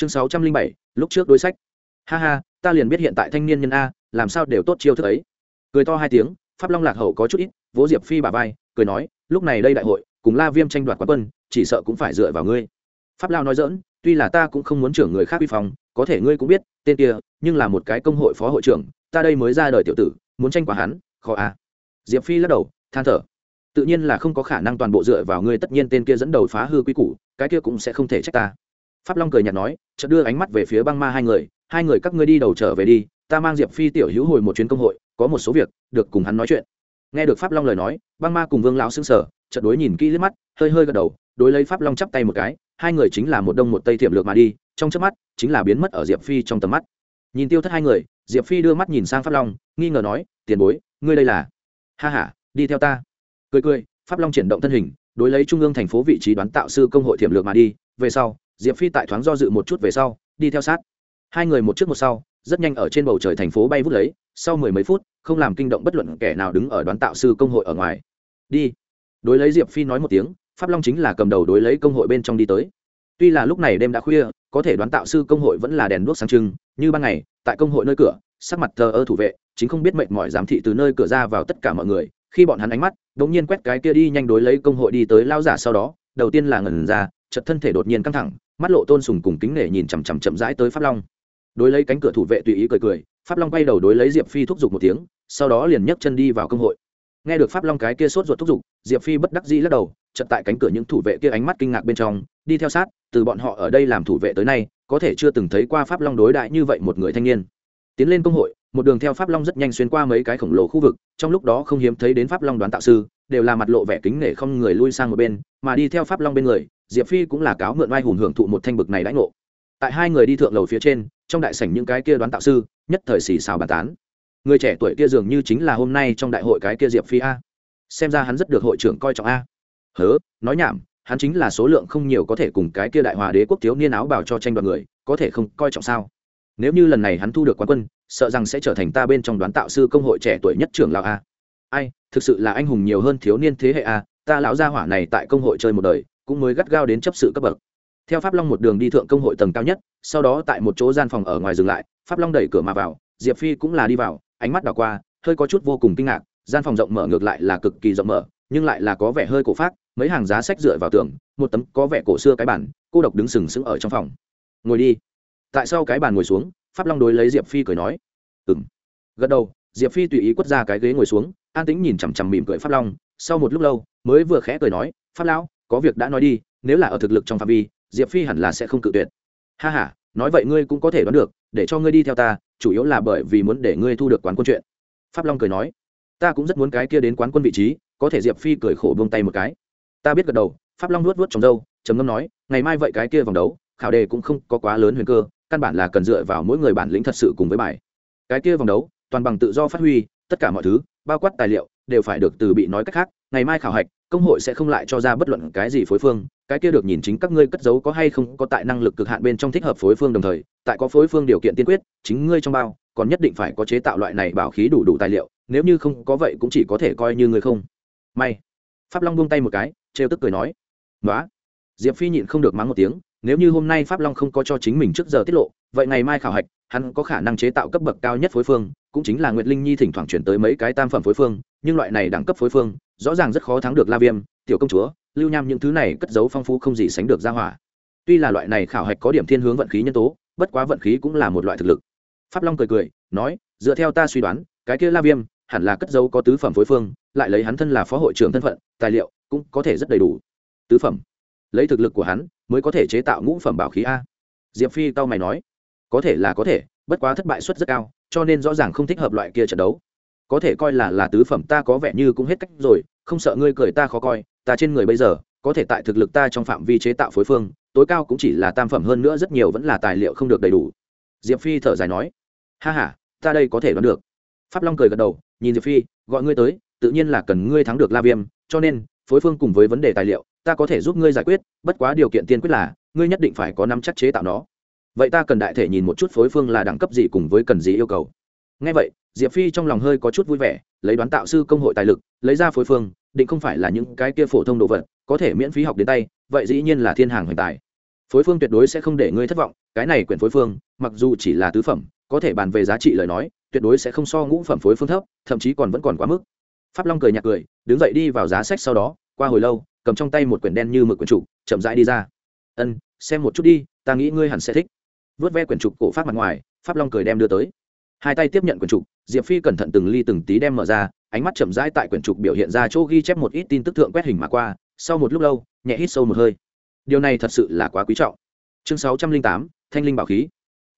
chương sáu trăm linh bảy, lúc trước đối sách. Ha ha, ta liền biết hiện tại thanh niên nhân a, làm sao đều tốt chiêu thức ấy. Cười to hai tiếng, pháp long lạc hậu có chút ít, vỗ diệp phi bà vai, cười nói, lúc này đây đại hội, cùng la viêm tranh đoạt quán quân, chỉ sợ cũng phải dựa vào ngươi. Pháp lao nói dỡn tuy là ta cũng không muốn trưởng người khác uy phong, có thể ngươi cũng biết, tên kia, nhưng là một cái công hội phó hội trưởng, ta đây mới ra đời tiểu tử, muốn tranh quả hắn, khó à diệp phi lắc đầu, than thở, tự nhiên là không có khả năng toàn bộ dựa vào ngươi, tất nhiên tên kia dẫn đầu phá hư quy củ, cái kia cũng sẽ không thể trách ta pháp long cười nhạt nói, chợt đưa ánh mắt về phía băng ma hai người hai người các ngươi đi đầu trở về đi, ta mang diệp phi tiểu hữu hồi một chuyến công hội, có một số việc, được cùng hắn nói chuyện. Nghe được pháp long lời nói, băng ma cùng vương lão xứng sở chợt đối nhìn kỹ liếc mắt, hơi hơi gật đầu, đối lấy pháp long chắp tay một cái, hai người chính là một đông một tây thiểm lược mà đi, trong chớp mắt, chính là biến mất ở diệp phi trong tầm mắt. Nhìn tiêu thất hai người, diệp phi đưa mắt nhìn sang pháp long, nghi ngờ nói, tiền bối, ngươi đây là? Ha h a đi theo ta. Cười cười, pháp long triển động thân hình, đối lấy trung ương thành phố vị trí đoán tạo sư công hội thiểm lược mà đi, về sau diệp phi tại thoáng do dự một chút về sau, đi theo sát. Hai người một trước một sau, rất nhanh ở trên bầu trời thành phố bay vút lấy, sau mười mấy phút, không làm kinh động bất luận kẻ nào đứng ở đoán tạo sư công hội ở ngoài. Đi. Đối lấy diệp phi nói một tiếng, pháp long chính là cầm đầu đối lấy công hội bên trong đi tới. Tuy là lúc này đêm đã khuya, có thể đoán tạo sư công hội vẫn là đèn đuốc sáng trưng, như ban ngày, tại công hội nơi cửa, sắc mặt thờ ơ thủ vệ, chính không biết mệnh mọi giám thị từ nơi cửa ra vào tất cả mọi người, khi bọn hắn ánh mắt đ ỗ n g nhiên quét cái kia đi nhanh đối lấy công hội đi tới lao giả sau đó, đầu tiên là ngẩn ra chật thân thể đột nhiên căng thẳng mắt lộ tôn sùng cùng kính nể nhìn chằm chằm chậm rãi tới pháp long. Đối lấy cánh cửa thủ vệ tùy ý cười cười, pháp long quay đầu đối lấy diệp phi thúc giục một tiếng, sau đó liền nhấc chân đi vào công hội. Nghe được pháp long cái kia sốt ruột thúc giục, diệp phi bất đắc dĩ lắc đầu chật tại cánh cửa những thủ vệ kia ánh mắt kinh ngạc bên trong, đi theo sát, từ bọn họ ở đây làm thủ vệ tới nay, có thể chưa từng thấy qua pháp long đối đại như vậy một người thanh niên. Tiến lên công hội, một đường theo pháp long rất nhanh xuyên qua mấy cái khổng lồ khu vực, trong lúc đó không hiếm thấy đến pháp long đoán tạo sư, đều là mặt lộ vẻ kính nể không người lui sang một bên, mà đi theo pháp long bên người diệp phi cũng là cáo mượn oai hùng hưởng thụ một thanh bực này đãi ngộ. Tại hai người đi thượng lầu phía trên, trong đại sảnh những cái kia đoán tạo sư, nhất thời xì xào bàn tán. Người trẻ tuổi kia dường như chính là hôm nay trong đại hội cái kia diệp phi a. Xem ra hắn rất được hội trưởng coi trọng a. Hớ, nói nhảm, hắn chính là số lượng không nhiều có thể cùng cái kia đại hòa đế quốc thiếu niên áo bảo cho tranh đoạt người, có thể không coi trọng sao? Nếu như lần này hắn thu được quán quân, sợ rằng sẽ trở thành ta bên trong đoán tạo sư công hội trẻ tuổi nhất trưởng lão a. Ai, thực sự là anh hùng nhiều hơn thiếu niên thế hệ a, ta lão gia hỏa này tại công hội chơi một đời cũng mới gắt gao đến chấp sự cấp bậc. Theo pháp long một đường đi thượng công hội tầng cao nhất, sau đó tại một chỗ gian phòng ở ngoài dừng lại, pháp long đẩy cửa mà vào, diệp phi cũng là đi vào, ánh mắt đảo qua, hơi có chút vô cùng kinh ngạc, gian phòng rộng mở ngược lại là cực kỳ rộng mở, nhưng lại là có vẻ hơi cổ phát mấy hàng giá sách dựa vào tường, một tấm có vẻ cổ xưa cái bản cô độc đứng sừng sững ở trong phòng. Ngồi đi. Tại sao cái bàn ngồi xuống, pháp long đối lấy diệp phi cười nói. Ừng gật đầu, diệp phi tùy ý quất ra cái ghế ngồi xuống, an tĩnh nhìn chằm chằm mỉm cười pháp long, sau một lúc lâu, mới vừa khẽ cười nói, pháp lão có việc đã nói đi, nếu là ở thực lực trong phạm vi, diệp phi hẳn là sẽ không cự tuyệt. Ha h a nói vậy ngươi cũng có thể đoán được, để cho ngươi đi theo ta, chủ yếu là bởi vì muốn để ngươi thu được quán quân chuyện. Pháp long cười nói. Ta cũng rất muốn cái kia đến quán quân vị trí, có thể diệp phi cười khổ buông tay một cái. Ta biết gật đầu, pháp long nuốt vớt trong dâu trầm ngâm nói, ngày mai vậy cái kia vòng đấu, khảo đề cũng không có quá lớn huyền cơ, căn bản là cần dựa vào mỗi người bản lĩnh thật sự cùng với bài. Cái kia vòng đấu, toàn bằng tự do phát huy, tất cả mọi thứ, bao quát tài liệu, đều phải được từ bị nói cách khác, ngày mai khảo hạch công hội sẽ không lại cho ra bất luận cái gì phối phương, cái kia được nhìn chính các ngươi cất giấu có hay không có tại năng lực cực hạn bên trong thích hợp phối phương đồng thời, tại có phối phương điều kiện tiên quyết, chính ngươi trong bao, còn nhất định phải có chế tạo loại này bảo khí đủ đủ tài liệu, nếu như không có vậy cũng chỉ có thể coi như ngươi không. May. Pháp long buông tay một cái, trêu tức cười nói. Nói diệp phi nhịn không được mắng một tiếng, nếu như hôm nay pháp long không có cho chính mình trước giờ tiết lộ, vậy ngày mai khảo hạch, hắn có khả năng chế tạo cấp bậc cao nhất phối phương, cũng chính là nguyệt linh nhi thỉnh thoảng chuyển tới mấy cái tam phẩm phối phương, nhưng loại này đẳng cấp phối phương rõ ràng rất khó thắng được la viêm, tiểu công chúa, lưu nham những thứ này cất giấu phong phú không gì sánh được ra hỏa. Tuy là loại này khảo hạch có điểm thiên hướng vận khí nhân tố, bất quá vận khí cũng là một loại thực lực. Pháp long cười cười, nói, dựa theo ta suy đoán, cái kia la viêm hẳn là cất dấu có tứ phẩm phối phương, lại lấy hắn thân là phó hội trưởng thân phận, tài liệu cũng có thể rất đầy đủ. Tứ phẩm. Lấy thực lực của hắn mới có thể chế tạo ngũ phẩm bảo khí a. Diệp phi tao mày nói, có thể là có thể, bất quá thất bại suất rất cao, cho nên rõ ràng không thích hợp loại kia trận đấu có thể coi là là tứ phẩm ta có vẻ như cũng hết cách rồi, không sợ ngươi cười ta khó coi, ta trên người bây giờ, có thể tại thực lực ta trong phạm vi chế tạo phối phương, tối cao cũng chỉ là tam phẩm hơn nữa rất nhiều vẫn là tài liệu không được đầy đủ. Diệp phi thở dài nói, ha h a ta đây có thể đoán được. Pháp long cười gật đầu, nhìn diệp phi, gọi ngươi tới, tự nhiên là cần ngươi thắng được la viêm, cho nên, phối phương cùng với vấn đề tài liệu, ta có thể giúp ngươi giải quyết, bất quá điều kiện tiên quyết là, ngươi nhất định phải có năm chắc chế tạo nó. Vậy ta cần đại thể nhìn một chút phối phương là đẳng cấp gì cùng với cần gì yêu cầu. Ngay vậy diệp phi trong lòng hơi có chút vui vẻ, lấy đoán tạo sư công hội tài lực, lấy ra phối phương, định không phải là những cái kia phổ thông đồ vật, có thể miễn phí học đến tay, vậy dĩ nhiên là thiên hàng hoành tài. Phối phương tuyệt đối sẽ không để ngươi thất vọng, cái này quyển phối phương, mặc dù chỉ là tứ phẩm, có thể bàn về giá trị lời nói, tuyệt đối sẽ không so ngũ phẩm phối phương thấp, thậm chí còn vẫn còn quá mức. Pháp long cười nhạt cười, đứng dậy đi vào giá sách sau đó, qua hồi lâu, cầm trong tay một quyển đen như mực quyển trục, chậm rãi đi ra. Ân, xem một chút đi, ta nghĩ ngươi hẳn sẽ thích. Vớt ve quyển trục cổ Pháp mặt ngoài, pháp long cười đem đưa tới hai tay tiếp nhận quyển trục, diệp phi cẩn thận từng ly từng tí đem mở ra, ánh mắt chậm rãi tại quyển trục biểu hiện ra chỗ ghi chép một ít tin tức thượng quét hình mà qua, sau một lúc lâu, nhẹ hít sâu một hơi. Điều này thật sự là quá quý trọng. Chương sáu trăm linh tám, thanh linh bảo khí.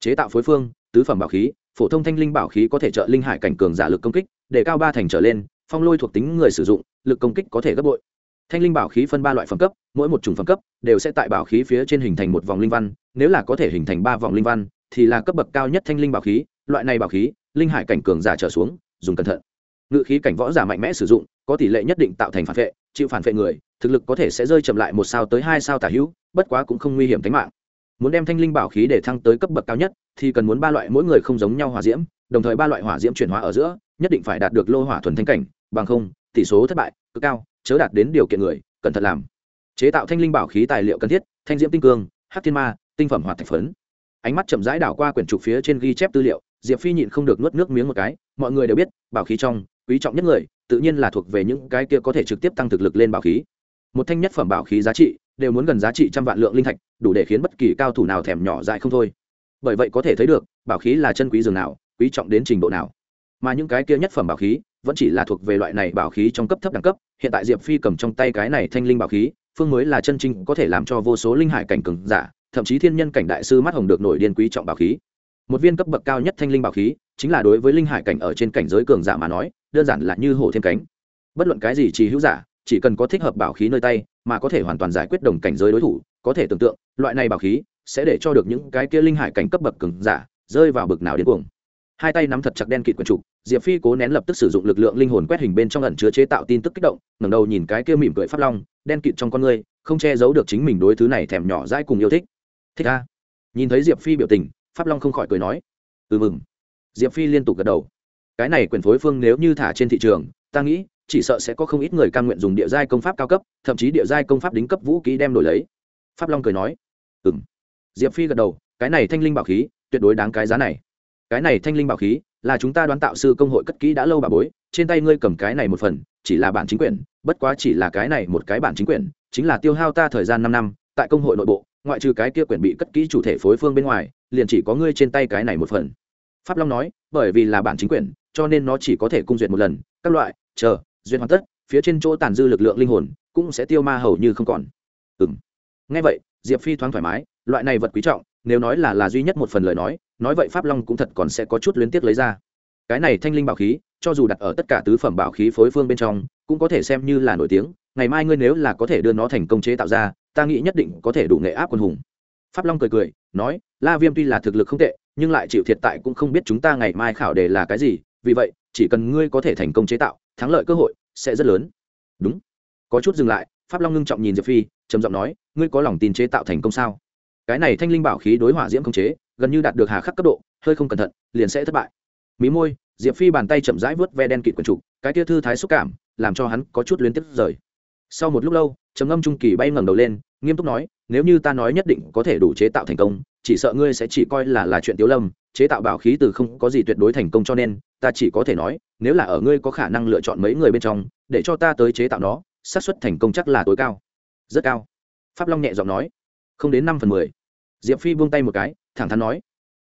Chế tạo phối phương, tứ phẩm bảo khí, phổ thông thanh linh bảo khí có thể trợ linh hải cảnh cường giả lực công kích, để cao ba thành trở lên, phong lôi thuộc tính người sử dụng, lực công kích có thể gấp bội. Thanh linh bảo khí phân ba loại phẩm cấp, mỗi một chủng phẩm cấp đều sẽ tại bảo khí phía trên hình thành một vòng linh văn, nếu là có thể hình thành ba vòng linh văn, thì là cấp bậc cao nhất thanh linh bảo khí loại này bảo khí, linh hải cảnh cường giả trở xuống, dùng cẩn thận. Ngự khí cảnh võ giả mạnh mẽ sử dụng, có tỷ lệ nhất định tạo thành phản vệ, chịu phản vệ người, thực lực có thể sẽ rơi chậm lại một sao tới hai sao tả hữu, bất quá cũng không nguy hiểm tính mạng. Muốn đem thanh linh bảo khí để thăng tới cấp bậc cao nhất, thì cần muốn ba loại mỗi người không giống nhau hỏa diễm, đồng thời ba loại hỏa diễm chuyển hóa ở giữa, nhất định phải đạt được lô hỏa thuần thanh cảnh, bằng không, tỷ số thất bại, cực cao, chớ đạt đến điều kiện người, cẩn thận làm. Chế tạo thanh linh bảo khí tài liệu cần thiết, thanh diễm tinh cương, hắc thiên ma, tinh phẩm hoạt thạch phấn. Ánh mắt chậm rãi đảo qua quyển trục phía trên ghi chép tư liệu diệp phi nhịn không được nuốt nước miếng một cái, mọi người đều biết, bảo khí trong, quý trọng nhất người, tự nhiên là thuộc về những cái kia có thể trực tiếp tăng thực lực lên bảo khí. Một thanh nhất phẩm bảo khí giá trị, đều muốn gần giá trị trăm vạn lượng linh thạch, đủ để khiến bất kỳ cao thủ nào thèm nhỏ dại không thôi. Bởi vậy có thể thấy được, bảo khí là chân quý dường nào, quý trọng đến trình độ nào. Mà những cái kia nhất phẩm bảo khí, vẫn chỉ là thuộc về loại này bảo khí trong cấp thấp đẳng cấp, hiện tại diệp phi cầm trong tay cái này thanh linh bảo khí, phương mới là chân chính có thể làm cho vô số linh hải cảnh cường giả, thậm chí thiên nhân cảnh đại sư mắt hồng được nổi điên quý trọng bảo khí một viên cấp bậc cao nhất thanh linh bảo khí, chính là đối với linh hải cảnh ở trên cảnh giới cường giả mà nói, đơn giản là như hổ thêm cánh. Bất luận cái gì chỉ hữu giả, chỉ cần có thích hợp bảo khí nơi tay, mà có thể hoàn toàn giải quyết đồng cảnh giới đối thủ, có thể tưởng tượng, loại này bảo khí sẽ để cho được những cái kia linh hải cảnh cấp bậc cường giả rơi vào bực nào đến cuồng. Hai tay nắm thật chặt đen kịt quần trục, diệp phi cố nén lập tức sử dụng lực lượng linh hồn quét hình bên trong ẩn chứa chế tạo tin tức kích động, ngẩng đầu nhìn cái kia mỉm cười phát long, đen kịt trong con người không che giấu được chính mình đối thứ này thèm nhỏ dai cùng yêu thích. Thích a. Nhìn thấy diệp phi biểu tình pháp long không khỏi cười nói ừ mừng. Diệp phi liên tục gật đầu, cái này quyền phối phương nếu như thả trên thị trường, ta nghĩ chỉ sợ sẽ có không ít người căn nguyện dùng địa giai công pháp cao cấp, thậm chí địa giai công pháp đính cấp vũ ký đem đổi lấy. Pháp long cười nói ừ m diệp phi gật đầu, cái này thanh linh bảo khí, tuyệt đối đáng cái giá này. Cái này thanh linh bảo khí là chúng ta đoán tạo sư công hội cất kỹ đã lâu bà bối, trên tay ngươi cầm cái này một phần, chỉ là bản chính quyền, bất quá chỉ là cái này một cái bản chính quyền, chính là tiêu hao ta thời gian năm năm, tại công hội nội bộ, ngoại trừ cái kia quyền bị cất kỹ chủ thể phối phương bên ngoài liền chỉ có ngươi trên tay cái này một phần. Pháp long nói, bởi vì là bản chính quyền, cho nên nó chỉ có thể cung duyệt một lần. Các loại, chờ, duyệt hoàn tất, phía trên chỗ tàn dư lực lượng linh hồn, cũng sẽ tiêu ma hầu như không còn. Ừng ngay vậy, diệp phi thoáng thoải mái, loại này vật quý trọng, nếu nói là là duy nhất một phần lời nói nói vậy pháp long cũng thật còn sẽ có chút luyến tiếc lấy ra. Cái này thanh linh bảo khí, cho dù đặt ở tất cả tứ phẩm bảo khí phối phương bên trong, cũng có thể xem như là nổi tiếng. Ngày mai ngươi nếu là có thể đưa nó thành công chế tạo ra, ta nghĩ nhất định có thể đủ nghệ áp quân hùng. Pháp long cười cười, nói la viêm tuy là thực lực không tệ, nhưng lại chịu thiệt tại cũng không biết chúng ta ngày mai khảo đề là cái gì, vì vậy, chỉ cần ngươi có thể thành công chế tạo, thắng lợi cơ hội sẽ rất lớn. Đúng. Có chút dừng lại, pháp long ngưng trọng nhìn diệp phi, trầm giọng nói, ngươi có lòng tin chế tạo thành công sao? Cái này thanh linh bảo khí đối hỏa diễm không chế, gần như đạt được hà khắc cấp độ, hơi không cẩn thận, liền sẽ thất bại. Mí môi, diệp phi bàn tay chậm rãi vớt ve đen kịt quần trục, cái tia thư thái xúc cảm, làm cho hắn có chút luyến tiếp rời. Sau một lúc lâu, trầm ngâm trung kỳ bay ngẩng đầu lên, nghiêm túc nói, nếu như ta nói nhất định có thể đủ chế tạo thành công chỉ sợ ngươi sẽ chỉ coi là là chuyện tiếu lâm, chế tạo bảo khí từ không có gì tuyệt đối thành công cho nên, ta chỉ có thể nói, nếu là ở ngươi có khả năng lựa chọn mấy người bên trong, để cho ta tới chế tạo nó, xác suất thành công chắc là tối cao. Rất cao. Pháp long nhẹ giọng nói. Không đến năm phần mười. Diệp phi buông tay một cái, thẳng thắn nói.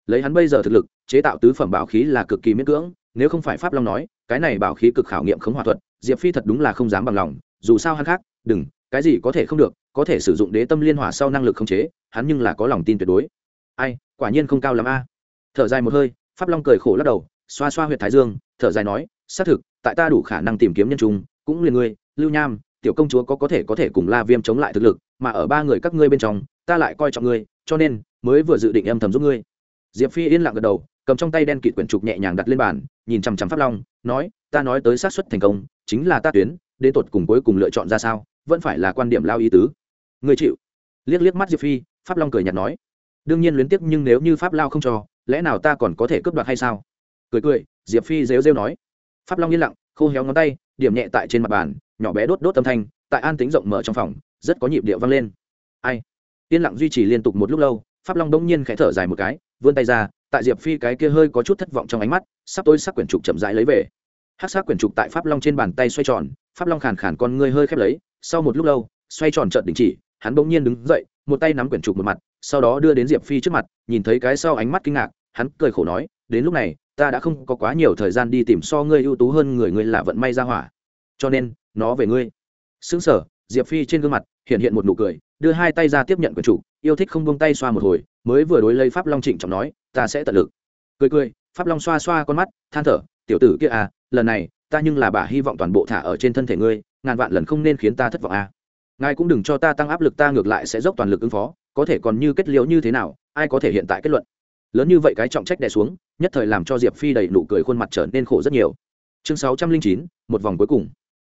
Lấy hắn bây giờ thực lực, chế tạo tứ phẩm bảo khí là cực kỳ miễn cưỡng, nếu không phải pháp long nói, cái này bảo khí cực khảo nghiệm khống hòa thuật diệp phi thật đúng là không dám bằng lòng, dù sao hắn khác, đừng, cái gì có thể không được, có thể sử dụng đế tâm liên hỏa sau năng lực khống chế, hắn nhưng là có lòng tin tuyệt đối ai, quả nhiên không cao lắm a. Thở dài một hơi, pháp long cười khổ lắc đầu, xoa xoa huyệt thái dương, thở dài nói, xác thực, tại ta đủ khả năng tìm kiếm nhân trung, cũng liền ngươi, lưu nham, tiểu công chúa có có thể có thể cùng la viêm chống lại thực lực, mà ở ba người các ngươi bên trong, ta lại coi trọng ngươi, cho nên, mới vừa dự định âm thầm giúp ngươi. Diệp phi yên lặng gật đầu, cầm trong tay đen kịt quyển trục nhẹ nhàng đặt lên bàn, nhìn chằm chằm pháp long, nói, ta nói tới xác suất thành công, chính là ta tuyến, đến tột cùng cuối cùng lựa chọn ra sao, vẫn phải là quan điểm lao ý tứ. Ngươi chịu. Liếc liếc mắt diệp phi, pháp long cười nhạt nói đương nhiên luyến tiếc nhưng nếu như pháp lao không cho, lẽ nào ta còn có thể cướp đoạt hay sao? Cười cười, diệp phi rêu rêu nói. Pháp long yên lặng, khô héo ngón tay, điểm nhẹ tại trên mặt bàn, nhỏ bé đốt đốt âm thanh, tại an tính rộng mở trong phòng, rất có nhịp điệu vang lên. Ai? Yên lặng duy trì liên tục một lúc lâu, pháp long đông nhiên khẽ thở dài một cái, vươn tay ra, tại diệp phi cái kia hơi có chút thất vọng trong ánh mắt, sắp tôi sắc quyển trục chậm rãi lấy về. Hát sắc quyển trục tại pháp long trên bàn tay xoay tròn, pháp long khàn khàn con ngươi hơi khép lấy, sau một lúc lâu, xoay tròn trợn đình chỉ, hắn bỗng nhiên đứng dậy một tay nắm quyển trục một mặt, sau đó đưa đến diệp phi trước mặt, nhìn thấy cái sau ánh mắt kinh ngạc, hắn cười khổ nói, đến lúc này, ta đã không có quá nhiều thời gian đi tìm so ngươi ưu tú hơn người, ngươi là vận may ra hỏa. Cho nên, nó về ngươi. Xứng sở diệp phi trên gương mặt hiện hiện một nụ cười, đưa hai tay ra tiếp nhận quyển trục, yêu thích không buông tay xoa một hồi, mới vừa đối lấy pháp long trịnh trọng nói, ta sẽ tận lực. Cười cười, pháp long xoa xoa con mắt, than thở, tiểu tử kia à lần này, ta nhưng là bà hy vọng toàn bộ thả ở trên thân thể ngươi, ngàn vạn lần không nên khiến ta thất vọng à ngài cũng đừng cho ta tăng áp lực, ta ngược lại sẽ dốc toàn lực ứng phó, có thể còn như kết liễu như thế nào, ai có thể hiện tại kết luận? Lớn như vậy cái trọng trách đè xuống, nhất thời làm cho diệp phi đầy nụ cười khuôn mặt trở nên khổ rất nhiều. Chương sáu trăm linh chín, một vòng cuối cùng.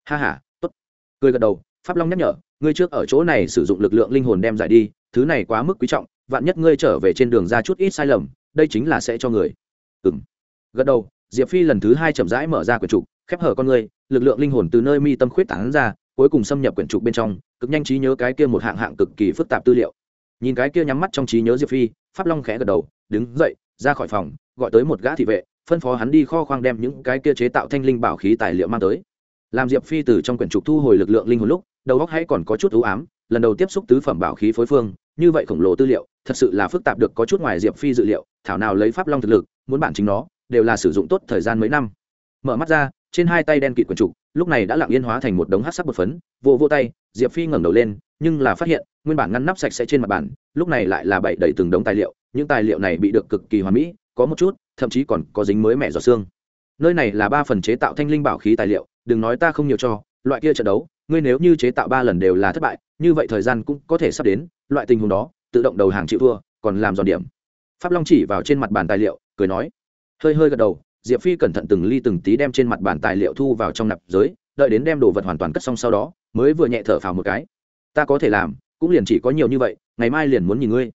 Ha h a t ố t cười gật đầu, pháp long nhắc nhở, ngươi trước ở chỗ này sử dụng lực lượng linh hồn đem giải đi, thứ này quá mức quý trọng, vạn nhất ngươi trở về trên đường ra chút ít sai lầm, đây chính là sẽ cho người. Ừ m gật đầu, diệp phi lần thứ hai chậm rãi mở ra quyển trục, khép hở con ngươi, lực lượng linh hồn từ nơi mi tâm khuyết tảng ra cuối cùng xâm nhập quyển trục bên trong, cực nhanh trí nhớ cái kia một hạng hạng cực kỳ phức tạp tư liệu. Nhìn cái kia nhắm mắt trong trí nhớ diệp phi, pháp long khẽ gật đầu, đứng dậy, ra khỏi phòng, gọi tới một gã thị vệ, phân phó hắn đi kho khoang đem những cái kia chế tạo thanh linh bảo khí tài liệu mang tới. Làm diệp phi từ trong quyển trục thu hồi lực lượng linh hồn lúc, đầu óc hãy còn có chút ưu ám, lần đầu tiếp xúc tứ phẩm bảo khí phối phương, như vậy khổng lồ tư liệu, thật sự là phức tạp được có chút ngoài diệp phi dự liệu, thảo nào lấy pháp long thực lực, muốn bản chính nó, đều là sử dụng tốt thời gian mấy năm. Mở mắt ra, trên hai tay đen kịt quyển trục lúc này đã lặng yên hóa thành một đống hát sắc bột phấn, vô vô tay, diệp phi ngẩng đầu lên, nhưng là phát hiện, nguyên bản ngăn nắp sạch sẽ trên mặt bàn, lúc này lại là bậy đầy từng đống tài liệu, những tài liệu này bị được cực kỳ hoàn mỹ, có một chút, thậm chí còn có dính mới mẻ giọt xương. Nơi này là ba phần chế tạo thanh linh bảo khí tài liệu, đừng nói ta không nhiều cho, loại kia trận đấu, ngươi nếu như chế tạo ba lần đều là thất bại, như vậy thời gian cũng có thể sắp đến, loại tình huống đó, tự động đầu hàng chịu thua, còn làm giòn điểm. Pháp long chỉ vào trên mặt bàn tài liệu, cười nói. Hơi hơi gật đầu diệp phi cẩn thận từng ly từng tí đem trên mặt bàn tài liệu thu vào trong nạp giới, đợi đến đem đồ vật hoàn toàn cất xong sau đó, mới vừa nhẹ thở phào một cái. Ta có thể làm, cũng liền chỉ có nhiều như vậy, ngày mai liền muốn nhìn ngươi.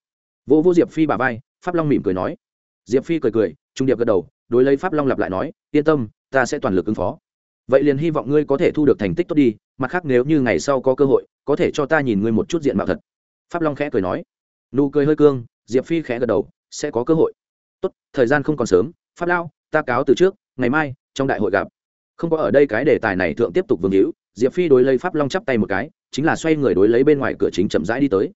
Vô vô diệp phi bà vai, pháp long mỉm cười nói. Diệp phi cười cười, trung điệp gật đầu, đối lấy pháp long lặp lại nói, yên tâm, ta sẽ toàn lực ứng phó. Vậy liền hy vọng ngươi có thể thu được thành tích tốt đi, mặt khác nếu như ngày sau có cơ hội, có thể cho ta nhìn ngươi một chút diện mạo thật. Pháp long khẽ cười nói. Nụ cười hơi cương, diệp phi khẽ gật đầu, sẽ có cơ hội. Tốt, thời gian không còn sớm, pháp lao ta cáo từ trước, ngày mai, trong đại hội gặp. Không có ở đây cái đề tài này thượng tiếp tục vương hữu, diệp phi đối lấy pháp long chắp tay một cái, chính là xoay người đối lấy bên ngoài cửa chính chậm rãi đi tới.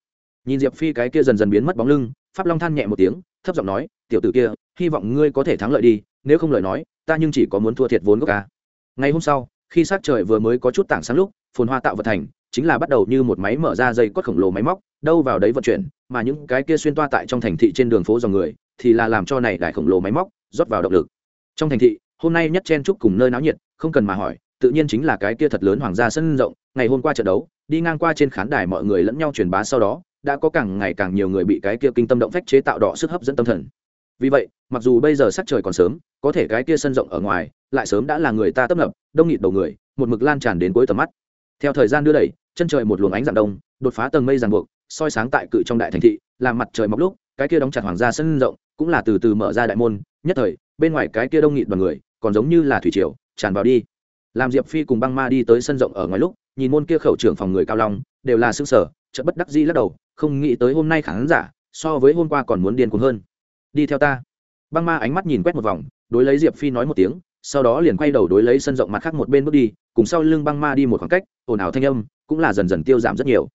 Nhìn diệp phi cái kia dần dần biến mất bóng lưng, pháp long than nhẹ một tiếng, thấp giọng nói, tiểu tử kia, hy vọng ngươi có thể thắng lợi đi, nếu không lời nói, ta nhưng chỉ có muốn thua thiệt vốn gốc ca ngày hôm sau, khi sát trời vừa mới có chút tảng sáng lúc, phồn hoa tạo vật thành, chính là bắt đầu như một máy mở ra dây cót khổng lồ máy móc, đâu vào đấy vận chuyển, mà những cái kia xuyên toa tại trong thành thị trên đường phố dòng người, thì là làm cho này đại khổng lồ máy móc rót vào động lực trong thành thị, hôm nay nhất chen chúc cùng nơi náo nhiệt, không cần mà hỏi, tự nhiên chính là cái kia thật lớn hoàng gia sân rộng, ngày hôm qua trận đấu, đi ngang qua trên khán đài mọi người lẫn nhau truyền bá sau đó, đã có càng ngày càng nhiều người bị cái kia kinh tâm động phách chế tạo đỏ sức hấp dẫn tâm thần. Vì vậy, mặc dù bây giờ sắc trời còn sớm, có thể cái kia sân rộng ở ngoài, lại sớm đã là người ta tấp nập, đông nghịt đầu người, một mực lan tràn đến cuối tầm mắt. Theo thời gian đưa đẩy, chân trời một luồng ánh dạng đông, đột phá tầng mây ràng buộc, soi sáng tại cự trong đại thành thị, làm mặt trời mọc lúc, cái kia đóng chặt hoàng gia sân rộng, cũng là từ từ mở ra đại môn, nhất thời bên ngoài cái kia đông nghịt đoàn người, còn giống như là thủy triều, tràn vào đi. Làm diệp phi cùng băng ma đi tới sân rộng ở ngoài lúc, nhìn môn kia khẩu trưởng phòng người cao long, đều là xương sở chợt bất đắc dĩ lắc đầu, không nghĩ tới hôm nay khán giả, so với hôm qua còn muốn điên cuồng hơn. Đi theo ta. Băng ma ánh mắt nhìn quét một vòng, đối lấy diệp phi nói một tiếng, sau đó liền quay đầu đối lấy sân rộng mặt khác một bên bước đi, cùng sau lưng băng ma đi một khoảng cách, ồn ào thanh âm cũng là dần dần tiêu giảm rất nhiều.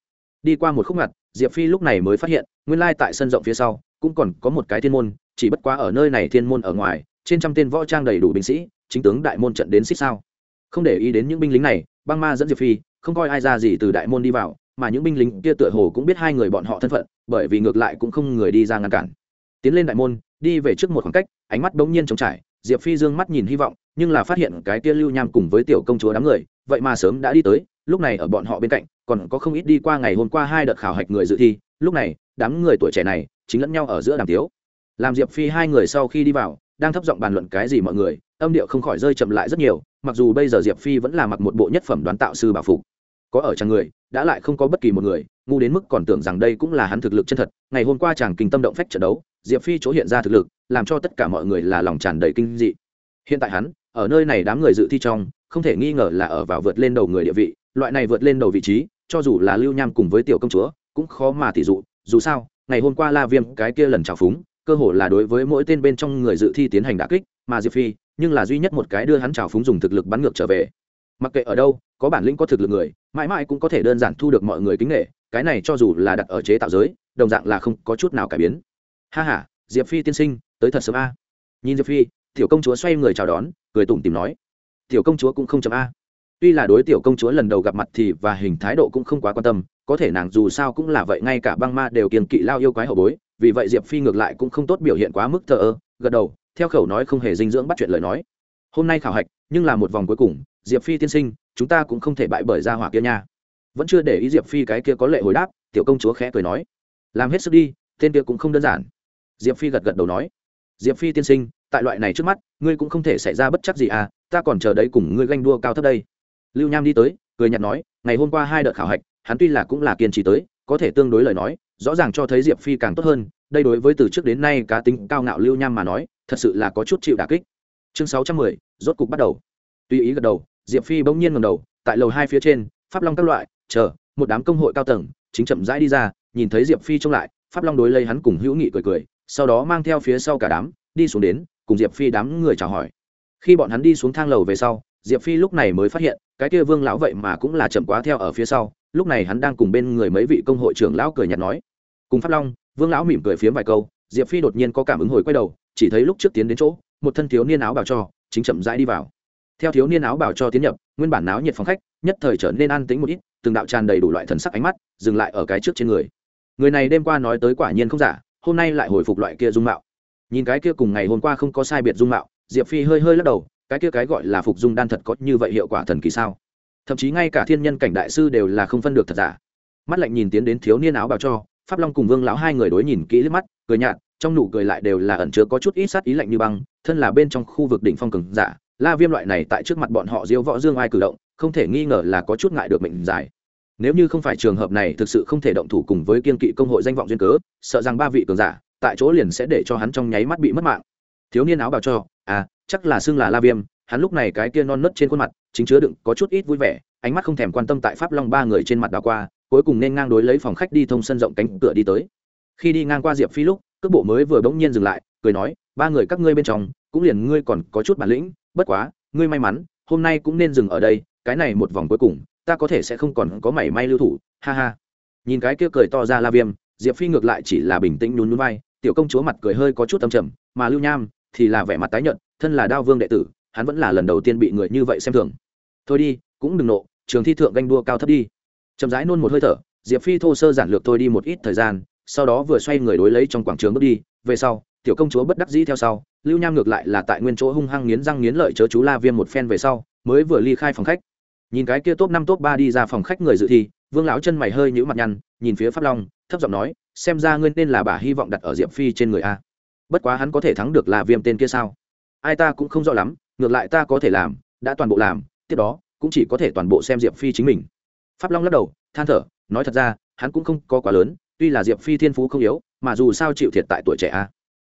Đi qua một khúc ngặt, diệp phi lúc này mới phát hiện, nguyên lai tại sân rộng phía sau, cũng còn có một cái thiên môn, chỉ bất quá ở nơi này thiên môn ở ngoài trên trăm tên võ trang đầy đủ binh sĩ, chính tướng đại môn trận đến xích sao. Không để ý đến những binh lính này, băng ma dẫn diệp phi, không coi ai ra gì từ đại môn đi vào, mà những binh lính kia tựa hồ cũng biết hai người bọn họ thân phận, bởi vì ngược lại cũng không người đi ra ngăn cản. Tiến lên đại môn, đi về trước một khoảng cách, ánh mắt bỗng nhiên trống trải, diệp phi dương mắt nhìn hy vọng, nhưng là phát hiện cái kia lưu nham cùng với tiểu công chúa đám người, vậy mà sớm đã đi tới, lúc này ở bọn họ bên cạnh, còn có không ít đi qua ngày hôm qua hai đợt khảo hạch người dự thi, lúc này, đám người tuổi trẻ này, chính lẫn nhau ở giữa đàm tiếu. Làm diệp phi hai người sau khi đi vào đang thấp giọng bàn luận cái gì mọi người, âm điệu không khỏi rơi chậm lại rất nhiều, mặc dù bây giờ diệp phi vẫn là mặc một bộ nhất phẩm đoán tạo sư bảo phục. Có ở chàng người, đã lại không có bất kỳ một người, ngu đến mức còn tưởng rằng đây cũng là hắn thực lực chân thật. Ngày hôm qua chàng kinh tâm động phách trận đấu, diệp phi chỗ hiện ra thực lực, làm cho tất cả mọi người là lòng tràn đầy kinh dị. Hiện tại hắn, ở nơi này đám người dự thi trong, không thể nghi ngờ là ở vào vượt lên đầu người địa vị, loại này vượt lên đầu vị trí, cho dù là lưu nham cùng với tiểu công chúa, cũng khó mà tỷ dụ. Dù sao, ngày hôm qua la viêm cái kia lần trào phúng cơ hồ là đối với mỗi tên bên trong người dự thi tiến hành đả kích mà diệp phi nhưng là duy nhất một cái đưa hắn trào phúng dùng thực lực bắn ngược trở về mặc kệ ở đâu có bản lĩnh có thực lực người mãi mãi cũng có thể đơn giản thu được mọi người kính nể. cái này cho dù là đặt ở chế tạo giới đồng dạng là không có chút nào cải biến ha ha, diệp phi tiên sinh tới thật sớm a nhìn diệp phi tiểu công chúa xoay người chào đón cười tủm tỉm nói tiểu công chúa cũng không chậm a tuy là đối tiểu công chúa lần đầu gặp mặt thì và hình thái độ cũng không quá quan tâm có thể nàng dù sao cũng là vậy ngay cả băng ma đều kiêng kỵ lao yêu quái hậu bối vì vậy diệp phi ngược lại cũng không tốt biểu hiện quá mức thờ ơ, gật đầu, theo khẩu nói không hề dinh dưỡng bắt chuyện lời nói. Hôm nay khảo hạch, nhưng là một vòng cuối cùng, diệp phi tiên sinh, chúng ta cũng không thể bại bởi ra hỏa kia nha. Vẫn chưa để ý diệp phi cái kia có lệ hồi đáp, tiểu công chúa khẽ cười nói. Làm hết sức đi, tên kia cũng không đơn giản. Diệp phi gật gật đầu nói. Diệp phi tiên sinh, tại loại này trước mắt, ngươi cũng không thể xảy ra bất chắc gì à ta còn chờ đấy cùng ngươi ganh đua cao thấp đây. Lưu nham đi tới, cười nhặt nói, ngày hôm qua hai đợt khảo hạch, hắn tuy là cũng là kiên trì tới có thể tương đối lời nói, rõ ràng cho thấy diệp phi càng tốt hơn, đây đối với từ trước đến nay cá tính cao ngạo lưu nham mà nói, thật sự là có chút chịu đà kích. Chương sáu trăm mười, rốt cục bắt đầu. Tuy ý gật đầu, diệp phi bỗng nhiên ngầm đầu, tại lầu hai phía trên, pháp long các loại, chờ, một đám công hội cao tầng, chính chậm rãi đi ra, nhìn thấy diệp phi trông lại, pháp long đối lấy hắn cùng hữu nghị cười cười, sau đó mang theo phía sau cả đám, đi xuống đến, cùng diệp phi đám người chào hỏi. Khi bọn hắn đi xuống thang lầu về sau, diệp phi lúc này mới phát hiện, cái kia vương lão vậy mà cũng là chậm quá theo ở phía sau lúc này hắn đang cùng bên người mấy vị công hội trưởng lão cười nhạt nói. Cùng pháp long, vương lão mỉm cười phiếm vài câu, diệp phi đột nhiên có cảm ứng hồi quay đầu, chỉ thấy lúc trước tiến đến chỗ, một thân thiếu niên áo bảo cho, chính chậm rãi đi vào. Theo thiếu niên áo bảo cho tiến nhập, nguyên bản áo nhiệt phòng khách, nhất thời trở nên an tĩnh một ít, từng đạo tràn đầy đủ loại thần sắc ánh mắt, dừng lại ở cái trước trên người. Người này đêm qua nói tới quả nhiên không giả, hôm nay lại hồi phục loại kia dung mạo. Nhìn cái kia cùng ngày hôm qua không có sai biệt dung mạo, diệp phi hơi hơi lắc đầu, cái kia cái gọi là phục dung đan thật có như vậy hiệu quả thần kỳ sao? Thậm chí ngay cả thiên nhân cảnh đại sư đều là không phân được thật giả. Mắt lạnh nhìn tiến đến thiếu niên áo bào cho, pháp long cùng vương lão hai người đối nhìn kỹ liếc mắt, cười nhạt, trong nụ cười lại đều là ẩn chứa có chút ít sát ý lạnh như băng, thân là bên trong khu vực đỉnh phong cường giả, la viêm loại này tại trước mặt bọn họ diêu võ dương ai cử động, không thể nghi ngờ là có chút ngại được mệnh giải. Nếu như không phải trường hợp này thực sự không thể động thủ cùng với kiên kỵ công hội danh vọng duyên cớ, sợ rằng ba vị cường giả tại chỗ liền sẽ để cho hắn trong nháy mắt bị mất mạng. Thiếu niên áo bào cho à chắc là xưng là la viêm hắn lúc này cái kia non nớt trên khuôn mặt, chính chứa đựng có chút ít vui vẻ, ánh mắt không thèm quan tâm tại pháp long ba người trên mặt đào qua, cuối cùng nên ngang đối lấy phòng khách đi thông sân rộng cánh cửa đi tới. Khi đi ngang qua diệp phi lúc, cước bộ mới vừa bỗng nhiên dừng lại, cười nói, ba người các ngươi bên trong, cũng liền ngươi còn có chút bản lĩnh, bất quá, ngươi may mắn, hôm nay cũng nên dừng ở đây, cái này một vòng cuối cùng, ta có thể sẽ không còn có mảy may lưu thủ. Ha ha. Nhìn cái kia cười to ra la viêm, diệp phi ngược lại chỉ là bình tĩnh nhún núi vai, tiểu công chúa mặt cười hơi có chút âm trầm, mà lưu nham thì là vẻ mặt tái nhợt, thân là đao vương đệ tử hắn vẫn là lần đầu tiên bị người như vậy xem thường. Thôi đi, cũng đừng nộ, trường thi thượng ganh đua cao thấp đi. Chậm rãi nôn một hơi thở, diệp phi thô sơ giản lược thôi đi một ít thời gian, sau đó vừa xoay người đối lấy trong quảng trường bước đi. Về sau, tiểu công chúa bất đắc dĩ theo sau, lưu nham ngược lại là tại nguyên chỗ hung hăng nghiến răng nghiến lợi chớ chú la viêm một phen về sau, mới vừa ly khai phòng khách. Nhìn cái kia top năm, top ba đi ra phòng khách người dự thi, vương lão chân mày hơi nhũ mặt nhăn, nhìn phía pháp long, thấp giọng nói, xem ra ngươi nên là bà hy vọng đặt ở diệp phi trên người a. Bất quá hắn có thể thắng được la viêm tên kia sao? Ai ta cũng không rõ lắm ngược lại ta có thể làm, đã toàn bộ làm, tiếp đó, cũng chỉ có thể toàn bộ xem diệp phi chính mình. Pháp long lắc đầu, than thở, nói thật ra, hắn cũng không có quá lớn, tuy là diệp phi thiên phú không yếu, mà dù sao chịu thiệt tại tuổi trẻ a.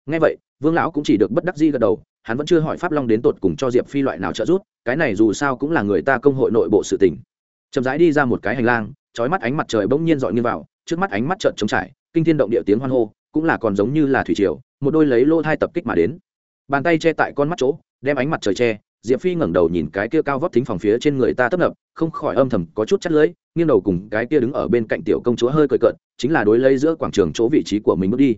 Ngay vậy, vương lão cũng chỉ được bất đắc di gật đầu, hắn vẫn chưa hỏi pháp long đến tột cùng cho diệp phi loại nào trợ giúp, cái này dù sao cũng là người ta công hội nội bộ sự tình. Chậm rãi đi ra một cái hành lang trói mắt ánh mặt trời bỗng nhiên dọi như vào, trước mắt ánh mắt trợn trống trải, kinh thiên động địa tiếng hoan hô, cũng là còn giống như là thủy triều, một đôi lấy lô thai tập kích mà đến. Bàn tay che tại con mắt chỗ đem ánh mặt trời che, diệp phi ngẩng đầu nhìn cái kia cao vóc thính phòng phía trên người ta tấp nập, không khỏi âm thầm có chút chắt lưỡi, nghiêng đầu cùng cái kia đứng ở bên cạnh tiểu công chúa hơi cười cợt, chính là đối lấy giữa quảng trường chỗ vị trí của mình bước đi.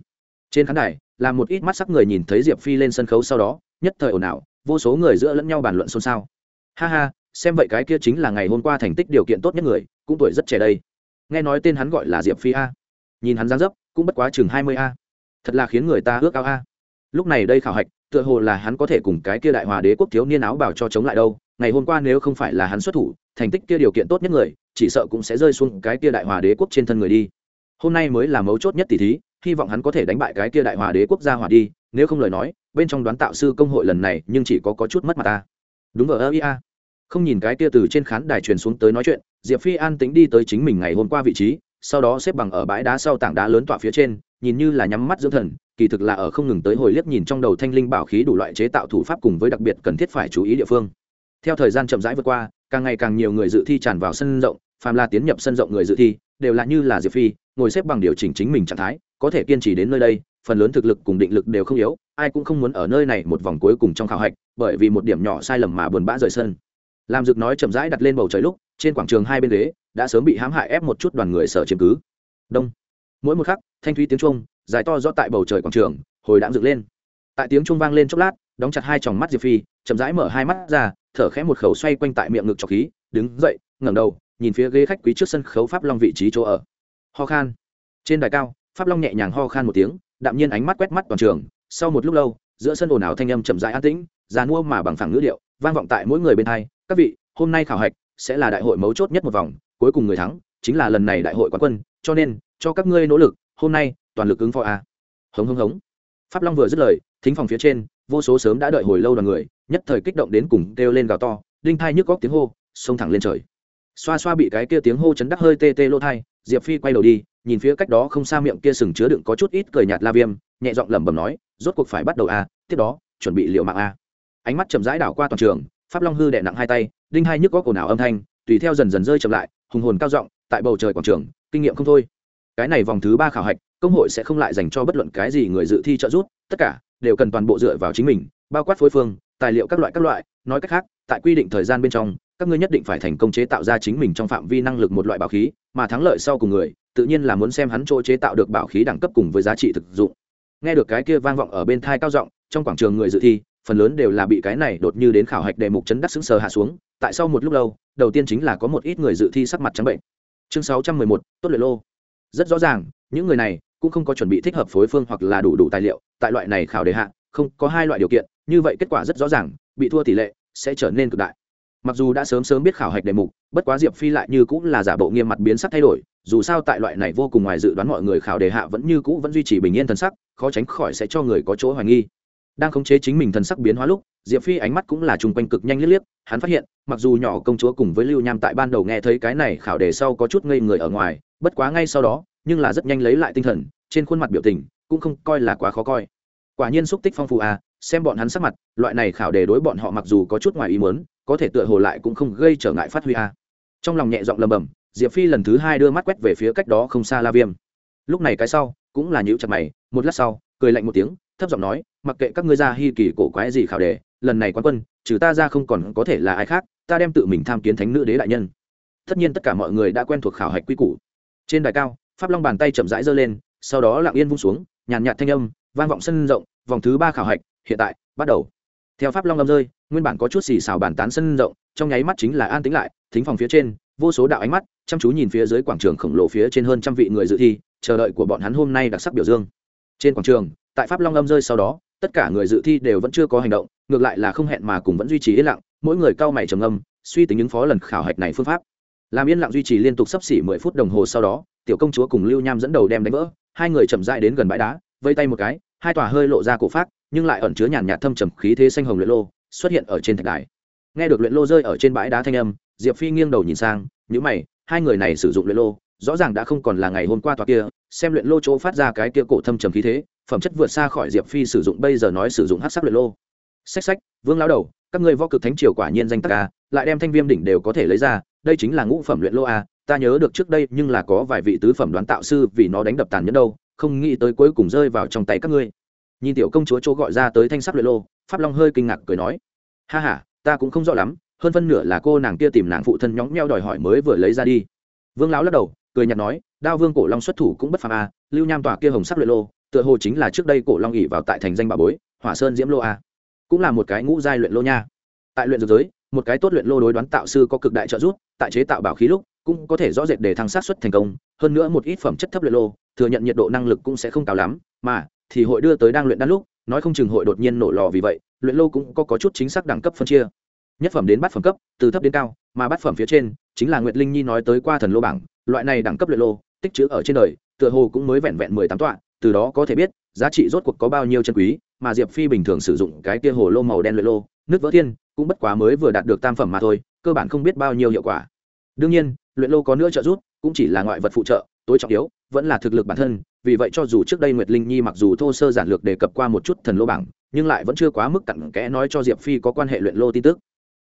Trên khán đài là một ít mắt sắc người nhìn thấy diệp phi lên sân khấu sau đó, nhất thời ồn ào, vô số người giữa lẫn nhau bàn luận xôn xao. Ha ha, xem vậy cái kia chính là ngày hôm qua thành tích điều kiện tốt nhất người, cũng tuổi rất trẻ đây. Nghe nói tên hắn gọi là diệp phi a. Nhìn hắn dáng dấp, cũng bất quá chừng hai mươi a. Thật là khiến người ta ước ao a. Lúc này đây khảo hạch tựa hồ là hắn có thể cùng cái kia đại hòa đế quốc thiếu niên áo bảo cho chống lại đâu. Ngày hôm qua nếu không phải là hắn xuất thủ, thành tích kia điều kiện tốt nhất người, chỉ sợ cũng sẽ rơi xuống cái kia đại hòa đế quốc trên thân người đi. Hôm nay mới là mấu chốt nhất tỷ thí, hy vọng hắn có thể đánh bại cái kia đại hòa đế quốc gia hòa đi, nếu không lời nói, bên trong đoán tạo sư công hội lần này nhưng chỉ có có chút mất mặt ta. Đúng vờ ơ ia không nhìn cái kia từ trên khán đài truyền xuống tới nói chuyện, diệp phi an tính đi tới chính mình ngày hôm qua vị trí, sau đó xếp bằng ở bãi đá sau tảng đá lớn tọa phía trên, nhìn như là nhắm mắt dưỡng thần kỳ thực là ở không ngừng tới hồi liếc nhìn trong đầu thanh linh bảo khí đủ loại chế tạo thủ pháp cùng với đặc biệt cần thiết phải chú ý địa phương. Theo thời gian chậm rãi vượt qua, càng ngày càng nhiều người dự thi tràn vào sân rộng, phàm là tiến nhập sân rộng người dự thi, đều là như là diệp phi, ngồi xếp bằng điều chỉnh chính mình trạng thái, có thể kiên trì đến nơi đây, phần lớn thực lực cùng định lực đều không yếu, ai cũng không muốn ở nơi này một vòng cuối cùng trong khảo hạch, bởi vì một điểm nhỏ sai lầm mà buồn bã rời sân. Làm dực nói chậm rãi đặt lên bầu trời lúc, trên quảng trường hai bên ghế, đã sớm bị hãm hại ép một chút đoàn người sở chiếm cứ. Đông. Mỗi một khắc, thanh thúy tiếng trung dài to rõ tại bầu trời quảng trường, hồi đạm dựng lên. Tại tiếng trung vang lên chốc lát, đóng chặt hai tròng mắt diệp phi, chậm rãi mở hai mắt ra, thở khẽ một khẩu xoay quanh tại miệng ngực trọc khí, đứng dậy, ngẩng đầu, nhìn phía ghế khách quý trước sân khấu pháp long vị trí chỗ ở. Ho khan. Trên đài cao, pháp long nhẹ nhàng ho khan một tiếng, đạm nhiên ánh mắt quét mắt toàn trường. Sau một lúc lâu, giữa sân ồn ào thanh âm chậm rãi an tĩnh già mua mà bằng phẳng ngữ điệu, vang vọng tại mỗi người bên hai. Các vị, hôm nay khảo hạch sẽ là đại hội mấu chốt nhất một vòng, cuối cùng người thắng chính là lần này đại hội quán quân, cho nên, cho các ngươi nỗ lực, hôm nay toàn lực ứng phó a. Hống hống hống. Pháp long vừa dứt lời, thính phòng phía trên, vô số sớm đã đợi hồi lâu đoàn người, nhất thời kích động đến cùng kêu lên gào to, đinh thai nhức góc tiếng hô, xông thẳng lên trời. Xoa xoa bị cái kia tiếng hô chấn đắc hơi tê tê lô thai, diệp phi quay đầu đi, nhìn phía cách đó không xa miệng kia sừng chứa đựng có chút ít cười nhạt la viêm, nhẹ giọng lẩm bẩm nói, rốt cuộc phải bắt đầu a, tiếp đó, chuẩn bị liệu mạng a. Ánh mắt chậm rãi đảo qua toàn trường, pháp long hư đè nặng hai tay, đinh hai nhức góc cổ nào âm thanh, tùy theo dần dần rơi chậm lại, hùng hồn cao giọng, tại bầu trời quảng trường, kinh nghiệm không thôi. Cái này vòng thứ ba khảo hạch công hội sẽ không lại dành cho bất luận cái gì người dự thi trợ giúp, tất cả đều cần toàn bộ dựa vào chính mình, bao quát phối phương, tài liệu các loại các loại. Nói cách khác, tại quy định thời gian bên trong, các ngươi nhất định phải thành công chế tạo ra chính mình trong phạm vi năng lực một loại bảo khí, mà thắng lợi sau cùng người, tự nhiên là muốn xem hắn chỗ chế tạo được bảo khí đẳng cấp cùng với giá trị thực dụng. Nghe được cái kia vang vọng ở bên thai cao giọng, trong quảng trường người dự thi, phần lớn đều là bị cái này đột như đến khảo hạch đề mục chấn đắc xứng sờ hạ xuống. Tại sau một lúc lâu, đầu tiên chính là có một ít người dự thi sắc mặt trắng bệnh. Chương sáu trăm mười một, tốt luyện lô. Rất rõ ràng, những người này cũng không có chuẩn bị thích hợp phối phương hoặc là đủ đủ tài liệu, tại loại này khảo đề hạ, không có hai loại điều kiện, như vậy kết quả rất rõ ràng, bị thua tỷ lệ sẽ trở nên cực đại. Mặc dù đã sớm sớm biết khảo hạch đề mục, bất quá diệp phi lại như cũng là giả bộ nghiêm mặt biến sắc thay đổi, dù sao tại loại này vô cùng ngoài dự đoán mọi người khảo đề hạ vẫn như cũ vẫn duy trì bình yên thần sắc, khó tránh khỏi sẽ cho người có chỗ hoài nghi. Đang khống chế chính mình thần sắc biến hóa lúc, diệp phi ánh mắt cũng là chung quanh cực nhanh liếc liếc, hắn phát hiện, mặc dù nhỏ công chúa cùng với lưu nham tại ban đầu nghe thấy cái này khảo đề sau có chút ngây người ở ngoài, bất quá ngay sau đó nhưng là rất nhanh lấy lại tinh thần, trên khuôn mặt biểu tình cũng không coi là quá khó coi. Quả nhiên xúc tích phong phú à xem bọn hắn sắc mặt, loại này khảo đề đối bọn họ mặc dù có chút ngoài ý muốn, có thể tựa hồ lại cũng không gây trở ngại phát huy à. Trong lòng nhẹ giọng lầm bầm, diệp phi lần thứ hai đưa mắt quét về phía cách đó không xa la viêm. Lúc này cái sau, cũng là nhữ chặt mày, một lát sau, cười lạnh một tiếng, thấp giọng nói, mặc kệ các ngươi ra hy kỳ cổ quái gì khảo đề, lần này quan quân, trừ ta ra không còn có thể là ai khác, ta đem tự mình tham kiến thánh nữ đế đại nhân. Tất nhiên tất cả mọi người đã quen thuộc khảo hạch quy củ. Trên đài cao pháp long bàn tay chậm rãi giơ lên, sau đó lặng yên vung xuống, nhàn nhạt thanh âm, vang vọng sân rộng, vòng thứ ba khảo hạch, hiện tại, bắt đầu. Theo pháp long âm rơi, nguyên bản có chút xì xào bàn tán sân rộng, trong nháy mắt chính là an tĩnh lại, thính phòng phía trên, vô số đạo ánh mắt, chăm chú nhìn phía dưới quảng trường khổng lồ phía trên hơn trăm vị người dự thi, chờ đợi của bọn hắn hôm nay đặc sắc biểu dương. Trên quảng trường, tại pháp long âm rơi sau đó, tất cả người dự thi đều vẫn chưa có hành động, ngược lại là không hẹn mà cùng vẫn duy trì yên lặng, mỗi người cao mày trầm âm suy tính ứng phó lần khảo hạch này phương pháp. Làm yên lặng duy trì liên tục sắp xỉ mười phút đồng hồ sau đó tiểu công chúa cùng lưu nham dẫn đầu đem đánh vỡ, hai người chậm dại đến gần bãi đá, vây tay một cái, hai tòa hơi lộ ra cổ phát nhưng lại ẩn chứa nhàn nhạt thâm trầm khí thế xanh hồng luyện lô, xuất hiện ở trên thạch đài. Nghe được luyện lô rơi ở trên bãi đá thanh âm, diệp phi nghiêng đầu nhìn sang nhữ mày, hai người này sử dụng luyện lô, rõ ràng đã không còn là ngày hôm qua tòa kia, xem luyện lô chỗ phát ra cái kia cổ thâm trầm khí thế, phẩm chất vượt xa khỏi diệp phi sử dụng, bây giờ nói sử dụng hát sắc luyện lô. Sách sách vương lao đầu, các ngươi võ cực thánh triều quả nhiên danh tắc a, lại đem thanh viêm đỉnh đều có thể lấy ra, đây chính là ngũ phẩm luyện lô a ta nhớ được trước đây nhưng là có vài vị tứ phẩm đoán tạo sư vì nó đánh đập tàn nhẫn đâu, không nghĩ tới cuối cùng rơi vào trong tay các ngươi. Nhìn tiểu công chúa chỗ gọi ra tới thanh sắc luyện lô, pháp long hơi kinh ngạc cười nói, ha ha, ta cũng không rõ lắm, hơn phân nửa là cô nàng kia tìm nàng phụ thân nhóng nheo đòi hỏi mới vừa lấy ra đi. Vương lão lắc đầu, cười nhạt nói, đao vương cổ long xuất thủ cũng bất phàm a, lưu nham tòa kia hồng sắc luyện lô, tựa hồ chính là trước đây cổ long ỉ vào tại thành danh bà bối, hỏa sơn diễm lô a. Cũng là một cái ngũ giai luyện lô nha. Tại luyện dược giới, một cái tốt luyện lô đối đoán tạo sư có cực đại trợ giúp, tại chế tạo bảo khí lúc cũng có thể rõ rệt để thăng sát xuất thành công hơn nữa một ít phẩm chất thấp luyện lô thừa nhận nhiệt độ năng lực cũng sẽ không cao lắm mà thì hội đưa tới đang luyện đan lúc nói không chừng hội đột nhiên nổ lò vì vậy luyện lô cũng có, có chút chính xác đẳng cấp phân chia. Nhất phẩm đến bát phẩm cấp từ thấp đến cao mà bát phẩm phía trên chính là nguyệt linh nhi nói tới qua thần lô bảng loại này đẳng cấp luyện lô tích chữ ở trên đời tựa hồ cũng mới vẹn vẹn mười tám tọa từ đó có thể biết giá trị rốt cuộc có bao nhiêu chân quý mà diệp phi bình thường sử dụng cái kia hồ lô màu đen luyện lô nước vỡ thiên cũng bất quá mới vừa đạt được tam phẩm mà thôi cơ bản không biết bao nhiêu hiệu quả. Đương nhiên luyện lô có nữa trợ giúp, cũng chỉ là ngoại vật phụ trợ, tối trọng yếu, vẫn là thực lực bản thân, vì vậy cho dù trước đây nguyệt linh nhi mặc dù thô sơ giản lược đề cập qua một chút thần lô bảng, nhưng lại vẫn chưa quá mức cặn kẽ nói cho diệp phi có quan hệ luyện lô tin tức.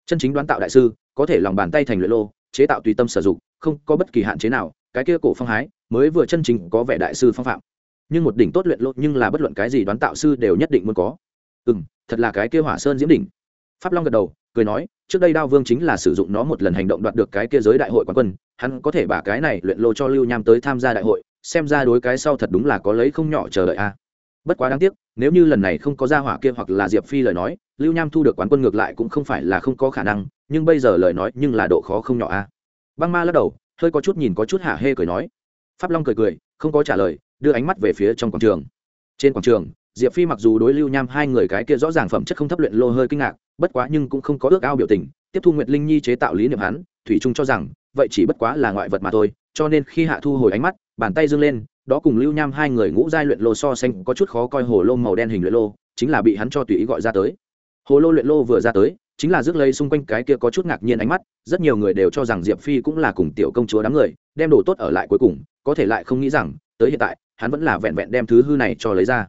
Chân chính đoán tạo đại sư, có thể lòng bàn tay thành luyện lô, chế tạo tùy tâm sử dụng, không có bất kỳ hạn chế nào, cái kia cổ phong hái, mới vừa chân chính có vẻ đại sư phong phạm. Nhưng một đỉnh tốt luyện lô nhưng là bất luận cái gì đoán tạo sư đều nhất định muốn có. Ừ thật là cái kia hỏa sơn diễm đỉnh. Pháp long gật đầu cười nói, trước đây đao vương chính là sử dụng nó một lần hành động đoạt được cái kia giới đại hội quán quân, hắn có thể bả cái này luyện lô cho lưu nham tới tham gia đại hội, xem ra đối cái sau thật đúng là có lấy không nhỏ chờ đợi a. Bất quá đáng tiếc, nếu như lần này không có gia hỏa kia hoặc là diệp phi lời nói, lưu nham thu được quán quân ngược lại cũng không phải là không có khả năng, nhưng bây giờ lời nói nhưng là độ khó không nhỏ a. Băng ma lắc đầu, hơi có chút nhìn có chút hạ hê cười nói. Pháp long cười cười, không có trả lời, đưa ánh mắt về phía trong quảng trường. Trên quảng trường diệp phi mặc dù đối lưu nham hai người cái kia rõ ràng phẩm chất không thấp luyện lô hơi kinh ngạc, bất quá nhưng cũng không có ước ao biểu tình, tiếp thu nguyệt linh nhi chế tạo lý niệm hắn, thủy trung cho rằng, vậy chỉ bất quá là ngoại vật mà thôi, cho nên khi hạ thu hồi ánh mắt, bàn tay dâng lên, đó cùng lưu nham hai người ngũ giai luyện lô so xanh có chút khó coi hồ lô màu đen hình luyện lô, chính là bị hắn cho tùy ý gọi ra tới. Hồ lô luyện lô vừa ra tới, chính là rước lấy xung quanh cái kia có chút ngạc nhiên ánh mắt, rất nhiều người đều cho rằng diệp phi cũng là cùng tiểu công chúa đám người, đem đồ tốt ở lại cuối cùng, có thể lại không nghĩ rằng, tới hiện tại, hắn vẫn là vẹn vẹn đem thứ hư này cho lấy ra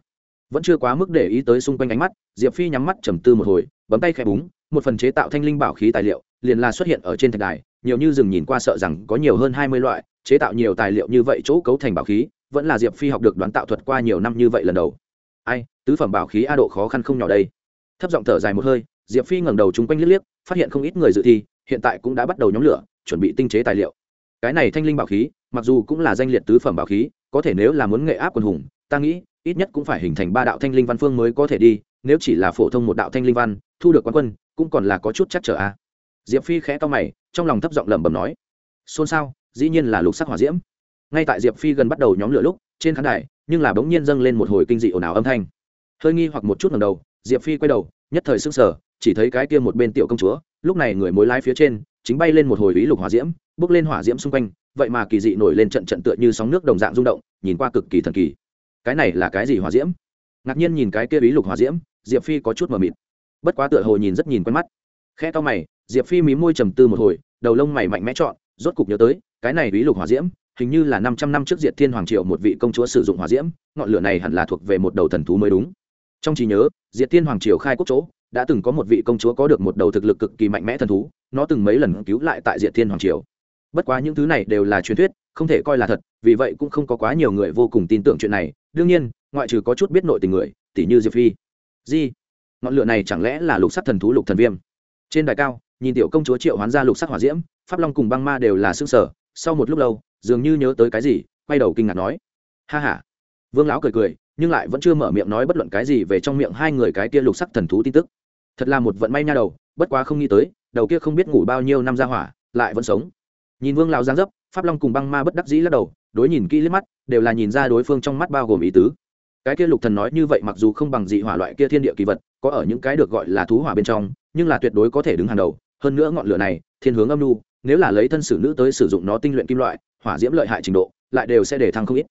vẫn chưa quá mức để ý tới xung quanh ánh mắt, diệp phi nhắm mắt trầm tư một hồi, bấm tay khẽ búng, một phần chế tạo thanh linh bảo khí tài liệu, liền là xuất hiện ở trên thạch đài, nhiều như rừng nhìn qua sợ rằng có nhiều hơn hai mươi loại, chế tạo nhiều tài liệu như vậy chỗ cấu thành bảo khí, vẫn là diệp phi học được đoán tạo thuật qua nhiều năm như vậy lần đầu. Ai, tứ phẩm bảo khí a độ khó khăn không nhỏ đây. Thấp giọng thở dài một hơi, diệp phi ngẩng đầu chung quanh liếc liếc, phát hiện không ít người dự thi, hiện tại cũng đã bắt đầu nhóm lửa, chuẩn bị tinh chế tài liệu. Cái này thanh linh bảo khí, mặc dù cũng là danh liệt tứ phẩm bảo khí, có thể nếu là muốn nghệ áp quần hùng, ta nghĩ ít nhất cũng phải hình thành ba đạo thanh linh văn phương mới có thể đi, nếu chỉ là phổ thông một đạo thanh linh văn, thu được quán quân, cũng còn là có chút chắc trở a. Diệp phi khẽ to mày, trong lòng thấp giọng lẩm bẩm nói, xôn xao, dĩ nhiên là lục sắc hỏa diễm. Ngay tại diệp phi gần bắt đầu nhóm lửa lúc, trên khán đài, nhưng là bỗng nhiên dâng lên một hồi kinh dị ồn ào âm thanh. Hơi nghi hoặc một chút ngầm đầu, diệp phi quay đầu, nhất thời sững sờ, chỉ thấy cái kia một bên tiểu công chúa, lúc này người mối lái phía trên, chính bay lên một hồi ý lục hỏa diễm, bước lên hỏa diễm xung quanh, vậy mà kỳ dị nổi lên trận trận tựa như sóng nước đồng dạng rung động, nhìn qua cực kỳ thần kỳ cái này là cái gì hỏa diễm? Ngạc nhiên nhìn cái kia bí lục hỏa diễm, diệp phi có chút mờ mịt. Bất quá tựa hồ nhìn rất nhìn quen mắt. Khe to mày, diệp phi mí môi trầm tư một hồi, đầu lông mày mạnh mẽ chọn rốt cục nhớ tới, cái này bí lục hỏa diễm, hình như là năm trăm năm trước diệt thiên hoàng triệu một vị công chúa sử dụng hỏa diễm, ngọn lửa này hẳn là thuộc về một đầu thần thú mới đúng. Trong trí nhớ, diệt thiên hoàng triều khai quốc chỗ, đã từng có một vị công chúa có được một đầu thực lực cực kỳ mạnh mẽ thần thú, nó từng mấy lần cứu lại tại diệt thiên hoàng triều. Bất quá những thứ này đều là truyền thuyết, không thể coi là thật, vì vậy cũng không có quá nhiều người vô cùng tin tưởng chuyện này đương nhiên, ngoại trừ có chút biết nội tình người tỷ như diệp phi. Di ngọn lửa này chẳng lẽ là lục sắc thần thú lục thần viêm? Trên đài cao, nhìn tiểu công chúa triệu hoán ra lục sắc hỏa diễm, pháp long cùng băng ma đều là xương sở sau một lúc lâu, dường như nhớ tới cái gì, quay đầu kinh ngạc nói. Ha ha. Vương lão cười cười, nhưng lại vẫn chưa mở miệng nói bất luận cái gì về trong miệng hai người cái kia lục sắc thần thú tin tức. Thật là một vận may nha đầu, bất quá không nghĩ tới, đầu kia không biết ngủ bao nhiêu năm ra hỏa, lại vẫn sống. Nhìn vương lão giáng dấp, pháp long cùng băng ma bất đắc dĩ lắc đầu đối nhìn kỹ liếc mắt, đều là nhìn ra đối phương trong mắt bao gồm ý tứ. Cái kia lục thần nói như vậy mặc dù không bằng dị hỏa loại kia thiên địa kỳ vật, có ở những cái được gọi là thú hỏa bên trong, nhưng là tuyệt đối có thể đứng hàng đầu. Hơn nữa ngọn lửa này, thiên hướng âm nu nếu là lấy thân sử nữ tới sử dụng nó tinh luyện kim loại, hỏa diễm lợi hại trình độ, lại đều sẽ để thăng không ít.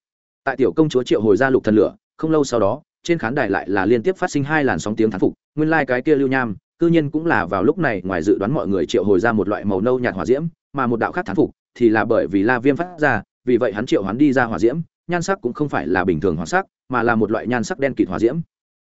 Tại tiểu công chúa triệu hồi ra lục thần lửa, không lâu sau đó, trên khán đài lại là liên tiếp phát sinh hai làn sóng tiếng thán phục, nguyên lai like cái kia lưu nham, cư nhiên cũng là vào lúc này ngoài dự đoán mọi người triệu hồi ra một loại màu nâu nhạt hỏa diễm, mà một đạo khác thán phục thì là bởi vì la viêm phát ra vì vậy hắn triệu hắn đi ra hỏa diễm, nhan sắc cũng không phải là bình thường hỏa sắc, mà là một loại nhan sắc đen kịt hỏa diễm.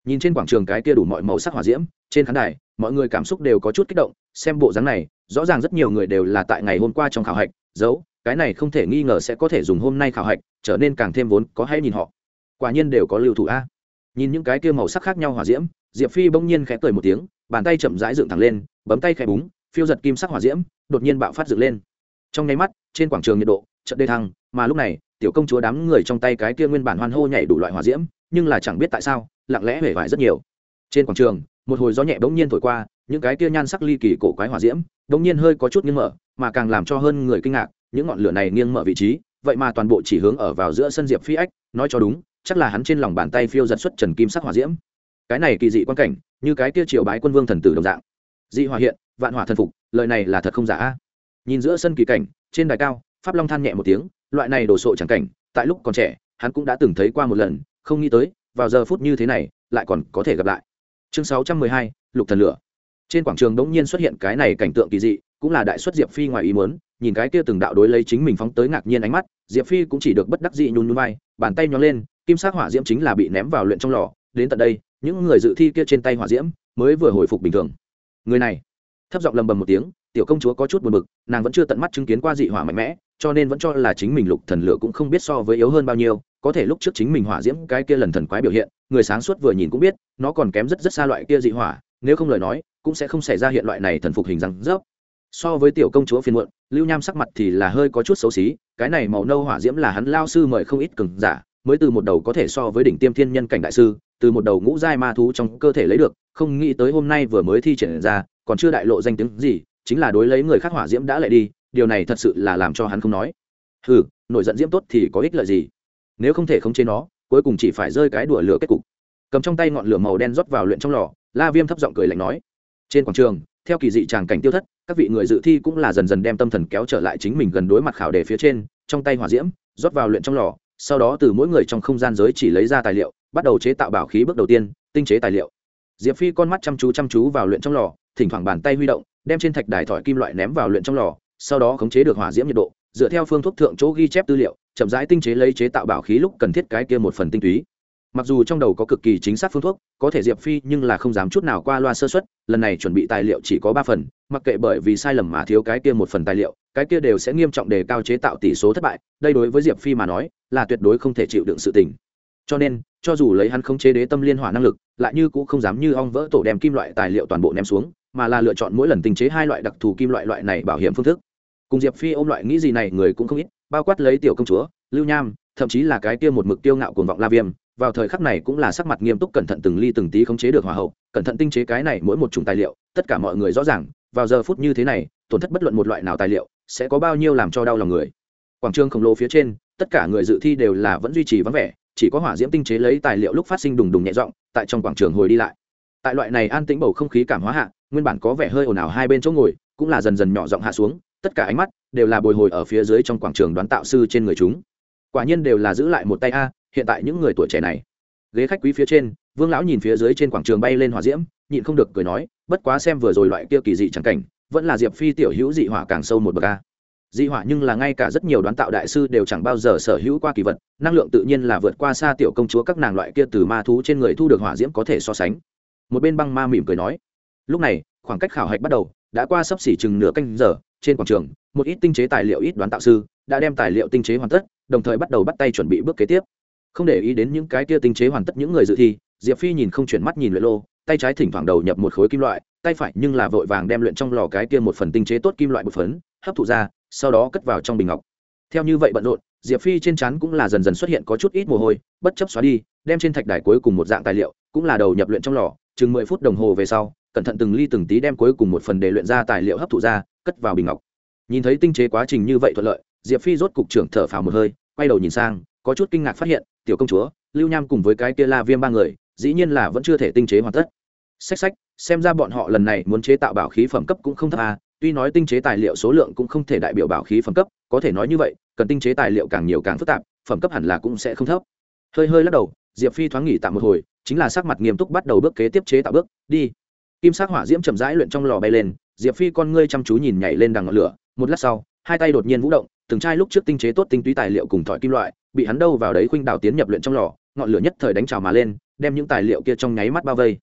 Nhìn trên quảng trường cái kia đủ mọi màu sắc hỏa diễm, trên khán đài, mọi người cảm xúc đều có chút kích động, xem bộ dáng này, rõ ràng rất nhiều người đều là tại ngày hôm qua trong khảo hạch giấu cái này không thể nghi ngờ sẽ có thể dùng hôm nay khảo hạch, trở nên càng thêm vốn có hay nhìn họ. Quả nhiên đều có lưu thủ a. Nhìn những cái kia màu sắc khác nhau hỏa diễm, diệp phi bỗng nhiên khẽ cười một tiếng, bàn tay chậm rãi dựng thẳng lên, bấm tay khẽ búng, phiêu giật kim sắc hỏa diễm, đột nhiên bạo phát dựng lên. Trong nháy mắt, trên quảng trường nhiệt độ trận đê thăng, mà lúc này, tiểu công chúa đám người trong tay cái kia nguyên bản hoan hô nhảy đủ loại hỏa diễm, nhưng là chẳng biết tại sao, lặng lẽ hể vải rất nhiều. Trên quảng trường, một hồi gió nhẹ bỗng nhiên thổi qua, những cái kia nhan sắc ly kỳ cổ quái hỏa diễm, bỗng nhiên hơi có chút nghiêng mở, mà càng làm cho hơn người kinh ngạc, những ngọn lửa này nghiêng mở vị trí, vậy mà toàn bộ chỉ hướng ở vào giữa sân diệp phi ách, nói cho đúng, chắc là hắn trên lòng bàn tay phiêu giật xuất trần kim sắc hỏa diễm. Cái này kỳ dị quan cảnh, như cái kia triều bái quân vương thần tử đồng dạng. Dị hòa hiện, vạn hỏa thần phục, lời này là thật không giả. Nhìn giữa sân kỳ cảnh, trên đài cao pháp long than nhẹ một tiếng, loại này đồ sộ chẳng cảnh, tại lúc còn trẻ, hắn cũng đã từng thấy qua một lần, không nghĩ tới, vào giờ phút như thế này, lại còn có thể gặp lại. Chương sáu trăm mười hai, lục thần lửa. Trên quảng trường đống nhiên xuất hiện cái này cảnh tượng kỳ dị, cũng là đại xuất diệp phi ngoài ý muốn, nhìn cái kia từng đạo đối lấy chính mình phóng tới ngạc nhiên ánh mắt, diệp phi cũng chỉ được bất đắc dị nhún nhún vai, bàn tay nhón lên, kim sắc hỏa diễm chính là bị ném vào luyện trong lò, đến tận đây, những người dự thi kia trên tay hỏa diễm mới vừa hồi phục bình thường. Người này, thấp giọng lầm bầm một tiếng tiểu công chúa có chút buồn bực, nàng vẫn chưa tận mắt chứng kiến qua dị hỏa mạnh mẽ, cho nên vẫn cho là chính mình lục thần lửa cũng không biết so với yếu hơn bao nhiêu, có thể lúc trước chính mình hỏa diễm cái kia lần thần quái biểu hiện, người sáng suốt vừa nhìn cũng biết, nó còn kém rất rất xa loại kia dị hỏa, nếu không lời nói, cũng sẽ không xảy ra hiện loại này thần phục hình răng rớp so với tiểu công chúa phiền muộn, lưu nham sắc mặt thì là hơi có chút xấu xí, cái này màu nâu hỏa diễm là hắn lao sư mời không ít cường giả, mới từ một đầu có thể so với đỉnh tiêm thiên nhân cảnh đại sư, từ một đầu ngũ giai ma thú trong cơ thể lấy được, không nghĩ tới hôm nay vừa mới thi triển ra, còn chưa đại lộ danh tiếng gì chính là đối lấy người khác hỏa diễm đã lại đi, điều này thật sự là làm cho hắn không nói. Hừ nổi giận diễm tốt thì có ích lợi gì? Nếu không thể khống chế nó, cuối cùng chỉ phải rơi cái đùa lửa kết cục. Cầm trong tay ngọn lửa màu đen rót vào luyện trong lò, la viêm thấp giọng cười lạnh nói. Trên quảng trường, theo kỳ dị tràng cảnh tiêu thất, các vị người dự thi cũng là dần dần đem tâm thần kéo trở lại chính mình gần đối mặt khảo đề phía trên, trong tay hỏa diễm, rót vào luyện trong lò, sau đó từ mỗi người trong không gian giới chỉ lấy ra tài liệu, bắt đầu chế tạo bảo khí bước đầu tiên, tinh chế tài liệu. Diệp phi con mắt chăm chú chăm chú vào luyện trong lò thỉnh thoảng bàn tay huy động, đem trên thạch đài thỏi kim loại ném vào luyện trong lò, sau đó khống chế được hỏa diễm nhiệt độ, dựa theo phương thuốc thượng chỗ ghi chép tư liệu, chậm rãi tinh chế lấy chế tạo bảo khí lúc cần thiết cái kia một phần tinh túy. Mặc dù trong đầu có cực kỳ chính xác phương thuốc, có thể diệp phi nhưng là không dám chút nào qua loa sơ xuất lần này chuẩn bị tài liệu chỉ có ba phần, mặc kệ bởi vì sai lầm mà thiếu cái kia một phần tài liệu, cái kia đều sẽ nghiêm trọng đề cao chế tạo tỷ số thất bại, đây đối với diệp phi mà nói, là tuyệt đối không thể chịu đựng sự tình. Cho nên, cho dù lấy hắn không chế đế tâm liên hỏa năng lực, lại như cũng không dám như ong vỡ tổ đem kim loại tài liệu toàn bộ ném xuống mà là lựa chọn mỗi lần tinh chế hai loại đặc thù kim loại loại này bảo hiểm phương thức. Cùng diệp phi ôm loại nghĩ gì này người cũng không ít, bao quát lấy tiểu công chúa, lưu nham, thậm chí là cái kia một mực tiêu ngạo cuồng vọng la viêm, vào thời khắc này cũng là sắc mặt nghiêm túc cẩn thận từng ly từng tí khống chế được hỏa hậu, cẩn thận tinh chế cái này mỗi một chủng tài liệu, tất cả mọi người rõ ràng, vào giờ phút như thế này, tổn thất bất luận một loại nào tài liệu, sẽ có bao nhiêu làm cho đau lòng người. Quảng trường khổng lồ phía trên, tất cả người dự thi đều là vẫn duy trì vắng vẻ, chỉ có hỏa diễm tinh chế lấy tài liệu lúc phát sinh đùng đùng nhẹ giọng, tại trong quảng trường hồi đi lại. Tại loại này an tĩnh bầu không khí cảm hóa hạ nguyên bản có vẻ hơi ồn ào hai bên chỗ ngồi, cũng là dần dần nhỏ giọng hạ xuống, tất cả ánh mắt đều là bồi hồi ở phía dưới trong quảng trường đoán tạo sư trên người chúng. Quả nhiên đều là giữ lại một tay a, hiện tại những người tuổi trẻ này. Ghế khách quý phía trên, vương lão nhìn phía dưới trên quảng trường bay lên hỏa diễm, nhịn không được cười nói, bất quá xem vừa rồi loại kia kỳ dị chẳng cảnh, vẫn là diệp phi tiểu hữu dị hỏa càng sâu một bậc a. Dị hỏa nhưng là ngay cả rất nhiều đoán tạo đại sư đều chẳng bao giờ sở hữu qua kỳ vật, năng lượng tự nhiên là vượt qua xa tiểu công chúa các nàng loại kia từ ma thú trên người thu được hỏa diễm có thể so sánh. Một bên băng ma mỉm cười nói lúc này, khoảng cách khảo hạch bắt đầu, đã qua sấp xỉ chừng nửa canh giờ, trên quảng trường, một ít tinh chế tài liệu ít đoán tạo sư đã đem tài liệu tinh chế hoàn tất, đồng thời bắt đầu bắt tay chuẩn bị bước kế tiếp. Không để ý đến những cái kia tinh chế hoàn tất những người dự thi, diệp phi nhìn không chuyển mắt nhìn luyện lô, tay trái thỉnh thoảng đầu nhập một khối kim loại, tay phải nhưng là vội vàng đem luyện trong lò cái kia một phần tinh chế tốt kim loại bột phấn, hấp thụ ra, sau đó cất vào trong bình ngọc. Theo như vậy bận rộn, diệp phi trên chắn cũng là dần dần xuất hiện có chút ít mồ hôi, bất chấp xóa đi, đem trên thạch đài cuối cùng một dạng tài liệu, cũng là đầu nhập luyện trong lò, chừng mười phút đồng hồ về sau cẩn thận từng ly từng tí đem cuối cùng một phần để luyện ra tài liệu hấp thụ ra, cất vào bình ngọc. Nhìn thấy tinh chế quá trình như vậy thuận lợi, diệp phi rốt cục trưởng thở phào một hơi, quay đầu nhìn sang, có chút kinh ngạc phát hiện, tiểu công chúa, lưu nham cùng với cái kia la viêm ba người, dĩ nhiên là vẫn chưa thể tinh chế hoàn tất. Sách sách xem ra bọn họ lần này muốn chế tạo bảo khí phẩm cấp cũng không thấp à tuy nói tinh chế tài liệu số lượng cũng không thể đại biểu bảo khí phẩm cấp, có thể nói như vậy, cần tinh chế tài liệu càng nhiều càng phức tạp, phẩm cấp hẳn là cũng sẽ không thấp. Hơi hơi lắc đầu, diệp phi thoáng nghỉ tạm một hồi, chính là sắc mặt nghiêm túc bắt đầu bước kế tiếp chế tạo bước, đi kim sắc hỏa diễm chậm rãi luyện trong lò bay lên, diệp phi con ngươi chăm chú nhìn nhảy lên đằng ngọn lửa, một lát sau, hai tay đột nhiên vũ động, từng chai lúc trước tinh chế tốt tinh túy tài liệu cùng thỏi kim loại, bị hắn đâu vào đấy khuynh đào tiến nhập luyện trong lò, ngọn lửa nhất thời đánh trào mà lên, đem những tài liệu kia trong nháy mắt bao vây.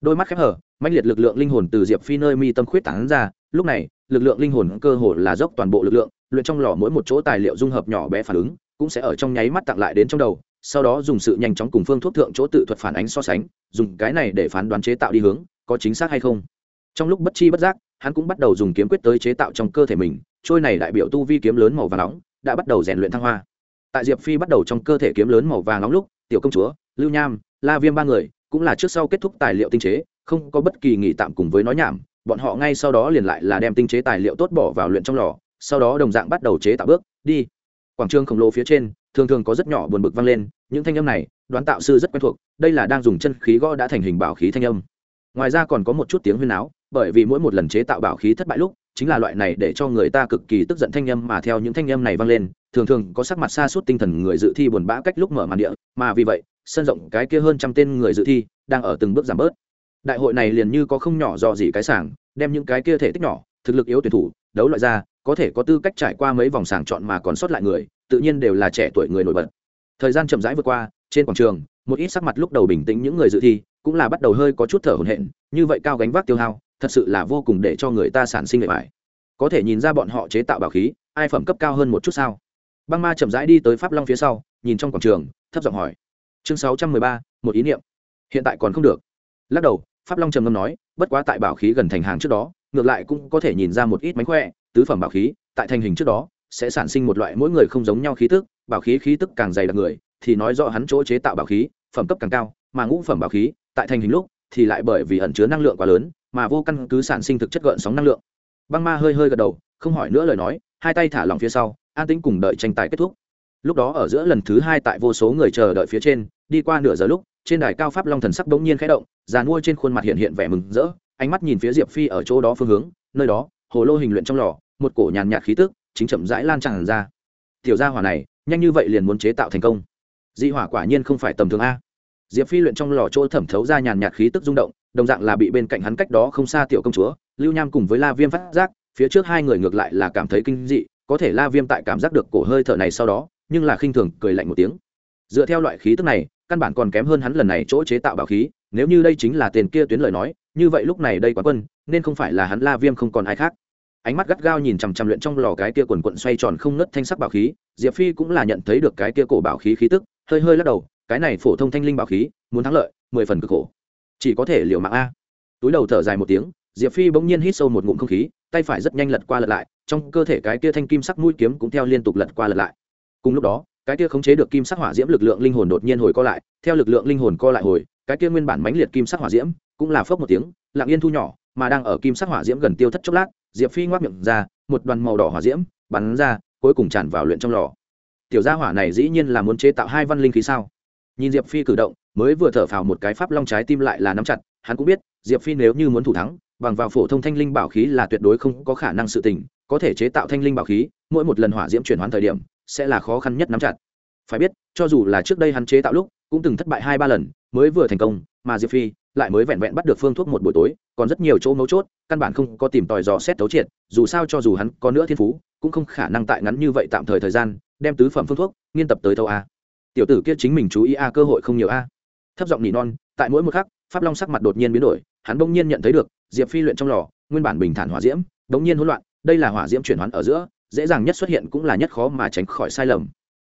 Đôi mắt khép hở, mãnh liệt lực lượng linh hồn từ diệp phi nơi mi tâm khuyết tán ra, lúc này, lực lượng linh hồn cơ hồ là dốc toàn bộ lực lượng, luyện trong lò mỗi một chỗ tài liệu dung hợp nhỏ bé phản ứng, cũng sẽ ở trong nháy mắt tặng lại đến trong đầu, sau đó dùng sự nhanh chóng cùng phương thuốc thượng chỗ tự thuật phản ánh so sánh, dùng cái này để phán đoán chế tạo đi hướng có chính xác hay không? Trong lúc bất chi bất giác, hắn cũng bắt đầu dùng kiếm quyết tới chế tạo trong cơ thể mình, trôi này đại biểu tu vi kiếm lớn màu vàng nóng, đã bắt đầu rèn luyện thăng hoa. Tại diệp phi bắt đầu trong cơ thể kiếm lớn màu vàng nóng lúc, tiểu công chúa, lưu nham, la viêm ba người, cũng là trước sau kết thúc tài liệu tinh chế, không có bất kỳ nghỉ tạm cùng với nói nhảm, bọn họ ngay sau đó liền lại là đem tinh chế tài liệu tốt bỏ vào luyện trong lò, sau đó đồng dạng bắt đầu chế tạo bước, đi. Quảng trường khổng lồ phía trên, thường thường có rất nhỏ buồn bực vang lên, những thanh âm này, đoán tạo sư rất quen thuộc, đây là đang dùng chân khí gõ đã thành hình bảo khí thanh âm ngoài ra còn có một chút tiếng huyên áo bởi vì mỗi một lần chế tạo bảo khí thất bại lúc, chính là loại này để cho người ta cực kỳ tức giận thanh âm mà theo những thanh âm này vang lên, thường thường có sắc mặt xa suốt tinh thần người dự thi buồn bã cách lúc mở màn địa, mà vì vậy, sân rộng cái kia hơn trăm tên người dự thi đang ở từng bước giảm bớt. Đại hội này liền như có không nhỏ do gì cái sảng, đem những cái kia thể tích nhỏ, thực lực yếu tuyển thủ, đấu loại ra, có thể có tư cách trải qua mấy vòng sàng chọn mà còn sót lại người, tự nhiên đều là trẻ tuổi người nổi bật. Thời gian chậm rãi vượt qua, trên quảng trường, một ít sắc mặt lúc đầu bình tĩnh những người dự thi cũng là bắt đầu hơi có chút thở hổn hển, như vậy cao gánh vác tiêu hao, thật sự là vô cùng để cho người ta sản sinh lệ bài. Có thể nhìn ra bọn họ chế tạo bảo khí, ai phẩm cấp cao hơn một chút sao? Băng ma chậm rãi đi tới pháp long phía sau, nhìn trong quảng trường, thấp giọng hỏi. Chương sáu trăm mười ba, một ý niệm. Hiện tại còn không được. Lắc đầu, pháp long trầm ngâm nói, bất quá tại bảo khí gần thành hàng trước đó, ngược lại cũng có thể nhìn ra một ít mánh khỏe, tứ phẩm bảo khí, tại thành hình trước đó, sẽ sản sinh một loại mỗi người không giống nhau khí tức, bảo khí khí tức càng dày đặc người, thì nói rõ hắn chỗ chế tạo bảo khí, phẩm cấp càng cao, mà ngũ phẩm bảo khí tại thành hình lúc, thì lại bởi vì ẩn chứa năng lượng quá lớn, mà vô căn cứ sản sinh thực chất gợn sóng năng lượng. Băng ma hơi hơi gật đầu, không hỏi nữa lời nói, hai tay thả lòng phía sau, an tĩnh cùng đợi tranh tài kết thúc. Lúc đó ở giữa lần thứ hai tại vô số người chờ đợi phía trên, đi qua nửa giờ lúc, trên đài cao pháp long thần sắc bỗng nhiên khẽ động, già nuôi trên khuôn mặt hiện hiện vẻ mừng rỡ, ánh mắt nhìn phía diệp phi ở chỗ đó phương hướng, nơi đó, hồ lô hình luyện trong lò, một cổ nhàn nhạt khí tức, chính chậm rãi lan tràn ra. Tiểu gia hỏa này, nhanh như vậy liền muốn chế tạo thành công. Dị hỏa quả nhiên không phải tầm thường a diệp phi luyện trong lò chỗ thẩm thấu ra nhàn nhạt khí tức rung động, đồng dạng là bị bên cạnh hắn cách đó không xa tiểu công chúa, lưu nham cùng với la viêm phát giác, phía trước hai người ngược lại là cảm thấy kinh dị, có thể la viêm tại cảm giác được cổ hơi thở này sau đó, nhưng là khinh thường, cười lạnh một tiếng. Dựa theo loại khí tức này, căn bản còn kém hơn hắn lần này chỗ chế tạo bảo khí, nếu như đây chính là tiền kia tuyến lời nói, như vậy lúc này đây quán quân, nên không phải là hắn la viêm không còn ai khác. Ánh mắt gắt gao nhìn chằm chằm luyện trong lò cái kia quần quận xoay tròn không nứt thanh sắc bảo khí, diệp phi cũng là nhận thấy được cái kia cổ bảo khí khí tức, hơi hơi lắc đầu cái này phổ thông thanh linh bảo khí, muốn thắng lợi, mười phần cực khổ. Chỉ có thể liều mạng a. Túi đầu thở dài một tiếng, diệp phi bỗng nhiên hít sâu một ngụm không khí, tay phải rất nhanh lật qua lật lại, trong cơ thể cái kia thanh kim sắc mũi kiếm cũng theo liên tục lật qua lật lại. Cùng lúc đó, cái kia khống chế được kim sắc hỏa diễm lực lượng linh hồn đột nhiên hồi co lại, theo lực lượng linh hồn co lại hồi, cái kia nguyên bản mãnh liệt kim sắc hỏa diễm cũng là phốc một tiếng, lặng yên thu nhỏ, mà đang ở kim sắc hỏa diễm gần tiêu thất chốc lát, diệp phi ngoác miệng ra, một đoàn màu đỏ hỏa diễm bắn ra, cuối cùng tràn vào luyện trong lò. Tiểu gia hỏa này dĩ nhiên là muốn chế tạo hai văn linh khí sao? Nhìn diệp phi cử động, mới vừa thở phào một cái pháp long trái tim lại là nắm chặt, hắn cũng biết, diệp phi nếu như muốn thủ thắng, bằng vào phổ thông thanh linh bảo khí là tuyệt đối không có khả năng sự tình, có thể chế tạo thanh linh bảo khí, mỗi một lần hỏa diễm chuyển hoán thời điểm, sẽ là khó khăn nhất nắm chặt. Phải biết, cho dù là trước đây hắn chế tạo lúc, cũng từng thất bại hai ba lần, mới vừa thành công, mà diệp phi lại mới vẹn vẹn bắt được phương thuốc một buổi tối, còn rất nhiều chỗ mấu chốt, căn bản không có tìm tòi dò xét thấu triệt, dù sao cho dù hắn có nữa thiên phú, cũng không khả năng tại ngắn như vậy tạm thời thời gian, đem tứ phẩm phương thuốc nghiên tập tới thâu a tiểu tử kia chính mình chú ý a, cơ hội không nhiều a. Thấp giọng nỉ non, tại mỗi một khắc, pháp long sắc mặt đột nhiên biến đổi, hắn bỗng nhiên nhận thấy được, diệp phi luyện trong lò, nguyên bản bình thản hỏa diễm, bỗng nhiên hỗn loạn, đây là hỏa diễm chuyển hoán ở giữa, dễ dàng nhất xuất hiện cũng là nhất khó mà tránh khỏi sai lầm.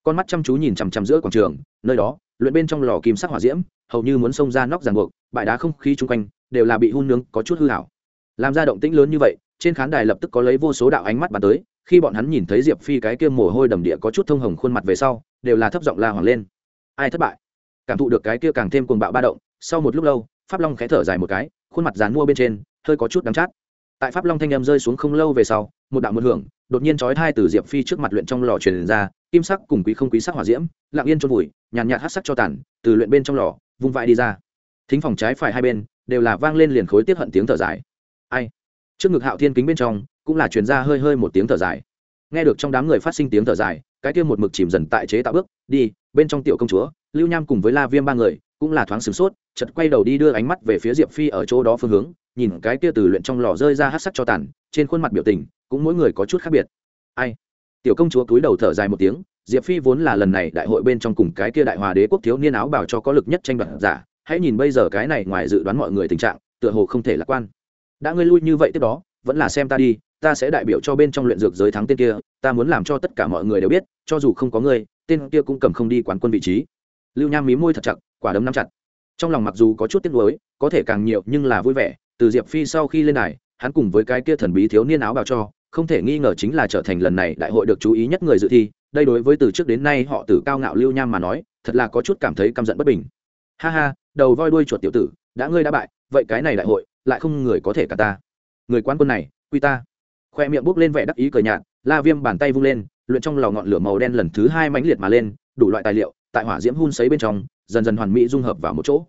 Con mắt chăm chú nhìn chằm chằm giữa quảng trường, nơi đó, luyện bên trong lò kim sắc hỏa diễm, hầu như muốn xông ra nóc ràng buộc, bãi đá không khí chung quanh, đều là bị hun nướng, có chút hư hảo làm ra động tĩnh lớn như vậy, trên khán đài lập tức có lấy vô số đạo ánh mắt bàn tới, khi bọn hắn nhìn thấy diệp phi cái kia mồ hôi đầm địa có chút thông hồng khuôn mặt về sau đều là thấp giọng la hoảng lên. Ai thất bại? Cảm thụ được cái kia càng thêm cuồng bạo ba động, sau một lúc lâu, pháp long khẽ thở dài một cái, khuôn mặt dán mua bên trên, hơi có chút đắng chát. Tại pháp long thanh em rơi xuống không lâu về sau, một đạo một hưởng, đột nhiên trói thai từ diệp phi trước mặt luyện trong lò truyền ra, kim sắc cùng quý không quý sắc hỏa diễm, lặng yên trôn vùi, nhàn nhạt hát sắc cho tàn, từ luyện bên trong lò, vung vãi đi ra. Thính phòng trái phải hai bên, đều là vang lên liền khối tiếp hận tiếng thở dài. Ai? Trước ngực hạo thiên kính bên trong, cũng là truyền ra hơi hơi một tiếng thở dài. Nghe được trong đám người phát sinh tiếng thở dài cái kia một mực chìm dần tại chế tạo bước, đi, bên trong tiểu công chúa, lưu nham cùng với la viêm ba người, cũng là thoáng sửng sốt chật quay đầu đi đưa ánh mắt về phía diệp phi ở chỗ đó phương hướng, nhìn cái kia từ luyện trong lò rơi ra hát sắc cho tàn, trên khuôn mặt biểu tình, cũng mỗi người có chút khác biệt. Ai? Tiểu công chúa cúi đầu thở dài một tiếng, diệp phi vốn là lần này đại hội bên trong cùng cái kia đại hòa đế quốc thiếu niên áo bảo cho có lực nhất tranh đoạt giả, hãy nhìn bây giờ cái này ngoài dự đoán mọi người tình trạng, tựa hồ không thể lạc quan. Đã ngươi lui như vậy tiếp đó, vẫn là xem ta đi ta sẽ đại biểu cho bên trong luyện dược giới thắng tên kia, ta muốn làm cho tất cả mọi người đều biết, cho dù không có ngươi, tên kia cũng cầm không đi quán quân vị trí. Lưu nham mí môi thật chặt, quả đấm nắm chặt. Trong lòng mặc dù có chút tiếc nuối, có thể càng nhiều nhưng là vui vẻ, từ diệp phi sau khi lên đài, hắn cùng với cái kia thần bí thiếu niên áo bào cho, không thể nghi ngờ chính là trở thành lần này đại hội được chú ý nhất người dự thi, đây đối với từ trước đến nay họ tử cao ngạo lưu nham mà nói, thật là có chút cảm thấy căm giận bất bình. Ha ha, đầu voi đuôi chuột tiểu tử, đã ngươi đã bại, vậy cái này đại hội, lại không người có thể cả ta. Người quan quân này, quy ta khoe miệng bốc lên vẻ đắc ý cờ nhạt, la viêm bàn tay vung lên, luyện trong lò ngọn lửa màu đen lần thứ hai mãnh liệt mà lên, đủ loại tài liệu, tại hỏa diễm hun sấy bên trong, dần dần hoàn mỹ dung hợp vào một chỗ.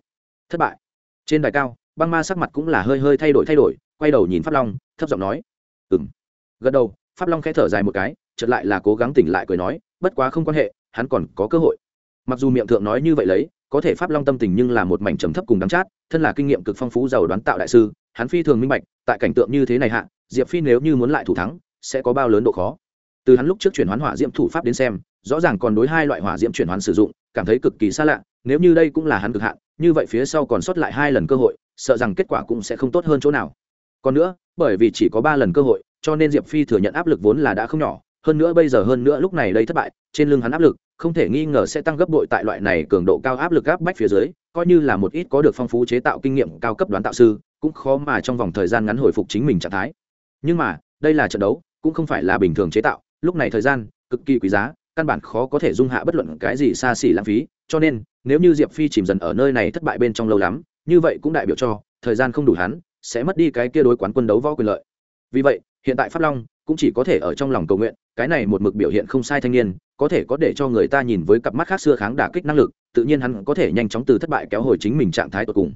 Thất bại. Trên đài cao, băng ma sắc mặt cũng là hơi hơi thay đổi thay đổi, quay đầu nhìn pháp long, thấp giọng nói ừng gật đầu, pháp long khẽ thở dài một cái, chợt lại là cố gắng tỉnh lại cười nói, bất quá không quan hệ, hắn còn có cơ hội. Mặc dù miệng thượng nói như vậy lấy, có thể pháp long tâm tình nhưng là một mảnh trầm thấp cùng đắng chát, thân là kinh nghiệm cực phong phú giàu đoán tạo đại sư, hắn phi thường minh bạch, tại cảnh tượng như thế này hạ diệp phi nếu như muốn lại thủ thắng, sẽ có bao lớn độ khó. Từ hắn lúc trước chuyển hoán hỏa diễm thủ pháp đến xem, rõ ràng còn đối hai loại hỏa diễm chuyển hoán sử dụng, cảm thấy cực kỳ xa lạ, nếu như đây cũng là hắn cực hạn, như vậy phía sau còn sót lại hai lần cơ hội, sợ rằng kết quả cũng sẽ không tốt hơn chỗ nào. Còn nữa, bởi vì chỉ có ba lần cơ hội, cho nên diệp phi thừa nhận áp lực vốn là đã không nhỏ, hơn nữa bây giờ hơn nữa lúc này đây thất bại, trên lưng hắn áp lực, không thể nghi ngờ sẽ tăng gấp bội tại loại này cường độ cao áp lực áp bách phía dưới, coi như là một ít có được phong phú chế tạo kinh nghiệm cao cấp đoán tạo sư, cũng khó mà trong vòng thời gian ngắn hồi phục chính mình trạng thái nhưng mà, đây là trận đấu, cũng không phải là bình thường chế tạo, lúc này thời gian, cực kỳ quý giá, căn bản khó có thể dung hạ bất luận cái gì xa xỉ lãng phí, cho nên, nếu như diệp phi chìm dần ở nơi này thất bại bên trong lâu lắm, như vậy cũng đại biểu cho, thời gian không đủ hắn, sẽ mất đi cái kia đối quán quân đấu võ quyền lợi. Vì vậy, hiện tại pháp long cũng chỉ có thể ở trong lòng cầu nguyện, cái này một mực biểu hiện không sai thanh niên, có thể có để cho người ta nhìn với cặp mắt khác xưa kháng đả kích năng lực, tự nhiên hắn có thể nhanh chóng từ thất bại kéo hồi chính mình trạng thái tột cùng.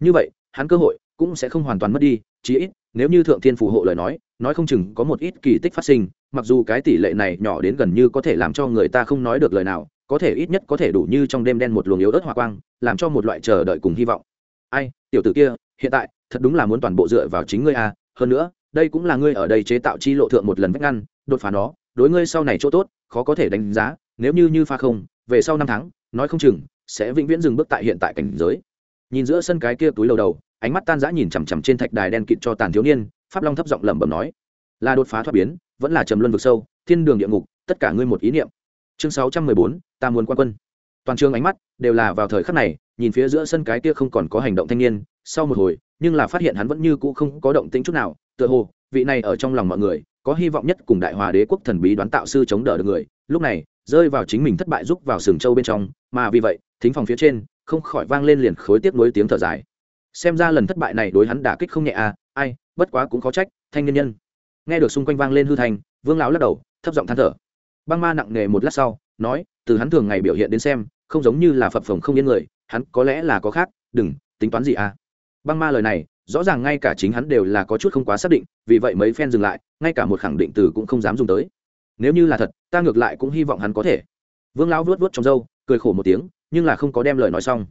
Như vậy, hắn cơ hội cũng sẽ không hoàn toàn mất đi, chí ít nếu như thượng thiên phù hộ lời nói nói không chừng có một ít kỳ tích phát sinh, mặc dù cái tỷ lệ này nhỏ đến gần như có thể làm cho người ta không nói được lời nào, có thể ít nhất có thể đủ như trong đêm đen một luồng yếu ớt hỏa quang, làm cho một loại chờ đợi cùng hy vọng. Ai, tiểu tử kia, hiện tại, thật đúng là muốn toàn bộ dựa vào chính ngươi à hơn nữa, đây cũng là ngươi ở đây chế tạo chi lộ thượng một lần vách ngăn, đột phá nó, đối ngươi sau này chỗ tốt, khó có thể đánh giá, nếu như như pha không, về sau năm tháng, nói không chừng, sẽ vĩnh viễn dừng bước tại hiện tại cảnh giới. Nhìn giữa sân cái kia túi lầu đầu ánh mắt tan rã nhìn chằm chằm trên thạch đài đen kịt cho tàn thiếu niên, pháp long thấp giọng lẩm bẩm nói là đột phá thoát biến, vẫn là trầm luân vực sâu, thiên đường địa ngục, tất cả ngươi một ý niệm. Chương sáu trăm mười bốn, ta muốn quan quân. Toàn trường ánh mắt đều là vào thời khắc này, nhìn phía giữa sân cái kia không còn có hành động thanh niên, sau một hồi, nhưng là phát hiện hắn vẫn như cũ không có động tĩnh chút nào, tựa hồ, vị này ở trong lòng mọi người, có hy vọng nhất cùng đại hòa đế quốc thần bí đoán tạo sư chống đỡ được người, lúc này, rơi vào chính mình thất bại rúc vào sừng châu bên trong, mà vì vậy, thính phòng phía trên, không khỏi vang lên liền khối tiếp nối tiếng thở dài xem ra lần thất bại này đối hắn đả kích không nhẹ à ai, bất quá cũng khó trách, thanh nhân nhân. Nghe được xung quanh vang lên hư thành vương lão lắc đầu, thấp giọng than thở. Băng ma nặng nề một lát sau, nói, từ hắn thường ngày biểu hiện đến xem, không giống như là phập phồng không yên người, hắn có lẽ là có khác, đừng, tính toán gì à. Băng ma lời này, rõ ràng ngay cả chính hắn đều là có chút không quá xác định, vì vậy mấy phen dừng lại, ngay cả một khẳng định từ cũng không dám dùng tới. Nếu như là thật, ta ngược lại cũng hy vọng hắn có thể. Vương lão vuốt vuốt trong râu, cười khổ một tiếng, nhưng là không có đem lời nói xong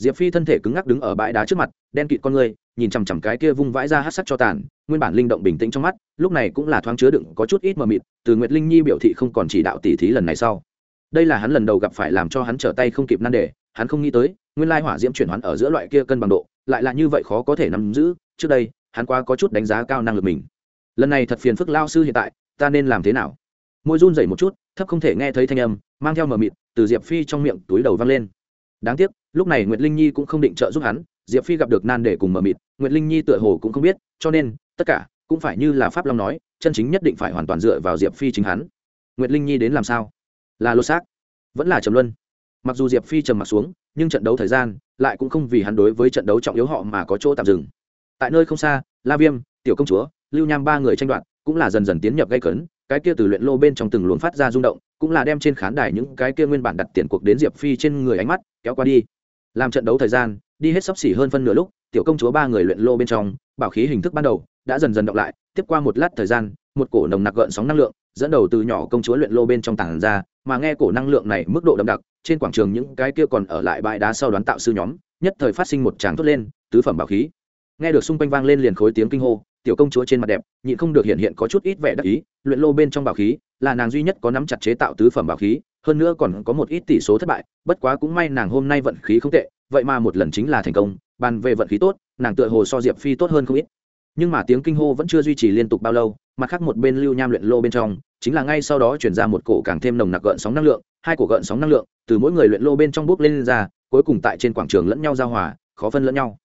diệp phi thân thể cứng ngắc đứng ở bãi đá trước mặt, đen kịt con người, nhìn chằm chằm cái kia vung vãi ra hát sắc cho tàn, nguyên bản linh động bình tĩnh trong mắt, lúc này cũng là thoáng chứa đựng có chút ít mờ mịt, từ nguyệt linh nhi biểu thị không còn chỉ đạo tỉ thí lần này sau. Đây là hắn lần đầu gặp phải làm cho hắn trở tay không kịp nan đề, hắn không nghĩ tới, nguyên lai hỏa diễm chuyển hoán ở giữa loại kia cân bằng độ, lại là như vậy khó có thể nắm giữ, trước đây, hắn quá có chút đánh giá cao năng lực mình. Lần này thật phiền phức lao sư hiện tại, ta nên làm thế nào? Môi run rẩy một chút, thấp không thể nghe thấy thanh âm, mang theo mờ mịt, từ diệp phi trong miệng túi đầu văng lên. Đáng tiếc lúc này nguyệt linh nhi cũng không định trợ giúp hắn, diệp phi gặp được nan để cùng mờ mịt, nguyệt linh nhi tựa hồ cũng không biết, cho nên, tất cả cũng phải như là pháp long nói, chân chính nhất định phải hoàn toàn dựa vào diệp phi chính hắn. Nguyệt linh nhi đến làm sao? Là lô xác, vẫn là trầm luân. Mặc dù diệp phi trầm m ặ t xuống, nhưng trận đấu thời gian lại cũng không vì hắn đối với trận đấu trọng yếu họ mà có chỗ tạm dừng. Tại nơi không xa, la viêm, tiểu công chúa, lưu nham ba người tranh đoạt cũng là dần dần tiến nhập gây cấn, cái kia từ luyện lô bên trong từng luồng phát ra rung động, cũng là đem trên khán đài những cái kia nguyên bản đặt tiền cuộc đến diệp phi trên người ánh mắt kéo qua đi làm trận đấu thời gian, đi hết sắp xỉ hơn phân nửa lúc, tiểu công chúa ba người luyện lô bên trong, bảo khí hình thức ban đầu đã dần dần đọc lại, tiếp qua một lát thời gian, một cổ nồng nặc gợn sóng năng lượng dẫn đầu từ nhỏ công chúa luyện lô bên trong tảng ra, mà nghe cổ năng lượng này mức độ đậm đặc, trên quảng trường những cái kia còn ở lại bãi đá sau đoán tạo sư nhóm, nhất thời phát sinh một tràng thốt lên, tứ phẩm bảo khí. Nghe được xung quanh vang lên liền khối tiếng kinh hô, tiểu công chúa trên mặt đẹp, nhịn không được hiện hiện có chút ít vẻ đắc ý, luyện lô bên trong bảo khí là nàng duy nhất có nắm chặt chế tạo tứ phẩm bảo khí hơn nữa còn có một ít tỷ số thất bại bất quá cũng may nàng hôm nay vận khí không tệ vậy mà một lần chính là thành công bàn về vận khí tốt nàng tựa hồ so diệp phi tốt hơn không ít. Nhưng mà tiếng kinh hô vẫn chưa duy trì liên tục bao lâu mặt khác một bên lưu nham luyện lô bên trong chính là ngay sau đó chuyển ra một cổ càng thêm nồng nặc gợn sóng năng lượng hai cổ gợn sóng năng lượng từ mỗi người luyện lô bên trong bốc lên, lên ra cuối cùng tại trên quảng trường lẫn nhau giao hòa khó phân lẫn nhau.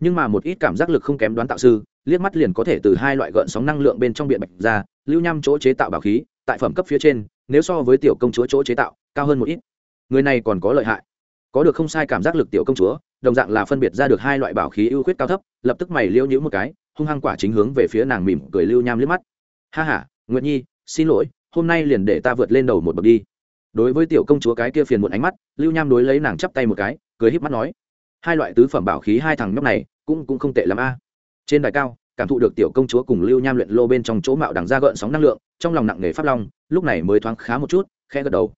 Nhưng mà một ít cảm giác lực không kém đoán tạo sư liếc mắt liền có thể từ hai loại gợn sóng năng lượng bên trong biện bạch ra lưu nham chỗ chế tạo bảo khí tại phẩm cấp phía trên nếu so với tiểu công chúa chỗ chế tạo, cao hơn một ít. Người này còn có lợi hại. Có được không sai cảm giác lực tiểu công chúa, đồng dạng là phân biệt ra được hai loại bảo khí ưu khuyết cao thấp, lập tức mày liêu nhữ một cái, hung hăng quả chính hướng về phía nàng mỉm cười lưu nham liếc mắt. Ha h a nguyện nhi, xin lỗi, hôm nay liền để ta vượt lên đầu một bậc đi. Đối với tiểu công chúa cái kia phiền một ánh mắt, lưu nham đối lấy nàng chắp tay một cái, cười híp mắt nói, hai loại tứ phẩm bảo khí hai thằng nhóc này, cũng cũng không tệ lắm a. Trên đài cao cảm thụ được tiểu công chúa cùng lưu nham luyện lô bên trong chỗ mạo đằng ra gợn sóng năng lượng, trong lòng nặng nề pháp long, lúc này mới thoáng khá một chút, khẽ gật đầu.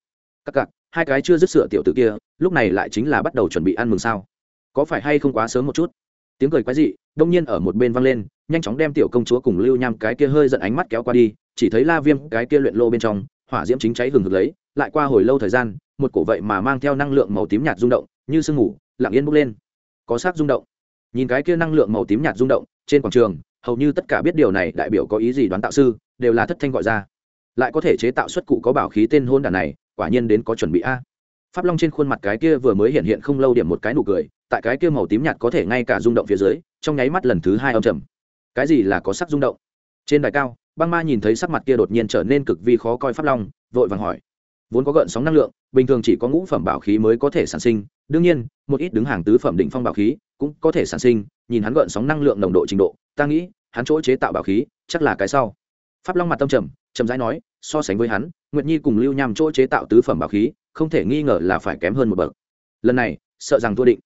Các cặc hai cái chưa dứt sửa tiểu tử kia, lúc này lại chính là bắt đầu chuẩn bị ăn mừng sao? Có phải hay không quá sớm một chút? Tiếng cười quái dị đông nhiên ở một bên văng lên, nhanh chóng đem tiểu công chúa cùng lưu nham cái kia hơi giận ánh mắt kéo qua đi, chỉ thấy la viêm cái kia luyện lô bên trong, hỏa diễm chính cháy hừng hực lấy, lại qua hồi lâu thời gian, một cổ vậy mà mang theo năng lượng màu tím nhạt rung động, như sương ngủ lặng yên bốc lên. Có sắc rung động. Nhìn cái kia năng lượng màu tím nhạt rung động, trên quảng trường hầu như tất cả biết điều này, đại biểu có ý gì đoán tạo sư, đều là thất thanh gọi ra. Lại có thể chế tạo xuất cụ có bảo khí tên hôn đản này, quả nhiên đến có chuẩn bị a. Pháp long trên khuôn mặt cái kia vừa mới hiện hiện không lâu điểm một cái nụ cười, tại cái kia màu tím nhạt có thể ngay cả rung động phía dưới, trong nháy mắt lần thứ hai âm trầm. Cái gì là có sắc rung động? Trên đài cao, băng ma nhìn thấy sắc mặt kia đột nhiên trở nên cực vi khó coi pháp long, vội vàng hỏi. Vốn có gợn sóng năng lượng, bình thường chỉ có ngũ phẩm bảo khí mới có thể sản sinh, đương nhiên, một ít đứng hàng tứ phẩm định phong bảo khí cũng có thể sản sinh, nhìn hắn gợn sóng năng lượng nồng độ trình độ, ta nghĩ, hắn chỗ chế tạo bảo khí, chắc là cái sau. Pháp long mặt tâm trầm trầm rãi nói, so sánh với hắn, nguyệt nhi cùng lưu nham chỗ chế tạo tứ phẩm bảo khí, không thể nghi ngờ là phải kém hơn một bậc. Lần này, sợ rằng thua định.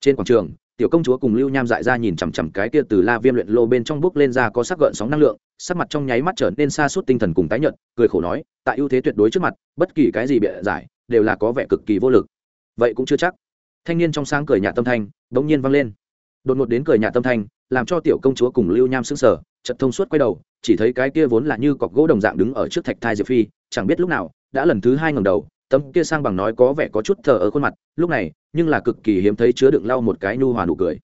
Trên quảng trường, tiểu công chúa cùng lưu nham dại ra nhìn chằm chằm cái kia từ la viêm luyện lô bên trong bước lên ra có sắc gợn sóng năng lượng, sắc mặt trong nháy mắt trở nên xa suốt tinh thần cùng tái nhợt, cười khổ nói, tại ưu thế tuyệt đối trước mặt, bất kỳ cái gì bịa giải, đều là có vẻ cực kỳ vô lực. Vậy cũng chưa chắc thanh niên trong sáng cười nhạt tâm thanh, bỗng nhiên vang lên. Đột ngột đến cười nhạt tâm thanh, làm cho tiểu công chúa cùng lưu nham sững sờ, chợt thông suốt quay đầu, chỉ thấy cái kia vốn là như cọc gỗ đồng dạng đứng ở trước thạch thai diệp phi, chẳng biết lúc nào, đã lần thứ hai ngầm đầu, tấm kia sang bằng nói có vẻ có chút thờ ở khuôn mặt, lúc này, nhưng là cực kỳ hiếm thấy chứa đựng lau một cái nhu hòa nụ cười.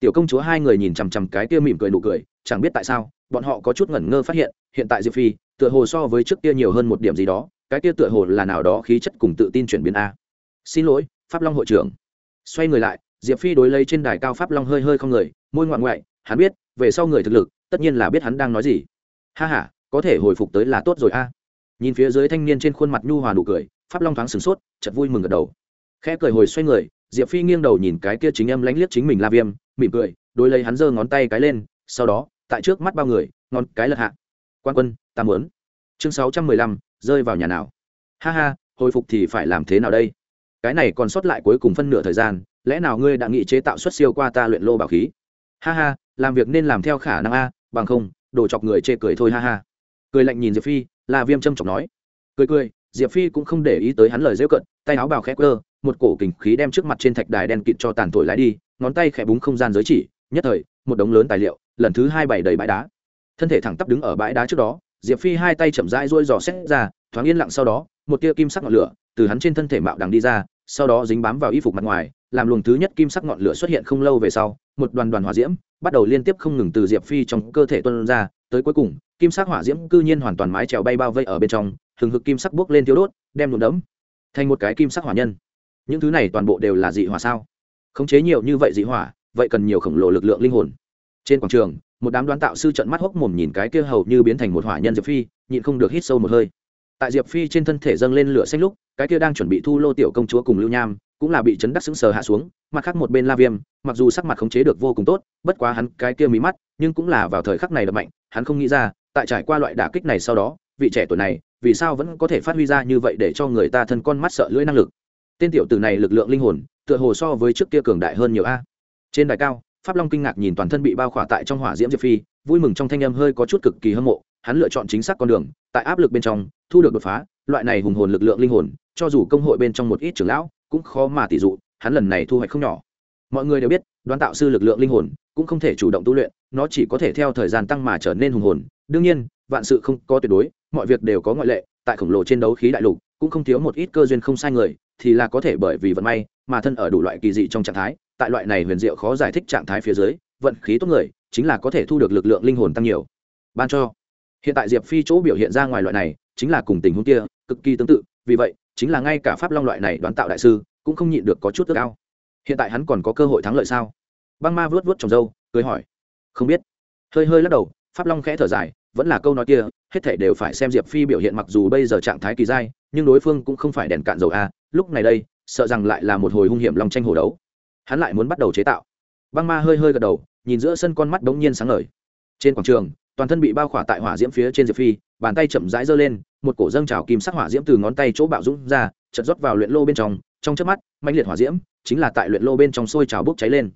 Tiểu công chúa hai người nhìn chằm chằm cái kia mỉm cười nụ cười, chẳng biết tại sao, bọn họ có chút ngẩn ngơ phát hiện hiện tại diệp phi, tựa hồ so với trước kia nhiều hơn một điểm gì đó, cái kia tựa hồ là nào đó khí chất cùng tự tin chuyển biến a. Xin lỗi, pháp long hội trưởng xoay người lại, diệp phi đối lấy trên đài cao pháp long hơi hơi không người, môi ngoạn ngoại, hắn biết, về sau người thực lực, tất nhiên là biết hắn đang nói gì. Ha h a có thể hồi phục tới là tốt rồi a. À. Nhìn phía dưới thanh niên trên khuôn mặt nhu hòa nụ cười, pháp long thoáng sửng sốt chật vui mừng gật đầu. Khẽ cười hồi xoay người, diệp phi nghiêng đầu nhìn cái kia chính âm lánh liếc chính mình la viêm, mỉm cười, đối lấy hắn giơ ngón tay cái lên, sau đó, tại trước mắt bao người, ngón cái lật hạ. Quan quân, ta muốn. Chương sáu trăm mười lăm, rơi vào nhà nào. Ha ha, hồi phục thì phải làm thế nào đây? Cái này còn sót lại cuối cùng phân nửa thời gian, lẽ nào ngươi đã nghị chế tạo xuất siêu qua ta luyện lô bảo khí? Ha ha, làm việc nên làm theo khả năng a, bằng không đổ chọc người chê cười thôi ha ha. Cười lạnh nhìn diệp phi là viêm châm chọc nói. Cười cười, diệp phi cũng không để ý tới hắn lời dễ cận, tay áo bào khẽ cơ một cổ kình khí đem trước mặt trên thạch đài đen kịt cho tàn thổi lái đi, ngón tay khẽ búng không gian giới chỉ, nhất thời, một đống lớn tài liệu, lần thứ hai bảy đầy bãi đá. Thân thể thẳng tắp đứng ở bãi đá trước đó, diệp phi hai tay chậm rãi rôi dò xét ra, thoáng yên lặng sau đó, một tia kim sắc ngọn lửa từ hắn trên thân thể mạo đằng đi ra, sau đó dính bám vào y phục mặt ngoài, làm luồng thứ nhất kim sắc ngọn lửa xuất hiện không lâu về sau, một đoàn đoàn hỏa diễm bắt đầu liên tiếp không ngừng từ diệp phi trong cơ thể tuân ra, tới cuối cùng, kim sắc hỏa diễm cư nhiên hoàn toàn mái trèo bay bao vây ở bên trong, hừng hực kim sắc buốc lên thiếu đốt, đem nhuộm đẫm thành một cái kim sắc hỏa nhân. Những thứ này toàn bộ đều là dị hỏa sao? Khống chế nhiều như vậy dị hỏa, vậy cần nhiều khổng lồ lực lượng linh hồn. Trên quảng trường, một đám đoán tạo sư trận mắt hốc mồm nhìn cái kia hầu như biến thành một hỏa nhân diệp phi, nhịn không được hít sâu một hơi tại diệp phi trên thân thể dâng lên lửa xanh lúc, cái kia đang chuẩn bị thu lô tiểu công chúa cùng lưu nham, cũng là bị chấn đắc sững sờ hạ xuống, mặt khác một bên la viêm, mặc dù sắc mặt khống chế được vô cùng tốt, bất quá hắn cái kia mí mắt, nhưng cũng là vào thời khắc này đập mạnh, hắn không nghĩ ra, tại trải qua loại đả kích này sau đó, vị trẻ tuổi này, vì sao vẫn có thể phát huy ra như vậy để cho người ta thân con mắt sợ lưỡi năng lực? Tên tiểu tử này lực lượng linh hồn, tựa hồ so với trước kia cường đại hơn nhiều a. Trên đài cao, pháp long kinh ngạc nhìn toàn thân bị bao khỏa tại trong hỏa diễm diệp phi, vui mừng trong thanh âm hơi có chút cực kỳ hâm mộ hắn lựa chọn chính xác con đường, tại áp lực bên trong, thu được đột phá, loại này hùng hồn lực lượng linh hồn, cho dù công hội bên trong một ít trưởng lão, cũng khó mà tỷ dụ, hắn lần này thu hoạch không nhỏ. Mọi người đều biết, đoán tạo sư lực lượng linh hồn, cũng không thể chủ động tu luyện, nó chỉ có thể theo thời gian tăng mà trở nên hùng hồn. Đương nhiên, vạn sự không có tuyệt đối, mọi việc đều có ngoại lệ, tại khổng lồ trên đấu khí đại lục, cũng không thiếu một ít cơ duyên không sai người, thì là có thể bởi vì vận may, mà thân ở đủ loại kỳ dị trong trạng thái, tại loại này huyền diệu khó giải thích trạng thái phía dưới, vận khí tốt người, chính là có thể thu được lực lượng linh hồn tăng nhiều. Ban cho hiện tại diệp phi chỗ biểu hiện ra ngoài loại này, chính là cùng tình huống kia, cực kỳ tương tự, vì vậy, chính là ngay cả pháp long loại này đoán tạo đại sư, cũng không nhịn được có chút tức ao. Hiện tại hắn còn có cơ hội thắng lợi sao? Băng ma vớt vớt trồng râu cười hỏi. Không biết. Hơi hơi lắc đầu, pháp long khẽ thở dài, vẫn là câu nói kia, hết thể đều phải xem diệp phi biểu hiện mặc dù bây giờ trạng thái kỳ dai, nhưng đối phương cũng không phải đèn cạn dầu a, lúc này đây, sợ rằng lại là một hồi hung hiểm long tranh hồ đấu. Hắn lại muốn bắt đầu chế tạo. Băng ma hơi hơi gật đầu, nhìn giữa sân con mắt đống nhiên sáng ngời. Trên quảng trường toàn thân bị bao khỏa tại hỏa diễm phía trên diệp phi, bàn tay chậm rãi giơ lên, một cổ dâng trào kim sắc hỏa diễm từ ngón tay chỗ bạo dũng ra chật rót vào luyện lô bên trong trong chớp mắt mạnh liệt hỏa diễm chính là tại luyện lô bên trong sôi trào bốc cháy lên.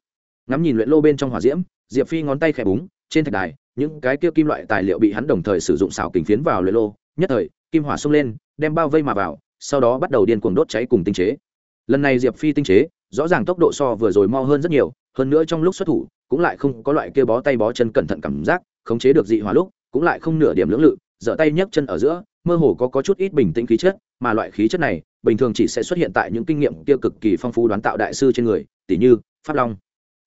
Ngắm nhìn luyện lô bên trong hỏa diễm, diệp phi ngón tay khẽ búng, trên thạch đài, những cái kia kim loại tài liệu bị hắn đồng thời sử dụng xào kính phiến vào luyện lô, nhất thời, kim hỏa xông lên, đem bao vây mà vào, sau đó bắt đầu điên cuồng đốt cháy cùng tinh chế. Lần này diệp phi tinh chế, rõ ràng tốc độ so vừa rồi mo hơn rất nhiều, hơn nữa trong lúc xuất thủ, cũng lại không có loại kia bó tay bó chân cẩn thận cảm giác khống chế được dị hỏa lúc cũng lại không nửa điểm lưỡng lự giở tay nhấc chân ở giữa mơ hồ có, có chút ít bình tĩnh khí chất mà loại khí chất này bình thường chỉ sẽ xuất hiện tại những kinh nghiệm kia cực kỳ phong phú đoán tạo đại sư trên người tỷ như pháp long.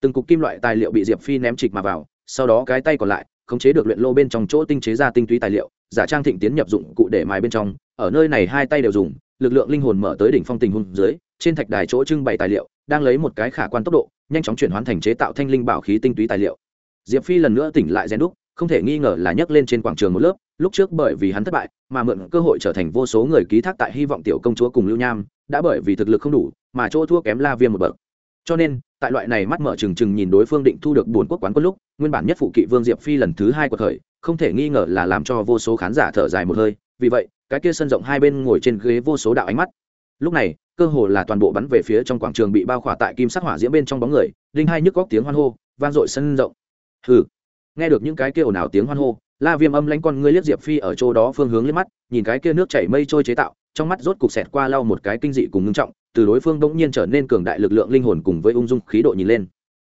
Từng cục kim loại tài liệu bị diệp phi ném trịch mà vào sau đó cái tay còn lại khống chế được luyện lô bên trong chỗ tinh chế ra tinh túy tài liệu giả trang thịnh tiến nhập dụng cụ để mài bên trong ở nơi này hai tay đều dùng lực lượng linh hồn mở tới đỉnh phong tình huống dưới trên thạch đài chỗ trưng bày tài liệu đang lấy một cái khả quan tốc độ nhanh chóng chuyển hóa thành chế tạo thanh linh bảo khí tinh túy tài liệu. Diệp phi lần nữa tỉnh lại rèn đúc không thể nghi ngờ là nhấc lên trên quảng trường một lớp, lúc trước bởi vì hắn thất bại, mà mượn cơ hội trở thành vô số người ký thác tại hy vọng tiểu công chúa cùng lưu nham, đã bởi vì thực lực không đủ, mà chỗ thua kém la viêm một bậc. Cho nên, tại loại này mắt mở trừng trừng nhìn đối phương định thu được bốn quốc quán quân lúc, nguyên bản nhất phụ kỵ vương diệp phi lần thứ hai của thời không thể nghi ngờ là làm cho vô số khán giả thở dài một hơi, vì vậy, cái kia sân rộng hai bên ngồi trên ghế vô số đạo ánh mắt. Lúc này, cơ hồ là toàn bộ bắn về phía trong quảng trường bị bao khỏa tại kim sắc hỏa diễm bên trong bóng người, đinh hai nhức góc tiếng hoan hô, vang dội sân rộng. Hừ nghe được những cái kia ồn ào tiếng hoan hô, la viêm âm lãnh con ngươi liếc diệp phi ở chỗ đó phương hướng liếc mắt, nhìn cái kia nước chảy mây trôi chế tạo, trong mắt rốt cục xẹt qua lau một cái kinh dị cùng ngưng trọng, từ đối phương bỗng nhiên trở nên cường đại lực lượng linh hồn cùng với ung dung khí độ nhìn lên.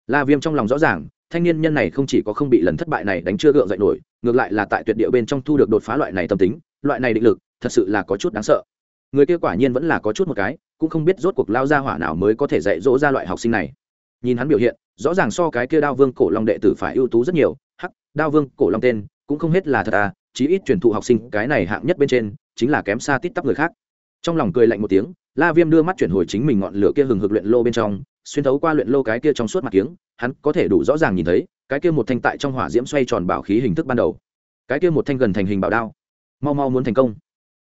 La viêm trong lòng rõ ràng, thanh niên nhân này không chỉ có không bị lần thất bại này đánh chưa gượng dậy nổi, ngược lại là tại tuyệt địa bên trong thu được đột phá loại này tâm tính, loại này định lực, thật sự là có chút đáng sợ. Người kia quả nhiên vẫn là có chút một cái, cũng không biết rốt cuộc lao ra hỏa nào mới có thể dạy dỗ ra loại học sinh này. Nhìn hắn biểu hiện, rõ ràng so cái kia đao vương cổ long đệ tử phải ưu tú rất nhiều đao vương, cổ long tên, cũng không hết là thật à chí ít truyền thụ học sinh cái này hạng nhất bên trên, chính là kém xa tít tắp người khác. Trong lòng cười lạnh một tiếng, la viêm đưa mắt chuyển hồi chính mình ngọn lửa kia hừng hực luyện lô bên trong, xuyên thấu qua luyện lô cái kia trong suốt mặt kiếng, hắn có thể đủ rõ ràng nhìn thấy, cái kia một thanh tại trong hỏa diễm xoay tròn bảo khí hình thức ban đầu. Cái kia một thanh gần thành hình bảo đao. Mau mau muốn thành công.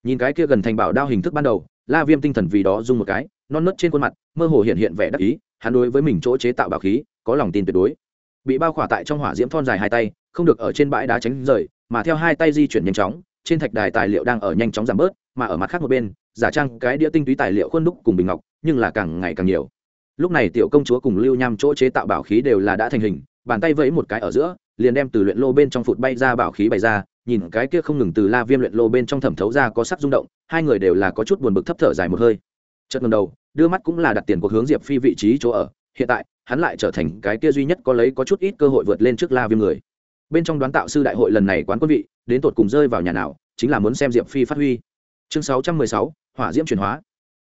Nhìn cái kia gần thành bảo đao hình thức ban đầu, la viêm tinh thần vì đó dung một cái, non nớt trên khuôn mặt, mơ hồ hiện hiện vẻ đắc ý, hắn đối với mình chỗ chế tạo bảo khí, có lòng tin tuyệt đối. Bị bao khỏa tại trong hỏa diễm thon dài hai tay không được ở trên bãi đá tránh rời, mà theo hai tay di chuyển nhanh chóng, trên thạch đài tài liệu đang ở nhanh chóng giảm bớt, mà ở mặt khác một bên, giả trang cái đĩa tinh túy tài liệu khuôn đúc cùng bình ngọc, nhưng là càng ngày càng nhiều. Lúc này tiểu công chúa cùng lưu nham chỗ chế tạo bảo khí đều là đã thành hình, bàn tay vẫy một cái ở giữa, liền đem từ luyện lô bên trong phụt bay ra bảo khí bày ra, nhìn cái kia không ngừng từ la viêm luyện lô bên trong thẩm thấu ra có sắc rung động, hai người đều là có chút buồn bực thấp thở dài một hơi. Chất ngầm đầu, đưa mắt cũng là đặt tiền cuộc hướng diệp phi vị trí chỗ ở, hiện tại, hắn lại trở thành cái kia duy nhất có lấy có chút ít cơ hội vượt lên trước la viêm người bên trong đoán tạo sư đại hội lần này quán quân vị, đến tột cùng rơi vào nhà nào, chính là muốn xem diệp phi phát huy. Chương sáu trăm mười sáu, hỏa diễm chuyển hóa.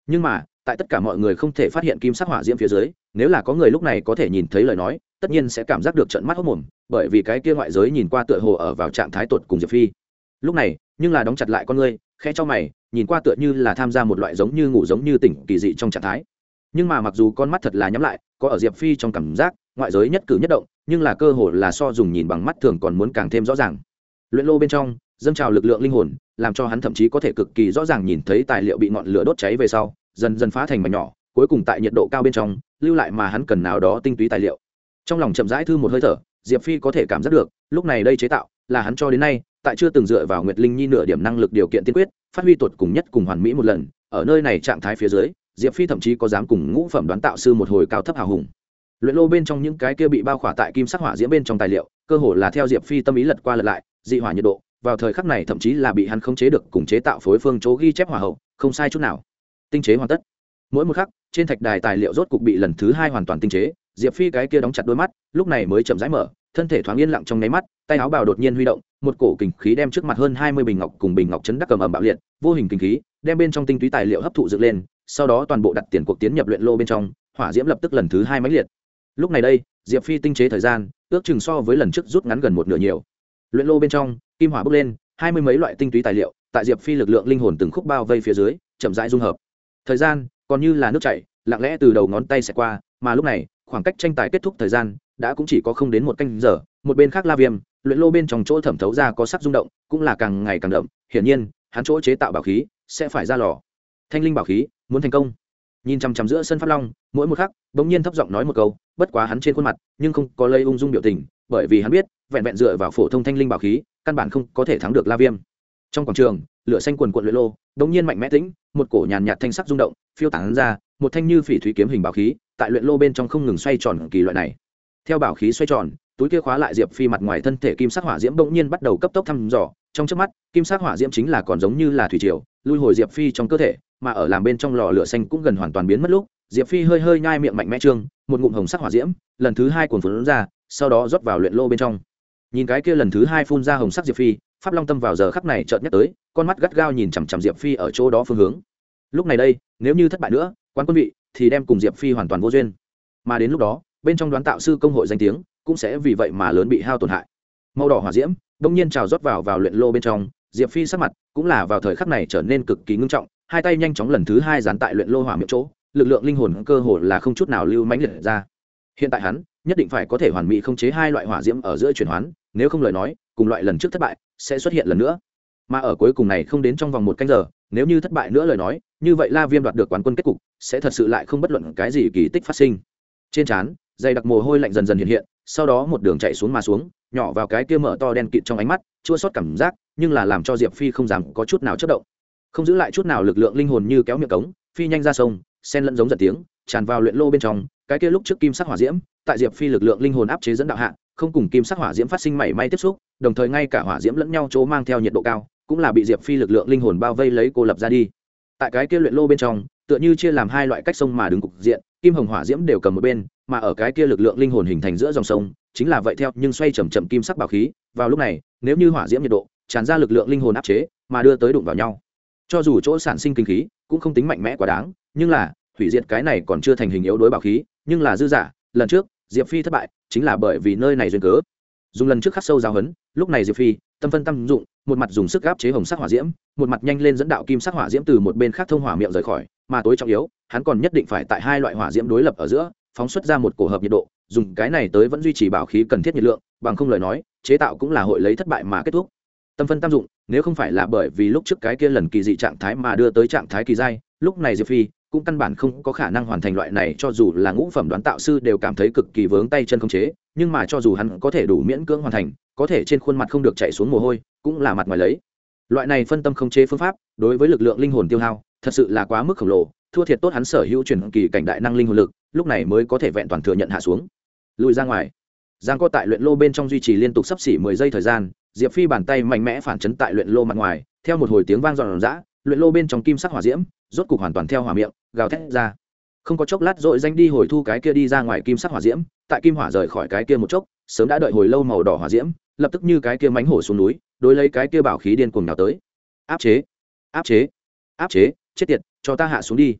Nhưng mà, tại tất cả mọi người không thể phát hiện kim sắc hỏa diễm phía dưới, nếu là có người lúc này có thể nhìn thấy lời nói, tất nhiên sẽ cảm giác được trận mắt hốc mồm, bởi vì cái kia ngoại giới nhìn qua tựa hồ ở vào trạng thái tột cùng diệp phi. Lúc này, nhưng là đóng chặt lại con ngươi khe cho mày, nhìn qua tựa như là tham gia một loại giống như ngủ giống như tỉnh kỳ dị trong trạng thái. Nhưng mà mặc dù con mắt thật là nhắm lại, có ở diệp phi trong cảm giác, ngoại giới nhất cử nhất động nhưng là cơ hội là so dùng nhìn bằng mắt thường còn muốn càng thêm rõ ràng. Luyện lô bên trong, dâng trào lực lượng linh hồn, làm cho hắn thậm chí có thể cực kỳ rõ ràng nhìn thấy tài liệu bị ngọn lửa đốt cháy về sau, dần dần phá thành mảnh nhỏ, cuối cùng tại nhiệt độ cao bên trong, lưu lại mà hắn cần nào đó tinh túy tài liệu. Trong lòng chậm rãi thư một hơi thở, diệp phi có thể cảm giác được, lúc này đây chế tạo, là hắn cho đến nay, tại chưa từng dựa vào nguyệt linh nhi nửa điểm năng lực điều kiện tiên quyết, phát huy tuột cùng nhất cùng hoàn mỹ một lần, ở nơi này trạng thái phía dưới, diệp phi thậm chí có dám cùng ngũ phẩm đoán tạo sư một hồi cao thấp hào hùng luyện lô bên trong những cái kia bị bao khỏa tại kim sắc hỏa diễm bên trong tài liệu, cơ hồ là theo diệp phi tâm ý lật qua lật lại, dị hỏa nhiệt độ, vào thời khắc này thậm chí là bị hắn khống chế được cùng chế tạo phối phương chỗ ghi chép hỏa hậu, không sai chút nào. Tinh chế hoàn tất. Mỗi một khắc, trên thạch đài tài liệu rốt cục bị lần thứ hai hoàn toàn tinh chế, diệp phi cái kia đóng chặt đôi mắt, lúc này mới chậm rãi mở, thân thể thoáng yên lặng trong nháy mắt, tay áo bào đột nhiên huy động, một cổ kình khí đem trước mặt hơn hai mươi bình ngọc cùng bình ngọc chấn đắc cầm ẩm bạo liệt, vô hình kình khí, đem bên trong tinh túy tài liệu hấp thụ dựng lên, sau đó toàn bộ đặt tiền cuộc tiến nhập luyện lô bên trong, hỏa diễm lập tức lần thứ hai máy liệt lúc này đây, diệp phi tinh chế thời gian, ước chừng so với lần trước rút ngắn gần một nửa nhiều. Luyện lô bên trong, kim hỏa bốc lên, hai mươi mấy loại tinh túy tài liệu, tại diệp phi lực lượng linh hồn từng khúc bao vây phía dưới, chậm rãi dung hợp. Thời gian, còn như là nước chảy, lặng lẽ từ đầu ngón tay sẽ qua, mà lúc này, khoảng cách tranh tài kết thúc thời gian, đã cũng chỉ có không đến một canh giờ, một bên khác la viêm, luyện lô bên trong chỗ thẩm thấu ra có sắc rung động, cũng là càng ngày càng đậm, hiển nhiên, hắn chỗ chế tạo bảo khí, sẽ phải ra lò. Thanh linh bảo khí, muốn thành công nhìn chằm chằm giữa sân pháp long, mỗi một khắc, bỗng nhiên thấp giọng nói một câu, bất quá hắn trên khuôn mặt, nhưng không có lây ung dung biểu tình, bởi vì hắn biết, vẹn vẹn dựa vào phổ thông thanh linh bảo khí, căn bản không có thể thắng được la viêm. Trong quảng trường, lửa xanh quần quận luyện lô đống nhiên mạnh mẽ tĩnh, một cổ nhàn nhạt thanh sắc rung động, phiêu tán ra, một thanh như phỉ thúy kiếm hình bảo khí, tại luyện lô bên trong không ngừng xoay tròn kỳ loại này. Theo bảo khí xoay tròn, túi kia khóa lại diệp phi mặt ngoài thân thể kim sắc hỏa diễm bỗng nhiên bắt đầu cấp tốc thăm dò, trong trước mắt, kim sắc hỏa diễm chính là còn giống như là thủy triều lui hồi diệp phi trong cơ thể, mà ở làm bên trong lò lửa xanh cũng gần hoàn toàn biến mất lúc, diệp phi hơi hơi nhai miệng mạnh mẽ trương, một ngụm hồng sắc hỏa diễm, lần thứ hai cuồn phun ra, sau đó rót vào luyện lô bên trong. Nhìn cái kia lần thứ hai phun ra hồng sắc diệp phi, pháp long tâm vào giờ khắc này chợt nhắc tới, con mắt gắt gao nhìn chằm chằm diệp phi ở chỗ đó phương hướng. Lúc này đây, nếu như thất bại nữa quan quân vị thì đem cùng diệp phi hoàn toàn vô duyên. Mà đến lúc đó, bên trong đoán tạo sư công hội danh tiếng cũng sẽ vì vậy mà lớn bị hao tổn hại. Màu đỏ hỏa diễm, đông nhiên trào rót vào vào luyện lô bên trong diệp phi sắc mặt cũng là vào thời khắc này trở nên cực kỳ ngưng trọng, hai tay nhanh chóng lần thứ hai dán tại luyện lô hỏa miệng chỗ, lực lượng linh hồn cơ hồ là không chút nào lưu mãnh liệt ra. Hiện tại hắn nhất định phải có thể hoàn mỹ khống chế hai loại hỏa diễm ở giữa chuyển hoán, nếu không lời nói, cùng loại lần trước thất bại sẽ xuất hiện lần nữa. Mà ở cuối cùng này không đến trong vòng một canh giờ, nếu như thất bại nữa lời nói, như vậy la viêm đoạt được quán quân kết cục, sẽ thật sự lại không bất luận cái gì kỳ tích phát sinh. Trên trán, dày đặc mồ hôi lạnh dần dần hiện hiện, sau đó một đường chạy xuống mà xuống, nhỏ vào cái kia mở to đen kịt trong ánh mắt chua sót cảm giác, nhưng là làm cho diệp phi không dám có chút nào chất động. Không giữ lại chút nào lực lượng linh hồn như kéo miệng cống, phi nhanh ra sông sen lẫn giống giật tiếng, tràn vào luyện lô bên trong, cái kia lúc trước kim sắc hỏa diễm, tại diệp phi lực lượng linh hồn áp chế dẫn đạo hạ, không cùng kim sắc hỏa diễm phát sinh mảy may tiếp xúc, đồng thời ngay cả hỏa diễm lẫn nhau chỗ mang theo nhiệt độ cao, cũng là bị diệp phi lực lượng linh hồn bao vây lấy cô lập ra đi. Tại cái kia luyện lô bên trong, tựa như chia làm hai loại cách sông mà đứng cục diện, kim hồng hỏa diễm đều cầm một bên, mà ở cái kia lực lượng linh hồn hình thành giữa dòng sông, chính là vậy theo, nhưng xoay chầm chậm kim sắc bảo khí, vào lúc này nếu như hỏa diễm nhiệt độ tràn ra lực lượng linh hồn áp chế mà đưa tới đụng vào nhau. Cho dù chỗ sản sinh kinh khí cũng không tính mạnh mẽ quá đáng, nhưng là, hủy diệt cái này còn chưa thành hình yếu đối bảo khí, nhưng là dư giả, lần trước, diệp phi thất bại, chính là bởi vì nơi này duyên cớ. Dùng lần trước khắc sâu giao hấn, lúc này diệp phi, tâm phân tâm dụng, một mặt dùng sức gáp chế hồng sắc hỏa diễm, một mặt nhanh lên dẫn đạo kim sắc hỏa diễm từ một bên khác thông hỏa miệng rời khỏi, mà tối trọng yếu, hắn còn nhất định phải tại hai loại hỏa diễm đối lập ở giữa, phóng xuất ra một cổ hợp nhiệt độ, dùng cái này tới vẫn duy trì bảo khí cần thiết nhiệt lượng bằng không lời nói, chế tạo cũng là hội lấy thất bại mà kết thúc. Tâm phân tam dụng, nếu không phải là bởi vì lúc trước cái kia lần kỳ dị trạng thái mà đưa tới trạng thái kỳ giai lúc này diệp phi cũng căn bản không có khả năng hoàn thành loại này, cho dù là ngũ phẩm đoán tạo sư đều cảm thấy cực kỳ vướng tay chân không chế, nhưng mà cho dù hắn có thể đủ miễn cưỡng hoàn thành, có thể trên khuôn mặt không được chạy xuống mồ hôi, cũng là mặt ngoài lấy. Loại này phân tâm không chế phương pháp, đối với lực lượng linh hồn tiêu hao, thật sự là quá mức khổng lồ, thua thiệt tốt hắn sở hữu truyền kỳ cảnh đại năng linh hồn lực, lúc này mới có thể vẹn toàn thừa nhận hạ xuống. Lùi ra ngoài giang co tại luyện lô bên trong duy trì liên tục sắp xỉ mười giây thời gian, diệp phi bàn tay mạnh mẽ phản chấn tại luyện lô mặt ngoài, theo một hồi tiếng vang giòn giã luyện lô bên trong kim sắc hỏa diễm, rốt cục hoàn toàn theo hỏa miệng, gào thét ra. Không có chốc lát dội danh đi hồi thu cái kia đi ra ngoài kim sắc hỏa diễm, tại kim hỏa rời khỏi cái kia một chốc, sớm đã đợi hồi lâu màu đỏ hỏa diễm, lập tức như cái kia mánh hổ xuống núi, đối lấy cái kia bảo khí điên cuồng nào tới. Áp chế áp chế áp chế, chết tiệt, cho ta hạ xuống đi.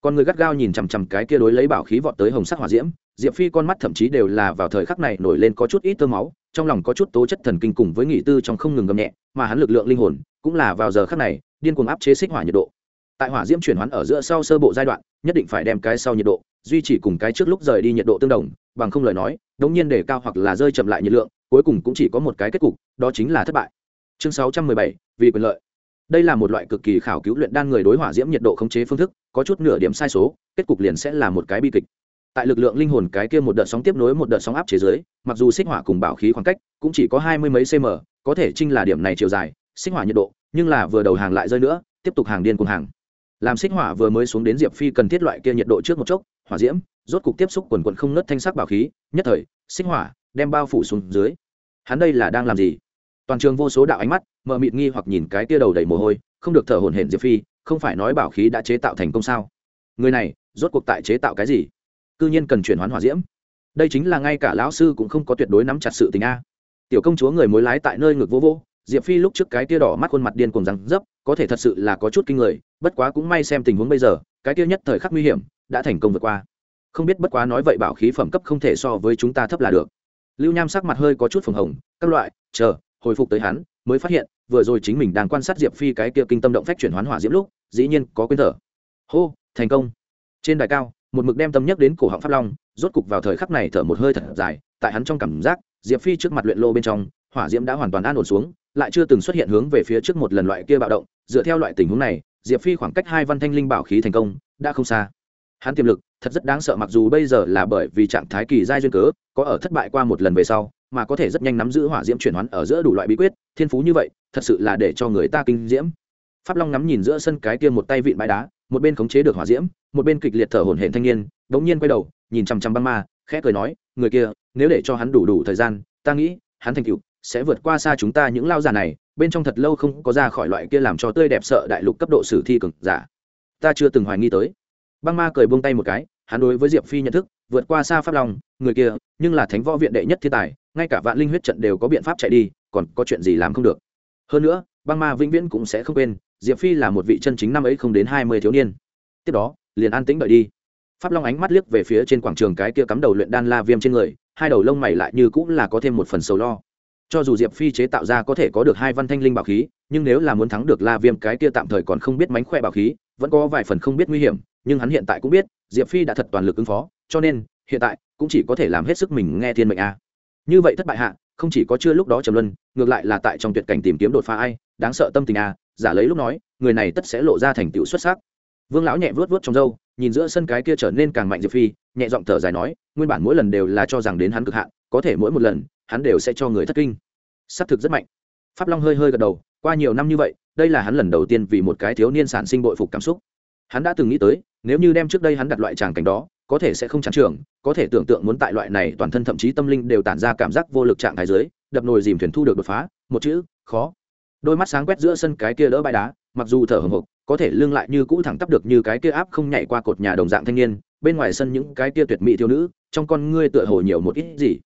Con người gắt gao nhìn chằm chằm cái kia đối lấy bảo khí vọt tới hồng sắc hỏa diễm diệp phi con mắt thậm chí đều là vào thời khắc này nổi lên có chút ít tơ máu trong lòng có chút tố chất thần kinh cùng với nghị tư trong không ngừng gầm nhẹ mà hắn lực lượng linh hồn cũng là vào giờ khắc này điên cuồng áp chế xích hỏa nhiệt độ. Tại hỏa diễm chuyển hoán ở giữa sau sơ bộ giai đoạn nhất định phải đem cái sau nhiệt độ duy trì cùng cái trước lúc rời đi nhiệt độ tương đồng bằng không lời nói đống nhiên để cao hoặc là rơi chậm lại nhiệt lượng cuối cùng cũng chỉ có một cái kết cục đó chính là thất bại. Chương 617, vì quyền lợi. Đây là một loại cực kỳ khảo cứu luyện đan người đối hỏa diễm nhiệt độ khống chế phương thức có chút nửa điểm sai số kết cục liền sẽ là một cái bi kịch tại lực lượng linh hồn cái kia một đợt sóng tiếp nối một đợt sóng áp chế giới mặc dù xích hỏa cùng bảo khí khoảng cách cũng chỉ có hai mươi mấy cm có thể trinh là điểm này chiều dài, xích hỏa nhiệt độ, nhưng là vừa đầu hàng lại rơi nữa, tiếp tục hàng điên cùng hàng. Làm xích hỏa vừa mới xuống đến diệp phi cần thiết loại kia nhiệt độ trước một chốc, hỏa diễm, rốt cục tiếp xúc quần quần không nớt thanh sắc bảo khí, nhất thời, xích hỏa đem bao phủ xuống dưới. Hắn đây là đang làm gì? Toàn trường vô số đạo ánh mắt, mờ mịt nghi hoặc nhìn cái tia đầu đầy mồ hôi, không được thở hổn hển diệp phi, không phải nói bảo khí đã chế tạo thành công sao? Người này, rốt cuộc tại chế tạo cái gì? Cư nhiên cần chuyển hoán hỏa diễm. Đây chính là ngay cả lão sư cũng không có tuyệt đối nắm chặt sự tình a. Tiểu công chúa người mối lái tại nơi ngực vô vô, diệp phi lúc trước cái tia đỏ mắt khuôn mặt điên cùng răng dấp, có thể thật sự là có chút kinh người, bất quá cũng may xem tình huống bây giờ, cái tia nhất thời khắc nguy hiểm đã thành công vượt qua. Không biết bất quá nói vậy bảo khí phẩm cấp không thể so với chúng ta thấp là được. Lưu nham sắc mặt hơi có chút phồng hồng, các loại, chờ, hồi phục tới hắn, mới phát hiện, vừa rồi chính mình đang quan sát diệp phi cái kia kinh tâm động phách chuyển hoán hỏa diễm lúc, dĩ nhiên có quên thở. Hô, thành công. Trên đài cao một mực đem tâm nhắc đến cổ họng pháp long, rốt cục vào thời khắc này thở một hơi thật dài, tại hắn trong cảm giác, diệp phi trước mặt luyện lô bên trong, hỏa diễm đã hoàn toàn an ổn xuống, lại chưa từng xuất hiện hướng về phía trước một lần loại kia bạo động. Dựa theo loại tình huống này, diệp phi khoảng cách hai văn thanh linh bảo khí thành công, đã không xa. Hắn tiềm lực, thật rất đáng sợ mặc dù bây giờ là bởi vì trạng thái kỳ giai duyên cớ, có ở thất bại qua một lần về sau, mà có thể rất nhanh nắm giữ hỏa diễm chuyển hoán ở giữa đủ loại bí quyết, thiên phú như vậy, thật sự là để cho người ta kinh diễm. Pháp long ngắm nhìn giữa sân cái kia một tay vịn bãi đá một bên khống chế được hỏa diễm, một bên kịch liệt thở hổn hển thanh niên đống nhiên quay đầu, nhìn chằm chằm băng ma, khẽ cười nói, người kia, nếu để cho hắn đủ đủ thời gian, ta nghĩ, hắn thành cựu sẽ vượt qua xa chúng ta những lao giả này, bên trong thật lâu không có ra khỏi loại kia làm cho tươi đẹp sợ đại lục cấp độ sử thi cực giả. Ta chưa từng hoài nghi tới. Băng ma cười buông tay một cái, hắn đối với diệp phi nhận thức, vượt qua xa pháp long người kia, nhưng là thánh võ viện đệ nhất thiên tài, ngay cả vạn linh huyết trận đều có biện pháp chạy đi, còn có chuyện gì làm không được. Hơn nữa, băng ma vĩnh viễn cũng sẽ không quên diệp phi là một vị chân chính năm ấy không đến hai mươi thiếu niên. Tiếp đó, liền an tĩnh đợi đi. Pháp long ánh mắt liếc về phía trên quảng trường cái kia cắm đầu luyện đan la viêm trên người, hai đầu lông mày lại như cũng là có thêm một phần sầu lo. Cho dù diệp phi chế tạo ra có thể có được hai văn thanh linh bảo khí, nhưng nếu là muốn thắng được la viêm cái kia tạm thời còn không biết mánh khỏe bảo khí, vẫn có vài phần không biết nguy hiểm, nhưng hắn hiện tại cũng biết, diệp phi đã thật toàn lực ứng phó, cho nên, hiện tại, cũng chỉ có thể làm hết sức mình nghe thiên mệnh a. Như vậy thất bại hạ, không chỉ có chưa lúc đó trầm luân, ngược lại là tại trong tuyệt cảnh tìm kiếm đột phá ai đáng sợ tâm tình à, giả lấy lúc nói người này tất sẽ lộ ra thành tựu xuất sắc. Vương lão nhẹ vớt vớt trong râu nhìn giữa sân cái kia trở nên càng mạnh diệp phi nhẹ giọng thở dài nói nguyên bản mỗi lần đều là cho rằng đến hắn cực hạn có thể mỗi một lần hắn đều sẽ cho người thất kinh. Xác thực rất mạnh. Pháp long hơi hơi gật đầu qua nhiều năm như vậy đây là hắn lần đầu tiên vì một cái thiếu niên sản sinh bội phục cảm xúc. Hắn đã từng nghĩ tới nếu như đem trước đây hắn đặt loại tràng cảnh đó có thể sẽ không chán trường có thể tưởng tượng muốn tại loại này toàn thân thậm chí tâm linh đều tản ra cảm giác vô lực trạng thái dưới đập nồi dìm thuyền thu được đột phá một chữ khó đôi mắt sáng quét giữa sân cái kia đỡ bãi đá, mặc dù thở hồng hộc, có thể lưng lại như cũ thẳng tắp được như cái kia áp không nhảy qua cột nhà đồng dạng thanh niên, bên ngoài sân những cái kia tuyệt mỹ thiếu nữ, trong con ngươi tựa hồ nhiều một ít gì.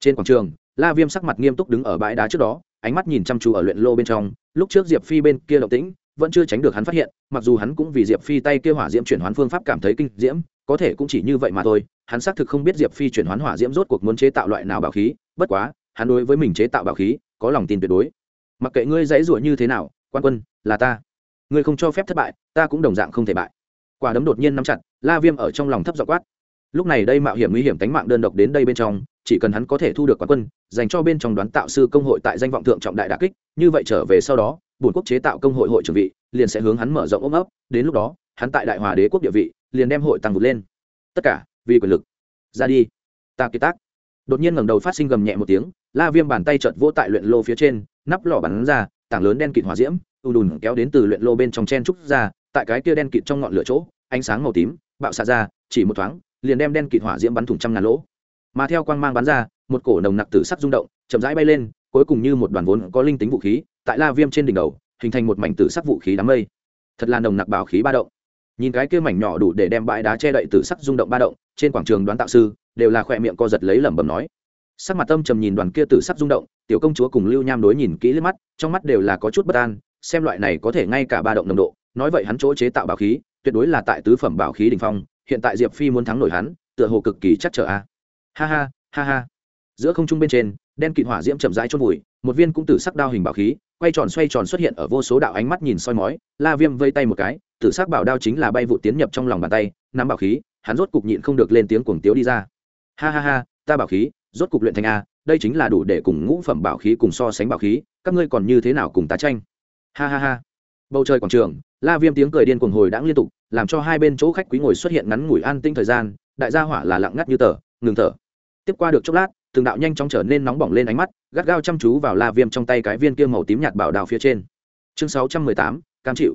Trên quảng trường, la viêm sắc mặt nghiêm túc đứng ở bãi đá trước đó, ánh mắt nhìn chăm chú ở luyện lô bên trong, lúc trước diệp phi bên kia động tĩnh, vẫn chưa tránh được hắn phát hiện, mặc dù hắn cũng vì diệp phi tay kia hỏa diễm chuyển hoán phương pháp cảm thấy kinh diễm, có thể cũng chỉ như vậy mà thôi, hắn xác thực không biết diệp phi chuyển hoán hỏa diễm rốt cuộc muốn chế tạo loại nào bảo khí, bất quá, hắn đối với mình chế tạo bảo khí, có lòng tin tuyệt đối mặc kệ ngươi dãy rủa như thế nào, quan quân, là ta. Ngươi không cho phép thất bại, ta cũng đồng dạng không thể bại. Quả đấm đột nhiên nắm chặt, la viêm ở trong lòng thấp dọ quát. Lúc này đây mạo hiểm nguy hiểm tánh mạng đơn độc đến đây bên trong, chỉ cần hắn có thể thu được quán quân, dành cho bên trong đoán tạo sư công hội tại danh vọng thượng trọng đại đà kích, như vậy trở về sau đó, bổn quốc chế tạo công hội hội trưởng vị, liền sẽ hướng hắn mở rộng ôm ấp. Đến lúc đó, hắn tại đại hòa đế quốc địa vị, liền đem hội tăng vượt lên. Tất cả vì quyền lực. Ra đi. Ta kiệt tác. Đột nhiên ngẩng đầu phát sinh gầm nhẹ một tiếng la viêm bàn tay chợt vỗ tại luyện lô phía trên, nắp lò bắn ra, tảng lớn đen kịt hỏa diễm, u đùn kéo đến từ luyện lô bên trong chen trúc ra, tại cái kia đen kịt trong ngọn lửa chỗ, ánh sáng màu tím, bạo xạ ra, chỉ một thoáng, liền đem đen kịt hỏa diễm bắn thủng trăm ngàn lỗ. Mà theo quang mang bắn ra, một cổ nồng nặc tử sắc rung động, chậm rãi bay lên, cuối cùng như một đoàn vốn có linh tính vũ khí, tại la viêm trên đỉnh đầu, hình thành một mảnh tử sắc vũ khí đám mây. Thật là nồng nặc bảo khí ba động. Nhìn cái kia mảnh nhỏ đủ để đem bãi đá che đậy tử sắc rung động ba động, trên quảng trường đoán tạo sư, đều là khỏe miệng co giật lấy lẩm bẩm nói sắc mặt tâm trầm nhìn đoàn kia tử sắc rung động, tiểu công chúa cùng lưu nham đối nhìn kỹ lên mắt, trong mắt đều là có chút bất an, xem loại này có thể ngay cả ba động nồng độ, nói vậy hắn chỗ chế tạo bảo khí, tuyệt đối là tại tứ phẩm bảo khí đỉnh phong, hiện tại diệp phi muốn thắng nổi hắn, tựa hồ cực kỳ chắc trở a. Ha ha ha ha. Giữa không trung bên trên, đen kịt hỏa diễm chậm rãi chôn vùi, một viên cũng tử sắc đao hình bảo khí, quay tròn xoay tròn xuất hiện ở vô số đạo ánh mắt nhìn soi mói, la viêm vây tay một cái, tử sắc bảo đao chính là bay vụ tiến nhập trong lòng bàn tay, nắm bảo khí, hắn rốt cục nhịn không được lên tiếng cuồng tiếu đi ra. Ha ha ha, ta bảo khí rốt cục luyện thành a, đây chính là đủ để cùng ngũ phẩm bảo khí cùng so sánh bảo khí, các ngươi còn như thế nào cùng tá tranh? Ha ha ha. Bầu trời quảng trường, la viêm tiếng cười điên cuồng hồi đãng liên tục, làm cho hai bên chỗ khách quý ngồi xuất hiện ngắn ngủi an tinh thời gian, đại gia hỏa là lặng ngắt như tờ, ngừng thở. Tiếp qua được chốc lát, từng đạo nhanh chóng trở nên nóng bỏng lên ánh mắt, gắt gao chăm chú vào la viêm trong tay cái viên kia màu tím nhạt bảo đào phía trên. Chương sáu trăm mười tám, cam chịu.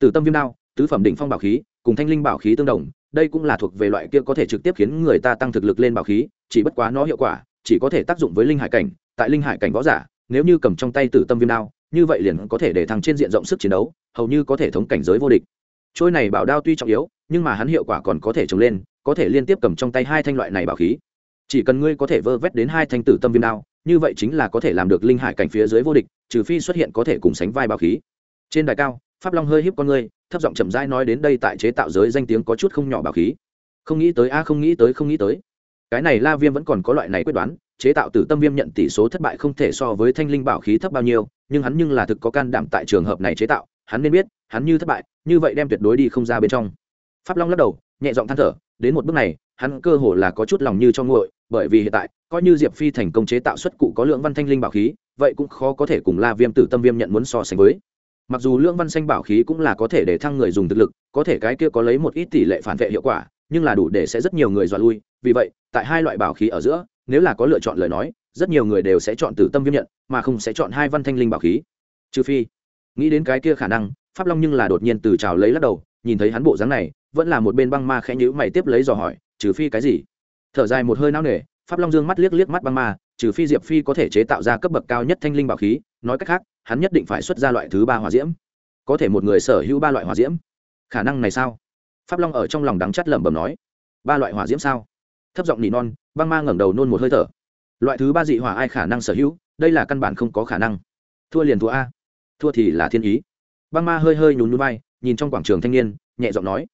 Từ tâm viêm đao, tứ phẩm đỉnh phong bảo khí, cùng thanh linh bảo khí tương đồng đây cũng là thuộc về loại kia có thể trực tiếp khiến người ta tăng thực lực lên bảo khí, chỉ bất quá nó hiệu quả, chỉ có thể tác dụng với linh hải cảnh, tại linh hải cảnh võ giả, nếu như cầm trong tay tử tâm viêm đao, như vậy liền có thể để thăng trên diện rộng sức chiến đấu, hầu như có thể thống cảnh giới vô địch. Trôi này bảo đao tuy trọng yếu, nhưng mà hắn hiệu quả còn có thể trồng lên, có thể liên tiếp cầm trong tay hai thanh loại này bảo khí. Chỉ cần ngươi có thể vơ vét đến hai thanh tử tâm viêm đao, như vậy chính là có thể làm được linh hải cảnh phía dưới vô địch, trừ phi xuất hiện có thể cùng sánh vai bảo khí. Trên đài cao pháp long hơi híp con ngươi, thấp giọng chậm rãi nói đến đây tại chế tạo giới danh tiếng có chút không nhỏ bảo khí. Không nghĩ tới a, không nghĩ tới, không nghĩ tới. Cái này la viêm vẫn còn có loại này quyết đoán, chế tạo tử tâm viêm nhận tỷ số thất bại không thể so với thanh linh bảo khí thấp bao nhiêu, nhưng hắn nhưng là thực có can đảm tại trường hợp này chế tạo, hắn nên biết, hắn như thất bại, như vậy đem tuyệt đối đi không ra bên trong. Pháp long lắc đầu, nhẹ giọng than thở, đến một bước này, hắn cơ hồ là có chút lòng như cho nguội, bởi vì hiện tại, coi như diệp phi thành công chế tạo xuất cụ có lượng văn thanh linh bảo khí, vậy cũng khó có thể cùng la viêm tử tâm viêm nhận muốn so sánh với mặc dù lượng văn xanh bảo khí cũng là có thể để thăng người dùng thực lực, có thể cái kia có lấy một ít tỷ lệ phản vệ hiệu quả, nhưng là đủ để sẽ rất nhiều người dọa lui. Vì vậy, tại hai loại bảo khí ở giữa, nếu là có lựa chọn lời nói, rất nhiều người đều sẽ chọn từ tâm viêm nhận, mà không sẽ chọn hai văn thanh linh bảo khí. Trừ phi, nghĩ đến cái kia khả năng, pháp long nhưng là đột nhiên từ trào lấy lắc đầu, nhìn thấy hắn bộ dáng này, vẫn là một bên băng ma khẽ nhữ mày tiếp lấy dò hỏi, trừ phi cái gì? Thở dài một hơi não nề, pháp long dương mắt liếc liếc mắt băng ma trừ phi diệp phi có thể chế tạo ra cấp bậc cao nhất thanh linh bảo khí, nói cách khác, hắn nhất định phải xuất ra loại thứ ba hỏa diễm. Có thể một người sở hữu ba loại hỏa diễm. Khả năng này sao? Pháp long ở trong lòng đắng chắt lẩm bẩm nói. Ba loại hỏa diễm sao? Thấp giọng nỉ non, băng ma ngẩng đầu nôn một hơi thở. Loại thứ ba dị hỏa ai khả năng sở hữu? Đây là căn bản không có khả năng. Thua liền thua a. Thua thì là thiên ý. Băng ma hơi hơi nhún núi bay nhìn trong quảng trường thanh niên, nhẹ giọng nói.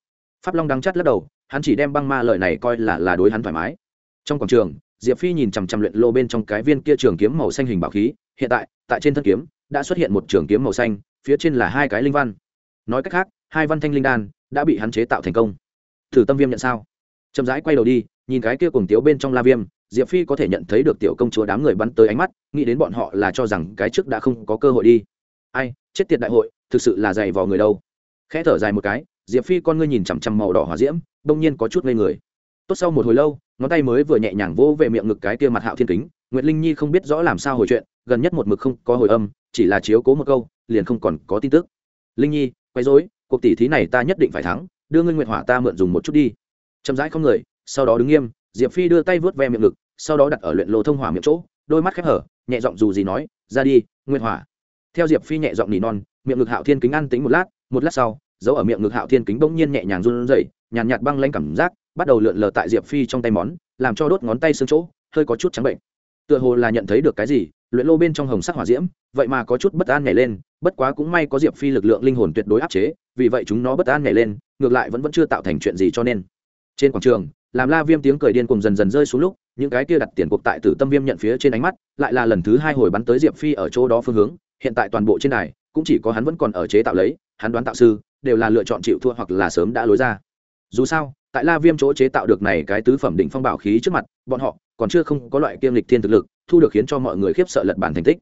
Pháp long đắng chắt lắc đầu, hắn chỉ đem băng ma lời này coi là là đối hắn thoải mái. Trong quảng trường diệp phi nhìn chằm chằm luyện lô bên trong cái viên kia trường kiếm màu xanh hình bảo khí, hiện tại tại trên thân kiếm, đã xuất hiện một trường kiếm màu xanh, phía trên là hai cái linh văn. Nói cách khác, hai văn thanh linh đan đã bị hắn chế tạo thành công. Thử tâm viêm nhận sao? Chậm rãi quay đầu đi, nhìn cái kia cùng tiếu bên trong la viêm, diệp phi có thể nhận thấy được tiểu công chúa đám người bắn tới ánh mắt, nghĩ đến bọn họ là cho rằng cái trước đã không có cơ hội đi. Ai, chết tiệt đại hội, thực sự là dày vò người đâu. Khẽ thở dài một cái, diệp phi con ngươi nhìn chằm chằm màu đỏ hỏa diễm đông nhiên có chút ngây người tốt sau một hồi lâu, ngón tay mới vừa nhẹ nhàng vỗ về miệng ngực cái kia mặt hạo thiên kính, nguyệt linh nhi không biết rõ làm sao hồi chuyện, gần nhất một mực không có hồi âm, chỉ là chiếu cố một câu, liền không còn có tin tức. Linh nhi quay dối cuộc tỷ thí này ta nhất định phải thắng, đưa ngươi nguyệt hỏa ta mượn dùng một chút đi. Chậm rãi không người, sau đó đứng nghiêm, diệp phi đưa tay vớt ve miệng ngực, sau đó đặt ở luyện lô thông hỏa miệng chỗ, đôi mắt khép hở, nhẹ giọng dù gì nói, ra đi, nguyệt hỏa. Theo diệp phi nhẹ giọng nỉ non, miệng ngực hạo thiên kính ăn tính một lát một lát sau giấu ở miệng ngực hạo thiên kính bỗng nhiên nhẹ nhàng run rẩy, nhàn nhạt băng lanh cảm giác bắt đầu lượn lờ tại diệp phi trong tay món, làm cho đốt ngón tay xương chỗ, hơi có chút trắng bệnh. Tựa hồ là nhận thấy được cái gì, luyện lô bên trong hồng sắc hỏa diễm, vậy mà có chút bất an nhảy lên, bất quá cũng may có diệp phi lực lượng linh hồn tuyệt đối áp chế, vì vậy chúng nó bất an nhảy lên, ngược lại vẫn vẫn chưa tạo thành chuyện gì cho nên. Trên quảng trường, làm la viêm tiếng cười điên cùng dần dần rơi xuống lúc, những cái kia đặt tiền cuộc tại tử tâm viêm nhận phía trên ánh mắt, lại là lần thứ hai hồi bắn tới diệp phi ở chỗ đó phương hướng, hiện tại toàn bộ trên đài, cũng chỉ có hắn vẫn còn ở chế tạo lấy, hắn đoán tạo sư, đều là lựa chọn chịu thua hoặc là sớm đã lối ra. Dù sao tại la viêm chỗ chế tạo được này cái tứ phẩm định phong bảo khí trước mặt, bọn họ còn chưa không có loại kiêm lịch thiên thực lực, thu được khiến cho mọi người khiếp sợ lật bản thành tích.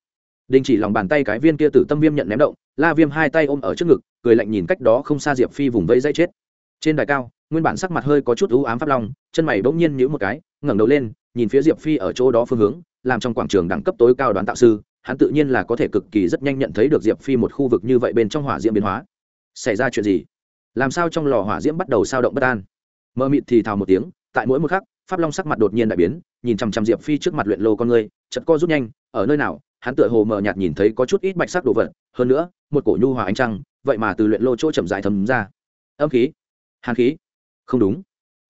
Đình chỉ lòng bàn tay cái viên kia tử tâm viêm nhận ném động, la viêm hai tay ôm ở trước ngực, cười lạnh nhìn cách đó không xa diệp phi vùng vẫy dây chết. Trên đài cao, nguyên bản sắc mặt hơi có chút ưu ám pháp long, chân mày bỗng nhiên nhíu một cái, ngẩng đầu lên, nhìn phía diệp phi ở chỗ đó phương hướng, làm trong quảng trường đẳng cấp tối cao đoán tạo sư, hắn tự nhiên là có thể cực kỳ rất nhanh nhận thấy được diệp phi một khu vực như vậy bên trong hỏa diễm biến hóa. Xảy ra chuyện gì? Làm sao trong lò hỏa diễm bắt đầu sao động bất an? Mơ mịt thì thào một tiếng, tại mỗi một khắc, pháp long sắc mặt đột nhiên đại biến, nhìn chằm chằm diệp phi trước mặt luyện lô con người chật co rút nhanh, ở nơi nào, hắn tựa hồ mờ nhạt nhìn thấy có chút ít bạch sắc đồ vật, hơn nữa, một cổ nhu hòa ánh trăng, vậy mà từ luyện lô chỗ chậm dài thấm ra. Âm khí? Hàn khí? Không đúng.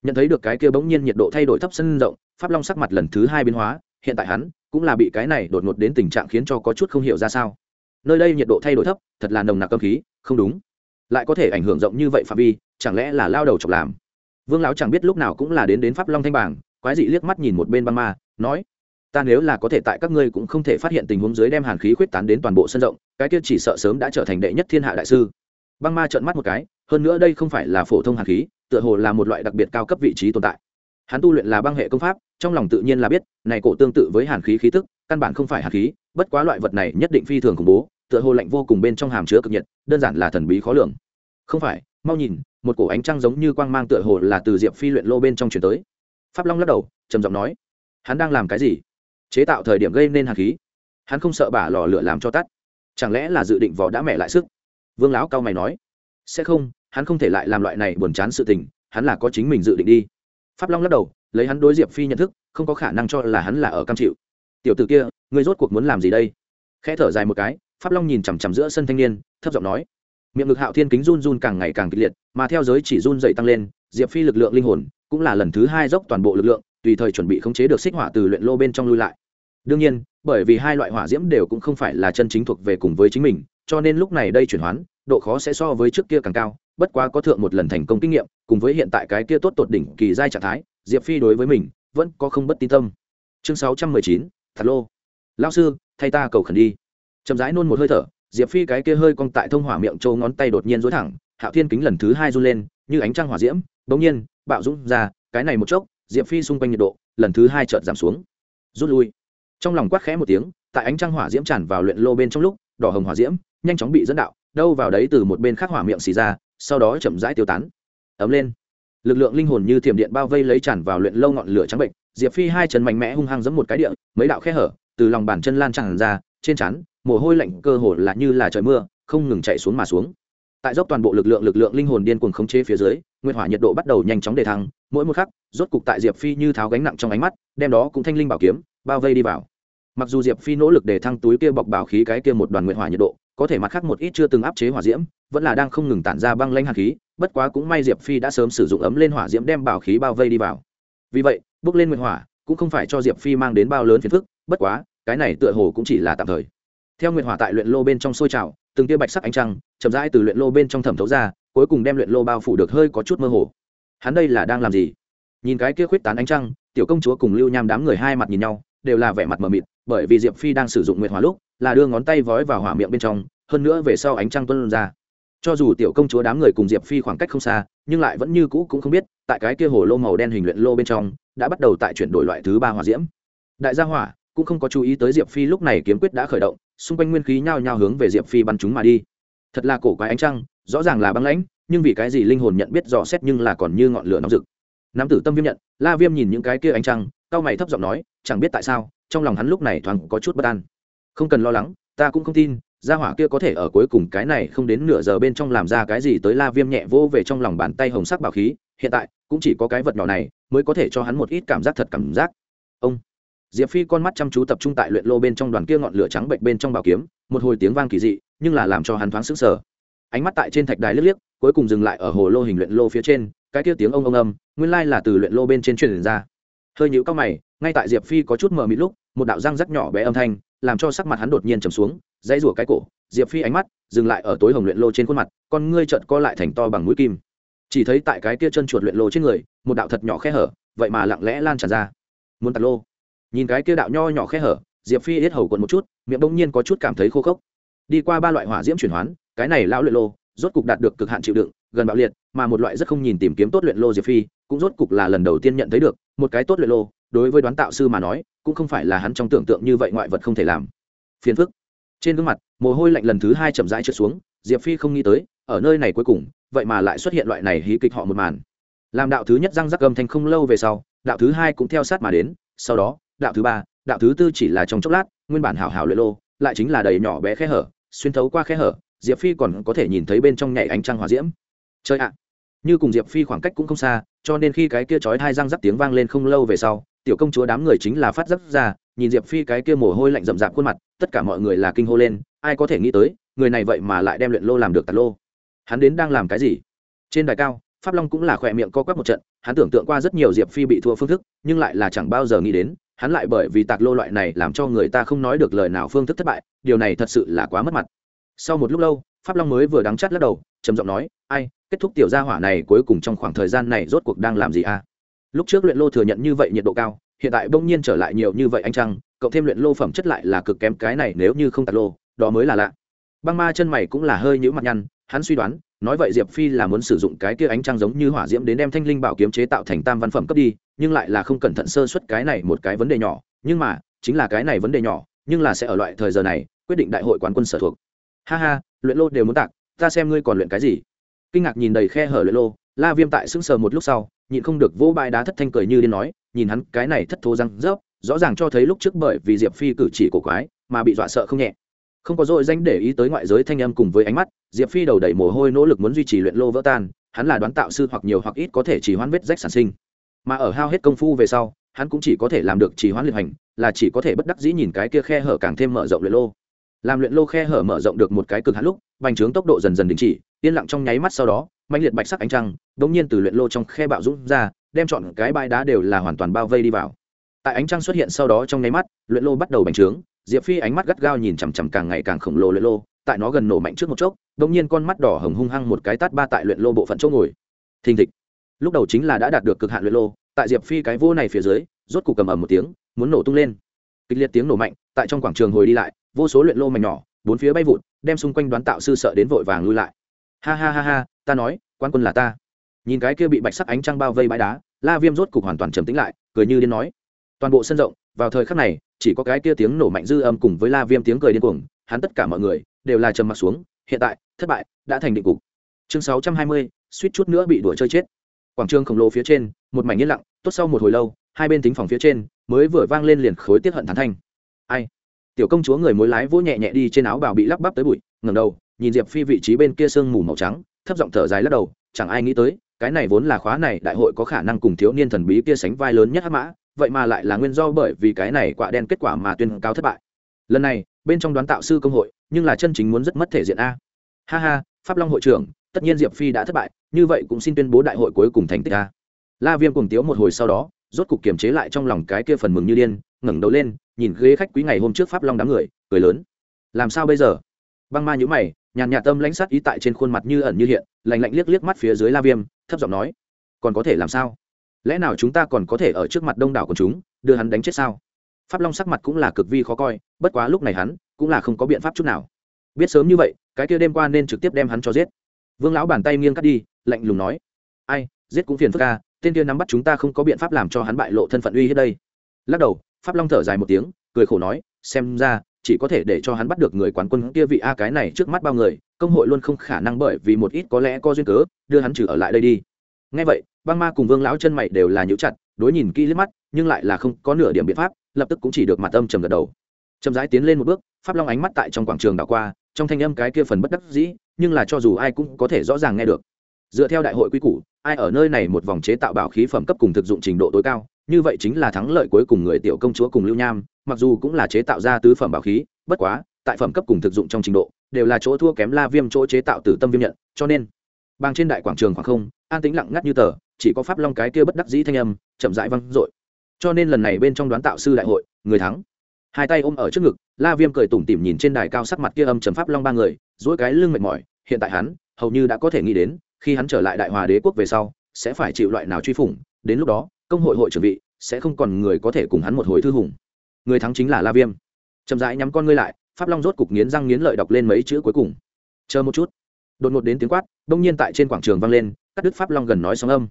Nhận thấy được cái kia bỗng nhiên nhiệt độ thay đổi thấp sân rộng, pháp long sắc mặt lần thứ hai biến hóa, hiện tại hắn cũng là bị cái này đột ngột đến tình trạng khiến cho có chút không hiểu ra sao. Nơi đây nhiệt độ thay đổi thấp, thật là nồng nặc âm khí, không đúng. Lại có thể ảnh hưởng rộng như vậy phạm vi, chẳng lẽ là lao đầu chọc làm? Vương lão chẳng biết lúc nào cũng là đến đến pháp long thanh bảng quái dị liếc mắt nhìn một bên băng ma, nói, ta nếu là có thể tại các ngươi cũng không thể phát hiện tình huống dưới đem hàn khí khuyết tán đến toàn bộ sân rộng, cái kia chỉ sợ sớm đã trở thành đệ nhất thiên hạ đại sư. Băng ma trợn mắt một cái, hơn nữa đây không phải là phổ thông hàn khí, tựa hồ là một loại đặc biệt cao cấp vị trí tồn tại. Hắn tu luyện là băng hệ công pháp, trong lòng tự nhiên là biết, này cổ tương tự với hàn khí khí tức, căn bản không phải hàn khí, bất quá loại vật này nhất định phi thường khủng bố, tựa hồ lạnh vô cùng bên trong hàm chứa cực nhiệt, đơn giản là thần bí khó lường. Không phải, mau nhìn một cổ ánh trăng giống như quang mang tựa hồ là từ diệp phi luyện lô bên trong chuyển tới. Pháp long lắc đầu, trầm giọng nói, hắn đang làm cái gì? Chế tạo thời điểm gây nên hạt khí. Hắn không sợ bả lò lửa làm cho tắt. Chẳng lẽ là dự định vò đã mẹ lại sức? Vương lão cao mày nói, sẽ không, hắn không thể lại làm loại này buồn chán sự tình, hắn là có chính mình dự định đi. Pháp long lắc đầu, lấy hắn đối diệp phi nhận thức, không có khả năng cho là hắn là ở cam chịu. Tiểu t ử kia, ngươi rốt cuộc muốn làm gì đây? Khẽ thở dài một cái, pháp long nhìn chằm chằm giữa sân thanh niên, thấp giọng nói miệng ngực hạo thiên kính run run càng ngày càng kịch liệt, mà theo giới chỉ run dậy tăng lên, diệp phi lực lượng linh hồn cũng là lần thứ hai dốc toàn bộ lực lượng, tùy thời chuẩn bị khống chế được xích hỏa từ luyện lô bên trong lui lại. Đương nhiên, bởi vì hai loại hỏa diễm đều cũng không phải là chân chính thuộc về cùng với chính mình, cho nên lúc này đây chuyển hoán, độ khó sẽ so với trước kia càng cao, bất quá có thượng một lần thành công kinh nghiệm, cùng với hiện tại cái kia tốt tột đỉnh kỳ giai trạng thái, diệp phi đối với mình vẫn có không bất tin tâm. Chương sáu trăm mười chín, thật lô. Lao sư, thay ta cầu khẩn đi. Chậm rãi nôn một hơi thở diệp phi cái kia hơi cong tại thông hỏa miệng trâu ngón tay đột nhiên dối thẳng, hạo thiên kính lần thứ hai run lên, như ánh trăng hỏa diễm bỗng nhiên, bạo rút ra, cái này một chốc, diệp phi xung quanh nhiệt độ, lần thứ hai chợt giảm xuống. Rút lui. Trong lòng quát khẽ một tiếng, tại ánh trăng hỏa diễm tràn vào luyện lô bên trong lúc, đỏ hồng hỏa diễm, nhanh chóng bị dẫn đạo, đâu vào đấy từ một bên khác hỏa miệng xì ra, sau đó chậm rãi tiêu tán. Ấm lên. Lực lượng linh hồn như thiểm điện bao vây lấy tràn vào luyện lâu ngọn lửa trắng bệnh, diệp phi hai chân mạnh mẽ hung hăng giẫm một cái địa, mấy đạo khe hở, từ lòng bàn chân lan tràn ra, trên chắn mồ hôi lạnh cơ hồ là như là trời mưa, không ngừng chạy xuống mà xuống. Tại dốc toàn bộ lực lượng lực lượng linh hồn điên cuồng khống chế phía dưới nguyên hỏa nhiệt độ bắt đầu nhanh chóng đề thăng, mỗi một khắc, rốt cục tại diệp phi như tháo gánh nặng trong ánh mắt, đem đó cũng thanh linh bảo kiếm, bao vây đi vào. Mặc dù diệp phi nỗ lực để thăng túi kia bọc bảo khí cái kia một đoàn nguyên hỏa nhiệt độ, có thể mặt khác một ít chưa từng áp chế hỏa diễm, vẫn là đang không ngừng tản ra băng lanh hạt khí, bất quá cũng may diệp phi đã sớm sử dụng ấm lên hỏa diễm đem bảo khí bao vây đi vào. Vì vậy, bước lên nguyên hỏa cũng không phải cho diệp phi mang đến bao lớn phiền phức, bất quá, cái này tựa hồ cũng chỉ là tạm thời theo nguyện hỏa tại luyện lô bên trong sôi trào, từng tia bạch sắc ánh trăng chậm rãi từ luyện lô bên trong thẩm thấu ra, cuối cùng đem luyện lô bao phủ được hơi có chút mơ hồ. Hắn đây là đang làm gì? Nhìn cái kia khuyết tán ánh trăng, tiểu công chúa cùng lưu nham đám người hai mặt nhìn nhau, đều là vẻ mặt mờ mịt, bởi vì diệp phi đang sử dụng nguyệt hỏa lúc, là đưa ngón tay vói vào hỏa miệng bên trong, hơn nữa về sau ánh trăng tuân ra. Cho dù tiểu công chúa đám người cùng diệp phi khoảng cách không xa, nhưng lại vẫn như cũ cũng không biết, tại cái kia hồ lô màu đen hình luyện lô bên trong, đã bắt đầu tại chuyển đổi loại thứ ba hỏa diễm. Đại gia hỏa, cũng không có chú ý tới diệp phi lúc này kiếm quyết đã khởi động xung quanh nguyên khí nhao nhao hướng về diệp phi bắn chúng mà đi. Thật là cổ quái ánh trăng, rõ ràng là băng lãnh, nhưng vì cái gì linh hồn nhận biết rõ xét nhưng là còn như ngọn lửa nóng rực. Nam tử tâm viêm nhận, la viêm nhìn những cái kia ánh trăng cao mày thấp giọng nói, chẳng biết tại sao, trong lòng hắn lúc này thoáng có chút bất an. Không cần lo lắng, ta cũng không tin, gia hỏa kia có thể ở cuối cùng cái này không đến nửa giờ bên trong làm ra cái gì tới. La viêm nhẹ vô về trong lòng bàn tay hồng sắc bảo khí, hiện tại cũng chỉ có cái vật nhỏ này mới có thể cho hắn một ít cảm giác thật cảm giác. Ông! Diệp phi con mắt chăm chú tập trung tại luyện lô bên trong đoàn kia ngọn lửa trắng bệnh bên trong bảo kiếm, một hồi tiếng vang kỳ dị, nhưng là làm cho hắn thoáng sững sờ. Ánh mắt tại trên thạch đài liếc liếc, cuối cùng dừng lại ở hồ lô hình luyện lô phía trên, cái kia tiếng ông ông âm, nguyên lai là từ luyện lô bên trên truyền ra. Hơi nhũ cao mày, ngay tại diệp phi có chút mờ mịt lúc, một đạo răng rắc nhỏ bé âm thanh, làm cho sắc mặt hắn đột nhiên trầm xuống, dãy rủa cái cổ, diệp phi ánh mắt dừng lại ở tối hồng luyện lô trên khuôn mặt, con ngươi trợn co lại thành to bằng mũi kim. Chỉ thấy tại cái kia chân chuột luyện lô trên người, một đạo thật nhỏ khe hở, vậy mà lặng lẽ lan tràn ra. Muốn tạt lô nhìn cái kia đạo nho nhỏ khe hở, diệp phi hết hầu quần một chút, miệng đông nhiên có chút cảm thấy khô khốc. Đi qua ba loại hỏa diễm chuyển hoán, cái này lão luyện lô, rốt cục đạt được cực hạn chịu đựng, gần bạo liệt, mà một loại rất không nhìn tìm kiếm tốt luyện lô diệp phi, cũng rốt cục là lần đầu tiên nhận thấy được, một cái tốt luyện lô, đối với đoán tạo sư mà nói, cũng không phải là hắn trong tưởng tượng như vậy ngoại vật không thể làm. Phiền phức. Trên gương mặt, mồ hôi lạnh lần thứ hai chậm rãi trượt xuống, diệp phi không nghĩ tới, ở nơi này cuối cùng, vậy mà lại xuất hiện loại này hí kịch họ một màn. Làm đạo thứ nhất răng rắc gầm thành không lâu về sau, đạo thứ hai cũng theo sát mà đến, sau đó đạo thứ ba, đạo thứ tư chỉ là trong chốc lát, nguyên bản hảo hảo luyện lô, lại chính là đầy nhỏ bé khe hở, xuyên thấu qua khe hở, diệp phi còn có thể nhìn thấy bên trong nhảy ánh trăng hòa diễm. Chơi ạ! Như cùng diệp phi khoảng cách cũng không xa, cho nên khi cái kia chói hai răng rắc tiếng vang lên không lâu về sau, tiểu công chúa đám người chính là phát rắc ra, nhìn diệp phi cái kia mồ hôi lạnh rậm rạp khuôn mặt, tất cả mọi người là kinh hô lên, ai có thể nghĩ tới, người này vậy mà lại đem luyện lô làm được tạt lô. Hắn đến đang làm cái gì? Trên đài cao, pháp long cũng là khỏe miệng co quắp một trận, hắn tưởng tượng qua rất nhiều diệp phi bị thua phương thức, nhưng lại là chẳng bao giờ nghĩ đến hắn lại bởi vì tạc lô loại này làm cho người ta không nói được lời nào phương thức thất bại, điều này thật sự là quá mất mặt. Sau một lúc lâu, pháp long mới vừa đắng chắt lắc đầu, trầm giọng nói, ai, kết thúc tiểu gia hỏa này cuối cùng trong khoảng thời gian này rốt cuộc đang làm gì à? Lúc trước luyện lô thừa nhận như vậy nhiệt độ cao, hiện tại bỗng nhiên trở lại nhiều như vậy anh trăng, cộng thêm luyện lô phẩm chất lại là cực kém, cái này nếu như không tạc lô, đó mới là lạ. Băng ma chân mày cũng là hơi nhữ mặt nhăn, hắn suy đoán nói vậy diệp phi là muốn sử dụng cái kia ánh trăng giống như hỏa diễm đến đem thanh linh bảo kiếm chế tạo thành tam văn phẩm cấp đi, nhưng lại là không cẩn thận sơ xuất cái này một cái vấn đề nhỏ. Nhưng mà, chính là cái này vấn đề nhỏ, nhưng là sẽ ở loại thời giờ này, quyết định đại hội quán quân sở thuộc. Ha ha, luyện lô đều muốn tạc, ta xem ngươi còn luyện cái gì. Kinh ngạc nhìn đầy khe hở luyện lô, la viêm tại sững sờ một lúc sau, nhịn không được vỗ bãi đá thất thanh cười như điên nói, nhìn hắn cái này thất thố răng rớp, rõ ràng cho thấy lúc trước bởi vì diệp phi cử chỉ cổ quái, mà bị dọa sợ không nhẹ không có dội danh để ý tới ngoại giới thanh âm cùng với ánh mắt, diệp phi đầu đẩy mồ hôi nỗ lực muốn duy trì luyện lô vỡ tan, hắn là đoán tạo sư hoặc nhiều hoặc ít có thể chỉ hoãn vết rách sản sinh. Mà ở hao hết công phu về sau, hắn cũng chỉ có thể làm được chỉ hoãn liệt hành, là chỉ có thể bất đắc dĩ nhìn cái kia khe hở càng thêm mở rộng luyện lô. Làm luyện lô khe hở mở rộng được một cái cực hạn lúc, bành trướng tốc độ dần dần đình chỉ, yên lặng trong nháy mắt sau đó mạnh liệt bạch sắc ánh trăng đống nhiên từ luyện lô trong khe bạo rút ra, đem chọn cái bãi đá đều là hoàn toàn bao vây đi vào. Tại ánh trăng xuất hiện sau đó trong nháy mắt, luyện lô bắt đầu bành trướng diệp phi ánh mắt gắt gao nhìn chằm chằm càng ngày càng khổng lồ luyện lô, tại nó gần nổ mạnh trước một chốc đ ỗ n g nhiên con mắt đỏ hồng hung hăng một cái tát ba tại luyện lô bộ phận chỗ ngồi. Thình thịch. Lúc đầu chính là đã đạt được cực hạn luyện lô, tại diệp phi cái vô này phía dưới, rốt cục cầm ầm một tiếng, muốn nổ tung lên. Kịch liệt tiếng nổ mạnh, tại trong quảng trường hồi đi lại, vô số luyện lô mạnh nhỏ, bốn phía bay vụt, đem xung quanh đoán tạo sư sợ đến vội vàng lui lại. Ha ha ha ha, ta nói, quan quân là ta. Nhìn cái kia bị bạch sắc ánh trăng bao vây bãi đá, la viêm rốt cục hoàn toàn trầm tĩnh lại, cười như điên nói. Toàn bộ sân rộng, vào thời khắc này chỉ có cái kia tiếng nổ mạnh dư âm cùng với la viêm tiếng cười điên cuồng, hắn tất cả mọi người đều là trầm mặc xuống, hiện tại, thất bại, đã thành định cục. Chương sáu trăm hai mươi, suýt chút nữa bị đuổi chơi chết. Quảng trường khổng lồ phía trên, một mảnh yên lặng, tốt sau một hồi lâu, hai bên tính phòng phía trên mới vừa vang lên liền khối tiết hận thán thanh. Ai? Tiểu công chúa người mối lái vỗ nhẹ nhẹ đi trên áo bào bị lắp bắp tới bụi ngầm đầu, nhìn diệp phi vị trí bên kia sương mù màu trắng, thấp giọng thở dài lắc đầu, chẳng ai nghĩ tới, cái này vốn là khóa này đại hội có khả năng cùng thiếu niên thần bí kia sánh vai lớn nhất hắc mã vậy mà lại là nguyên do bởi vì cái này quả đen kết quả mà tuyên cáo thất bại. Lần này, bên trong đoán tạo sư công hội, nhưng là chân chính muốn rất mất thể diện a. Ha ha, pháp long hội trưởng, tất nhiên diệp phi đã thất bại, như vậy cũng xin tuyên bố đại hội cuối cùng thành tích a. La viêm cùng tiếu một hồi sau đó, rốt cục kiềm chế lại trong lòng cái kia phần mừng như điên, ngẩng đầu lên, nhìn ghế khách quý ngày hôm trước pháp long đám người, cười lớn. Làm sao bây giờ? Băng ma nhữ mày, nhàn nhạt tâm lãnh sát ý tại trên khuôn mặt như ẩn như hiện, lạnh lạnh liếc liếc mắt phía dưới la viêm, thấp giọng nói, còn có thể làm sao? Lẽ nào chúng ta còn có thể ở trước mặt đông đảo của chúng, đưa hắn đánh chết sao? Pháp long sắc mặt cũng là cực vi khó coi, bất quá lúc này hắn cũng là không có biện pháp chút nào. Biết sớm như vậy, cái kia đêm qua nên trực tiếp đem hắn cho giết. Vương lão bàn tay nghiêng cắt đi, lạnh lùng nói, ai, giết cũng phiền phức ca tên kia nắm bắt chúng ta không có biện pháp làm cho hắn bại lộ thân phận uy hết đây. Lắc đầu, pháp long thở dài một tiếng, cười khổ nói, xem ra, chỉ có thể để cho hắn bắt được người quán quân kia vị a, cái này trước mắt bao người, công hội luôn không khả năng bởi vì một ít có lẽ có duyên cớ, đưa hắn trừ ở lại đây đi. Ngay vậy băng ma cùng vương lão chân mày đều là nhũ chặt, đối nhìn kỹ liếc mắt, nhưng lại là không có nửa điểm biện pháp, lập tức cũng chỉ được mặt âm trầm gật đầu. Chậm rãi tiến lên một bước, pháp long ánh mắt tại trong quảng trường đảo qua, trong thanh âm cái kia phần bất đắc dĩ, nhưng là cho dù ai cũng có thể rõ ràng nghe được. Dựa theo đại hội quy củ, ai ở nơi này một vòng chế tạo bảo khí phẩm cấp cùng thực dụng trình độ tối cao, như vậy chính là thắng lợi cuối cùng người tiểu công chúa cùng lưu nham, mặc dù cũng là chế tạo ra tứ phẩm bảo khí, bất quá, tại phẩm cấp cùng thực dụng trong trình độ, đều là chỗ thua kém la viêm chỗ chế tạo từ tâm viêm nhận, cho nên bang trên đại quảng trường khoảng không, an tĩnh lặng ngắt như tờ chỉ có pháp long cái kia bất đắc dĩ thanh âm, chậm rãi văng dội. Cho nên lần này bên trong đoán tạo sư đại hội, người thắng. Hai tay ôm ở trước ngực, la viêm cười tủm tỉm nhìn trên đài cao sắc mặt kia âm trầm pháp long ba người dỗi cái lưng mệt mỏi, hiện tại hắn, hầu như đã có thể nghĩ đến, khi hắn trở lại đại hòa đế quốc về sau, sẽ phải chịu loại nào truy phủng, đến lúc đó, công hội hội trưởng vị, sẽ không còn người có thể cùng hắn một hồi thư hùng. Người thắng chính là la viêm. Chậm rãi nhắm con ngươi lại, pháp long rốt cục nghiến răng nghiến lợi đọc lên mấy chữ cuối cùng. Chờ một chút. Đột ngột đến tiếng quát, đông nhiên tại trên quảng trường vang lên, cắt đứt pháp long gần nói sóng âm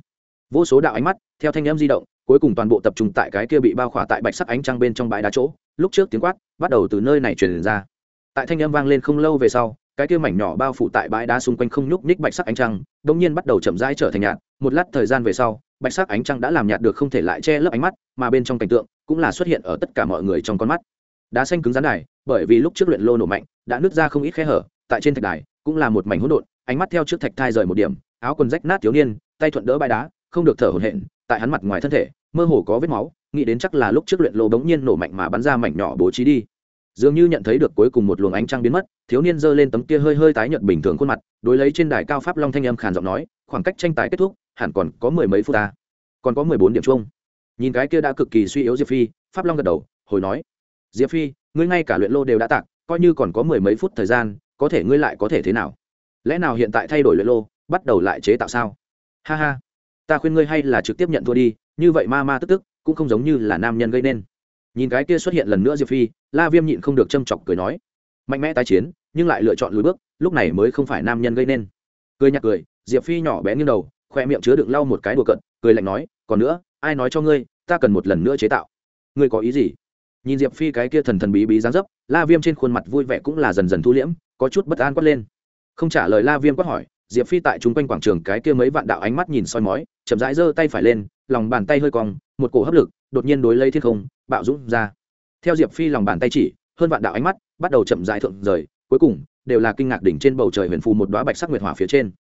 vô số đạo ánh mắt, theo thanh em di động, cuối cùng toàn bộ tập trung tại cái kia bị bao khỏa tại bạch sắc ánh trăng bên trong bãi đá chỗ. Lúc trước tiếng quát bắt đầu từ nơi này truyền ra. Tại thanh âm vang lên không lâu về sau, cái kia mảnh nhỏ bao phủ tại bãi đá xung quanh không nhúc nhích bạch sắc ánh trăng đông nhiên bắt đầu chậm rãi trở thành nhạt. Một lát thời gian về sau, bạch sắc ánh trăng đã làm nhạt được không thể lại che lấp ánh mắt, mà bên trong cảnh tượng cũng là xuất hiện ở tất cả mọi người trong con mắt. Đá xanh cứng rắn đài bởi vì lúc trước luyện lô nổ mạnh, đã nứt ra không ít khe hở, tại trên thạch đài cũng là một mảnh hỗn độn, ánh mắt theo trước thạch thai rời một điểm, áo quần rách nát thiếu niên, tay thuận đỡ bãi đá không được thở hổn hển, tại hắn mặt ngoài thân thể, mơ hồ có vết máu, nghĩ đến chắc là lúc trước luyện lô bỗng nhiên nổ mạnh mà bắn ra mảnh nhỏ bố trí đi. Dường như nhận thấy được cuối cùng một luồng ánh trăng biến mất, thiếu niên giơ lên tấm kia hơi hơi tái nhợt bình thường khuôn mặt, đối lấy trên đài cao pháp long thanh âm khàn giọng nói, khoảng cách tranh tài kết thúc, hẳn còn có mười mấy phút ta. Còn có mười bốn điểm chung. Nhìn cái kia đã cực kỳ suy yếu diệp phi, pháp long gật đầu, hồi nói, diệp phi, ngươi ngay cả luyện lô đều đã tạc, coi như còn có mười mấy phút thời gian, có thể ngươi lại có thể thế nào? Lẽ nào hiện tại thay đổi luyện lô, bắt đầu lại chế tạo sao? Ha ha ta khuyên ngươi hay là trực tiếp nhận thua đi, như vậy ma ma tức tức, cũng không giống như là nam nhân gây nên. Nhìn cái kia xuất hiện lần nữa diệp phi, la viêm nhịn không được châm chọc cười nói, mạnh mẽ tái chiến, nhưng lại lựa chọn lùi bước, lúc này mới không phải nam nhân gây nên. Cười nhạt cười, diệp phi nhỏ bé như đầu, khoe miệng chứa đựng lau một cái đùa cận cười lạnh nói, còn nữa, ai nói cho ngươi, ta cần một lần nữa chế tạo. Ngươi có ý gì? Nhìn diệp phi cái kia thần thần bí bí dáng dấp, la viêm trên khuôn mặt vui vẻ cũng là dần dần thu liễm, có chút bất an quát lên. Không trả lời la viêm quát hỏi diệp phi tại chung quanh quảng trường cái kia mấy vạn đạo ánh mắt nhìn soi mói, chậm rãi giơ tay phải lên, lòng bàn tay hơi cong, một cổ hấp lực, đột nhiên đối lấy thiên không, bạo dũng ra. Theo diệp phi lòng bàn tay chỉ, hơn vạn đạo ánh mắt bắt đầu chậm rãi thượng rời, cuối cùng đều là kinh ngạc đỉnh trên bầu trời huyền phù một đoá bạch sắc nguyệt hỏa phía trên.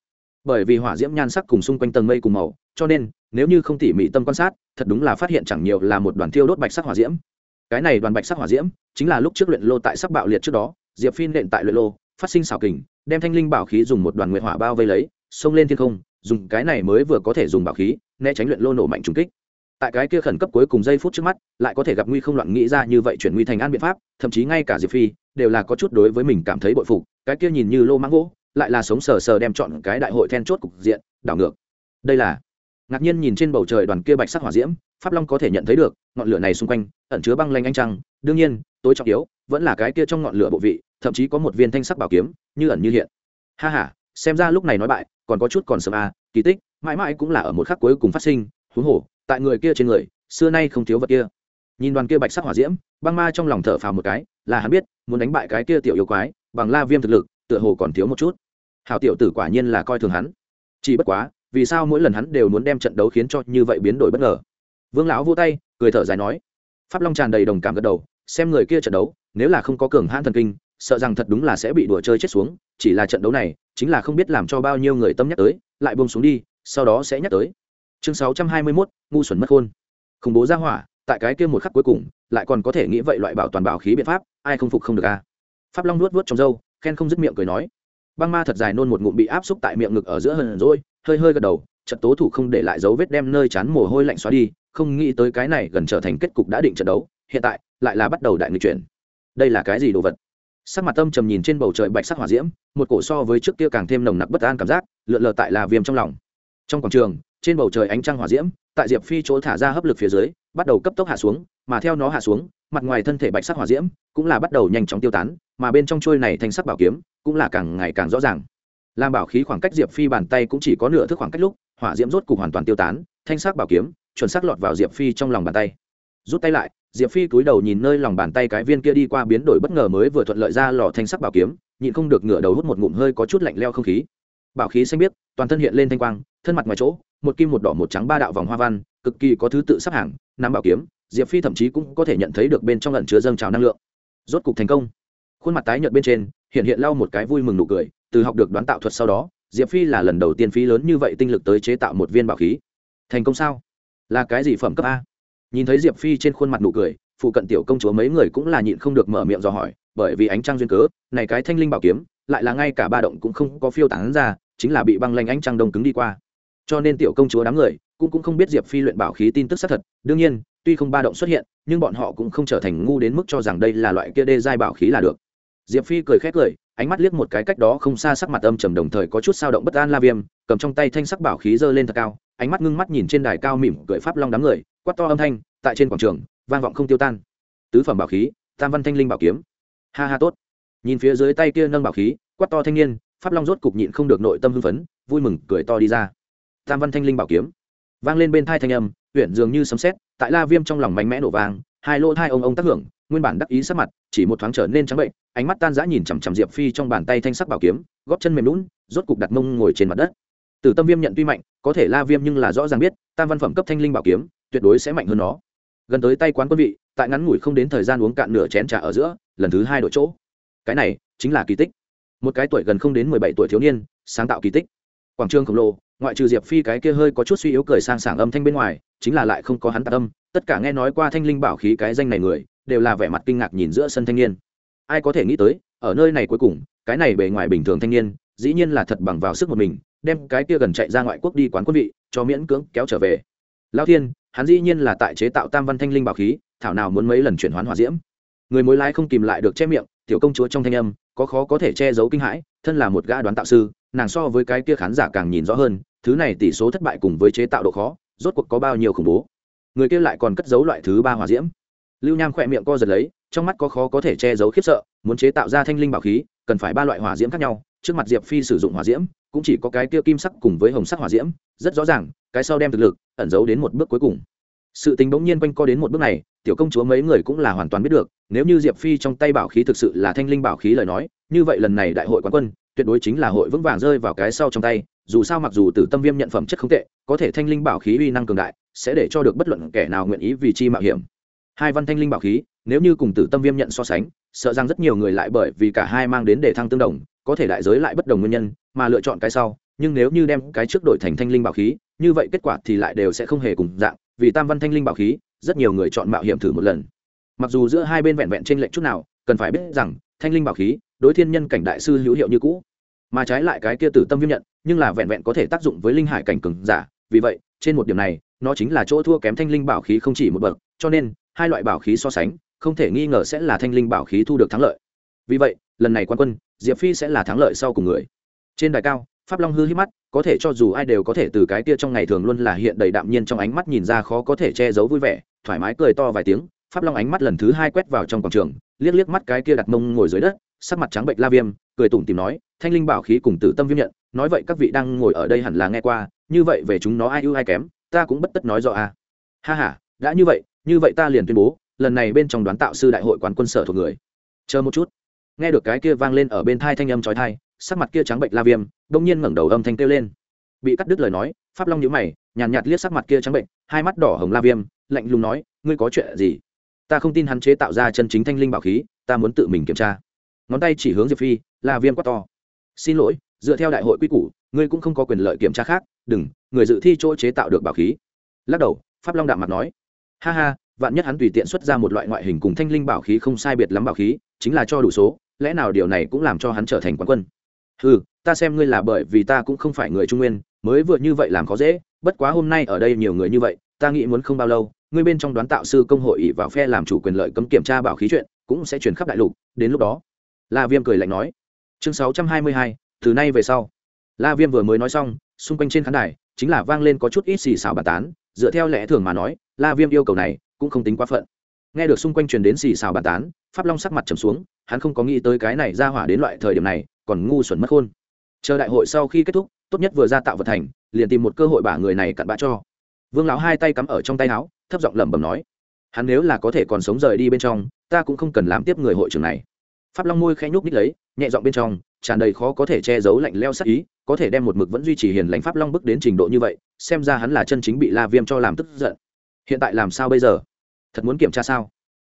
Bởi vì hỏa diễm nhan sắc cùng xung quanh tầng mây cùng màu, cho nên nếu như không tỉ mỉ tâm quan sát, thật đúng là phát hiện chẳng nhiều là một đoàn thiêu đốt bạch sắc hỏa diễm. Cái này đoàn bạch sắc hỏa diễm chính là lúc trước luyện lô tại sắc bạo liệt trước đó, diệp phi nện tại luyện lô, phát sinh xảo kình đem thanh linh bảo khí dùng một đoàn nguyệt hỏa bao vây lấy, xông lên thiên không, dùng cái này mới vừa có thể dùng bảo khí, né tránh luyện lô nổ mạnh trùng kích. Tại cái kia khẩn cấp cuối cùng giây phút trước mắt, lại có thể gặp nguy không loạn nghĩ ra như vậy chuyển nguy thành an biện pháp, thậm chí ngay cả diệp phi đều là có chút đối với mình cảm thấy bội phục, cái kia nhìn như lô mãng gỗ, lại là sống sờ sờ đem chọn cái đại hội then chốt cục diện, đảo ngược. Đây là, ngạc nhiên nhìn trên bầu trời đoàn kia bạch sắc hỏa diễm, pháp long có thể nhận thấy được, ngọn lửa này xung quanh, ẩn chứa băng lanh anh trăng, đương nhiên, tối trọng yếu, vẫn là cái kia trong ngọn lửa bộ vị thậm chí có một viên thanh sắc bảo kiếm, như ẩn như hiện. Ha ha, xem ra lúc này nói bại, còn có chút còn sớm à kỳ tích, mãi mãi cũng là ở một khắc cuối cùng phát sinh, huống hồ, tại người kia trên người, xưa nay không thiếu vật kia. Nhìn đoàn kia bạch sắc hỏa diễm, băng ma trong lòng thở phào một cái, là hắn biết, muốn đánh bại cái kia tiểu yêu quái, bằng la viêm thực lực, tựa hồ còn thiếu một chút. Hào tiểu tử quả nhiên là coi thường hắn. Chỉ bất quá, vì sao mỗi lần hắn đều muốn đem trận đấu khiến cho như vậy biến đổi bất ngờ? Vương lão vô tay, cười thở dài nói. Pháp long tràn đầy đồng cảm gật đầu, xem người kia trận đấu, nếu là không có cường hãn thần kinh sợ rằng thật đúng là sẽ bị đùa chơi chết xuống chỉ là trận đấu này chính là không biết làm cho bao nhiêu người tâm nhắc tới lại buông xuống đi sau đó sẽ nhắc tới. Chương sáu trăm hai mươi 621, ngu xuẩn mất khôn. Khủng bố ra hỏa tại cái kia một khắc cuối cùng lại còn có thể nghĩ vậy loại bảo toàn bảo khí biện pháp ai không phục không được a à? pháp long nuốt vuốt trong râu khen không dứt miệng cười nói. Băng ma thật dài nôn một ngụm bị áp xúc tại miệng ngực ở giữa hờn rồi hơi hơi gật đầu trận tố thủ không để lại dấu vết đem nơi chán mồ hôi lạnh xóa đi không nghĩ tới cái này gần trở thành kết cục đã định trận đấu hiện tại lại là bắt đầu đại nghịch chuyển. Đây là cái gì đồ vật? Sắc mặt tâm trầm nhìn trên bầu trời bạch sắc hỏa diễm, một cổ so với trước kia càng thêm nồng nặc bất an cảm giác, lượn lờ tại là viêm trong lòng. Trong quảng trường, trên bầu trời ánh trăng hỏa diễm, tại diệp phi chỗ thả ra hấp lực phía dưới, bắt đầu cấp tốc hạ xuống, mà theo nó hạ xuống, mặt ngoài thân thể bạch sắc hỏa diễm cũng là bắt đầu nhanh chóng tiêu tán, mà bên trong trôi này thành sắc bảo kiếm cũng là càng ngày càng rõ ràng. Làm bảo khí khoảng cách diệp phi bàn tay cũng chỉ có nửa thước khoảng cách lúc, hỏa diễm rốt cục hoàn toàn tiêu tán, thanh sắc bảo kiếm, chuẩn xác lọt vào diệp phi trong lòng bàn tay. Rút tay lại diệp phi cúi đầu nhìn nơi lòng bàn tay cái viên kia đi qua biến đổi bất ngờ mới vừa thuận lợi ra lò thanh sắc bảo kiếm, nhịn không được ngửa đầu hút một ngụm hơi có chút lạnh leo không khí. Bảo khí xanh biếc, toàn thân hiện lên thanh quang, thân mặt ngoài chỗ, một kim một đỏ một trắng ba đạo vòng hoa văn, cực kỳ có thứ tự sắp hàng, nắm bảo kiếm, diệp phi thậm chí cũng có thể nhận thấy được bên trong lần chứa dâng trào năng lượng. Rốt cục thành công. Khuôn mặt tái nhợt bên trên, hiện hiện lau một cái vui mừng nụ cười, từ học được đoán tạo thuật sau đó, diệp phi là lần đầu tiên phí lớn như vậy tinh lực tới chế tạo một viên bảo khí. Thành công sao? Là cái gì phẩm cấp a? Nhìn thấy diệp phi trên khuôn mặt nụ cười, phụ cận tiểu công chúa mấy người cũng là nhịn không được mở miệng dò hỏi, bởi vì ánh trăng duyên cớ, này cái thanh linh bảo kiếm, lại là ngay cả ba động cũng không có phiêu tán ra, chính là bị băng lanh ánh trăng đông cứng đi qua. Cho nên tiểu công chúa đám người cũng cũng không biết diệp phi luyện bảo khí tin tức xác thật, đương nhiên, tuy không ba động xuất hiện, nhưng bọn họ cũng không trở thành ngu đến mức cho rằng đây là loại kia đê giai bảo khí là được. Diệp phi cười khét cười, ánh mắt liếc một cái cách đó không xa sắc mặt âm trầm đồng thời có chút sao động bất an la viêm, cầm trong tay thanh sắc bảo khí giơ lên thật cao, ánh mắt ngưng mắt nhìn trên đài cao mỉm cười pháp long đám người quát to âm thanh, tại trên quảng trường, vang vọng không tiêu tan. Tứ phẩm bảo khí, tam văn thanh linh bảo kiếm. Ha ha tốt. Nhìn phía dưới tay kia nâng bảo khí, quát to thanh niên, pháp long rốt cục nhịn không được nội tâm hưng phấn, vui mừng, cười to đi ra. Tam văn thanh linh bảo kiếm. Vang lên bên thai thanh âm huyện dường như sấm sét, tại la viêm trong lòng mạnh mẽ nổ vang, hai lỗ thai ông ông tác hưởng, nguyên bản đắc ý sắc mặt, chỉ một thoáng trở nên trắng bệnh, ánh mắt tan rã nhìn chằm chằm diệp phi trong bàn tay thanh sắc bảo kiếm, góp chân mềm lún, rốt cục đặt mông ngồi trên mặt đất. Từ tâm viêm nhận tuy mạnh, có thể la viêm nhưng là rõ ràng biết, tam văn phẩm cấp thanh linh bảo kiếm tuyệt đối sẽ mạnh hơn nó. Gần tới tay quán quân vị, tại ngắn ngủi không đến thời gian uống cạn nửa chén trà ở giữa, lần thứ hai đổi chỗ. Cái này chính là kỳ tích. Một cái tuổi gần không đến mười bảy tuổi thiếu niên, sáng tạo kỳ tích. Quảng trường khổng lồ, ngoại trừ diệp phi cái kia hơi có chút suy yếu cười sang sảng âm thanh bên ngoài, chính là lại không có hắn tạc âm. Tất cả nghe nói qua thanh linh bảo khí cái danh này người, đều là vẻ mặt kinh ngạc nhìn giữa sân thanh niên. Ai có thể nghĩ tới, ở nơi này cuối cùng, cái này bề ngoài bình thường thanh niên, dĩ nhiên là thật bằng vào sức một mình, đem cái kia gần chạy ra ngoại quốc đi quán quân vị, cho miễn cưỡng kéo trở về. Lao thiên hắn dĩ nhiên là tại chế tạo tam văn thanh linh bảo khí, thảo nào muốn mấy lần chuyển hoán hỏa diễm. Người mối lái không kìm lại được che miệng, tiểu công chúa trong thanh âm, có khó có thể che giấu kinh hãi, thân là một gã đoán tạo sư, nàng so với cái kia khán giả càng nhìn rõ hơn, thứ này tỷ số thất bại cùng với chế tạo độ khó, rốt cuộc có bao nhiêu khủng bố. Người kia lại còn cất giấu loại thứ ba hỏa diễm. Lưu nham khỏe miệng co giật lấy, trong mắt có khó có thể che giấu khiếp sợ, muốn chế tạo ra thanh linh bảo khí, cần phải ba loại hỏa diễm khác nhau, trước mặt diệp phi sử dụng hỏa diễm, cũng chỉ có cái kia kim sắc cùng với hồng sắc hỏa diễm, rất rõ ràng, cái sau đem thực lực ẩn giấu đến một bước cuối cùng. Sự tình bỗng nhiên quanh co đến một bước này, tiểu công chúa mấy người cũng là hoàn toàn biết được, nếu như diệp phi trong tay bảo khí thực sự là thanh linh bảo khí lời nói, như vậy lần này đại hội quán quân, tuyệt đối chính là hội vững vàng rơi vào cái sau trong tay, dù sao mặc dù tử tâm viêm nhận phẩm chất không tệ, có thể thanh linh bảo khí uy năng cường đại, sẽ để cho được bất luận kẻ nào nguyện ý vì chi mạo hiểm. Hai văn thanh linh bảo khí, nếu như cùng tử tâm viêm nhận so sánh, sợ rằng rất nhiều người lại bởi vì cả hai mang đến để thăng tương đồng, có thể đại giới lại bất đồng nguyên nhân, mà lựa chọn cái sau nhưng nếu như đem cái trước đổi thành thanh linh bảo khí, như vậy kết quả thì lại đều sẽ không hề cùng dạng, vì tam văn thanh linh bảo khí, rất nhiều người chọn mạo hiểm thử một lần. Mặc dù giữa hai bên vẹn vẹn trên lệch chút nào, cần phải biết rằng, thanh linh bảo khí, đối thiên nhân cảnh đại sư hữu hiệu như cũ. Mà trái lại cái kia tử tâm viêm nhận, nhưng là vẹn vẹn có thể tác dụng với linh hải cảnh cường giả, vì vậy, trên một điểm này, nó chính là chỗ thua kém thanh linh bảo khí không chỉ một bậc, cho nên, hai loại bảo khí so sánh, không thể nghi ngờ sẽ là thanh linh bảo khí thu được thắng lợi. Vì vậy, lần này quan quân, diệp phi sẽ là thắng lợi sau cùng người. Trên đài cao pháp long hư hít mắt, có thể cho dù ai đều có thể từ cái kia trong ngày thường luôn là hiện đầy đạm nhiên trong ánh mắt nhìn ra khó có thể che giấu vui vẻ, thoải mái cười to vài tiếng, pháp long ánh mắt lần thứ hai quét vào trong quảng trường, liếc liếc mắt cái kia đặt mông ngồi dưới đất, sắc mặt trắng bệnh la viêm, cười tủm tìm nói, thanh linh bảo khí cùng tử tâm viêm nhận, nói vậy các vị đang ngồi ở đây hẳn là nghe qua, như vậy về chúng nó ai ưu ai kém, ta cũng bất tất nói rõ a à. ha ha, đã như vậy như vậy ta liền tuyên bố, lần này bên trong đoán tạo sư đại hội quán quân sở thuộc người chờ một chút nghe được cái kia vang lên ở bên thai thanh âm trói thai sắc mặt kia trắng bệnh la viêm đông nhiên ngẩng đầu âm thanh kêu lên. Bị cắt đứt lời nói pháp long nhíu mày nhàn nhạt, liếc sắc mặt kia trắng bệnh hai mắt đỏ hồng la viêm lạnh lùng nói ngươi có chuyện gì? Ta không tin hắn chế tạo ra chân chính thanh linh bảo khí ta muốn tự mình kiểm tra. Ngón tay chỉ hướng diệp phi la viêm quát to xin lỗi dựa theo đại hội quy củ ngươi cũng không có quyền lợi kiểm tra khác đừng người dự thi chỗ chế tạo được bảo khí. Lắc đầu pháp long đạm mặt nói ha ha vạn nhất hắn tùy tiện xuất ra một loại ngoại hình cùng thanh linh bảo khí không sai biệt lắm bảo khí chính là cho đủ số lẽ nào điều này cũng làm cho hắn trở thành quán quân? Ừ ta xem ngươi là bởi vì ta cũng không phải người trung nguyên, mới vừa như vậy làm khó dễ, bất quá hôm nay ở đây nhiều người như vậy, ta nghĩ muốn không bao lâu, ngươi bên trong đoán tạo sư công hội ỷ vào phe làm chủ quyền lợi cấm kiểm tra bảo khí chuyện, cũng sẽ chuyển khắp đại lục, đến lúc đó, la viêm cười lạnh nói. Chương sáu trăm hai mươi hai, từ nay về sau. La viêm vừa mới nói xong, xung quanh trên khán đài, chính là vang lên có chút ít xì xào bàn tán, dựa theo lẽ thường mà nói, la viêm yêu cầu này cũng không tính quá phận. Nghe được xung quanh truyền đến xì xào bàn tán, pháp long sắc mặt trầm xuống, hắn không có nghĩ tới cái này ra hỏa đến loại thời điểm này còn ngu xuẩn mất khôn. Chờ đại hội sau khi kết thúc, tốt nhất vừa ra tạo vật thành, liền tìm một cơ hội bả người này cặn bã cho. Vương lão hai tay cắm ở trong tay áo, thấp giọng lẩm bẩm nói, hắn nếu là có thể còn sống rời đi bên trong, ta cũng không cần làm tiếp người hội trưởng này. Pháp long môi khẽ nhúc nít lấy, nhẹ giọng bên trong, tràn đầy khó có thể che giấu lạnh leo sắc ý, có thể đem một mực vẫn duy trì hiền lãnh pháp long bức đến trình độ như vậy, xem ra hắn là chân chính bị la viêm cho làm tức giận. Hiện tại làm sao bây giờ? Thật muốn kiểm tra sao?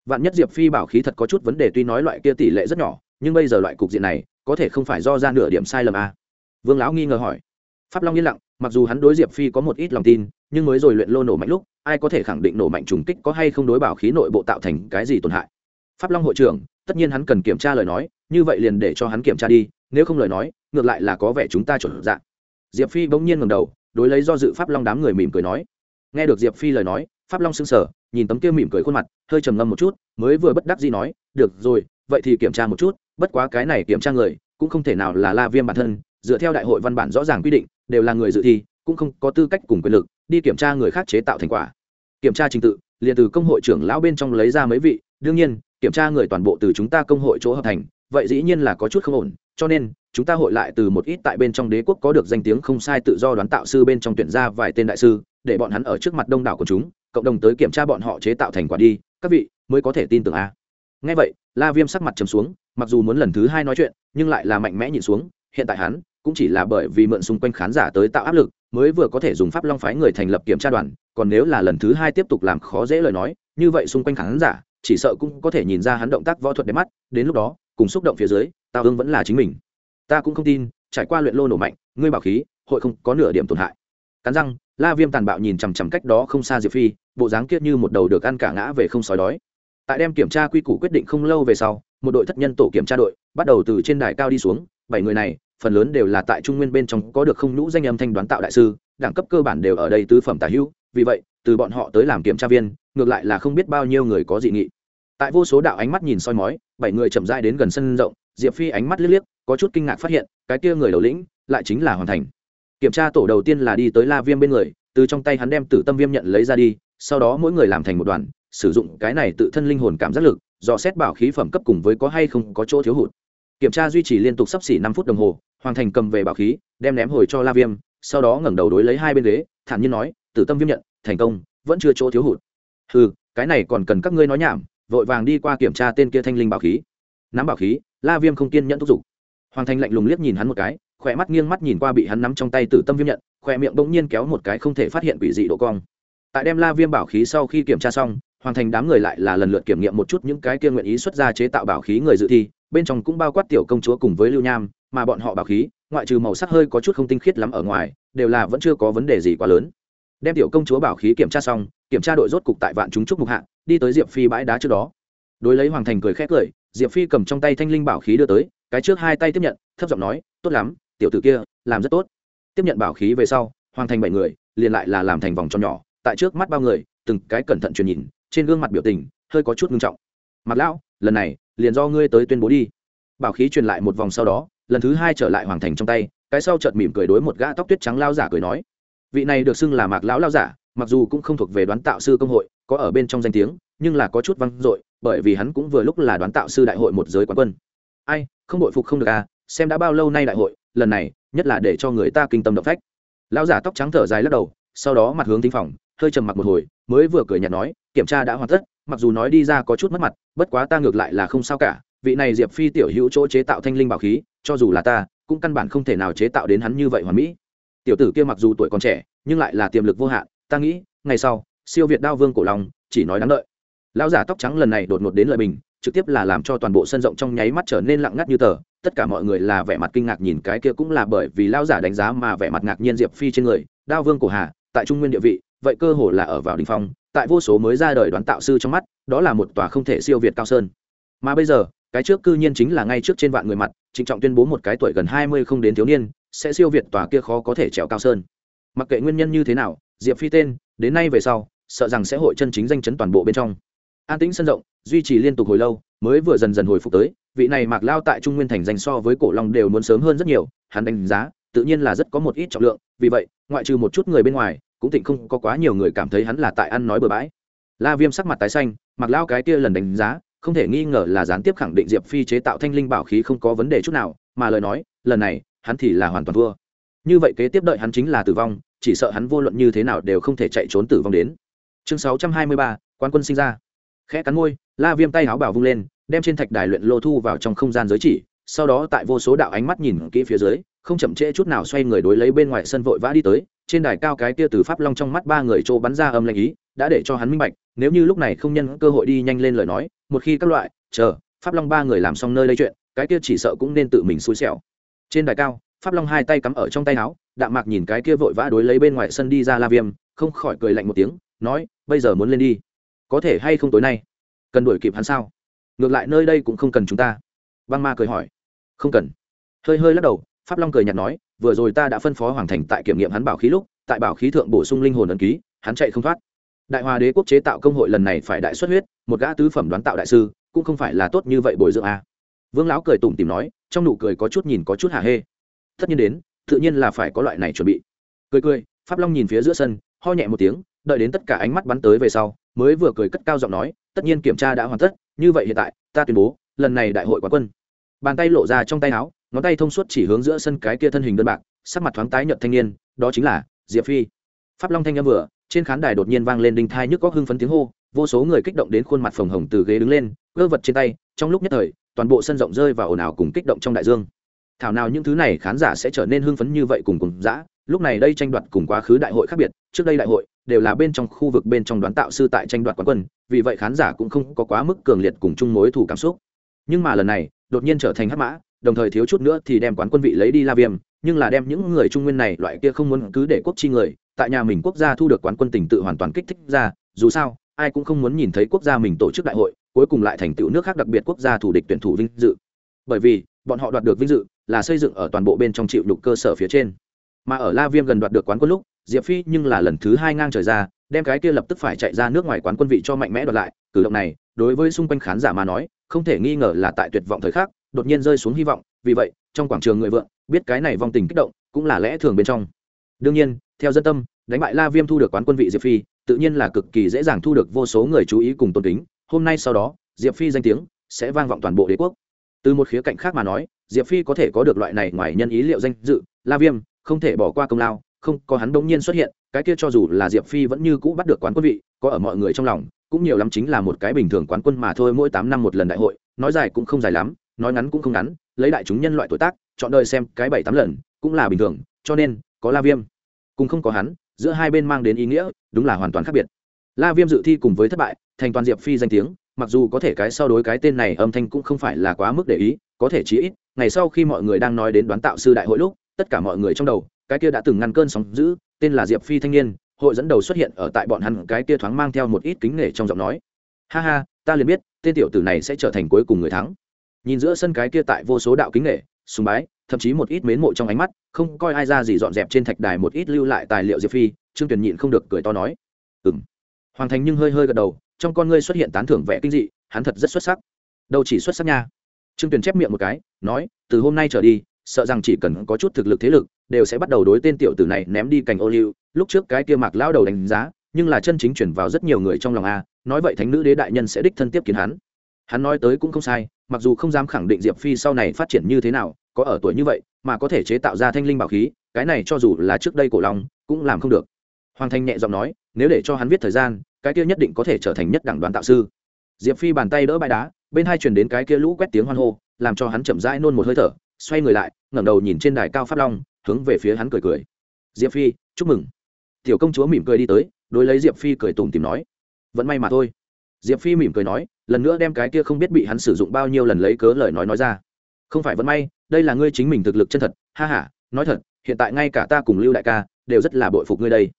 Vạn nhất diệp phi bảo khí thật có chút vấn đề tuy nói loại kia tỷ lệ rất nhỏ, nhưng bây giờ loại cục diện này có thể không phải do ra nửa điểm sai lầm à. vương lão nghi ngờ hỏi. Pháp long yên lặng, mặc dù hắn đối diệp phi có một ít lòng tin, nhưng mới rồi luyện lô nổ mạnh lúc, ai có thể khẳng định nổ mạnh trùng kích có hay không đối bảo khí nội bộ tạo thành cái gì tổn hại? Pháp long hội trưởng, tất nhiên hắn cần kiểm tra lời nói, như vậy liền để cho hắn kiểm tra đi, nếu không lời nói, ngược lại là có vẻ chúng ta chuẩn dạng diệp phi bỗng nhiên ngầm đầu, đối lấy do dự pháp long đám người mỉm cười nói. Nghe được diệp phi lời nói, pháp long sững sờ, nhìn tấm kia mỉm cười khuôn mặt, hơi trầm ngâm một chút, mới vừa bất đắc dĩ nói, được rồi vậy thì kiểm tra một chút, bất quá cái này kiểm tra người, cũng không thể nào là la viêm bản thân, dựa theo đại hội văn bản rõ ràng quy định, đều là người dự thi, cũng không có tư cách cùng quyền lực, đi kiểm tra người khác chế tạo thành quả. Kiểm tra trình tự, liền từ công hội trưởng lão bên trong lấy ra mấy vị, đương nhiên, kiểm tra người toàn bộ từ chúng ta công hội chỗ hợp thành, vậy dĩ nhiên là có chút không ổn, cho nên, chúng ta hội lại từ một ít tại bên trong đế quốc có được danh tiếng không sai tự do đoán tạo sư bên trong tuyển ra vài tên đại sư, để bọn hắn ở trước mặt đông đảo của chúng, cộng đồng tới kiểm tra bọn họ chế tạo thành quả đi, các vị mới có thể tin tưởng a ngay vậy, la viêm sắc mặt trầm xuống, mặc dù muốn lần thứ hai nói chuyện, nhưng lại là mạnh mẽ nhịn xuống, hiện tại hắn cũng chỉ là bởi vì mượn xung quanh khán giả tới tạo áp lực, mới vừa có thể dùng pháp long phái người thành lập kiểm tra đoàn, còn nếu là lần thứ hai tiếp tục làm khó dễ lời nói, như vậy xung quanh khán giả, chỉ sợ cũng có thể nhìn ra hắn động tác võ thuật đẹp mắt, đến lúc đó, cùng xúc động phía dưới tao ương vẫn là chính mình. Ta cũng không tin, trải qua luyện lô nổ mạnh, ngươi bảo khí, hội không có nửa điểm tổn hại. Cắn răng, la viêm tàn bạo nhìn chằm chằm cách đó không xa diệp phi, bộ dáng kiết như một đầu được ăn cả ngã về không sói đói tại đem kiểm tra quy củ quyết định không lâu về sau, một đội thất nhân tổ kiểm tra đội bắt đầu từ trên đài cao đi xuống, bảy người này, phần lớn đều là tại trung nguyên bên trong có được không nhũ danh âm thanh đoán tạo đại sư, đẳng cấp cơ bản đều ở đây tứ phẩm tả hữu, vì vậy, từ bọn họ tới làm kiểm tra viên, ngược lại là không biết bao nhiêu người có dị nghị. Tại vô số đạo ánh mắt nhìn soi mói, bảy người chậm rãi đến gần sân rộng, diệp phi ánh mắt liếc liếc, có chút kinh ngạc phát hiện, cái kia người đầu lĩnh, lại chính là hoàn thành. Kiểm tra tổ đầu tiên là đi tới la viêm bên người, từ trong tay hắn đem tử tâm viêm nhận lấy ra đi, sau đó mỗi người làm thành một đoàn sử dụng cái này tự thân linh hồn cảm giác lực, dò xét bảo khí phẩm cấp cùng với có hay không có chỗ thiếu hụt. Kiểm tra duy trì liên tục sắp xỉ năm phút đồng hồ, hoàng thành cầm về bảo khí, đem ném hồi cho la viêm, sau đó ngẩng đầu đối lấy hai bên ghế, thản nhiên nói, tử tâm viêm nhận, thành công, vẫn chưa chỗ thiếu hụt. Ừ cái này còn cần các ngươi nói nhảm, vội vàng đi qua kiểm tra tên kia thanh linh bảo khí. Nắm bảo khí? La viêm không kiên nhẫn thúc giục. Hoàng thành lạnh lùng liếc nhìn hắn một cái, khỏe mắt nghiêng mắt nhìn qua bị hắn nắm trong tay tử tâm viêm nhận, khỏe miệng bỗng nhiên kéo một cái không thể phát hiện quỷ dị độ cong. Tại đem la viêm bảo khí sau khi kiểm tra xong hoàn thành đám người lại là lần lượt kiểm nghiệm một chút những cái kia nguyện ý xuất ra chế tạo bảo khí người dự thi, bên trong cũng bao quát tiểu công chúa cùng với lưu nham, mà bọn họ bảo khí, ngoại trừ màu sắc hơi có chút không tinh khiết lắm ở ngoài, đều là vẫn chưa có vấn đề gì quá lớn. Đem tiểu công chúa bảo khí kiểm tra xong, kiểm tra đội rốt cục tại vạn chúng trúc mục hạng đi tới diệp phi bãi đá trước đó. Đối lấy hoàng thành cười khét cười, diệp phi cầm trong tay thanh linh bảo khí đưa tới, cái trước hai tay tiếp nhận, thấp giọng nói, tốt lắm, tiểu tử kia, làm rất tốt. Tiếp nhận bảo khí về sau, hoàng thành bảy người, liền lại là làm thành vòng tròn nhỏ, tại trước mắt bao người, từng cái cẩn thận truyền nhìn trên gương mặt biểu tình hơi có chút ngưng trọng. Mặt lão, lần này liền do ngươi tới tuyên bố đi. Bảo khí truyền lại một vòng sau đó, lần thứ hai trở lại hoàng thành trong tay, cái sau chợt mỉm cười đối một gã tóc tuyết trắng lao giả cười nói, vị này được xưng là mạc lão lao giả, mặc dù cũng không thuộc về đoán tạo sư công hội, có ở bên trong danh tiếng, nhưng là có chút văng dội, bởi vì hắn cũng vừa lúc là đoán tạo sư đại hội một giới quán quân. Ai, không đội phục không được à xem đã bao lâu nay đại hội, lần này, nhất là để cho người ta kinh tâm động phách. Lão giả tóc trắng thở dài lắc đầu, sau đó mặt hướng thính phòng, hơi trầm mặc một hồi, mới vừa cười nhạt nói kiểm tra đã hoàn tất, mặc dù nói đi ra có chút mất mặt, bất quá ta ngược lại là không sao cả. Vị này diệp phi tiểu hữu chỗ chế tạo thanh linh bảo khí, cho dù là ta, cũng căn bản không thể nào chế tạo đến hắn như vậy hoàn mỹ. Tiểu tử kia mặc dù tuổi còn trẻ, nhưng lại là tiềm lực vô hạn, ta nghĩ, ngày sau, siêu việt đao vương cổ long, chỉ nói đáng đợi. Lão giả tóc trắng lần này đột ngột đến lợi bình, trực tiếp là làm cho toàn bộ sân rộng trong nháy mắt trở nên lặng ngắt như tờ. Tất cả mọi người là vẻ mặt kinh ngạc nhìn cái kia cũng là bởi vì lão giả đánh giá mà vẻ mặt ngạc nhiên diệp phi trên người. Đao vương cổ hà, tại trung nguyên địa vị, vậy cơ hồ là ở vào đỉnh phong tại vô số mới ra đời đoán tạo sư trong mắt, đó là một tòa không thể siêu việt cao sơn. Mà bây giờ, cái trước cư nhiên chính là ngay trước trên vạn người mặt, trịnh trọng tuyên bố một cái tuổi gần hai mươi không đến thiếu niên, sẽ siêu việt tòa kia khó có thể trèo cao sơn. Mặc kệ nguyên nhân như thế nào, diệp phi tên, đến nay về sau, sợ rằng sẽ hội chân chính danh chấn toàn bộ bên trong. An tĩnh sân rộng, duy trì liên tục hồi lâu, mới vừa dần dần hồi phục tới, vị này mạc lao tại trung nguyên thành danh so với cổ long đều muốn sớm hơn rất nhiều, hắn đánh giá, tự nhiên là rất có một ít trọng lượng, vì vậy, ngoại trừ một chút người bên ngoài cũng thịnh không có quá nhiều người cảm thấy hắn là tại ăn nói bừa bãi. La viêm sắc mặt tái xanh, mặc lao cái kia lần đánh giá, không thể nghi ngờ là gián tiếp khẳng định diệp phi chế tạo thanh linh bảo khí không có vấn đề chút nào, mà lời nói, lần này, hắn thì là hoàn toàn thua. Như vậy kế tiếp đợi hắn chính là tử vong, chỉ sợ hắn vô luận như thế nào đều không thể chạy trốn tử vong đến. Chương sáu trăm hai mươi ba, quan quân sinh ra. Khẽ cắn môi, la viêm tay áo bảo vung lên, đem trên thạch đài luyện lô thu vào trong không gian giới chỉ, sau đó tại vô số đạo ánh mắt nhìn kỹ phía dưới, không chậm trễ chút nào xoay người đối lấy bên ngoài sân vội vã đi tới trên đài cao cái kia từ pháp long trong mắt ba người chỗ bắn ra âm lệnh ý, đã để cho hắn minh bạch, nếu như lúc này không nhân cơ hội đi nhanh lên lời nói, một khi các loại, chờ, pháp long ba người làm xong nơi đây chuyện, cái kia chỉ sợ cũng nên tự mình xui xẻo. Trên đài cao, pháp long hai tay cắm ở trong tay áo, đạm mạc nhìn cái kia vội vã đối lấy bên ngoài sân đi ra la viêm, không khỏi cười lạnh một tiếng, nói, bây giờ muốn lên đi. Có thể hay không tối nay? Cần đuổi kịp hắn sao? Ngược lại nơi đây cũng không cần chúng ta. Băng ma cười hỏi. Không cần. Hơi hơi lắc đầu, pháp long cười nhạt nói vừa rồi ta đã phân phó hoàng thành tại kiểm nghiệm hắn bảo khí lúc, tại bảo khí thượng bổ sung linh hồn ấn ký, hắn chạy không thoát. Đại hòa đế quốc chế tạo công hội lần này phải đại xuất huyết, một gã tứ phẩm đoán tạo đại sư, cũng không phải là tốt như vậy bồi dưỡng a. À. vương lão cười tủm tìm nói, trong nụ cười có chút nhìn có chút hả hê. Tất nhiên đến, tự nhiên là phải có loại này chuẩn bị. Cười cười, pháp long nhìn phía giữa sân, ho nhẹ một tiếng, đợi đến tất cả ánh mắt bắn tới về sau, mới vừa cười cất cao giọng nói, tất nhiên kiểm tra đã hoàn tất, như vậy hiện tại, ta tuyên bố, lần này đại hội quán quân. Bàn tay lộ ra trong tay áo ngón tay thông suốt chỉ hướng giữa sân cái kia thân hình đơn bạc, sắc mặt thoáng tái nhợt thanh niên, đó chính là diệp phi. Pháp long thanh â vừa, trên khán đài đột nhiên vang lên đinh thai nhức có hưng phấn tiếng hô, vô số người kích động đến khuôn mặt phồng hồng từ ghế đứng lên gơ vật trên tay, trong lúc nhất thời, toàn bộ sân rộng rơi vào ồn ào cùng kích động trong đại dương. Thảo nào những thứ này khán giả sẽ trở nên hưng phấn như vậy cùng cùng dã, lúc này đây tranh đoạt cùng quá khứ đại hội khác biệt, trước đây đại hội đều là bên trong khu vực bên trong đoán tạo sư tại tranh đoạt quán quân, vì vậy khán giả cũng không có quá mức cường liệt cùng chung mối thủ cảm xúc. Nhưng mà lần này, đột nhiên trở thành hắc mã đồng thời thiếu chút nữa thì đem quán quân vị lấy đi la viêm, nhưng là đem những người trung nguyên này loại kia không muốn cứ để quốc chi người, tại nhà mình quốc gia thu được quán quân tình tự hoàn toàn kích thích ra, dù sao, ai cũng không muốn nhìn thấy quốc gia mình tổ chức đại hội, cuối cùng lại thành tựu nước khác đặc biệt quốc gia thủ địch tuyển thủ vinh dự. Bởi vì, bọn họ đoạt được vinh dự là xây dựng ở toàn bộ bên trong chịu đục cơ sở phía trên. Mà ở la viêm gần đoạt được quán quân lúc, diệp phi nhưng là lần thứ hai ngang trời ra, đem cái kia lập tức phải chạy ra nước ngoài quán quân vị cho mạnh mẽ đoạt lại. Cử động này, đối với xung quanh khán giả mà nói, không thể nghi ngờ là tại tuyệt vọng thời khắc đột nhiên rơi xuống hy vọng, vì vậy, trong quảng trường người vượng, biết cái này vong tình kích động, cũng là lẽ thường bên trong. Đương nhiên, theo dân tâm, đánh bại la viêm thu được quán quân vị diệp phi, tự nhiên là cực kỳ dễ dàng thu được vô số người chú ý cùng tôn kính. Hôm nay sau đó, diệp phi danh tiếng sẽ vang vọng toàn bộ đế quốc. Từ một khía cạnh khác mà nói, diệp phi có thể có được loại này ngoài nhân ý liệu danh dự, la viêm không thể bỏ qua công lao, không có hắn đống nhiên xuất hiện, cái kia cho dù là diệp phi vẫn như cũ bắt được quán quân vị, có ở mọi người trong lòng, cũng nhiều lắm chính là một cái bình thường quán quân mà thôi, mỗi tám năm một lần đại hội, nói dài cũng không dài lắm nói ngắn cũng không ngắn, lấy đại chúng nhân loại tuổi tác, chọn đời xem cái bảy tám lần, cũng là bình thường, cho nên, có la viêm. Cũng không có hắn, giữa hai bên mang đến ý nghĩa, đúng là hoàn toàn khác biệt. La viêm dự thi cùng với thất bại, thành toàn diệp phi danh tiếng, mặc dù có thể cái sau đối cái tên này âm thanh cũng không phải là quá mức để ý, có thể chí ít, ngày sau khi mọi người đang nói đến đoán tạo sư đại hội lúc, tất cả mọi người trong đầu, cái kia đã từng ngăn cơn sóng dữ, tên là diệp phi thanh niên, hội dẫn đầu xuất hiện ở tại bọn hắn, cái kia thoáng mang theo một ít kính nể trong giọng nói. Ha ha, ta liền biết, tên tiểu tử này sẽ trở thành cuối cùng người thắng nhìn giữa sân cái kia tại vô số đạo kính nghệ sùng bái, thậm chí một ít mến mộ trong ánh mắt, không coi ai ra gì dọn dẹp trên thạch đài một ít lưu lại tài liệu diệp phi, trương tuyển nhịn không được cười to nói. Ừ m hoàng thành nhưng hơi hơi gật đầu, trong con ngươi xuất hiện tán thưởng vẻ kinh dị, hắn thật rất xuất sắc. Đâu chỉ xuất sắc nha. Trương tuyển chép miệng một cái, nói, từ hôm nay trở đi, sợ rằng chỉ cần có chút thực lực thế lực, đều sẽ bắt đầu đối tên tiểu tử này ném đi cành ô liu. Lúc trước cái kia mạc lao đầu đánh giá, nhưng là chân chính chuyển vào rất nhiều người trong lòng a, nói vậy thánh nữ đế đại nhân sẽ đích thân tiếp kiến hắn. Hắn nói tới cũng không sai mặc dù không dám khẳng định diệp phi sau này phát triển như thế nào, có ở tuổi như vậy, mà có thể chế tạo ra thanh linh bảo khí, cái này cho dù là trước đây cổ long, cũng làm không được. Hoàng thanh nhẹ giọng nói, nếu để cho hắn viết thời gian, cái kia nhất định có thể trở thành nhất đẳng đoàn tạo sư. Diệp phi bàn tay đỡ bãi đá, bên hai chuyển đến cái kia lũ quét tiếng hoan hô, làm cho hắn chậm rãi nôn một hơi thở, xoay người lại, ngẩng đầu nhìn trên đài cao pháp long, hướng về phía hắn cười cười. Diệp phi, chúc mừng. Tiểu công chúa mỉm cười đi tới, đối lấy diệp phi cười tùng tìm nói, vẫn may mà thôi diệp phi mỉm cười nói, lần nữa đem cái kia không biết bị hắn sử dụng bao nhiêu lần lấy cớ lời nói nói ra. Không phải vẫn may, đây là ngươi chính mình thực lực chân thật, ha h a nói thật, hiện tại ngay cả ta cùng lưu đại ca đều rất là bội phục ngươi đây.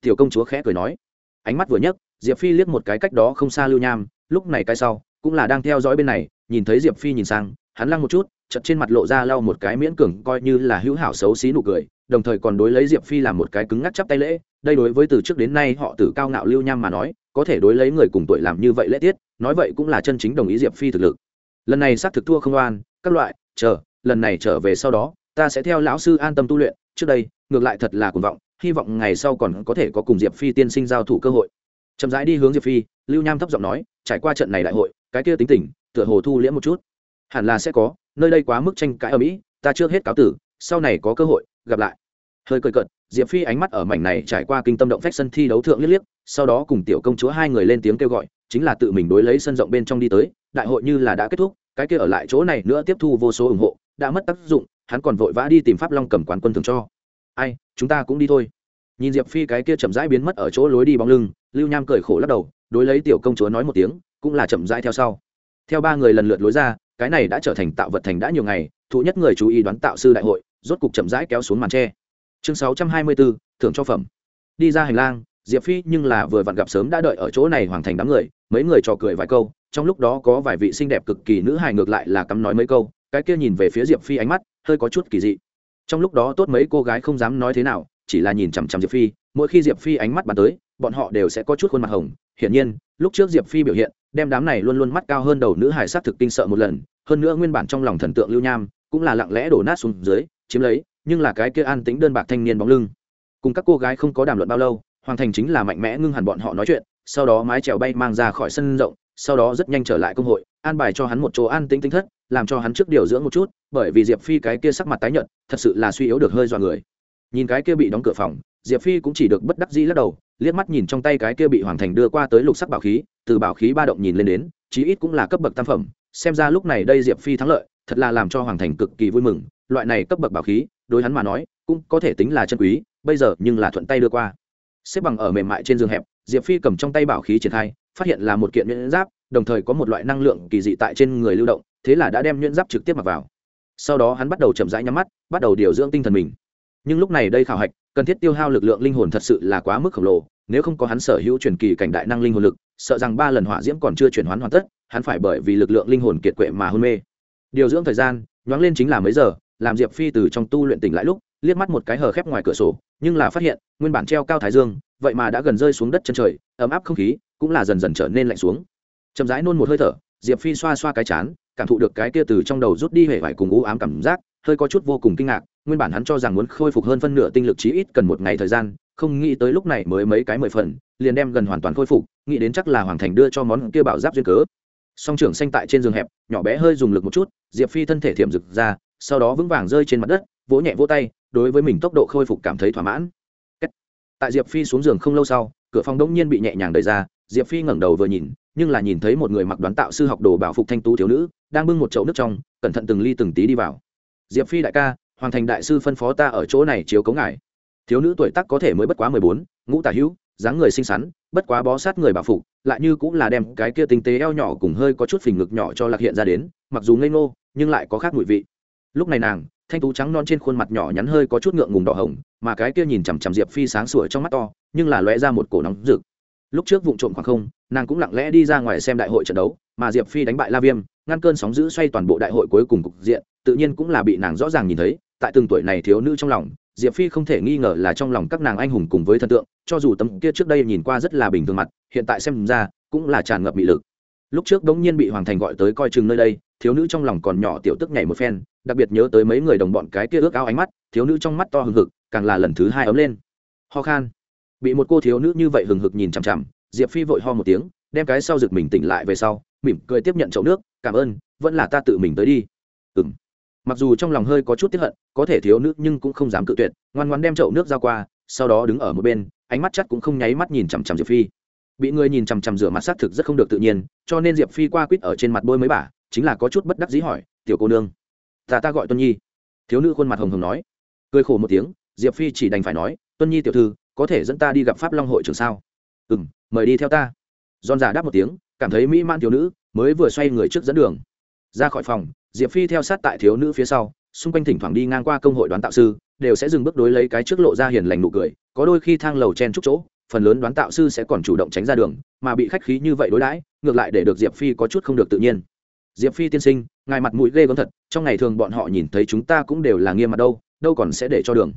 Tiểu công chúa khẽ cười nói. Ánh mắt vừa nhấc, diệp phi liếc một cái cách đó không xa lưu nham, lúc này cái sau, cũng là đang theo dõi bên này, nhìn thấy diệp phi nhìn sang, hắn lăng một chút chật trên mặt lộ ra lau một cái miễn cường coi như là hữu hảo xấu xí nụ cười đồng thời còn đối lấy diệp phi làm một cái cứng ngắc chắp tay lễ, đây đối với từ trước đến nay họ tử cao ngạo lưu nham mà nói, có thể đối lấy người cùng tuổi làm như vậy lễ tiết, nói vậy cũng là chân chính đồng ý diệp phi thực lực. Lần này xác thực thua không oan, các loại, chờ, lần này trở về sau đó, ta sẽ theo lão sư an tâm tu luyện, trước đây, ngược lại thật là cuồng vọng, hy vọng ngày sau còn có thể có cùng diệp phi tiên sinh giao thủ cơ hội. Chậm rãi đi hướng diệp phi, lưu nham thấp giọng nói, trải qua trận này đại hội, cái kia tính tình, tựa hồ thu liễm một chút. Hẳn là sẽ có, nơi đây quá mức tranh cãi ở mỹ, ta chưa hết cáo tử, sau này có cơ hội gặp lại. Hơi cười cợt, diệp phi ánh mắt ở mảnh này trải qua kinh tâm động phách sân thi đấu thượng liếc liếc, sau đó cùng tiểu công chúa hai người lên tiếng kêu gọi, chính là tự mình đối lấy sân rộng bên trong đi tới, đại hội như là đã kết thúc, cái kia ở lại chỗ này nữa tiếp thu vô số ủng hộ, đã mất tác dụng, hắn còn vội vã đi tìm pháp long cầm quán quân thường cho. Ai, chúng ta cũng đi thôi. Nhìn diệp phi cái kia chậm rãi biến mất ở chỗ lối đi bóng lưng, lưu nham cười khổ lắc đầu, đối lấy tiểu công chúa nói một tiếng, cũng là chậm rãi theo sau. Theo ba người lần lượt lối ra, cái này đã trở thành tạo vật thành đã nhiều ngày, thụ nhất người chú ý đoán tạo sư đại hội rốt cục chậm rãi kéo xuống màn tre. Chương sáu trăm hai mươi bốn thưởng cho phẩm. Đi ra hành lang, diệp phi nhưng là vừa vặn gặp sớm đã đợi ở chỗ này hoàn thành đám người, mấy người trò cười vài câu, trong lúc đó có vài vị xinh đẹp cực kỳ nữ hài ngược lại là cắm nói mấy câu, cái kia nhìn về phía diệp phi ánh mắt hơi có chút kỳ dị. Trong lúc đó tốt mấy cô gái không dám nói thế nào, chỉ là nhìn chằm chằm diệp phi, mỗi khi diệp phi ánh mắt bắn tới, bọn họ đều sẽ có chút khuôn mặt hồng. Hiển nhiên, lúc trước diệp phi biểu hiện, đem đám này luôn luôn mắt cao hơn đầu nữ hài s thực kinh sợ một lần, hơn nữa nguyên bản trong lòng thần tượng lưu nham cũng là lặng lẽ đổ nát xuống dưới chiếm lấy, nhưng là cái kia an tính đơn bạc thanh niên bóng lưng. Cùng các cô gái không có đàm luận bao lâu, hoàng thành chính là mạnh mẽ ngưng hẳn bọn họ nói chuyện, sau đó mái trèo bay mang ra khỏi sân rộng, sau đó rất nhanh trở lại công hội, an bài cho hắn một chỗ an tĩnh tinh thất, làm cho hắn trước điều dưỡng một chút, bởi vì diệp phi cái kia sắc mặt tái nhợt, thật sự là suy yếu được hơi dọa người. Nhìn cái kia bị đóng cửa phòng, diệp phi cũng chỉ được bất đắc dĩ lắc đầu, liếc mắt nhìn trong tay cái kia bị hoàng thành đưa qua tới lục sắc bảo khí, từ bảo khí ba động nhìn lên đến, chí ít cũng là cấp bậc tam phẩm, xem ra lúc này đây diệp phi thắng lợi, thật là làm cho hoàng thành cực kỳ vui mừng loại này cấp bậc bảo khí, đối hắn mà nói, cũng có thể tính là chân quý, bây giờ nhưng là thuận tay đưa qua. Xếp bằng ở mềm mại trên giường hẹp, diệp phi cầm trong tay bảo khí triển khai, phát hiện là một kiện nhuyễn giáp, đồng thời có một loại năng lượng kỳ dị tại trên người lưu động, thế là đã đem nhuyễn giáp trực tiếp mặc vào. Sau đó hắn bắt đầu chậm rãi nhắm mắt, bắt đầu điều dưỡng tinh thần mình. Nhưng lúc này đây khảo hạch, cần thiết tiêu hao lực lượng linh hồn thật sự là quá mức khổng lồ, nếu không có hắn sở hữu truyền kỳ cảnh đại năng linh hồn lực, sợ rằng ba lần hỏa diễm còn chưa chuyển hoán hoàn tất, hắn phải bởi vì lực lượng linh hồn kiệt quệ mà hôn mê. Điều dưỡng thời gian, nhoáng lên chính là mấy giờ làm diệp phi từ trong tu luyện tỉnh lại lúc, liếc mắt một cái hờ khép ngoài cửa sổ, nhưng là phát hiện, nguyên bản treo cao thái dương, vậy mà đã gần rơi xuống đất chân trời, ấm áp không khí cũng là dần dần trở nên lạnh xuống. Chậm rãi nôn một hơi thở, diệp phi xoa xoa cái chán, cảm thụ được cái kia từ trong đầu rút đi hệ vải cùng u ám cảm giác, hơi có chút vô cùng kinh ngạc, nguyên bản hắn cho rằng muốn khôi phục hơn phân nửa tinh lực chí ít cần một ngày thời gian, không nghĩ tới lúc này mới mấy cái mười phần, liền đem gần hoàn toàn khôi phục, nghĩ đến chắc là hoàng thành đưa cho món kia bảo giáp duyên cớ. Song trưởng xanh tại trên giường hẹp, nhỏ bé hơi dùng lực một chút, diệp phi thân thể thiểm rực ra sau đó vững vàng rơi trên mặt đất, vỗ nhẹ vỗ tay, đối với mình tốc độ khôi phục cảm thấy thỏa mãn. Tại diệp phi xuống giường không lâu sau, cửa phòng đông nhiên bị nhẹ nhàng đẩy ra, diệp phi ngẩng đầu vừa nhìn, nhưng là nhìn thấy một người mặc đoán tạo sư học đồ bảo phục thanh tú thiếu nữ, đang bưng một chậu nước trong, cẩn thận từng ly từng tí đi vào. Diệp phi đại ca, hoàng thành đại sư phân phó ta ở chỗ này chiếu cống ngài. Thiếu nữ tuổi tác có thể mới bất quá mười bốn, ngũ tả hữu, dáng người xinh xắn, bất quá bó sát người bảo phục, lại như cũng là đem cái kia tinh tế eo nhỏ cùng hơi có chút phình ngực nhỏ cho lạc hiện ra đến, mặc dù ngây ngô, nhưng lại có khác mùi vị lúc này nàng, thanh tú trắng non trên khuôn mặt nhỏ nhắn hơi có chút ngượng ngùng đỏ hồng, mà cái kia nhìn chằm chằm diệp phi sáng sủa trong mắt to, nhưng là lóe ra một cổ nóng rực. Lúc trước vụ trộm khoảng không, nàng cũng lặng lẽ đi ra ngoài xem đại hội trận đấu, mà diệp phi đánh bại la viêm, ngăn cơn sóng giữ xoay toàn bộ đại hội cuối cùng cục diện, tự nhiên cũng là bị nàng rõ ràng nhìn thấy, tại từng tuổi này thiếu nữ trong lòng, diệp phi không thể nghi ngờ là trong lòng các nàng anh hùng cùng với thần tượng, cho dù tấm kia trước đây nhìn qua rất là bình thường mặt, hiện tại xem ra, cũng là tràn ngập bị lực lúc trước đống nhiên bị hoàng thành gọi tới coi chừng nơi đây, thiếu nữ trong lòng còn nhỏ tiểu tức nhảy một phen, đặc biệt nhớ tới mấy người đồng bọn cái kia ước ao ánh mắt, thiếu nữ trong mắt to hừng hực, càng là lần thứ hai ấm lên. Ho khan. Bị một cô thiếu nữ như vậy hừng hực nhìn chằm chằm, diệp phi vội ho một tiếng, đem cái sau rực mình tỉnh lại về sau, mỉm cười tiếp nhận chậu nước, cảm ơn, vẫn là ta tự mình tới đi. Ừng mặc dù trong lòng hơi có chút tiếp hận, có thể thiếu nữ nhưng cũng không dám cự tuyệt, ngoan ngoan đem chậu nước ra qua, sau đó đứng ở một bên, ánh mắt chắc cũng không nháy mắt nhìn chằm chằm diệp phi bị người nhìn chằm chằm rửa mặt xác thực rất không được tự nhiên, cho nên diệp phi qua quýt ở trên mặt bôi mấy bả chính là có chút bất đắc dĩ hỏi, tiểu cô nương, ta ta gọi tuân nhi. Thiếu nữ khuôn mặt hồng hồng nói. Cười khổ một tiếng, diệp phi chỉ đành phải nói, tuân nhi tiểu thư, có thể dẫn ta đi gặp pháp long hội trường sao? Ừ m mời đi theo ta. Giòn giả đáp một tiếng, cảm thấy mỹ man thiếu nữ, mới vừa xoay người trước dẫn đường. Ra khỏi phòng, diệp phi theo sát tại thiếu nữ phía sau, xung quanh thỉnh thoảng đi ngang qua công hội đoán tạo sư, đều sẽ dừng bước đối lấy cái trước lộ ra hiền lành nụ cười, có đôi khi thang lầu chen chúc chỗ phần lớn đoán tạo sư sẽ còn chủ động tránh ra đường, mà bị khách khí như vậy đối đãi, ngược lại để được diệp phi có chút không được tự nhiên. Diệp phi tiên sinh, ngài mặt mũi ghê gớm thật, trong ngày thường bọn họ nhìn thấy chúng ta cũng đều là nghiêm mặt đâu đâu còn sẽ để cho đường.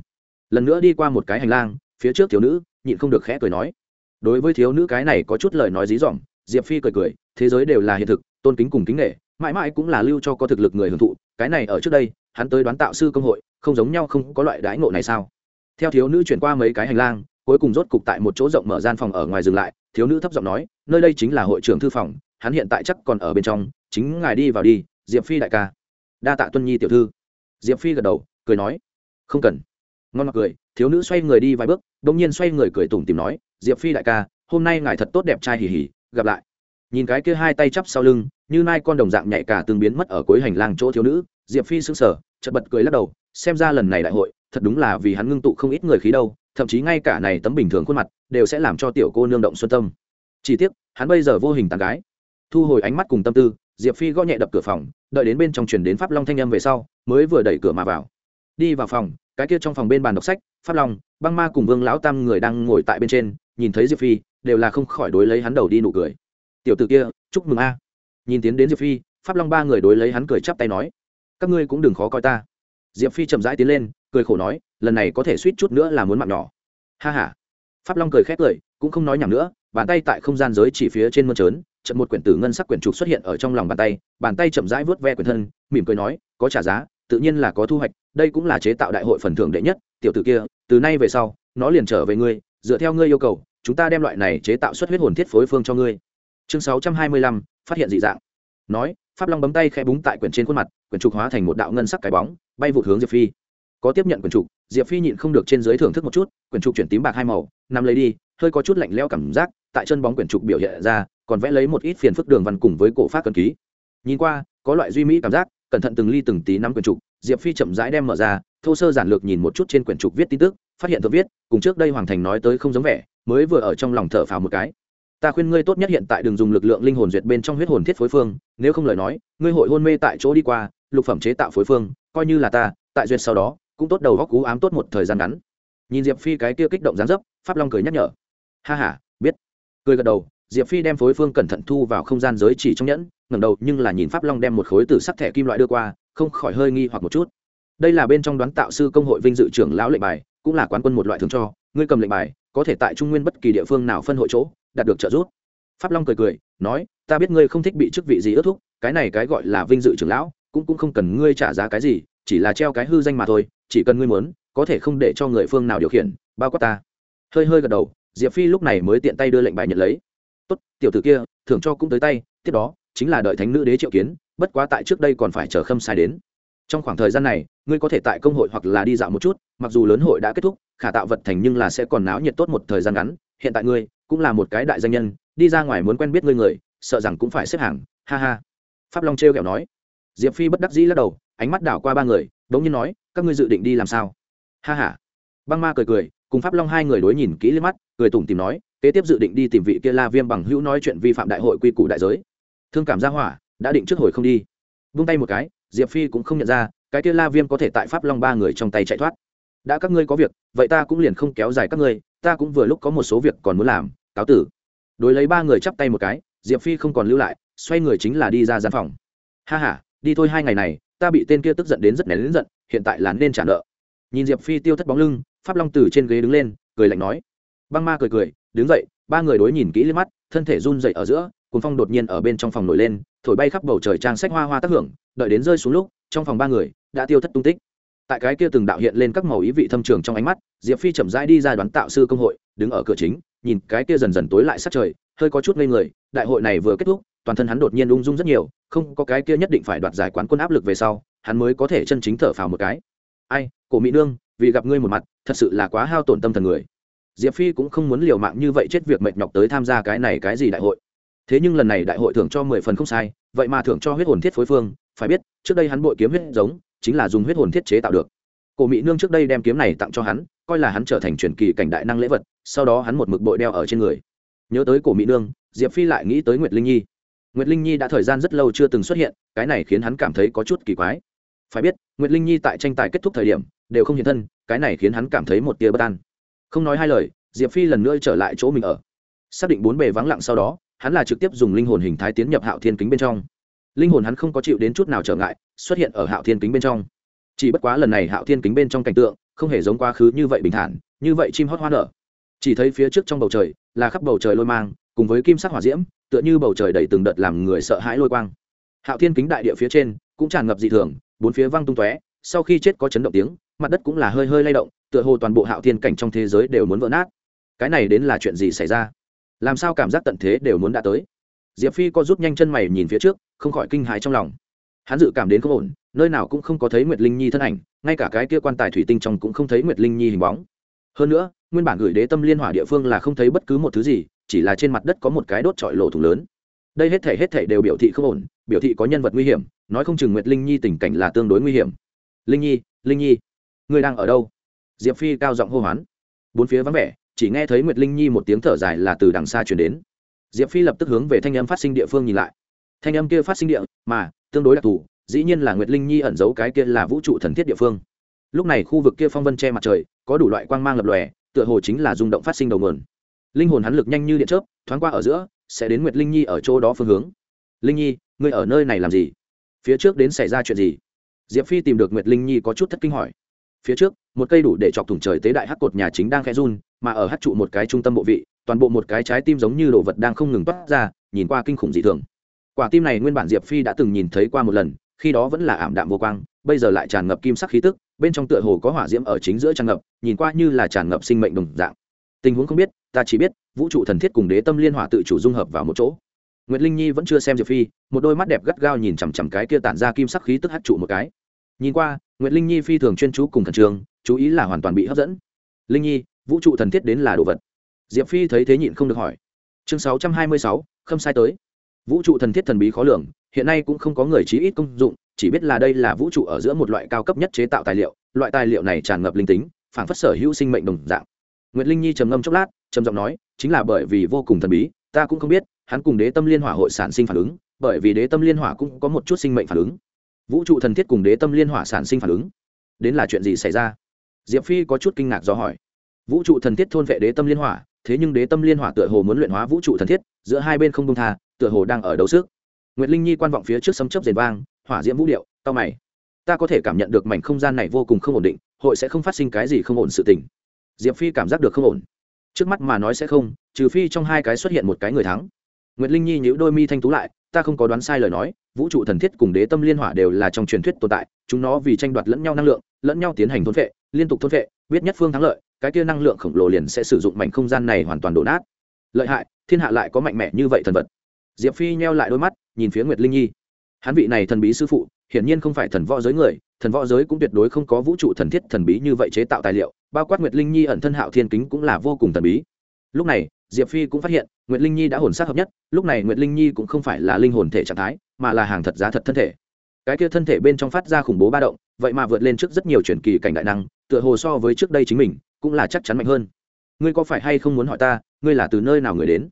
Lần nữa đi qua một cái hành lang, phía trước thiếu nữ, nhịn không được khẽ cười nói. Đối với thiếu nữ cái này có chút lời nói dí dỏm, diệp phi cười cười, thế giới đều là hiện thực, tôn kính cùng kính nghệ mãi mãi cũng là lưu cho có thực lực người hưởng thụ, cái này ở trước đây, hắn tới đoán tạo sư công hội, không giống nhau không có loại đãi ngộ này sao? Theo thiếu nữ chuyển qua mấy cái hành lang cuối cùng rốt cục tại một chỗ rộng mở gian phòng ở ngoài dừng lại, thiếu nữ thấp giọng nói, nơi đây chính là hội trưởng thư phòng, hắn hiện tại chắc còn ở bên trong, chính ngài đi vào đi, diệp phi đại ca. Đa tạ tuân nhi tiểu thư. Diệp phi gật đầu, cười nói, không cần. Ngon mặt cười, thiếu nữ xoay người đi vài bước đ ỗ n g nhiên xoay người cười tủm tìm nói, diệp phi đại ca, hôm nay ngài thật tốt đẹp trai hỉ hỉ gặp lại. Nhìn cái kia hai tay chắp sau lưng, như nai con đồng dạng nhạy cả tương biến mất ở cuối hành lang chỗ thiếu nữ, diệp phi sững sờ, chợt bật cười lắc đầu, xem ra lần này đại hội, thật đúng là vì hắn ngưng tụ không ít người khí đâu thậm chí ngay cả này tấm bình thường khuôn mặt đều sẽ làm cho tiểu cô nương động xuân tâm. Chỉ tiếc, hắn bây giờ vô hình tàn gái. Thu hồi ánh mắt cùng tâm tư, diệp phi gõ nhẹ đập cửa phòng, đợi đến bên trong chuyển đến pháp long thanh âm về sau, mới vừa đẩy cửa mà vào. Đi vào phòng, cái kia trong phòng bên bàn đọc sách, pháp long, băng ma cùng vương lão tam người đang ngồi tại bên trên, nhìn thấy diệp phi, đều là không khỏi đối lấy hắn đầu đi nụ cười. Tiểu t ử kia, chúc mừng a. Nhìn tiến đến diệp phi, pháp long ba người đối lấy hắn cười chắp tay nói, các ngươi cũng đừng khó coi ta. Diệp phi chậm rãi tiến lên cười khổ nói, lần này có thể suýt chút nữa là muốn mạng nhỏ. Ha ha. pháp long cười khét cười, cũng không nói nhảm nữa, bàn tay tại không gian giới chỉ phía trên mơn trớn chậm một quyển tử ngân sắc quyển trục xuất hiện ở trong lòng bàn tay bàn tay chậm rãi vớt ve quyển thân, mỉm cười nói, có trả giá, tự nhiên là có thu hoạch, đây cũng là chế tạo đại hội phần thưởng đệ nhất, tiểu tử kia, từ nay về sau, nó liền trở về ngươi, dựa theo ngươi yêu cầu, chúng ta đem loại này chế tạo xuất huyết hồn thiết phối phương cho ngươi. Chương sáu trăm hai mươi lăm, phát hiện dị dạng. Nói, pháp long bấm tay khẽ búng tại quyển trên khuôn mặt, quyển trục hóa thành một đạo ngân sắc cái bóng, bay vụt hướng diệp phi có tiếp nhận quyển trục, diệp phi nhịn không được trên dưới thưởng thức một chút, quyển trục chuyển tím bạc hai màu nằm lấy đi, hơi có chút lạnh leo cảm giác, tại chân bóng quyển trục biểu hiện ra, còn vẽ lấy một ít phiền phức đường văn cùng với cổ phát cần ký. Nhìn qua, có loại duy mỹ cảm giác, cẩn thận từng ly từng tí nắm quyển trục, diệp phi chậm rãi đem mở ra, thô sơ giản lược nhìn một chút trên quyển trục viết tin tức, phát hiện thượng viết, cùng trước đây hoàng thành nói tới không giống vẻ, mới vừa ở trong lòng thở phào một cái. Ta khuyên ngươi tốt nhất hiện tại đừng dùng lực lượng linh hồn duyệt bên trong huyết hồn thiết phối phương, nếu không lời nói, ngươi hội hôn mê tại chỗ đi qua, lục phẩm chế tạo phối phương, coi như là ta, tại duyệt sau đó cũng tốt đầu góc cú ám tốt một thời gian ngắn. Nhìn diệp phi cái kia kích động gián dấp, pháp long cười nhắc nhở. Ha h a biết. Cười gật đầu, diệp phi đem phối phương cẩn thận thu vào không gian giới chỉ trong nhẫn, ngẩng đầu nhưng là nhìn pháp long đem một khối từ sắc thẻ kim loại đưa qua, không khỏi hơi nghi hoặc một chút. Đây là bên trong đoán tạo sư công hội vinh dự trưởng lão lệnh bài, cũng là quán quân một loại thường cho, ngươi cầm lệnh bài, có thể tại trung nguyên bất kỳ địa phương nào phân hội chỗ, đạt được trợ giúp. Pháp long cười cười, nói, ta biết ngươi không thích bị chức vị gì ước thúc, cái này cái gọi là vinh dự trưởng lão, cũng cũng không cần ngươi trả giá cái gì, chỉ là treo cái hư danh mà thôi chỉ cần ngươi muốn, có thể không để cho người phương nào điều khiển, bao quát ta. Hơi hơi gật đầu, diệp phi lúc này mới tiện tay đưa lệnh bài nhận lấy. Tốt, tiểu tử kia, thưởng cho cũng tới tay, tiếp đó, chính là đợi thánh nữ đế triệu kiến, bất quá tại trước đây còn phải chờ khâm sai đến. Trong khoảng thời gian này, ngươi có thể tại công hội hoặc là đi dạo một chút, mặc dù lớn hội đã kết thúc, khả tạo vật thành nhưng là sẽ còn náo nhiệt tốt một thời gian ngắn, hiện tại ngươi, cũng là một cái đại danh nhân, đi ra ngoài muốn quen biết ngươi người, sợ rằng cũng phải xếp hàng, ha ha. Pháp long trêu kẹo nói. Diệp phi bất đắc dĩ lắc đầu, ánh mắt đảo qua ba người bỗng nhiên nói, các ngươi dự định đi làm sao? Ha h a băng ma cười cười, cùng pháp long hai người đối nhìn kỹ lên mắt, cười tủm tìm nói, kế tiếp dự định đi tìm vị kia la viêm bằng hữu nói chuyện vi phạm đại hội quy củ đại giới. Thương cảm gia hỏa, đã định trước hồi không đi. Vung tay một cái, diệp phi cũng không nhận ra, cái kia la viêm có thể tại pháp long ba người trong tay chạy thoát. Đã các ngươi có việc, vậy ta cũng liền không kéo dài các ngươi, ta cũng vừa lúc có một số việc còn muốn làm, cáo tử. Đối lấy ba người chắp tay một cái, diệp phi không còn lưu lại, xoay người chính là đi ra gian phòng. Ha h a đi thôi hai ngày này ta bị tên kia tức giận đến rất nén đến giận, hiện tại là nên trả nợ. Nhìn diệp phi tiêu thất bóng lưng, pháp long từ trên ghế đứng lên, cười lạnh nói. Băng ma cười cười, đứng dậy, ba người đối nhìn kỹ lên mắt, thân thể run dậy ở giữa cuốn phong đột nhiên ở bên trong phòng nổi lên, thổi bay khắp bầu trời trang sách hoa hoa tác hưởng, đợi đến rơi xuống lúc, trong phòng ba người đã tiêu thất tung tích. Tại cái kia từng đạo hiện lên các màu ý vị thâm trường trong ánh mắt, diệp phi chậm rãi đi ra đoán tạo sư công hội, đứng ở cửa chính, nhìn cái kia dần dần tối lại sát trời, hơi có chút ngây người, đại hội này vừa kết thúc toàn thân hắn đột nhiên ung dung rất nhiều, không có cái kia nhất định phải đoạt giải quán quân áp lực về sau, hắn mới có thể chân chính thở phào một cái. Ai, cổ mỹ nương, vì gặp ngươi một mặt, thật sự là quá hao tổn tâm thần người. Diệp phi cũng không muốn liều mạng như vậy chết việc mệt nhọc tới tham gia cái này cái gì đại hội. Thế nhưng lần này đại hội thưởng cho mười phần không sai, vậy mà thưởng cho huyết hồn thiết phối phương, phải biết, trước đây hắn bội kiếm huyết giống, chính là dùng huyết hồn thiết chế tạo được. Cổ mỹ nương trước đây đem kiếm này tặng cho hắn, coi là hắn trở thành truyền kỳ cảnh đại năng lễ vật, sau đó hắn một mực bội đeo ở trên người. Nhớ tới cổ mỹ nương, diệp phi lại nghĩ tới nguyệt linh nhi nguyệt linh nhi đã thời gian rất lâu chưa từng xuất hiện, cái này khiến hắn cảm thấy có chút kỳ quái. Phải biết, nguyệt linh nhi tại tranh tài kết thúc thời điểm, đều không hiện thân, cái này khiến hắn cảm thấy một tia bất an. Không nói hai lời, diệp phi lần nữa trở lại chỗ mình ở. Xác định bốn bề vắng lặng sau đó, hắn là trực tiếp dùng linh hồn hình thái tiến nhập hạo thiên kính bên trong. Linh hồn hắn không có chịu đến chút nào trở ngại, xuất hiện ở hạo thiên kính bên trong. Chỉ bất quá lần này hạo thiên kính bên trong cảnh tượng, không hề giống quá khứ như vậy bình thản, như vậy chim hót hoa nở chỉ thấy phía trước trong bầu trời là khắp bầu trời lôi mang, cùng với kim sắc hỏa diễm, tựa như bầu trời đầy từng đợt làm người sợ hãi lôi quang. Hạo thiên kính đại địa phía trên cũng tràn ngập dị thường, bốn phía văng tung tóe, sau khi chết có chấn động tiếng, mặt đất cũng là hơi hơi lay động, tựa hồ toàn bộ hạo thiên cảnh trong thế giới đều muốn vỡ nát. Cái này đến là chuyện gì xảy ra? Làm sao cảm giác tận thế đều muốn đã tới? Diệp phi co rút nhanh chân mày nhìn phía trước, không khỏi kinh hãi trong lòng. Hắn dự cảm đến không ổn, nơi nào cũng không có thấy nguyệt linh nhi thân ảnh, ngay cả cái kia quan tài thủy tinh trong cũng không thấy nguyệt linh nhi hình bóng hơn nữa, nguyên bản gửi đế tâm liên hỏa địa phương là không thấy bất cứ một thứ gì, chỉ là trên mặt đất có một cái đốt trọi lộ thủng lớn. Đây hết thể hết thể đều biểu thị không ổn, biểu thị có nhân vật nguy hiểm, nói không chừng nguyệt linh nhi tình cảnh là tương đối nguy hiểm. Linh nhi linh nhi, ngươi đang ở đâu? Diệp phi cao giọng hô hoán. Bốn phía vắng vẻ, chỉ nghe thấy nguyệt linh nhi một tiếng thở dài là từ đằng xa chuyển đến. Diệp phi lập tức hướng về thanh âm phát sinh địa phương nhìn lại. Thanh âm kia phát sinh địa, mà, tương đối đặc thù, dĩ nhiên là nguyệt linh nhi ẩn giấu cái kia là vũ trụ thần thiết địa phương lúc này khu vực kia phong vân che mặt trời, có đủ loại quang mang lập lòe, tựa hồ chính là rung động phát sinh đầu nguồn. Linh hồn hắn lực nhanh như điện chớp, thoáng qua ở giữa, sẽ đến nguyệt linh nhi ở chỗ đó phương hướng. Linh nhi, ngươi ở nơi này làm gì? Phía trước đến xảy ra chuyện gì? Diệp phi tìm được nguyệt linh nhi có chút thất kinh hỏi. Phía trước, một cây đủ để chọc thủng trời tế đại hắc cột nhà chính đang khẽ run, mà ở hắc trụ một cái trung tâm bộ vị, toàn bộ một cái trái tim giống như đồ vật đang không ngừng toát ra, nhìn qua kinh khủng dị thường. Quả tim này nguyên bản diệp phi đã từng nhìn thấy qua một lần, khi đó vẫn là ảm đạm vô quang bây giờ lại tràn ngập kim sắc khí tức bên trong tựa hồ có hỏa diễm ở chính giữa tràn ngập nhìn qua như là tràn ngập sinh mệnh đồng dạng tình huống không biết ta chỉ biết vũ trụ thần thiết cùng đế tâm liên hỏa tự chủ dung hợp vào một chỗ Nguyệt Linh Nhi vẫn chưa xem Diệp Phi, một đôi mắt đẹp gắt gao nhìn chằm chằm cái kia tản ra kim sắc khí tức hắc trụ một cái. Nhìn qua, Nguyệt Linh Nhi phi thường chuyên chú cùng thần trường, chú ý là hoàn toàn bị hấp dẫn. Linh Nhi, vũ trụ thần thiết đến là đồ vật. Diệp Phi thấy thế nhịn không được hỏi. Chương 626, không sai tới. Vũ trụ thần thiết thần bí khó lường, hiện nay cũng không có người chí ít công dụng, chỉ biết là đây là vũ trụ ở giữa một loại cao cấp nhất chế tạo tài liệu, loại tài liệu này tràn ngập linh tính, phản phất sở hữu sinh mệnh đồng dạng. Nguyệt Linh Nhi trầm ngâm chốc lát, trầm giọng nói, chính là bởi vì vô cùng thần bí, ta cũng không biết, hắn cùng đế tâm liên hỏa hội sản sinh phản ứng bởi vì đế tâm liên hỏa cũng có một chút sinh mệnh phản ứng. Vũ trụ thần thiết cùng đế tâm liên hỏa sản sinh phản ứng. Đến là chuyện gì xảy ra? Diệp phi có chút kinh ngạc do hỏi. Vũ trụ thần thiết thôn vệ đế tâm liên hỏa thế nhưng đế tâm liên hỏa tựa hồ muốn luyện hóa vũ trụ thần thiết giữa hai bên không đông tha tựa hồ đang ở đấu sức nguyệt linh nhi quan vọng phía trước sấm chớp rền vang hỏa diễm vũ điệu tao mày ta có thể cảm nhận được mảnh không gian này vô cùng không ổn định hội sẽ không phát sinh cái gì không ổn sự tình diệp phi cảm giác được không ổn trước mắt mà nói sẽ không trừ phi trong hai cái xuất hiện một cái người thắng Nguyệt Linh Nhi nhíu đôi mi thanh tú lại, ta không có đoán sai lời nói, vũ trụ thần thiết cùng đế tâm liên hỏa đều là trong truyền thuyết tồn tại, chúng nó vì tranh đoạt lẫn nhau năng lượng, lẫn nhau tiến hành thôn phệ, liên tục thôn phệ, biết nhất phương thắng lợi, cái kia năng lượng khổng lồ liền sẽ sử dụng mảnh không gian này hoàn toàn đổ nát. Lợi hại, thiên hạ lại có mạnh mẽ như vậy thần vật. Diệp Phi nheo lại đôi mắt, nhìn phía Nguyệt Linh Nhi. Hắn vị này thần bí sư phụ, hiển nhiên không phải thần võ giới người, thần võ giới cũng tuyệt đối không có vũ trụ thần thiết thần bí như vậy chế tạo tài liệu, bao quát Nguyệt Linh Nhi ẩn thân Hạo Thiên kính cũng là vô cùng thần bí. Lúc này, diệp phi cũng phát hiện nguyệt linh nhi đã hồn sát hợp nhất lúc này nguyệt linh nhi cũng không phải là linh hồn thể trạng thái mà là hàng thật giá thật thân thể cái kia thân thể bên trong phát ra khủng bố ba động vậy mà vượt lên trước rất nhiều truyền kỳ cảnh đại năng tựa hồ so với trước đây chính mình cũng là chắc chắn mạnh hơn ngươi có phải hay không muốn hỏi ta ngươi là từ nơi nào người đến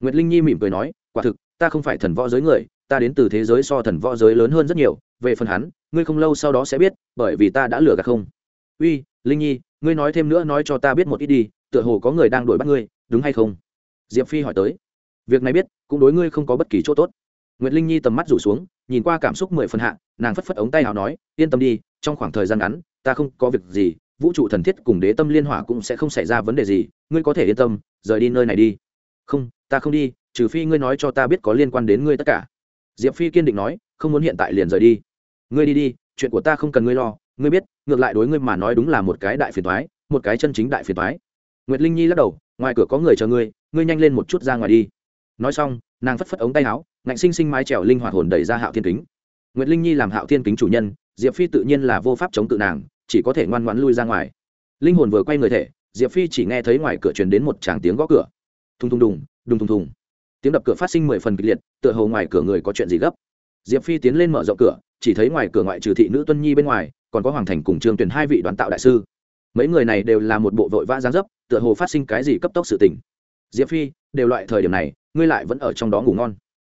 nguyệt linh nhi mỉm cười nói quả thực ta không phải thần võ giới người ta đến từ thế giới so thần võ giới lớn hơn rất nhiều về phần hắn ngươi không lâu sau đó sẽ biết bởi vì ta đã lừa gạt không. Uy linh nhi ngươi nói thêm nữa nói cho ta biết một ít đi tựa hồ có người đang đuổi bắt ngươi đúng hay không? Diệp phi hỏi tới. Việc này biết cũng đối ngươi không có bất kỳ chỗ tốt. Nguyệt Linh Nhi tầm mắt rủ xuống, nhìn qua cảm xúc mười phần hạ, nàng phất phất ống tay áo nói, yên tâm đi, trong khoảng thời gian ngắn, ta không có việc gì, vũ trụ thần thiết cùng đế tâm liên hỏa cũng sẽ không xảy ra vấn đề gì, ngươi có thể yên tâm, rời đi nơi này đi. Không, ta không đi, trừ phi ngươi nói cho ta biết có liên quan đến ngươi tất cả. Diệp Phi kiên định nói, không muốn hiện tại liền rời đi. Ngươi đi đi, chuyện của ta không cần ngươi lo, ngươi biết, ngược lại đối ngươi mà nói đúng là một cái đại phiền toái, một cái chân chính đại phiền toái. Nguyệt Linh Nhi lắc đầu, ngoài cửa có người chờ ngươi ngươi nhanh lên một chút ra ngoài đi nói xong nàng phất phất ống tay áo ngạnh sinh sinh mái trèo linh hoạt hồn đẩy ra hạo thiên kính nguyệt linh nhi làm hạo thiên kính chủ nhân diệp phi tự nhiên là vô pháp chống tự nàng chỉ có thể ngoan ngoãn lui ra ngoài linh hồn vừa quay người thể diệp phi chỉ nghe thấy ngoài cửa truyền đến một tràng tiếng gõ cửa thùng thùng đùng đùng thùng thùng tiếng đập cửa phát sinh mười phần kịch liệt, tựa hồ ngoài cửa người có chuyện gì gấp. Diệp phi tiến lên mở rộng cửa, chỉ thấy ngoài cửa ngoại trừ thị nữ tuân nhi bên ngoài, còn có hoàng thành cùng trương tuyển hai vị đoàn tạo đại sư. Mấy người này đều là một bộ vội vã gián dấp, tựa hồ phát sinh cái gì cấp tốc sự tình. Diệp phi, đều loại thời điểm này, ngươi lại vẫn ở trong đó ngủ ngon.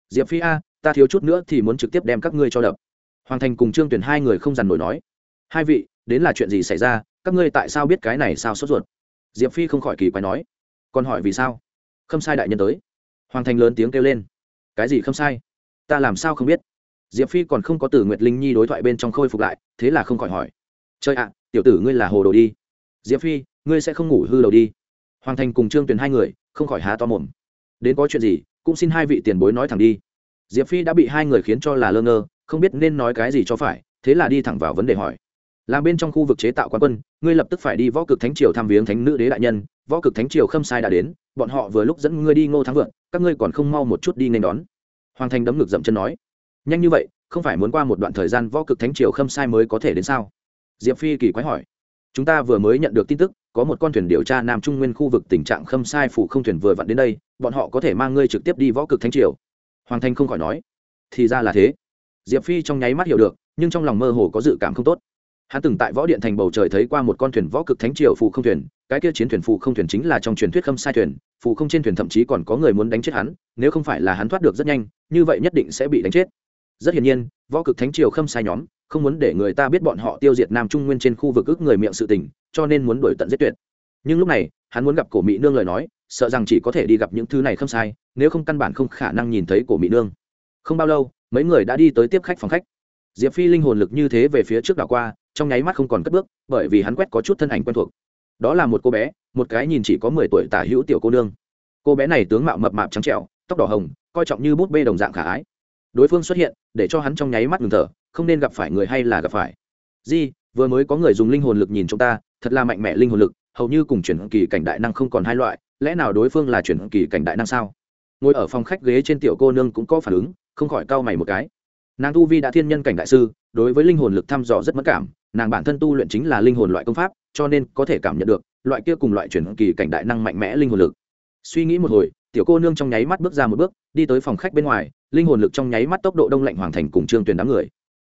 Diệp phi a, ta thiếu chút nữa thì muốn trực tiếp đem các ngươi cho đập. Hoàng thành cùng trương tuyển hai người không dằn nổi nói. Hai vị, đến là chuyện gì xảy ra? Các ngươi tại sao biết cái này sao sốt ruột? Diệp phi không khỏi kỳ quái nói. Còn hỏi vì sao? Khâm sai đại nhân tới hoàng thành lớn tiếng kêu lên. Cái gì không sai? Ta làm sao không biết? Diệp phi còn không có từ nguyệt linh nhi đối thoại bên trong khôi phục lại, thế là không khỏi hỏi. Chơi ạ, tiểu tử ngươi là hồ đồ đi. Diệp phi, ngươi sẽ không ngủ hư đầu đi. Hoàng thành cùng trương tuyền hai người, không khỏi há to mồm. Đến có chuyện gì, cũng xin hai vị tiền bối nói thẳng đi. Diệp phi đã bị hai người khiến cho là lơ ngơ, không biết nên nói cái gì cho phải, thế là đi thẳng vào vấn đề hỏi. Làm bên trong khu vực chế tạo quán quân, ngươi lập tức phải đi võ cực thánh triều thăm viếng thánh nữ đế đại nhân, võ cực thánh triều khâm sai đã đến, bọn họ vừa lúc dẫn ngươi đi ngô thắng vượn các ngươi còn không mau một chút đi nên đón. Hoàng thành đấm ngực dậm chân nói. Nhanh như vậy, không phải muốn qua một đoạn thời gian võ cực thánh triều khâm sai mới có thể đến sao? Diệp phi kỳ quái hỏi. Chúng ta vừa mới nhận được tin tức, có một con thuyền điều tra nam trung nguyên khu vực tình trạng khâm sai phủ không thuyền vừa vặn đến đây, bọn họ có thể mang ngươi trực tiếp đi võ cực thánh triều. Hoàng thanh không khỏi nói. Thì ra là thế. Diệp phi trong nháy mắt hiểu được, nhưng trong lòng mơ hồ có dự cảm không tốt. Hắn từng tại võ điện thành bầu trời thấy qua một con thuyền võ cực thánh triều phụ không thuyền, cái kia chiến thuyền phụ không thuyền chính là trong truyền thuyết khâm sai thuyền phù không trên thuyền thậm chí còn có người muốn đánh chết hắn, nếu không phải là hắn thoát được rất nhanh, như vậy nhất định sẽ bị đánh chết. Rất hiển nhiên, võ cực thánh triều khâm sai nhóm, không muốn để người ta biết bọn họ tiêu diệt nam trung nguyên trên khu vực ước người miệng sự tình, cho nên muốn đuổi tận giết tuyệt. Nhưng lúc này, hắn muốn gặp cổ mỹ nương lời nói, sợ rằng chỉ có thể đi gặp những thứ này không sai, nếu không căn bản không khả năng nhìn thấy cổ mỹ nương. Không bao lâu, mấy người đã đi tới tiếp khách phòng khách. Diệp phi linh hồn lực như thế về phía trước đảo qua, trong nháy mắt không còn cất bước, bởi vì hắn quét có chút thân ảnh quen thuộc. Đó là một cô bé một cái nhìn chỉ có mười tuổi tả hữu tiểu cô nương. Cô bé này tướng mạo mập mạp trắng trẻo, tóc đỏ hồng, coi trọng như bút bê đồng dạng khả ái. Đối phương xuất hiện, để cho hắn trong nháy mắt ngừng thở, không nên gặp phải người hay là gặp phải. Di, vừa mới có người dùng linh hồn lực nhìn chúng ta, thật là mạnh mẽ linh hồn lực, hầu như cùng chuyển kỳ cảnh đại năng không còn hai loại, lẽ nào đối phương là chuyển kỳ cảnh đại năng sao? Ngồi ở phòng khách ghế trên tiểu cô nương cũng có phản ứng, không khỏi cau mày một cái. Nàng tu vi đã thiên nhân cảnh đại sư, đối với linh hồn lực thăm dò rất mất cảm nàng bản thân tu luyện chính là linh hồn loại công pháp, cho nên có thể cảm nhận được loại kia cùng loại chuyển kỳ cảnh đại năng mạnh mẽ linh hồn lực. Suy nghĩ một hồi, tiểu cô nương trong nháy mắt bước ra một bước, đi tới phòng khách bên ngoài, linh hồn lực trong nháy mắt tốc độ đông lạnh hoàng thành cùng trương tuyển đám người.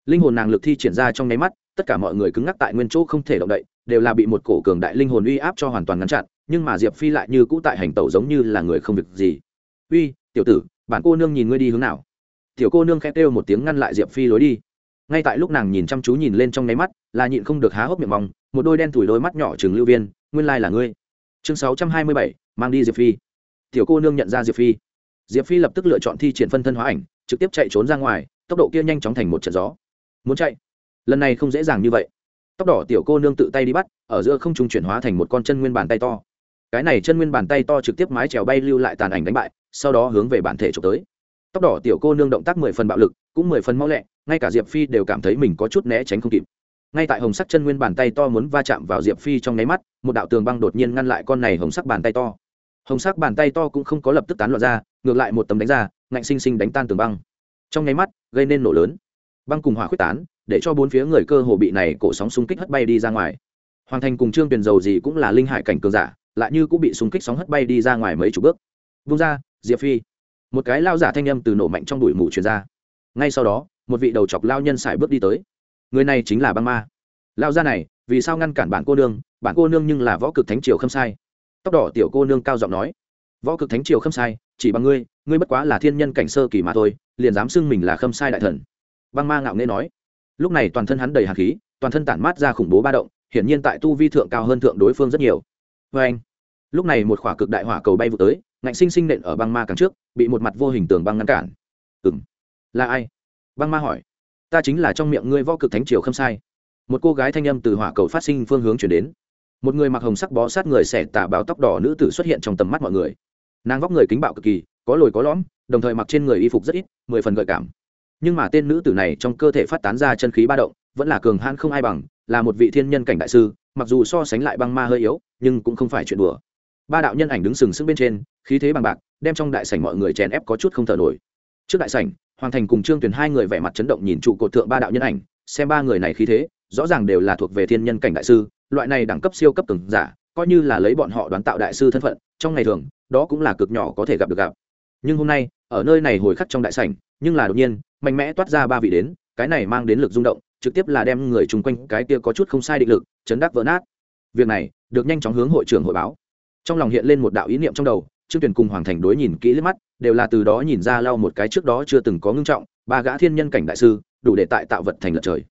Linh hồn nàng lực thi triển ra trong nháy mắt, tất cả mọi người cứng ngắc tại nguyên chỗ không thể động đậy, đều là bị một cổ cường đại linh hồn uy áp cho hoàn toàn ngăn chặn, nhưng mà diệp phi lại như cũ tại hành tẩu giống như là người không việc gì. Uy, tiểu tử, bản cô nương nhìn ngươi đi hướng nào? Tiểu cô nương khẽ kêu một tiếng ngăn lại diệp phi lối đi ngay tại lúc nàng nhìn chăm chú nhìn lên trong nháy mắt, là nhịn không được há hốc miệng mong, một đôi đen thủi đôi mắt nhỏ trường lưu viên, nguyên lai là ngươi. Chương sáu trăm hai mươi bảy, mang đi diệp phi. Tiểu cô nương nhận ra diệp phi. Diệp phi lập tức lựa chọn thi triển phân thân hóa ảnh, trực tiếp chạy trốn ra ngoài, tốc độ kia nhanh chóng thành một trận gió. Muốn chạy? Lần này không dễ dàng như vậy. Tóc đỏ tiểu cô nương tự tay đi bắt, ở giữa không trung chuyển hóa thành một con chân nguyên bàn tay to. Cái này chân nguyên bàn tay to trực tiếp mái trèo bay lưu lại tàn ảnh đánh bại, sau đó hướng về bản thể trộm tới. Tóc đỏ tiểu cô nương động tác mười phần bạo lực, cũng mười phần mau lẹ ngay cả diệp phi đều cảm thấy mình có chút né tránh không kịp ngay tại hồng sắc chân nguyên bàn tay to muốn va chạm vào diệp phi trong nháy mắt một đạo tường băng đột nhiên ngăn lại con này hồng sắc bàn tay to hồng sắc bàn tay to cũng không có lập tức tán loạn ra ngược lại một tấm đánh ra ngạnh xinh xinh đánh tan tường băng trong nháy mắt gây nên nổ lớn băng cùng hỏa khuyết tán để cho bốn phía người cơ hồ bị này cổ sóng xung kích hất bay đi ra ngoài hoàng thành cùng trương tuyền dầu gì cũng là linh hải cảnh cường giả lại như cũng bị xung kích sóng hất bay đi ra ngoài mấy chục bước vung ra diệp phi một cái lao giả thanh âm từ nổ mạnh trong đùi mù truyền ra ngay sau đó một vị đầu chọc lao nhân xài bước đi tới. Người này chính là băng ma. Lao ra này, vì sao ngăn cản bản cô nương? Bản cô nương nhưng là võ cực thánh triều khâm sai. Tóc đỏ tiểu cô nương cao giọng nói. Võ cực thánh triều khâm sai, chỉ bằng ngươi ngươi bất quá là thiên nhân cảnh sơ kỳ mà thôi, liền dám xưng mình là khâm sai đại thần. Băng ma ngạo nghễ nói. Lúc này toàn thân hắn đầy hạt khí, toàn thân tản mát ra khủng bố ba động, hiển nhiên tại tu vi thượng cao hơn thượng đối phương rất nhiều. Vê anh, lúc này một khỏa cực đại hỏa cầu bay vụ tới, ngạnh sinh sinh nện ở băng ma càng trước, bị một mặt vô hình tường băng ngăn cản. Ừ m là ai? Băng ma hỏi, ta chính là trong miệng ngươi võ cực thánh triều khâm sai. Một cô gái thanh âm từ hỏa cầu phát sinh phương hướng chuyển đến. Một người mặc hồng sắc bó sát người xẻ tả báo tóc đỏ nữ tử xuất hiện trong tầm mắt mọi người. Nàng vóc người kính bạo cực kỳ, có lồi có lõm, đồng thời mặc trên người y phục rất ít, mười phần gợi cảm. Nhưng mà tên nữ tử này trong cơ thể phát tán ra chân khí ba động, vẫn là cường hãn không ai bằng, là một vị thiên nhân cảnh đại sư, mặc dù so sánh lại băng ma hơi yếu, nhưng cũng không phải chuyện đùa. Ba đạo nhân ảnh đứng sừng sững bên trên, khí thế bằng bạc, đem trong đại sảnh mọi người chèn ép có chút không thở nổi. Trước đại sảnh hoàng thành cùng trương tuyền hai người vẻ mặt chấn động nhìn trụ cột thượng ba đạo nhân ảnh, xem ba người này khí thế, rõ ràng đều là thuộc về thiên nhân cảnh đại sư, loại này đẳng cấp siêu cấp từng giả, coi như là lấy bọn họ đoán tạo đại sư thân phận, trong ngày thường, đó cũng là cực nhỏ có thể gặp được gặp. Nhưng hôm nay, ở nơi này hồi khắc trong đại sảnh, nhưng là đột nhiên, mạnh mẽ toát ra ba vị đến, cái này mang đến lực rung động, trực tiếp là đem người chung quanh cái kia có chút không sai định lực, chấn đắc vỡ nát. Việc này, được nhanh chóng hướng hội trưởng hội báo. Trong lòng hiện lên một đạo ý niệm trong đầu, trương tuyển cùng hoàng thành đối nhìn kỹ liếc mắt đều là từ đó nhìn ra lau một cái trước đó chưa từng có ngưng trọng, ba gã thiên nhân cảnh đại sư, đủ để tại tạo vật thành lật trời.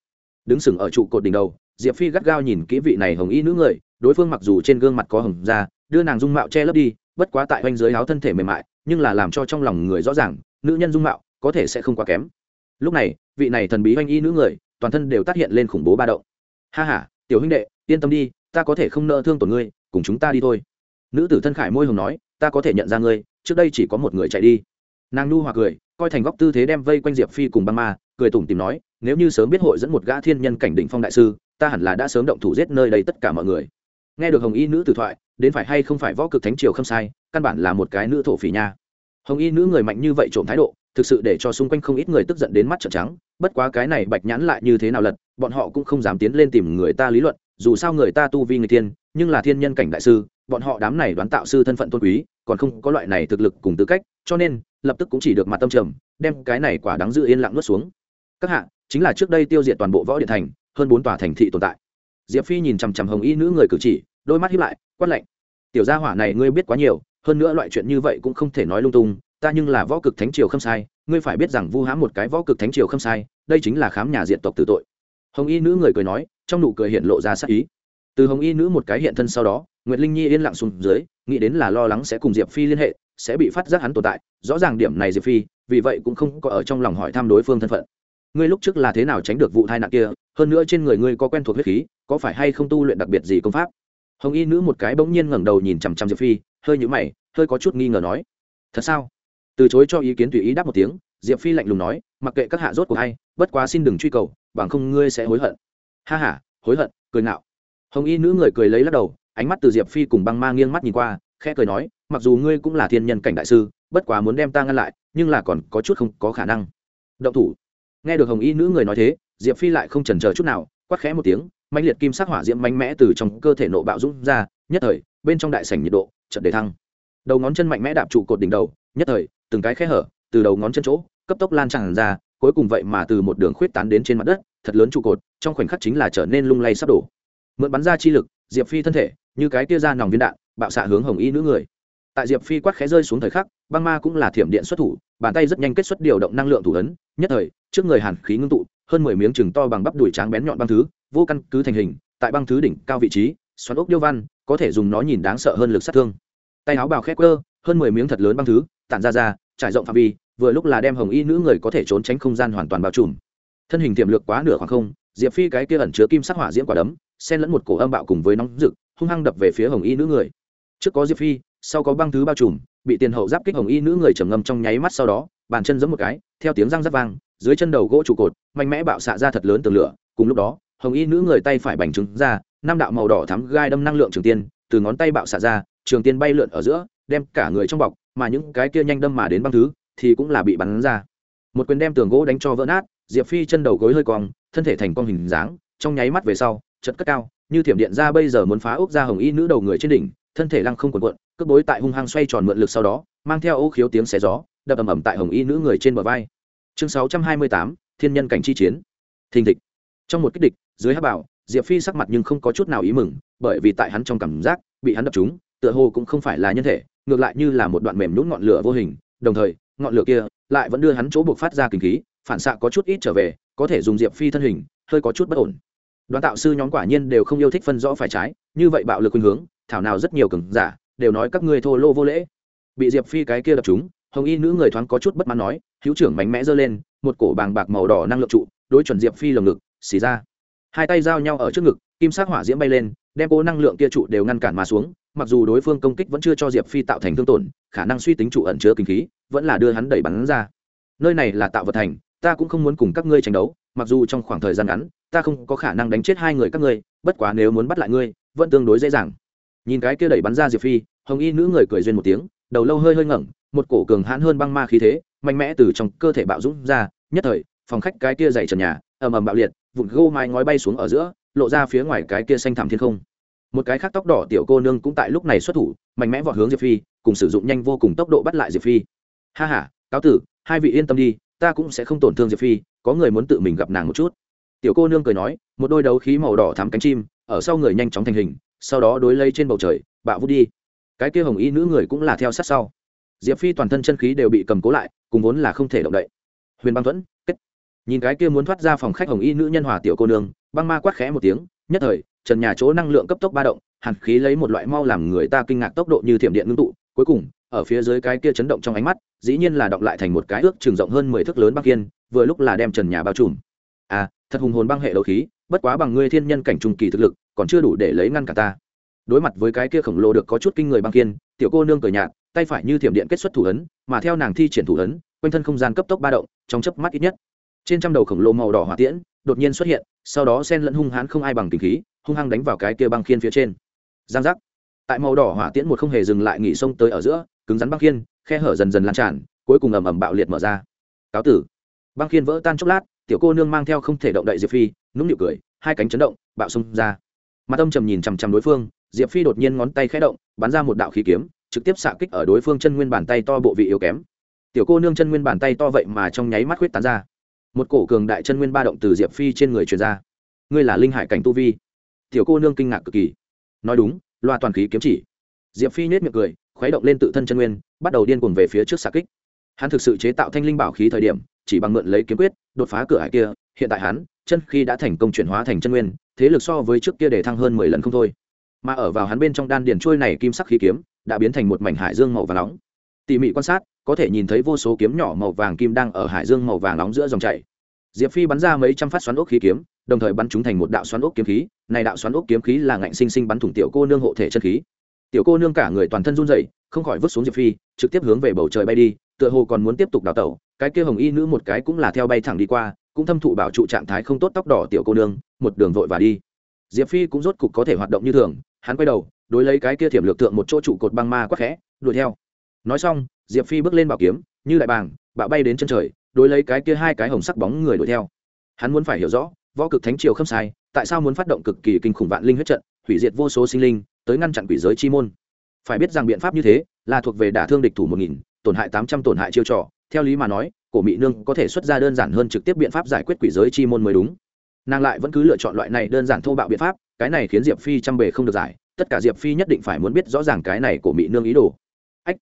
Đứng sừng ở trụ cột đỉnh đầu, diệp phi gắt gao nhìn kỹ vị này hồng y nữ người, đối phương mặc dù trên gương mặt có hồng da, đưa nàng dung mạo che lấp đi, bất quá tại oanh dưới áo thân thể mềm mại, nhưng là làm cho trong lòng người rõ ràng, nữ nhân dung mạo có thể sẽ không quá kém. Lúc này, vị này thần bí oanh y nữ người, toàn thân đều tác hiện lên khủng bố ba động. Ha h a tiểu huynh đệ, yên tâm đi, ta có thể không nợ thương tổn ngươi, cùng chúng ta đi thôi. Nữ tử thân khải môi hồng nói, ta có thể nhận ra ngươi trước đây chỉ có một người chạy đi. Nàng nu hoặc cười, coi thành góc tư thế đem vây quanh diệp phi cùng băng ma, cười tủm tìm nói, nếu như sớm biết hội dẫn một gã thiên nhân cảnh đỉnh phong đại sư, ta hẳn là đã sớm động thủ giết nơi đây tất cả mọi người. Nghe được hồng y nữ tử thoại, đến phải hay không phải võ cực thánh triều không sai, căn bản là một cái nữ thổ phỉ nha. Hồng y nữ người mạnh như vậy trộm thái độ, thực sự để cho xung quanh không ít người tức giận đến mắt trợn trắng, bất quá cái này bạch nhãn lại như thế nào lật, bọn họ cũng không dám tiến lên tìm người ta lý luận, dù sao người ta tu vi người tiên nhưng là thiên nhân cảnh đại sư, bọn họ đám này đoán tạo sư thân phận tôn quý, còn không có loại này thực lực cùng tư cách, cho nên, lập tức cũng chỉ được mặt tâm trầm, đem cái này quả đáng giữ yên lặng nuốt xuống. Các hạ, chính là trước đây tiêu diệt toàn bộ võ điện thành, hơn bốn tòa thành thị tồn tại. Diệp phi nhìn chằm chằm hồng y nữ người cử chỉ, đôi mắt hiếp lại, quát lạnh. Tiểu gia hỏa này ngươi biết quá nhiều, hơn nữa loại chuyện như vậy cũng không thể nói lung tung, ta nhưng là võ cực thánh triều không sai, ngươi phải biết rằng vu hãm một cái võ cực thánh triều không sai, đây chính là khám nhà diện tộc tử tội. Hồng y nữ người cười nói, trong nụ cười hiện lộ ra sắc ý từ hồng y nữ một cái hiện thân sau đó nguyễn linh nhi yên lặng xuống dưới, nghĩ đến là lo lắng sẽ cùng diệp phi liên hệ, sẽ bị phát giác hắn tồn tại, rõ ràng điểm này diệp phi, vì vậy cũng không có ở trong lòng hỏi thăm đối phương thân phận. Ngươi lúc trước là thế nào tránh được vụ tai nạn kia, hơn nữa trên người ngươi có quen thuộc huyết khí, có phải hay không tu luyện đặc biệt gì công pháp? Hồng y nữ một cái bỗng nhiên ngẩng đầu nhìn chằm chằm diệp phi, hơi nhũ mày, hơi có chút nghi ngờ nói, thật sao? Từ chối cho ý kiến tùy ý đáp một tiếng, diệp phi lạnh lùng nói, mặc kệ các hạ rốt của hay, bất quá xin đừng truy cầu, bằng không ngươi sẽ hối hận. Ha ha, hối hận, cười nạo hồng y nữ người cười lấy lắc đầu, ánh mắt từ diệp phi cùng băng ma nghiêng mắt nhìn qua, khẽ cười nói, mặc dù ngươi cũng là thiên nhân cảnh đại sư, bất quá muốn đem ta ngăn lại, nhưng là còn có chút không có khả năng. Động thủ. Nghe được hồng y nữ người nói thế, diệp phi lại không chần chờ chút nào, quát khẽ một tiếng mạnh liệt kim sắc hỏa diễm mạnh mẽ từ trong cơ thể nộ bạo dũng ra, nhất thời, bên trong đại sảnh nhiệt độ chợt để thăng. Đầu ngón chân mạnh mẽ đạp trụ cột đỉnh đầu, nhất thời, từng cái khe hở, từ đầu ngón chân chỗ, cấp tốc lan tràn ra, cuối cùng vậy mà từ một đường khuyết tán đến trên mặt đất, thật lớn trụ cột, trong khoảnh khắc chính là trở nên lung lay sắp đổ mượn bắn ra chi lực, diệp phi thân thể, như cái tia ra nòng viên đạn, bạo xạ hướng hồng y nữ người. Tại diệp phi quát khẽ rơi xuống thời khắc, băng ma cũng là thiểm điện xuất thủ, bàn tay rất nhanh kết xuất điều động năng lượng thủ ấn, nhất thời, trước người hàn khí ngưng tụ, hơn mười miếng chừng to bằng bắp đùi tráng bén nhọn băng thứ, vô căn cứ thành hình, tại băng thứ đỉnh cao vị trí, xoắn ốc điêu văn, có thể dùng nó nhìn đáng sợ hơn lực sát thương. Tay áo bào khét cơ hơn mười miếng thật lớn băng thứ, tản ra ra, trải rộng phạm vi, vừa lúc là đem hồng y nữ người có thể trốn tránh không gian hoàn toàn bao trùm. Thân hình tiềm lực quá nửa khoảng không, diệp phi cái kia ẩn chứa kim sắc hỏa diễm quả đấm xen lẫn một cổ âm bạo cùng với nóng rực, hung hăng đập về phía hồng y nữ người. Trước có diệp phi, sau có băng thứ bao trùm, bị tiền hậu giáp kích hồng y nữ người trầm ngâm trong nháy mắt sau đó, bàn chân giẫm một cái, theo tiếng răng rắc vang, dưới chân đầu gỗ trụ cột, mạnh mẽ bạo xạ ra thật lớn tường lửa. Cùng lúc đó, hồng y nữ người tay phải bành trứng ra, năm đạo màu đỏ thắm gai đâm năng lượng trường tiên, từ ngón tay bạo xạ ra, trường tiên bay lượn ở giữa, đem cả người trong bọc, mà những cái kia nhanh đâm mà đến băng thứ, thì cũng là bị bắn ra. Một quyền đem tường gỗ đánh cho vỡ nát, diệp phi chân đầu gối hơi cong, thân thể thành con hình dáng, trong nháy mắt về sau chật cất cao, như thiểm điện ra bây giờ muốn phá ốc ra hồng y nữ đầu người trên đỉnh, thân thể lăng không quần quận cướp bối tại hung hăng xoay tròn mượn lực sau đó, mang theo ô khiếu tiếng xé gió, đập ầm ầm tại hồng y nữ người trên bờ vai. Chương sáu trăm hai mươi tám, thiên nhân cảnh chi chiến. Thình thịch. Trong một kích địch, dưới hát bảo, diệp phi sắc mặt nhưng không có chút nào ý mừng, bởi vì tại hắn trong cảm giác, bị hắn đập trúng, tựa hồ cũng không phải là nhân thể, ngược lại như là một đoạn mềm nhún ngọn lửa vô hình, đồng thời, ngọn lửa kia lại vẫn đưa hắn chỗ buộc phát ra kinh khí, phản xạ có chút ít trở về, có thể dùng diệp phi thân hình, hơi có chút bất ổn đoàn tạo sư nhóm quả nhiên đều không yêu thích phân rõ phải trái, như vậy bạo lực khuynh hướng, thảo nào rất nhiều cường giả, đều nói các ngươi thô lô vô lễ. Bị diệp phi cái kia đập chúng hồng y nữ người thoáng có chút bất mãn nói, hữu trưởng mạnh mẽ giơ lên, một cổ bàng bạc màu đỏ năng lượng trụ, đối chuẩn diệp phi lồng ngực, xì ra. Hai tay giao nhau ở trước ngực, kim sắc hỏa diễm bay lên, đem cố năng lượng kia trụ đều ngăn cản mà xuống, mặc dù đối phương công kích vẫn chưa cho diệp phi tạo thành thương tổn, khả năng suy tính trụ ẩn chứa kinh khí, vẫn là đưa hắn đẩy bắn ra. Nơi này là tạo vật thành, ta cũng không muốn cùng các ngươi tranh đấu, mặc dù trong khoảng thời gian ngắn ta không có khả năng đánh chết hai người các ngươi, bất quá nếu muốn bắt lại ngươi, vẫn tương đối dễ dàng. Nhìn cái kia đẩy bắn ra diệp phi, hồng y nữ người cười duyên một tiếng, đầu lâu hơi hơi ngẩng, một cổ cường hãn hơn băng ma khí thế, mạnh mẽ từ trong cơ thể bạo dũng ra, nhất thời, phòng khách cái kia dày trần nhà, ầm ầm bạo liệt, vụn gô mai ngói bay xuống ở giữa, lộ ra phía ngoài cái kia xanh thảm thiên không. Một cái khác tóc đỏ tiểu cô nương cũng tại lúc này xuất thủ, mạnh mẽ vọt hướng diệp phi, cùng sử dụng nhanh vô cùng tốc độ bắt lại diệp phi. Ha ha, cáo tử, hai vị yên tâm đi, ta cũng sẽ không tổn thương diệp phi, có người muốn tự mình gặp nàng một chút tiểu cô nương cười nói, một đôi đấu khí màu đỏ thắm cánh chim, ở sau người nhanh chóng thành hình, sau đó đối lấy trên bầu trời bạo vút đi. Cái kia hồng y nữ người cũng là theo sát sau. Diệp phi toàn thân chân khí đều bị cầm cố lại, cùng vốn là không thể động đậy. Huyền băng thuẫn, kết. Nhìn cái kia muốn thoát ra phòng khách hồng y nữ nhân hòa tiểu cô nương, băng ma quát khẽ một tiếng, nhất thời, trần nhà chỗ năng lượng cấp tốc ba động, hàn khí lấy một loại mau làm người ta kinh ngạc tốc độ như thiểm điện ngưng tụ, cuối cùng, ở phía dưới cái kia chấn động trong ánh mắt, dĩ nhiên là động lại thành một cái ước trường rộng hơn mười thước lớn băng kiên vừa lúc là đem trần nhà bao trùm. À thật hùng hồn băng hệ đấu khí, bất quá bằng ngươi thiên nhân cảnh trung kỳ thực lực, còn chưa đủ để lấy ngăn cả ta. Đối mặt với cái kia khổng lồ được có chút kinh người băng kiên, tiểu cô nương cười nhạt, tay phải như thiểm điện kết xuất thủ ấn, mà theo nàng thi triển thủ ấn, quanh thân không gian cấp tốc ba động, trong chớp mắt ít nhất. Trên trăm đầu khổng lồ màu đỏ hỏa tiễn, đột nhiên xuất hiện, sau đó sen lẫn hung hãn không ai bằng tình khí, hung hăng đánh vào cái kia băng khiên phía trên. Giang giác. Tại màu đỏ hỏa tiễn một không hề dừng lại nghỉ sông tới ở giữa, cứng rắn băng khiên khe hở dần dần lan tràn, cuối cùng ầm ầm bạo liệt mở ra. Cáo tử. Băng khiên vỡ tan chốc lát tiểu cô nương mang theo không thể động đậy diệp phi, nũng nịu cười, hai cánh chấn động, bạo xông ra. Mặt âm trầm nhìn chằm chằm đối phương, diệp phi đột nhiên ngón tay khẽ động, bắn ra một đạo khí kiếm, trực tiếp xạ kích ở đối phương chân nguyên bàn tay to bộ vị yếu kém. Tiểu cô nương chân nguyên bàn tay to vậy mà trong nháy mắt huyết tán ra. Một cổ cường đại chân nguyên ba động từ diệp phi trên người truyền ra. Ngươi là linh hải cảnh tu vi. Tiểu cô nương kinh ngạc cực kỳ. Nói đúng, loa toàn khí kiếm chỉ. Diệp phi nhét miệng cười, khuấy động lên tự thân chân nguyên, bắt đầu điên cuồng về phía trước xạ kích. Hắn thực sự chế tạo thanh linh bảo khí thời điểm chỉ bằng mượn lấy kiếm quyết, đột phá cửa hải kia, hiện tại hắn, chân khi đã thành công chuyển hóa thành chân nguyên, thế lực so với trước kia để thăng hơn mười lần không thôi. Mà ở vào hắn bên trong đan điền trôi này kim sắc khí kiếm, đã biến thành một mảnh hải dương màu vàng nóng. Tỉ mỉ quan sát, có thể nhìn thấy vô số kiếm nhỏ màu vàng kim đang ở hải dương màu vàng nóng giữa dòng chảy. Diệp phi bắn ra mấy trăm phát xoắn ốc khí kiếm, đồng thời bắn chúng thành một đạo xoắn ốc kiếm khí. Này đạo xoắn ốc kiếm khí là ngạnh sinh sinh bắn thủng tiểu cô nương hộ thể chân khí tiểu cô nương cả người toàn thân run rẩy, không khỏi vứt xuống diệp phi, trực tiếp hướng về bầu trời bay đi, tựa hồ còn muốn tiếp tục đào tẩu. Cái kia hồng y nữ một cái cũng là theo bay thẳng đi qua, cũng thâm thụ bảo trụ trạng thái không tốt tóc đỏ tiểu cô nương, một đường vội và đi. Diệp phi cũng rốt cục có thể hoạt động như thường, hắn quay đầu, đối lấy cái kia thiểm lược tượng một chỗ trụ cột băng ma quắc khẽ, đuổi theo. Nói xong, diệp phi bước lên bảo kiếm, như đại bàng, bạo bay đến chân trời, đối lấy cái kia hai cái hồng sắc bóng người đuổi theo. Hắn muốn phải hiểu rõ, võ cực thánh triều không sai, tại sao muốn phát động cực kỳ kinh khủng vạn linh huyết trận, hủy diệt vô số sinh linh tới ngăn chặn quỷ giới chi môn. Phải biết rằng biện pháp như thế là thuộc về đả thương địch thủ một nghìn, tổn hại tám trăm tổn hại chiêu trò. Theo lý mà nói, cổ mỹ nương có thể xuất ra đơn giản hơn trực tiếp biện pháp giải quyết quỷ giới chi môn mới đúng. Nàng lại vẫn cứ lựa chọn loại này đơn giản thô bạo biện pháp, cái này khiến diệp phi chăm bề không được giải, tất cả diệp phi nhất định phải muốn biết rõ ràng cái này cổ mỹ nương ý đồ. Ách!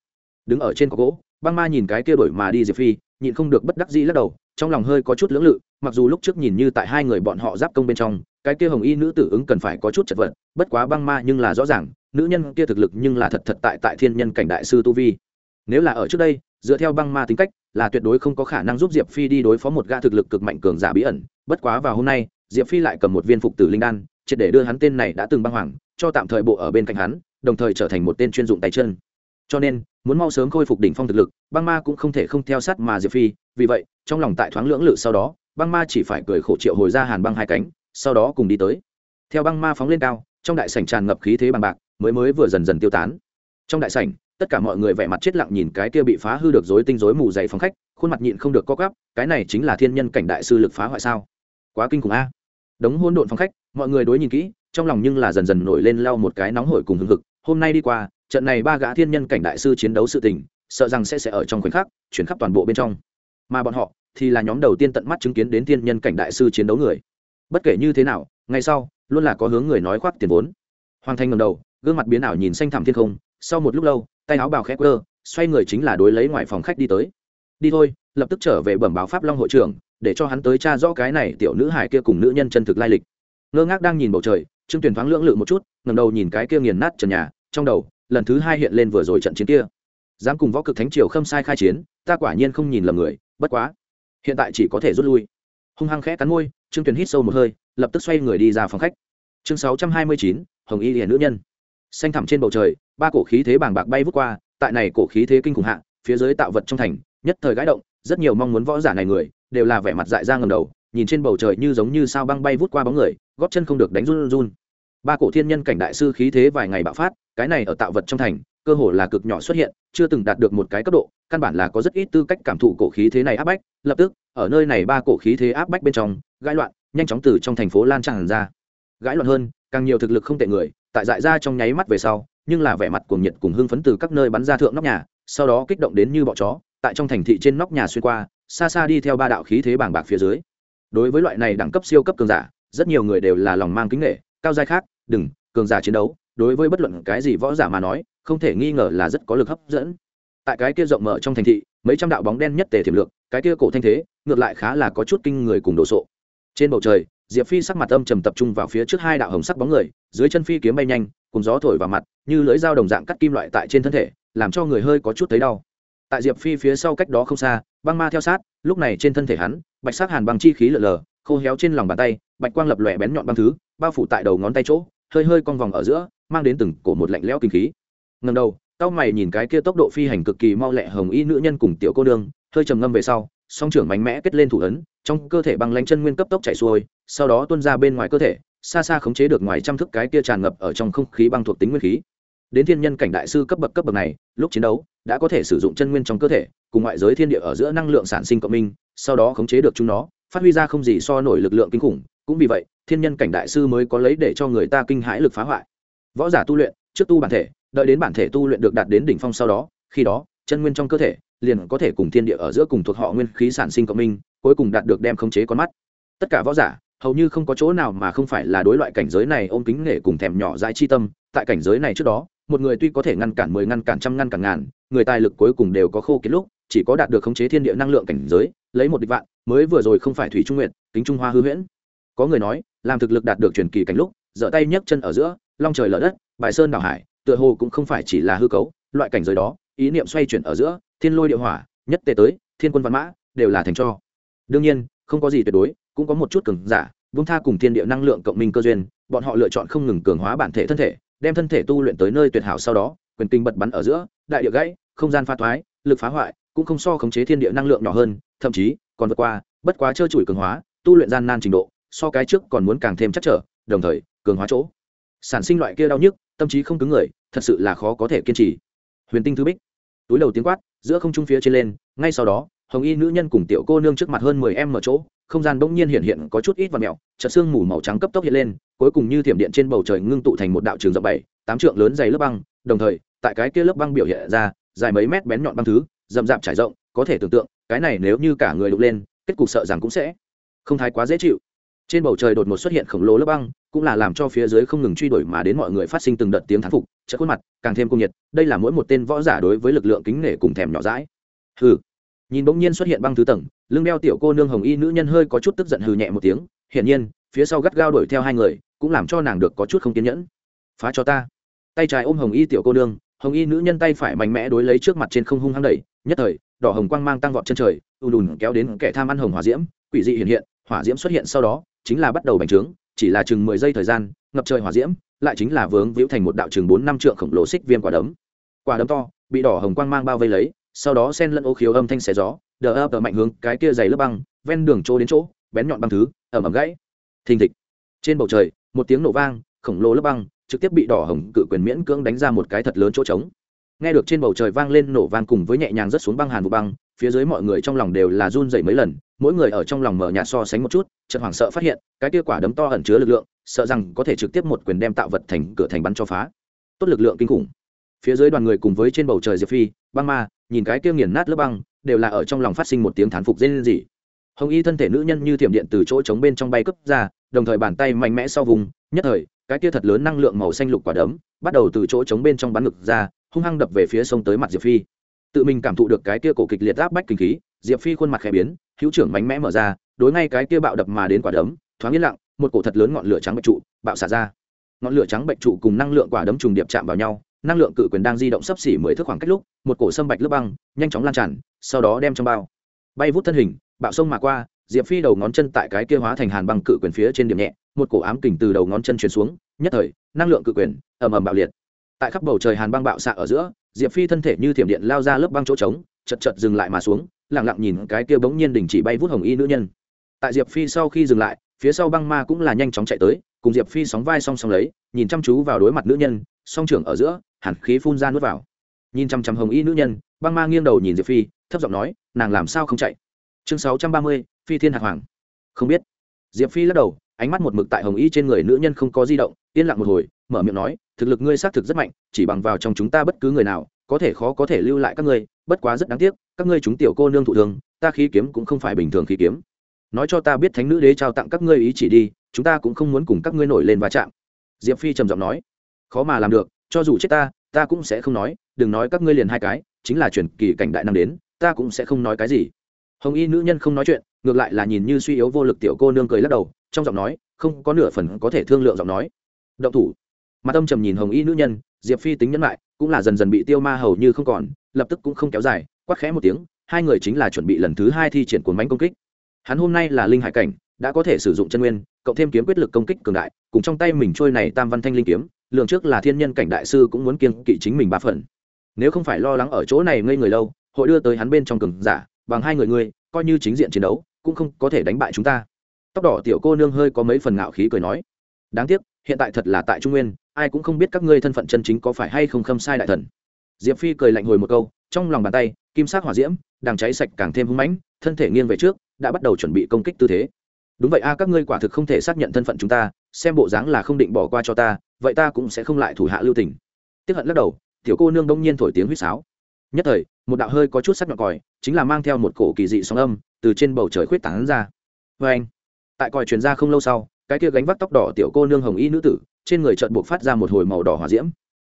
Đứng ở trên có gỗ, băng ma nhìn cái kia đổi mà đi diệp phi, nhịn không được bất đắc dĩ lắc đầu, trong lòng hơi có chút lưỡng lự mặc dù lúc trước nhìn như tại hai người bọn họ giáp công bên trong, cái kia hồng y nữ tử ứng cần phải có chút chật vật, bất quá băng ma nhưng là rõ ràng, nữ nhân kia thực lực nhưng là thật thật tại tại thiên nhân cảnh đại sư tu vi. Nếu là ở trước đây, dựa theo băng ma tính cách, là tuyệt đối không có khả năng giúp diệp phi đi đối phó một gã thực lực cực mạnh cường giả bí ẩn. Bất quá vào hôm nay, diệp phi lại cầm một viên phục tử linh đan, triệt để đưa hắn tên này đã từng băng hoàng, cho tạm thời bộ ở bên cạnh hắn, đồng thời trở thành một tên chuyên dụng tay chân. Cho nên, muốn mau sớm khôi phục đỉnh phong thực lực, băng ma cũng không thể không theo sát mà diệp phi, vì vậy, trong lòng tại thoáng lưỡng lự sau đó băng ma chỉ phải cười khổ triệu hồi ra hàn băng hai cánh, sau đó cùng đi tới. Theo băng ma phóng lên cao, trong đại sảnh tràn ngập khí thế bằng bạc, mới mới vừa dần dần tiêu tán. Trong đại sảnh, tất cả mọi người vẻ mặt chết lặng nhìn cái kia bị phá hư được rối tinh rối mù dày phòng khách, khuôn mặt nhịn không được co cắp cái này chính là thiên nhân cảnh đại sư lực phá hoại sao? Quá kinh khủng a. Đống hôn độn phòng khách, mọi người đối nhìn kỹ, trong lòng nhưng là dần dần nổi lên lau một cái nóng hổi cùng hưng hực. Hôm nay đi qua, trận này ba gã thiên nhân cảnh đại sư chiến đấu sự tình, sợ rằng sẽ sẽ ở trong khoảnh khắc, chuyển khắp toàn bộ bên trong. Mà bọn họ thì là nhóm đầu tiên tận mắt chứng kiến đến thiên nhân cảnh đại sư chiến đấu người. Bất kể như thế nào ngay sau, luôn là có hướng người nói khoác tiền vốn. Hoàng thanh ngầm đầu, gương mặt biến ảo nhìn xanh thẳm thiên không, sau một lúc lâu, tay áo bào khẽ quơ, xoay người chính là đối lấy ngoài phòng khách đi tới. Đi thôi, lập tức trở về bẩm báo pháp long hội trưởng, để cho hắn tới tra rõ cái này tiểu nữ hải kia cùng nữ nhân chân thực lai lịch. Ngơ ngác đang nhìn bầu trời, trương tuyền thoáng lưỡng lự một chút ngầm đầu nhìn cái kia nghiền nát trần nhà, trong đầu, lần thứ hai hiện lên vừa rồi trận chiến kia. Dám cùng võ cực thánh triều khâm sai khai chiến, ta quả nhiên không nhìn lầm người, bất quá hiện tại chỉ có thể rút lui. Hung hăng khẽ cắn môi, trương tuyền hít sâu một hơi, lập tức xoay người đi ra phòng khách. Chương sáu trăm hai mươi chín, hồng y hiền nữ nhân. Xanh thẳm trên bầu trời, ba cổ khí thế bàng bạc bay vút qua, tại này cổ khí thế kinh khủng hạ, phía dưới tạo vật trong thành, nhất thời gãi động, rất nhiều mong muốn võ giả này người, đều là vẻ mặt dại ra ngầm đầu, nhìn trên bầu trời như giống như sao băng bay vút qua bóng người, góp chân không được đánh run run. Ba cổ thiên nhân cảnh đại sư khí thế vài ngày bạo phát, cái này ở tạo vật trong thành cơ hồ là cực nhỏ xuất hiện, chưa từng đạt được một cái cấp độ, căn bản là có rất ít tư cách cảm thụ cổ khí thế này áp bách, lập tức, ở nơi này ba cổ khí thế áp bách bên trong, gãi loạn, nhanh chóng từ trong thành phố lan tràn ra. Gãi loạn hơn, càng nhiều thực lực không tệ người, tại dại ra trong nháy mắt về sau, nhưng là vẻ mặt cuồng nhiệt cùng hưng phấn từ các nơi bắn ra thượng nóc nhà, sau đó kích động đến như bọ chó, tại trong thành thị trên nóc nhà xuyên qua, xa xa đi theo ba đạo khí thế bảng bạc phía dưới. Đối với loại này đẳng cấp siêu cấp cường giả, rất nhiều người đều là lòng mang kính nghệ cao giai khác, đừng, cường giả chiến đấu đối với bất luận cái gì võ giả mà nói, không thể nghi ngờ là rất có lực hấp dẫn. Tại cái kia rộng mở trong thành thị, mấy trăm đạo bóng đen nhất tề thiểm lược, cái kia cổ thanh thế, ngược lại khá là có chút kinh người cùng đồ sộ. Trên bầu trời, diệp phi sắc mặt âm trầm tập trung vào phía trước hai đạo hồng sắc bóng người, dưới chân phi kiếm bay nhanh, cùng gió thổi vào mặt, như lưỡi dao đồng dạng cắt kim loại tại trên thân thể, làm cho người hơi có chút thấy đau. Tại diệp phi phía sau cách đó không xa, băng ma theo sát, lúc này trên thân thể hắn, bạch sắc hàn băng chi khí lở lờ, khô héo trên lòng bàn tay, bạch quang lập lòe bén nhọn băng thứ, bao phủ tại đầu ngón tay chỗ, hơi hơi cong vòng ở giữa mang đến từng cổ một lạnh lẽo kinh khí. Ngần đầu tao mày nhìn cái kia tốc độ phi hành cực kỳ mau lẹ hồng y nữ nhân cùng tiểu cô nương, hơi trầm ngâm về sau, song trưởng mạnh mẽ kết lên thủ ấn, trong cơ thể băng lanh chân nguyên cấp tốc chảy xuôi, sau đó tuôn ra bên ngoài cơ thể, xa xa khống chế được ngoài trăm thức cái kia tràn ngập ở trong không khí băng thuộc tính nguyên khí. Đến thiên nhân cảnh đại sư cấp bậc cấp bậc này, lúc chiến đấu, đã có thể sử dụng chân nguyên trong cơ thể, cùng ngoại giới thiên địa ở giữa năng lượng sản sinh cộng minh, sau đó khống chế được chúng nó, phát huy ra không gì so nổi lực lượng kinh khủng. Cũng vì vậy, thiên nhân cảnh đại sư mới có lấy để cho người ta kinh hãi lực phá hoại võ giả tu luyện, trước tu bản thể, đợi đến bản thể tu luyện được đạt đến đỉnh phong sau đó, khi đó, chân nguyên trong cơ thể liền có thể cùng thiên địa ở giữa cùng thuộc họ nguyên khí sản sinh cộng minh, cuối cùng đạt được đem khống chế con mắt. Tất cả võ giả, hầu như không có chỗ nào mà không phải là đối loại cảnh giới này ôm kính nể cùng thèm nhỏ dãi chi tâm. Tại cảnh giới này trước đó, một người tuy có thể ngăn cản mười, ngăn cản trăm, ngăn cản ngàn, người tài lực cuối cùng đều có khô kiệt lúc, chỉ có đạt được khống chế thiên địa năng lượng cảnh giới, lấy một địch vạn, mới vừa rồi không phải thủy trung nguyện kính trung hoa hư huyễn. Có người nói, làm thực lực đạt được truyền kỳ cảnh lúc giở tay nhấc chân ở giữa, long trời lở đất, bài sơn đảo hải, tựa hồ cũng không phải chỉ là hư cấu, loại cảnh giới đó, ý niệm xoay chuyển ở giữa, thiên lôi địa hỏa, nhất tề tới, thiên quân văn mã, đều là thành cho. Đương nhiên, không có gì tuyệt đối, cũng có một chút cường giả, vung tha cùng thiên địa năng lượng cộng minh cơ duyên, bọn họ lựa chọn không ngừng cường hóa bản thể thân thể, đem thân thể tu luyện tới nơi tuyệt hảo sau đó, quyền kinh bật bắn ở giữa, đại địa gãy, không gian pha thoái, lực phá hoại, cũng không so khống chế thiên địa năng lượng nhỏ hơn, thậm chí, còn vượt qua, bất quá trơ trụi cường hóa, tu luyện gian nan trình độ, so cái trước còn muốn càng thêm chắc trở, đồng thời cường hóa chỗ. Sản sinh loại kia đau nhức, tâm trí không cứng người, thật sự là khó có thể kiên trì. Huyền tinh thứ bích. Túi đầu tiếng quát, giữa không trung phía trên lên, ngay sau đó, hồng y nữ nhân cùng tiểu cô nương trước mặt hơn mười em mở chỗ, không gian bỗng nhiên hiện hiện có chút ít và mẹo chợt xương mù màu trắng cấp tốc hiện lên, cuối cùng như thiểm điện trên bầu trời ngưng tụ thành một đạo trường rộng bảy, tám trượng lớn dày lớp băng, đồng thời, tại cái kia lớp băng biểu hiện ra, dài mấy mét bén nhọn băng thứ, rậm rạp trải rộng, có thể tưởng tượng, cái này nếu như cả người đục lên, kết cục sợ rằng cũng sẽ không thái quá dễ chịu trên bầu trời đột ngột xuất hiện khổng lồ lớp băng, cũng là làm cho phía dưới không ngừng truy đuổi mà đến mọi người phát sinh từng đợt tiếng thán phục chất khuôn mặt càng thêm cung nhiệt, đây là mỗi một tên võ giả đối với lực lượng kính nể cùng thèm nhỏ rãi hừ. Nhìn bỗng nhiên xuất hiện băng thứ tầng, lưng đeo tiểu cô nương hồng y nữ nhân hơi có chút tức giận hừ nhẹ một tiếng, hiển nhiên, phía sau gắt gao đuổi theo hai người, cũng làm cho nàng được có chút không kiên nhẫn. Phá cho ta. Tay trái ôm hồng y tiểu cô nương, hồng y nữ nhân tay phải mạnh mẽ đối lấy trước mặt trên không hung hăng đẩy, nhất thời, đỏ hồng quang mang tăng vọt chân trời ù đùn kéo đến kẻ tham ăn hồng hỏa diễm, quỷ dị hiện hiện, hỏa diễm xuất hiện sau đó chính là bắt đầu bành trướng, chỉ là chừng mười giây thời gian, ngập trời hỏa diễm, lại chính là vướng víu thành một đạo chừng bốn năm trượng khổng lồ xích viêm quả đấm. Quả đấm to, bị đỏ hồng quang mang bao vây lấy, sau đó sen lẫn ô khiếu âm thanh xé gió, đờ ập ở mạnh hướng cái kia dày lớp băng, ven đường chỗ đến chỗ, bén nhọn băng thứ ẩm ẩm gãy. Thình thịch. Trên bầu trời, một tiếng nổ vang, khổng lồ lớp băng trực tiếp bị đỏ hồng cự quyền miễn cưỡng đánh ra một cái thật lớn chỗ trống. Nghe được trên bầu trời vang lên nổ vang cùng với nhẹ nhàng rất xuống băng hàn vụ băng, phía dưới mọi người trong lòng đều là run dậy mấy lần mỗi người ở trong lòng mở nhạt so sánh một chút, chợt hoảng sợ phát hiện, cái kia quả đấm to ẩn chứa lực lượng, sợ rằng có thể trực tiếp một quyền đem tạo vật thành cửa thành bắn cho phá. Tốt lực lượng kinh khủng. Phía dưới đoàn người cùng với trên bầu trời diệp phi, băng ma, nhìn cái kia nghiền nát lớp băng, đều là ở trong lòng phát sinh một tiếng thán phục dễ lên gì hồng y thân thể nữ nhân như thiểm điện từ chỗ trống bên trong bay cướp ra, đồng thời bàn tay mạnh mẽ sau vùng, nhất thời, cái kia thật lớn năng lượng màu xanh lục quả đấm, bắt đầu từ chỗ trống bên trong bắn ngực ra, hung hăng đập về phía sông tới mặt diệp phi. Tự mình cảm thụ được cái kia cổ kịch liệt áp bách kinh khí diệp phi khuôn mặt khẽ biến, hữu trưởng mạnh mẽ mở ra, đối ngay cái kia bạo đập mà đến quả đấm, thoáng yên lặng, một cổ thật lớn ngọn lửa trắng bạch trụ, bạo xả ra. Ngọn lửa trắng bạch trụ cùng năng lượng quả đấm trùng điệp chạm vào nhau, năng lượng cự quyền đang di động sấp xỉ mười thước khoảng cách lúc, một cổ sâm bạch lớp băng, nhanh chóng lan tràn, sau đó đem trong bao. Bay vút thân hình, bạo sông mà qua, diệp phi đầu ngón chân tại cái kia hóa thành hàn băng cự quyền phía trên điểm nhẹ, một cổ ám kình từ đầu ngón chân truyền xuống, nhất thời, năng lượng cự quyền ầm ầm bạo liệt. Tại khắp bầu trời hàn băng bạo xạ ở giữa, diệp phi thân thể như thiểm điện lao ra lớp băng chỗ trống, chật chật dừng lại mà xuống lẳng lặng nhìn cái kia bỗng nhiên đình chỉ bay vút hồng y nữ nhân. Tại diệp phi sau khi dừng lại, phía sau băng ma cũng là nhanh chóng chạy tới, cùng diệp phi sóng vai song song lấy, nhìn chăm chú vào đối mặt nữ nhân, song trưởng ở giữa hẳn khí phun ra nuốt vào. Nhìn chăm chăm hồng y nữ nhân, băng ma nghiêng đầu nhìn diệp phi, thấp giọng nói, nàng làm sao không chạy? Chương sáu trăm ba mươi, phi thiên hạc hoàng. Không biết. Diệp phi lắc đầu, ánh mắt một mực tại hồng y trên người nữ nhân không có di động, yên lặng một hồi, mở miệng nói, thực lực ngươi xác thực rất mạnh, chỉ bằng vào trong chúng ta bất cứ người nào, có thể khó có thể lưu lại các ngươi bất quá rất đáng tiếc, các ngươi chúng tiểu cô nương thụ thường, ta khí kiếm cũng không phải bình thường khí kiếm. Nói cho ta biết thánh nữ đế trao tặng các ngươi ý chỉ đi, chúng ta cũng không muốn cùng các ngươi nổi lên va chạm. Diệp phi trầm giọng nói. Khó mà làm được, cho dù chết ta ta cũng sẽ không nói, đừng nói các ngươi liền hai cái, chính là chuyển kỳ cảnh đại năng đến, ta cũng sẽ không nói cái gì. Hồng y nữ nhân không nói chuyện, ngược lại là nhìn như suy yếu vô lực tiểu cô nương cười lắc đầu, trong giọng nói, không có nửa phần có thể thương lượng giọng nói. Động thủ. Mặt tâm trầm nhìn hồng y nữ nhân, diệp phi tính nhẫn lại cũng là dần dần bị tiêu ma hầu như không còn, lập tức cũng không kéo dài quắc khẽ một tiếng, hai người chính là chuẩn bị lần thứ hai thi triển cuốn bánh công kích. Hắn hôm nay là linh hải cảnh, đã có thể sử dụng chân nguyên, cộng thêm kiếm quyết lực công kích cường đại, cùng trong tay mình trôi này tam văn thanh linh kiếm lượng trước là thiên nhân cảnh đại sư cũng muốn kiên kỵ chính mình ba phần. Nếu không phải lo lắng ở chỗ này ngây người lâu, hội đưa tới hắn bên trong cường giả, bằng hai người ngươi, coi như chính diện chiến đấu, cũng không có thể đánh bại chúng ta. Tóc đỏ tiểu cô nương hơi có mấy phần ngạo khí cười nói, đáng tiếc, hiện tại thật là tại trung nguyên ai cũng không biết các ngươi thân phận chân chính có phải hay không khâm sai đại thần. Diệp phi cười lạnh hồi một câu, trong lòng bàn tay, kim sắc hỏa diễm đang cháy sạch càng thêm hung mãnh, thân thể nghiêng về trước, đã bắt đầu chuẩn bị công kích tư thế. Đúng vậy a, các ngươi quả thực không thể xác nhận thân phận chúng ta, xem bộ dáng là không định bỏ qua cho ta, vậy ta cũng sẽ không lại thủ hạ lưu tình. Tiếp hận lắc đầu, tiểu cô nương đông nhiên thổi tiếng huýt sáo. Nhất thời, một đạo hơi có chút sắc nhọn còi, chính là mang theo một cổ kỳ dị sóng âm, từ trên bầu trời khuyết tảng ra. Vê anh tại còi truyền ra không lâu sau, cái kia gánh vác tóc đỏ tiểu cô nương hồng y nữ tử trên người trận buộc phát ra một hồi màu đỏ hỏa diễm.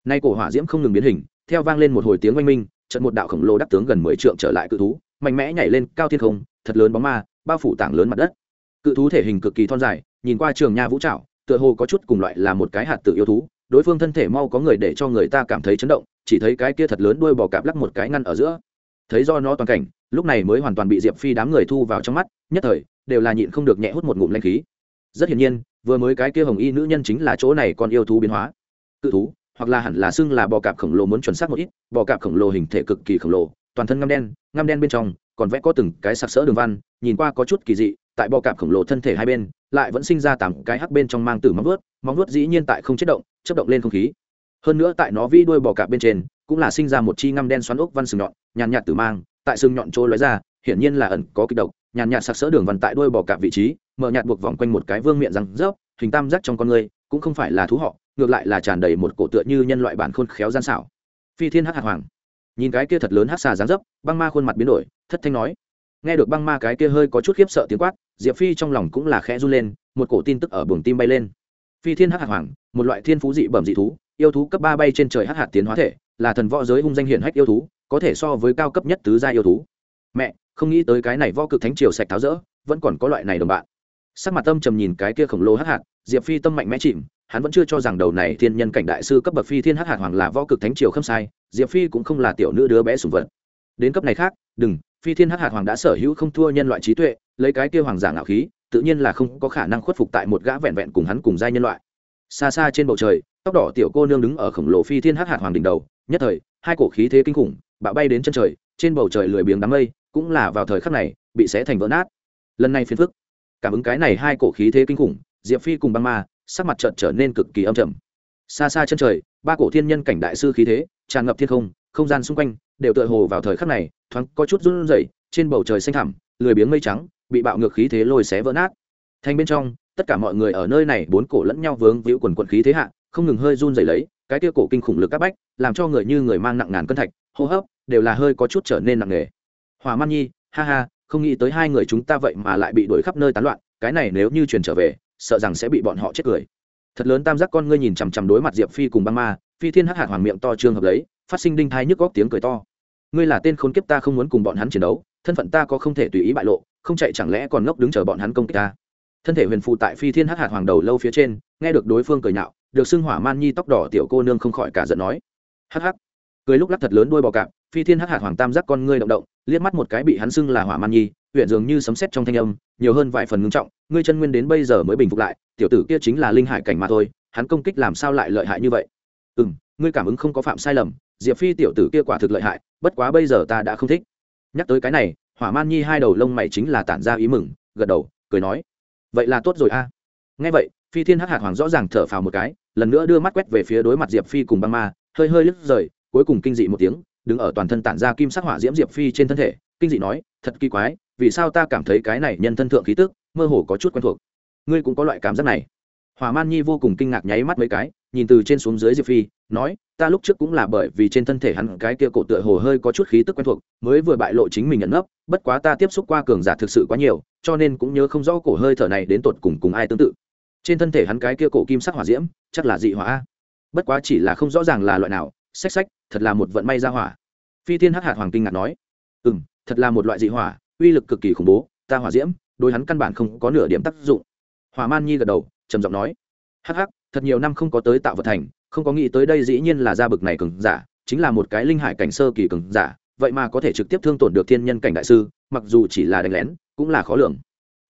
Nay cổ hỏa diễm không ngừng biến hình, theo vang lên một hồi tiếng oanh minh, trận một đạo khổng lồ đắc tướng gần mười trượng trở lại cự thú, mạnh mẽ nhảy lên cao thiên không, thật lớn bóng ma, bao phủ tảng lớn mặt đất. Cự thú thể hình cực kỳ thon dài, nhìn qua trường nha vũ trạo tựa hồ có chút cùng loại là một cái hạt tự yêu thú, đối phương thân thể mau có người để cho người ta cảm thấy chấn động, chỉ thấy cái kia thật lớn đuôi bò cạp lắc một cái ngăn ở giữa. Thấy do nó toàn cảnh, lúc này mới hoàn toàn bị diệp phi đám người thu vào trong mắt, nhất thời, đều là nhịn không được nhẹ hút một ngụm lanh khí rất hiển nhiên, vừa mới cái kia hồng y nữ nhân chính là chỗ này còn yêu thú biến hóa. Cự thú, hoặc là hẳn là xưng là bò cạp khổng lồ muốn chuẩn xác một ít, bò cạp khổng lồ hình thể cực kỳ khổng lồ, toàn thân ngăm đen ngăm đen bên trong còn vẽ có từng cái sặc sỡ đường văn, nhìn qua có chút kỳ dị, tại bò cạp khổng lồ thân thể hai bên, lại vẫn sinh ra tám cái hắc bên trong mang từ móng vuốt móng vuốt dĩ nhiên tại không chất động chất động lên không khí. Hơn nữa tại nó vi đuôi bò cạp bên trên, cũng là sinh ra một chi ngăm đen xoắn ốc văn sừng nhọn, nhàn nhạt tử mang, tại sừng nhọn trôi lóe ra, hiển nhiên là ẩn có kịch độc, nhàn nhạt sặc sỡ đường văn tại đuôi bò cạp vị trí mở nhạt buộc vòng quanh một cái vương miệng răng rớp, hình tam giác trong con người, cũng không phải là thú họ, ngược lại là tràn đầy một cổ tựa như nhân loại bản khôn khéo gian xảo. Phi thiên hắc hạt hoàng. Nhìn cái kia thật lớn hắc xà dáng dấp, băng ma khuôn mặt biến đổi, thất thanh nói. Nghe được băng ma cái kia hơi có chút khiếp sợ tiếng quát, diệp phi trong lòng cũng là khẽ run lên, một cổ tin tức ở buồng tim bay lên. Phi thiên hắc hạt hoàng, một loại thiên phú dị bẩm dị thú, yêu thú cấp ba bay trên trời hắc hạt tiến hóa thể, là thần võ giới hung danh hiển hách yêu thú, có thể so với cao cấp nhất tứ gia yêu thú. Mẹ, không nghĩ tới cái này võ cực thánh triều sạch tháo rỡ, vẫn còn có loại này đồng bạn sắc mặt tâm trầm nhìn cái kia khổng lồ hắc hạt, diệp phi tâm mạnh mẽ chìm, hắn vẫn chưa cho rằng đầu này thiên nhân cảnh đại sư cấp bậc phi thiên hắc hạt hoàng là võ cực thánh triều không sai, diệp phi cũng không là tiểu nữ đứa bé sùng vật. Đến cấp này khác, đừng, phi thiên hắc hạt hoàng đã sở hữu không thua nhân loại trí tuệ, lấy cái kia hoàng giả ngạo khí, tự nhiên là không có khả năng khuất phục tại một gã vẹn vẹn cùng hắn cùng giai nhân loại. Xa xa trên bầu trời, tóc đỏ tiểu cô nương đứng ở khổng lồ phi thiên hắc hạt hoàng đỉnh đầu, nhất thời, hai cổ khí thế kinh khủng, bạo bay đến chân trời, trên bầu trời lười biếng đám mây, cũng là vào thời khắc này, bị xé thành vỡ nát. Lần này phiền phức cảm ứng cái này hai cổ khí thế kinh khủng, diệp phi cùng băng ma, sắc mặt trận trở nên cực kỳ âm trầm. Xa xa chân trời, ba cổ thiên nhân cảnh đại sư khí thế, tràn ngập thiên không không gian xung quanh đều tựa hồ vào thời khắc này, thoáng có chút run rẩy, trên bầu trời xanh thẳm, lười biếng mây trắng, bị bạo ngược khí thế lôi xé vỡ nát. Thành bên trong, tất cả mọi người ở nơi này bốn cổ lẫn nhau vướng víu quần quần khí thế hạ, không ngừng hơi run rẩy lấy, cái kia cổ kinh khủng lực các bách, làm cho người như người mang nặng ngàn cân thạch, hô hấp đều là hơi có chút trở nên nặng nề. Hòa man nhi, ha ha không nghĩ tới hai người chúng ta vậy mà lại bị đuổi khắp nơi tán loạn, cái này nếu như truyền trở về, sợ rằng sẽ bị bọn họ chết cười. Thật lớn tam giác con ngươi nhìn chằm chằm đối mặt diệp phi cùng băng ma, phi thiên hắc hạt hoàng miệng to trương hợp lấy, phát sinh đinh thai nhức góc tiếng cười to. Ngươi là tên khốn kiếp ta không muốn cùng bọn hắn chiến đấu, thân phận ta có không thể tùy ý bại lộ, không chạy chẳng lẽ còn ngốc đứng chờ bọn hắn công kích ta? Thân thể huyền phụ tại phi thiên hắc hạt hoàng đầu lâu phía trên, nghe được đối phương cười nhạo, được xưng hỏa man nhi tóc đỏ tiểu cô nương không khỏi cả giận nói. Hắc hắc. Cười lúc lắc thật lớn đuôi bò cạp, phi thiên hắc hạt hoàng tam giác con ngươi động động liếc mắt một cái bị hắn xưng là hỏa man nhi, huyện dường như sấm sét trong thanh âm, nhiều hơn vài phần ngưng trọng, ngươi chân nguyên đến bây giờ mới bình phục lại, tiểu tử kia chính là linh hải cảnh mà thôi, hắn công kích làm sao lại lợi hại như vậy? Ừ m ngươi cảm ứng không có phạm sai lầm, diệp phi tiểu tử kia quả thực lợi hại, bất quá bây giờ ta đã không thích. Nhắc tới cái này, hỏa man nhi hai đầu lông mày chính là tản ra ý mừng, gật đầu, cười nói, vậy là tốt rồi a. Nghe vậy, phi thiên hắc hạt hoàng rõ ràng thở phào một cái, lần nữa đưa mắt quét về phía đối mặt diệp phi cùng băng ma, hơi hơi lướt rời, cuối cùng kinh dị một tiếng đứng ở toàn thân tản ra kim sắc hỏa diễm diệp phi trên thân thể, kinh dị nói, thật kỳ quái, vì sao ta cảm thấy cái này nhân thân thượng khí tức, mơ hồ có chút quen thuộc. Ngươi cũng có loại cảm giác này. Hỏa man nhi vô cùng kinh ngạc nháy mắt mấy cái, nhìn từ trên xuống dưới diệp phi, nói, ta lúc trước cũng là bởi vì trên thân thể hắn cái kia cổ tựa hồ hơi có chút khí tức quen thuộc, mới vừa bại lộ chính mình nhận nấp, bất quá ta tiếp xúc qua cường giả thực sự quá nhiều, cho nên cũng nhớ không rõ cổ hơi thở này đến tột cùng cùng ai tương tự. Trên thân thể hắn cái kia cổ kim sắc hỏa diễm, chắc là dị hỏa bất quá chỉ là không rõ ràng là loại nào xách xách, thật là một vận may ra hỏa. Phi thiên hắc hạt hoàng kinh ngạc nói ừ m thật là một loại dị hỏa, uy lực cực kỳ khủng bố, ta hỏa diễm, đối hắn căn bản không có nửa điểm tác dụng. Hỏa man nhi gật đầu, trầm giọng nói, hắc hắc, thật nhiều năm không có tới tạo vật thành, không có nghĩ tới đây dĩ nhiên là gia bực này cường giả, chính là một cái linh hải cảnh sơ kỳ cường giả, vậy mà có thể trực tiếp thương tổn được thiên nhân cảnh đại sư, mặc dù chỉ là đánh lén, cũng là khó lường.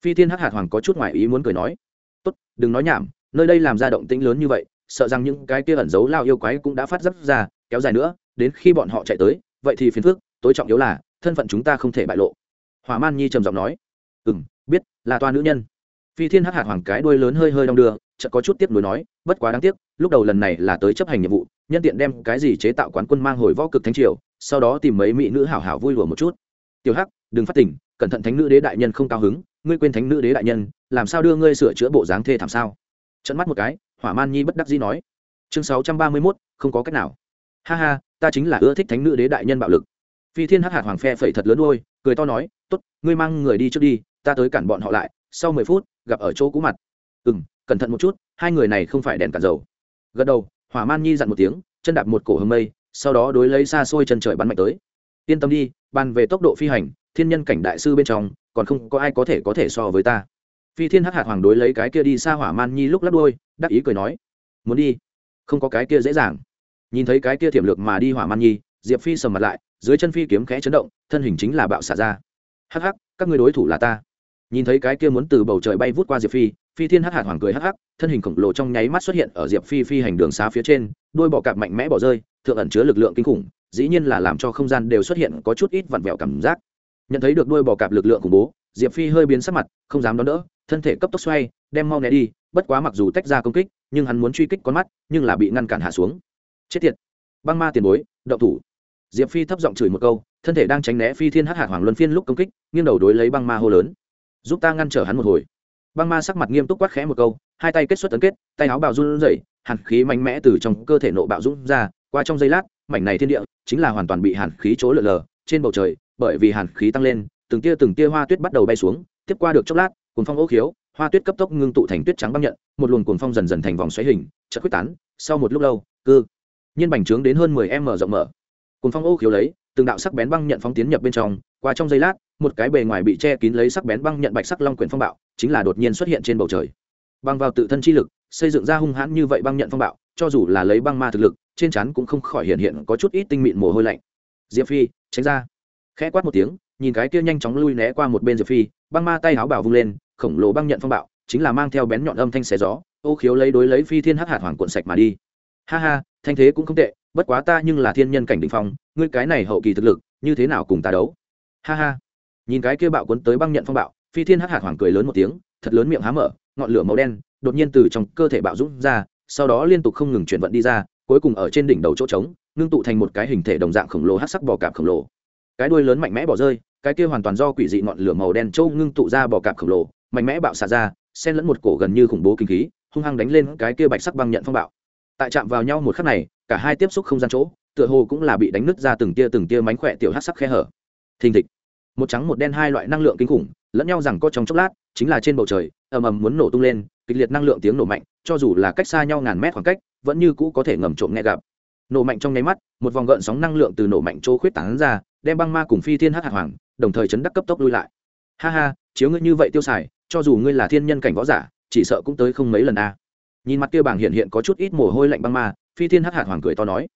Phi thiên hắc hạt hoàng có chút ngoại ý muốn cười nói, tốt, đừng nói nhảm, nơi đây làm ra động tĩnh lớn như vậy, sợ rằng những cái kia ẩn giấu lao yêu quái cũng đã phát giác ra kéo dài nữa, đến khi bọn họ chạy tới, vậy thì phiền phức, tối trọng yếu là, thân phận chúng ta không thể bại lộ. Hỏa man nhi trầm giọng nói. Ừ m biết, là toa nữ nhân. Phi thiên hắc hạt hoàng cái đuôi lớn hơi hơi đong đưa, chợt có chút tiếp nối nói, bất quá đáng tiếc, lúc đầu lần này là tới chấp hành nhiệm vụ, nhân tiện đem cái gì chế tạo quán quân mang hồi võ cực thánh triều, sau đó tìm mấy mỹ nữ hảo hảo vui lùa một chút. Tiểu hắc, đừng phát tỉnh cẩn thận thánh nữ đế đại nhân không cao hứng, ngươi quên thánh nữ đế đại nhân, làm sao đưa ngươi sửa chữa bộ dáng thê thảm sao? Trận mắt một cái, hỏa man nhi bất đắc dĩ nói. Chương sáu trăm ba mươi mốt, không có cách nào ha ha, ta chính là ưa thích thánh nữ đế đại nhân bạo lực. Phi thiên hắc hạt hoàng phe phẩy thật lớn đôi, cười to nói t ố t ngươi mang người đi trước đi, ta tới cản bọn họ lại, sau mười phút, gặp ở chỗ cũ mặt. Ừ m cẩn thận một chút, hai người này không phải đèn cản dầu. Gật đầu, hỏa man nhi dặn một tiếng, chân đạp một cổ hầm mây, sau đó đối lấy xa xôi chân trời bắn mạnh tới. Yên tâm đi, bàn về tốc độ phi hành, thiên nhân cảnh đại sư bên trong, còn không có ai có thể có thể so với ta. Phi thiên hắc hạt hoàng đối lấy cái kia đi xa hỏa man nhi lúc lắp đôi, đắc ý cười nói, muốn đi, không có cái kia dễ dàng nhìn thấy cái kia thiểm lược mà đi hỏa man nhi, diệp phi sầm mặt lại, dưới chân phi kiếm khẽ chấn động, thân hình chính là bạo xả ra. Hắc hắc, các người đối thủ là ta. Nhìn thấy cái kia muốn từ bầu trời bay vút qua diệp phi phi thiên hắc hạt hoàng cười hắc hắc, thân hình khổng lồ trong nháy mắt xuất hiện ở diệp phi phi hành đường xá phía trên đuôi bọ cạp mạnh mẽ bỏ rơi, thượng ẩn chứa lực lượng kinh khủng, dĩ nhiên là làm cho không gian đều xuất hiện có chút ít vặn vẹo cảm giác. Nhận thấy được đuôi bò cạp lực lượng khủng bố, diệp phi hơi biến sắc mặt, không dám đón đỡ, thân thể cấp tốc xoay, đem mau né đi, bất quá mặc dù tách ra công kích, nhưng hắn muốn truy kích con mắt, nhưng là bị ngăn cản hạ xuống chết tiệt. Băng ma tiền bối, động thủ. Diệp phi thấp giọng chửi một câu, thân thể đang tránh né phi thiên hắc hạt hoàng luân phiên lúc công kích, nghiêng đầu đối lấy băng ma hô lớn. Giúp ta ngăn trở hắn một hồi. Băng ma sắc mặt nghiêm túc quát khẽ một câu, hai tay kết xuất tấn kết, tay áo bào run rẩy, hàn khí mạnh mẽ từ trong cơ thể nộ bạo rung ra, qua trong giây lát, mảnh này thiên địa chính là hoàn toàn bị hàn khí chỗ lở lờ, trên bầu trời, bởi vì hàn khí tăng lên, từng tia từng tia hoa tuyết bắt đầu bay xuống, tiếp qua được chốc lát cuốn phong ố khiếu, hoa tuyết cấp tốc ngưng tụ thành tuyết trắng băng nhận, một luồng cuốn phong dần dần thành vòng xoáy hình, chợt quyết tán, sau một lúc lâu, cư nhiên bành trướng đến hơn mười m rộng mở. Cùng phong ô khiếu lấy, từng đạo sắc bén băng nhận phóng tiến nhập bên trong, qua trong giây lát, một cái bề ngoài bị che kín lấy sắc bén băng nhận bạch sắc long quyển phong bạo, chính là đột nhiên xuất hiện trên bầu trời. Băng vào tự thân chi lực, xây dựng ra hung hãn như vậy băng nhận phong bạo, cho dù là lấy băng ma thực lực, trên trán cũng không khỏi hiện hiện có chút ít tinh mịn mồ hôi lạnh. Diệp phi, tránh ra. Khẽ quát một tiếng, nhìn cái kia nhanh chóng lui né qua một bên diệp phi, băng ma tay áo bảo vung lên, khổng lồ băng nhận phong bạo, chính là mang theo bén nhọn âm thanh xé gió, ô khiếu lấy đối lấy phi thiên hắc hạt hoàng cuộn sạch mà đi ha ha, thanh thế cũng không tệ, bất quá ta nhưng là thiên nhân cảnh đ ỉ n h phong, ngươi cái này hậu kỳ thực lực, như thế nào cùng ta đấu? Ha ha. Nhìn cái kia bạo cuốn tới băng nhận phong bạo, phi thiên hắc hạt hoàng cười lớn một tiếng, thật lớn miệng há mở, ngọn lửa màu đen, đột nhiên từ trong cơ thể bạo rút ra, sau đó liên tục không ngừng chuyển vận đi ra, cuối cùng ở trên đỉnh đầu chỗ trống, ngưng tụ thành một cái hình thể đồng dạng khổng lồ hát sắc bò cạp khổng lồ. Cái đuôi lớn mạnh mẽ bỏ rơi, cái kia hoàn toàn do quỷ dị ngọn lửa màu đen trâu ngưng tụ ra bò cạp khổng lồ, mạnh mẽ bạo xả ra, xen lẫn một cổ gần như khủng bố kinh khí, hung hăng đánh lên cái kia bạch sắc băng nhận phong bạo tại chạm vào nhau một khắc này, cả hai tiếp xúc không gian chỗ, tựa hồ cũng là bị đánh nứt ra từng tia từng tia mánh khỏe tiểu hát sắc khe hở. Thình thịch. Một trắng một đen hai loại năng lượng kinh khủng, lẫn nhau rằng có trong chốc lát, chính là trên bầu trời, ầm ầm muốn nổ tung lên, kịch liệt năng lượng tiếng nổ mạnh, cho dù là cách xa nhau ngàn mét khoảng cách, vẫn như cũ có thể ngầm trộm nghe gặp. Nổ mạnh trong nháy mắt, một vòng gợn sóng năng lượng từ nổ mạnh chỗ khuyết tán ra, đem băng ma cùng phi thiên hắc hạt hoàng, đồng thời chấn đắc cấp tốc lui lại. Ha ha, chiếu ngươi như vậy tiêu xài, cho dù ngươi là thiên nhân cảnh võ giả, chỉ sợ cũng tới không mấy lần a nhìn mặt kia bảng hiện hiện có chút ít mồ hôi lạnh băng ma, phi thiên hắc hạt hoàng cười to nói,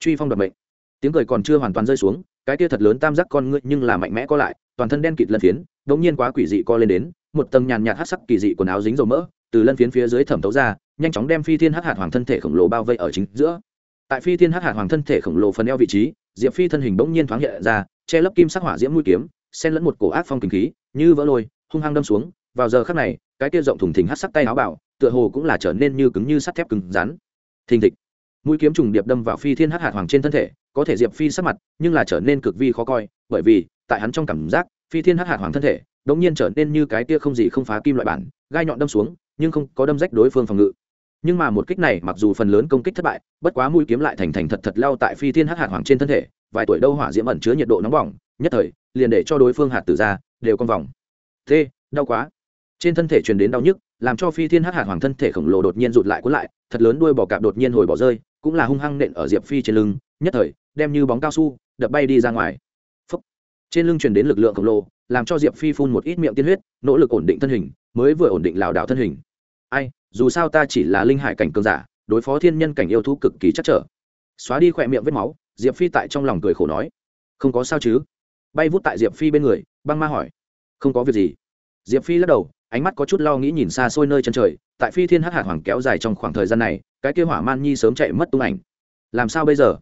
truy phong đoạt mệnh. Tiếng cười còn chưa hoàn toàn rơi xuống, cái kia thật lớn tam giác con ngươi nhưng là mạnh mẽ co lại, toàn thân đen kịt lân phiến đống nhiên quá quỷ dị co lên đến, một tầng nhàn nhạt hát sắc kỳ dị quần áo dính dầu mỡ, từ lân phiến phía dưới thẩm thấu ra, nhanh chóng đem phi thiên hắc hạt hoàng thân thể khổng lồ bao vây ở chính giữa. Tại phi thiên hắc hạt hoàng thân thể khổng lồ phần eo vị trí, diệp phi thân hình bỗng nhiên thoáng hiện ra, che lấp kim sắc hỏa diễm mũi kiếm, xen lẫn một cổ ác phong kinh khí, như vỡ lôi, hung hăng đâm xuống. Vào giờ khắc này, cái kia rộng thùng thình hắc sắc tay áo bảo tựa hồ cũng là trở nên như cứng như sắt thép cứng rắn. Thình thịch. Mũi kiếm trùng điệp đâm vào phi thiên hắc hạt hoàng trên thân thể, có thể diệp phi sắc mặt, nhưng là trở nên cực vi khó coi, bởi vì, tại hắn trong cảm giác, phi thiên hắc hạt hoàng thân thể, đống nhiên trở nên như cái tia không gì không phá kim loại bản, gai nhọn đâm xuống, nhưng không có đâm rách đối phương phòng ngự. Nhưng mà một kích này, mặc dù phần lớn công kích thất bại, bất quá mũi kiếm lại thành thành thật thật lao tại phi thiên hắc hạt hoàng trên thân thể, vài tuổi đâu hỏa diễm ẩn chứa nhiệt độ nóng bỏng, nhất thời, liền để cho đối phương hạt tử ra, đều con vòng. T đau quá. Trên thân thể truyền đến đau nhức làm cho phi thiên hắc hạt hoàng thân thể khổng lồ đột nhiên rụt lại cuốn lại, thật lớn đuôi bò cạp đột nhiên hồi bỏ rơi, cũng là hung hăng nện ở diệp phi trên lưng, nhất thời, đem như bóng cao su, đập bay đi ra ngoài. Phúc. trên lưng truyền đến lực lượng khổng lồ, làm cho diệp phi phun một ít miệng tiên huyết, nỗ lực ổn định thân hình, mới vừa ổn định lảo đảo thân hình. Ai, dù sao ta chỉ là linh hải cảnh cường giả, đối phó thiên nhân cảnh yêu thú cực kỳ chắc trở. Xóa đi khỏe miệng vết máu, diệp phi tại trong lòng cười khổ nói. Không có sao chứ? Bay vút tại diệp phi bên người, băng ma hỏi. Không có việc gì. Diệp phi lắc đầu ánh mắt có chút lo nghĩ nhìn xa xôi nơi chân trời, tại phi thiên hắc hạt hoàng kéo dài trong khoảng thời gian này, cái kêu hỏa man nhi sớm chạy mất tung ảnh. Làm sao bây giờ?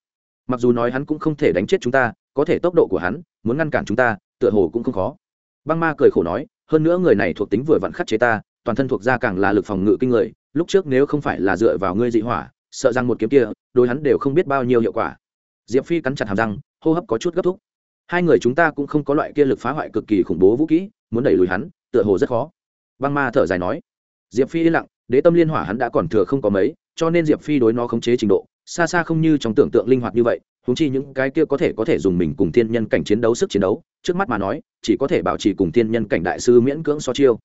Mặc dù nói hắn cũng không thể đánh chết chúng ta, có thể tốc độ của hắn, muốn ngăn cản chúng ta, tựa hồ cũng không khó. Băng ma cười khổ nói, hơn nữa người này thuộc tính vừa vặn khắc chế ta, toàn thân thuộc ra càng là lực phòng ngự kinh người, lúc trước nếu không phải là dựa vào ngươi dị hỏa, sợ rằng một kiếm kia đôi hắn đều không biết bao nhiêu hiệu quả. Diệp phi cắn chặt hàm răng, hô hấp có chút gấp thúc. Hai người chúng ta cũng không có loại kia lực phá hoại cực kỳ khủng bố vũ kỹ muốn đẩy lùi hắn, tựa hồ rất khó băng ma thở dài nói, diệp phi yên lặng, đế tâm liên hỏa hắn đã còn thừa không có mấy, cho nên diệp phi đối nó khống chế trình độ, xa xa không như trong tưởng tượng linh hoạt như vậy húng chi những cái kia có thể có thể dùng mình cùng thiên nhân cảnh chiến đấu sức chiến đấu, trước mắt mà nói, chỉ có thể bảo trì cùng thiên nhân cảnh đại sư miễn cưỡng so chiêu.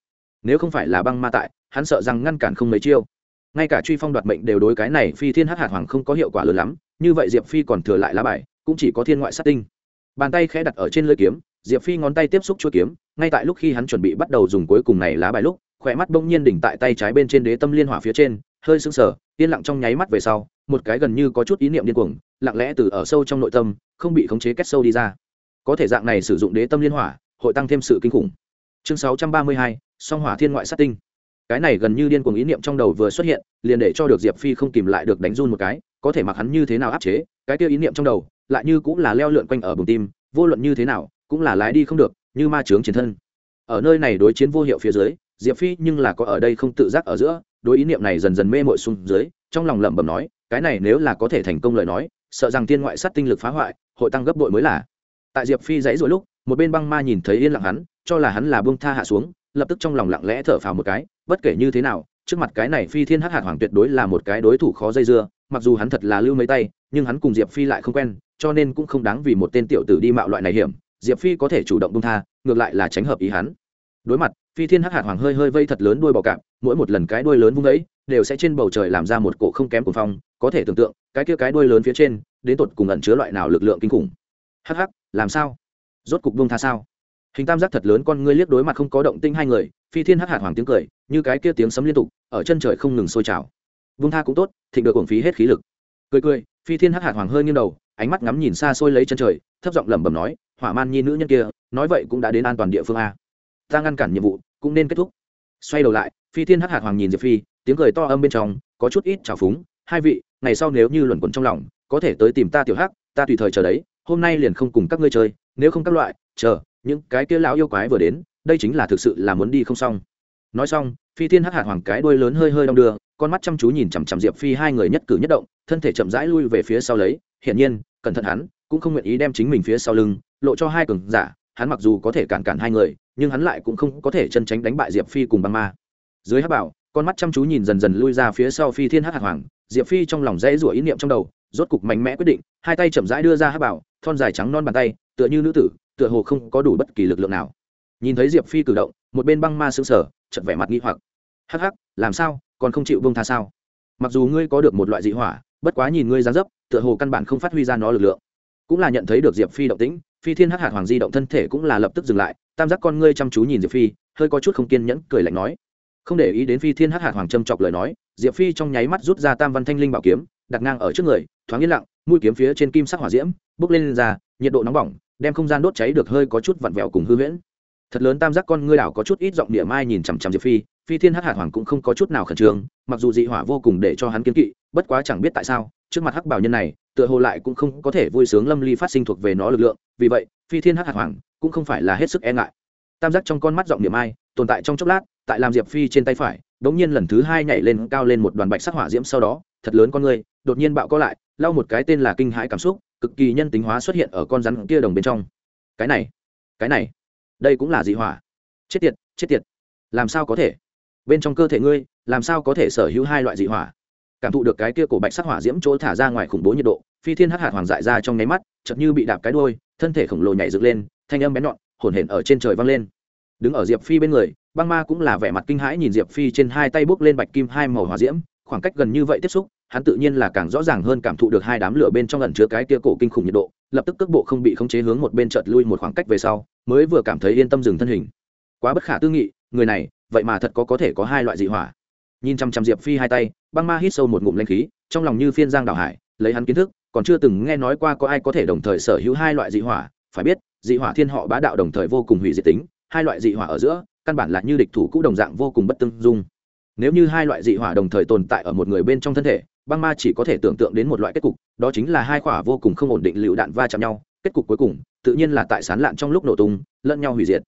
Nếu không phải là băng ma tại, hắn sợ rằng ngăn cản không mấy chiêu. Ngay cả truy phong đoạt mệnh đều đối cái này phi thiên hắc hạt hoàng không có hiệu quả lớn lắm, như vậy diệp phi còn thừa lại lá bài, cũng chỉ có thiên ngoại sát tinh. Bàn tay khẽ đặt ở trên lưỡi kiếm diệp phi ngón tay tiếp xúc chuỗi kiếm, ngay tại lúc khi hắn chuẩn bị bắt đầu dùng cuối cùng này lá bài lúc, khỏe mắt bỗng nhiên đỉnh tại tay trái bên trên đế tâm liên hỏa phía trên, hơi sững sờ, yên lặng trong nháy mắt về sau, một cái gần như có chút ý niệm điên cuồng, lặng lẽ từ ở sâu trong nội tâm, không bị khống chế kết sâu đi ra. Có thể dạng này sử dụng đế tâm liên hỏa, hội tăng thêm sự kinh khủng. Chương sáu trăm ba mươi hai, song hỏa thiên ngoại sát tinh. Cái này gần như điên cuồng ý niệm trong đầu vừa xuất hiện, liền để cho được diệp phi không kìm lại được đánh run một cái, có thể mặc hắn như thế nào áp chế, cái kia ý niệm trong đầu lại như cũng là leo lượn quanh ở bùng tim, vô luận như thế nào cũng là lái đi không được, như ma trướng chiến thân. Ở nơi này đối chiến vô hiệu phía dưới, diệp phi nhưng là có ở đây không tự giác ở giữa, đối ý niệm này dần dần mê mội xuống dưới, trong lòng lẩm bẩm nói, cái này nếu là có thể thành công lời nói, sợ rằng tiên ngoại sát tinh lực phá hoại, hội tăng gấp bội mới là. Tại diệp phi dãy rồi lúc, một bên băng ma nhìn thấy yên lặng hắn, cho là hắn là bông tha hạ xuống, lập tức trong lòng lặng lẽ thở phào một cái, bất kể như thế nào, trước mặt cái này phi thiên hắc hạt hoàng tuyệt đối là một cái đối thủ khó dây dưa, mặc dù hắn thật là lưu mấy tay, nhưng hắn cùng diệp phi lại không quen, cho nên cũng không đáng vì một tên tiểu tử đi mạo loại này hiểm diệp phi có thể chủ động bung tha, ngược lại là tránh hợp ý hắn. Đối mặt, phi thiên hắc hạt hoàng hơi hơi vây thật lớn đuôi bò cạp, mỗi một lần cái đuôi lớn vung ấy, đều sẽ trên bầu trời làm ra một cổ không kém cuồng phong, có thể tưởng tượng, cái kia cái đuôi lớn phía trên, đến tột cùng ẩn chứa loại nào lực lượng kinh khủng. Hắc hắc, làm sao? Rốt cục bung tha sao? Hình tam giác thật lớn con ngươi liếc đối mặt không có động tinh hai người, phi thiên hắc hạt hoàng tiếng cười, như cái kia tiếng sấm liên tục, ở chân trời không ngừng sôi trào. Vung tha cũng tốt, thịnh được uổng phí hết khí lực. Cười cười, phi thiên hắc hạt hoàng hơi nghiêng đầu ánh mắt ngắm nhìn xa xôi lấy chân trời, thấp giọng lẩm bẩm nói, hỏa man nhi nữ nhân kia, nói vậy cũng đã đến an toàn địa phương a. Ta ngăn cản nhiệm vụ, cũng nên kết thúc. Xoay đầu lại, phi thiên hắc hạt hoàng nhìn diệp phi, tiếng cười to âm bên trong, có chút ít trào phúng, hai vị, ngày sau nếu như luẩn quẩn trong lòng, có thể tới tìm ta tiểu hắc, ta tùy thời chờ đấy, hôm nay liền không cùng các ngươi chơi, nếu không các loại, chờ, những cái kia lão yêu quái vừa đến, đây chính là thực sự là muốn đi không xong. Nói xong, phi thiên hắc hạt hoàng cái đuôi lớn hơi hơi đong đưa con mắt chăm chú nhìn chằm chằm diệp phi, hai người nhất cử nhất động, thân thể chậm rãi lui về phía sau lấy. Hiển nhiên, cẩn thận hắn, cũng không nguyện ý đem chính mình phía sau lưng lộ cho hai cường giả. Hắn mặc dù có thể cản cản hai người, nhưng hắn lại cũng không có thể chân tránh đánh bại diệp phi cùng băng ma. Dưới hắc bảo, con mắt chăm chú nhìn dần dần lui ra phía sau phi thiên hắc hạc hoàng. Diệp phi trong lòng dãy rủa ý niệm trong đầu, rốt cục mạnh mẽ quyết định, hai tay chậm rãi đưa ra hắc bảo, thon dài trắng non bàn tay, tựa như nữ tử, tựa hồ không có đủ bất kỳ lực lượng nào. Nhìn thấy diệp phi cử động, một bên băng ma xương sở chật vẻ mặt nghi hoặc. Hắc hắc, làm sao? Còn không chịu bông tha sao? Mặc dù ngươi có được một loại dị hỏa bất quá nhìn ngươi dáng dấp tựa hồ căn bản không phát huy ra nó lực lượng. Cũng là nhận thấy được diệp phi động tĩnh phi thiên hắc hạt hoàng di động thân thể cũng là lập tức dừng lại tam giác con ngươi chăm chú nhìn diệp phi hơi có chút không kiên nhẫn cười lạnh nói. Không để ý đến phi thiên hắc hạt hoàng châm chọc lời nói diệp phi trong nháy mắt rút ra tam văn thanh linh bảo kiếm đặt ngang ở trước người thoáng yên lặng mũi kiếm phía trên kim sắc hỏa diễm bốc lên, lên ra nhiệt độ nóng bỏng đem không gian đốt cháy được hơi có chút vặn vẹo cùng hư huyễn. Thật lớn tam giác con ngươi đảo có chút ít giọng địa mai nhìn chằm chằm diệp phi phi thiên hắc hạt hoàng cũng không có chút nào khẩn trương, mặc dù dị hỏa vô cùng để cho hắn kiến kỵ, bất quá chẳng biết tại sao, trước mặt hắc bảo nhân này, tựa hồ lại cũng không có thể vui sướng lâm ly phát sinh thuộc về nó lực lượng, vì vậy, phi thiên hắc hạt hoàng cũng không phải là hết sức e ngại. Tam giác trong con mắt giọng niềm ai, tồn tại trong chốc lát, tại làm diệp phi trên tay phải đ ỗ n g nhiên lần thứ hai nhảy lên cao lên một đoàn bạch sắc hỏa diễm sau đó, thật lớn con người, đột nhiên bạo có lại, lau một cái tên là kinh hãi cảm xúc, cực kỳ nhân tính hóa xuất hiện ở con rắn kia đồng bên trong. Cái này cái này, đây cũng là dị hỏa. Chết tiệt chết tiệt. Làm sao có thể? Bên trong cơ thể ngươi, làm sao có thể sở hữu hai loại dị hỏa? Cảm thụ được cái kia cổ bạch sắc hỏa diễm chỗ thả ra ngoài khủng bố nhiệt độ, phi thiên hắc hạt hoàng dại ra trong nháy mắt chậm như bị đạp cái đôi thân thể khổng lồ nhảy dựng lên, thanh âm bén nhọn hổn hển ở trên trời vang lên. Đứng ở diệp phi bên người, băng ma cũng là vẻ mặt kinh hãi nhìn diệp phi trên hai tay bốc lên bạch kim hai màu hỏa diễm, khoảng cách gần như vậy tiếp xúc, hắn tự nhiên là càng rõ ràng hơn cảm thụ được hai đám lửa bên trong lần chứa cái kia cổ kinh khủng nhiệt độ, lập tức cước bộ không bị khống chế hướng một bên chợt lui một khoảng cách về sau, mới vừa cảm thấy yên tâm dừng thân hình. Quá bất khả tư nghị, người này vậy mà thật có có thể có hai loại dị hỏa. Nhìn chăm chăm diệp phi hai tay, băng ma hít sâu một ngụm lanh khí, trong lòng như phiên giang đảo hải, lấy hắn kiến thức, còn chưa từng nghe nói qua có ai có thể đồng thời sở hữu hai loại dị hỏa. Phải biết, dị hỏa thiên họ bá đạo đồng thời vô cùng hủy diệt tính, hai loại dị hỏa ở giữa, căn bản là như địch thủ cũ đồng dạng vô cùng bất tương dung. Nếu như hai loại dị hỏa đồng thời tồn tại ở một người bên trong thân thể, băng ma chỉ có thể tưởng tượng đến một loại kết cục, đó chính là hai quả vô cùng không ổn định lựu đạn va chạm nhau. Kết cục cuối cùng, tự nhiên là tại sán lạn trong lúc nổ tung, lẫn nhau hủy diệt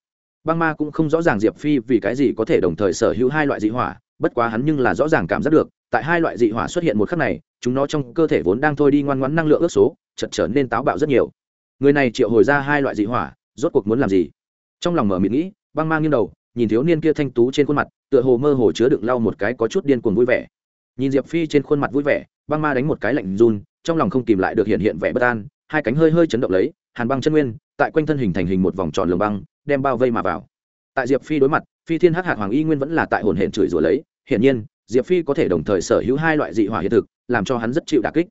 băng ma cũng không rõ ràng diệp phi vì cái gì có thể đồng thời sở hữu hai loại dị hỏa, bất quá hắn nhưng là rõ ràng cảm giác được, tại hai loại dị hỏa xuất hiện một khắc này, chúng nó trong cơ thể vốn đang thôi đi ngoan ngoãn năng lượng ước số chật trở nên táo bạo rất nhiều. Người này triệu hồi ra hai loại dị hỏa, rốt cuộc muốn làm gì? Trong lòng mở miệng nghĩ băng ma nghiêng đầu, nhìn thiếu niên kia thanh tú trên khuôn mặt, tựa hồ mơ hồ chứa đựng lau một cái có chút điên cuồng vui vẻ. Nhìn diệp phi trên khuôn mặt vui vẻ băng ma đánh một cái lạnh run, trong lòng không kìm lại được hiện hiện vẻ bất an, hai cánh hơi hơi chấn động lấy, hàn băng chân nguyên tại quanh thân hình thành hình một vòng tròn lường băng, đem bao vây mà vào. Tại diệp phi đối mặt, phi thiên hắc hạt hoàng y nguyên vẫn là tại hồn hển chửi rủa lấy, hiển nhiên, diệp phi có thể đồng thời sở hữu hai loại dị hỏa hiện thực, làm cho hắn rất chịu đà kích.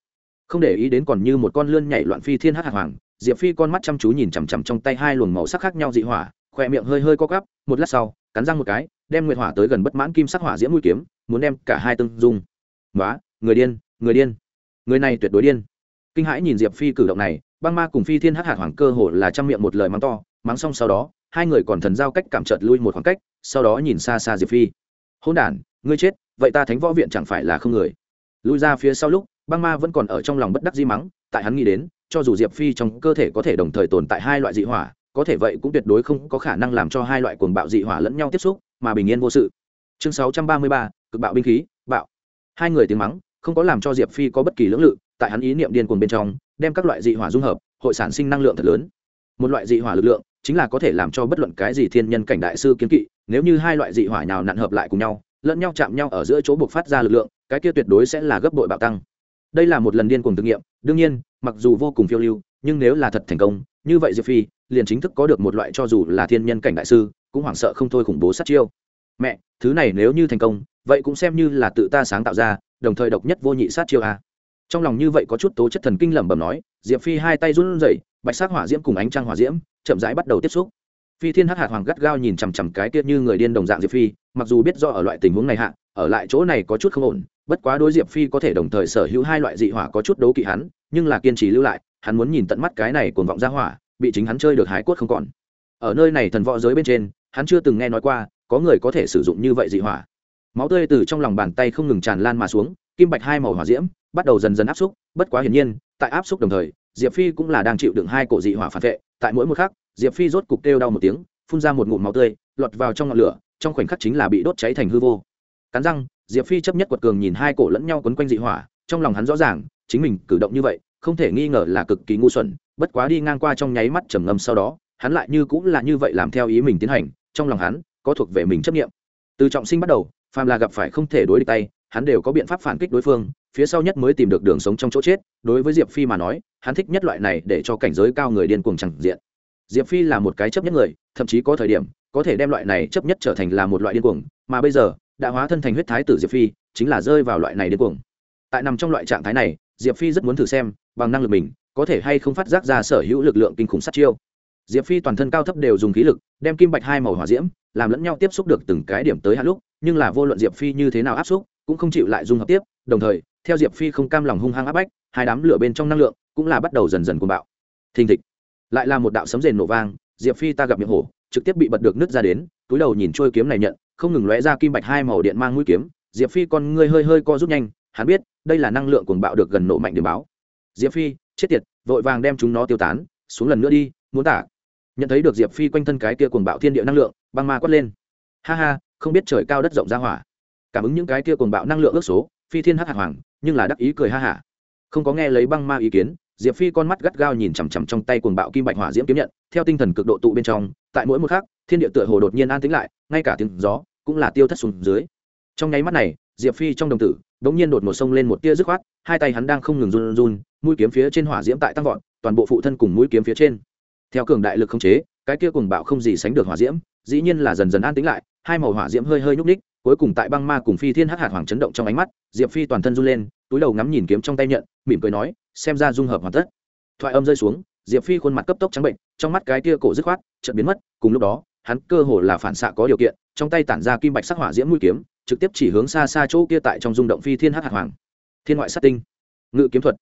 Không để ý đến còn như một con lươn nhảy loạn phi thiên hắc hạt hoàng, diệp phi con mắt chăm chú nhìn chằm chằm trong tay hai luồng màu sắc khác nhau dị hỏa, khoe miệng hơi hơi co cắp một lát sau, cắn răng một cái, đem nguyệt hỏa tới gần bất mãn kim sắc hỏa diễm mũi kiếm, muốn đem cả hai tương dung. Nói người điên người điên. Người này tuyệt đối điên. Kinh hãi nhìn diệp phi cử động này băng ma cùng phi thiên hắc hạt hoàng cơ hồ là trăm miệng một lời mắng to, mắng xong sau đó, hai người còn thần giao cách cảm chợt lui một khoảng cách, sau đó nhìn xa xa diệp phi. Hôn đản, ngươi chết, vậy ta thánh võ viện chẳng phải là không người? Lui ra phía sau lúc, băng ma vẫn còn ở trong lòng bất đắc di mắng, tại hắn nghĩ đến, cho dù diệp phi trong cơ thể có thể đồng thời tồn tại hai loại dị hỏa, có thể vậy cũng tuyệt đối không có khả năng làm cho hai loại cuồng bạo dị hỏa lẫn nhau tiếp xúc, mà bình yên vô sự. Chương sáu trăm ba mươi ba, cực bạo binh khí, bạo. Hai người tiếng mắng, không có làm cho diệp phi có bất kỳ lưỡng lự, tại hắn ý niệm điên cuồng bên trong đem các loại dị hỏa dung hợp, hội sản sinh năng lượng thật lớn. Một loại dị hỏa lực lượng chính là có thể làm cho bất luận cái gì thiên nhân cảnh đại sư kiến kỵ, nếu như hai loại dị hỏa nào nặn hợp lại cùng nhau, lẫn nhau chạm nhau ở giữa chỗ buộc phát ra lực lượng, cái kia tuyệt đối sẽ là gấp bội bạo tăng. Đây là một lần điên cuồng thực nghiệm, đương nhiên, mặc dù vô cùng phiêu lưu, nhưng nếu là thật thành công, như vậy diệp phi liền chính thức có được một loại cho dù là thiên nhân cảnh đại sư, cũng hoảng sợ không thôi khủng bố sát chiêu. Mẹ, thứ này nếu như thành công, vậy cũng xem như là tự ta sáng tạo ra, đồng thời độc nhất vô nhị sát chiêu a trong lòng như vậy có chút tố chất thần kinh lẩm bẩm nói, diệp phi hai tay run rẩy, bạch sắc hỏa diễm cùng ánh trăng hỏa diễm chậm rãi bắt đầu tiếp xúc. Phi thiên hắc hạt hoàng gắt gao nhìn chằm chằm cái tiết như người điên đồng dạng diệp phi, mặc dù biết do ở loại tình huống này hạ, ở lại chỗ này có chút không ổn, bất quá đối diệp phi có thể đồng thời sở hữu hai loại dị hỏa có chút đấu kỵ hắn, nhưng là kiên trì lưu lại, hắn muốn nhìn tận mắt cái này cuồng vọng ra hỏa, bị chính hắn chơi được hải quất không còn. Ở nơi này thần võ giới bên trên, hắn chưa từng nghe nói qua, có người có thể sử dụng như vậy dị hỏa. Máu tươi từ trong lòng bàn tay không ngừng tràn lan mà xuống, kim bạch hai màu hỏa diễm bắt đầu dần dần áp xúc, bất quá hiển nhiên, tại áp xúc đồng thời, diệp phi cũng là đang chịu đựng hai cổ dị hỏa phản vệ, tại mỗi một khắc, diệp phi rốt cục kêu đau một tiếng, phun ra một ngụm máu tươi, lọt vào trong ngọn lửa, trong khoảnh khắc chính là bị đốt cháy thành hư vô. Cắn răng, diệp phi chấp nhất quật cường nhìn hai cổ lẫn nhau quấn quanh dị hỏa, trong lòng hắn rõ ràng, chính mình cử động như vậy, không thể nghi ngờ là cực kỳ ngu xuẩn, bất quá đi ngang qua trong nháy mắt trầm ngâm sau đó, hắn lại như cũng là như vậy làm theo ý mình tiến hành, trong lòng hắn, có thuộc về mình chấp nghiệm từ trọng sinh bắt đầu, phàm là gặp phải không thể đối địch tay, hắn đều có biện pháp phản kích đối phương phía sau nhất mới tìm được đường sống trong chỗ chết, đối với diệp phi mà nói, hắn thích nhất loại này để cho cảnh giới cao người điên cuồng chẳng diện. Diệp phi là một cái chấp nhất người, thậm chí có thời điểm, có thể đem loại này chấp nhất trở thành là một loại điên cuồng, mà bây giờ, đã hóa thân thành huyết thái tử diệp phi, chính là rơi vào loại này điên cuồng. Tại nằm trong loại trạng thái này, diệp phi rất muốn thử xem, bằng năng lực mình, có thể hay không phát giác ra sở hữu lực lượng kinh khủng sát chiêu. Diệp phi toàn thân cao thấp đều dùng khí lực, đem kim bạch hai màu hỏa diễm, làm lẫn nhau tiếp xúc được từng cái điểm tới hạn lúc, nhưng là vô luận diệp phi như thế nào áp xúc, cũng không chịu lại dung hợp tiếp đồng thời, theo diệp phi không cam lòng hung hăng áp bách, hai đám lửa bên trong năng lượng cũng là bắt đầu dần dần cuồng bạo. Thình thịch. Lại là một đạo sấm rền nổ vang, diệp phi ta gặp miệng hổ, trực tiếp bị bật được nứt ra đến, túi đầu nhìn trôi kiếm này nhận, không ngừng lóe ra kim bạch hai màu điện mang mũi kiếm. Diệp phi con ngươi hơi hơi co rút nhanh, hắn biết, đây là năng lượng cuồng bạo được gần nổ mạnh điểm báo. Diệp phi, chết tiệt, vội vàng đem chúng nó tiêu tán, xuống lần nữa đi, muốn tả. Nhận thấy được diệp phi quanh thân cái kia cuồng bạo thiên địa năng lượng, băng ma quất lên. Ha ha, không biết trời cao đất rộng ra hỏa. Cảm ứng những cái kia cuồng bạo năng lượng ước số phi thiên hắc hạc hoàng, nhưng là đắc ý cười ha hả. Không có nghe lấy băng ma ý kiến, diệp phi con mắt gắt gao nhìn chằm chằm trong tay cuồng bạo kim bạch hỏa diễm kiếm nhận, theo tinh thần cực độ tụ bên trong, tại mỗi một khắc, thiên địa tựa hồ đột nhiên an tĩnh lại, ngay cả tiếng gió cũng là tiêu thất xuống dưới. Trong nháy mắt này, diệp phi trong đồng tử đ ỗ n g nhiên đột một sông lên một tia dứt khoát, hai tay hắn đang không ngừng run run, mũi kiếm phía trên hỏa diễm tại tăng vọt, toàn bộ phụ thân cùng mũi kiếm phía trên. Theo cường đại lực không chế, cái kia cùng bạo không gì sánh được hỏa diễm, dĩ nhiên là dần dần an tĩnh lại, hai màu hỏa diễm hơi hơi nhúc ních cuối cùng tại băng ma cùng phi thiên hắc hạt hoàng chấn động trong ánh mắt, diệp phi toàn thân run lên, túi đầu ngắm nhìn kiếm trong tay nhận, mỉm cười nói, xem ra dung hợp hoàn tất. Thoại âm rơi xuống, diệp phi khuôn mặt cấp tốc trắng bệnh, trong mắt cái kia cổ dứt khoát, chợt biến mất, cùng lúc đó, hắn cơ hồ là phản xạ có điều kiện, trong tay tản ra kim bạch sắc hỏa diễm mũi kiếm, trực tiếp chỉ hướng xa xa chỗ kia tại trong rung động phi thiên hắc hạt hoàng. Thiên ngoại sát tinh. Ngự kiếm thuật.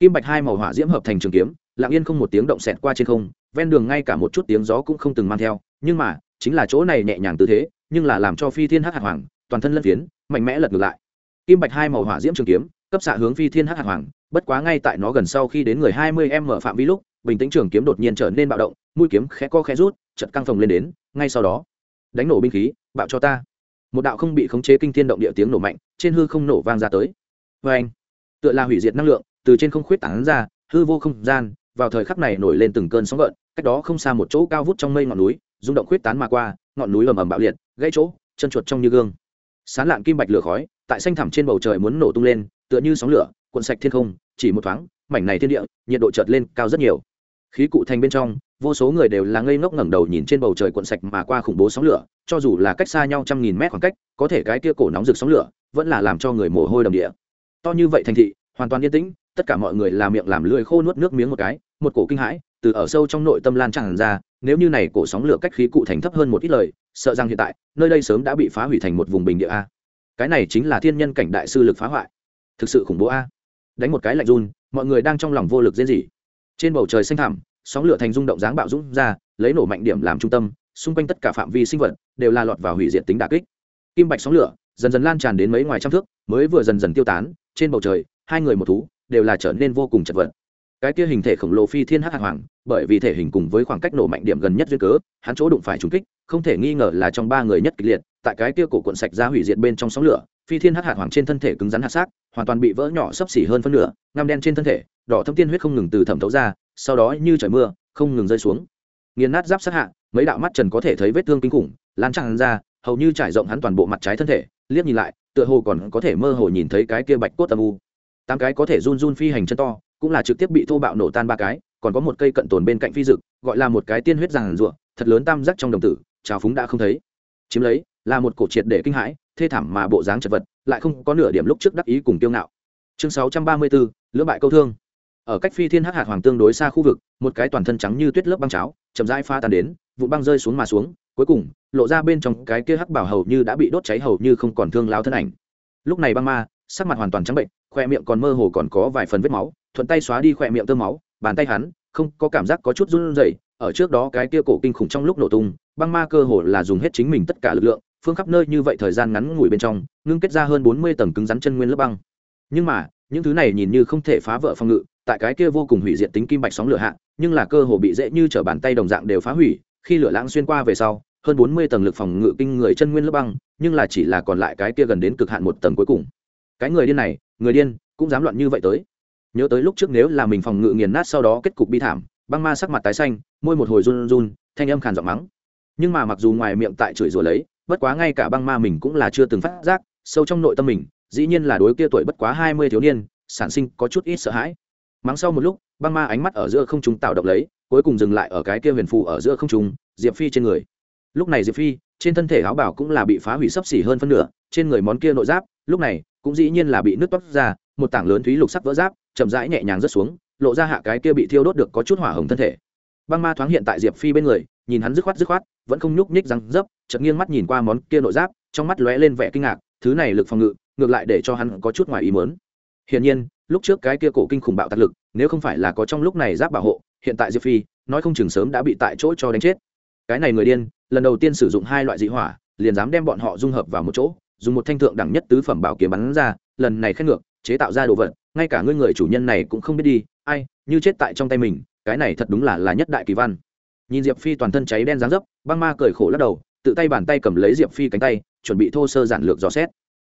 Kim bạch hai màu hỏa diễm hợp thành trường kiếm, lặng yên không một tiếng động xẹt qua trên không, ven đường ngay cả một chút tiếng gió cũng không từng mang theo, nhưng mà, chính là chỗ này nhẹ nhàng tư thế nhưng là làm cho phi thiên hắc hạt hoàng, toàn thân lân phiến, mạnh mẽ lật ngược lại. Kim bạch hai màu hỏa diễm trường kiếm, cấp xạ hướng phi thiên hắc hạt hoàng, bất quá ngay tại nó gần sau khi đến người hai mươi em mở phạm vi lúc, bình tĩnh trường kiếm đột nhiên trở nên bạo động, mũi kiếm khẽ co khẽ rút chật căng phồng lên đến, ngay sau đó, đánh nổ binh khí, bạo cho ta. Một đạo không bị khống chế kinh thiên động địa tiếng nổ mạnh, trên hư không nổ vang ra tới. Vê anh, tựa là hủy diệt năng lượng, từ trên không khuyết tảng ra, hư vô không gian, vào thời khắc này nổi lên từng cơn sóng gợn, cách đó không xa một chỗ cao vút trong mây ngọn núi, rung động khuyết tán mà qua, ngọn núi ầm ầm bạo liệt gãy chỗ, chân chuột trong như gương. Sán lạn kim bạch lửa khói, tại xanh thẳm trên bầu trời muốn nổ tung lên, tựa như sóng lửa, cuộn sạch thiên không, chỉ một thoáng, mảnh này thiên địa, nhiệt độ chợt lên cao rất nhiều. Khí cụ thành bên trong, vô số người đều là ngây ngốc ngẩng đầu nhìn trên bầu trời cuộn sạch mà qua khủng bố sóng lửa, cho dù là cách xa nhau trăm nghìn mét khoảng cách, có thể cái kia cổ nóng rực sóng lửa, vẫn là làm cho người mồ hôi đầm địa. To như vậy thành thị, hoàn toàn yên tĩnh, tất cả mọi người làm miệng làm lười khô nuốt nước miếng một cái, một cổ kinh hãi từ ở sâu trong nội tâm lan tràn ra, nếu như này cổ sóng lửa cách khí cụ thành thấp hơn một ít lời, sợ rằng hiện tại, nơi đây sớm đã bị phá hủy thành một vùng bình địa a. Cái này chính là thiên nhân cảnh đại sư lực phá hoại. Thực sự khủng bố a. Đánh một cái lạnh run, mọi người đang trong lòng vô lực diễn gì trên bầu trời xanh thẳm, sóng lửa thành rung động dáng bạo dũng ra, lấy nổ mạnh điểm làm trung tâm, xung quanh tất cả phạm vi sinh vật đều là lọt vào hủy diệt tính đà kích. Kim bạch sóng lửa dần dần lan tràn đến mấy ngoài trăm thước, mới vừa dần dần tiêu tán, trên bầu trời, hai người một thú đều là trở nên vô cùng chật vật cái kia hình thể khổng lồ phi thiên hắc hạc hoàng, bởi vì thể hình cùng với khoảng cách nổ mạnh điểm gần nhất duyên cớ, hắn chỗ đụng phải trúng kích, không thể nghi ngờ là trong ba người nhất kịch liệt, tại cái kia cổ cuộn sạch ra hủy diệt bên trong sóng lửa, phi thiên hắc hạc hoàng trên thân thể cứng rắn hạt xác, hoàn toàn bị vỡ nhỏ sấp xỉ hơn phân nửa, ngăm đen trên thân thể, đỏ thâm tiên huyết không ngừng từ thẩm thấu ra, sau đó như trời mưa, không ngừng rơi xuống. Nghiền nát giáp sát hạ, mấy đạo mắt trần có thể thấy vết thương kinh khủng, lan tràn ra, hầu như trải rộng hắn toàn bộ mặt trái thân thể, liếc nhìn lại, tựa hồ còn có thể mơ hồ nhìn thấy cái kia bạch cốt âm u. Tám cái có thể run run phi hành chân to cũng là trực tiếp bị thô bạo nổ tan ba cái, còn có một cây cận tồn bên cạnh phi dực, gọi là một cái tiên huyết giàn rụa, thật lớn tam giác trong đồng tử, trào phúng đã không thấy. Chiếm lấy, là một cổ triệt để kinh hãi, thê thảm mà bộ dáng chật vật, lại không có nửa điểm lúc trước đắc ý cùng tiêu ngạo. Chương sáu trăm ba mươi bốn lưỡng bại câu thương. Ở cách phi thiên hắc hạt hoàng tương đối xa khu vực, một cái toàn thân trắng như tuyết lớp băng cháo, chậm rãi pha tan đến vụ băng rơi xuống mà xuống, cuối cùng, lộ ra bên trong cái kia hắc bảo hầu như đã bị đốt cháy hầu như không còn thương lao thân ảnh. Lúc này băng ma, sắc mặt hoàn toàn trắng bệnh, khoe miệng còn mơ hồ còn có vài phần vết máu thuận tay xóa đi khỏe miệng tơ máu, bàn tay hắn không có cảm giác có chút run rẩy, ở trước đó cái kia cổ kinh khủng trong lúc nổ tung, băng ma cơ hồ là dùng hết chính mình tất cả lực lượng, phương khắp nơi như vậy thời gian ngắn ngủi bên trong, ngưng kết ra hơn bốn mươi tầng cứng rắn chân nguyên lớp băng. Nhưng mà, những thứ này nhìn như không thể phá vỡ phòng ngự, tại cái kia vô cùng hủy diệt tính kim bạch sóng lửa hạ, nhưng là cơ hồ bị dễ như trở bàn tay đồng dạng đều phá hủy, khi lửa lãng xuyên qua về sau, hơn bốn mươi tầng lực phòng ngự kinh người chân nguyên lớp băng, nhưng là chỉ là còn lại cái kia gần đến cực hạn một tầng cuối cùng. Cái người điên này, người điên, cũng dám loạn như vậy tới nhớ tới lúc trước nếu là mình phòng ngự nghiền nát sau đó kết cục bi thảm, băng ma sắc mặt tái xanh, môi một hồi run run, thanh âm khàn giọng mắng. Nhưng mà mặc dù ngoài miệng tại chửi rủa lấy, bất quá ngay cả băng ma mình cũng là chưa từng phát giác, sâu trong nội tâm mình, dĩ nhiên là đối kia tuổi bất quá hai mươi thiếu niên, sản sinh có chút ít sợ hãi. Mắng sau một lúc, băng ma ánh mắt ở giữa không trung tạo động lấy, cuối cùng dừng lại ở cái kia huyền phù ở giữa không trung, diệp phi trên người. Lúc này diệp phi, trên thân thể áo bảo cũng là bị phá hủy sấp xỉ hơn phân nửa, trên người món kia nội giáp, lúc này cũng dĩ nhiên là bị nứt toát ra, một tảng lớn thúy lục sắc vỡ giáp chậm rãi nhẹ nhàng rớt xuống, lộ ra hạ cái kia bị thiêu đốt được có chút hỏa hồng thân thể. Băng ma thoáng hiện tại diệp phi bên người, nhìn hắn dứt khoát dứt khoát, vẫn không nhúc nhích răng dấp, chợt nghiêng mắt nhìn qua món kia nội giáp, trong mắt lóe lên vẻ kinh ngạc, thứ này lực phòng ngự, ngược lại để cho hắn có chút ngoài ý mớn hiển nhiên, lúc trước cái kia cổ kinh khủng bạo tạc lực, nếu không phải là có trong lúc này giáp bảo hộ, hiện tại diệp phi, nói không chừng sớm đã bị tại chỗ cho đánh chết. Cái này người điên, lần đầu tiên sử dụng hai loại dị hỏa, liền dám đem bọn họ dung hợp vào một chỗ, dùng một thanh thượng đẳng nhất tứ phẩm bảo kiếm bắn ra, lần này khét ngược, chế tạo ra đồ vật ngay cả ngươi người chủ nhân này cũng không biết đi, ai, như chết tại trong tay mình, cái này thật đúng là là nhất đại kỳ văn. Nhìn diệp phi toàn thân cháy đen dáng dấp, băng ma cười khổ lắc đầu, tự tay bàn tay cầm lấy diệp phi cánh tay, chuẩn bị thô sơ giản lược dò xét.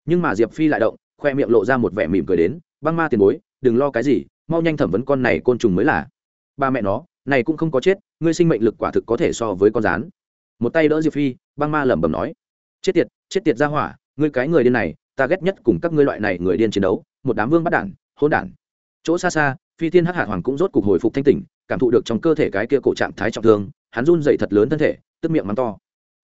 Nhưng mà diệp phi lại động, khoe miệng lộ ra một vẻ mỉm cười đến, băng ma tiền bối, đừng lo cái gì, mau nhanh thẩm vấn con này côn trùng mới là. Ba mẹ nó, này cũng không có chết, ngươi sinh mệnh lực quả thực có thể so với con rán. Một tay đỡ diệp phi, băng ma lẩm bẩm nói, chết tiệt chết tiệt ra hỏa, ngươi cái người điên này, ta ghét nhất cùng các ngươi loại này người điên chiến đấu, một đám vương bắt đản hôn đản. Chỗ xa xa, phi thiên hắc hạt hoàng cũng rốt cục hồi phục thanh tỉnh, cảm thụ được trong cơ thể cái kia cổ trạng thái trọng thương, hắn run dậy thật lớn thân thể, tức miệng mắng to.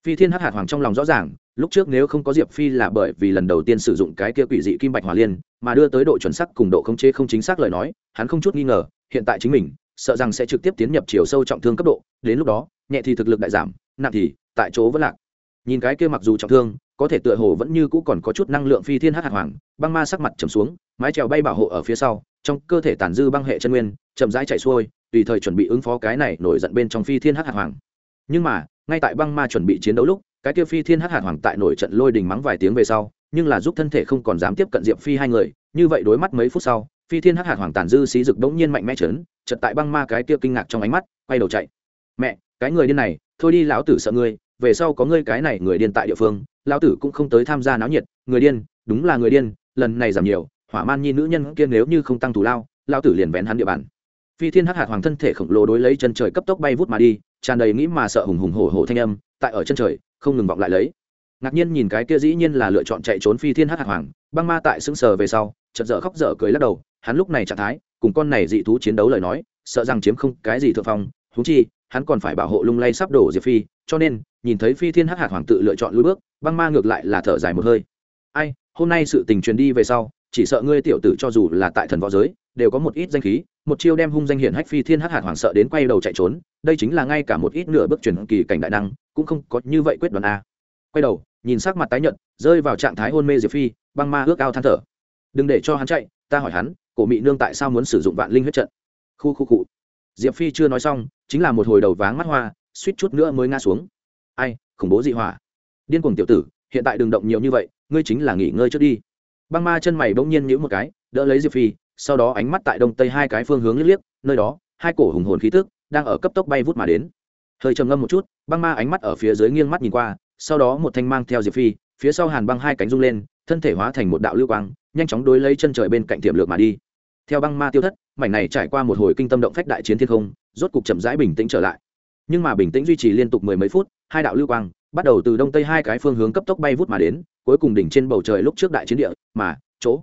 Phi thiên hắc hạt hoàng trong lòng rõ ràng, lúc trước nếu không có diệp phi là bởi vì lần đầu tiên sử dụng cái kia quỷ dị kim bạch hỏa liên, mà đưa tới độ chuẩn sắc cùng độ không chế không chính xác lời nói, hắn không chút nghi ngờ, hiện tại chính mình, sợ rằng sẽ trực tiếp tiến nhập chiều sâu trọng thương cấp độ, đến lúc đó, nhẹ thì thực lực đại giảm, nặng thì tại chỗ vẫn lạc. Nhìn cái kia mặc dù trọng thương có thể tựa hồ vẫn như cũ còn có chút năng lượng phi thiên hắc hạt hoàng, băng ma sắc mặt trầm xuống, mái trèo bay bảo hộ ở phía sau, trong cơ thể tàn dư băng hệ chân nguyên, chậm rãi chạy xuôi, tùy thời chuẩn bị ứng phó cái này nổi giận bên trong phi thiên hắc hạt hoàng. Nhưng mà, ngay tại băng ma chuẩn bị chiến đấu lúc, cái kia phi thiên hắc hạt hoàng tại nổi trận lôi đình mắng vài tiếng về sau, nhưng là giúp thân thể không còn dám tiếp cận diệp phi hai người, như vậy đối mắt mấy phút sau, phi thiên hắc hạt hoàng tàn dư xí rực bỗng nhiên mạnh mẽ chấn chật tại băng ma cái kia kinh ngạc trong ánh mắt, quay đầu chạy. Mẹ, cái người điên này, thôi đi lão tử sợ ngươi về sau có ngươi cái này người điên tại địa phương, lão tử cũng không tới tham gia náo nhiệt, người điên, đúng là người điên, lần này giảm nhiều, hỏa man nhi nữ nhân kia nếu như không tăng thù lao, lão tử liền vén hắn địa bàn. Phi thiên hắc hạt hoàng thân thể khổng lồ đối lấy chân trời cấp tốc bay vút mà đi, tràn đầy nghĩ mà sợ hùng hùng hổ hổ thanh âm, tại ở chân trời, không ngừng vọng lại lấy. Ngạc nhiên nhìn cái kia dĩ nhiên là lựa chọn chạy trốn phi thiên hắc hạt hoàng, băng ma tại sững sờ về sau, chợt dở khóc dở cười lắc đầu, hắn lúc này trạng thái, cùng con này dị thú chiến đấu lời nói, sợ rằng chiếm không cái gì thượng phong thú chi, hắn còn phải bảo hộ lung lay sắp đổ diệp phi cho nên, nhìn thấy phi thiên hắc hạt hoàng tự lựa chọn lùi bước, băng ma ngược lại là thở dài một hơi. Ai, hôm nay sự tình truyền đi về sau, chỉ sợ ngươi tiểu tử cho dù là tại thần võ giới, đều có một ít danh khí, một chiêu đem hung danh hiển hách phi thiên hắc hạt hoàng sợ đến quay đầu chạy trốn, đây chính là ngay cả một ít nửa bước chuyển kỳ cảnh đại năng, cũng không có như vậy quyết đoán a. Quay đầu, nhìn sắc mặt tái nhợt, rơi vào trạng thái hôn mê diệp phi, băng ma ước ao than thở. Đừng để cho hắn chạy, ta hỏi hắn, cổ mị nương tại sao muốn sử dụng vạn linh huyết trận? Khu khu cụ diệp phi chưa nói xong, chính là một hồi đầu váng mắt hoa suýt chút nữa mới ngã xuống. Ai, khủng bố dị hỏa. Điên cuồng tiểu tử, hiện tại đừng động nhiều như vậy, ngươi chính là nghỉ ngơi trước đi. Băng ma chân mày bỗng nhiên nhíu một cái, đỡ lấy diệp phi, sau đó ánh mắt tại đông tây hai cái phương hướng liếc liếc, nơi đó, hai cổ hùng hồn khí tức đang ở cấp tốc bay vút mà đến. Hơi trầm ngâm một chút, băng ma ánh mắt ở phía dưới nghiêng mắt nhìn qua, sau đó một thanh mang theo diệp phi, phía sau hàn băng hai cánh rung lên, thân thể hóa thành một đạo lưu quang, nhanh chóng đối lấy chân trời bên cạnh tiềm lược mà đi. Theo băng ma tiêu thất, mảnh này trải qua một hồi kinh tâm động phách đại chiến thiên không, rốt cục chậm rãi bình tĩnh trở lại nhưng mà bình tĩnh duy trì liên tục mười mấy phút, hai đạo lưu quang bắt đầu từ đông tây hai cái phương hướng cấp tốc bay vút mà đến, cuối cùng đỉnh trên bầu trời lúc trước đại chiến địa, mà, chỗ.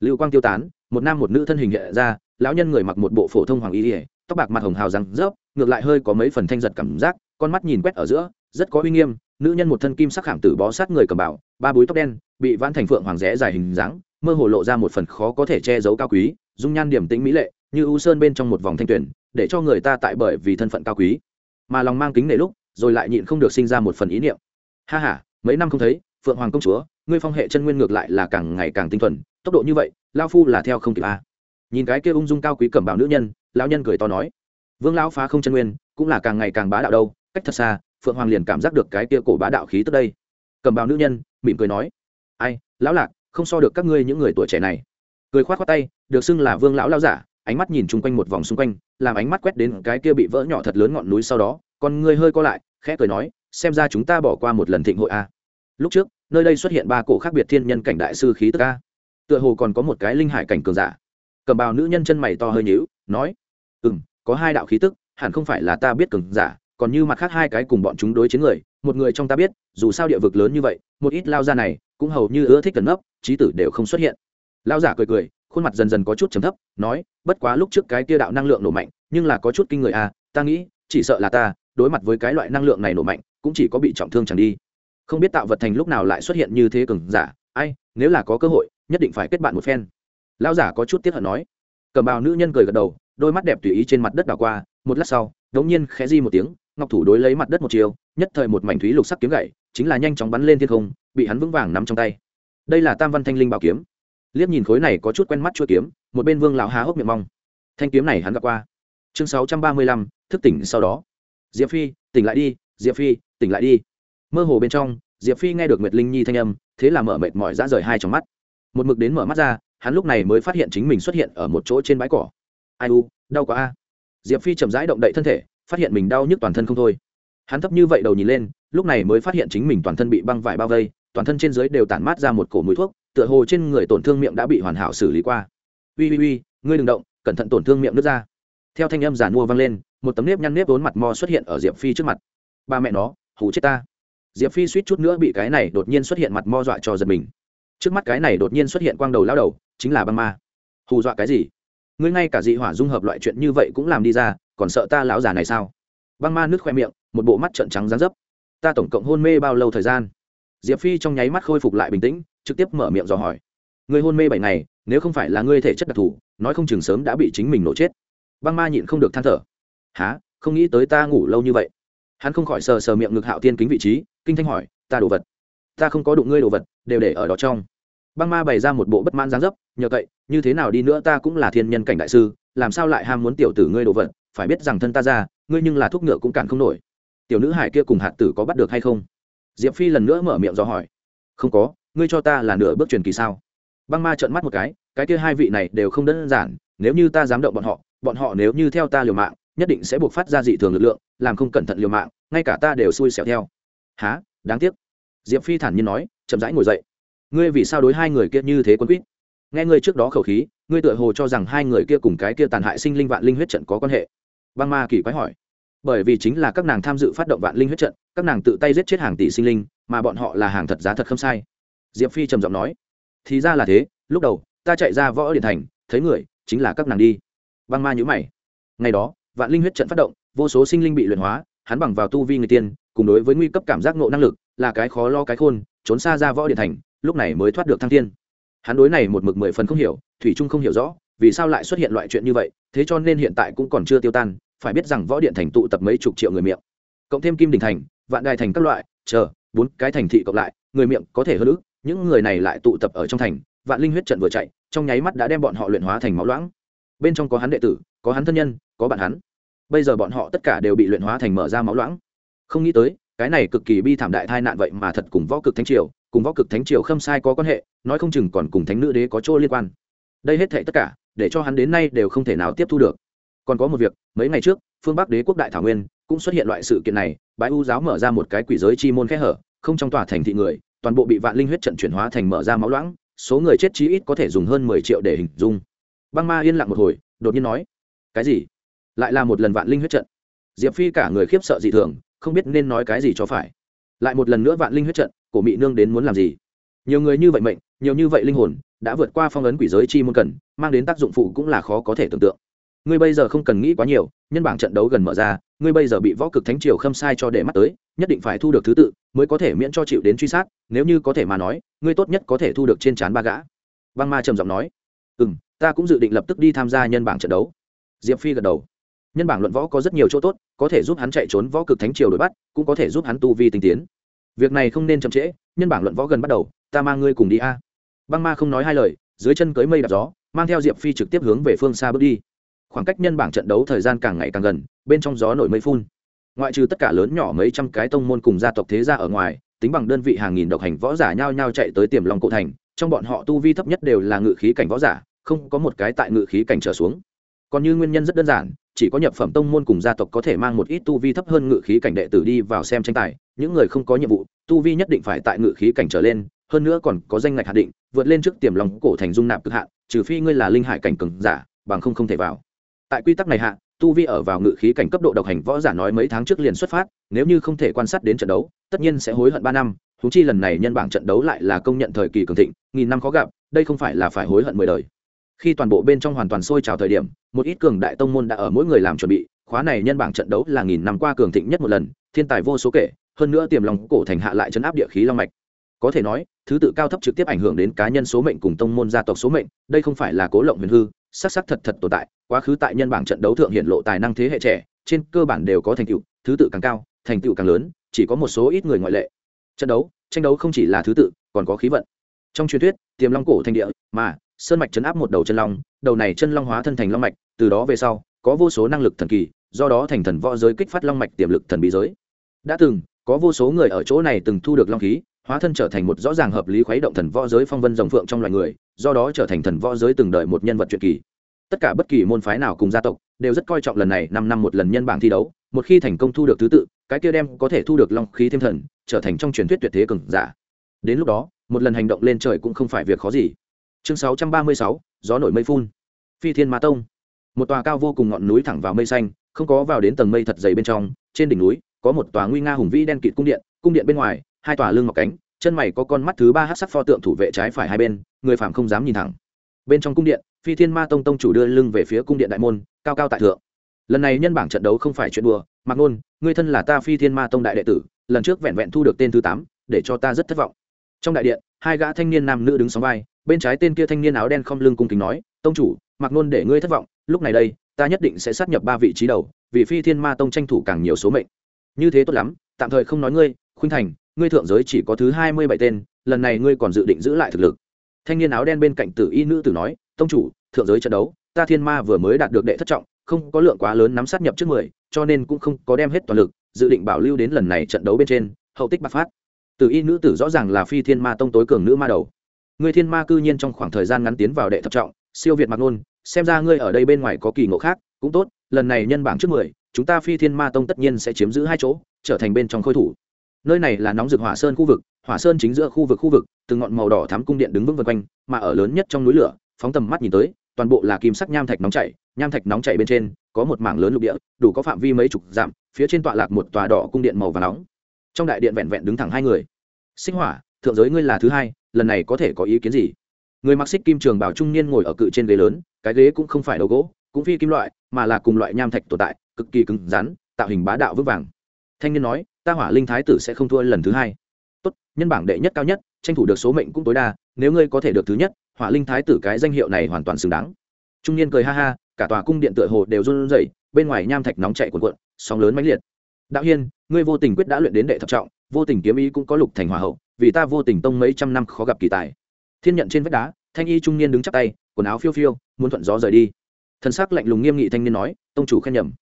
Lưu quang tiêu tán, một nam một nữ thân hình hiện ra, lão nhân người mặc một bộ phổ thông hoàng y ỉa tóc bạc mặt hồng hào răng rớp, ngược lại hơi có mấy phần thanh giật cảm giác, con mắt nhìn quét ở giữa, rất có uy nghiêm, nữ nhân một thân kim sắc khảm tử bó sát người cầm bảo ba búi tóc đen, bị vãn thành phượng hoàng rẽ dài hình dáng, mơ hồ lộ ra một phần khó có thể che giấu cao quý, dung nhan điểm tĩnh mỹ lệ, như u sơn bên trong một vòng thanh tuyển để cho người ta tại bởi vì thân phận cao quý mà lòng mang kính nể lúc, rồi lại nhịn không được sinh ra một phần ý niệm. Ha ha, mấy năm không thấy, phượng hoàng công chúa, ngươi phong hệ chân nguyên ngược lại là càng ngày càng tinh thuần, tốc độ như vậy lao phu là theo không kịp a. Nhìn cái kia ung dung cao quý cẩm bào nữ nhân, lão nhân cười to nói, vương lão phá không chân nguyên, cũng là càng ngày càng bá đạo đâu, cách thật xa, phượng hoàng liền cảm giác được cái kia cổ bá đạo khí tức đây. Cầm bào nữ nhân mỉm cười nói, ai, lão lạc, không so được các ngươi những người tuổi trẻ này. Cười khoát khoát tay, được xưng là vương lão lao giả ánh mắt nhìn chung quanh một vòng xung quanh, làm ánh mắt quét đến cái kia bị vỡ nhỏ thật lớn ngọn núi sau đó còn ngươi hơi co lại, khẽ cười nói, xem ra chúng ta bỏ qua một lần thịnh hội a lúc trước, nơi đây xuất hiện ba cổ khác biệt thiên nhân cảnh đại sư khí tức a. Tựa hồ còn có một cái linh hải cảnh cường giả. Cầm bào nữ nhân chân mày to hơi nhíu, nói ừ m có hai đạo khí tức, hẳn không phải là ta biết cường giả, còn như mặt khác hai cái cùng bọn chúng đối chiến người, một người trong ta biết, dù sao địa vực lớn như vậy, một ít lao ra này cũng hầu như ưa thích cẩn nấp trí tử đều không xuất hiện. Lao giả cười cười khuôn mặt dần dần có chút trầm thấp, nói, bất quá lúc trước cái kia đạo năng lượng nổ mạnh, nhưng là có chút kinh người à ta nghĩ, chỉ sợ là ta, đối mặt với cái loại năng lượng này nổ mạnh, cũng chỉ có bị trọng thương chẳng đi. Không biết tạo vật thành lúc nào lại xuất hiện như thế cường giả, ai, nếu là có cơ hội, nhất định phải kết bạn một phen. Lão giả có chút tiếc hận nói. Cầm bào nữ nhân cười gật đầu, đôi mắt đẹp tùy ý trên mặt đất đảo qua, một lát sau đống nhiên khẽ di một tiếng, ngọc thủ đối lấy mặt đất một chiều, nhất thời một mảnh thúy lục sắc kiếm gậy, chính là nhanh chóng bắn lên thiên không, bị hắn vững vàng nắm trong tay. Đây là tam văn thanh linh bảo kiếm liếc nhìn khối này có chút quen mắt chua kiếm, một bên vương lão há hốc miệng mong. Thanh kiếm này hắn gặp qua. Chương sáu trăm ba mươi lăm, thức tỉnh sau đó. Diệp phi, tỉnh lại đi, diệp phi, tỉnh lại đi. Mơ hồ bên trong, diệp phi nghe được nguyệt linh nhi thanh âm, thế là mở mệt mỏi ra rời hai trong mắt. Một mực đến mở mắt ra, hắn lúc này mới phát hiện chính mình xuất hiện ở một chỗ trên bãi cỏ. Ai u, đau quá a. Diệp phi chậm rãi động đậy thân thể, phát hiện mình đau nhức toàn thân không thôi. Hắn thấp như vậy đầu nhìn lên, lúc này mới phát hiện chính mình toàn thân bị băng vải bao vây, toàn thân trên dưới đều tản mát ra một cổ mũi thuốc tựa hồ trên người tổn thương miệng đã bị hoàn hảo xử lý qua. Ui ui ui ngươi đừng động, cẩn thận tổn thương miệng nước ra. Theo thanh âm giản mua vang lên, một tấm nếp nhăn nếp vốn mặt mò xuất hiện ở diệp phi trước mặt. Ba mẹ nó, hù chết ta. Diệp phi suýt chút nữa bị cái này đột nhiên xuất hiện mặt mo dọa cho giật mình. Trước mắt cái này đột nhiên xuất hiện quang đầu lao đầu, chính là băng ma. Hù dọa cái gì? Ngươi ngay cả dị hỏa dung hợp loại chuyện như vậy cũng làm đi ra, còn sợ ta lão già này sao? Băng ma nước khoe miệng, một bộ mắt trợn trắng rán dấp. Ta tổng cộng hôn mê bao lâu thời gian? Diệp phi trong nháy mắt khôi phục lại bình tĩnh trực tiếp mở miệng dò hỏi. Người hôn mê bảy ngày, nếu không phải là ngươi thể chất đặc thù, nói không chừng sớm đã bị chính mình nổ chết. Băng ma nhịn không được than thở. Há không nghĩ tới ta ngủ lâu như vậy. Hắn không khỏi sờ sờ miệng ngực hạo tiên kính vị trí, kinh thanh hỏi, ta đồ vật? Ta không có đụng ngươi đồ vật, đều để ở đó trong. Băng ma bày ra một bộ bất mãn dáng dấp, nhờ cậy, như thế nào đi nữa ta cũng là thiên nhân cảnh đại sư, làm sao lại ham muốn tiểu tử ngươi đồ vật? Phải biết rằng thân ta ra, ngươi nhưng là thuốc ngựa cũng cản không nổi. Tiểu nữ hải kia cùng hạt tử có bắt được hay không? Diệp phi lần nữa mở miệng do hỏi. Không có ngươi cho ta là nửa bước truyền kỳ sao? Băng ma trợn mắt một cái cái kia hai vị này đều không đơn giản, nếu như ta dám động bọn họ bọn họ nếu như theo ta liều mạng, nhất định sẽ buộc phát ra dị thường lực lượng, làm không cẩn thận liều mạng, ngay cả ta đều xui xẻo theo. Há đáng tiếc. Diệp phi thản nhiên nói, chậm rãi ngồi dậy. Ngươi vì sao đối hai người kia như thế quân quýt? Nghe ngươi trước đó khẩu khí, ngươi tựa hồ cho rằng hai người kia cùng cái kia tàn hại sinh linh vạn linh huyết trận có quan hệ. Băng ma kỳ quái hỏi. Bởi vì chính là các nàng tham dự phát động vạn linh huyết trận, các nàng tự tay giết chết hàng tỷ sinh linh, mà bọn họ là hàng thật giá thật không sai diệp phi trầm giọng nói, thì ra là thế, lúc đầu ta chạy ra võ điện thành, thấy người, chính là các nàng đi. Băng ma nhữ mày. Ngày đó, vạn linh huyết trận phát động, vô số sinh linh bị luyện hóa, hắn bằng vào tu vi người tiên, cùng đối với nguy cấp cảm giác ngộ năng lực, là cái khó lo cái khôn, trốn xa ra võ điện thành, lúc này mới thoát được thăng thiên. Hắn đối này một mực mười phần không hiểu, thủy trung không hiểu rõ, vì sao lại xuất hiện loại chuyện như vậy, thế cho nên hiện tại cũng còn chưa tiêu tan, phải biết rằng võ điện thành tụ tập mấy chục triệu người miệng. Cộng thêm kim đình thành, vạn đài thành các loại, chờ, bốn cái thành thị cộng lại, người miệng có thể hơn ước những người này lại tụ tập ở trong thành, vạn linh huyết trận vừa chạy, trong nháy mắt đã đem bọn họ luyện hóa thành máu loãng. Bên trong có hắn đệ tử, có hắn thân nhân, có bạn hắn. Bây giờ bọn họ tất cả đều bị luyện hóa thành mở ra máu loãng. Không nghĩ tới, cái này cực kỳ bi thảm đại tai nạn vậy mà thật cùng võ cực thánh triều, cùng võ cực thánh triều khâm sai có quan hệ, nói không chừng còn cùng thánh nữ đế có chỗ liên quan. Đây hết thệ tất cả, để cho hắn đến nay đều không thể nào tiếp thu được. Còn có một việc, mấy ngày trước, phương bắc đế quốc đại thảo nguyên cũng xuất hiện loại sự kiện này bãi u giáo mở ra một cái quỷ giới chi môn khẽ hở, không trong tòa thành thị người toàn bộ bị vạn linh huyết trận chuyển hóa thành mở ra máu loãng, số người chết chí ít có thể dùng hơn mười triệu để hình dung. Băng ma yên lặng một hồi, đột nhiên nói, cái gì? Lại là một lần vạn linh huyết trận? Diệp phi cả người khiếp sợ dị thường, không biết nên nói cái gì cho phải. Lại một lần nữa vạn linh huyết trận, cổ mị nương đến muốn làm gì? Nhiều người như vậy mệnh, nhiều như vậy linh hồn, đã vượt qua phong ấn quỷ giới chi môn cần, mang đến tác dụng phụ cũng là khó có thể tưởng tượng. Ngươi bây giờ không cần nghĩ quá nhiều, nhân bảng trận đấu gần mở ra ngươi bây giờ bị võ cực thánh triều khâm sai cho để mắt tới, nhất định phải thu được thứ tự, mới có thể miễn cho chịu đến truy sát, nếu như có thể mà nói, ngươi tốt nhất có thể thu được trên trán ba gã. Băng ma trầm giọng nói. Ừ m ta cũng dự định lập tức đi tham gia nhân bảng trận đấu. Diệp phi gật đầu. Nhân bảng luận võ có rất nhiều chỗ tốt, có thể giúp hắn chạy trốn võ cực thánh triều đuổi bắt, cũng có thể giúp hắn tu vi tinh tiến. Việc này không nên chậm trễ, nhân bảng luận võ gần bắt đầu, ta mang ngươi cùng đi a. Băng ma không nói hai lời, dưới chân cưới mây đạp gió, mang theo diệp phi trực tiếp hướng về phương xa bước đi khoảng cách nhân bảng trận đấu thời gian càng ngày càng gần, bên trong gió nổi mây phun. Ngoại trừ tất cả lớn nhỏ mấy trăm cái tông môn cùng gia tộc thế gia ở ngoài, tính bằng đơn vị hàng nghìn độc hành võ giả nhao nhao chạy tới tiềm long cổ thành, trong bọn họ tu vi thấp nhất đều là ngự khí cảnh võ giả, không có một cái tại ngự khí cảnh trở xuống. Còn như nguyên nhân rất đơn giản, chỉ có nhập phẩm tông môn cùng gia tộc có thể mang một ít tu vi thấp hơn ngự khí cảnh đệ tử đi vào xem tranh tài, những người không có nhiệm vụ, tu vi nhất định phải tại ngự khí cảnh trở lên, hơn nữa còn có danh ngạch hạn định, vượt lên trước tiềm lòng cổ thành dung nạp cực hạn, trừ phi ngươi là linh hải cảnh cường giả, bằng không không thể vào tại quy tắc này hạ, tu vi ở vào ngự khí cảnh cấp độ độc hành võ giả nói mấy tháng trước liền xuất phát, nếu như không thể quan sát đến trận đấu, tất nhiên sẽ hối hận ba năm thú chi lần này nhân bảng trận đấu lại là công nhận thời kỳ cường thịnh, nghìn năm khó gặp, đây không phải là phải hối hận mười đời. Khi toàn bộ bên trong hoàn toàn sôi trào thời điểm, một ít cường đại tông môn đã ở mỗi người làm chuẩn bị, khóa này nhân bảng trận đấu là nghìn năm qua cường thịnh nhất một lần, thiên tài vô số kể, hơn nữa tiềm lòng cổ thành hạ lại chấn áp địa khí long mạch. Có thể nói, thứ tự cao thấp trực tiếp ảnh hưởng đến cá nhân số mệnh cùng tông môn gia tộc số mệnh, đây không phải là cố lộng huyền hư sắc sắc thật thật tồn tại quá khứ tại nhân bảng trận đấu thượng hiện lộ tài năng thế hệ trẻ, trên cơ bản đều có thành tựu, thứ tự càng cao, thành tựu càng lớn, chỉ có một số ít người ngoại lệ. Trận đấu, tranh đấu không chỉ là thứ tự, còn có khí vận. Trong truyền thuyết, tiềm long cổ thành địa, mà, sơn mạch chấn áp một đầu chân long, đầu này chân long hóa thân thành long mạch, từ đó về sau, có vô số năng lực thần kỳ, do đó thành thần võ giới kích phát long mạch tiềm lực thần bí giới. Đã từng, có vô số người ở chỗ này từng thu được long khí, hóa thân trở thành một rõ ràng hợp lý khuấy động thần võ giới phong vân rồng phượng trong loài người, do đó trở thành thần võ giới từng đợi một nhân vật truyền kỳ tất cả bất kỳ môn phái nào cùng gia tộc đều rất coi trọng lần này năm năm một lần nhân bảng thi đấu, một khi thành công thu được thứ tự, cái kia đem có thể thu được long khí thêm thần, trở thành trong truyền thuyết tuyệt thế cường giả. Đến lúc đó, một lần hành động lên trời cũng không phải việc khó gì. Chương sáu trăm ba mươi sáu, gió nổi mây phun. Phi thiên ma tông. Một tòa cao vô cùng ngọn núi thẳng vào mây xanh, không có vào đến tầng mây thật dày bên trong, trên đỉnh núi có một tòa nguy nga hùng vĩ đen kịt cung điện cung điện bên ngoài, hai tòa lương mọc cánh, chân mày có con mắt thứ ba hát sắc pho tượng thủ vệ trái phải hai bên, người phạm không dám nhìn thẳng bên trong cung điện, phi thiên ma tông tông chủ đưa lưng về phía cung điện đại môn, cao cao tại thượng. Lần này nhân bảng trận đấu không phải chuyện đùa mặc ngôn ngươi thân là ta phi thiên ma tông đại đệ tử, lần trước vẹn vẹn thu được tên thứ tám, để cho ta rất thất vọng. Trong đại điện, hai gã thanh niên nam nữ đứng sóng vai, bên trái tên kia thanh niên áo đen không lưng cung kính nói, tông chủ mặc ngôn để ngươi thất vọng, lúc này đây, ta nhất định sẽ sát nhập ba vị trí đầu, vì phi thiên ma tông tranh thủ càng nhiều số mệnh. Như thế tốt lắm, tạm thời không nói ngươi, khuynh thành, ngươi thượng giới chỉ có thứ hai mươi bảy tên, lần này ngươi còn dự định giữ lại thực lực thanh niên áo đen bên cạnh tử y nữ tử nói, tông chủ, thượng giới trận đấu, ta thiên ma vừa mới đạt được đệ thất trọng, không có lượng quá lớn nắm sát nhập trước mười, cho nên cũng không có đem hết toàn lực, dự định bảo lưu đến lần này trận đấu bên trên, hậu tích bạc phát. Tử y nữ tử rõ ràng là phi thiên ma tông tối cường nữ ma đầu. Người thiên ma cư nhiên trong khoảng thời gian ngắn tiến vào đệ thập trọng, siêu việt mặc nôn, xem ra ngươi ở đây bên ngoài có kỳ ngộ khác, cũng tốt, lần này nhân bảng trước mười, chúng ta phi thiên ma tông tất nhiên sẽ chiếm giữ hai chỗ, trở thành bên trong khôi thủ. Nơi này là nóng rực hỏa sơn khu vực hỏa sơn chính giữa khu vực khu vực, từng ngọn màu đỏ thắm cung điện đứng vững vân quanh, mà ở lớn nhất trong núi lửa, phóng tầm mắt nhìn tới, toàn bộ là kim sắc nham thạch nóng chảy, nham thạch nóng chảy bên trên, có một mảng lớn lục địa, đủ có phạm vi mấy chục dặm, phía trên tọa lạc một tòa đỏ cung điện màu và nóng. Trong đại điện vẹn vẹn đứng thẳng hai người. Sinh hỏa, thượng giới ngươi là thứ hai, lần này có thể có ý kiến gì? Người mặc xích kim trường bảo trung niên ngồi ở cự trên ghế lớn, cái ghế cũng không phải đầu gỗ, cũng phi kim loại, mà là cùng loại nham thạch tồn tại, cực kỳ cứng rắn, tạo hình bá đạo vững vàng. Thanh niên nói, ta hỏa linh thái tử sẽ không thua lần thứ hai tốt, nhân bảng đệ nhất cao nhất, tranh thủ được số mệnh cũng tối đa, nếu ngươi có thể được thứ nhất, hỏa linh thái tử cái danh hiệu này hoàn toàn xứng đáng. Trung niên cười ha ha, cả tòa cung điện tựa hồ đều run rẩy, bên ngoài nham thạch nóng chạy cuộn cuộn, sóng lớn mãnh liệt. Đạo hiên, ngươi vô tình quyết đã luyện đến đệ thập trọng, vô tình kiếm ý cũng có lục thành hòa hậu, vì ta vô tình tông mấy trăm năm khó gặp kỳ tài. Thiên nhận trên vách đá, thanh y trung niên đứng chắp tay, quần áo phiêu phiêu, muốn thuận gió rời đi. Thân xác lạnh lùng nghiêm nghị thanh niên nói, tông chủ khen nhầm.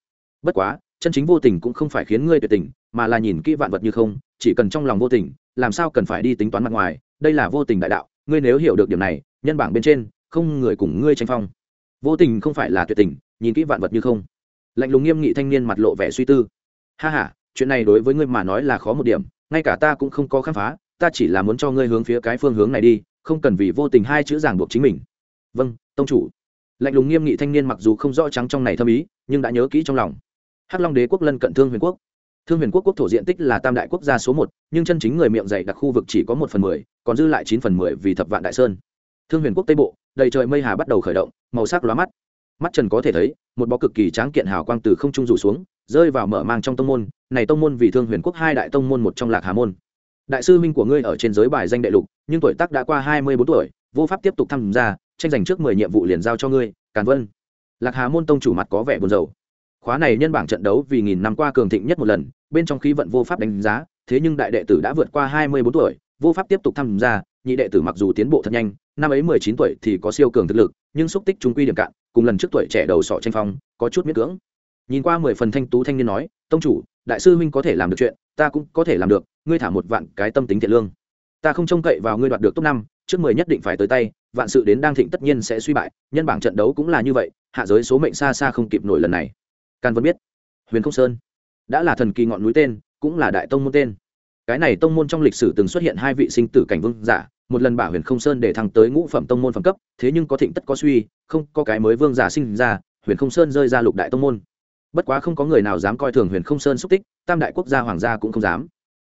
Bất quá, chân chính vô tình cũng không phải khiến ngươi tuyệt tình, mà là nhìn kỹ vạn vật như không, chỉ cần trong lòng vô tình làm sao cần phải đi tính toán mặt ngoài, đây là vô tình đại đạo, ngươi nếu hiểu được điểm này, nhân bảng bên trên, không người cùng ngươi tranh phong. Vô tình không phải là tuyệt tình, nhìn kỹ vạn vật như không. Lạnh lùng nghiêm nghị thanh niên mặt lộ vẻ suy tư. Ha h a chuyện này đối với ngươi mà nói là khó một điểm, ngay cả ta cũng không có khám phá, ta chỉ là muốn cho ngươi hướng phía cái phương hướng này đi, không cần vì vô tình hai chữ giảng buộc chính mình. Vâng tông chủ. Lạnh lùng nghiêm nghị thanh niên mặc dù không rõ trắng trong này thâm ý, nhưng đã nhớ kỹ trong lòng. Hắc long đế quốc lân cận thương huyền quốc thương huyền quốc quốc thổ diện tích là tam đại quốc gia số một, nhưng chân chính người miệng dày đặc khu vực chỉ có một phần mười, còn dư lại chín phần mười vì thập vạn đại sơn. Thương huyền quốc tây bộ, đầy trời mây hà bắt đầu khởi động, màu sắc lóa mắt. Mắt trần có thể thấy, một bó cực kỳ tráng kiện hào quang từ không trung rủ xuống, rơi vào mở mang trong tông môn, này tông môn vì thương huyền quốc hai đại tông môn một trong lạc hà môn. Đại sư minh của ngươi ở trên giới bài danh đại lục, nhưng tuổi tác đã qua hai mươi bốn tuổi, vô pháp tiếp tục tham gia, tranh giành trước mười nhiệm vụ liền giao cho ngươi, càn vân. Lạc hà môn tông chủ mặt có vẻ buồn rầu khóa này nhân bảng trận đấu vì nghìn năm qua cường thịnh nhất một lần, bên trong khí vận vô pháp đánh giá, thế nhưng đại đệ tử đã vượt qua hai mươi bốn tuổi, vô pháp tiếp tục tham gia, nhị đệ tử mặc dù tiến bộ thật nhanh, năm ấy mười chín tuổi thì có siêu cường thực lực, nhưng xúc tích chúng quy điểm cạn, cùng lần trước tuổi trẻ đầu sọ tranh phong, có chút miết cưỡng. Nhìn qua mười phần thanh tú thanh niên nói, tông chủ, đại sư huynh có thể làm được chuyện, ta cũng có thể làm được, ngươi thả một vạn cái tâm tính thiện lương. Ta không trông cậy vào ngươi đoạt được top năm, trước mười nhất định phải tới tay, vạn sự đến đang thịnh tất nhiên sẽ suy bại, nhân bảng trận đấu cũng là như vậy, hạ giới số mệnh xa xa không kịp nổi lần này can vân biết. Huyền không sơn. Đã là thần kỳ ngọn núi tên, cũng là đại tông môn tên. Cái này tông môn trong lịch sử từng xuất hiện hai vị sinh tử cảnh vương giả, một lần bả huyền không sơn để thăng tới ngũ phẩm tông môn phẩm cấp, thế nhưng có thịnh tất có suy, không có cái mới vương giả sinh ra, huyền không sơn rơi ra lục đại tông môn. Bất quá không có người nào dám coi thường huyền không sơn xúc tích, tam đại quốc gia hoàng gia cũng không dám.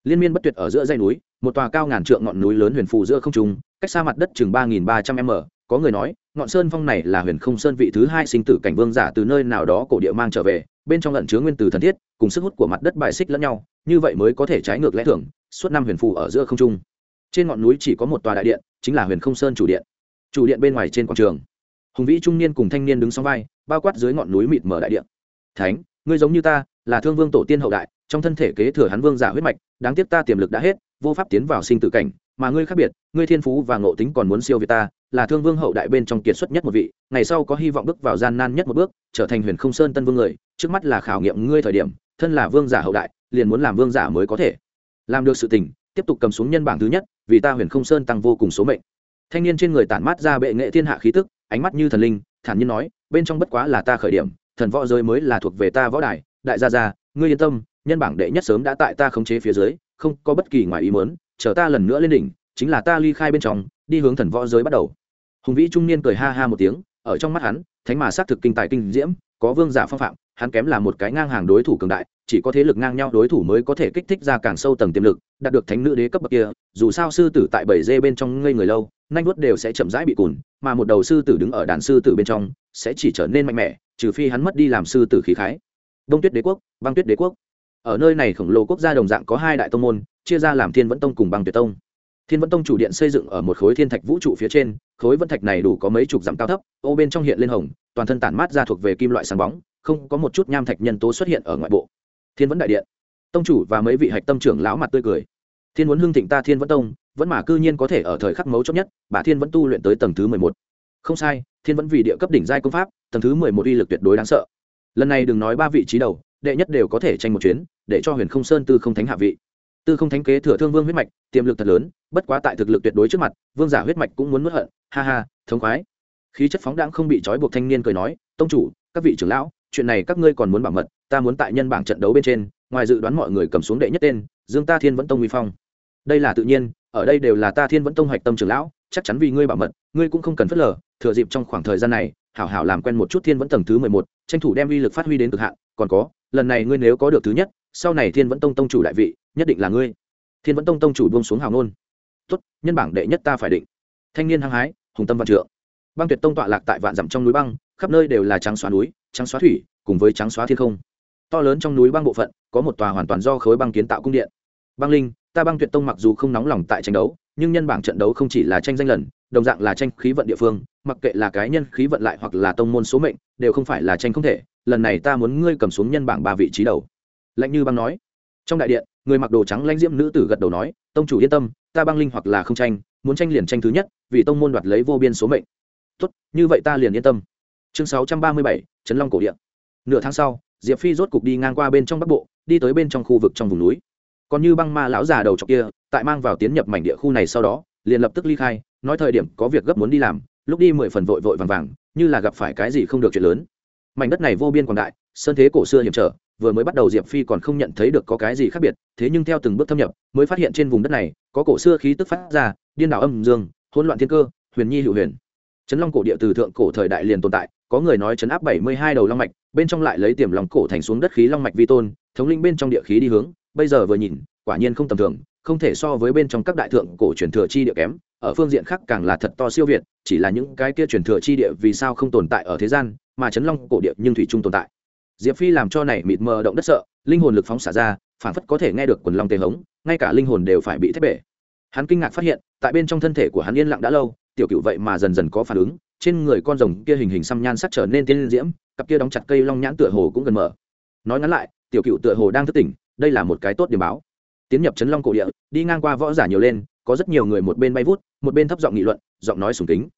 Liên miên bất tuyệt ở giữa dây núi, một tòa cao ngàn trượng ngọn núi lớn huyền phù giữa không trung, cách xa mặt đất chừng ba nghìn ba trăm m có người nói, ngọn sơn phong này là huyền không sơn vị thứ hai sinh tử cảnh vương giả từ nơi nào đó cổ địa mang trở về, bên trong lận chứa nguyên tử thần thiết, cùng sức hút của mặt đất bài xích lẫn nhau, như vậy mới có thể trái ngược lẽ thường, suốt năm huyền phù ở giữa không trung. Trên ngọn núi chỉ có một tòa đại điện, chính là huyền không sơn chủ điện. Chủ điện bên ngoài trên quảng trường, hùng vĩ trung niên cùng thanh niên đứng song vai, bao quát dưới ngọn núi mịt mở đại điện. Thánh, ngươi giống như ta, là thương vương tổ tiên hậu đại, trong thân thể kế thừa hắn vương giả huyết mạch, đáng tiếc ta tiềm lực đã hết, vô pháp tiến vào sinh tử cảnh mà ngươi khác biệt, ngươi thiên phú và ngộ tính còn muốn siêu việt ta, là thương vương hậu đại bên trong kiệt xuất nhất một vị, ngày sau có hy vọng bước vào gian nan nhất một bước, trở thành huyền không sơn tân vương người, trước mắt là khảo nghiệm ngươi thời điểm, thân là vương giả hậu đại, liền muốn làm vương giả mới có thể. Làm được sự tình, tiếp tục cầm xuống nhân bảng thứ nhất, vì ta huyền không sơn tăng vô cùng số mệnh. Thanh niên trên người tản mát ra bệ nghệ thiên hạ khí tức, ánh mắt như thần linh, thản nhiên nói, bên trong bất quá là ta khởi điểm, thần võ giới mới là thuộc về ta võ đài, đại gia gia, ngươi yên tâm, nhân bảng đệ nhất sớm đã tại ta khống chế phía dưới, không có bất kỳ ngoài ý muốn chờ ta lần nữa lên đỉnh, chính là ta ly khai bên trong, đi hướng thần võ giới bắt đầu. Hùng vĩ trung niên cười ha ha một tiếng, ở trong mắt hắn, thánh mà xác thực kinh tài kinh diễm, có vương giả phong phạm, hắn kém là một cái ngang hàng đối thủ cường đại, chỉ có thế lực ngang nhau đối thủ mới có thể kích thích ra càng sâu tầng tiềm lực, đạt được thánh nữ đế cấp bậc kia, dù sao sư tử tại bảy dê bên trong ngây người lâu, nanh vuốt đều sẽ chậm rãi bị cùn, mà một đầu sư tử đứng ở đàn sư tử bên trong, sẽ chỉ trở nên mạnh mẽ, trừ phi hắn mất đi làm sư tử khí khái. Đông tuyết đế quốc, băng tuyết đế quốc ở nơi này khổng lồ quốc gia đồng dạng có hai đại tông môn, chia ra làm thiên vẫn tông cùng băng tuyệt tông. Thiên vẫn tông chủ điện xây dựng ở một khối thiên thạch vũ trụ phía trên, khối vân thạch này đủ có mấy chục dặm cao thấp, ô bên trong hiện lên hồng, toàn thân tản mát ra thuộc về kim loại sáng bóng, không có một chút nham thạch nhân tố xuất hiện ở ngoại bộ. Thiên vẫn đại điện. Tông chủ và mấy vị hạch tâm trưởng lão mặt tươi cười. Thiên muốn hưng thịnh ta thiên vẫn tông, vẫn mà cư nhiên có thể ở thời khắc mấu chốt nhất, bà thiên vẫn tu luyện tới tầng thứ mười một. Không sai, thiên vẫn vì địa cấp đỉnh giai công pháp, tầng thứ mười một uy lực tuyệt đối đáng sợ. Lần này đừng nói ba vị trí đầu đệ nhất đều có thể tranh một chuyến, để cho huyền không sơn tư không thánh hạ vị. Tư không thánh kế thừa thương vương huyết mạch, tiềm lực thật lớn, bất quá tại thực lực tuyệt đối trước mặt, vương giả huyết mạch cũng muốn mất hận. Ha ha, thống khoái. Khí chất phóng đãng không bị trói buộc thanh niên cười nói, tông chủ, các vị trưởng lão, chuyện này các ngươi còn muốn bảo mật, ta muốn tại nhân bảng trận đấu bên trên, ngoài dự đoán mọi người cầm xuống đệ nhất tên, dương ta thiên vẫn tông uy phong. Đây là tự nhiên, ở đây đều là ta thiên vẫn tông hoạch tâm trưởng lão, chắc chắn vì ngươi bảo mật, ngươi cũng không cần phớt lờ, thừa dịp trong khoảng thời gian này, hảo hảo làm quen một chút thiên vẫn tầng thứ mười một, tranh thủ đem uy lực phát huy đến cực hạn, còn có lần này ngươi nếu có được thứ nhất, sau này thiên vẫn tông tông chủ đại vị, nhất định là ngươi. Thiên vẫn tông tông chủ buông xuống hào nôn tốt, nhân bảng đệ nhất ta phải định. Thanh niên hăng hái, hùng tâm văn trượng. Băng tuyệt tông tọa lạc tại vạn dặm trong núi băng, khắp nơi đều là trắng xóa núi, trắng xóa thủy, cùng với trắng xóa thiên không. To lớn trong núi băng bộ phận, có một tòa hoàn toàn do khối băng kiến tạo cung điện. Băng linh, ta băng tuyệt tông mặc dù không nóng lòng tại tranh đấu, nhưng nhân bảng trận đấu không chỉ là tranh danh lần, đồng dạng là tranh khí vận địa phương, mặc kệ là cái nhân khí vận lại hoặc là tông môn số mệnh, đều không phải là tranh không thể lần này ta muốn ngươi cầm xuống nhân bảng ba vị trí đầu. Lạnh như băng nói. Trong đại điện, người mặc đồ trắng lãnh diễm nữ tử gật đầu nói, tông chủ yên tâm, ta băng linh hoặc là không tranh, muốn tranh liền tranh thứ nhất, vì tông môn đoạt lấy vô biên số mệnh. Tốt, như vậy ta liền yên tâm. Chương sáu trăm ba mươi bảy trấn long cổ điện nửa tháng sau, diệp phi rốt cục đi ngang qua bên trong bắc bộ, đi tới bên trong khu vực trong vùng núi. Còn như băng ma lão già đầu trọc kia, tại mang vào tiến nhập mảnh địa khu này sau đó, liền lập tức ly khai, nói thời điểm có việc gấp muốn đi làm, lúc đi mười phần vội vội vàng vàng, như là gặp phải cái gì không được chuyện lớn mảnh đất này vô biên quảng đại, sơn thế cổ xưa hiểm trở, vừa mới bắt đầu diệp phi còn không nhận thấy được có cái gì khác biệt, thế nhưng theo từng bước thâm nhập, mới phát hiện trên vùng đất này, có cổ xưa khí tức phát ra, điên đảo âm dương, hỗn loạn thiên cơ, huyền nhi hữu huyền. Trấn long cổ địa từ thượng cổ thời đại liền tồn tại, có người nói chấn áp bảy mươi hai đầu long mạch, bên trong lại lấy tiềm lòng cổ thành xuống đất khí long mạch vi tôn, thống linh bên trong địa khí đi hướng, bây giờ vừa nhìn, quả nhiên không tầm thường, không thể so với bên trong các đại thượng cổ truyền thừa chi địa kém, ở phương diện khác càng là thật to siêu việt, chỉ là những cái kia truyền thừa chi địa vì sao không tồn tại ở thế gian mà chấn long cổ địa nhưng thủy trung tồn tại. Diệp phi làm cho này mịt mờ động đất sợ, linh hồn lực phóng xả ra phản phất có thể nghe được quần long tề hống, ngay cả linh hồn đều phải bị thép bể. Hắn kinh ngạc phát hiện, tại bên trong thân thể của hắn yên lặng đã lâu, tiểu cựu vậy mà dần dần có phản ứng, trên người con rồng kia hình hình xăm nhan sắc trở nên tiên diễm, cặp kia đóng chặt cây long nhãn tựa hồ cũng gần mở. Nói ngắn lại, tiểu cựu tựa hồ đang thức tỉnh, đây là một cái tốt điểm báo. Tiến nhập chấn long cổ địa, đi ngang qua võ giả nhiều lên, có rất nhiều người một bên bay vút, một bên thấp giọng nghị luận, giọng nói sùng kính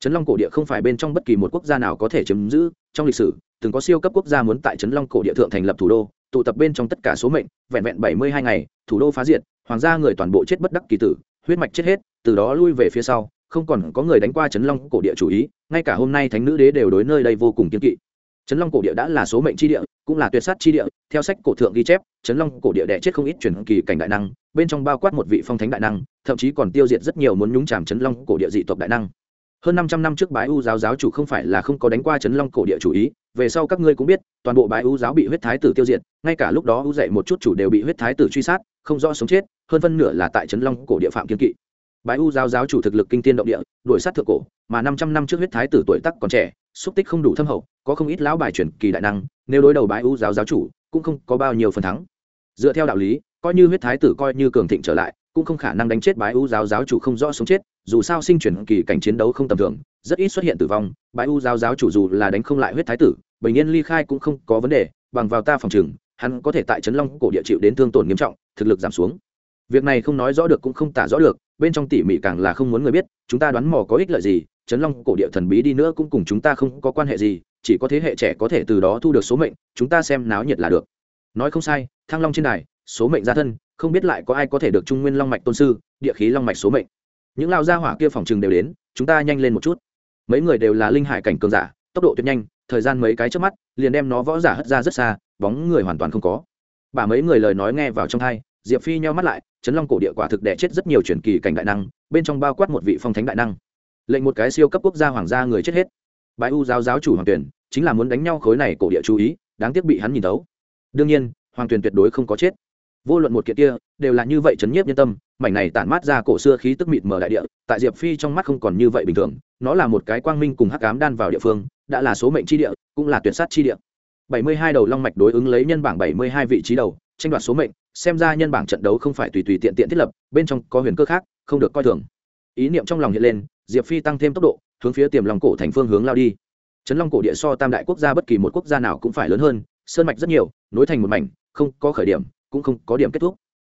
chấn long cổ địa không phải bên trong bất kỳ một quốc gia nào có thể chiếm giữ, trong lịch sử, từng có siêu cấp quốc gia muốn tại chấn long cổ địa thượng thành lập thủ đô, tụ tập bên trong tất cả số mệnh, vẹn vẹn bảy mươi hai ngày, thủ đô phá diệt, hoàng gia người toàn bộ chết bất đắc kỳ tử, huyết mạch chết hết, từ đó lui về phía sau, không còn có người đánh qua chấn long cổ địa chủ ý, ngay cả hôm nay thánh nữ đế đều đối nơi đây vô cùng kiên kỵ. Chấn long cổ địa đã là số mệnh chi địa, cũng là tuyệt sát chi địa, theo sách cổ thượng ghi chép, chấn long cổ địa đẻ chết không ít truyền kỳ cảnh đại năng, bên trong bao quát một vị phong thánh đại năng, thậm chí còn tiêu diệt rất nhiều muốn nhúng chàm chấn long cổ địa dị tộc đại năng hơn năm trăm năm trước bái u giáo giáo chủ không phải là không có đánh qua chấn long cổ địa chủ ý, về sau các ngươi cũng biết, toàn bộ bái u giáo bị huyết thái tử tiêu diệt, ngay cả lúc đó u dạy một chút chủ đều bị huyết thái tử truy sát, không rõ sống chết, hơn phân nửa là tại trấn long cổ địa phạm kiên kỵ. Bái u giáo giáo chủ thực lực kinh tiên động địa, đuổi sát thượng cổ, mà năm trăm năm trước huyết thái tử tuổi tắc còn trẻ, xúc tích không đủ thâm hậu, có không ít lão bài truyền kỳ đại năng, nếu đối đầu bái u giáo giáo chủ, cũng không có bao nhiêu phần thắng. Dựa theo đạo lý, coi như huyết thái tử coi như cường thịnh trở lại cũng không khả năng đánh chết bái u giáo giáo chủ không rõ sống chết, dù sao sinh chuyển kỳ cảnh chiến đấu không tầm thường, rất ít xuất hiện tử vong, bái u giáo giáo chủ dù là đánh không lại huyết thái tử, bình yên ly khai cũng không có vấn đề, bằng vào ta phòng chừng hắn có thể tại trấn long cổ địa chịu đến thương tổn nghiêm trọng, thực lực giảm xuống. Việc này không nói rõ được cũng không tả rõ được, bên trong tỉ mỉ càng là không muốn người biết, chúng ta đoán mò có ích lợi gì, trấn long cổ địa thần bí đi nữa cũng cùng chúng ta không có quan hệ gì, chỉ có thế hệ trẻ có thể từ đó thu được số mệnh, chúng ta xem náo nhiệt là được. Nói không sai, thăng long trên đài, số mệnh gia thân không biết lại có ai có thể được trung nguyên long mạch tôn sư, địa khí long mạch số mệnh. Những lao gia hỏa kia phòng trường đều đến, chúng ta nhanh lên một chút. Mấy người đều là linh hải cảnh cường giả, tốc độ tuyệt nhanh, thời gian mấy cái trước mắt, liền đem nó võ giả hất ra rất xa, bóng người hoàn toàn không có. Bà mấy người lời nói nghe vào trong thai diệp phi nheo mắt lại, chấn long cổ địa quả thực đẻ chết rất nhiều truyền kỳ cảnh đại năng, bên trong bao quát một vị phong thánh đại năng. Lệnh một cái siêu cấp quốc gia hoàng gia người chết hết. Bài u giáo giáo chủ hoàng tuyển chính là muốn đánh nhau khối này cổ địa chú ý, đáng tiếc bị hắn nhìn tấu đương nhiên, hoàng tuyển tuyệt đối không có chết vô luận một kiện kia, đều là như vậy chấn nhiếp nhân tâm, mảnh này tản mát ra cổ xưa khí tức mịt mờ đại địa, tại diệp phi trong mắt không còn như vậy bình thường, nó là một cái quang minh cùng hắc ám đan vào địa phương, đã là số mệnh chi địa, cũng là tuyệt sát chi địa. Bảy mươi hai đầu long mạch đối ứng lấy nhân bảng bảy mươi hai vị trí đầu, tranh đoạt số mệnh, xem ra nhân bảng trận đấu không phải tùy tùy tiện tiện thiết lập, bên trong có huyền cơ khác, không được coi thường. Ý niệm trong lòng hiện lên, diệp phi tăng thêm tốc độ, hướng phía tiềm long cổ thành phương hướng lao đi. Trấn long cổ địa so tam đại quốc gia bất kỳ một quốc gia nào cũng phải lớn hơn, sơn mạch rất nhiều, nối thành một mảnh, không có khởi điểm cũng không có điểm kết thúc.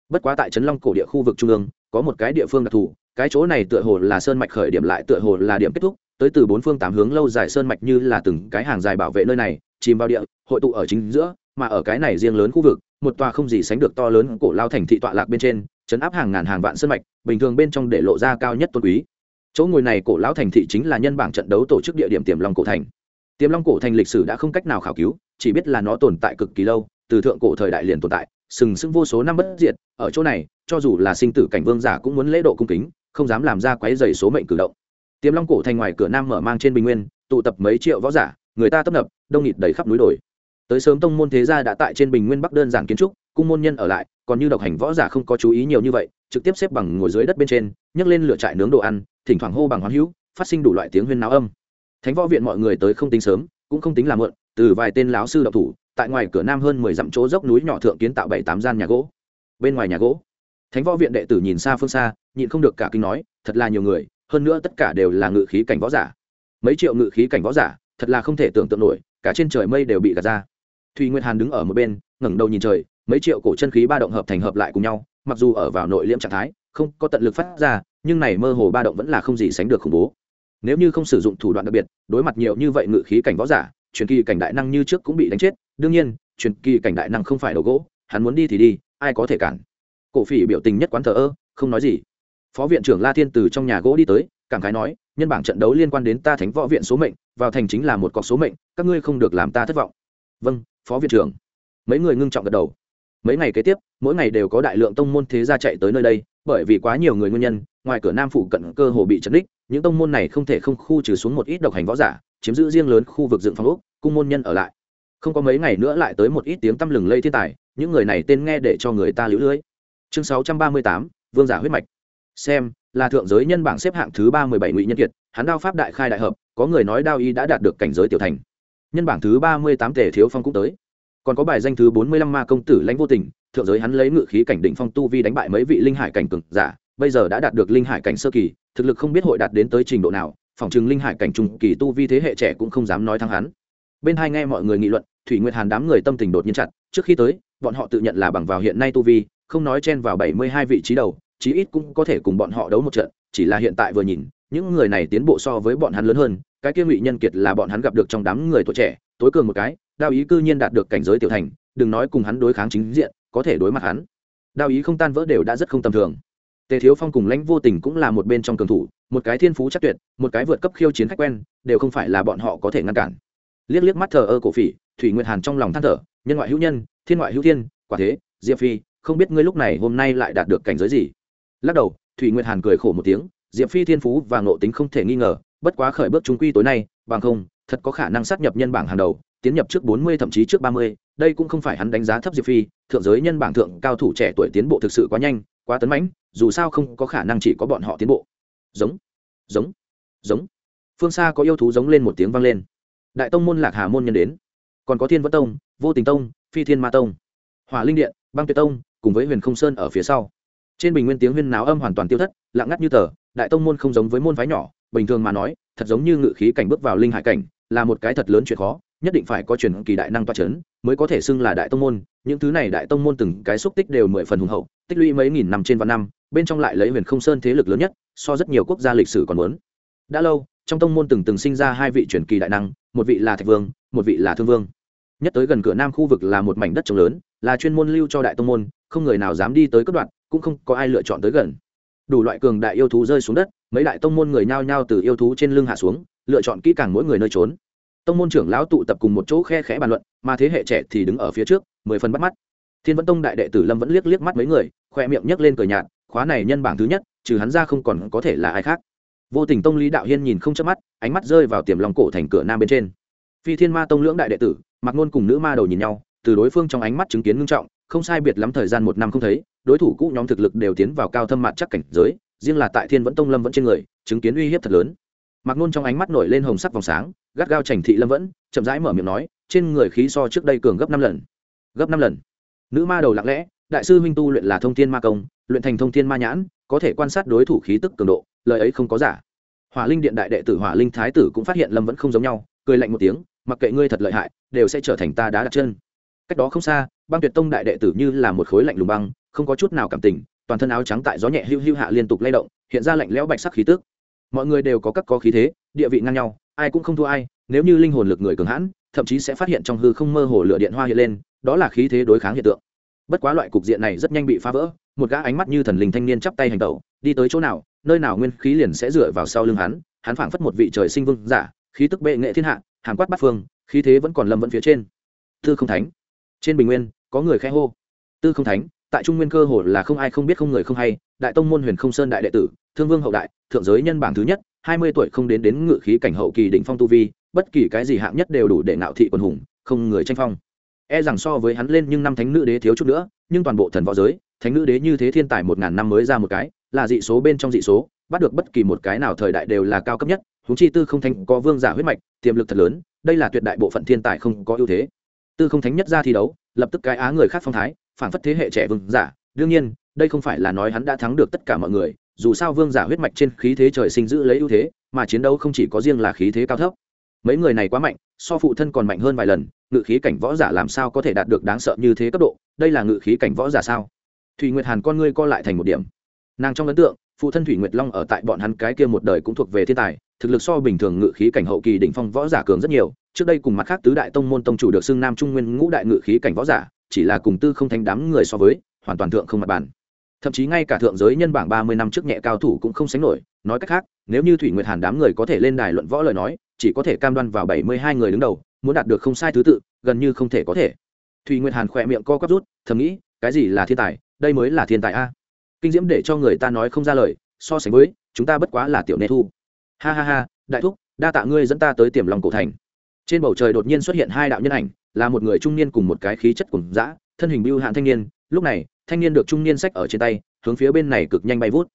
Bất quá tại trấn long cổ địa khu vực trung ương, có một cái địa phương đặc thù, cái chỗ này tựa hồ là sơn mạch khởi điểm lại tựa hồ là điểm kết thúc, tới từ bốn phương tám hướng lâu dài sơn mạch như là từng cái hàng dài bảo vệ nơi này, chìm vào địa, hội tụ ở chính giữa, mà ở cái này riêng lớn khu vực, một tòa không gì sánh được to lớn cổ lao thành thị tọa lạc bên trên, chấn áp hàng ngàn hàng vạn sơn mạch, bình thường bên trong để lộ ra cao nhất tôn quý. Chỗ ngồi này cổ lão thành thị chính là nhân bảng trận đấu tổ chức địa điểm tiềm long cổ thành. Tiềm long cổ thành lịch sử đã không cách nào khảo cứu, chỉ biết là nó tồn tại cực kỳ lâu, từ thượng cổ thời đại liền tồn tại sừng sững vô số năm bất diệt, ở chỗ này, cho dù là sinh tử cảnh vương giả cũng muốn lễ độ cung kính, không dám làm ra quấy dày số mệnh cử động. Tiềm long cổ thành ngoài cửa nam mở mang trên bình nguyên, tụ tập mấy triệu võ giả, người ta tấp nập, đông nghịt đầy khắp núi đồi. Tới sớm tông môn thế gia đã tại trên bình nguyên bắc đơn giản kiến trúc, cung môn nhân ở lại, còn như độc hành võ giả không có chú ý nhiều như vậy, trực tiếp xếp bằng ngồi dưới đất bên trên, nhấc lên lửa trại nướng đồ ăn, thỉnh thoảng hô bằng hoán hữu, phát sinh đủ loại tiếng huyên náo âm. Thánh võ viện mọi người tới không tính sớm, cũng không tính là mượn từ vài tên láo sư độc thủ tại ngoài cửa nam hơn mười dặm chỗ dốc núi nhỏ thượng kiến tạo bảy tám gian nhà gỗ. Bên ngoài nhà gỗ, thánh võ viện đệ tử nhìn xa phương xa, nhịn không được cả kinh nói, thật là nhiều người, hơn nữa tất cả đều là ngự khí cảnh võ giả. Mấy triệu ngự khí cảnh võ giả, thật là không thể tưởng tượng nổi, cả trên trời mây đều bị gạt ra. Thùy nguyệt hàn đứng ở một bên, ngẩng đầu nhìn trời, mấy triệu cổ chân khí ba động hợp thành hợp lại cùng nhau, mặc dù ở vào nội liễm trạng thái, không có tận lực phát ra, nhưng này mơ hồ ba động vẫn là không gì sánh được khủng bố. Nếu như không sử dụng thủ đoạn đặc biệt, đối mặt nhiều như vậy ngự khí cảnh võ giả, truyền kỳ cảnh đại năng như trước cũng bị đánh chết đương nhiên, truyền kỳ cảnh đại năng không phải đầu gỗ, hắn muốn đi thì đi, ai có thể cản. Cổ phỉ biểu tình nhất quán thờ ơ, không nói gì. Phó viện trưởng la thiên từ trong nhà gỗ đi tới, cảm khái nói, nhân bảng trận đấu liên quan đến ta thánh võ viện số mệnh, vào thành chính là một cọc số mệnh, các ngươi không được làm ta thất vọng. Vâng phó viện trưởng. Mấy người ngưng trọng gật đầu. Mấy ngày kế tiếp, mỗi ngày đều có đại lượng tông môn thế gia chạy tới nơi đây, bởi vì quá nhiều người nguyên nhân, ngoài cửa nam phụ cận cơ hồ bị chấn đích, những tông môn này không thể không khu trừ xuống một ít độc hành võ giả, chiếm giữ riêng lớn khu vực dựng phong úc cung môn nhân ở lại không có mấy ngày nữa lại tới một ít tiếng tăm lừng lây thiên tài, những người này tên nghe để cho người ta lũ lưới. Chương sáu trăm ba mươi tám, vương giả huyết mạch. Xem, là thượng giới nhân bảng xếp hạng thứ ba mươi bảy ngụy nhân kiệt, hắn đao pháp đại khai đại hợp, có người nói đao y đã đạt được cảnh giới tiểu thành. Nhân bảng thứ ba mươi tám tề thiếu phong cũng tới. Còn có bài danh thứ bốn mươi lăm ma công tử lãnh vô tình, thượng giới hắn lấy ngự khí cảnh đỉnh phong tu vi đánh bại mấy vị linh hải cảnh cường giả, bây giờ đã đạt được linh hải cảnh sơ kỳ, thực lực không biết hội đạt đến tới trình độ nào phòng chừng linh hải cảnh trung kỳ tu vi thế hệ trẻ cũng không dám nói thắng hắn. Bên hai nghe mọi người nghị luận thủy nguyệt hàn đám người tâm tình đột nhiên chặt, trước khi tới, bọn họ tự nhận là bằng vào hiện nay tu vi, không nói chen vào bảy mươi hai vị trí đầu, chí ít cũng có thể cùng bọn họ đấu một trận, chỉ là hiện tại vừa nhìn, những người này tiến bộ so với bọn hắn lớn hơn, cái kia ngụy nhân kiệt là bọn hắn gặp được trong đám người tuổi trẻ, tối cường một cái, đao ý cư nhiên đạt được cảnh giới tiểu thành, đừng nói cùng hắn đối kháng chính diện, có thể đối mặt hắn. Đao ý không tan vỡ đều đã rất không tầm thường. Tề thiếu phong cùng lãnh vô tình cũng là một bên trong cường thủ, một cái thiên phú chắc tuyệt, một cái vượt cấp khiêu chiến khách quen, đều không phải là bọn họ có thể ngăn cản. Liếc liếc mắt thờ ơ cổ phỉ thủy nguyệt hàn trong lòng than thở, nhân ngoại hữu nhân, thiên ngoại hữu thiên, quả thế, diệp phi, không biết ngươi lúc này hôm nay lại đạt được cảnh giới gì? Lắc đầu, thủy nguyệt hàn cười khổ một tiếng, diệp phi thiên phú và ngộ tính không thể nghi ngờ, bất quá khởi bước trung quy tối nay, bằng không, thật có khả năng sát nhập nhân bảng hàng đầu, tiến nhập trước bốn mươi thậm chí trước ba mươi, đây cũng không phải hắn đánh giá thấp diệp phi, thượng giới nhân bảng thượng cao thủ trẻ tuổi tiến bộ thực sự quá nhanh, quá tấn mãnh, dù sao không có khả năng chỉ có bọn họ tiến bộ. Giống giống giống. Phương xa có yêu thú giống lên một tiếng vang lên. Đại tông môn lạc hà môn nhân đến còn có thiên vân tông, vô tình tông, phi thiên ma tông, hỏa linh điện, băng tuyệt tông, cùng với huyền không sơn ở phía sau. Trên bình nguyên tiếng huyên náo âm hoàn toàn tiêu thất, lặng ngắt như tờ, đại tông môn không giống với môn phái nhỏ, bình thường mà nói, thật giống như ngự khí cảnh bước vào linh hải cảnh, là một cái thật lớn chuyện khó, nhất định phải có truyền kỳ đại năng toa c h ấ n mới có thể xưng là đại tông môn, những thứ này đại tông môn từng cái xúc tích đều mười phần hùng hậu, tích lũy mấy nghìn năm trên vạn năm, bên trong lại lấy huyền không sơn thế lực lớn nhất, so rất nhiều quốc gia lịch sử còn muốn. Đã lâu trong tông môn từng từng sinh ra hai vị truyền kỳ đại năng, một vị là thạch vương, một vị là thương vương. Nhất tới gần cửa nam khu vực là một mảnh đất trồng lớn, là chuyên môn lưu cho đại tông môn, không người nào dám đi tới cất đoạn, cũng không có ai lựa chọn tới gần. Đủ loại cường đại yêu thú rơi xuống đất, mấy đại tông môn người nhao nhao từ yêu thú trên lưng hạ xuống, lựa chọn kỹ càng mỗi người nơi trốn. Tông môn trưởng lão tụ tập cùng một chỗ khe khẽ bàn luận, mà thế hệ trẻ thì đứng ở phía trước, mười phần bắt mắt. Thiên vẫn tông đại đệ tử lâm vẫn liếc liếc mắt mấy người, khoe miệng nhấc lên cờ nhạt, khóa này nhân bảng thứ nhất, trừ hắn ra không còn có thể là ai khác vô tình tông lý đạo hiên nhìn không chớp mắt, ánh mắt rơi vào tiềm lòng cổ thành cửa nam bên trên. Phi thiên ma tông lưỡng đại đệ tử, mặc ngôn cùng nữ ma đầu nhìn nhau, từ đối phương trong ánh mắt chứng kiến ngưng trọng, không sai biệt lắm thời gian một năm không thấy, đối thủ cũ nhóm thực lực đều tiến vào cao thâm mặt chắc cảnh giới, riêng là tại thiên vẫn tông lâm vẫn trên người, chứng kiến uy hiếp thật lớn. Mặc ngôn trong ánh mắt nổi lên hồng sắc vòng sáng, gắt gao chảnh thị lâm vẫn, chậm rãi mở miệng nói, trên người khí so trước đây cường gấp năm lần. Gấp năm lần. Nữ ma đầu lặng lẽ, đại sư huynh tu luyện là thông thiên ma công, luyện thành thông thiên ma nhãn, có thể quan sát đối thủ khí tức cường độ lời ấy không có giả. Hỏa linh điện đại đệ tử hỏa linh thái tử cũng phát hiện lâm vẫn không giống nhau, cười lạnh một tiếng, mặc kệ ngươi thật lợi hại, đều sẽ trở thành ta đá đặt chân. Cách đó không xa, băng tuyệt tông đại đệ tử như là một khối lạnh lùng băng, không có chút nào cảm tình, toàn thân áo trắng tại gió nhẹ hưu hưu hạ liên tục lay động, hiện ra lạnh lẽo bạch sắc khí tức. Mọi người đều có các có khí thế, địa vị ngang nhau, ai cũng không thua ai, nếu như linh hồn lực người cường hãn, thậm chí sẽ phát hiện trong hư không mơ hồ lửa điện hoa hiện lên, đó là khí thế đối kháng hiện tượng bất quá loại cục diện này rất nhanh bị phá vỡ, một gã ánh mắt như thần linh thanh niên chắp tay hành tẩu, đi tới chỗ nào, nơi nào nguyên khí liền sẽ dựa vào sau lưng hắn hắn phảng phất một vị trời sinh vương giả, khí tức bệ nghệ thiên hạ hàng quát bát phương, khí thế vẫn còn lâm vẫn phía trên. Tư không thánh, trên bình nguyên, có người khẽ hô. Tư không thánh, tại trung nguyên cơ hồ là không ai không biết không người không hay, đại tông môn huyền không sơn đại đệ tử, thương vương hậu đại, thượng giới nhân bảng thứ nhất, hai mươi tuổi không đến đến ngự khí cảnh hậu kỳ đỉnh phong tu vi, bất kỳ cái gì hạng nhất đều đủ để nạo thị quần hùng, không người tranh phong e rằng so với hắn lên nhưng năm thánh nữ đế thiếu chút nữa, nhưng toàn bộ thần võ giới, thánh nữ đế như thế thiên tài một ngàn năm mới ra một cái, là dị số bên trong dị số, bắt được bất kỳ một cái nào thời đại đều là cao cấp nhất húng chi tư không thánh có vương giả huyết mạch, tiềm lực thật lớn, đây là tuyệt đại bộ phận thiên tài không có ưu thế. Tư không thánh nhất ra thi đấu, lập tức cái á người khác phong thái, phản phất thế hệ trẻ vương giả, đương nhiên, đây không phải là nói hắn đã thắng được tất cả mọi người, dù sao vương giả huyết mạch trên khí thế trời sinh giữ lấy ưu thế, mà chiến đấu không chỉ có riêng là khí thế cao thấp mấy người này quá mạnh, so phụ thân còn mạnh hơn vài lần, ngự khí cảnh võ giả làm sao có thể đạt được đáng sợ như thế cấp độ, đây là ngự khí cảnh võ giả sao? Thùy nguyệt hàn con ngươi co lại thành một điểm. Nàng trong ấn tượng, phụ thân thủy nguyệt long ở tại bọn hắn cái kia một đời cũng thuộc về thiên tài, thực lực so bình thường ngự khí cảnh hậu kỳ đỉnh phong võ giả cường rất nhiều, trước đây cùng mặt khác tứ đại tông môn tông chủ được xưng nam trung nguyên ngũ đại ngự khí cảnh võ giả, chỉ là cùng tư không thành đám người so với, hoàn toàn thượng không mặt bàn. Thậm chí ngay cả thượng giới nhân bảng ba mươi năm trước nhẹ cao thủ cũng không sánh nổi, nói cách khác nếu như thủy nguyệt hàn đám người có thể lên đài luận võ lời nói, chỉ có thể cam đoan vào bảy mươi hai người đứng đầu, muốn đạt được không sai thứ tự, gần như không thể có thể. Thủy nguyệt hàn khỏe miệng co quắp rút, thầm nghĩ, cái gì là thiên tài, đây mới là thiên tài a. Kinh diễm để cho người ta nói không ra lời, so sánh với, chúng ta bất quá là tiểu nê thu. Ha ha ha, đại thúc, đa tạ ngươi dẫn ta tới tiềm lòng cổ thành. Trên bầu trời đột nhiên xuất hiện hai đạo nhân ảnh, là một người trung niên cùng một cái khí chất cùng dã, thân hình bưu hạn thanh niên, lúc này, thanh niên được trung niên sách ở trên tay, hướng phía bên này cực nhanh bay vút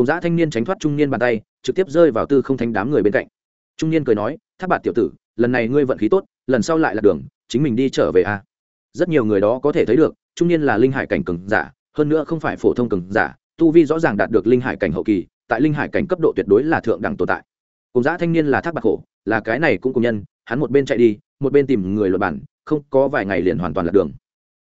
cùng dã thanh niên tránh thoát trung niên bàn tay, trực tiếp rơi vào tư không thánh đám người bên cạnh. Trung niên cười nói, tháp bạt tiểu tử, lần này ngươi vận khí tốt, lần sau lại là đường, chính mình đi trở về a. Rất nhiều người đó có thể thấy được, trung niên là linh hải cảnh cường giả, hơn nữa không phải phổ thông cường giả, tu vi rõ ràng đạt được linh hải cảnh hậu kỳ, tại linh hải cảnh cấp độ tuyệt đối là thượng đẳng tồn tại. Cùng giã thanh niên là thác bạc khổ, là cái này cũng cùng nhân, hắn một bên chạy đi, một bên tìm người luật bản, không có vài ngày liền hoàn toàn lật đường.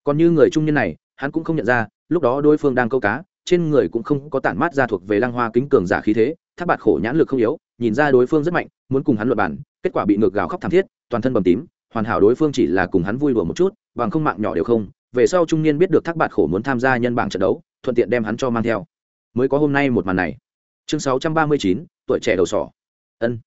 Còn như người trung niên này, hắn cũng không nhận ra, lúc đó đối phương đang câu cá trên người cũng không có tản mát ra thuộc về lăng hoa kính cường giả khí thế, tháp bạt khổ nhãn lực không yếu, nhìn ra đối phương rất mạnh, muốn cùng hắn luật bản kết quả bị ngược gào khóc thảm thiết, toàn thân bầm tím, hoàn hảo đối phương chỉ là cùng hắn vui đùa một chút, bằng không mạng nhỏ đều không, về sau trung niên biết được thác bạt khổ muốn tham gia nhân bảng trận đấu, thuận tiện đem hắn cho mang theo. Mới có hôm nay một màn này. Chương sáu trăm ba mươi chín, tuổi trẻ đầu sỏ. Ân.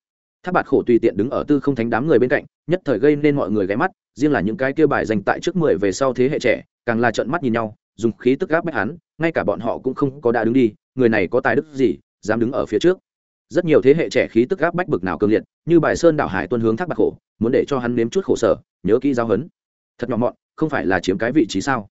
Tháp bạt khổ tùy tiện đứng ở tư không thánh đám người bên cạnh, nhất thời gây nên mọi người ghé mắt, riêng là những cái kia bài dành tại trước mười về sau thế hệ trẻ, càng là trợn mắt nhìn nhau dùng khí tức gáp bách hắn, ngay cả bọn họ cũng không có đã đứng đi, người này có tài đức gì, dám đứng ở phía trước. Rất nhiều thế hệ trẻ khí tức gáp bách bực nào cường liệt, như bài sơn đảo hải tuân hướng thác bạc khổ muốn để cho hắn nếm chút khổ sở, nhớ kỹ giáo hấn thật nhỏ mọn, không phải là chiếm cái vị trí sao?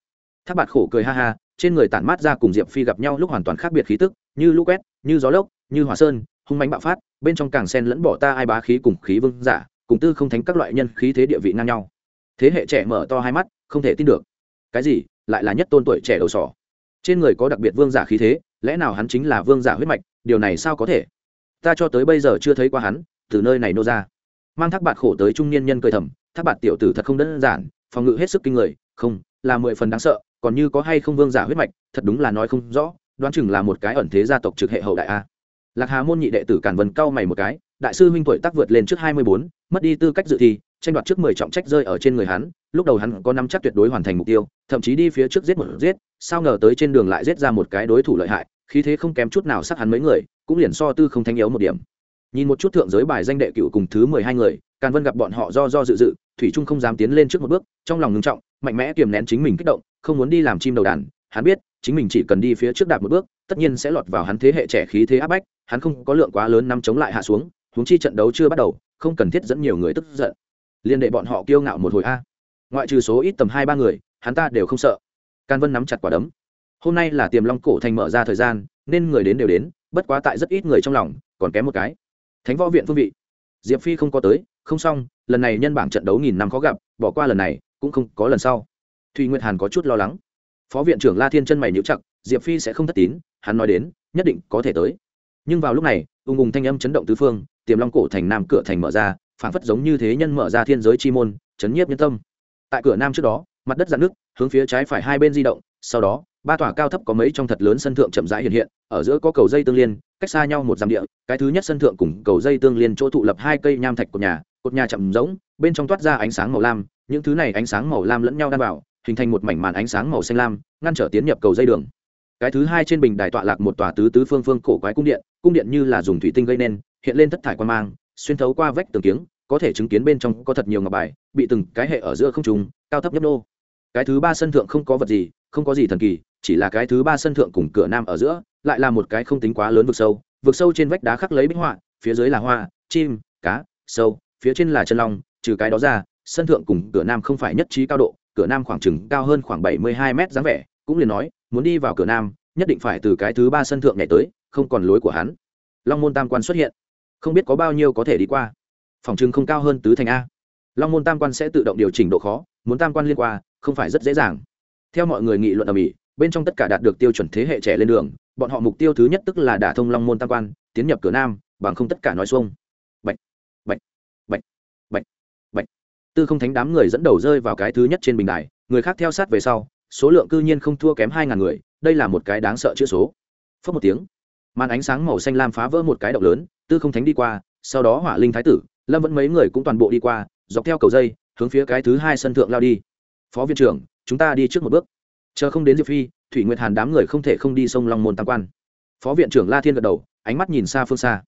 Thác bạc khổ cười ha ha, trên người tản mát ra cùng diệp phi gặp nhau lúc hoàn toàn khác biệt khí tức, như lũ quét, như gió lốc, như hỏa sơn, hung mánh bạo phát, bên trong càng sen lẫn bỏ ta ai bá khí cùng khí vương giả, cùng tư không thánh các loại nhân khí thế địa vị ngang nhau. Thế hệ trẻ mở to hai mắt, không thể tin được. Cái gì? Lại là nhất tôn tuổi trẻ đầu sỏ. Trên người có đặc biệt vương giả khí thế, lẽ nào hắn chính là vương giả huyết mạch, điều này sao có thể? Ta cho tới bây giờ chưa thấy qua hắn, từ nơi này nô ra. Mang thác bạt khổ tới trung niên nhân cười thầm, thác bạt tiểu tử thật không đơn giản, phòng ngự hết sức kinh người, không, là mười phần đáng sợ, còn như có hay không vương giả huyết mạch, thật đúng là nói không rõ, đoán chừng là một cái ẩn thế gia tộc trực hệ hậu đại a. Lạc hà môn nhị đệ tử cản vân cao mày một cái, đại sư huynh tuổi tác vượt lên trước hai mươi bốn, mất đi tư cách dự thi tranh đoạt trước mười trọng trách rơi ở trên người hắn, lúc đầu hắn có năm chắc tuyệt đối hoàn thành mục tiêu, thậm chí đi phía trước giết một giết, sao ngờ tới trên đường lại giết ra một cái đối thủ lợi hại, khí thế không kém chút nào sát hắn mấy người, cũng liền so tư không thanh yếu một điểm. Nhìn một chút thượng giới bài danh đệ cựu cùng thứ mười hai người, càn vân gặp bọn họ do do dự dự, thủy trung không dám tiến lên trước một bước, trong lòng ngưng trọng, mạnh mẽ kiềm nén chính mình kích động, không muốn đi làm chim đầu đàn, hắn biết, chính mình chỉ cần đi phía trước đạp một bước, tất nhiên sẽ lọt vào hắn thế hệ trẻ khí thế áp bách, hắn không có lượng quá lớn nắm chống lại hạ xuống, huống chi trận đấu chưa bắt đầu, không cần thiết dẫn nhiều người tức giận liên đệ bọn họ kiêu ngạo một hồi a. Ngoại trừ số ít tầm hai ba người, hắn ta đều không sợ. Can vân nắm chặt quả đấm. Hôm nay là tiềm long cổ thành mở ra thời gian, nên người đến đều đến, bất quá tại rất ít người trong lòng, còn kém một cái. Thánh võ viện phương vị. Diệp phi không có tới, không xong, lần này nhân bảng trận đấu nghìn năm khó gặp, bỏ qua lần này, cũng không có lần sau. Thùy nguyệt hàn có chút lo lắng. Phó viện trưởng la thiên chân mày nhíu chặt, diệp phi sẽ không thất tín, hắn nói đến, nhất định có thể tới. Nhưng vào lúc này, ung ung thanh âm chấn động tứ phương, tiềm long cổ thành nam cửa thành mở ra phản phất giống như thế nhân mở ra thiên giới chi môn, chấn nhiếp nhân tâm. Tại cửa nam trước đó, mặt đất dạn nước, hướng phía trái phải hai bên di động, sau đó, ba tòa cao thấp có mấy trong thật lớn sân thượng chậm rãi hiện hiện, ở giữa có cầu dây tương liên, cách xa nhau một dặm địa, cái thứ nhất sân thượng cùng cầu dây tương liên chỗ tụ lập hai cây nham thạch của nhà, cột nhà chậm rỗng, bên trong toát ra ánh sáng màu lam, những thứ này ánh sáng màu lam lẫn nhau đan vào, hình thành một mảnh màn ánh sáng màu xanh lam, ngăn trở tiến nhập cầu dây đường. Cái thứ hai trên bình đài tọa lạc một tòa tứ tứ phương phương cổ quái cung điện cung điện như là dùng thủy tinh gây nên, hiện lên thất thải quan mang, xuyên thấu qua vách tường kiếng có thể chứng kiến bên trong có thật nhiều ngọc bài, bị từng cái hệ ở giữa không trùng cao thấp nhấp nô. Cái thứ ba sân thượng không có vật gì, không có gì thần kỳ, chỉ là cái thứ ba sân thượng cùng cửa nam ở giữa, lại là một cái không tính quá lớn vực sâu. Vực sâu trên vách đá khắc lấy bích họa, phía dưới là hoa, chim, cá, sâu, phía trên là chân long, trừ cái đó ra, sân thượng cùng cửa nam không phải nhất trí cao độ, cửa nam khoảng chừng cao hơn khoảng bảy mươi hai mét dáng vẻ, cũng liền nói, muốn đi vào cửa nam, nhất định phải từ cái thứ ba sân thượng nhảy tới, không còn lối của hắn. Long môn tam quan xuất hiện. Không biết có bao nhiêu có thể đi qua phòng trưng không cao hơn tứ thành a. Long môn tam quan sẽ tự động điều chỉnh độ khó, muốn tam quan liên qua, không phải rất dễ dàng. Theo mọi người nghị luận ở mỹ, bên trong tất cả đạt được tiêu chuẩn thế hệ trẻ lên đường, bọn họ mục tiêu thứ nhất tức là đả thông long môn tam quan, tiến nhập cửa nam, bằng không tất cả nói xuông. Bạch bạch bạch bạch bạch. Tư không thánh đám người dẫn đầu rơi vào cái thứ nhất trên bình đài, người khác theo sát về sau, số lượng cư nhiên không thua kém hai ngàn người, đây là một cái đáng sợ chữ số. Phớt một tiếng, màn ánh sáng màu xanh lam phá vỡ một cái động lớn, tư không thánh đi qua, sau đó hỏa linh thái tử lâm vẫn mấy người cũng toàn bộ đi qua, dọc theo cầu dây, hướng phía cái thứ hai sân thượng lao đi. Phó viện trưởng, chúng ta đi trước một bước. Chờ không đến diệp phi, thủy nguyệt hàn đám người không thể không đi sông long môn tam quan. Phó viện trưởng la thiên gật đầu, ánh mắt nhìn xa phương xa.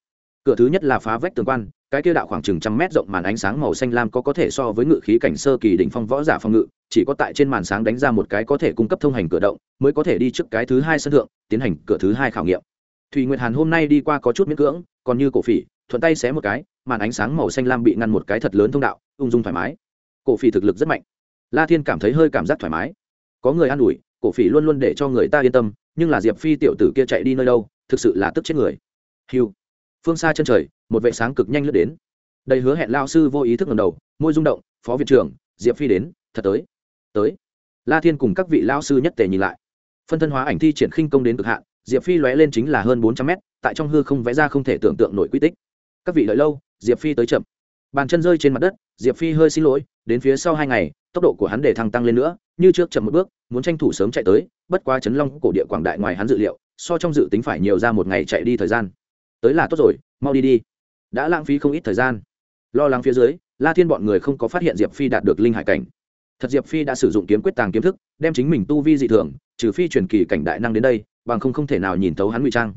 Cửa thứ nhất là phá vách tường quan, cái kia đạo khoảng chừng trăm mét rộng màn ánh sáng màu xanh lam có có thể so với ngự khí cảnh sơ kỳ đỉnh phong võ giả phòng ngự, chỉ có tại trên màn sáng đánh ra một cái có thể cung cấp thông hành cửa động, mới có thể đi trước cái thứ hai sân thượng, tiến hành cửa thứ hai khảo nghiệm. Thùy nguyệt hàn hôm nay đi qua có chút miễn cưỡng, còn như cổ phỉ, thuận tay xé một cái màn ánh sáng màu xanh lam bị ngăn một cái thật lớn thông đạo, ung dung thoải mái. Cổ phỉ thực lực rất mạnh. La thiên cảm thấy hơi cảm giác thoải mái. Có người an ủi, cổ phỉ luôn luôn để cho người ta yên tâm, nhưng là diệp phi tiểu tử kia chạy đi nơi đâu, thực sự là tức chết người. Hiu phương xa chân trời, một vệ sáng cực nhanh lướt đến. Đầy hứa hẹn lao sư vô ý thức ngầm đầu, môi rung động, phó viện trưởng, diệp phi đến, thật tới tới. La thiên cùng các vị lao sư nhất tề nhìn lại. Phân thân hóa ảnh thi triển khinh công đến cực hạn, diệp phi lóe lên chính là hơn bốn trăm mét, tại trong hư không vẽ ra không thể tưởng tượng nổi quy tích. Các vị đợi lâu diệp phi tới chậm. Bàn chân rơi trên mặt đất, diệp phi hơi xin lỗi, đến phía sau hai ngày, tốc độ của hắn để thăng tăng lên nữa, như trước chậm một bước, muốn tranh thủ sớm chạy tới, bất quá chấn long cổ địa quảng đại ngoài hắn dự liệu, so trong dự tính phải nhiều ra một ngày chạy đi thời gian. Tới là tốt rồi, mau đi đi. Đã lãng phí không ít thời gian. Lo lắng phía dưới, la thiên bọn người không có phát hiện diệp phi đạt được linh hải cảnh. Thật diệp phi đã sử dụng kiếm quyết tàng kiếm thức, đem chính mình tu vi dị thường, trừ phi truyền kỳ cảnh đại năng đến đây, bằng không không thể nào nhìn thấu hắn ngụy trang.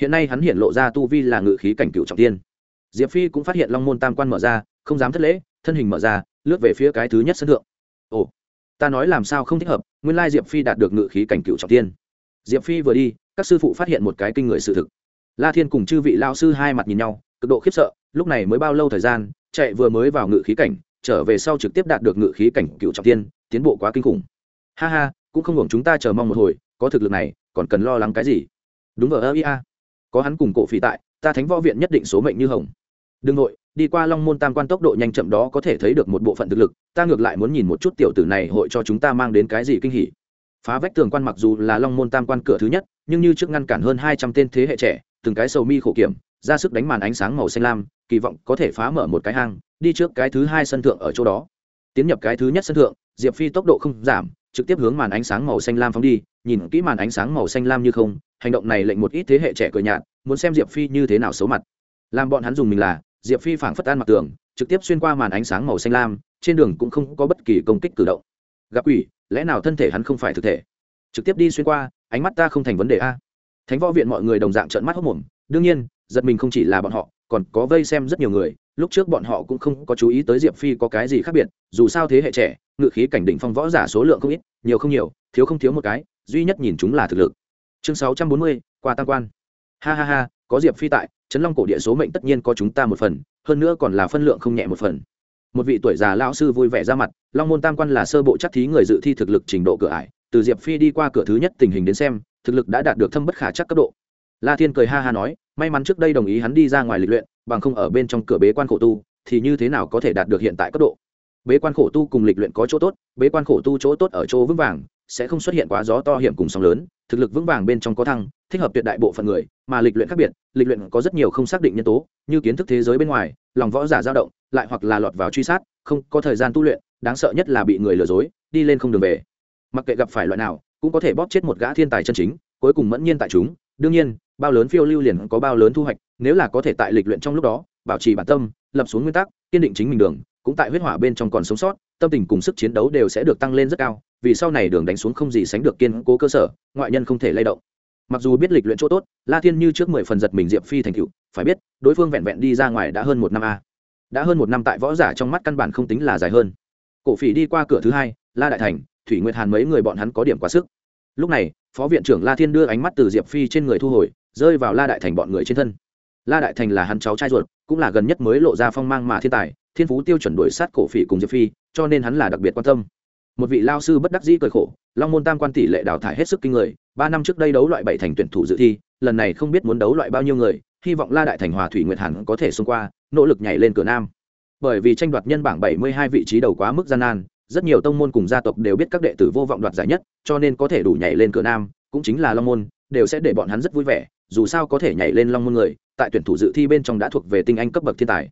Hiện nay hắn hiện lộ ra tu vi là ngự khí cảnh cựu trọng tiên diệp phi cũng phát hiện long môn tam quan mở ra, không dám thất lễ, thân hình mở ra, lướt về phía cái thứ nhất sân thượng. Ồ, ta nói làm sao không thích hợp, nguyên lai diệp phi đạt được ngự khí cảnh cựu trọng tiên. Diệp phi vừa đi, các sư phụ phát hiện một cái kinh người sự thực. La thiên cùng chư vị lao sư hai mặt nhìn nhau, cực độ khiếp sợ, lúc này mới bao lâu thời gian, chạy vừa mới vào ngự khí cảnh, trở về sau trực tiếp đạt được ngự khí cảnh cựu trọng tiên, tiến bộ quá kinh khủng. Ha ha, cũng không hưởng chúng ta chờ mong một hồi, có thực lực này, còn cần lo lắng cái gì? Đúng ở ơ ia có hắn cùng cổ phỉ tại, ta thánh võ viện nhất định số mệnh như hồng đừng nội đi qua long môn tam quan tốc độ nhanh chậm đó có thể thấy được một bộ phận thực lực, ta ngược lại muốn nhìn một chút tiểu tử này hội cho chúng ta mang đến cái gì kinh hỉ. Phá vách tường quan mặc dù là long môn tam quan cửa thứ nhất, nhưng như trước ngăn cản hơn hai trăm tên thế hệ trẻ, từng cái sầu mi khổ kiểm, ra sức đánh màn ánh sáng màu xanh lam, kỳ vọng có thể phá mở một cái hang, đi trước cái thứ hai sân thượng ở chỗ đó. Tiến nhập cái thứ nhất sân thượng, diệp phi tốc độ không giảm, trực tiếp hướng màn ánh sáng màu xanh lam phóng đi, nhìn kỹ màn ánh sáng màu xanh lam như không, hành động này lệnh một ít thế hệ trẻ cười nhạt, muốn xem diệp phi như thế nào xấu mặt. Làm bọn hắn dùng mình là diệp phi phảng phất an mặt tường, trực tiếp xuyên qua màn ánh sáng màu xanh lam, trên đường cũng không có bất kỳ công kích cử động. Gặp quỷ, lẽ nào thân thể hắn không phải thực thể? Trực tiếp đi xuyên qua, ánh mắt ta không thành vấn đề a. Thánh võ viện mọi người đồng dạng trợn mắt hốc mồm đương nhiên, giật mình không chỉ là bọn họ, còn có vây xem rất nhiều người, lúc trước bọn họ cũng không có chú ý tới diệp phi có cái gì khác biệt, dù sao thế hệ trẻ, ngự khí cảnh đỉnh phong võ giả số lượng không ít, nhiều không nhiều, thiếu không thiếu một cái, duy nhất nhìn chúng là thực lực. Chương sáu trăm bốn mươi, qua tăng quan. Ha ha ha có diệp phi tại, trấn long cổ địa số mệnh tất nhiên có chúng ta một phần, hơn nữa còn là phân lượng không nhẹ một phần. Một vị tuổi già lão sư vui vẻ ra mặt, long môn tam quan là sơ bộ chắc thí người dự thi thực lực trình độ cửa ải, từ diệp phi đi qua cửa thứ nhất tình hình đến xem, thực lực đã đạt được thâm bất khả chắc cấp độ. La thiên cười ha ha nói, may mắn trước đây đồng ý hắn đi ra ngoài lịch luyện, bằng không ở bên trong cửa bế quan khổ tu, thì như thế nào có thể đạt được hiện tại cấp độ? Bế quan khổ tu cùng lịch luyện có chỗ tốt, bế quan khổ tu chỗ tốt ở chỗ vững vàng, sẽ không xuất hiện quá gió to hiểm cùng sóng lớn thực lực vững vàng bên trong có thăng, thích hợp tuyệt đại bộ phận người, mà lịch luyện khác biệt, lịch luyện có rất nhiều không xác định nhân tố, như kiến thức thế giới bên ngoài, lòng võ giả dao động, lại hoặc là lọt vào truy sát, không có thời gian tu luyện, đáng sợ nhất là bị người lừa dối, đi lên không đường về. Mặc kệ gặp phải loại nào, cũng có thể bóp chết một gã thiên tài chân chính, cuối cùng mẫn nhiên tại chúng. Đương nhiên, bao lớn phiêu lưu liền có bao lớn thu hoạch, nếu là có thể tại lịch luyện trong lúc đó, bảo trì bản tâm, lập xuống nguyên tắc, kiên định chính mình đường, cũng tại huyết hỏa bên trong còn sống sót, tâm tình cùng sức chiến đấu đều sẽ được tăng lên rất cao vì sau này đường đánh xuống không gì sánh được kiên cố cơ sở, ngoại nhân không thể lay động. Mặc dù biết lịch luyện chỗ tốt, la thiên như trước mười phần giật mình diệp phi thành cựu phải biết, đối phương vẹn vẹn đi ra ngoài đã hơn một năm a. Đã hơn một năm tại võ giả trong mắt căn bản không tính là dài hơn. Cổ phỉ đi qua cửa thứ hai, la đại thành, thủy nguyệt hàn mấy người bọn hắn có điểm quá sức. Lúc này, phó viện trưởng la thiên đưa ánh mắt từ diệp phi trên người thu hồi, rơi vào la đại thành bọn người trên thân. La đại thành là hắn cháu trai ruột, cũng là gần nhất mới lộ ra phong mang mà thiên tài, thiên phú tiêu chuẩn đổi sát cổ phỉ cùng diệp phi, cho nên hắn là đặc biệt quan tâm một vị lao sư bất đắc dĩ cười khổ, long môn tam quan tỷ lệ đào thải hết sức kinh người, ba năm trước đây đấu loại bảy thành tuyển thủ dự thi, lần này không biết muốn đấu loại bao nhiêu người, hy vọng la đại thành hòa thủy nguyệt hàn có thể xông qua, nỗ lực nhảy lên cửa nam. Bởi vì tranh đoạt nhân bảng bảy mươi hai vị trí đầu quá mức gian nan, rất nhiều tông môn cùng gia tộc đều biết các đệ tử vô vọng đoạt giải nhất, cho nên có thể đủ nhảy lên cửa nam, cũng chính là long môn, đều sẽ để bọn hắn rất vui vẻ, dù sao có thể nhảy lên long môn người, tại tuyển thủ dự thi bên trong đã thuộc về tinh anh cấp bậc thiên tài.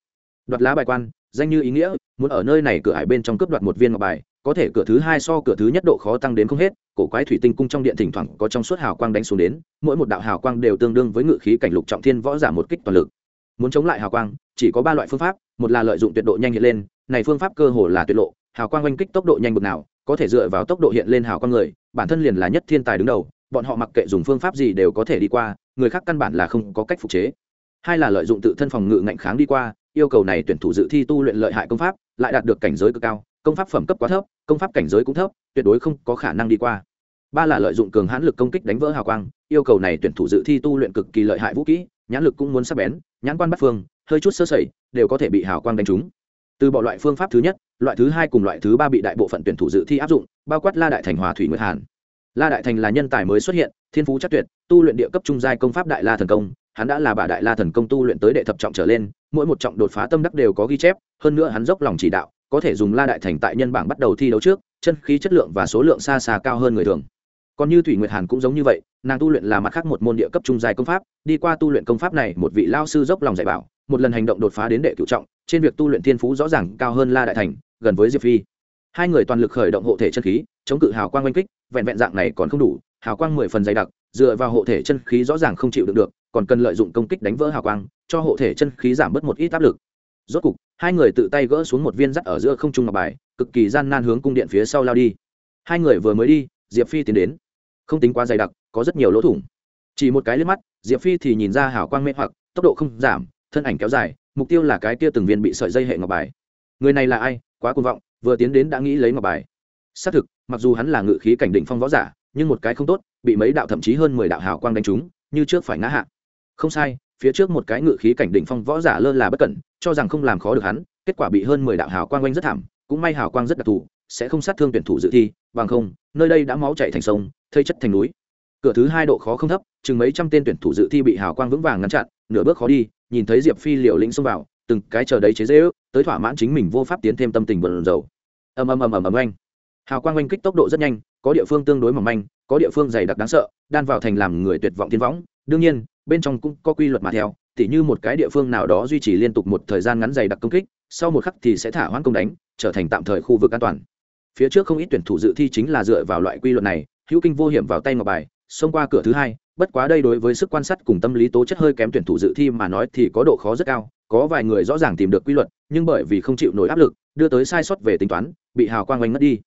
Đoạt lá bài quan danh như ý nghĩa, muốn ở nơi này cửa hải bên trong cướp đoạt một viên ngọc bài, có thể cửa thứ hai so cửa thứ nhất độ khó tăng đến không hết, cổ quái thủy tinh cung trong điện thỉnh thoảng có trong suốt hào quang đánh xuống đến, mỗi một đạo hào quang đều tương đương với ngự khí cảnh lục trọng thiên võ giả một kích toàn lực. Muốn chống lại hào quang, chỉ có ba loại phương pháp, một là lợi dụng tuyệt độ nhanh hiện lên, này phương pháp cơ hồ là tuyệt lộ, hào quang oanh kích tốc độ nhanh bực nào, có thể dựa vào tốc độ hiện lên hào quang người, bản thân liền là nhất thiên tài đứng đầu, bọn họ mặc kệ dùng phương pháp gì đều có thể đi qua, người khác căn bản là không có cách phục chế. Hai là lợi dụng tự thân phòng ngự ngạnh kháng đi qua yêu cầu này tuyển thủ dự thi tu luyện lợi hại công pháp, lại đạt được cảnh giới cực cao, công pháp phẩm cấp quá thấp, công pháp cảnh giới cũng thấp, tuyệt đối không có khả năng đi qua. Ba là lợi dụng cường hãn lực công kích đánh vỡ hào quang, yêu cầu này tuyển thủ dự thi tu luyện cực kỳ lợi hại vũ kỹ, nhãn lực cũng muốn sắc bén, nhãn quan bắt phương, hơi chút sơ sẩy, đều có thể bị hào quang đánh trúng. Từ bỏ loại phương pháp thứ nhất, loại thứ hai cùng loại thứ ba bị đại bộ phận tuyển thủ dự thi áp dụng, bao quát la đại thành hòa thủy nguyệt hàn. La đại thành là nhân tài mới xuất hiện, thiên phú chắc tuyệt, tu luyện địa cấp trung giai công pháp đại la thần công hắn đã là bà đại la thần công tu luyện tới đệ thập trọng trở lên, mỗi một trọng đột phá tâm đắc đều có ghi chép, hơn nữa hắn dốc lòng chỉ đạo, có thể dùng la đại thành tại nhân bảng bắt đầu thi đấu trước, chân khí chất lượng và số lượng xa xa cao hơn người thường. Còn như thủy nguyệt hàn cũng giống như vậy, nàng tu luyện là mặt khác một môn địa cấp trung dài công pháp, đi qua tu luyện công pháp này, một vị lao sư dốc lòng dạy bảo, một lần hành động đột phá đến đệ cựu trọng, trên việc tu luyện thiên phú rõ ràng cao hơn la đại thành, gần với diệp phi. Hai người toàn lực khởi động hộ thể chân khí, chống cự hào quang oanh kích, vẹn vẹn dạng này còn không đủ, hào quang mười phần dày đặc dựa vào hộ thể chân khí rõ ràng không chịu được được, còn cần lợi dụng công kích đánh vỡ hào quang, cho hộ thể chân khí giảm bớt một ít áp lực. Rốt cục, hai người tự tay gỡ xuống một viên dắt ở giữa không trung ngọc bài, cực kỳ gian nan hướng cung điện phía sau lao đi. Hai người vừa mới đi, diệp phi tiến đến. Không tính quá dày đặc, có rất nhiều lỗ thủng. Chỉ một cái liếc mắt, diệp phi thì nhìn ra hào quang mê hoặc, tốc độ không giảm, thân ảnh kéo dài, mục tiêu là cái kia từng viên bị sợi dây hệ ngọc bài. Người này là ai? Quá cuồng vọng, vừa tiến đến đã nghĩ lấy ngọc bài. Xác thực, mặc dù hắn là ngự khí cảnh đỉnh phong võ giả nhưng một cái không tốt, bị mấy đạo thậm chí hơn mười đạo hào quang đánh trúng, như trước phải ngã hạ. Không sai, phía trước một cái ngự khí cảnh đỉnh phong võ giả lơ là bất cẩn, cho rằng không làm khó được hắn, kết quả bị hơn mười đạo hào quang quanh rất thảm, cũng may hào quang rất đặc thù, sẽ không sát thương tuyển thủ dự thi, bằng không, nơi đây đã máu chảy thành sông, thây chất thành núi. Cửa thứ hai độ khó không thấp, chừng mấy trăm tên tuyển thủ dự thi bị hào quang vững vàng ngăn chặn, nửa bước khó đi, nhìn thấy diệp phi liều lĩnh xông vào, từng cái chờ đấy chế dễ ước tới thỏa mãn chính mình vô pháp tiến thêm tâm tình bận dầu ầm ầm ầm ầm ầm anh hào quang oanh kích tốc độ rất nhanh có địa phương tương đối mỏng manh, có địa phương dày đặc đáng sợ, đan vào thành làm người tuyệt vọng thiên võng. Đương nhiên, bên trong cũng có quy luật mà theo, tỉ như một cái địa phương nào đó duy trì liên tục một thời gian ngắn dày đặc công kích, sau một khắc thì sẽ thả hoãn công đánh, trở thành tạm thời khu vực an toàn. Phía trước không ít tuyển thủ dự thi chính là dựa vào loại quy luật này, hữu kinh vô hiểm vào tay ngọc bài, xông qua cửa thứ hai, bất quá đây đối với sức quan sát cùng tâm lý tố chất hơi kém tuyển thủ dự thi mà nói thì có độ khó rất cao, có vài người rõ ràng tìm được quy luật, nhưng bởi vì không chịu nổi áp lực, đưa tới sai sót về tính toán, bị hào quang oanh mất đi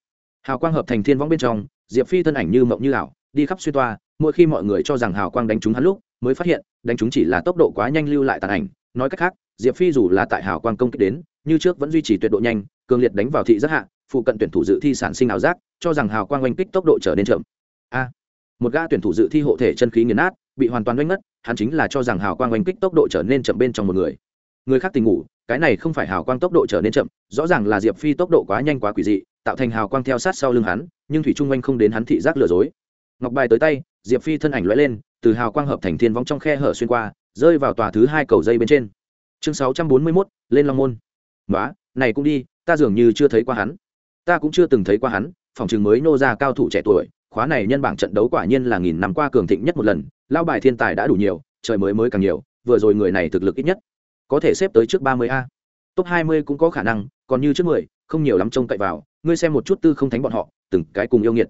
hào quang hợp thành thiên võng bên trong, diệp phi thân ảnh như mộng như ảo, đi khắp xuyên toa, mỗi khi mọi người cho rằng hào quang đánh trúng hắn lúc, mới phát hiện, đánh trúng chỉ là tốc độ quá nhanh lưu lại tàn ảnh. Nói cách khác, diệp phi dù là tại hào quang công kích đến, như trước vẫn duy trì tuyệt độ nhanh, cường liệt đánh vào thị rất hạ, phụ cận tuyển thủ dự thi sản sinh ảo giác, cho rằng hào quang oanh kích tốc độ trở nên chậm. A, một gã tuyển thủ dự thi hộ thể chân khí nghiền nát, bị hoàn toàn oanh mất hắn chính là cho rằng hào quang oanh kích tốc độ trở nên chậm bên trong một người người khác tình ngủ, cái này không phải hào quang tốc độ trở nên chậm, rõ ràng là diệp phi tốc độ quá nhanh quá quỷ dị, tạo thành hào quang theo sát sau lưng hắn, nhưng thủy trung oanh không đến hắn thị giác lừa dối. Ngọc bài tới tay, diệp phi thân ảnh lóe lên, từ hào quang hợp thành thiên vong trong khe hở xuyên qua, rơi vào tòa thứ hai cầu dây bên trên. Chương sáu trăm bốn mươi mốt, lên long môn. Nói này cũng đi, ta dường như chưa thấy qua hắn. Ta cũng chưa từng thấy qua hắn, phòng trường mới nô ra cao thủ trẻ tuổi, khóa này nhân bảng trận đấu quả nhiên là nghìn năm qua cường thịnh nhất một lần lao bài thiên tài đã đủ nhiều, trời mới mới càng nhiều, vừa rồi người này thực lực ít nhất có thể xếp tới trước ba mươi a. Top hai mươi cũng có khả năng, còn như trước mười, không nhiều lắm trông cậy vào, ngươi xem một chút tư không thánh bọn họ, từng cái cùng yêu nghiệt.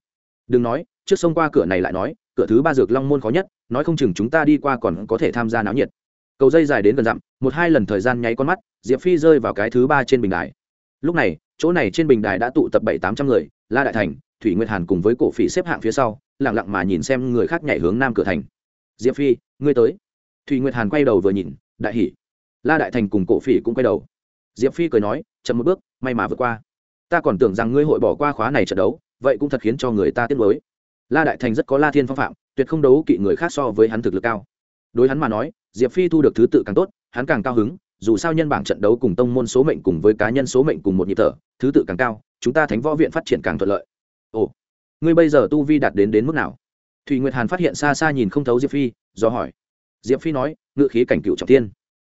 Đừng nói, trước sông qua cửa này lại nói, cửa thứ ba dược long môn khó nhất, nói không chừng chúng ta đi qua còn có thể tham gia náo nhiệt. Cầu dây dài đến gần dặm, một hai lần thời gian nháy con mắt, diệp phi rơi vào cái thứ ba trên bình đài. Lúc này, chỗ này trên bình đài đã tụ tập bảy tám trăm người, la đại thành, thủy nguyệt hàn cùng với cổ phỉ xếp hạng phía sau lẳng lặng mà nhìn xem người khác nhảy hướng nam cửa thành. Diệp phi, ngươi tới. Thủy nguyệt hàn quay đầu vừa nhìn, đại hỉ la đại thành cùng cổ phỉ cũng quay đầu. Diệp phi cười nói, chậm một bước, may mà vượt qua. Ta còn tưởng rằng ngươi hội bỏ qua khóa này trận đấu, vậy cũng thật khiến cho người ta tiếc nuối. La đại thành rất có la thiên phong phạm, tuyệt không đấu kỵ người khác so với hắn thực lực cao. Đối hắn mà nói, diệp phi thu được thứ tự càng tốt, hắn càng cao hứng, dù sao nhân bảng trận đấu cùng tông môn số mệnh cùng với cá nhân số mệnh cùng một nhịp thở, thứ tự càng cao, chúng ta thánh võ viện phát triển càng thuận lợi. Ồ, ngươi bây giờ tu vi đạt đến đến mức nào? Thùy nguyệt hàn phát hiện xa xa nhìn không thấu diệp phi, do hỏi. Diệp phi nói, ngự khí cảnh cựu trọng tiên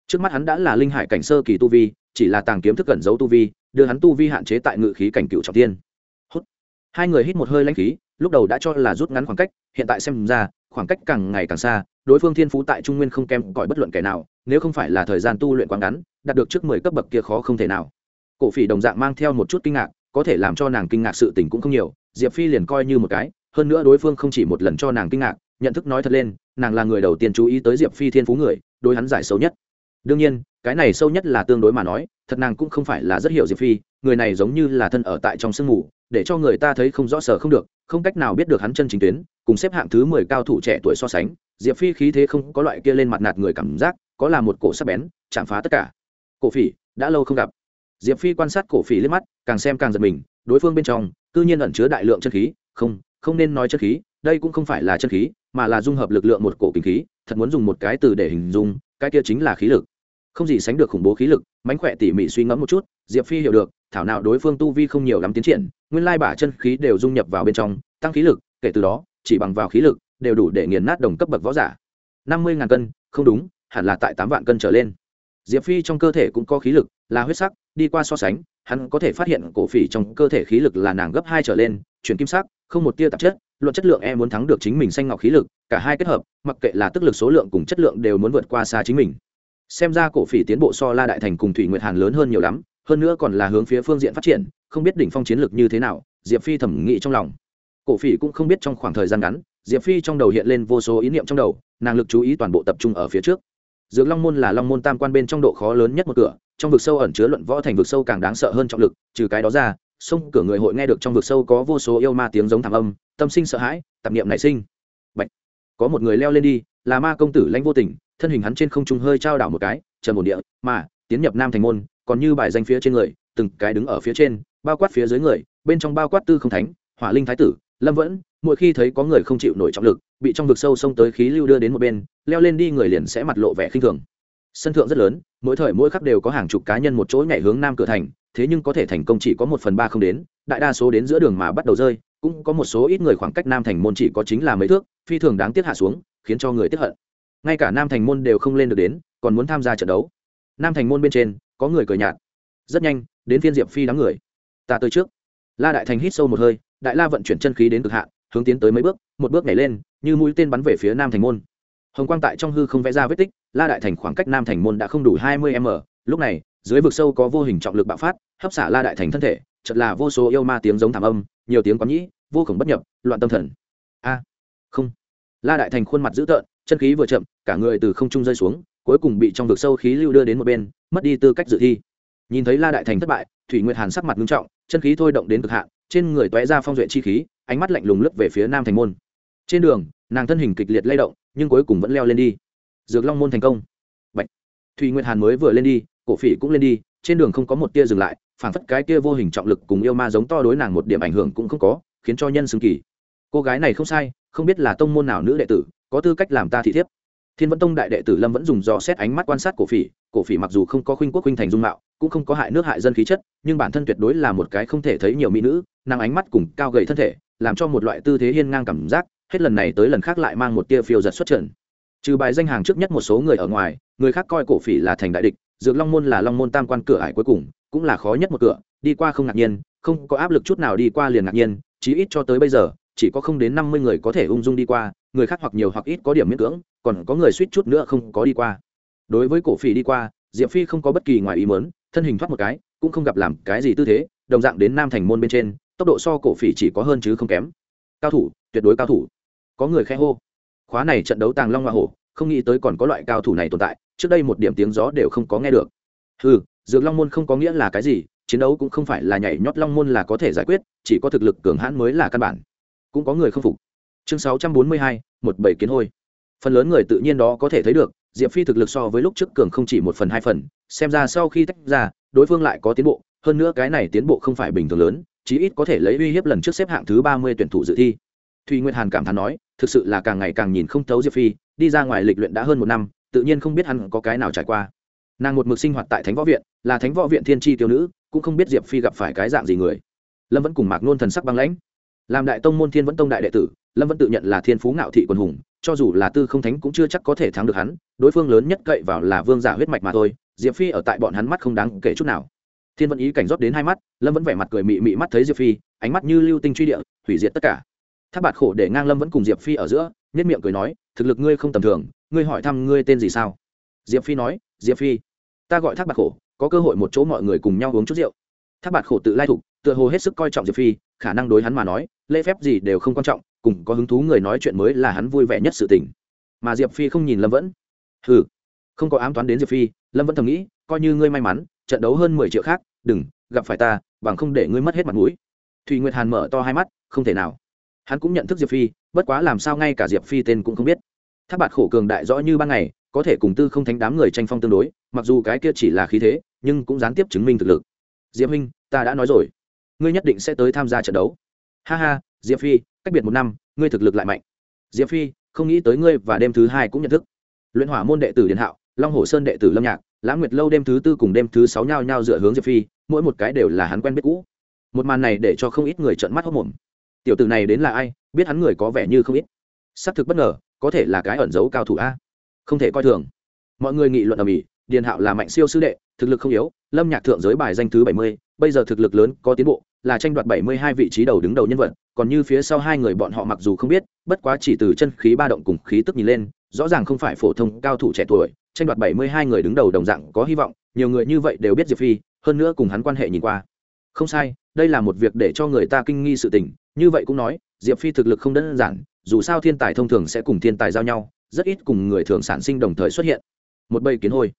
trước mắt hắn đã là linh hải cảnh sơ kỳ tu vi, chỉ là tàng kiếm thức cẩn giấu tu vi, đưa hắn tu vi hạn chế tại ngự khí cảnh cựu trọng tiên hút. Hai người hít một hơi lãnh khí, lúc đầu đã cho là rút ngắn khoảng cách, hiện tại xem ra, khoảng cách càng ngày càng xa, đối phương thiên phú tại trung nguyên không kém cỏi bất luận kẻ nào, nếu không phải là thời gian tu luyện quá ngắn, đạt được trước mười cấp bậc kia khó không thể nào. Cổ phỉ đồng dạng mang theo một chút kinh ngạc, có thể làm cho nàng kinh ngạc sự tình cũng không nhiều, diệp phi liền coi như một cái, hơn nữa đối phương không chỉ một lần cho nàng kinh ngạc, nhận thức nói thật lên, nàng là người đầu tiên chú ý tới diệp phi thiên phú người, đối hắn giải xấu nhất đương nhiên, cái này sâu nhất là tương đối mà nói, thật nàng cũng không phải là rất hiểu diệp phi, người này giống như là thân ở tại trong sương mù, để cho người ta thấy không rõ sở không được, không cách nào biết được hắn chân chính tuyến, cùng xếp hạng thứ mười cao thủ trẻ tuổi so sánh, diệp phi khí thế không có loại kia lên mặt nạt người cảm giác, có là một cổ sắc bén, chạm phá tất cả. Cổ phỉ, đã lâu không gặp. Diệp phi quan sát cổ phỉ liếc mắt, càng xem càng giật mình, đối phương bên trong, cư nhiên ẩn chứa đại lượng chân khí, không không nên nói chân khí, đây cũng không phải là chân khí, mà là dung hợp lực lượng một cổ kinh khí, thật muốn dùng một cái từ để hình dung cái kia chính là khí lực. Không gì sánh được khủng bố khí lực, mánh khỏe tỉ mỉ suy ngẫm một chút, diệp phi hiểu được, thảo nào đối phương tu vi không nhiều lắm tiến triển, nguyên lai bả chân khí đều dung nhập vào bên trong, tăng khí lực, kể từ đó, chỉ bằng vào khí lực, đều đủ để nghiền nát đồng cấp bậc võ giả. Năm mươi ngàn cân, không đúng, hẳn là tại tám vạn cân trở lên. Diệp phi trong cơ thể cũng có khí lực, là huyết sắc, đi qua so sánh, hắn có thể phát hiện cổ phỉ trong cơ thể khí lực là nàng gấp hai trở lên, chuyển kim sắc, không một tia tạp chất luận chất lượng e muốn thắng được chính mình xanh ngọc khí lực, cả hai kết hợp, mặc kệ là tức lực số lượng cùng chất lượng đều muốn vượt qua xa chính mình. Xem ra cổ phỉ tiến bộ so la đại thành cùng thủy nguyệt hàn lớn hơn nhiều lắm, hơn nữa còn là hướng phía phương diện phát triển, không biết đỉnh phong chiến lược như thế nào, diệp phi thẩm nghĩ trong lòng. Cổ phỉ cũng không biết trong khoảng thời gian ngắn, diệp phi trong đầu hiện lên vô số ý niệm trong đầu, nàng lực chú ý toàn bộ tập trung ở phía trước. Dược long môn là long môn tam quan bên trong độ khó lớn nhất một cửa, trong vực sâu ẩn chứa luận võ thành vực sâu càng đáng sợ hơn trọng lực, trừ cái đó ra sông cửa người hội nghe được trong vực sâu có vô số yêu ma tiếng giống thảm âm, tâm sinh sợ hãi, tạp niệm nảy sinh Bạch. có một người leo lên đi, là ma công tử lãnh vô tình, thân hình hắn trên không trung hơi trao đảo một cái trần một địa, mà, tiến nhập nam thành môn, còn như bài danh phía trên người, từng cái đứng ở phía trên, bao quát phía dưới người, bên trong bao quát tư không thánh, hỏa linh thái tử, lâm vẫn, mỗi khi thấy có người không chịu nổi trọng lực, bị trong vực sâu xông tới khí lưu đưa đến một bên, leo lên đi người liền sẽ mặt lộ vẻ khinh thường sân thượng rất lớn, mỗi thời mỗi khắc đều có hàng chục cá nhân một chỗ nhảy hướng nam cửa thành, thế nhưng có thể thành công chỉ có một phần ba không đến, đại đa số đến giữa đường mà bắt đầu rơi, cũng có một số ít người khoảng cách nam thành môn chỉ có chính là mấy thước, phi thường đáng tiếc hạ xuống, khiến cho người tiếp hận. Ngay cả nam thành môn đều không lên được đến, còn muốn tham gia trận đấu. Nam thành môn bên trên, có người cười nhạt. Rất nhanh, đến phiên diệp phi đám người. Ta tới trước. La đại thành hít sâu một hơi, đại la vận chuyển chân khí đến cực hạn, hướng tiến tới mấy bước, một bước nhảy lên, như mũi tên bắn về phía nam thành môn hồng quang tại trong hư không vẽ ra vết tích, la đại thành khoảng cách nam thành môn đã không đủ hai mươi m. Lúc này, dưới vực sâu có vô hình trọng lực bạo phát, hấp xả la đại thành thân thể chật là vô số yêu ma tiếng giống thảm âm, nhiều tiếng quán nhĩ, vô khổng bất nhập, loạn tâm thần. A, không. La đại thành khuôn mặt dữ tợn, chân khí vừa chậm, cả người từ không trung rơi xuống, cuối cùng bị trong vực sâu khí lưu đưa đến một bên, mất đi tư cách dự thi. Nhìn thấy la đại thành thất bại, thủy nguyệt hàn sắc mặt nghiêm trọng, chân khí thôi động đến cực hạn, trên người toé ra phong duệ chi khí, ánh mắt lạnh lùng lướt về phía nam thành môn. Trên đường, nàng thân hình kịch liệt lay động nhưng cuối cùng vẫn leo lên đi. Dược long môn thành công. Bạch. thùy nguyệt hàn mới vừa lên đi, cổ phỉ cũng lên đi, trên đường không có một tia dừng lại, phản phất cái kia vô hình trọng lực cùng yêu ma giống to đối nàng một điểm ảnh hưởng cũng không có, khiến cho nhân xứng kỳ. Cô gái này không sai, không biết là tông môn nào nữ đệ tử, có tư cách làm ta thị thiếp. Thiên vẫn tông đại đệ tử lâm vẫn dùng dò xét ánh mắt quan sát cổ phỉ cổ phỉ mặc dù không có khuynh quốc khuynh thành dung mạo, cũng không có hại nước hại dân khí chất, nhưng bản thân tuyệt đối là một cái không thể thấy nhiều mỹ nữ, nàng ánh mắt cùng cao gầy thân thể, làm cho một loại tư thế hiên ngang cảm giác hết lần này tới lần khác lại mang một tia phiêu giật xuất trận trừ bài danh hàng trước nhất một số người ở ngoài, người khác coi cổ phỉ là thành đại địch, dược long môn là long môn tam quan cửa ải cuối cùng, cũng là khó nhất một cửa, đi qua không ngạc nhiên, không có áp lực chút nào đi qua liền ngạc nhiên, chí ít cho tới bây giờ, chỉ có không đến năm mươi người có thể ung dung đi qua, người khác hoặc nhiều hoặc ít có điểm miễn cưỡng, còn có người suýt chút nữa không có đi qua. Đối với cổ phỉ đi qua, diệp phi không có bất kỳ ngoài ý mớn thân hình thoát một cái, cũng không gặp làm cái gì tư thế, đồng dạng đến nam thành môn bên trên, tốc độ so cổ phỉ chỉ có hơn chứ không kém. Cao thủ, tuyệt đối cao thủ có người khẽ hô. Khóa này trận đấu tàng long hoa hổ, không nghĩ tới còn có loại cao thủ này tồn tại, trước đây một điểm tiếng gió đều không có nghe được. Ừ dược long môn không có nghĩa là cái gì, chiến đấu cũng không phải là nhảy nhót long môn là có thể giải quyết, chỉ có thực lực cường hãn mới là căn bản. Cũng có người không phục. Chương sáu trăm bốn mươi hai, một bảy kiến hôi. Phần lớn người tự nhiên đó có thể thấy được, diệp phi thực lực so với lúc trước cường không chỉ một phần hai phần, xem ra sau khi tách ra, đối phương lại có tiến bộ, hơn nữa cái này tiến bộ không phải bình thường lớn, chí ít có thể lấy uy hiếp lần trước xếp hạng thứ ba mươi tuyển thủ dự thi thùy nguyệt hàn cảm thán nói, thực sự là càng ngày càng nhìn không thấu diệp phi, đi ra ngoài lịch luyện đã hơn một năm, tự nhiên không biết hắn có cái nào trải qua. Nàng một mực sinh hoạt tại thánh võ viện, là thánh võ viện thiên tri tiêu nữ, cũng không biết diệp phi gặp phải cái dạng gì người. Lâm vẫn cùng mạc nôn thần sắc băng lãnh. Làm đại tông môn thiên vẫn tông đại đệ tử, lâm vẫn tự nhận là thiên phú ngạo thị quần hùng, cho dù là tư không thánh cũng chưa chắc có thể thắng được hắn, đối phương lớn nhất cậy vào là vương giả huyết mạch mà thôi, diệp phi ở tại bọn hắn mắt không đáng kể chút nào. Thiên vẫn ý cảnh rót đến hai mắt, lâm vẫn vẻ mặt cười mị mị mắt thấy diệp phi, ánh mắt như lưu tinh truy địa, hủy diệt tất cả tháp bạt khổ để ngang lâm vẫn cùng diệp phi ở giữa nhất miệng cười nói, thực lực ngươi không tầm thường, ngươi hỏi thăm ngươi tên gì sao? Diệp phi nói, diệp phi, ta gọi thác bạt khổ, có cơ hội một chỗ mọi người cùng nhau uống chút rượu. Thác bạt khổ tự lai thục, tựa hồ hết sức coi trọng diệp phi, khả năng đối hắn mà nói, lễ phép gì đều không quan trọng, cùng có hứng thú người nói chuyện mới là hắn vui vẻ nhất sự tình. Mà diệp phi không nhìn lâm vẫn. Ừ không có ám toán đến diệp phi, lâm vẫn thầm nghĩ, coi như ngươi may mắn, trận đấu hơn mười triệu khác, đừng, gặp phải ta, bằng không để ngươi mất hết mặt mũi. Thùy nguyệt hàn mở to hai mắt, không thể nào hắn cũng nhận thức diệp phi, bất quá làm sao ngay cả diệp phi tên cũng không biết. Tháp bạt khổ cường đại rõ như ban ngày, có thể cùng tư không thánh đám người tranh phong tương đối, mặc dù cái kia chỉ là khí thế, nhưng cũng gián tiếp chứng minh thực lực. Diệp minh ta đã nói rồi. Ngươi nhất định sẽ tới tham gia trận đấu. Ha ha, diệp phi, cách biệt một năm, ngươi thực lực lại mạnh. Diệp phi, không nghĩ tới ngươi và đêm thứ hai cũng nhận thức. Luyện hỏa môn đệ tử điện hạo, long hồ sơn đệ tử lâm nhạc lãng nguyệt lâu đêm thứ tư cùng đêm thứ sáu nhao nhao dựa hướng diệp phi, mỗi một cái đều là hắn quen biết cũ. Một màn này để cho không ít người trợn mắt hốc mồm tiểu tử này đến là ai, biết hắn người có vẻ như không ít. Xác thực bất ngờ, có thể là cái ẩn giấu cao thủ a. Không thể coi thường. Mọi người nghị luận ở mỹ điền hạo là mạnh siêu sư đệ, thực lực không yếu, lâm nhạc thượng giới bài danh thứ bảy mươi, bây giờ thực lực lớn, có tiến bộ, là tranh đoạt bảy mươi hai vị trí đầu đứng đầu nhân vật, còn như phía sau hai người bọn họ mặc dù không biết, bất quá chỉ từ chân khí ba động cùng khí tức nhìn lên, rõ ràng không phải phổ thông cao thủ trẻ tuổi, tranh đoạt bảy mươi hai người đứng đầu đồng dạng có hy vọng, nhiều người như vậy đều biết diệp phi, hơn nữa cùng hắn quan hệ nhìn qua. Không sai, đây là một việc để cho người ta kinh nghi sự tình như vậy cũng nói, diệp phi thực lực không đơn giản, dù sao thiên tài thông thường sẽ cùng thiên tài giao nhau, rất ít cùng người thường sản sinh đồng thời xuất hiện. Một bầy kiến hôi.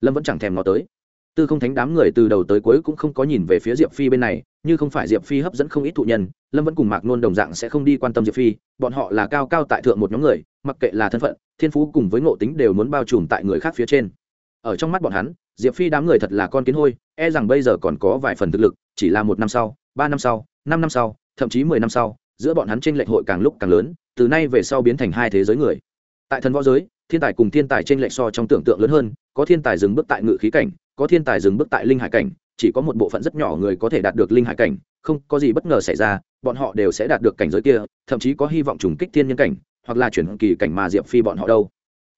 Lâm vẫn chẳng thèm nó tới. Tư không thánh đám người từ đầu tới cuối cũng không có nhìn về phía diệp phi bên này, như không phải diệp phi hấp dẫn không ít thụ nhân, lâm vẫn cùng mạc nôn đồng dạng sẽ không đi quan tâm diệp phi, bọn họ là cao cao tại thượng một nhóm người, mặc kệ là thân phận, thiên phú cùng với ngộ tính đều muốn bao trùm tại người khác phía trên. Ở trong mắt bọn hắn, diệp phi đám người thật là con kiến hôi e rằng bây giờ còn có vài phần thực lực, chỉ là một năm sau, ba năm sau, năm năm sau thậm chí mười năm sau, giữa bọn hắn t lệch hội càng lúc càng lớn, từ nay về sau biến thành hai thế giới người. Tại thần võ giới, thiên tài cùng thiên tài t lệch so trong tưởng tượng lớn hơn, có thiên tài dừng bước tại ngự khí cảnh, có thiên tài dừng bước tại linh hải cảnh, chỉ có một bộ phận rất nhỏ người có thể đạt được linh hải cảnh, không có gì bất ngờ xảy ra, bọn họ đều sẽ đạt được cảnh giới kia, thậm chí có hy vọng trùng kích thiên nhân cảnh, hoặc là chuyển kỳ cảnh mà diệp phi bọn họ đâu.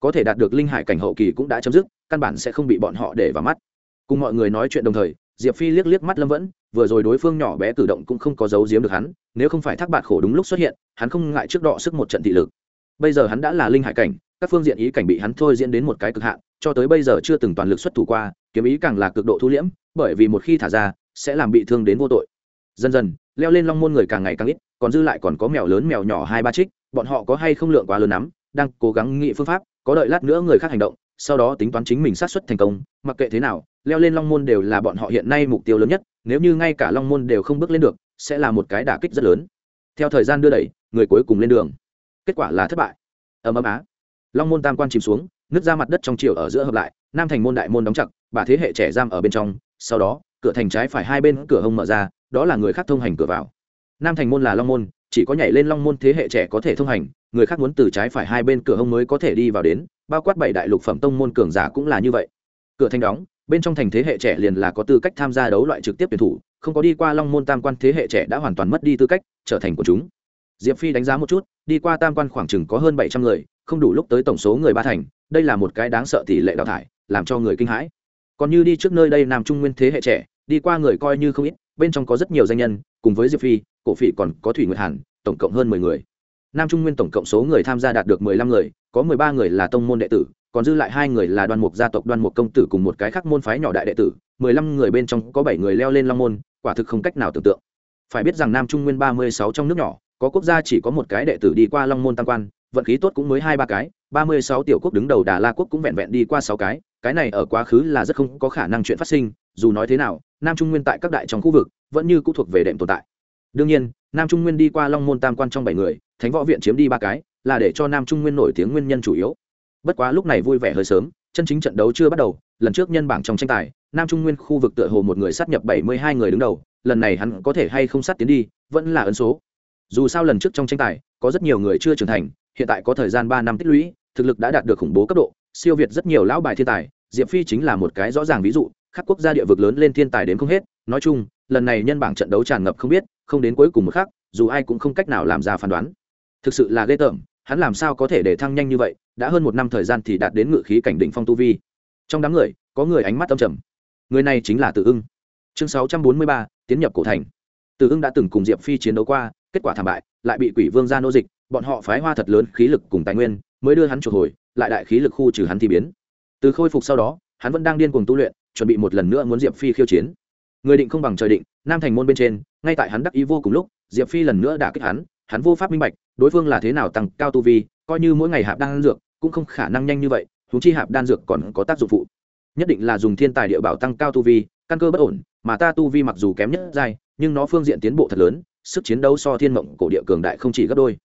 Có thể đạt được linh hải cảnh hậu kỳ cũng đã chấm dứt, căn bản sẽ không bị bọn họ để vào mắt. Cùng mọi người nói chuyện đồng thời diệp phi liếc liếc mắt lâm vẫn, vừa rồi đối phương nhỏ bé cử động cũng không có giấu giếm được hắn, nếu không phải thác bạt khổ đúng lúc xuất hiện, hắn không ngại trước đọ sức một trận thị lực. Bây giờ hắn đã là linh hải cảnh, các phương diện ý cảnh bị hắn thôi diễn đến một cái cực hạn, cho tới bây giờ chưa từng toàn lực xuất thủ qua, kiếm ý càng là cực độ thu liễm, bởi vì một khi thả ra, sẽ làm bị thương đến vô tội. Dần dần, leo lên long môn người càng ngày càng ít, còn dư lại còn có mèo lớn mèo nhỏ hai ba trích, bọn họ có hay không lượng quá lớn lắm, đang cố gắng nghĩ phương pháp, có đợi lát nữa người khác hành động, sau đó tính toán chính mình sát xuất thành công, mặc kệ thế nào leo lên long môn đều là bọn họ hiện nay mục tiêu lớn nhất, nếu như ngay cả long môn đều không bước lên được, sẽ là một cái đả kích rất lớn. Theo thời gian đưa đẩy, người cuối cùng lên đường. Kết quả là thất bại. Ầm ầm á. Long môn tam quan chìm xuống nước ra mặt đất trong chiều ở giữa hợp lại, nam thành môn đại môn đóng chặt, bà thế hệ trẻ giam ở bên trong, sau đó, cửa thành trái phải hai bên cửa hông mở ra, đó là người khác thông hành cửa vào. Nam thành môn là long môn, chỉ có nhảy lên long môn thế hệ trẻ có thể thông hành, người khác muốn từ trái phải hai bên cửa hông mới có thể đi vào đến, bao quát bảy đại lục phẩm tông môn cường giả cũng là như vậy. Cửa thành đóng bên trong thành thế hệ trẻ liền là có tư cách tham gia đấu loại trực tiếp tuyển thủ, không có đi qua long môn tam quan thế hệ trẻ đã hoàn toàn mất đi tư cách, trở thành của chúng. Diệp phi đánh giá một chút, đi qua tam quan khoảng chừng có hơn bảy trăm người, không đủ lúc tới tổng số người ba thành, đây là một cái đáng sợ tỷ lệ đào thải, làm cho người kinh hãi. Còn như đi trước nơi đây nam trung nguyên thế hệ trẻ, đi qua người coi như không ít, bên trong có rất nhiều danh nhân, cùng với diệp phi, cổ phỉ còn có thủy nguyệt hàn, tổng cộng hơn mười người. Nam trung nguyên tổng cộng số người tham gia đạt được mười lăm người, có mười ba người là tông môn đệ tử còn dư lại hai người là đoan mục gia tộc đoan mục công tử cùng một cái khác môn phái nhỏ đại đệ tử, mười lăm người bên trong có bảy người leo lên long môn, quả thực không cách nào tưởng tượng. Phải biết rằng nam trung nguyên ba mươi sáu trong nước nhỏ, có quốc gia chỉ có một cái đệ tử đi qua long môn tam quan, vận khí tốt cũng mới hai ba cái, ba mươi sáu tiểu quốc đứng đầu đà la quốc cũng vẹn vẹn đi qua sáu cái cái này ở quá khứ là rất không có khả năng chuyện phát sinh, dù nói thế nào, nam trung nguyên tại các đại trong khu vực vẫn như cũ thuộc về đệm tồn tại. Đương nhiên, nam trung nguyên đi qua long môn tam quan trong bảy người, thánh võ viện chiếm đi ba cái, là để cho nam trung nguyên nổi tiếng nguyên nhân chủ yếu bất quá lúc này vui vẻ hơi sớm, chân chính trận đấu chưa bắt đầu, lần trước nhân bảng trong tranh tài, nam trung nguyên khu vực tựa hồ một người sát nhập bảy mươi hai người đứng đầu, lần này hắn có thể hay không sát tiến đi, vẫn là ấn số. Dù sao lần trước trong tranh tài, có rất nhiều người chưa trưởng thành, hiện tại có thời gian ba năm tích lũy, thực lực đã đạt được khủng bố cấp độ, siêu việt rất nhiều lão bài thiên tài, diệp phi chính là một cái rõ ràng ví dụ các quốc gia địa vực lớn lên thiên tài đến không hết. Nói chung, lần này nhân bảng trận đấu tràn ngập không biết, không đến cuối cùng một khắc, dù ai cũng không cách nào làm ra phán đoán. Thực sự là ghê tởm hắn làm sao có thể để thăng nhanh như vậy, đã hơn một năm thời gian thì đạt đến ngự khí cảnh đỉnh phong tu vi. Trong đám người, có người ánh mắt âm trầm. Người này chính là tử ưng. Chương sáu trăm bốn mươi ba, tiến nhập cổ thành. Tử ưng đã từng cùng diệp phi chiến đấu qua, kết quả thảm bại, lại bị quỷ vương ra nô dịch, bọn họ phái hoa thật lớn khí lực cùng tài nguyên, mới đưa hắn chuộc hồi, lại đại khí lực khu trừ hắn thì biến. Từ khôi phục sau đó, hắn vẫn đang điên cuồng tu luyện, chuẩn bị một lần nữa muốn diệp phi khiêu chiến. Người định không bằng trời định, nam thành môn bên trên, ngay tại hắn đắc ý vô cùng lúc, diệp phi lần nữa đã kích hắn hắn vô pháp minh bạch, đối phương là thế nào tăng cao tu vi, coi như mỗi ngày hạp đan dược cũng không khả năng nhanh như vậy húng chi hạp đan dược còn có tác dụng phụ. Nhất định là dùng thiên tài địa bảo tăng cao tu vi, căn cơ bất ổn, mà ta tu vi mặc dù kém nhất dai nhưng nó phương diện tiến bộ thật lớn, sức chiến đấu so thiên mộng cổ địa cường đại không chỉ gấp đôi.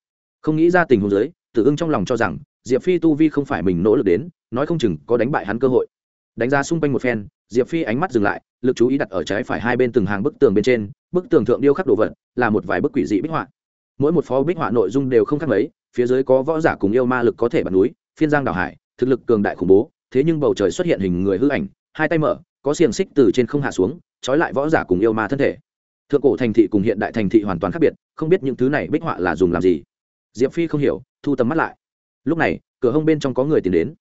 Không nghĩ ra tình huống giới tử ưng trong lòng cho rằng, diệp phi tu vi không phải mình nỗ lực đến, nói không chừng có đánh bại hắn cơ hội. Đánh ra xung quanh một phen, diệp phi ánh mắt dừng lại, lực chú ý đặt ở trái phải hai bên từng hàng bức tường bên trên, bức tường thượng điêu khắc đồ vật, là một vài bức quỷ dị bích họa mỗi một phó bích họa nội dung đều không khác mấy, phía dưới có võ giả cùng yêu ma lực có thể bật núi, phiên giang đảo hải, thực lực cường đại khủng bố, thế nhưng bầu trời xuất hiện hình người hư ảnh, hai tay mở, có xiềng xích từ trên không hạ xuống, trói lại võ giả cùng yêu ma thân thể. Thượng cổ thành thị cùng hiện đại thành thị hoàn toàn khác biệt, không biết những thứ này bích họa là dùng làm gì. Diệp phi không hiểu, thu tầm mắt lại. Lúc này, cửa hông bên trong có người tìm đến.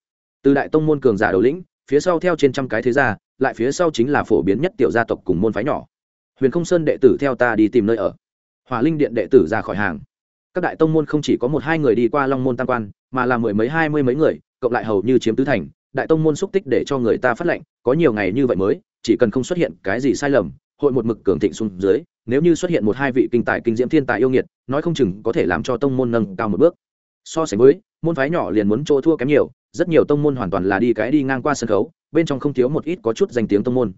Từ đại tông môn cường giả đầu lĩnh, phía sau theo trên trăm cái thế gia, lại phía sau chính là phổ biến nhất tiểu gia tộc cùng môn phái nhỏ. Huyền không sơn đệ tử theo ta đi tìm nơi ở hỏa linh điện đệ tử ra khỏi hàng. Các đại tông môn không chỉ có một hai người đi qua long môn tam quan, mà là mười mấy, hai mươi mấy người, cộng lại hầu như chiếm tứ thành. Đại tông môn xúc tích để cho người ta phát lệnh, có nhiều ngày như vậy mới, chỉ cần không xuất hiện cái gì sai lầm, hội một mực cường thịnh xuống dưới. Nếu như xuất hiện một hai vị kinh tài, kinh diễm, thiên tài yêu nghiệt, nói không chừng có thể làm cho tông môn nâng cao một bước. So sánh với, môn phái nhỏ liền muốn chỗ thua kém nhiều, rất nhiều tông môn hoàn toàn là đi cái đi ngang qua sân khấu, bên trong không thiếu một ít có chút danh tiếng tông môn.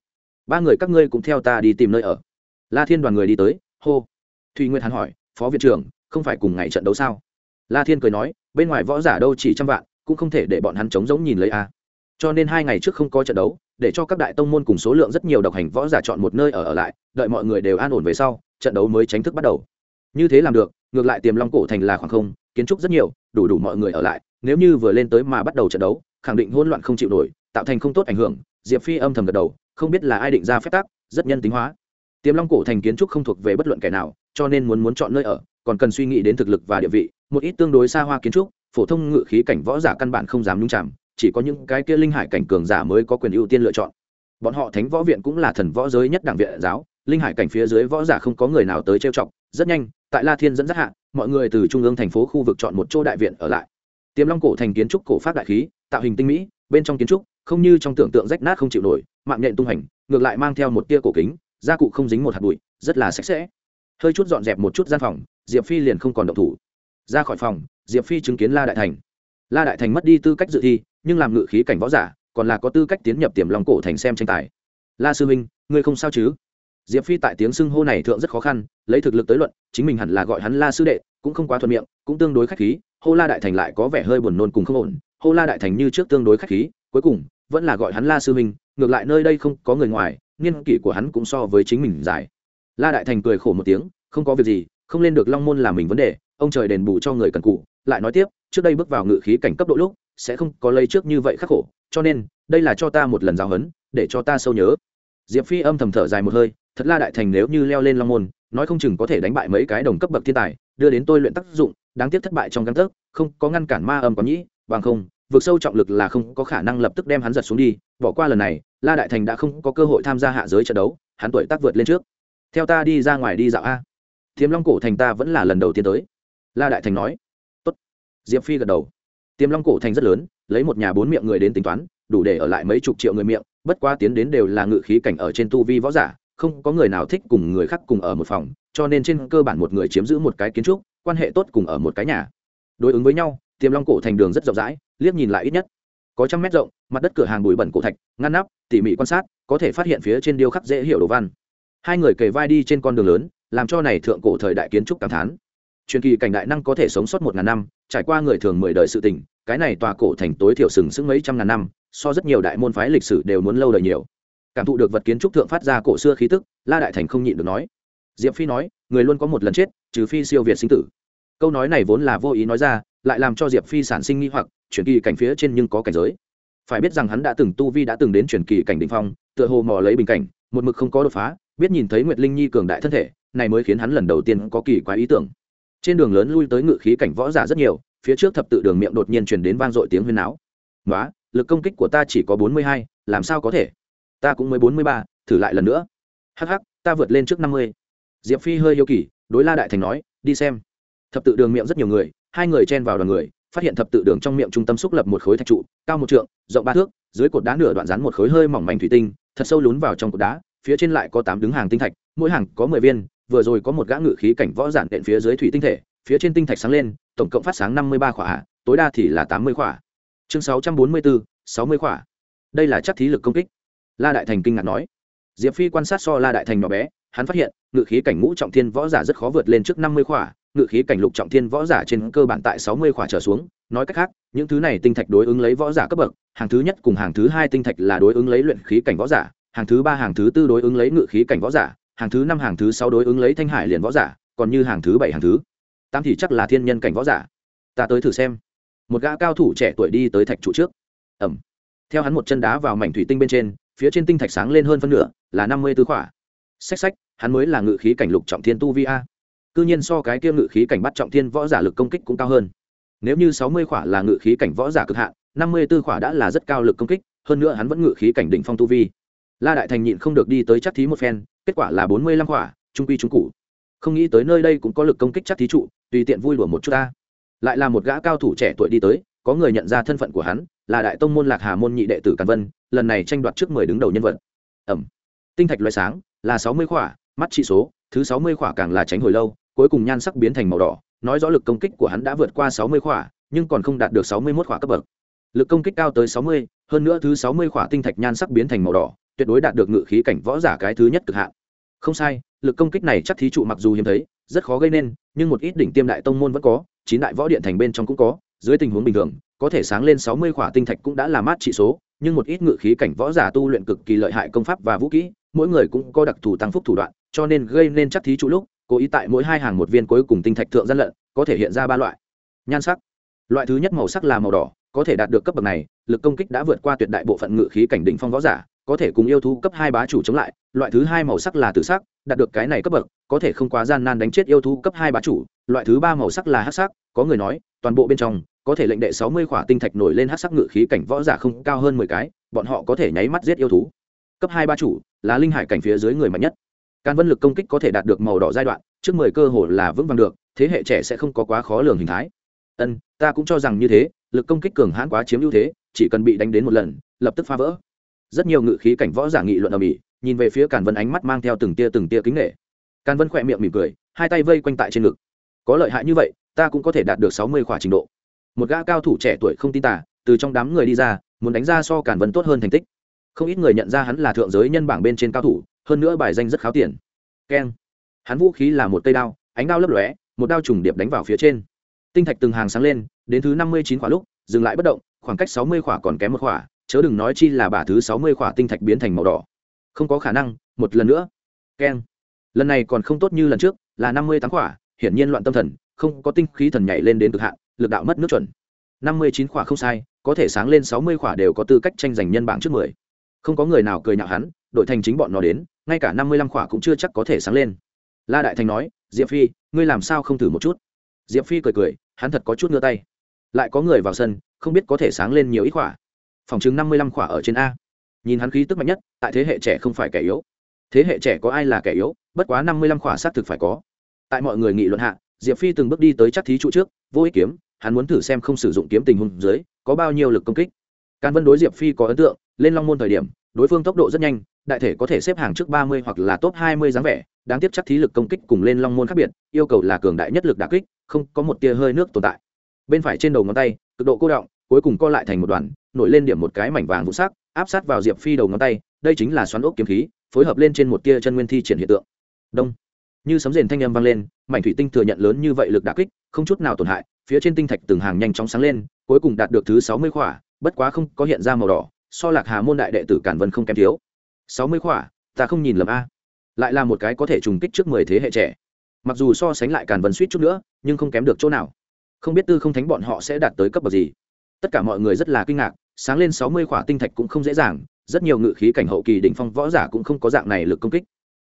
Ba người các ngươi cũng theo ta đi tìm nơi ở. La thiên đoàn người đi tới, hô thùy nguyệt hàn hỏi, phó viện trưởng, không phải cùng ngày trận đấu sao? La thiên cười nói, bên ngoài võ giả đâu chỉ trăm vạn, cũng không thể để bọn hắn chống giống nhìn lấy a. Cho nên hai ngày trước không có trận đấu, để cho các đại tông môn cùng số lượng rất nhiều độc hành võ giả chọn một nơi ở ở lại, đợi mọi người đều an ổn về sau, trận đấu mới tránh thức bắt đầu. Như thế làm được, ngược lại tiềm long cổ thành là khoảng không, kiến trúc rất nhiều, đủ đủ mọi người ở lại, nếu như vừa lên tới mà bắt đầu trận đấu, khẳng định hỗn loạn không chịu nổi, tạo thành không tốt ảnh hưởng, diệp phi âm thầm gật đầu, không biết là ai định ra phép tắc, rất nhân tính hóa. Tiềm long cổ thành kiến trúc không thuộc về bất luận kẻ nào cho nên muốn muốn chọn nơi ở, còn cần suy nghĩ đến thực lực và địa vị, một ít tương đối xa hoa kiến trúc, phổ thông ngự khí cảnh võ giả căn bản không dám nhung chạm chỉ có những cái kia linh hải cảnh cường giả mới có quyền ưu tiên lựa chọn. Bọn họ thánh võ viện cũng là thần võ giới nhất đảng viện giáo, linh hải cảnh phía dưới võ giả không có người nào tới trêu chọc, rất nhanh, tại la thiên dẫn dắt hạ, mọi người từ trung ương thành phố khu vực chọn một chỗ đại viện ở lại. Tiềm long cổ thành kiến trúc cổ pháp đại khí, tạo hình tinh mỹ, bên trong kiến trúc, không như trong tưởng tượng rách nát không chịu nổi, mạng nhện tung hành ngược lại mang theo một tia cổ kính, gia cụ không dính một hạt bụi, rất là sạch sẽ hơi chút dọn dẹp một chút gian phòng, diệp phi liền không còn động thủ. Ra khỏi phòng, diệp phi chứng kiến la đại thành. La đại thành mất đi tư cách dự thi, nhưng làm ngự khí cảnh võ giả, còn là có tư cách tiến nhập tiềm long cổ thành xem tranh tài. La sư minh ngươi không sao chứ? Diệp phi tại tiếng xưng hô này thượng rất khó khăn, lấy thực lực tới luận, chính mình hẳn là gọi hắn la sư đệ, cũng không quá thuận miệng, cũng tương đối khách khí, hô la đại thành lại có vẻ hơi buồn nôn cùng không ổn, hô la đại thành như trước tương đối khách khí, cuối cùng, vẫn là gọi hắn la sư minh ngược lại nơi đây không có người ngoài, niên kỷ của hắn cũng so với chính mình dài la đại thành cười khổ một tiếng, không có việc gì, không lên được long môn là mình vấn đề, ông trời đền bù cho người cần cụ lại nói tiếp, trước đây bước vào ngự khí cảnh cấp độ lúc, sẽ không có lây trước như vậy khắc khổ, cho nên, đây là cho ta một lần giáo huấn, để cho ta sâu nhớ. Diệp phi âm thầm thở dài một hơi, thật la đại thành nếu như leo lên long môn, nói không chừng có thể đánh bại mấy cái đồng cấp bậc thiên tài, đưa đến tôi luyện tác dụng, đáng tiếc thất bại trong căn tấc, không có ngăn cản ma âm có nhĩ, bằng không vượt sâu trọng lực là không có khả năng lập tức đem hắn giật xuống đi. Bỏ qua lần này, la đại thành đã không có cơ hội tham gia hạ giới trận đấu, hắn tuổi tác vượt lên trước theo ta đi ra ngoài đi dạo a. Thiềm long cổ thành ta vẫn là lần đầu tiên tới. La đại thành nói. Tốt. diệp phi gật đầu. Tiềm long cổ thành rất lớn, lấy một nhà bốn miệng người đến tính toán, đủ để ở lại mấy chục triệu người miệng, bất quá tiến đến đều là ngự khí cảnh ở trên tu vi võ giả, không có người nào thích cùng người khác cùng ở một phòng, cho nên trên cơ bản một người chiếm giữ một cái kiến trúc, quan hệ tốt cùng ở một cái nhà. Đối ứng với nhau, tiềm long cổ thành đường rất rộng rãi, liếc nhìn lại ít nhất có trăm mét rộng, mặt đất cửa hàng bụi bẩn cổ thạch, ngăn nắp, tỉ mỉ quan sát, có thể phát hiện phía trên điêu khắc dễ hiểu đồ văn hai người kề vai đi trên con đường lớn, làm cho này thượng cổ thời đại kiến trúc cảm thán. Truyền kỳ cảnh đại năng có thể sống sót một ngàn năm, trải qua người thường mười đời sự tình, cái này tòa cổ thành tối thiểu sừng sững mấy trăm ngàn năm, so rất nhiều đại môn phái lịch sử đều muốn lâu đời nhiều. Cảm thụ được vật kiến trúc thượng phát ra cổ xưa khí tức, la đại thành không nhịn được nói. Diệp phi nói, người luôn có một lần chết, trừ phi siêu việt sinh tử. Câu nói này vốn là vô ý nói ra, lại làm cho diệp phi sản sinh nghi hoặc chuyển kỳ cảnh phía trên nhưng có cảnh giới. Phải biết rằng hắn đã từng tu vi đã từng đến chuyển kỳ cảnh đỉnh phong, tựa hồ mò lấy bình cảnh, một mực không có đột phá biết nhìn thấy nguyệt linh nhi cường đại thân thể, này mới khiến hắn lần đầu tiên có kỳ quái ý tưởng. Trên đường lớn lui tới ngự khí cảnh võ giả rất nhiều, phía trước thập tự đường miệng đột nhiên truyền đến vang dội tiếng huyên náo. Nói lực công kích của ta chỉ có bốn mươi hai, làm sao có thể? Ta cũng mới bốn mươi ba, thử lại lần nữa. Hh ta vượt lên trước năm mươi. Diệp phi hơi yêu kỳ, đối la đại thành nói, đi xem. Thập tự đường miệng rất nhiều người, hai người chen vào đoàn người, phát hiện thập tự đường trong miệng trung tâm xúc lập một khối thạch trụ, cao một trượng, rộng ba thước, dưới cột đá nửa đoạn rắn một khối hơi mỏng mảnh thủy tinh, thật sâu lún vào trong cột đá phía trên lại có tám đứng hàng tinh thạch, mỗi hàng có mười viên, vừa rồi có một gã ngự khí cảnh võ giản đệm phía dưới thủy tinh thể, phía trên tinh thạch sáng lên, tổng cộng phát sáng năm mươi ba khỏa tối đa thì là tám mươi khỏa. Chương sáu trăm bốn mươi bốn sáu mươi khỏa. Đây là chắc thí lực công kích. La đại thành kinh ngạc nói. Diệp phi quan sát so la đại thành nhỏ bé, hắn phát hiện, ngự khí cảnh ngũ trọng thiên võ giả rất khó vượt lên trước năm mươi khỏa, ngự khí cảnh lục trọng thiên võ giả trên cơ bản tại sáu mươi khỏa trở xuống. Nói cách khác, những thứ này tinh thạch đối ứng lấy võ giả cấp bậc, hàng thứ nhất cùng hàng thứ hai tinh thạch là đối ứng lấy luyện khí cảnh võ giả hàng thứ ba, hàng thứ tư đối ứng lấy ngự khí cảnh võ giả, hàng thứ năm, hàng thứ sáu đối ứng lấy thanh hải liền võ giả, còn như hàng thứ bảy, hàng thứ tám thì chắc là thiên nhân cảnh võ giả. Ta tới thử xem. Một gã cao thủ trẻ tuổi đi tới thạch trụ trước. Ẩm. Theo hắn một chân đá vào mảnh thủy tinh bên trên, phía trên tinh thạch sáng lên hơn phân nửa, là năm mươi tứ khỏa. Xách xách, hắn mới là ngự khí cảnh lục trọng thiên tu vi a. Cư nhiên so cái kia ngự khí cảnh bắt trọng thiên võ giả lực công kích cũng cao hơn. Nếu như sáu mươi khỏa là ngự khí cảnh võ giả cực hạn, năm mươi b khỏa đã là rất cao lực công kích, hơn nữa hắn vẫn ngự khí cảnh đỉnh phong tu vi la đại thành nhịn không được đi tới chắc thí một phen kết quả là bốn mươi lăm quả, trung quy trung cụ. Không nghĩ tới nơi đây cũng có lực công kích chắc thí trụ tùy tiện vui đùa một chút ta. Lại là một gã cao thủ trẻ tuổi đi tới có người nhận ra thân phận của hắn là đại tông môn lạc hà môn nhị đệ tử càn vân lần này tranh đoạt trước mười đứng đầu nhân vật. Ẩm. Tinh thạch loại sáng là sáu mươi khỏa mắt trị số thứ sáu mươi khỏa càng là tránh hồi lâu cuối cùng nhan sắc biến thành màu đỏ nói rõ lực công kích của hắn đã vượt qua sáu mươi khỏa nhưng còn không đạt được sáu mươi mốt khỏa cấp bậc. Lực công kích cao tới sáu mươi hơn nữa thứ sáu mươi khỏa tinh thạch nhan sắc biến thành màu đỏ tuyệt đối đạt được ngự khí cảnh võ giả cái thứ nhất cực hạn. Không sai, lực công kích này chắc thí trụ mặc dù hiếm thấy, rất khó gây nên, nhưng một ít đỉnh tiêm đại tông môn vẫn có, chín đại võ điện thành bên trong cũng có, dưới tình huống bình thường, có thể sáng lên sáu mươi khỏa tinh thạch cũng đã là mát trị số, nhưng một ít ngự khí cảnh võ giả tu luyện cực kỳ lợi hại công pháp và vũ kỹ, mỗi người cũng có đặc thù tăng phúc thủ đoạn, cho nên gây nên chắc thí trụ lúc, cố ý tại mỗi hai hàng một viên cuối cùng tinh thạch thượng gian lận, có thể hiện ra ba loại. Nhan sắc. Loại thứ nhất màu sắc là màu đỏ, có thể đạt được cấp bậc này, lực công kích đã vượt qua tuyệt đại bộ phận ngự khí cảnh đỉnh phong võ giả có thể cùng yêu thú cấp hai bá chủ chống lại loại thứ hai màu sắc là tử sắc đạt được cái này cấp bậc có thể không quá gian nan đánh chết yêu thú cấp hai bá chủ loại thứ ba màu sắc là hắc sắc có người nói toàn bộ bên trong có thể lệnh đệ sáu mươi khỏa tinh thạch nổi lên hắc sắc ngự khí cảnh võ giả không cao hơn mười cái bọn họ có thể nháy mắt giết yêu thú cấp hai bá chủ là linh hải cảnh phía dưới người mạnh nhất can Vân lực công kích có thể đạt được màu đỏ giai đoạn, trước mười cơ hội là vững vàng được, thế hệ trẻ sẽ không có quá khó lường hình thái. Ân, ta cũng cho rằng như thế, lực công kích cường hãn quá chiếm ưu thế, chỉ cần bị đánh đến một lần, lập tức phá vỡ. Rất nhiều ngự khí cảnh võ giả nghị luận ở mỹ nhìn về phía Càn Vân ánh mắt mang theo từng tia từng tia kính nể. Càn Vân khỏe miệng mỉm cười, hai tay vây quanh tại trên ngực. Có lợi hại như vậy, ta cũng có thể đạt được sáu mươi khỏa trình độ. Một gã cao thủ trẻ tuổi không tin tà, từ trong đám người đi ra, muốn đánh ra so Càn Vân tốt hơn thành tích. Không ít người nhận ra hắn là thượng giới nhân bảng bên trên cao thủ, hơn nữa bài danh rất kháo tiền keng hắn vũ khí là một cây đao ánh đao lấp lóe một đao trùng điệp đánh vào phía trên tinh thạch từng hàng sáng lên đến thứ năm mươi chín khỏa lúc dừng lại bất động khoảng cách sáu mươi khỏa còn kém một khỏa chớ đừng nói chi là bả thứ sáu mươi khỏa tinh thạch biến thành màu đỏ. Không có khả năng, một lần nữa. Keng. Lần này còn không tốt như lần trước, là năm mươi tám khỏa, hiển nhiên loạn tâm thần, không có tinh khí thần nhảy lên đến cực hạn, lực đạo mất nước chuẩn. Năm mươi chín khỏa không sai, có thể sáng lên sáu mươi khỏa đều có tư cách tranh giành nhân bảng trước mười. Không có người nào cười nhạo hắn, đội thành chính bọn nó đến, ngay cả năm mươi lăm khỏa cũng chưa chắc có thể sáng lên. La đại thành nói, diệp phi, ngươi làm sao không thử một chút? Diệp phi cười cười, hắn thật có chút ngơ tay. Lại có người vào sân, không biết có thể sáng lên nhiều ít khỏa phòng chứng năm mươi lăm khỏa ở trên a. Nhìn hắn khí tức mạnh nhất, tại thế hệ trẻ không phải kẻ yếu. Thế hệ trẻ có ai là kẻ yếu? Bất quá năm mươi lăm khỏa xác thực phải có. Tại mọi người nghị luận hạ, diệp phi từng bước đi tới chắc thí trụ trước, vô ích kiếm, hắn muốn thử xem không sử dụng kiếm tình huống dưới, có bao nhiêu lực công kích. Can vân đối diệp phi có ấn tượng, lên long môn thời điểm, đối phương tốc độ rất nhanh, đại thể có thể xếp hàng trước ba mươi hoặc là top hai mươi dáng vẻ, đáng tiếc chắc thí lực công kích cùng lên long môn khác biệt, yêu cầu là cường đại nhất lực đả kích, không có một tia hơi nước tồn tại. Bên phải trên đầu ngón tay, cực độ cô động cuối cùng co lại thành một đoàn, nổi lên điểm một cái mảnh vàng vụ sắc, áp sát vào diệp phi đầu ngón tay, đây chính là xoắn ốc kiếm khí, phối hợp lên trên một tia chân nguyên thi triển hiện tượng. Đông. Như sấm rền thanh âm vang lên, mảnh thủy tinh thừa nhận lớn như vậy lực đả kích, không chút nào tổn hại, phía trên tinh thạch từng hàng nhanh chóng sáng lên, cuối cùng đạt được thứ sáu mươi khỏa, bất quá không có hiện ra màu đỏ, so lạc hà môn đại đệ tử cản vân không kém thiếu. Sáu mươi khỏa, ta không nhìn lầm a. Lại là một cái có thể trùng kích trước mười thế hệ trẻ. Mặc dù so sánh lại càn vân suýt chút nữa, nhưng không kém được chỗ nào. Không biết tư không thánh bọn họ sẽ đạt tới cấp bậc gì tất cả mọi người rất là kinh ngạc, sáng lên sáu mươi khỏa tinh thạch cũng không dễ dàng, rất nhiều ngự khí cảnh hậu kỳ đỉnh phong võ giả cũng không có dạng này lực công kích.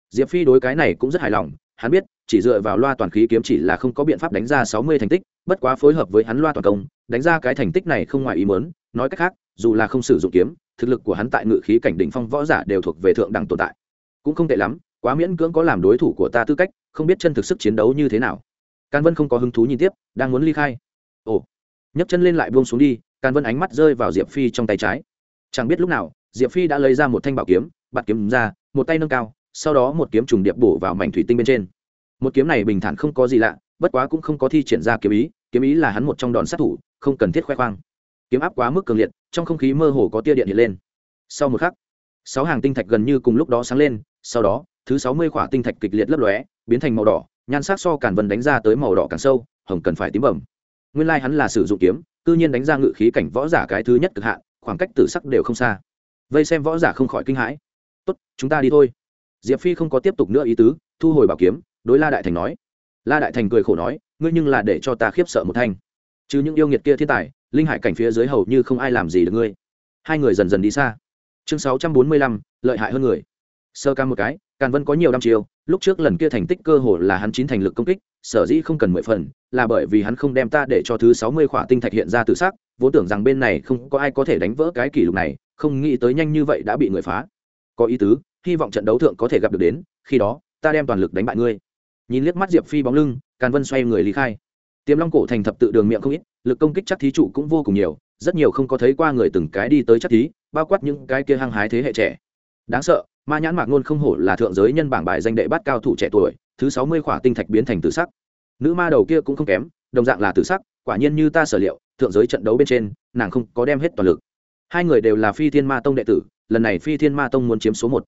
Diệp phi đối cái này cũng rất hài lòng, hắn biết, chỉ dựa vào loa toàn khí kiếm chỉ là không có biện pháp đánh ra sáu mươi thành tích, bất quá phối hợp với hắn loa toàn công, đánh ra cái thành tích này không ngoài ý mớn nói cách khác, dù là không sử dụng kiếm, thực lực của hắn tại ngự khí cảnh đỉnh phong võ giả đều thuộc về thượng đẳng tồn tại. Cũng không tệ lắm, quá miễn cưỡng có làm đối thủ của ta tư cách, không biết chân thực sức chiến đấu như thế nào. Can vân không có hứng thú nhìn tiếp, đang muốn ly khai. Ồ nhấc chân lên lại buông xuống đi, Càn vân ánh mắt rơi vào diệp phi trong tay trái. Chẳng biết lúc nào, diệp phi đã lấy ra một thanh bảo kiếm, bạt kiếm ra, một tay nâng cao, sau đó một kiếm trùng điệp bổ vào mảnh thủy tinh bên trên. Một kiếm này bình thản không có gì lạ, bất quá cũng không có thi triển ra kiếm ý kiếm ý là hắn một trong đòn sát thủ, không cần thiết khoe khoang. Kiếm áp quá mức cường liệt, trong không khí mơ hồ có tia điện hiện lên. Sau một khắc, sáu hàng tinh thạch gần như cùng lúc đó sáng lên, sau đó, thứ sáu mươi khỏa tinh thạch kịch liệt lấp lóe, biến thành màu đỏ, nhan sắc so càn vân đánh ra tới màu đỏ càng sâu, hồng cần phải tím bẩm nguyên lai hắn là sử dụng kiếm, cư nhiên đánh ra ngự khí cảnh võ giả cái thứ nhất cực hạn, khoảng cách tử sắc đều không xa. Vây xem võ giả không khỏi kinh hãi. Tốt, chúng ta đi thôi. Diệp phi không có tiếp tục nữa ý tứ, thu hồi bảo kiếm, đối la đại thành nói. La đại thành cười khổ nói, ngươi nhưng là để cho ta khiếp sợ một thanh. Chứ những yêu nghiệt kia thiên tài, linh hải cảnh phía dưới hầu như không ai làm gì được ngươi. Hai người dần dần đi xa. Chương sáu trăm bốn mươi lăm, lợi hại hơn người. Sơ ca một cái, càn vân có nhiều năm chiều lúc trước lần kia thành tích cơ hồ là hắn chín thành lực công kích sở dĩ không cần mười phần, là bởi vì hắn không đem ta để cho thứ sáu mươi khỏa tinh thạch hiện ra tự xác, vốn tưởng rằng bên này không có ai có thể đánh vỡ cái kỷ lục này, không nghĩ tới nhanh như vậy đã bị người phá. Có ý tứ, hy vọng trận đấu thượng có thể gặp được đến, khi đó, ta đem toàn lực đánh bại ngươi. Nhìn liếc mắt diệp phi bóng lưng, càn vân xoay người lý khai. Tiềm long cổ thành thập tự đường miệng không ít, lực công kích chắc thí trụ cũng vô cùng nhiều, rất nhiều không có thấy qua người từng cái đi tới chắc thí, bao quát những cái kia hăng hái thế hệ trẻ. Đáng sợ ma nhãn mạc ngôn không hổ là thượng giới nhân bảng bài danh đệ bát cao thủ trẻ tuổi, thứ sáu mươi khỏa tinh thạch biến thành tử sắc. Nữ ma đầu kia cũng không kém, đồng dạng là tử sắc, quả nhiên như ta sở liệu, thượng giới trận đấu bên trên, nàng không có đem hết toàn lực. Hai người đều là phi thiên ma tông đệ tử, lần này phi thiên ma tông muốn chiếm số một.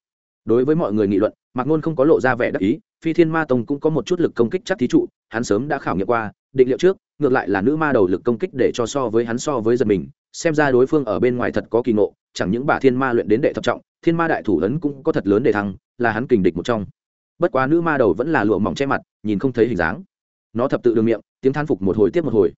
Đối với mọi người nghị luận, mạc ngôn không có lộ ra vẻ đắc ý, phi thiên ma tông cũng có một chút lực công kích chắc thí trụ, hắn sớm đã khảo nghiệm qua, định liệu trước, ngược lại là nữ ma đầu lực công kích để cho so với hắn so với giật mình, xem ra đối phương ở bên ngoài thật có kỳ ngộ chẳng những bà thiên ma luyện đến đệ thập trọng, thiên ma đại thủ ấn cũng có thật lớn để thăng, là hắn kình địch một trong. Bất quá nữ ma đầu vẫn là lụa mỏng che mặt, nhìn không thấy hình dáng. Nó thập tự đường miệng, tiếng than phục một hồi tiếp một hồi.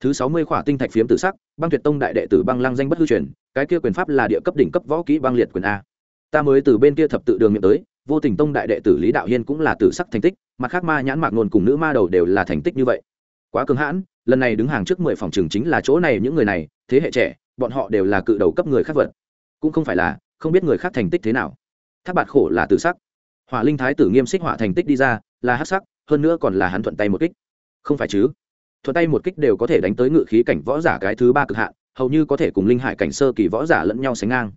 Thứ sáu mươi khỏa tinh thạch phiếm tử sắc, băng tuyệt tông đại đệ tử băng lăng danh bất hư truyền, cái kia quyền pháp là địa cấp đỉnh cấp võ kỹ băng liệt quyền a. Ta mới từ bên kia thập tự đường miệng tới, vô tình tông đại đệ tử lý đạo hiên cũng là tử sắc thành tích, mặt khác ma nhãn mạc nôn cùng nữ ma đầu đều là thành tích như vậy. Quá cưng hãn, lần này đứng hàng trước mười phòng trường chính là chỗ này những người này, thế hệ trẻ, bọn họ đều là cự đầu cấp người khác vật cũng không phải là, không biết người khác thành tích thế nào. Tháp bạt khổ là tự sắc. Hỏa linh thái tử nghiêm xích hỏa thành tích đi ra, là hát sắc, hơn nữa còn là hắn thuận tay một kích. Không phải chứ? Thuận tay một kích đều có thể đánh tới ngự khí cảnh võ giả cái thứ ba cực hạn, hầu như có thể cùng linh hải cảnh sơ kỳ võ giả lẫn nhau sánh ngang.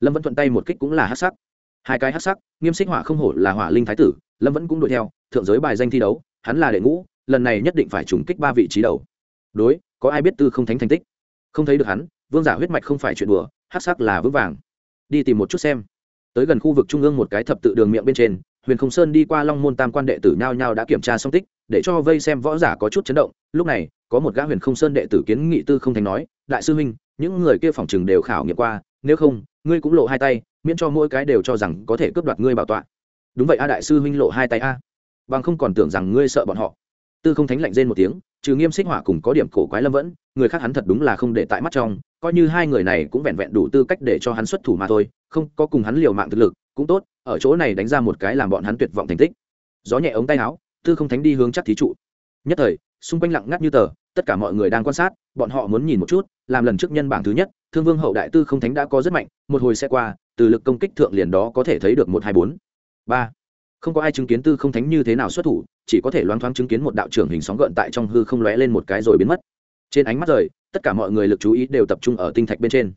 Lâm vẫn thuận tay một kích cũng là hát sắc. Hai cái hát sắc, nghiêm xích hỏa không hổ là hỏa linh thái tử, lâm vẫn cũng đuổi theo, thượng giới bài danh thi đấu, hắn là đệ ngũ, lần này nhất định phải trùng kích ba vị trí đầu. Đối, có ai biết tư không thánh thành tích? Không thấy được hắn, vương giả huyết mạch không phải chuyện đùa hắc sắc là vững vàng. Đi tìm một chút xem. Tới gần khu vực trung ương một cái thập tự đường miệng bên trên, huyền không sơn đi qua long môn tam quan đệ tử nhao nhao đã kiểm tra song tích, để cho vây xem võ giả có chút chấn động. Lúc này, có một gã huyền không sơn đệ tử kiến nghị tư không thành nói, đại sư huynh, những người kia phòng chừng đều khảo nghiệm qua, nếu không, ngươi cũng lộ hai tay, miễn cho mỗi cái đều cho rằng có thể cướp đoạt ngươi bảo tọa. Đúng vậy a, đại sư huynh, lộ hai tay a. Bằng không còn tưởng rằng ngươi sợ bọn họ. Tư không thánh lạnh rên một tiếng, trừ nghiêm xích hỏa cùng có điểm cổ quái lâm vẫn người khác hắn thật đúng là không để tại mắt trong, coi như hai người này cũng vẹn vẹn đủ tư cách để cho hắn xuất thủ mà thôi, không có cùng hắn liều mạng thực lực, cũng tốt, ở chỗ này đánh ra một cái làm bọn hắn tuyệt vọng thành tích. Gió nhẹ ống tay áo, tư không thánh đi hướng chắc thí trụ. Nhất thời, xung quanh lặng ngắt như tờ, tất cả mọi người đang quan sát, bọn họ muốn nhìn một chút, làm lần trước nhân bảng thứ nhất, thương vương hậu đại tư không thánh đã có rất mạnh, một hồi xe qua, từ lực công kích thượng liền đó có thể thấy được một hai bốn. Ba. Không có ai chứng kiến tư không thánh như thế nào xuất thủ, chỉ có thể loáng thoáng chứng kiến một đạo trưởng hình sóng gợn tại trong hư không lóe lên một cái rồi biến mất trên ánh mắt rời, tất cả mọi người lực chú ý đều tập trung ở tinh thạch bên trên.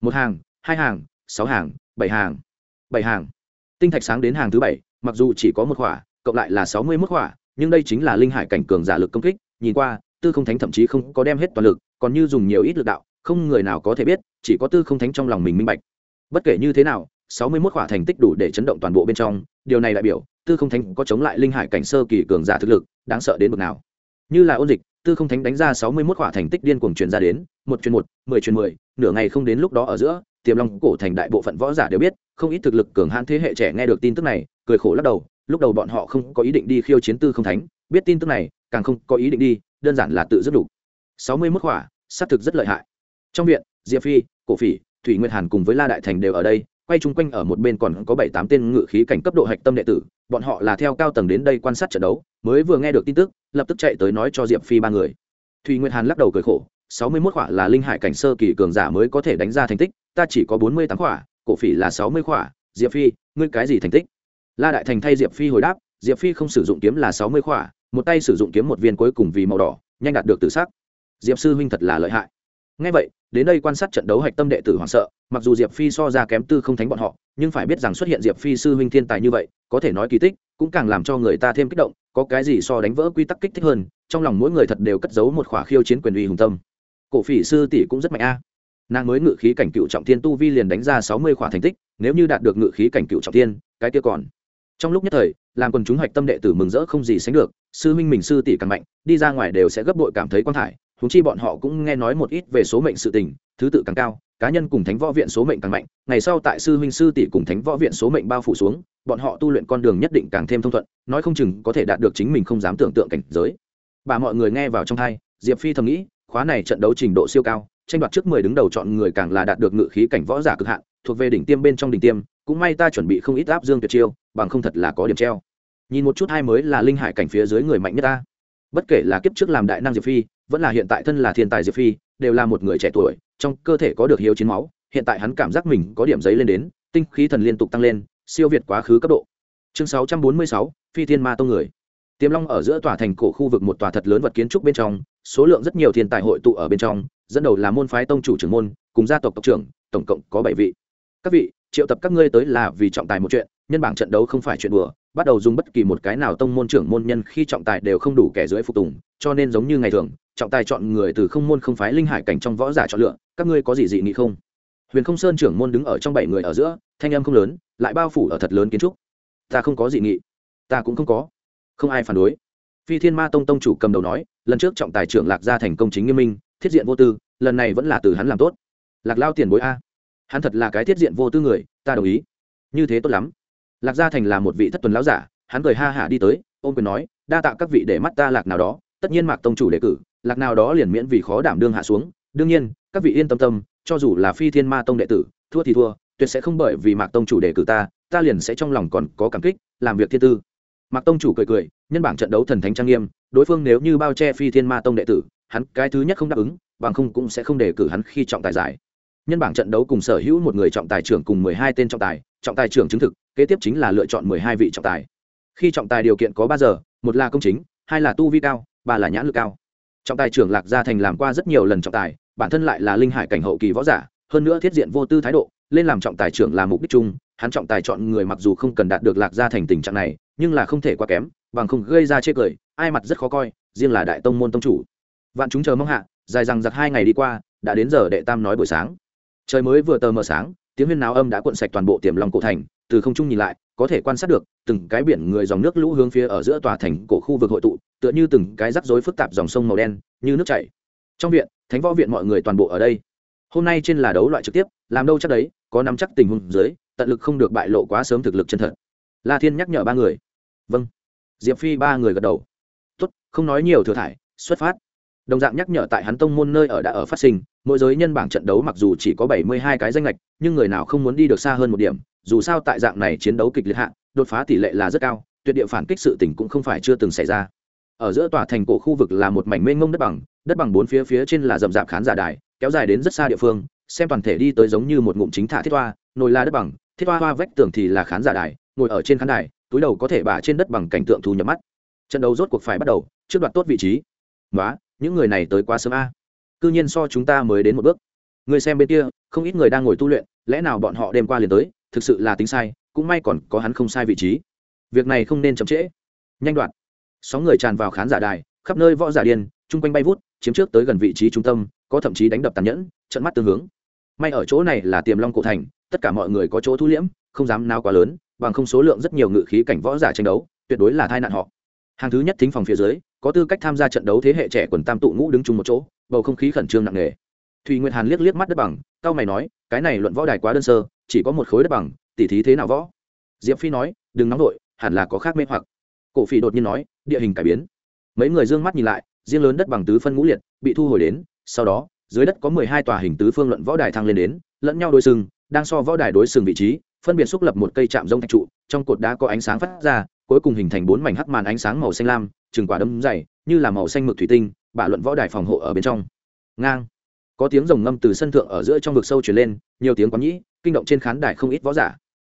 Một hàng, hai hàng, sáu hàng, bảy hàng bảy hàng. Tinh thạch sáng đến hàng thứ bảy, mặc dù chỉ có một khỏa, cộng lại là sáu mươi mốt khỏa, nhưng đây chính là linh hải cảnh cường giả lực công kích, nhìn qua, tư không thánh thậm chí không có đem hết toàn lực, còn như dùng nhiều ít lực đạo, không người nào có thể biết, chỉ có tư không thánh trong lòng mình minh bạch. Bất kể như thế nào, sáu mươi mốt khỏa thành tích đủ để chấn động toàn bộ bên trong, điều này đại biểu tư không thánh có chống lại linh hải cảnh sơ kỳ cường giả thực lực, đáng sợ đến bực nào. Như là ôn dịch tư không thánh đánh ra sáu mươi mốt khỏa thành tích điên cuồng truyền ra đến, một chuyên một, mười chuyên mười, nửa ngày không đến lúc đó ở giữa, tiềm long cổ thành đại bộ phận võ giả đều biết, không ít thực lực cường hãn thế hệ trẻ nghe được tin tức này, cười khổ lắc đầu, lúc đầu bọn họ không có ý định đi khiêu chiến tư không thánh, biết tin tức này, càng không có ý định đi, đơn giản là tự rất đủ. sáu mươi mốt hỏa xác thực rất lợi hại. Trong viện, diệp phi, cổ phỉ, thủy nguyệt hàn cùng với la đại thành đều ở đây quay chung quanh ở một bên còn có bảy tám tên ngự khí cảnh cấp độ hạch tâm đệ tử, bọn họ là theo cao tầng đến đây quan sát trận đấu, mới vừa nghe được tin tức, lập tức chạy tới nói cho diệp phi ba người. Thùy nguyệt hàn lắc đầu cười khổ, sáu mươi mốt khỏa là linh hải cảnh sơ kỳ cường giả mới có thể đánh ra thành tích, ta chỉ có bốn mươi tám khỏa, cổ phỉ là sáu mươi khỏa. Diệp phi, ngươi cái gì thành tích? La đại thành thay diệp phi hồi đáp, diệp phi không sử dụng kiếm là sáu mươi khỏa, một tay sử dụng kiếm một viên cuối cùng vì màu đỏ, nhanh đạt được tự sắc diệp sư huynh thật là lợi hại. Ngay vậy đến đây quan sát trận đấu hạch tâm đệ tử hoảng sợ, mặc dù diệp phi so ra kém tư không thánh bọn họ, nhưng phải biết rằng xuất hiện diệp phi sư huynh thiên tài như vậy, có thể nói kỳ tích, cũng càng làm cho người ta thêm kích động, có cái gì so đánh vỡ quy tắc kích thích hơn, trong lòng mỗi người thật đều cất giấu một khỏa khiêu chiến quyền uy hùng tâm. Cổ phỉ sư tỷ cũng rất mạnh a. Nàng mới ngự khí cảnh cựu trọng thiên tu vi liền đánh ra sáu mươi khỏa thành tích, nếu như đạt được ngự khí cảnh cựu trọng thiên, cái kia còn. Trong lúc nhất thời, làm quần chúng hạch tâm đệ tử mừng rỡ không gì sánh được, sư huynh mình sư tỷ càng mạnh, đi ra ngoài đều sẽ gấp bội cảm thấy quan thải húng chi bọn họ cũng nghe nói một ít về số mệnh sự tình, thứ tự càng cao, cá nhân cùng thánh võ viện số mệnh càng mạnh, ngày sau tại sư huynh sư tỷ cùng thánh võ viện số mệnh bao phủ xuống, bọn họ tu luyện con đường nhất định càng thêm thông thuận, nói không chừng có thể đạt được chính mình không dám tưởng tượng cảnh giới. Bà mọi người nghe vào trong thai diệp phi thầm nghĩ, khóa này trận đấu trình độ siêu cao, tranh đoạt trước mười đứng đầu chọn người càng là đạt được ngự khí cảnh võ giả cực hạn, thuộc về đỉnh tiêm bên trong đỉnh tiêm, cũng may ta chuẩn bị không ít áp dương tuyệt chiêu, bằng không thật là có điểm treo. Nhìn một chút hai mới là linh hải cảnh phía dưới người mạnh nhất ta bất kể là kiếp trước làm đại năng diệp phi vẫn là hiện tại thân là thiên tài diệp phi đều là một người trẻ tuổi trong cơ thể có được hiếu chiến máu hiện tại hắn cảm giác mình có điểm giấy lên đến tinh khí thần liên tục tăng lên siêu việt quá khứ cấp độ. Chương 646, phi thiên ma tông người. Tiềm long ở giữa tòa thành cổ khu vực một tòa thật lớn vật kiến trúc bên trong số lượng rất nhiều thiên tài hội tụ ở bên trong dẫn đầu là môn phái tông chủ trưởng môn cùng gia tộc tộc trưởng tổng cộng có bảy vị. Các vị triệu tập các ngươi tới là vì trọng tài một chuyện nhân bảng trận đấu không phải chuyện đùa bắt đầu dùng bất kỳ một cái nào tông môn trưởng môn nhân khi trọng tài đều không đủ kẻ dưới phục tùng, cho nên giống như ngày thường, trọng tài chọn người từ không môn không phái linh hải cảnh trong võ giả chọn lựa, các ngươi có gì dị nghị không? Huyền không sơn trưởng môn đứng ở trong bảy người ở giữa, thanh âm không lớn, lại bao phủ ở thật lớn kiến trúc. Ta không có dị nghị. Ta cũng không có. Không ai phản đối. Phi thiên ma tông tông chủ cầm đầu nói, lần trước trọng tài trưởng lạc gia thành công chính nghiêm minh, thiết diện vô tư, lần này vẫn là từ hắn làm tốt. Lạc lao tiền bối a. Hắn thật là cái thiết diện vô tư người, ta đồng ý. Như thế tốt lắm lạc gia thành là một vị thất tuần lão giả, hắn cười ha hả đi tới, ôm quyền nói, đa tạ các vị để mắt ta lạc nào đó. Tất nhiên mạc tông chủ đề cử, lạc nào đó liền miễn vì khó đảm đương hạ xuống. Đương nhiên, các vị yên tâm tâm, cho dù là phi thiên ma tông đệ tử, thua thì thua, tuyệt sẽ không bởi vì mạc tông chủ đề cử ta ta liền sẽ trong lòng còn có cảm kích, làm việc thiên tư. Mạc tông chủ cười cười, nhân bảng trận đấu thần thánh trang nghiêm, đối phương nếu như bao che phi thiên ma tông đệ tử, hắn cái thứ nhất không đáp ứng, bằng không cũng sẽ không đề cử hắn khi trọng tài giải. Nhân bảng trận đấu cùng sở hữu một người trọng tài trưởng cùng mười hai tên trọng tài trọng tài trưởng chứng thực, kế tiếp chính là lựa chọn mười hai vị trọng tài. Khi trọng tài điều kiện có ba giờ, một là công chính, hai là tu vi cao, ba là nhãn lực cao. Trọng tài trưởng lạc gia thành làm qua rất nhiều lần trọng tài, bản thân lại là linh hải cảnh hậu kỳ võ giả, hơn nữa thiết diện vô tư thái độ, lên làm trọng tài trưởng là mục đích chung. Hắn trọng tài chọn người mặc dù không cần đạt được lạc gia thành tình trạng này, nhưng là không thể quá kém, bằng không gây ra chê cười, ai mặt rất khó coi, riêng là đại tông môn tông chủ. Vạn chúng chờ mong hạ, dài rằng giặc hai ngày đi qua, đã đến giờ đệ tam nói buổi sáng. Trời mới vừa tờ mờ sáng tiếng huyên náo âm đã cuộn sạch toàn bộ tiềm lòng cổ thành, từ không trung nhìn lại, có thể quan sát được, từng cái biển người dòng nước lũ hướng phía ở giữa tòa thành cổ khu vực hội tụ, tựa như từng cái rắc rối phức tạp dòng sông màu đen, như nước chảy. Trong viện, thánh võ viện mọi người toàn bộ ở đây. Hôm nay trên là đấu loại trực tiếp, làm đâu chắc đấy, có nắm chắc tình huống dưới, tận lực không được bại lộ quá sớm thực lực chân thật. La thiên nhắc nhở ba người. Vâng. Diệp phi ba người gật đầu. Tốt, không nói nhiều thừa thải, xuất phát đồng dạng nhắc nhở tại hắn tông môn nơi ở đã ở phát sinh, mỗi giới nhân bảng trận đấu mặc dù chỉ có bảy mươi hai cái danh lệch, nhưng người nào không muốn đi được xa hơn một điểm, dù sao tại dạng này chiến đấu kịch liệt hạ, đột phá tỷ lệ là rất cao, tuyệt địa phản kích sự tỉnh cũng không phải chưa từng xảy ra. Ở giữa tòa thành cổ khu vực là một mảnh mênh mông đất bằng đất bằng bốn phía phía trên là rậm rạp khán giả đài, kéo dài đến rất xa địa phương, xem toàn thể đi tới giống như một ngụm chính thả thiết toa nồi la đất bằng, thiết toa hoa vách tường thì là khán giả đài, ngồi ở trên khán đài, túi đầu có thể bả trên đất bằng cảnh tượng thu nhập mắt. Trận đấu rốt cuộc phải bắt đầu, trước đoạt tốt vị trí. Nói những người này tới quá sớm a. Cư nhiên so chúng ta mới đến một bước. Người xem bên kia, không ít người đang ngồi tu luyện, lẽ nào bọn họ đêm qua liền tới, thực sự là tính sai, cũng may còn có hắn không sai vị trí. Việc này không nên chậm trễ. Nhanh đoạn. Sóng người tràn vào khán giả đài, khắp nơi võ giả điên, chung quanh bay vút, chiếm trước tới gần vị trí trung tâm, có thậm chí đánh đập tàn nhẫn, trận mắt tương hướng. May ở chỗ này là tiềm long cổ thành, tất cả mọi người có chỗ thu liễm, không dám nao quá lớn, bằng không số lượng rất nhiều ngự khí cảnh võ giả tranh đấu, tuyệt đối là tai nạn họ. Hàng thứ nhất thính phòng phía dưới có tư cách tham gia trận đấu thế hệ trẻ quần tam tụ ngũ đứng chung một chỗ, bầu không khí khẩn trương nặng nề. Thùy nguyệt hàn liếc liếc mắt đất bằng cao mày nói, cái này luận võ đài quá đơn sơ, chỉ có một khối đất bằng, tỉ thí thế nào võ? Diệp phi nói, đừng nóng vội, hẳn là có khác mê hoặc. Cổ phỉ đột nhiên nói, địa hình cải biến. Mấy người d ư ơ n g mắt nhìn lại, riêng lớn đất bằng tứ phân ngũ liệt, bị thu hồi đến, sau đó, dưới đất có mười hai tòa hình tứ phương luận võ đài thăng lên đến, lẫn nhau đôi sừng đang so võ đài đối sừng vị trí, phân biệt xúc lập một cây chạm rông thạch trụ, trong cột đá có ánh sáng phát ra, cuối cùng hình thành bốn mảnh hắc màn ánh sáng màu xanh lam chừng quả đấm dày, như là màu xanh mực thủy tinh bả luận võ đài phòng hộ ở bên trong. Ngang. Có tiếng rồng ngâm từ sân thượng ở giữa trong vực sâu truyền lên, nhiều tiếng quán nhĩ, kinh động trên khán đài không ít võ giả.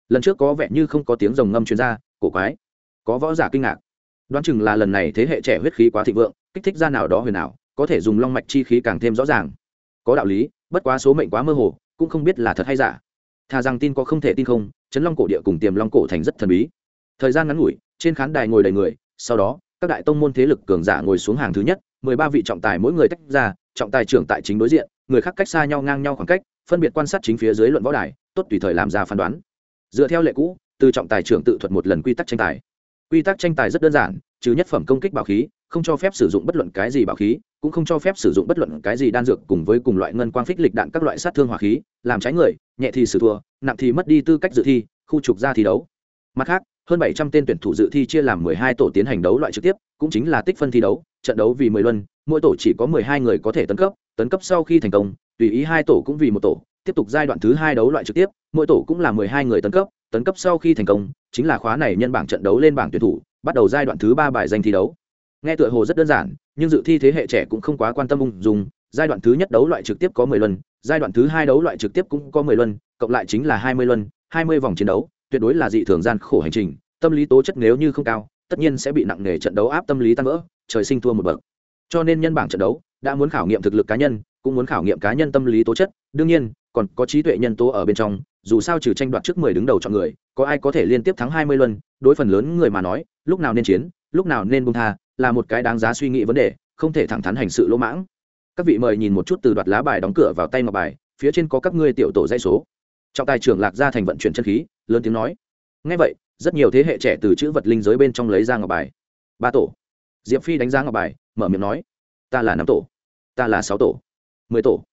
Lần trước có vẻ như không có tiếng rồng ngâm truyền ra, cổ quái. Có võ giả kinh ngạc. Đoán chừng là lần này thế hệ trẻ huyết khí quá thịnh vượng, kích thích ra nào đó huyền ảo, có thể dùng long mạch chi khí càng thêm rõ ràng. Có đạo lý, bất quá số mệnh quá mơ hồ, cũng không biết là thật hay giả. Thà rằng tin có không thể tin không, chấn long cổ địa cùng tiềm long cổ thành rất thần bí. Thời gian ngắn ngủi, trên khán đài ngồi đầy người, sau đó các đại tông môn thế lực cường giả ngồi xuống hàng thứ nhất, mười ba vị trọng tài mỗi người tách ra, trọng tài trưởng tại chính đối diện, người khác cách xa nhau ngang nhau khoảng cách, phân biệt quan sát chính phía dưới luận võ đài, tốt tùy thời làm ra phán đoán. Dựa theo lệ cũ, từ trọng tài trưởng tự thuật một lần quy tắc tranh tài. Quy tắc tranh tài rất đơn giản, trừ nhất phẩm công kích bảo khí, không cho phép sử dụng bất luận cái gì bảo khí, cũng không cho phép sử dụng bất luận cái gì đan dược cùng với cùng loại ngân quang phích lịch đạn các loại sát thương hỏa khí, làm trái người, nhẹ thì xử thua, nặng thì mất đi tư cách dự thi, khu trục ra thi đấu. Mặt khác hơn bảy trăm tên tuyển thủ dự thi chia làm mười hai tổ tiến hành đấu loại trực tiếp, cũng chính là tích phân thi đấu, trận đấu vì mười luân, mỗi tổ chỉ có mười hai người có thể tấn cấp tấn cấp sau khi thành công, tùy ý hai tổ cũng vì một tổ, tiếp tục giai đoạn thứ hai đấu loại trực tiếp, mỗi tổ cũng là mười hai người tấn cấp tấn cấp sau khi thành công, chính là khóa này nhân bảng trận đấu lên bảng tuyển thủ, bắt đầu giai đoạn thứ ba bài danh thi đấu. Nghe tựa hồ rất đơn giản, nhưng dự thi thế hệ trẻ cũng không quá quan tâm ung dung, giai đoạn thứ nhất đấu loại trực tiếp có mười luân, giai đoạn thứ hai đấu loại trực tiếp cũng có mười luân, cộng lại chính là hai mươi luân, hai mươi vòng chiến đấu tuyệt đối là dị thường gian khổ hành trình, tâm lý tố chất nếu như không cao, tất nhiên sẽ bị nặng nề trận đấu áp tâm lý tan vỡ, trời sinh thua một bậc. Cho nên nhân bảng trận đấu đã muốn khảo nghiệm thực lực cá nhân, cũng muốn khảo nghiệm cá nhân tâm lý tố chất. Đương nhiên, còn có trí tuệ nhân tố ở bên trong, dù sao trừ tranh đoạt trước mười đứng đầu chọn người, có ai có thể liên tiếp thắng hai mươi lần? đối phần lớn người mà nói, lúc nào nên chiến, lúc nào nên buông tha, là một cái đáng giá suy nghĩ vấn đề, không thể thẳng thắn hành sự lỗ mãng. Các vị mời nhìn một chút từ đoạt lá bài đóng cửa vào tay ngọc bài, phía trên có các ngươi tiểu tổ dây số. Trọng tài trưởng lạc ra thành vận chuyển chân khí lớn tiếng nói. Ngay vậy, rất nhiều thế hệ trẻ từ chữ vật linh giới bên trong lấy ra ngọc bài. Ba tổ. Diệp phi đánh giá ngọc bài, mở miệng nói, ta là năm tổ, ta là sáu tổ, mười tổ.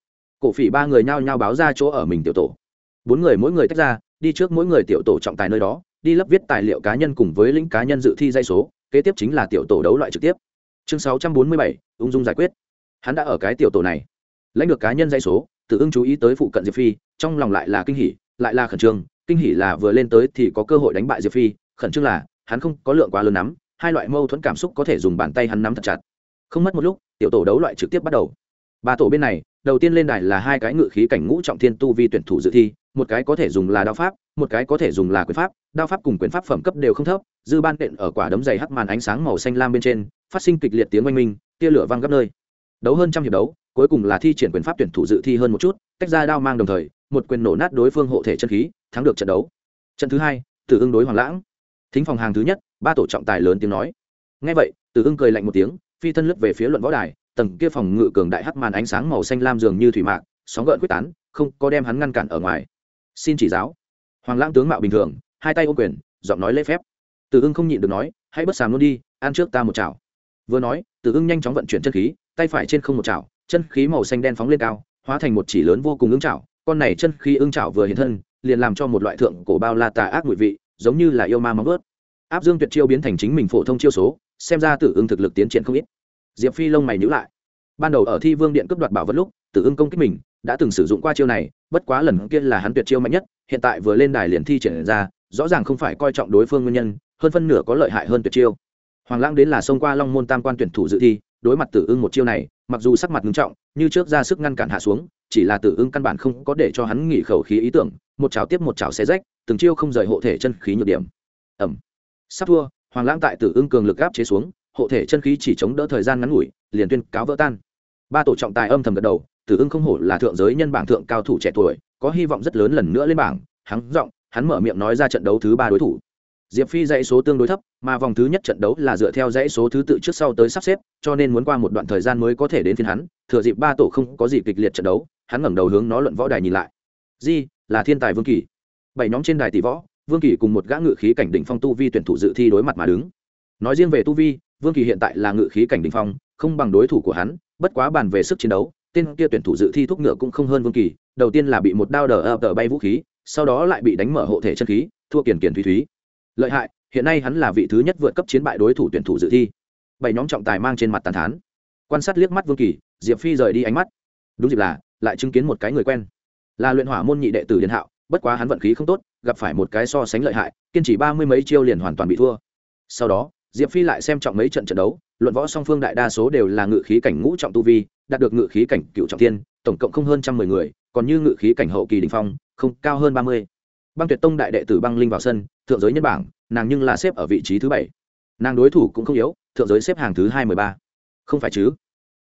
Cổ phỉ ba người nhao nhao báo ra chỗ ở mình tiểu tổ. Bốn người mỗi người tách ra, đi trước mỗi người tiểu tổ trọng tài nơi đó, đi lấp viết tài liệu cá nhân cùng với lĩnh cá nhân dự thi dây số, kế tiếp chính là tiểu tổ đấu loại trực tiếp. Chương sáu trăm bốn mươi bảy, ung dung giải quyết. Hắn đã ở cái tiểu tổ này. Lãnh được cá nhân dây số, tự ưng chú ý tới phụ cận diệp phi, trong lòng lại là kinh hỉ, lại là khẩn trương kinh hỉ là vừa lên tới thì có cơ hội đánh bại diệp phi, khẩn trương là, hắn không có lượng quá lớn nắm, hai loại mâu thuẫn cảm xúc có thể dùng bàn tay hắn nắm thật chặt. Không mất một lúc, tiểu tổ đấu loại trực tiếp bắt đầu. Ba tổ bên này, đầu tiên lên đài là hai cái ngự khí cảnh ngũ trọng thiên tu vi tuyển thủ dự thi, một cái có thể dùng là đao pháp, một cái có thể dùng là quyền pháp, đao pháp cùng quyền pháp phẩm cấp đều không thấp, dư ban đện ở quả đấm dày hắc màn ánh sáng màu xanh lam bên trên, phát sinh kịch liệt tiếng oanh minh, tia lửa văng gấp nơi. Đấu hơn trăm hiệp đấu, cuối cùng là thi triển quyền pháp tuyển thủ dự thi hơn một chút, tách ra đao mang đồng thời, một quyền nổ nát đối phương hộ thể chân khí thắng được trận đấu. Trận thứ hai, Tử ưng đối hoàng lãng. Thính phòng hàng thứ nhất, ba tổ trọng tài lớn tiếng nói. Ngay vậy, Tử ưng cười lạnh một tiếng, phi thân lướt về phía luận võ đài, tầng kia phòng ngự cường đại hắc màn ánh sáng màu xanh lam dường như thủy mạc, sóng gợn quyết tán, không có đem hắn ngăn cản ở ngoài. Xin chỉ giáo. Hoàng lãng tướng mạo bình thường, hai tay ô quyền, giọng nói lễ phép. Tử ưng không nhịn được nói, hãy bất sàm luôn đi, ăn trước ta một chảo. Vừa nói, Tử ưng nhanh chóng vận chuyển chân khí, tay phải trên không một chảo, chân khí màu xanh đen phóng lên cao, hóa thành một chỉ lớn vô cùng ưng chảo, con này chân khí ưng chảo vừa hiện thân liền làm cho một loại thượng cổ bao la tà ác ngụy vị, giống như là yêu ma móng ướt áp dương tuyệt chiêu biến thành chính mình phổ thông chiêu số, xem ra tử ưng thực lực tiến triển không ít. Diệp phi lông mày nhữ lại. Ban đầu ở thi vương điện cướp đoạt bảo vật lúc, tử ưng công kích mình, đã từng sử dụng qua chiêu này, bất quá lần kia là hắn tuyệt chiêu mạnh nhất, hiện tại vừa lên đài liền thi triển ra, rõ ràng không phải coi trọng đối phương nguyên nhân, hơn phân nửa có lợi hại hơn tuyệt chiêu. Hoàng lãng đến là xông qua long môn tam quan tuyển thủ dự thi, đối mặt tử ưng một chiêu này, mặc dù sắc mặt nghiêm trọng, như trước ra sức ngăn cản hạ xuống, chỉ là tử ưng căn bản không có để cho hắn nghỉ khẩu khí ý tưởng một chảo tiếp một chảo xé rách, từng chiêu không rời hộ thể chân khí nhược điểm. Ẩm. Sắp thua, hoàng lãng tại tử ưng cường lực áp chế xuống, hộ thể chân khí chỉ chống đỡ thời gian ngắn ngủi, liền tuyên cáo vỡ tan. Ba tổ trọng tài âm thầm gật đầu, tử ưng không hổ là thượng giới nhân bảng thượng cao thủ trẻ tuổi, có hy vọng rất lớn lần nữa lên bảng, hắn giọng, hắn mở miệng nói ra trận đấu thứ ba đối thủ. Diệp phi dãy số tương đối thấp, mà vòng thứ nhất trận đấu là dựa theo dãy số thứ tự trước sau tới sắp xếp, cho nên muốn qua một đoạn thời gian mới có thể đến phiên hắn, thừa dịp ba tổ không có gì kịch liệt trận đấu, hắn ngẩng đầu hướng nó luận võ đài nhìn lại. Di là thiên tài vương kỳ. Bảy nhóm trên đài tỷ võ, vương kỳ cùng một gã ngự khí cảnh đỉnh phong tu vi tuyển thủ dự thi đối mặt mà đứng. Nói riêng về tu vi, vương kỳ hiện tại là ngự khí cảnh đỉnh phong, không bằng đối thủ của hắn, bất quá bàn về sức chiến đấu, tên kia tuyển thủ dự thi thuốc ngựa cũng không hơn vương kỳ, đầu tiên là bị một đao đờ ập đờ bay vũ khí, sau đó lại bị đánh mở hộ thể chân khí, thua kiển kiển thúy thúy. Lợi hại, hiện nay hắn là vị thứ nhất vượt cấp chiến bại đối thủ tuyển thủ dự thi. Bảy nhóm trọng tài mang trên mặt tàn thán. Quan sát liếc mắt vương kỳ, diệp phi rời đi ánh mắt. Đúng dịp là, lại chứng kiến một cái người quen là luyện hỏa môn nhị đệ tử điện hạo bất quá hắn vận khí không tốt gặp phải một cái so sánh lợi hại kiên trì ba mươi mấy chiêu liền hoàn toàn bị thua. Sau đó diệp phi lại xem trọng mấy trận trận đấu luận võ song phương đại đa số đều là ngự khí cảnh ngũ trọng tu vi đạt được ngự khí cảnh cựu trọng tiên, tổng cộng không hơn trăm mười người còn như ngự khí cảnh hậu kỳ đình phong không cao hơn ba mươi. Băng tuyệt tông đại đệ tử băng linh vào sân thượng giới nhân bảng nàng nhưng là xếp ở vị trí thứ bảy. Nàng đối thủ cũng không yếu thượng giới xếp hàng thứ hai mươi ba. Không phải chứ?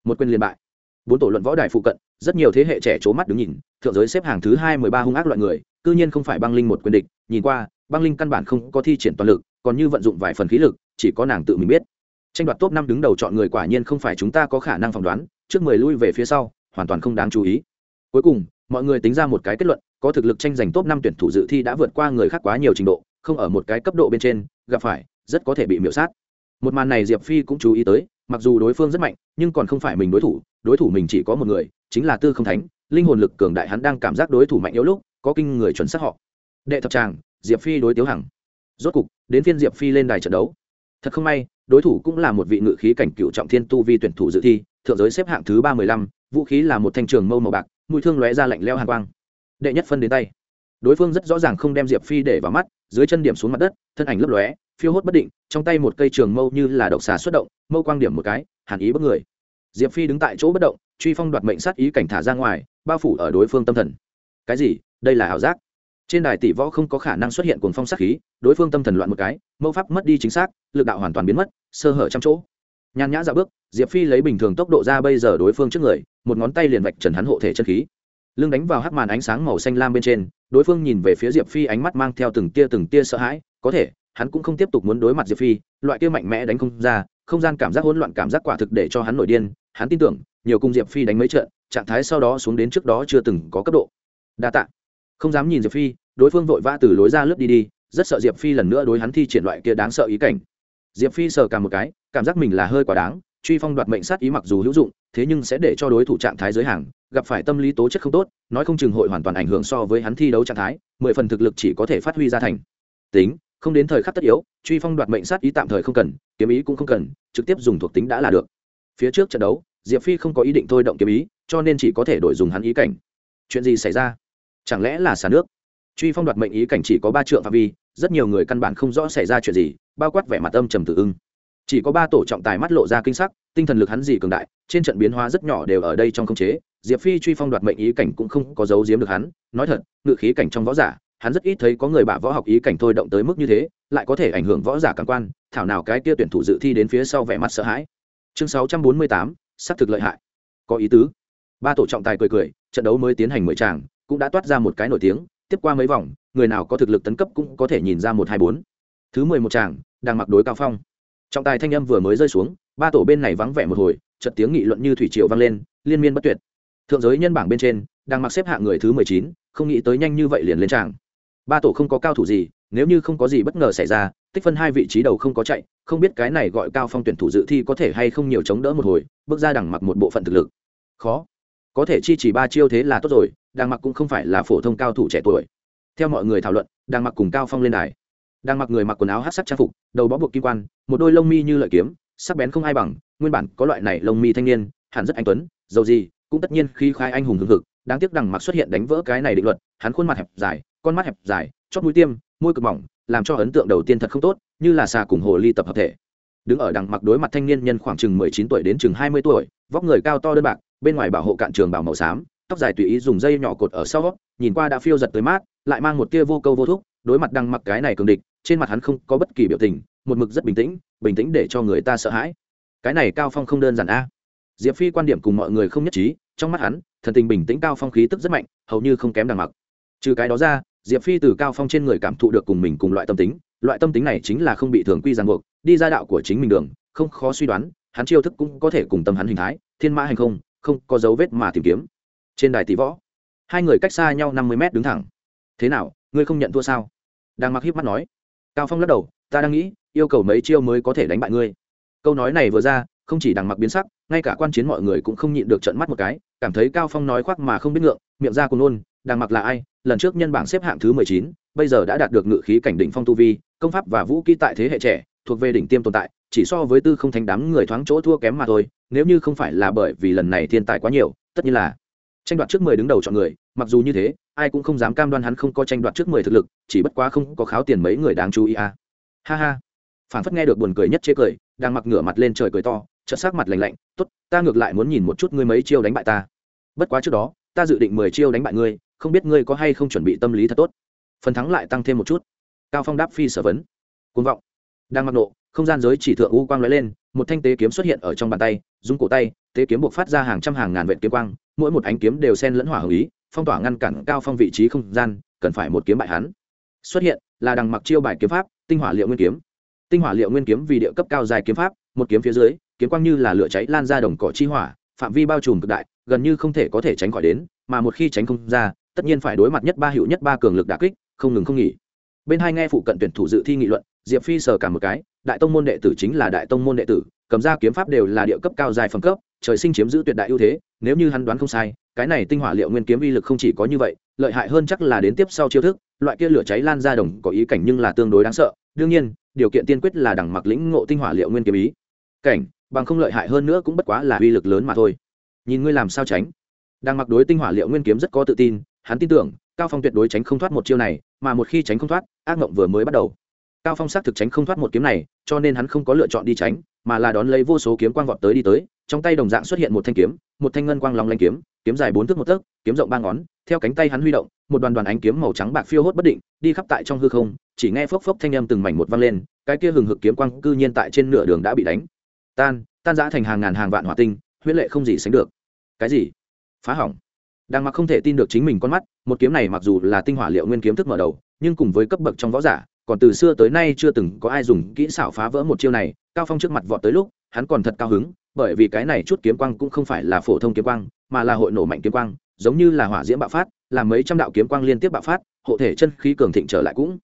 Một quyền liên bại. Bốn tổ luận võ đài phụ cận rất nhiều thế hệ trẻ c mắt đứng nhìn, thượng giới xếp hàng thứ hai mười ba hung ác loại người, cư nhiên không phải băng linh một quyền địch, nhìn qua, băng linh căn bản không có thi triển toàn lực, còn như vận dụng vài phần khí lực, chỉ có nàng tự mình biết. Tranh đoạt top năm đứng đầu chọn người quả nhiên không phải chúng ta có khả năng phỏng đoán, trước mười lui về phía sau, hoàn toàn không đáng chú ý. Cuối cùng, mọi người tính ra một cái kết luận, có thực lực tranh giành top năm tuyển thủ dự thi đã vượt qua người khác quá nhiều trình độ, không ở một cái cấp độ bên trên, gặp phải, rất có thể bị miễu sát. Một màn này diệp phi cũng chú ý tới, mặc dù đối phương rất mạnh, nhưng còn không phải mình đối thủ đối thủ mình chỉ có một người chính là tư không thánh, linh hồn lực cường đại hắn đang cảm giác đối thủ mạnh yếu lúc, có kinh người chuẩn xác họ. Đệ thập tràng, diệp phi đối tiếu hằng. Rốt cục, đến phiên diệp phi lên đài trận đấu. Thật không may, đối thủ cũng là một vị ngự khí cảnh cựu trọng thiên tu vi tuyển thủ dự thi, thượng giới xếp hạng thứ ba mươi lăm, vũ khí là một thanh trường mâu màu bạc, mũi thương lóe ra lạnh leo hàn quang. Đệ nhất phân đến tay. Đối phương rất rõ ràng không đem diệp phi để vào mắt, dưới chân điểm xuống mặt đất, thân ảnh lấp lóe, phiêu hốt bất định, trong tay một cây trường mâu như là độc xà xuất động, mâu quang điểm một cái, hàn ý bất người. Diệp phi đứng tại chỗ bất động truy phong đoạt mệnh sát ý cảnh thả ra ngoài, bao phủ ở đối phương tâm thần. Cái gì? Đây là ảo giác. Trên đài tỷ võ không có khả năng xuất hiện cuồng phong sát khí, đối phương tâm thần loạn một cái mẫu pháp mất đi chính xác, lực đạo hoàn toàn biến mất, sơ hở trăm chỗ. Nhàn nhã dạo bước, diệp phi lấy bình thường tốc độ ra bây giờ đối phương trước người, một ngón tay liền vạch trần hắn hộ thể chân khí. Lưng đánh vào hắc màn ánh sáng màu xanh lam bên trên, đối phương nhìn về phía diệp phi ánh mắt mang theo từng tia từng tia sợ hãi, có thể, hắn cũng không tiếp tục muốn đối mặt diệp phi, loại kia mạnh mẽ đánh không ra, không gian cảm giác hỗn loạn cảm giác quả thực để cho hắn nổi điên, hắn tin tưởng nhiều cung diệp phi đánh mấy trận, trạng thái sau đó xuống đến trước đó chưa từng có cấp độ. Đa tạ. Không dám nhìn diệp phi, đối phương vội vã từ lối ra lướt đi đi, rất sợ diệp phi lần nữa đối hắn thi triển loại kia đáng sợ ý cảnh. Diệp phi sờ cả một cái, cảm giác mình là hơi quá đáng, truy phong đoạt mệnh sát ý mặc dù hữu dụng, thế nhưng sẽ để cho đối thủ trạng thái giới hàng, gặp phải tâm lý tố chất không tốt, nói không chừng hội hoàn toàn ảnh hưởng so với hắn thi đấu trạng thái, mười phần thực lực chỉ có thể phát huy ra thành. Tính, không đến thời khắc tất yếu, truy phong đoạt mệnh sát ý tạm thời không cần, kiếm ý cũng không cần, trực tiếp dùng thuộc tính đã là được. Phía trước trận đấu diệp phi không có ý định thôi động kiếm ý cho nên chỉ có thể đổi dùng hắn ý cảnh. Chuyện gì xảy ra? Chẳng lẽ là xả nước? Truy phong đoạt mệnh ý cảnh chỉ có ba trượng phạm vi rất nhiều người căn bản không rõ xảy ra chuyện gì bao quát vẻ mặt âm trầm tự ưng. Chỉ có ba tổ trọng tài mắt lộ ra kinh sắc tinh thần lực hắn gì cường đại trên trận biến hóa rất nhỏ đều ở đây trong khống chế. Diệp phi truy phong đoạt mệnh ý cảnh cũng không có giấu giếm được hắn. Nói thật ngự khí cảnh trong võ giả hắn rất ít thấy có người bạ võ học ý cảnh thôi động tới mức như thế lại có thể ảnh hưởng võ giả cảm quan thảo nào cái kia tuyển thủ dự thi đến phía sau vẻ mặt sợ hãi. Chương 648, xác thực lợi hại. Có ý tứ. Ba tổ trọng tài cười cười, trận đấu mới tiến hành mười tràng, cũng đã toát ra một cái nổi tiếng, tiếp qua mấy vòng, người nào có thực lực tấn cấp cũng có thể nhìn ra một hai bốn. Thứ mười một tràng, đang mặc đối cao phong. Trọng tài thanh âm vừa mới rơi xuống, ba tổ bên này vắng vẻ một hồi trận tiếng nghị luận như thủy triều vang lên, liên miên bất tuyệt. Thượng giới nhân bảng bên trên, đang mặc xếp hạng người thứ mười chín, không nghĩ tới nhanh như vậy liền lên tràng. Ba tổ không có cao thủ gì, nếu như không có gì bất ngờ xảy ra tích phân hai vị trí đầu không có chạy, không biết cái này gọi cao phong tuyển thủ dự thi có thể hay không nhiều chống đỡ một hồi, bước ra đằng mặc một bộ phận thực lực. Khó. Có thể chi chỉ ba chiêu thế là tốt rồi đằng mặc cũng không phải là phổ thông cao thủ trẻ tuổi. Theo mọi người thảo luận đằng mặc cùng cao phong lên đài. Đằng mặc người mặc quần áo hát sắc trang phục, đầu bó buộc kim quan, một đôi lông mi như lợi kiếm, sắc bén không ai bằng, nguyên bản có loại này lông mi thanh niên, hẳn rất anh tuấn dầu gì, cũng tất nhiên khi khai anh hùng hưng hực, đáng tiếc đằng mặc xuất hiện đánh vỡ cái này định luật, hắn khuôn mặt hẹp dài, con mắt hẹp dài, chót mũi tiêm, môi cực mỏng làm cho ấn tượng đầu tiên thật không tốt, như là xà cùng hồ ly tập hợp thể. Đứng ở đằng mặc đối mặt thanh niên nhân khoảng chừng mười chín tuổi đến chừng hai mươi tuổi, vóc người cao to đơn bạc, bên ngoài bảo hộ cạn trường bảo màu xám, tóc dài tùy ý dùng dây nhỏ cột ở sau, nhìn qua đã phiêu giật tới mát, lại mang một tia vô câu vô thúc, đối mặt đằng mặc cái này cường địch, trên mặt hắn không có bất kỳ biểu tình, một mực rất bình tĩnh bình tĩnh để cho người ta sợ hãi. Cái này cao phong không đơn giản a. Diệp phi quan điểm cùng mọi người không nhất trí, trong mắt hắn, thần tình bình tĩnh cao phong khí tức rất mạnh, hầu như không kém đằng mặc. Trừ cái đó ra diệp phi từ cao phong trên người cảm thụ được cùng mình cùng loại tâm tính, loại tâm tính này chính là không bị thường quy ràng buộc, đi ra đạo của chính mình đường, không khó suy đoán, hắn chiêu thức cũng có thể cùng tâm hắn hình thái, thiên mã hành không không có dấu vết mà tìm kiếm. Trên đài tỷ võ, hai người cách xa nhau năm mươi mét đứng thẳng. Thế nào, ngươi không nhận thua sao? Đang mặc hiếp mắt nói. Cao phong lắc đầu, ta đang nghĩ, yêu cầu mấy chiêu mới có thể đánh bại ngươi. Câu nói này vừa ra, không chỉ đằng mặc biến sắc, ngay cả quan chiến mọi người cũng không nhịn được trận mắt một cái, cảm thấy cao phong nói khoác mà không biết ngượng, miệng ra cùng nôn đang mặc là ai? Lần trước nhân bảng xếp hạng thứ mười chín, bây giờ đã đạt được ngự khí cảnh đỉnh phong tu vi, công pháp và vũ kỹ tại thế hệ trẻ, thuộc về đỉnh tiêm tồn tại, chỉ so với tư không thành đám người thoáng chỗ thua kém mà thôi, nếu như không phải là bởi vì lần này thiên tài quá nhiều, tất nhiên là tranh đoạt trước mười đứng đầu chọn người, mặc dù như thế, ai cũng không dám cam đoan hắn không có tranh đoạt trước mười thực lực, chỉ bất quá không có kháo tiền mấy người đáng chú ý à. ha ha. Phản phất nghe được buồn cười nhất chế cười đang mặc ngửa mặt lên trời cười to, chợt sắc mặt lạnh lạnh, tốt, ta ngược lại muốn nhìn một chút ngươi mấy chiêu đánh bại ta. Bất quá trước đó, ta dự định mười chiêu đánh bại ngươi không biết ngươi có hay không chuẩn bị tâm lý thật tốt. Phần thắng lại tăng thêm một chút. Cao phong đáp phi sở vấn. Côn vọng. Đang mặc nộ, không gian giới chỉ thượng u quang lóe lên, một thanh tế kiếm xuất hiện ở trong bàn tay, dùng cổ tay, tế kiếm buộc phát ra hàng trăm hàng ngàn vệ kiếm quang, mỗi một ánh kiếm đều xen lẫn hỏa hữu ý, phong tỏa ngăn cản cao phong vị trí không gian, cần phải một kiếm bại hắn. Xuất hiện là đằng mặc chiêu bài kiếm pháp, tinh hỏa liệu nguyên kiếm. Tinh hỏa liệu nguyên kiếm vì địa cấp cao dài kiếm pháp, một kiếm phía dưới, kiếm quang như là lửa cháy lan ra đồng cỏ chi hỏa, phạm vi bao trùm cực đại, gần như không thể có thể tránh khỏi đến, mà một khi tránh không ra tất nhiên phải đối mặt nhất ba hiệu nhất ba cường lực đả kích, không ngừng không nghỉ. Bên hai nghe phụ cận tuyển thủ dự thi nghị luận, diệp phi sờ cả một cái, đại tông môn đệ tử chính là đại tông môn đệ tử, cầm ra kiếm pháp đều là địa cấp cao dài phẩm cấp, trời sinh chiếm giữ tuyệt đại ưu thế, nếu như hắn đoán không sai, cái này tinh hỏa liệu nguyên kiếm uy lực không chỉ có như vậy, lợi hại hơn chắc là đến tiếp sau chiêu thức, loại kia lửa cháy lan ra đồng có ý cảnh nhưng là tương đối đáng sợ, đương nhiên, điều kiện tiên quyết là đẳng mặc lĩnh ngộ tinh hỏa liệu nguyên kiếm ý. Cảnh, bằng không lợi hại hơn nữa cũng bất quá là uy lực lớn mà thôi. Nhìn ngươi làm sao tránh. Đang mặc đối tinh hỏa liệu nguyên kiếm rất có tự tin hắn tin tưởng, cao phong tuyệt đối tránh không thoát một chiêu này, mà một khi tránh không thoát, ác mộng vừa mới bắt đầu. Cao phong xác thực tránh không thoát một kiếm này, cho nên hắn không có lựa chọn đi tránh, mà là đón lấy vô số kiếm quang vọt tới đi tới, trong tay đồng dạng xuất hiện một thanh kiếm, một thanh ngân quang long lanh kiếm kiếm dài bốn thước một tấc, kiếm rộng ba ngón, theo cánh tay hắn huy động, một đoàn đoàn ánh kiếm màu trắng bạc phiêu hốt bất định, đi khắp tại trong hư không, chỉ nghe phốc phốc thanh âm từng mảnh một vang lên, cái kia hừng hực kiếm quang cư nhiên tại trên nửa đường đã bị đánh. Tan tan giã thành hàng ngàn hàng vạn hỏa tinh, huyết lệ không gì sánh được. Cái gì? Phá hỏng đang mặc không thể tin được chính mình con mắt, một kiếm này mặc dù là tinh hỏa liệu nguyên kiếm thức mở đầu, nhưng cùng với cấp bậc trong võ giả, còn từ xưa tới nay chưa từng có ai dùng kỹ xảo phá vỡ một chiêu này, cao phong trước mặt vọt tới lúc, hắn còn thật cao hứng, bởi vì cái này chút kiếm quang cũng không phải là phổ thông kiếm quang, mà là hội nổ mạnh kiếm quang, giống như là hỏa diễm bạo phát, làm mấy trăm đạo kiếm quang liên tiếp bạo phát, hộ thể chân khí cường thịnh trở lại cũng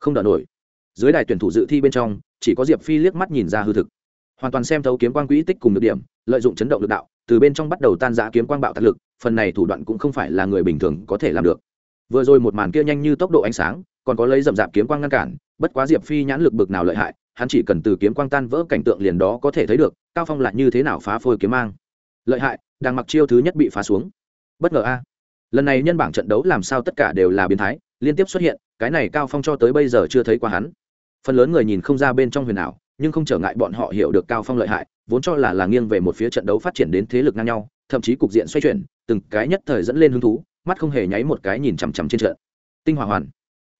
không đỡ nổi. Dưới đài tuyển thủ dự thi bên trong, chỉ có diệp phi liếc mắt nhìn ra hư thực. Hoàn toàn xem thấu kiếm quang quỹ tích cùng được điểm, lợi dụng chấn động lực đạo, từ bên trong bắt đầu tan giã kiếm quang bạo tạc lực phần này thủ đoạn cũng không phải là người bình thường có thể làm được. Vừa rồi một màn kia nhanh như tốc độ ánh sáng, còn có lấy dậm dạp kiếm quang ngăn cản, bất quá diệp phi nhãn lực bực nào lợi hại, hắn chỉ cần từ kiếm quang tan vỡ cảnh tượng liền đó có thể thấy được, cao phong lại như thế nào phá phôi kiếm mang. Lợi hại, đang mặc chiêu thứ nhất bị phá xuống. Bất ngờ a. À. Lần này nhân bảng trận đấu làm sao tất cả đều là biến thái, liên tiếp xuất hiện, cái này cao phong cho tới bây giờ chưa thấy qua hắn. Phần lớn người nhìn không ra bên trong huyền ảo, nhưng không trở ngại bọn họ hiểu được cao phong lợi hại vốn cho là là nghiêng về một phía trận đấu phát triển đến thế lực ngang nhau, thậm chí cục diện xoay chuyển, từng cái nhất thời dẫn lên hứng thú, mắt không hề nháy một cái nhìn chằm chằm trên trận. Tinh hỏa hoàn.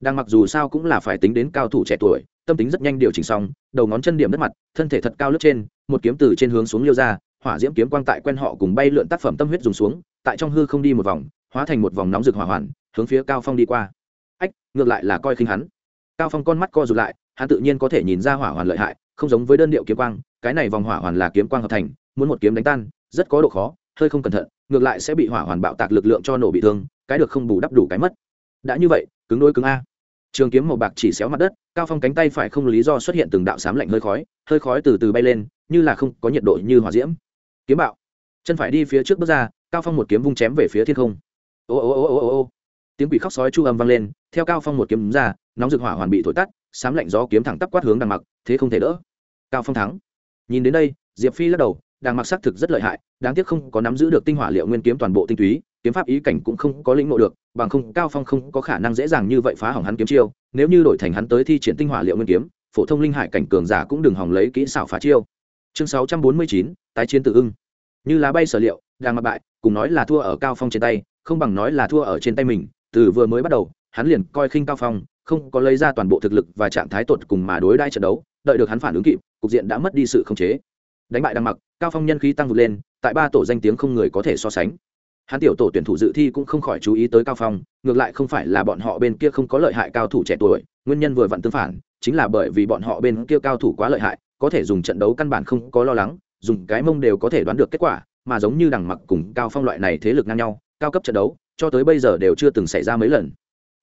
Đang mặc dù sao cũng là phải tính đến cao thủ trẻ tuổi, tâm tính rất nhanh điều chỉnh xong, đầu ngón chân điểm đất mặt, thân thể thật cao lướt trên, một kiếm từ trên hướng xuống liêu ra, hỏa diễm kiếm quang tại quen họ cùng bay lượn tác phẩm tâm huyết dùng xuống, tại trong hư không đi một vòng, hóa thành một vòng nóng rực hỏa hoàn, hướng phía cao phong đi qua. Ách, ngược lại là coi khinh hắn. Cao phong con mắt co rụt lại, hắn tự nhiên có thể nhìn ra hỏa hoàn lợi hại không giống với đơn điệu kiếm quang, cái này vòng hỏa hoàn là kiếm quang hợp thành, muốn một kiếm đánh tan, rất có độ khó, hơi không cẩn thận, ngược lại sẽ bị hỏa hoàn bạo tạc lực lượng cho nổ bị thương, cái được không bù đắp đủ cái mất. Đã như vậy, cứng đôi cứng a. Trường kiếm màu bạc chỉ xéo mặt đất, cao phong cánh tay phải không lý do xuất hiện từng đạo sám lạnh hơi khói hơi khói từ từ bay lên, như là không có nhiệt độ như hỏa diễm. Kiếm bạo. Chân phải đi phía trước bước ra, cao phong một kiếm vung chém về phía thiên không. Ô ô ô ô ô ô. Tiếng quỷ khóc sói chu âm vang lên, theo cao phong một kiếm ra, nóng rực hỏa hoàn bị thổi tắt, sám lạnh gió kiếm thẳng tắp quát hướng đằng mặc, thế không thể đỡ cao phong thắng. Nhìn đến đây diệp phi lắc đầu đang mặc xác thực rất lợi hại đáng tiếc không có nắm giữ được tinh hỏa liệu nguyên kiếm toàn bộ tinh túy kiếm pháp ý cảnh cũng không có lĩnh ngộ được bằng không cao phong không có khả năng dễ dàng như vậy phá hỏng hắn kiếm chiêu nếu như đổi thành hắn tới thi triển tinh hỏa liệu nguyên kiếm phổ thông linh hải cảnh cường giả cũng đừng hỏng lấy kỹ xảo phá chiêu. Chương 649, tái chiến tự ưng. Như lá bay sở liệu đang mặc bại cùng nói là thua ở cao phong trên tay không bằng nói là thua ở trên tay mình từ vừa mới bắt đầu hắn liền coi khinh cao phong không có lấy ra toàn bộ thực lực và trạng thái tột cùng mà đối đai trận đấu đợi được hắn phản ứng kịp, cục diện đã mất đi sự khống chế. Đánh bại đăng mặc, cao phong nhân khí tăng vượt lên, tại ba tổ danh tiếng không người có thể so sánh. Hắn tiểu tổ tuyển thủ dự thi cũng không khỏi chú ý tới cao phong, ngược lại không phải là bọn họ bên kia không có lợi hại cao thủ trẻ tuổi, nguyên nhân vừa vặn tương phản, chính là bởi vì bọn họ bên kia cao thủ quá lợi hại, có thể dùng trận đấu căn bản không có lo lắng, dùng cái mông đều có thể đoán được kết quả, mà giống như đằng mặc cùng cao phong loại này thế lực ngang nhau, cao cấp trận đấu, cho tới bây giờ đều chưa từng xảy ra mấy lần.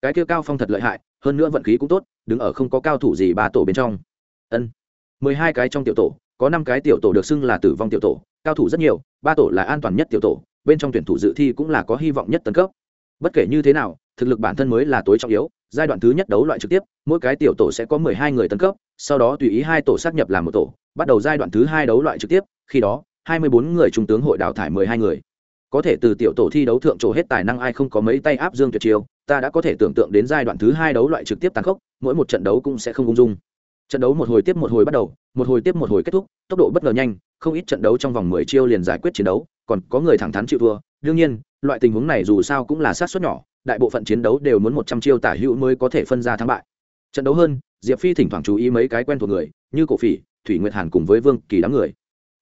Cái kia cao phong thật lợi hại, hơn nữa vận khí cũng tốt, đứng ở không có cao thủ gì ba tổ bên trong ân. Mười hai cái trong tiểu tổ, có năm cái tiểu tổ được xưng là tử vong tiểu tổ, cao thủ rất nhiều, ba tổ là an toàn nhất tiểu tổ, bên trong tuyển thủ dự thi cũng là có hy vọng nhất tấn cấp. Bất kể như thế nào, thực lực bản thân mới là tối trọng yếu, giai đoạn thứ nhất đấu loại trực tiếp, mỗi cái tiểu tổ sẽ có mười hai người tấn cấp, sau đó tùy ý hai tổ xác nhập làm một tổ, bắt đầu giai đoạn thứ hai đấu loại trực tiếp, khi đó, hai mươi bốn người trung tướng hội đào thải mười hai người. Có thể từ tiểu tổ thi đấu thượng trổ hết tài năng ai không có mấy tay áp dương tuyệt chiêu, ta đã có thể tưởng tượng đến giai đoạn thứ hai đấu loại trực tiếp tàn khốc, mỗi một trận đấu cũng sẽ không ung dung trận đấu một hồi tiếp một hồi bắt đầu, một hồi tiếp một hồi kết thúc, tốc độ bất ngờ nhanh, không ít trận đấu trong vòng mười chiêu liền giải quyết chiến đấu, còn có người thẳng thắn chịu thua. Đương nhiên, loại tình huống này dù sao cũng là sát suất nhỏ, đại bộ phận chiến đấu đều muốn một trăm chiêu tả hữu mới có thể phân ra thắng bại. Trận đấu hơn, diệp phi thỉnh thoảng chú ý mấy cái quen thuộc người, như cổ phỉ, thủy nguyệt hàn cùng với vương kỳ đám người.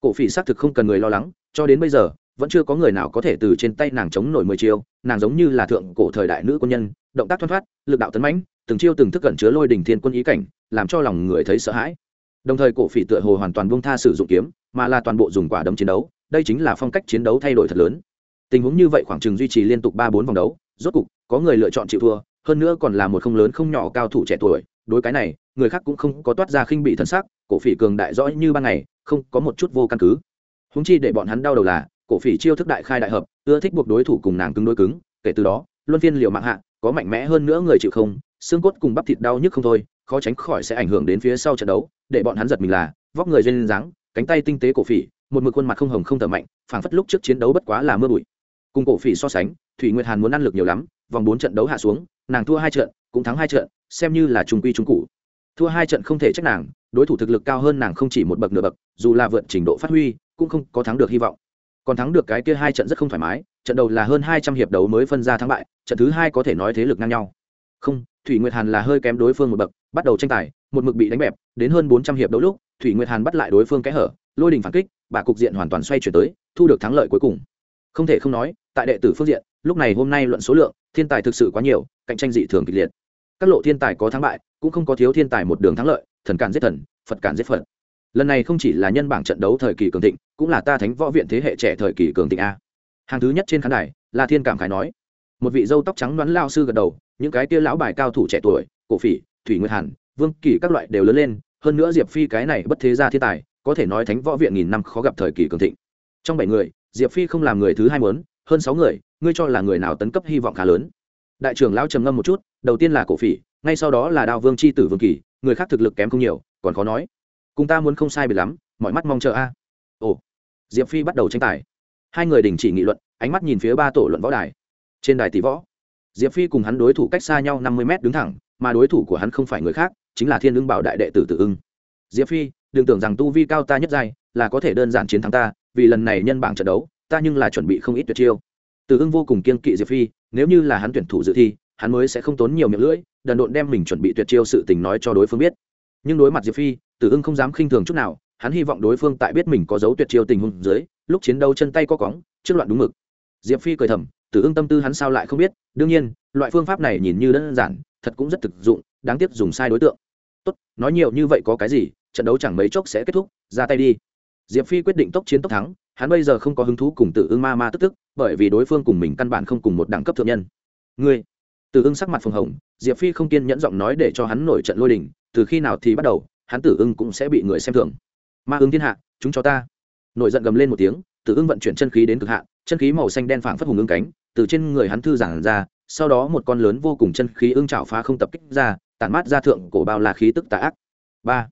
Cổ phỉ xác thực không cần người lo lắng, cho đến bây giờ vẫn chưa có người nào có thể từ trên tay nàng chống nổi mười chiêu, nàng giống như là thượng cổ thời đại nữ quân nhân, động tác thoăn thoát, lực đạo tấn mãnh, từng chiêu từng thức cẩn chứa lôi đình thiên quân ý cảnh, làm cho lòng người thấy sợ hãi. Đồng thời cổ phỉ tựa hồ hoàn toàn buông tha sử dụng kiếm, mà là toàn bộ dùng quả đấm chiến đấu, đây chính là phong cách chiến đấu thay đổi thật lớn. Tình huống như vậy khoảng chừng duy trì liên tục ba bốn vòng đấu, rốt cục, có người lựa chọn chịu thua, hơn nữa còn là một không lớn không nhỏ cao thủ trẻ tuổi, đối cái này, người khác cũng không có toát ra khinh bị thân sắc, cổ phỉ cường đại rõ như ban ngày, không có một chút vô căn cứ. Húng chi để bọn hắn đau đầu là cổ phỉ chiêu thức đại khai đại hợp, ưa thích buộc đối thủ cùng nàng cứng đối cứng, kể từ đó, luân phiên liều mạng hạ, có mạnh mẽ hơn nữa người chịu không, xương cốt cùng bắp thịt đau nhức không thôi, khó tránh khỏi sẽ ảnh hưởng đến phía sau trận đấu, để bọn hắn giật mình là, vóc người duyên dáng, cánh tay tinh tế cổ phỉ, một mực khuôn mặt không hồng không thở mạnh, phảng phất lúc trước chiến đấu bất quá là mưa bụi. Cùng cổ phỉ so sánh, thủy nguyệt hàn muốn ăn lực nhiều lắm, vòng bốn trận đấu hạ xuống, nàng thua hai trận, cũng thắng hai trận, xem như là trung quy trung cụ thua hai trận không thể trách nàng, đối thủ thực lực cao hơn nàng không chỉ một bậc nửa bậc, dù là vượt trình độ phát huy, cũng không có thắng được hy vọng còn thắng được cái kia hai trận rất không thoải mái, trận đầu là hơn hai trăm hiệp đấu mới phân ra thắng bại, trận thứ hai có thể nói thế lực ngang nhau. Không, thủy nguyệt hàn là hơi kém đối phương một bậc, bắt đầu tranh tài, một mực bị đánh bẹp, đến hơn bốn trăm hiệp đấu lúc, thủy nguyệt hàn bắt lại đối phương kẽ hở, lôi đình phản kích, bà cục diện hoàn toàn xoay chuyển tới, thu được thắng lợi cuối cùng. Không thể không nói, tại đệ tử phương diện, lúc này hôm nay luận số lượng, thiên tài thực sự quá nhiều, cạnh tranh dị thường kịch liệt. Các lộ thiên tài có thắng bại, cũng không có thiếu thiên tài một đường thắng lợi, thần cản giết thần, phật cản giết phật. Lần này không chỉ là nhân bảng trận đấu thời kỳ cường thịnh cũng là ta thánh võ viện thế hệ trẻ thời kỳ cường thịnh a. Hàng thứ nhất trên khán đài là thiên cảm khải nói, một vị dâu tóc trắng đoán lao sư gật đầu, những cái kia lão bài cao thủ trẻ tuổi, cổ phỉ, thủy nguyệt hàn, vương kỳ các loại đều lớn lên, hơn nữa diệp phi cái này bất thế gia thiên tài, có thể nói thánh võ viện nghìn năm khó gặp thời kỳ cường thịnh. Trong bảy người, diệp phi không làm người thứ hai mớn hơn sáu người, ngươi cho là người nào tấn cấp hy vọng khá lớn. Đại trưởng lão trầm ngâm một chút, đầu tiên là cổ phỉ, ngay sau đó là đao vương c h i tử vương kỳ, người khác thực lực kém không nhiều, còn khó nói. Cùng ta muốn không sai bị lắm, mọi mắt mong chờ a. Ồ diệp phi bắt đầu tranh tài. Hai người đình chỉ nghị luận, ánh mắt nhìn phía ba tổ luận võ đài. Trên đài tỷ võ, diệp phi cùng hắn đối thủ cách xa nhau năm mươi m đứng thẳng, mà đối thủ của hắn không phải người khác, chính là thiên ưng bảo đại đệ tử tử ưng. Diệp phi, đừng tưởng rằng tu vi cao ta nhất giai, là có thể đơn giản chiến thắng ta, vì lần này nhân bảng trận đấu, ta nhưng là chuẩn bị không ít tuyệt chiêu. Tử ưng vô cùng kiên kỵ diệp phi, nếu như là hắn tuyển thủ dự thi, hắn mới sẽ không tốn nhiều miệng lưỡi, đần độn đem mình chuẩn bị tuyệt chiêu sự tình nói cho đối phương biết. Nhưng đối mặt diệp phi tử ưng không dám khinh thường chút nào hắn hy vọng đối phương tại biết mình có dấu tuyệt chiêu tình huống dưới, lúc chiến đấu chân tay có cóng, trước loạn đúng mực. Diệp phi cười thầm tử ưng tâm tư hắn sao lại không biết, đương nhiên, loại phương pháp này nhìn như đơn giản, thật cũng rất thực dụng, đáng tiếc dùng sai đối tượng. Tốt, nói nhiều như vậy có cái gì, trận đấu chẳng mấy chốc sẽ kết thúc, ra tay đi. Diệp phi quyết định tốc chiến tốc thắng, hắn bây giờ không có hứng thú cùng tử ưng ma ma tức tức, bởi vì đối phương cùng mình căn bản không cùng một đẳng cấp thượng nhân. Ngươi. Tử ưng sắc mặt phồng hồng, diệp phi không kiên nhẫn giọng nói để cho hắn nổi trận lôi đình, từ khi nào thì bắt đầu, hắn tử ưng cũng sẽ bị người xem thường ma ứng thiên hạ, chúng cho ta. Nổi giận gầm lên một tiếng, tử ưng vận chuyển chân khí đến cực hạ chân khí màu xanh đen phảng phất hùng ưng cánh, từ trên người hắn thư giảng ra, sau đó một con lớn vô cùng chân khí ưng chảo phá không tập kích ra, tản mát ra thượng cổ bao là khí tức tà ác. Ba.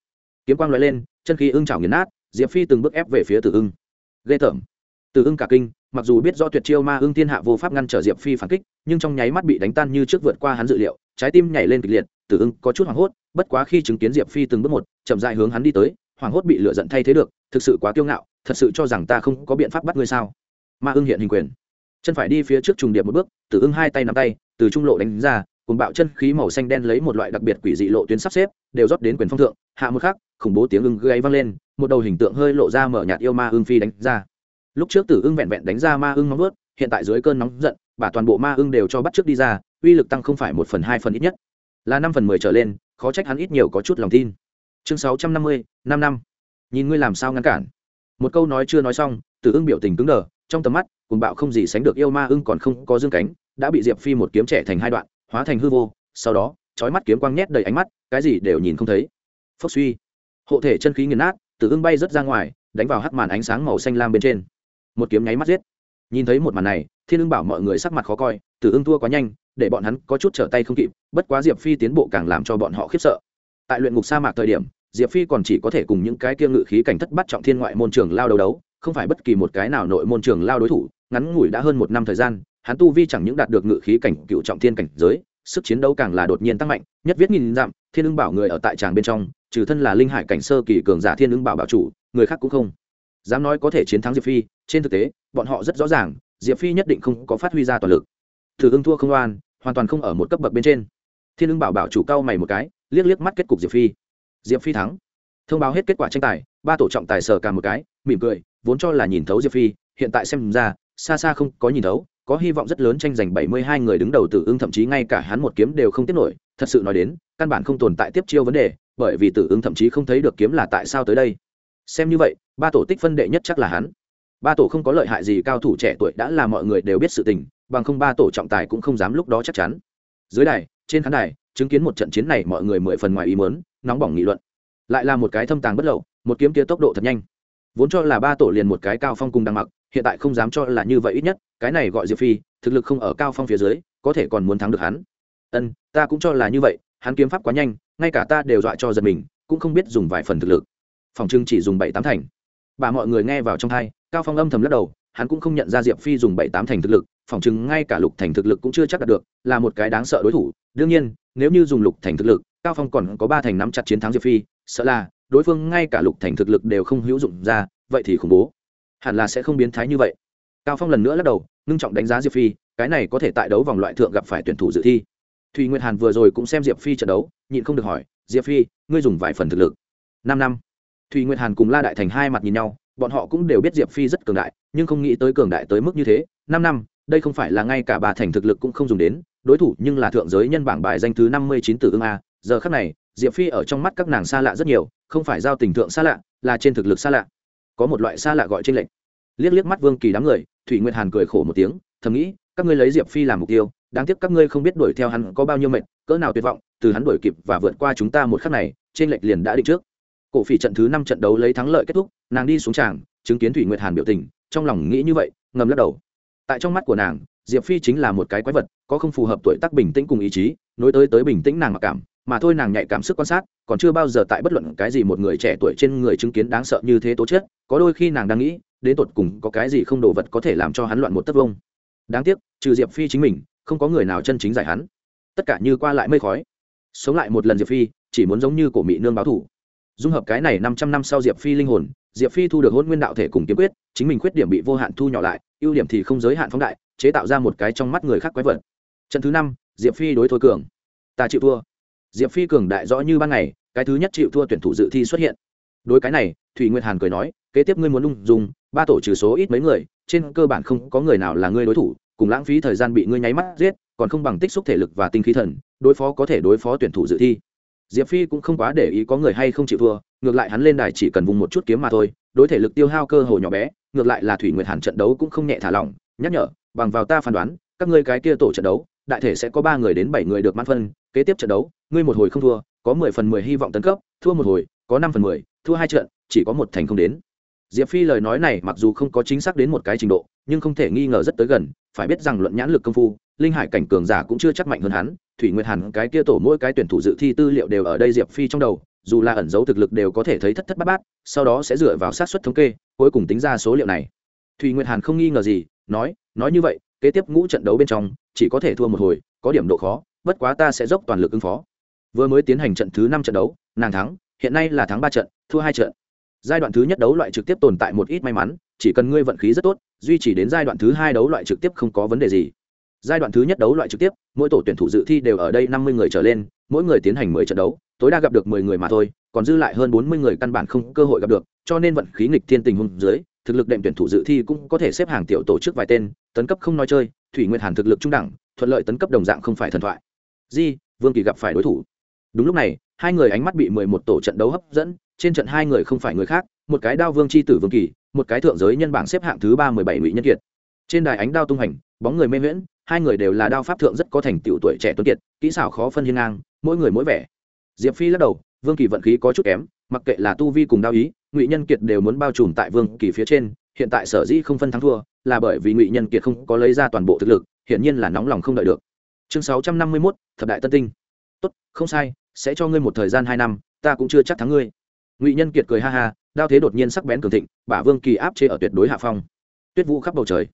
Kiếm quang lóe lên, chân khí ưng chảo nghiền nát, diệp phi từng bước ép về phía tử ưng. Ghê tởm. Tử ưng cả kinh, mặc dù biết do tuyệt chiêu ma ưng thiên hạ vô pháp ngăn trở diệp phi phản kích, nhưng trong nháy mắt bị đánh tan như trước vượt qua hắn dự liệu, trái tim nhảy lên kịch liệt, tử ưng có chút hoảng hốt, bất quá khi chứng kiến diệp phi từng bước một, chậm dại hướng hắn đi tới hoảng hốt bị lửa giận thay thế được, thực sự quá kiêu ngạo, thật sự cho rằng ta không có biện pháp bắt ngươi sao? Ma ưng hiện hình quyền. Chân phải đi phía trước trùng điệp một bước, tử ưng hai tay nắm tay, từ trung lộ đánh ra cùng bạo chân khí màu xanh đen lấy một loại đặc biệt quỷ dị lộ tuyến sắp xếp, đều rót đến quyền phong thượng, hạ một khắc, khủng bố tiếng ưng gáy vang lên, một đầu hình tượng hơi lộ ra mở nhạt yêu ma ưng phi đánh ra. Lúc trước tử ưng vẹn vẹn đánh ra ma ưng nóng vớt hiện tại dưới cơn nóng giận, bà toàn bộ ma ưng đều cho bắt trước đi ra, uy lực tăng không phải một phần hai phần ít nhất. Là năm phần mười trở lên, khó trách hắn ít nhiều có chút lòng tin chương sáu trăm năm mươi, năm năm. Nhìn ngươi làm sao ngăn cản. Một câu nói chưa nói xong, tử ưng biểu tình cứng đờ, trong tầm mắt cùng bạo không gì sánh được yêu ma ưng còn không có dương cánh, đã bị diệp phi một kiếm trẻ thành hai đoạn, hóa thành hư vô, sau đó trói mắt kiếm quang nhét đầy ánh mắt, cái gì đều nhìn không thấy. Phốc suy. Hộ thể chân khí nghiền nát, tử ưng bay rớt ra ngoài, đánh vào hắc màn ánh sáng màu xanh lam bên trên. Một kiếm nháy mắt giết. Nhìn thấy một màn này, thiên ưng bảo mọi người sắc mặt khó coi, tử ưng thua quá nhanh, để bọn hắn có chút trở tay không kịp, bất quá diệp phi tiến bộ càng làm cho bọn họ khiếp sợ. Tại luyện ngục sa mạc thời điểm diệp phi còn chỉ có thể cùng những cái kia ngự khí cảnh thất bắt trọng thiên ngoại môn trường lao đấu đấu, không phải bất kỳ một cái nào nội môn trường lao đối thủ, ngắn ngủi đã hơn một năm thời gian, hắn tu vi chẳng những đạt được ngự khí cảnh, cựu trọng thiên cảnh giới, sức chiến đấu càng là đột nhiên tăng mạnh, nhất viết nghìn dặm, thiên ưng bảo người ở tại tràng bên trong, trừ thân là linh hải cảnh sơ kỳ cường giả thiên ưng bảo bảo chủ, người khác cũng không dám nói có thể chiến thắng diệp phi, trên thực tế, bọn họ rất rõ ràng, diệp phi nhất định không có phát huy ra toàn lực. Thử ưng thua không oan, hoàn toàn không ở một cấp bậc bên trên. Thiên ưng bảo bảo chủ cao mày một cái, liếc liếc mắt kết cục diệp phi diệp phi thắng thông báo hết kết quả tranh tài ba tổ trọng tài sở cả một cái mỉm cười vốn cho là nhìn thấu diệp phi hiện tại xem ra xa xa không có nhìn thấu có hy vọng rất lớn tranh giành 72 người đứng đầu tử ưng thậm chí ngay cả hắn một kiếm đều không tiếp nổi, thật sự nói đến, căn bản không tồn tại tiếp chiêu vấn đề, bởi vì tử ưng thậm chí không thấy được kiếm là tại sao tới đây. Xem như vậy, ba tổ tích phân đệ nhất chắc là hắn. Ba tổ không có lợi hại gì cao thủ trẻ tuổi đã là mọi người đều biết sự tình, bằng không ba tổ trọng tài cũng không dám lúc đó chắc chắn. Dưới đài, trên khán đài, chứng kiến một trận chiến này mọi người mười phần ngoài ý muốn, nóng bỏng nghị luận. Lại là một cái thâm tàng bất lậu, một kiếm kia tốc độ thật nhanh. Vốn cho là ba tổ liền một cái cao phong cùng đang mặc, hiện tại không dám cho là như vậy ít nhất cái này gọi diệp phi thực lực không ở cao phong phía dưới có thể còn muốn thắng được hắn ân ta cũng cho là như vậy hắn kiếm pháp quá nhanh ngay cả ta đều dọa cho giật mình cũng không biết dùng vài phần thực lực phòng trưng chỉ dùng bảy tám thành bà mọi người nghe vào trong thai cao phong âm thầm lắc đầu hắn cũng không nhận ra diệp phi dùng bảy tám thành thực lực phỏng chừng ngay cả lục thành thực lực cũng chưa chắc đạt được, là một cái đáng sợ đối thủ. Đương nhiên, nếu như dùng lục thành thực lực, cao phong còn có ba thành nắm chặt chiến thắng diệp phi, sợ là đối phương ngay cả lục thành thực lực đều không hữu dụng ra, vậy thì khủng bố. Hẳn là sẽ không biến thái như vậy. Cao phong lần nữa lắc đầu, ngưng trọng đánh giá diệp phi, cái này có thể tại đấu vòng loại thượng gặp phải tuyển thủ dự thi. Thùy nguyệt hàn vừa rồi cũng xem diệp phi trận đấu, nhịn không được hỏi, diệp phi, ngươi dùng vài phần thực lực? Năm năm. Thùy nguyệt hàn cùng la đại thành hai mặt nhìn nhau, bọn họ cũng đều biết diệp phi rất cường đại, nhưng không nghĩ tới cường đại tới mức như thế. Năm năm đây không phải là ngay cả bà thành thực lực cũng không dùng đến, đối thủ nhưng là thượng giới nhân bảng bài danh thứ năm mươi chín tử ương a, giờ khắc này, diệp phi ở trong mắt các nàng xa lạ rất nhiều, không phải giao tình thượng xa lạ, là trên thực lực xa lạ. Có một loại xa lạ gọi trên lệnh liếc liếc mắt vương kỳ đám người, thủy nguyệt hàn cười khổ một tiếng, thầm nghĩ, các ngươi lấy diệp phi làm mục tiêu, đáng tiếc các ngươi không biết đuổi theo hắn có bao nhiêu mệnh, cỡ nào tuyệt vọng, từ hắn đuổi kịp và vượt qua chúng ta một khắc này trên lệnh liền đã định trước. Cổ phỉ trận thứ năm trận đấu lấy thắng lợi kết thúc, nàng đi xuống tràng, chứng kiến thủy nguyệt hàn biểu tình, trong lòng nghĩ như vậy, ngầm lắc đầu tại trong mắt của nàng, diệp phi chính là một cái quái vật, có không phù hợp tuổi tác bình tĩnh cùng ý chí, nối tới tới bình tĩnh nàng mặc cảm, mà thôi nàng nhạy cảm sức quan sát, còn chưa bao giờ tại bất luận cái gì một người trẻ tuổi trên người chứng kiến đáng sợ như thế tố chất, có đôi khi nàng đang nghĩ, đến tột cùng có cái gì không đồ vật có thể làm cho hắn loạn một tấc vông. Đáng tiếc, trừ diệp phi chính mình, không có người nào chân chính giải hắn. Tất cả như qua lại mây khói. Sống lại một lần diệp phi, chỉ muốn giống như cổ mỹ nương báo thủ. Dung hợp cái này năm trăm năm sau diệp phi linh hồn diệp phi thu được hôn nguyên đạo thể cùng kiếm quyết, chính mình khuyết điểm bị vô hạn thu nhỏ lại, ưu điểm thì không giới hạn phóng đại, chế tạo ra một cái trong mắt người khác quái vật. Trận thứ năm, diệp phi đối thôi cường. Ta chịu thua. Diệp phi cường đại rõ như ban ngày, cái thứ nhất chịu thua tuyển thủ dự thi xuất hiện. Đối cái này, thủy nguyệt hàn cười nói, kế tiếp ngươi muốn lung dùng ba tổ trừ số ít mấy người, trên cơ bản không có người nào là ngươi đối thủ, cùng lãng phí thời gian bị ngươi nháy mắt giết, còn không bằng tích xúc thể lực và tinh khí thần, đối phó có thể đối phó tuyển thủ dự thi diệp phi cũng không quá để ý có người hay không chịu thua, ngược lại hắn lên đài chỉ cần vùng một chút kiếm mà thôi, đối thể lực tiêu hao cơ hồ nhỏ bé, ngược lại là thủy nguyệt hàn trận đấu cũng không nhẹ thả lỏng, nhắc nhở, bằng vào ta phán đoán, các ngươi cái kia tổ trận đấu, đại thể sẽ có ba người đến bảy người được mãn phân, kế tiếp trận đấu, ngươi một hồi không thua, có mười phần mười hy vọng tấn cấp, thua một hồi, có năm phần mười, thua hai trận, chỉ có một thành không đến. Diệp phi lời nói này mặc dù không có chính xác đến một cái trình độ, nhưng không thể nghi ngờ rất tới gần, phải biết rằng luận nhãn lực công phu, linh hải cảnh cường giả cũng chưa chắc mạnh hơn hắn thủy nguyệt hàn cái kia tổ mỗi cái tuyển thủ dự thi tư liệu đều ở đây diệp phi trong đầu, dù là ẩn dấu thực lực đều có thể thấy thất thất bát bát, sau đó sẽ dựa vào sát xuất thống kê, cuối cùng tính ra số liệu này. Thủy nguyệt hàn không nghi ngờ gì, nói nói như vậy, kế tiếp ngũ trận đấu bên trong, chỉ có thể thua một hồi, có điểm độ khó, bất quá ta sẽ dốc toàn lực ứng phó. Vừa mới tiến hành trận thứ năm trận đấu, nàng thắng, hiện nay là thắng ba trận, thua hai trận. Giai đoạn thứ nhất đấu loại trực tiếp tồn tại một ít may mắn, chỉ cần ngươi vận khí rất tốt, duy trì đến giai đoạn thứ hai đấu loại trực tiếp không có vấn đề gì giai đoạn thứ nhất đấu loại trực tiếp, mỗi tổ tuyển thủ dự thi đều ở đây năm mươi người trở lên, mỗi người tiến hành mười trận đấu, tối đa gặp được mười người mà thôi, còn dư lại hơn bốn mươi người căn bản không cơ hội gặp được, cho nên vận khí nghịch thiên tình huống dưới, thực lực đệm tuyển thủ dự thi cũng có thể xếp hàng tiểu tổ chức vài tên, tấn cấp không nói chơi, thủy nguyệt hàn thực lực trung đẳng, thuận lợi tấn cấp đồng dạng không phải thần thoại. Di, vương kỳ gặp phải đối thủ. Đúng lúc này, hai người ánh mắt bị mười một tổ trận đấu hấp dẫn, trên trận hai người không phải người khác, một cái đao vương c h i tử vương kỳ, một cái thượng giới nhân bảng xếp hạng thứ ba mười bảy ngụy nhân kiệt. Trên đài ánh đao tung hành, bóng người mê miễn hai người đều là đao pháp thượng rất có thành tựu tuổi trẻ tuấn kiệt, kỹ xảo khó phân hiên ngang, mỗi người mỗi vẻ. Diệp phi lắc đầu, vương kỳ vận khí có chút kém, mặc kệ là tu vi cùng đao ý, ngụy nhân kiệt đều muốn bao trùm tại vương kỳ phía trên, hiện tại sở dĩ không phân thắng thua, là bởi vì ngụy nhân kiệt không có lấy ra toàn bộ thực lực, hiển nhiên là nóng lòng không đợi được. Chương sáu trăm năm mươi mốt, thập đại tân tinh. Tốt, không sai, sẽ cho ngươi một thời gian hai năm, ta cũng chưa chắc thắng ngươi. Ngụy nhân kiệt cười ha ha, đao thế đột nhiên sắc bén cường thịnh, bả vương kỳ áp chế ở tuyệt đối hạ phong. Tuyết vũ khắp bầu trời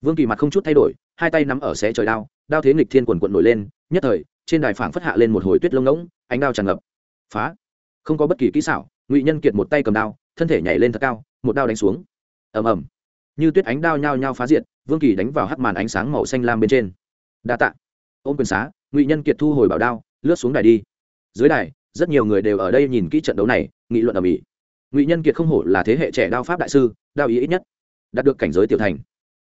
vương kỳ mặt không chút thay đổi, hai tay nắm ở xé trời đao đao thế nghịch thiên quần quận nổi lên, nhất thời, trên đài phảng phất hạ lên một hồi tuyết lông ngỗng, ánh đao tràn ngập. Phá! Không có bất kỳ kỹ xảo, ngụy nhân kiệt một tay cầm đao, thân thể nhảy lên thật cao, một đao đánh xuống. Ầm ầm. Như tuyết ánh đao nhao nhao phá diệt, vương kỳ đánh vào hắt màn ánh sáng màu xanh lam bên trên. Đa tạ. Ôm quyền xá, ngụy nhân kiệt thu hồi bảo đao, lướt xuống đài đi. Dưới đài, rất nhiều người đều ở đây nhìn kỹ trận đấu này, nghị luận ở mỹ ngụy nhân kiệt không hổ là thế hệ trẻ đao pháp đại sư, đao ý ít nhất. Đạt được cảnh giới tiểu thành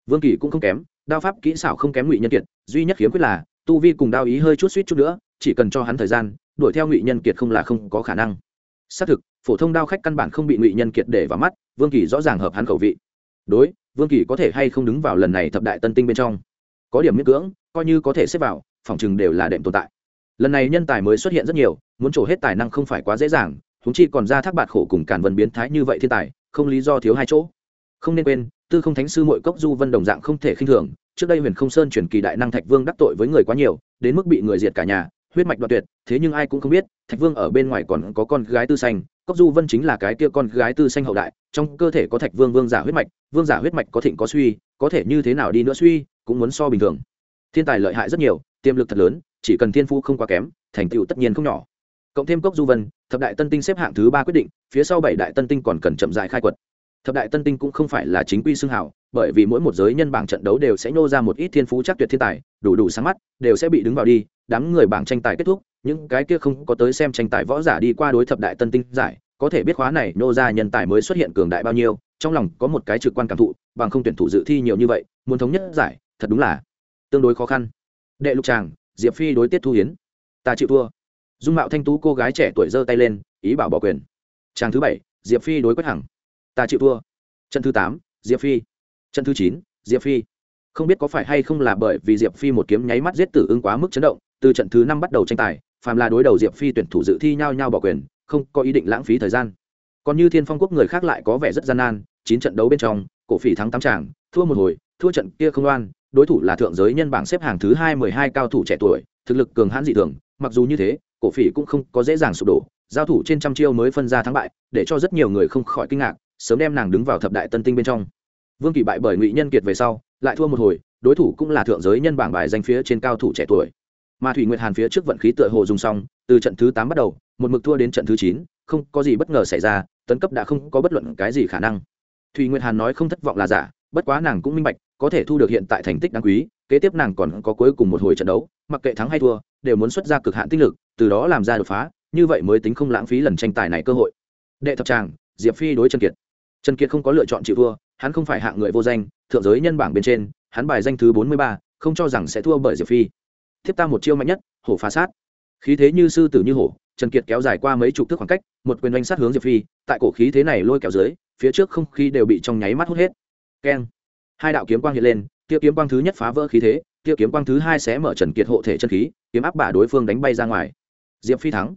vương kỳ cũng không kém, đao pháp kỹ xảo không kém ngụy nhân kiệt, duy nhất khiếm khuyết là, tu vi cùng đao ý hơi chút suýt chút nữa, chỉ cần cho hắn thời gian, đuổi theo ngụy nhân kiệt không là không có khả năng. Xác thực, phổ thông đao khách căn bản không bị ngụy nhân kiệt để vào mắt, vương kỳ rõ ràng hợp hắn khẩu vị. Đối, vương kỳ có thể hay không đứng vào lần này thập đại tân tinh bên trong? Có điểm miễn cưỡng, coi như có thể xếp vào, phòng chừng đều là đệm tồn tại. Lần này nhân tài mới xuất hiện rất nhiều, muốn trổ hết tài năng không phải quá dễ dàng thúng chi còn ra thác bạt khổ cùng cản vần biến thái như vậy thiên tài, không lý do thiếu hai chỗ. Không nên quên tư không thánh sư mội cốc du vân đồng dạng không thể khinh thường, trước đây huyền không sơn chuyển kỳ đại năng thạch vương đắc tội với người quá nhiều, đến mức bị người diệt cả nhà, huyết mạch đoạt tuyệt, thế nhưng ai cũng không biết, thạch vương ở bên ngoài còn có con gái tư xanh cốc du vân chính là cái kia con gái tư xanh hậu đại, trong cơ thể có thạch vương vương giả huyết mạch, vương giả huyết mạch có thịnh có suy, có thể như thế nào đi nữa suy, cũng muốn so bình thường. Thiên tài lợi hại rất nhiều, tiềm lực thật lớn, chỉ cần thiên phu không quá kém, thành tựu tất nhiên không nhỏ. Cộng thêm cốc du vân, thập đại tân tinh xếp hạng thứ ba quyết định, phía sau bảy đại tân tinh còn cần chậm dài khai quật thập đại tân tinh cũng không phải là chính quy xưng hảo bởi vì mỗi một giới nhân bảng trận đấu đều sẽ nhô ra một ít thiên phú chắc tuyệt thiên tài, đủ đủ sáng mắt, đều sẽ bị đứng vào đi, đám người bảng tranh tài kết thúc, những cái kia không có tới xem tranh tài võ giả đi qua đối thập đại tân tinh giải, có thể biết khóa này nhô ra nhân tài mới xuất hiện cường đại bao nhiêu, trong lòng có một cái trực quan cảm thụ, bằng không tuyển thủ dự thi nhiều như vậy, muốn thống nhất giải, thật đúng là tương đối khó khăn. Đệ lục tràng, diệp phi đối tiết thu hiến. Ta chịu thua. Dung mạo thanh tú cô gái trẻ tuổi giơ tay lên, ý bảo bỏ quyền. Tràng thứ bảy, diệp phi đối quách hằng ta chịu thua. Trận thứ tám, diệp phi. Trận thứ chín, diệp phi. Không biết có phải hay không là bởi vì diệp phi một kiếm nháy mắt giết tử ứng quá mức chấn động, từ trận thứ năm bắt đầu tranh tài, phàm là đối đầu diệp phi tuyển thủ dự thi nhau nhau bỏ quyền, không có ý định lãng phí thời gian. Còn như thiên phong quốc người khác lại có vẻ rất gian nan, chín trận đấu bên trong, cổ phỉ thắng tám tràng, thua một hồi, thua trận kia không loan. đối thủ là thượng giới nhân bảng xếp hàng thứ hai mười hai cao thủ trẻ tuổi, thực lực cường hãn dị thường, mặc dù như thế, cổ phỉ cũng không có dễ dàng sụp đổ, giao thủ trên trăm chiêu mới phân ra thắng bại, để cho rất nhiều người không khỏi kinh ngạc sớm đem nàng đứng vào thập đại tân tinh bên trong. Vương kỳ bại bởi ngụy nhân kiệt về sau, lại thua một hồi, đối thủ cũng là thượng giới nhân bảng bài danh phía trên cao thủ trẻ tuổi. Mà thủy nguyệt hàn phía trước vận khí tựa hồ dùng xong, từ trận thứ tám bắt đầu, một mực thua đến trận thứ chín, không có gì bất ngờ xảy ra, tấn cấp đã không có bất luận cái gì khả năng. Thủy nguyệt hàn nói không thất vọng là giả, bất quá nàng cũng minh bạch, có thể thu được hiện tại thành tích đáng quý, kế tiếp nàng còn có cuối cùng một hồi trận đấu, mặc kệ thắng hay thua, đều muốn xuất ra cực hạn tích lực, từ đó làm ra đột phá, như vậy mới tính không lãng phí lần tranh tài này cơ hội. Đệ thập tràng, diệp phi đối trần kiệt trần kiệt không có lựa chọn chịu thua, hắn không phải hạng người vô danh, thượng giới nhân bảng bên trên, hắn bài danh thứ bốn mươi ba, không cho rằng sẽ thua bởi diệp phi. Thiếp ta một chiêu mạnh nhất, hổ phá sát. Khí thế như sư tử như hổ, trần kiệt kéo dài qua mấy chục thước khoảng cách, một quyền đánh sát hướng diệp phi, tại cổ khí thế này lôi kéo dưới, phía trước không khí đều bị trong nháy mắt hút hết. Keng. Hai đạo kiếm quang hiện lên tiêu kiếm quang thứ nhất phá vỡ khí thế tiêu kiếm quang thứ hai sẽ mở trần kiệt hộ thể chân khí, kiếm áp bả đối phương đánh bay ra ngoài. Diệp phi thắng.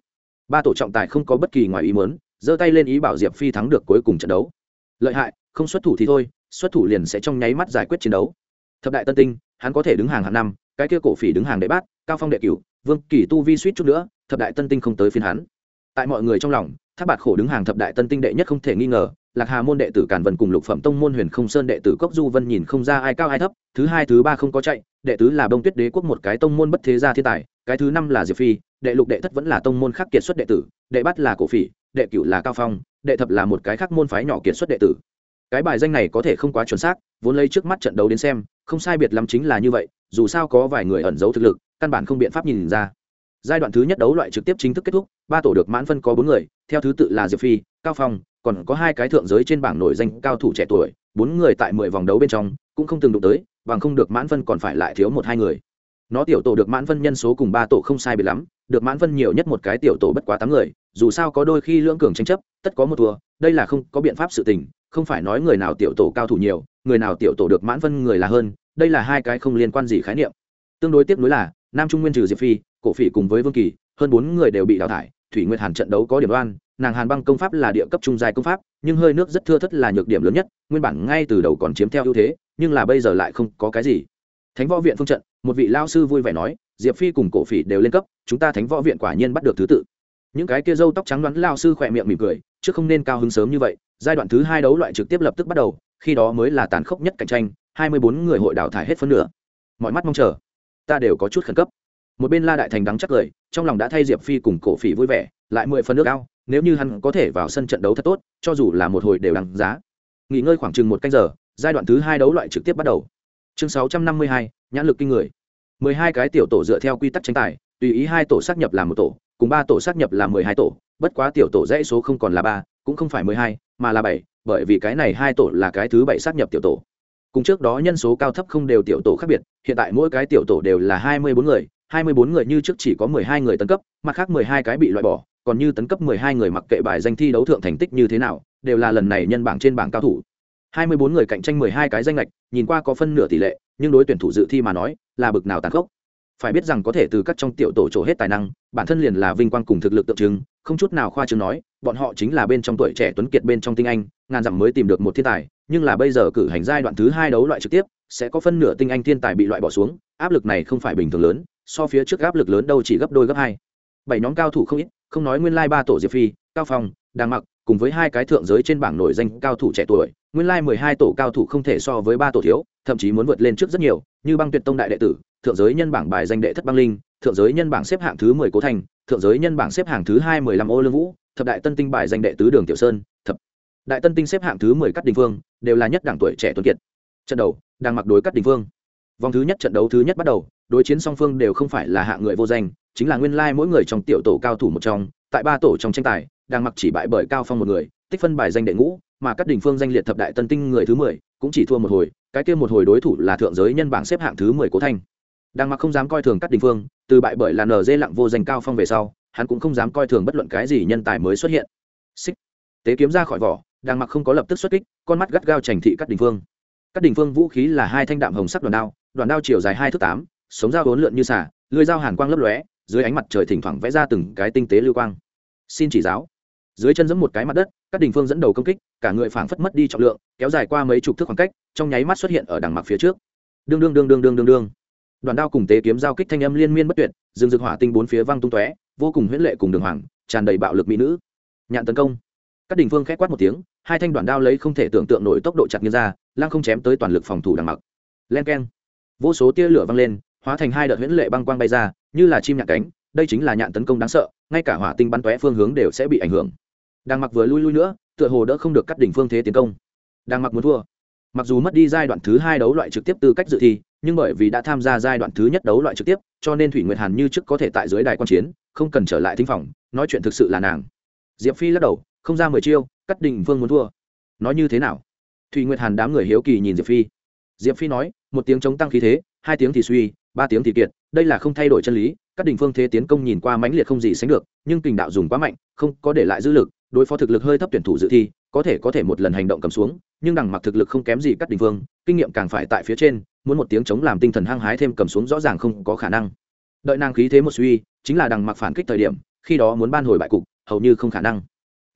Ba tổ trọng tài không có bất kỳ ngoài ý muốn, giơ tay lên ý bảo diệp phi thắng được cuối cùng trận đấu lợi hại, không xuất thủ thì thôi, xuất thủ liền sẽ trong nháy mắt giải quyết chiến đấu. Thập đại tân tinh, hắn có thể đứng hàng hạng năm, cái kia cổ phỉ đứng hàng đệ bát, cao phong đệ cửu, vương kỳ tu vi suýt chút nữa, thập đại tân tinh không tới phiên hắn. Tại mọi người trong lòng tháp bạt khổ đứng hàng thập đại tân tinh đệ nhất không thể nghi ngờ, lạc hà môn đệ tử càn vân cùng lục phẩm tông môn huyền không sơn đệ tử cốc du vân nhìn không ra ai cao ai thấp, thứ hai, thứ ba không có chạy, đệ tứ là bông tuyết đế quốc một cái tông môn bất thế gia thiên tài, cái thứ năm là diệp phi, đệ lục đệ thất vẫn là tông môn khắc kiệt xuất đệ tử, đệ bắt là cổ phỉ, đệ cửu là cao phong đệ thập là một cái khác môn phái nhỏ kiệt xuất đệ tử. Cái bài danh này có thể không quá chuẩn xác, vốn lấy trước mắt trận đấu đến xem, không sai biệt lắm chính là như vậy, dù sao có vài người ẩn giấu thực lực, căn bản không biện pháp nhìn ra. Giai đoạn thứ nhất đấu loại trực tiếp chính thức kết thúc, ba tổ được mãn phân có bốn người, theo thứ tự là diệp phi, cao phong, còn có hai cái thượng giới trên bảng nổi danh cao thủ trẻ tuổi, bốn người tại mười vòng đấu bên trong, cũng không từng đụng tới, bằng không được mãn phân còn phải lại thiếu một hai người. Nó tiểu tổ được mãn phân nhân số cùng ba tổ không sai biệt lắm, được mãn phân nhiều nhất một cái tiểu tổ bất quá tám người dù sao có đôi khi lưỡng cường tranh chấp, tất có một thua, đây là không có biện pháp sự tình, không phải nói người nào tiểu tổ cao thủ nhiều, người nào tiểu tổ được mãn phân người là hơn, đây là hai cái không liên quan gì khái niệm. Tương đối tiếp nối là, nam trung nguyên trừ diệp phi, cổ phỉ cùng với vương kỳ, hơn bốn người đều bị đào thải, thủy nguyệt hàn trận đấu có điểm đoan, nàng hàn băng công pháp là địa cấp trung dài công pháp, nhưng hơi nước rất thưa thất là nhược điểm lớn nhất, nguyên bản ngay từ đầu còn chiếm theo ưu thế, nhưng là bây giờ lại không có cái gì. Thánh võ viện phương trận, một vị lao sư vui vẻ nói, diệp phi cùng cổ phỉ đều lên cấp, chúng ta thánh võ viện quả nhiên bắt được thứ tự những cái kia dâu tóc trắng đoán lao sư khỏe miệng mỉm cười, chứ không nên cao hứng sớm như vậy. Giai đoạn thứ hai đấu loại trực tiếp lập tức bắt đầu, khi đó mới là tàn khốc nhất cạnh tranh, hai mươi bốn người hội đào thải hết phân nửa. Mọi mắt mong chờ. Ta đều có chút khẩn cấp. Một bên la đại thành đắng chắc cười, trong lòng đã thay diệp phi cùng cổ phỉ vui vẻ, lại mười phần nước ao, nếu như hắn có thể vào sân trận đấu thật tốt, cho dù là một hồi đều đằng giá. Nghỉ ngơi khoảng chừng một canh giờ, giai đoạn thứ hai đấu loại trực tiếp bắt đầu. Chương sáu trăm năm mươi hai, nhãn lực kinh người. mười hai cái tiểu tổ dựa theo quy tắc tranh tài, tùy ý hai tổ xác nhập làm một tổ cùng ba tổ xác nhập làm mười hai tổ, bất quá tiểu tổ dãy số không còn là ba, cũng không phải mười hai, mà là bảy, bởi vì cái này hai tổ là cái thứ bảy xác nhập tiểu tổ. Cùng trước đó nhân số cao thấp không đều tiểu tổ khác biệt, hiện tại mỗi cái tiểu tổ đều là hai mươi bốn người, hai mươi bốn người như trước chỉ có mười hai người tấn cấp, mặt khác mười hai cái bị loại bỏ, còn như tấn cấp mười hai người mặc kệ bài danh thi đấu thượng thành tích như thế nào, đều là lần này nhân bảng trên bảng cao thủ. Hai mươi bốn người cạnh tranh mười hai cái danh lệch nhìn qua có phân nửa tỷ lệ, nhưng đối tuyển thủ dự thi mà nói, là bực nào tàn khốc phải biết rằng có thể từ các trong tiểu tổ trổ hết tài năng, bản thân liền là vinh quang cùng thực lực tượng trưng, không chút nào khoa trương nói, bọn họ chính là bên trong tuổi trẻ tuấn kiệt bên trong tinh anh, ngàn dặm mới tìm được một thiên tài, nhưng là bây giờ cử hành giai đoạn thứ hai đấu loại trực tiếp, sẽ có phân nửa tinh anh thiên tài bị loại bỏ xuống, áp lực này không phải bình thường lớn, so phía trước áp lực lớn đâu chỉ gấp đôi gấp hai. Bảy nhóm cao thủ không ít, không nói nguyên lai ba tổ diệp phi, cao phong, đàng mặc, cùng với hai cái thượng giới trên bảng nổi danh cao thủ trẻ tuổi, nguyên lai mười hai tổ cao thủ không thể so với ba tổ thiếu, thậm chí muốn vượt lên trước rất nhiều, như băng tuyệt tông đại đệ tử thượng giới nhân bảng bài danh đệ thất băng linh, thượng giới nhân bảng xếp hạng thứ mười cố thành, thượng giới nhân bảng xếp hạng thứ hai mười lăm ô lương vũ, thập đại tân tinh bài danh đệ tứ đường tiểu sơn, thập đại tân tinh xếp hạng thứ mười cắt đình phương đều là nhất đảng tuổi trẻ tuấn kiệt. Trận đầu, đang mặc đối cắt đình phương vòng thứ nhất trận đấu thứ nhất bắt đầu, đối chiến song phương đều không phải là hạng người vô danh, chính là nguyên lai mỗi người trong tiểu tổ cao thủ một trong, tại ba tổ trong tranh tài, đang mặc chỉ bại bởi cao phong một người, tích phân bài danh đệ ngũ, mà các đình phương danh liệt thập đại tân tinh người thứ mười, cũng chỉ thua một hồi, cái kia một hồi đối thủ là thượng giới nhân bảng xếp hạng thứ mười cố thanh đang mặc không dám coi thường các đình phương, từ bại bởi là nở dê lặng vô danh cao phong về sau, hắn cũng không dám coi thường bất luận cái gì nhân tài mới xuất hiện. Xích. Tế kiếm ra khỏi vỏ đang mặc không có lập tức xuất kích, con mắt gắt gao trành thị các đình phương. Các đình phương vũ khí là hai thanh đạm hồng sắc đoàn đao đoàn đao chiều dài hai thước tám, sống dao bốn lượn như xả lưới dao hàn quang lấp lóe, dưới ánh mặt trời thỉnh thoảng vẽ ra từng cái tinh tế lưu quang. Xin chỉ giáo. Dưới chân giẫm một cái mặt đất, các đình phương dẫn đầu công kích, cả người phảng phất mất đi trọng lượng, kéo dài qua mấy chục thước khoảng cách, trong nháy mắt xuất hiện ở đằng mặc phía trước. Đương đương đương đương đương đương đương đoàn đao cùng tế kiếm giao kích thanh âm liên miên bất tuyệt, rừng rực hỏa tinh bốn phía văng tung tóe, vô cùng huyễn lệ cùng đường hoàng, tràn đầy bạo lực mỹ nữ. Nhạn tấn công. Các đình phương khẽ quát một tiếng, hai thanh đoàn đao lấy không thể tưởng tượng nổi tốc độ chặt nghiêng ra lang không chém tới toàn lực phòng thủ đằng mặc. Len keng. Vô số tia lửa văng lên, hóa thành hai đợt huyễn lệ băng quang bay ra, như là chim nhạn cánh, đây chính là nhạn tấn công đáng sợ, ngay cả hỏa tinh bắn tóe phương hướng đều sẽ bị ảnh hưởng. Đang mặc vừa lui lui nữa, tựa hồ đỡ không được cắt đỉnh phương thế tiến công. Đang mặc muốn thua mặc dù mất đi giai đoạn thứ hai đấu loại trực tiếp tư cách dự thi, nhưng bởi vì đã tham gia giai đoạn thứ nhất đấu loại trực tiếp, cho nên thủy nguyệt hàn như trước có thể tại dưới đài quan chiến, không cần trở lại thính phòng, nói chuyện thực sự là nàng. Diệp phi lắc đầu, không ra mười chiêu, cắt Đình Vương muốn thua. Nói như thế nào? Thủy nguyệt hàn đám người hiếu kỳ nhìn diệp phi. Diệp phi nói, một tiếng chống tăng khí thế, hai tiếng thì suy, ba tiếng thì kiệt, đây là không thay đổi chân lý các đình phương thế tiến công nhìn qua mãnh liệt không gì sánh được, nhưng kình đạo dùng quá mạnh, không có để lại dư lực, đối phó thực lực hơi thấp tuyển thủ dự thi, có thể có thể một lần hành động cầm xuống nhưng đằng mặc thực lực không kém gì các đình Vương, kinh nghiệm càng phải tại phía trên muốn một tiếng chống làm tinh thần hăng hái thêm cầm xuống rõ ràng không có khả năng. Đợi nàng khí thế một suy chính là đằng mặc phản kích thời điểm khi đó muốn ban hồi bại cục hầu như không khả năng.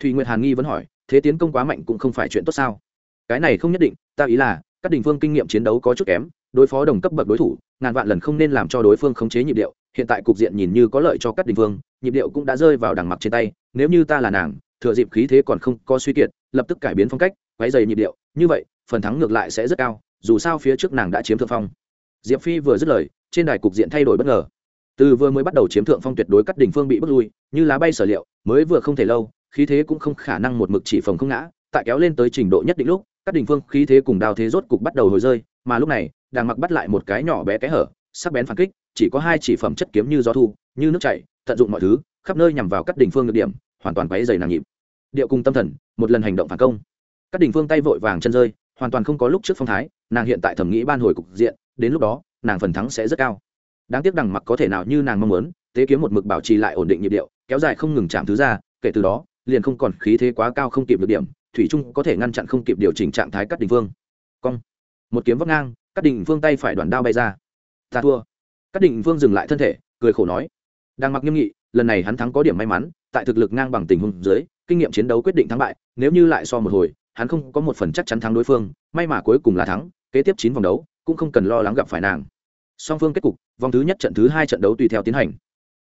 Thùy nguyệt hàn nghi vẫn hỏi thế tiến công quá mạnh cũng không phải chuyện tốt sao? Cái này không nhất định ta ý là các đình phương kinh nghiệm chiến đấu có chút kém đối phó đồng cấp bậc đối thủ ngàn vạn lần không nên làm cho đối phương khống chế nhịp điệu hiện tại cục diện nhìn như có lợi cho các đình phương nhịp điệu cũng đã rơi vào đằng mặc trên tay nếu như ta là nàng thừa dịp khí thế còn không có suy kiệt lập tức cải biến phong cách quấy dày nhịp điệu, như vậy, phần thắng ngược lại sẽ rất cao, dù sao phía trước nàng đã chiếm thượng phong. Diệp phi vừa dứt lời, trên đài cục diện thay đổi bất ngờ. Từ vừa mới bắt đầu chiếm thượng phong tuyệt đối cắt đỉnh phương bị bước lui, như lá bay sở liệu, mới vừa không thể lâu, khí thế cũng không khả năng một mực chỉ phòng không ngã, tại kéo lên tới trình độ nhất định lúc các đỉnh phương khí thế cùng đào thế rốt cục bắt đầu hồi rơi, mà lúc này đang mặc bắt lại một cái nhỏ bé cái hở, sắc bén phản kích, chỉ có hai chỉ phẩm chất kiếm như gió thu, như nước chảy, tận dụng mọi thứ, khắp nơi nhằm vào các đỉnh phương được điểm, hoàn toàn quấy dày nàng nhịp. Điệu cùng tâm thần, một lần hành động phản công các đỉnh phương tay vội vàng chân rơi, hoàn toàn không có lúc trước phong thái, nàng hiện tại thẩm nghĩ ban hồi cục diện, đến lúc đó, nàng phần thắng sẽ rất cao. Đáng tiếc đằng mặc có thể nào như nàng mong muốn, tế kiếm một mực bảo trì lại ổn định nhịp điệu, kéo dài không ngừng chạm thứ ra, kể từ đó, liền không còn khí thế quá cao không kịp được điểm, thủy trung có thể ngăn chặn không kịp điều chỉnh trạng thái cắt đình phương. Cong. Một kiếm vấp ngang cắt đình phương tay phải đoạn đao bay ra. Ta thua. Cắt đình phương dừng lại thân thể, cười khổ nói. Đang mặc nghiêm nghị, lần này hắn thắng có điểm may mắn, tại thực lực ngang bằng tình huống dưới, kinh nghiệm chiến đấu quyết định thắng bại, nếu như lại so một hồi hắn không có một phần chắc chắn thắng đối phương, may mà cuối cùng là thắng, kế tiếp chín vòng đấu, cũng không cần lo lắng gặp phải nàng. Song phương kết cục, vòng thứ nhất trận thứ hai trận đấu tùy theo tiến hành.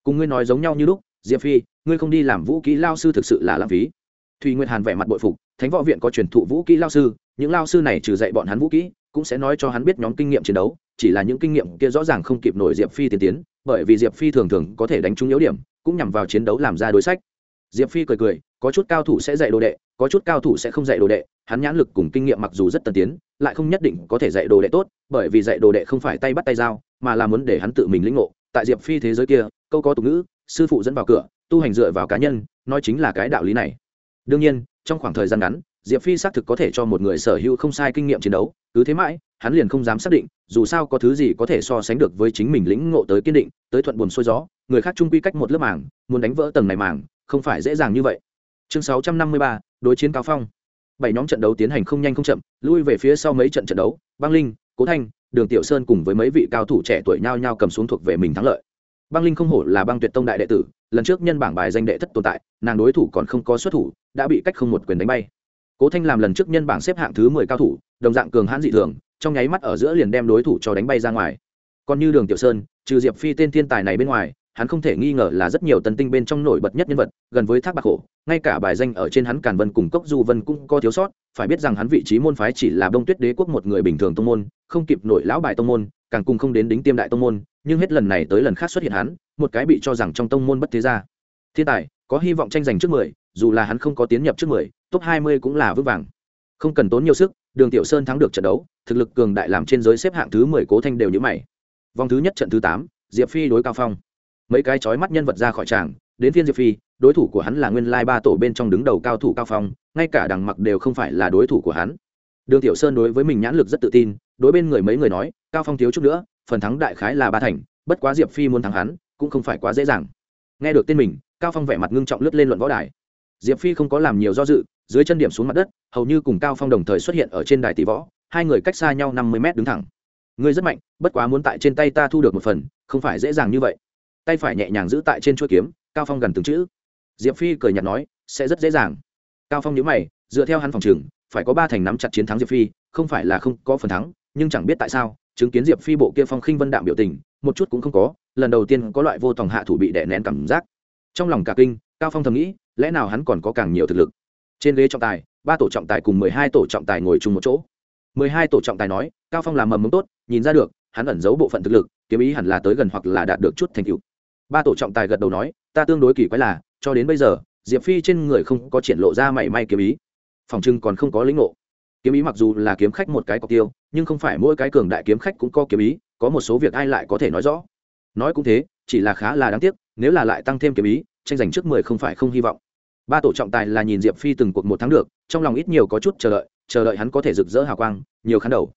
Cùng ngươi nói giống nhau như lúc, diệp phi, ngươi không đi làm vũ kỹ lao sư thực sự là lãng phí. Thùy nguyệt hàn vẻ mặt bội phục, thánh võ viện có truyền thụ vũ kỹ lao sư, những lao sư này trừ dạy bọn hắn vũ kỹ, cũng sẽ nói cho hắn biết nhóm kinh nghiệm chiến đấu, chỉ là những kinh nghiệm kia rõ ràng không kịp nổi diệp phi tiến tiến, bởi vì diệp phi thường thường có thể đánh trúng yếu điểm, cũng nhằm vào chiến đấu làm ra đối sách. Diệp phi cười cười có chút cao thủ sẽ dạy đồ đệ, có chút cao thủ sẽ không dạy đồ đệ. Hắn nhãn lực cùng kinh nghiệm mặc dù rất tân tiến, lại không nhất định có thể dạy đồ đệ tốt, bởi vì dạy đồ đệ không phải tay bắt tay dao mà là muốn để hắn tự mình lĩnh ngộ. Tại diệp phi thế giới kia, câu có tục ngữ, sư phụ dẫn vào cửa, tu hành dựa vào cá nhân, nói chính là cái đạo lý này. Đương nhiên, trong khoảng thời gian ngắn, diệp phi xác thực có thể cho một người sở hữu không sai kinh nghiệm chiến đấu, cứ thế mãi, hắn liền không dám xác định, dù sao có thứ gì có thể so sánh được với chính mình lĩnh ngộ tới kiên định, tới thuận buồn xuôi gió, người khác trung quy cách một lớp màng, muốn đánh vỡ tầng này màng, không phải dễ dàng như vậy chương sáu trăm năm mươi ba, đối chiến cao phong. Bảy nhóm trận đấu tiến hành không nhanh không chậm, lui về phía sau mấy trận trận đấu, băng linh, cố thanh, đường tiểu sơn cùng với mấy vị cao thủ trẻ tuổi nhao nhao cầm xuống thuộc về mình thắng lợi. Băng linh không hổ là băng tuyệt tông đại đệ tử, lần trước nhân bảng bài danh đệ thất tồn tại, nàng đối thủ còn không có xuất thủ, đã bị cách không một quyền đánh bay. Cố thanh làm lần trước nhân bảng xếp hạng thứ mười cao thủ, đồng dạng cường hãn dị thường, trong nháy mắt ở giữa liền đem đối thủ cho đánh bay ra ngoài. Còn như đường tiểu sơn, trừ diệp phi tên thiên tài này bên ngoài hắn không thể nghi ngờ là rất nhiều tân tinh bên trong nổi bật nhất nhân vật, gần với thác bạc hổ, ngay cả bài danh ở trên hắn càn vân cùng cốc du vân cũng có thiếu sót, phải biết rằng hắn vị trí môn phái chỉ là đông tuyết đế quốc một người bình thường tông môn, không kịp nổi lão bài tông môn, càng cùng không đến đính tiêm đại tông môn, nhưng hết lần này tới lần khác xuất hiện hắn, một cái bị cho rằng trong tông môn bất thế gia. Thiên tài, có hy vọng tranh giành trước mười, dù là hắn không có tiến nhập trước mười, top hai mươi cũng là vững vàng. Không cần tốn nhiều sức, đường tiểu sơn thắng được trận đấu, thực lực cường đại làm trên giới xếp hạng thứ mười cố thanh đều nhữ mày. Vòng thứ nhất trận thứ tám, diệp phi đối cao phong mấy cái chói mắt nhân vật ra khỏi tràng, đến phiên diệp phi, đối thủ của hắn là nguyên lai ba tổ bên trong đứng đầu cao thủ cao phong, ngay cả đằng mặc đều không phải là đối thủ của hắn. Đường tiểu sơn đối với mình nhãn lực rất tự tin, đối bên người mấy người nói, cao phong thiếu chút nữa, phần thắng đại khái là ba thành, bất quá diệp phi muốn thắng hắn, cũng không phải quá dễ dàng. Nghe được tên mình, cao phong vẻ mặt ngưng trọng lướt lên luận võ đài. Diệp phi không có làm nhiều do dự, dưới chân điểm xuống mặt đất, hầu như cùng cao phong đồng thời xuất hiện ở trên đài tỷ võ, hai người cách xa nhau năm mươi mét đứng thẳng. Ngươi rất mạnh, bất quá muốn tại trên tay ta thu được một phần, không phải dễ dàng như vậy tay phải nhẹ nhàng giữ tại trên chuôi kiếm, cao phong gần từng chữ. Diệp phi cười nhạt nói, sẽ rất dễ dàng. Cao phong nhớ mày, dựa theo hắn phòng trường, phải có ba thành nắm chặt chiến thắng diệp phi, không phải là không có phần thắng, nhưng chẳng biết tại sao, chứng kiến diệp phi bộ kia phong khinh vân đạm biểu tình, một chút cũng không có, lần đầu tiên có loại vô tòng hạ thủ bị đè nén cảm giác. Trong lòng cả kinh, cao phong thầm nghĩ, lẽ nào hắn còn có càng nhiều thực lực? Trên ghế trọng tài, ba tổ trọng tài cùng mười hai tổ trọng tài ngồi chung một chỗ. mười hai tổ trọng tài nói, cao phong làm mầm mống tốt, nhìn ra được, hắn ẩn giấu bộ phận thực lực, kiếm ý hẳn là tới gần hoặc là đạt được chút thành tựu ba tổ trọng tài gật đầu nói, ta tương đối kỳ quái là, cho đến bây giờ, diệp phi trên người không có triển lộ ra mảy may kiếm ý. Phòng trưng còn không có lĩnh ngộ. Kiếm ý mặc dù là kiếm khách một cái cọc tiêu, nhưng không phải mỗi cái cường đại kiếm khách cũng có kiếm ý, có một số việc ai lại có thể nói rõ. Nói cũng thế, chỉ là khá là đáng tiếc, nếu là lại tăng thêm kiếm ý, tranh giành trước mười không phải không hy vọng. Ba tổ trọng tài là nhìn diệp phi từng cuộc một tháng được, trong lòng ít nhiều có chút chờ đợi chờ đợi hắn có thể rực rỡ hào quang, nhiều khán đầu.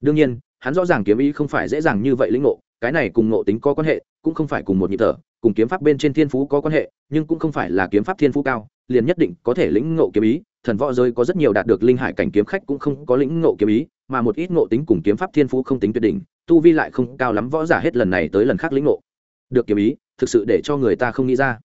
Đương nhiên, hắn rõ ràng kiếm ý không phải dễ dàng như vậy lĩnh ngộ cái này cùng ngộ tính có quan hệ, cũng không phải cùng một nhịp thở, cùng kiếm pháp bên trên thiên phú có quan hệ, nhưng cũng không phải là kiếm pháp thiên phú cao, liền nhất định có thể lĩnh ngộ kiếm ý, thần võ giới có rất nhiều đạt được linh hải cảnh kiếm khách cũng không có lĩnh ngộ kiếm ý, mà một ít ngộ tính cùng kiếm pháp thiên phú không tính tuyệt đỉnh, tu vi lại không cao lắm, võ giả hết lần này tới lần khác lĩnh ngộ. Được kiếm ý, thực sự để cho người ta không nghĩ ra.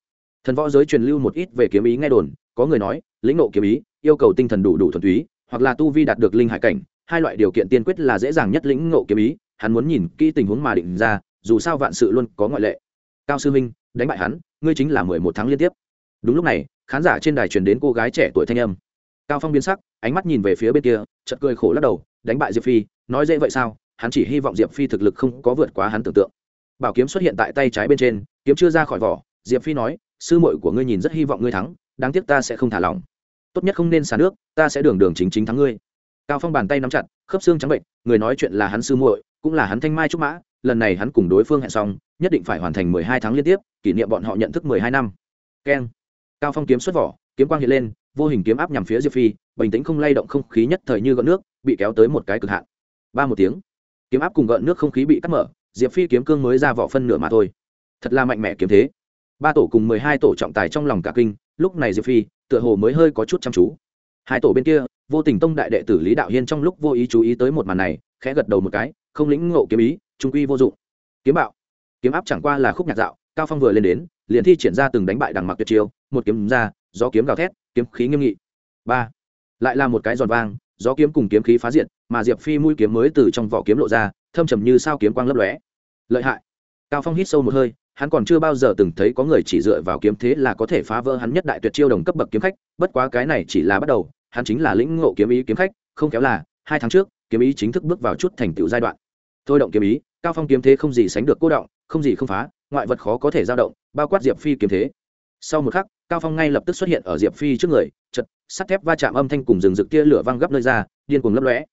Thần võ giới truyền lưu một ít về kiếm ý nghe đồn, có người nói, lĩnh ngộ kiếm ý, yêu cầu tinh thần đủ đủ thuần túy, hoặc là tu vi đạt được linh hải cảnh, hai loại điều kiện tiên quyết là dễ dàng nhất lĩnh ngộ kiếm ý hắn muốn nhìn kỹ tình huống mà định ra, dù sao vạn sự luôn có ngoại lệ. Cao sư minh, đánh bại hắn, ngươi chính là mười một tháng liên tiếp. Đúng lúc này, khán giả trên đài truyền đến cô gái trẻ tuổi thanh âm. Cao phong biến sắc, ánh mắt nhìn về phía bên kia, chợt cười khổ lắc đầu, đánh bại diệp phi, nói dễ vậy sao, hắn chỉ hy vọng diệp phi thực lực không có vượt quá hắn tưởng tượng. Bảo kiếm xuất hiện tại tay trái bên trên, kiếm chưa ra khỏi vỏ, diệp phi nói, sư muội của ngươi nhìn rất hy vọng ngươi thắng, đáng tiếc ta sẽ không thả lỏng. Tốt nhất không nên xả nước, ta sẽ đường đường chính chính thắng ngươi. Cao phong bàn tay nắm chặt, khớp xương trắng bệnh, người nói chuyện là hắn sư muội cũng là hắn thanh mai trúc mã, lần này hắn cùng đối phương hẹn xong, nhất định phải hoàn thành mười hai tháng liên tiếp, kỷ niệm bọn họ nhận thức mười hai năm. Keng. Cao phong kiếm xuất vỏ, kiếm quang hiện lên, vô hình kiếm áp nhằm phía diệp phi, bình tĩnh không lay động không khí nhất thời như gợn nước, bị kéo tới một cái cực hạn. Ba một tiếng. Kiếm áp cùng gợn nước không khí bị cắt mở, diệp phi kiếm cương mới ra vỏ phân nửa mà thôi. Thật là mạnh mẽ kiếm thế. Ba tổ cùng mười hai tổ trọng tài trong lòng cả kinh, lúc này diệp phi, tựa hồ mới hơi có chút chăm chú. Hai tổ bên kia, vô tình tông đại đệ tử lý đạo hiên trong lúc vô ý chú ý tới một màn này, khẽ gật đầu một cái không lĩnh ngộ kiếm ý, trung quy vô dụng. Kiếm bạo, kiếm áp chẳng qua là khúc nhạc dạo, cao phong vừa lên đến, liền thi triển ra từng đánh bại đằng mặc tuyệt chiêu, một kiếm ra, gió kiếm gào thét, kiếm khí nghiêm nghị. Ba, lại là một cái giòn vang, gió kiếm cùng kiếm khí phá diện mà diệp phi mũi kiếm mới từ trong vỏ kiếm lộ ra, thâm trầm như sao kiếm quang lấp lóe. Lợi hại. Cao phong hít sâu một hơi, hắn còn chưa bao giờ từng thấy có người chỉ dựa vào kiếm thế là có thể phá vỡ hắn nhất đại tuyệt chiêu đồng cấp bậc kiếm khách, bất quá cái này chỉ là bắt đầu, hắn chính là lĩnh ngộ kiếm ý kiếm khách, không kéo là, hai tháng trước, kiếm ý chính thức bước vào chút thành tựu giai đoạn thôi động kiếm ý, cao phong kiếm thế không gì sánh được cố động, không gì không phá, ngoại vật khó có thể dao động, bao quát diệp phi kiếm thế. Sau một khắc, cao phong ngay lập tức xuất hiện ở diệp phi trước người, chật, sắt thép va chạm âm thanh cùng rừng rực tia lửa văng gấp nơi ra, điên cuồng lấp lóe.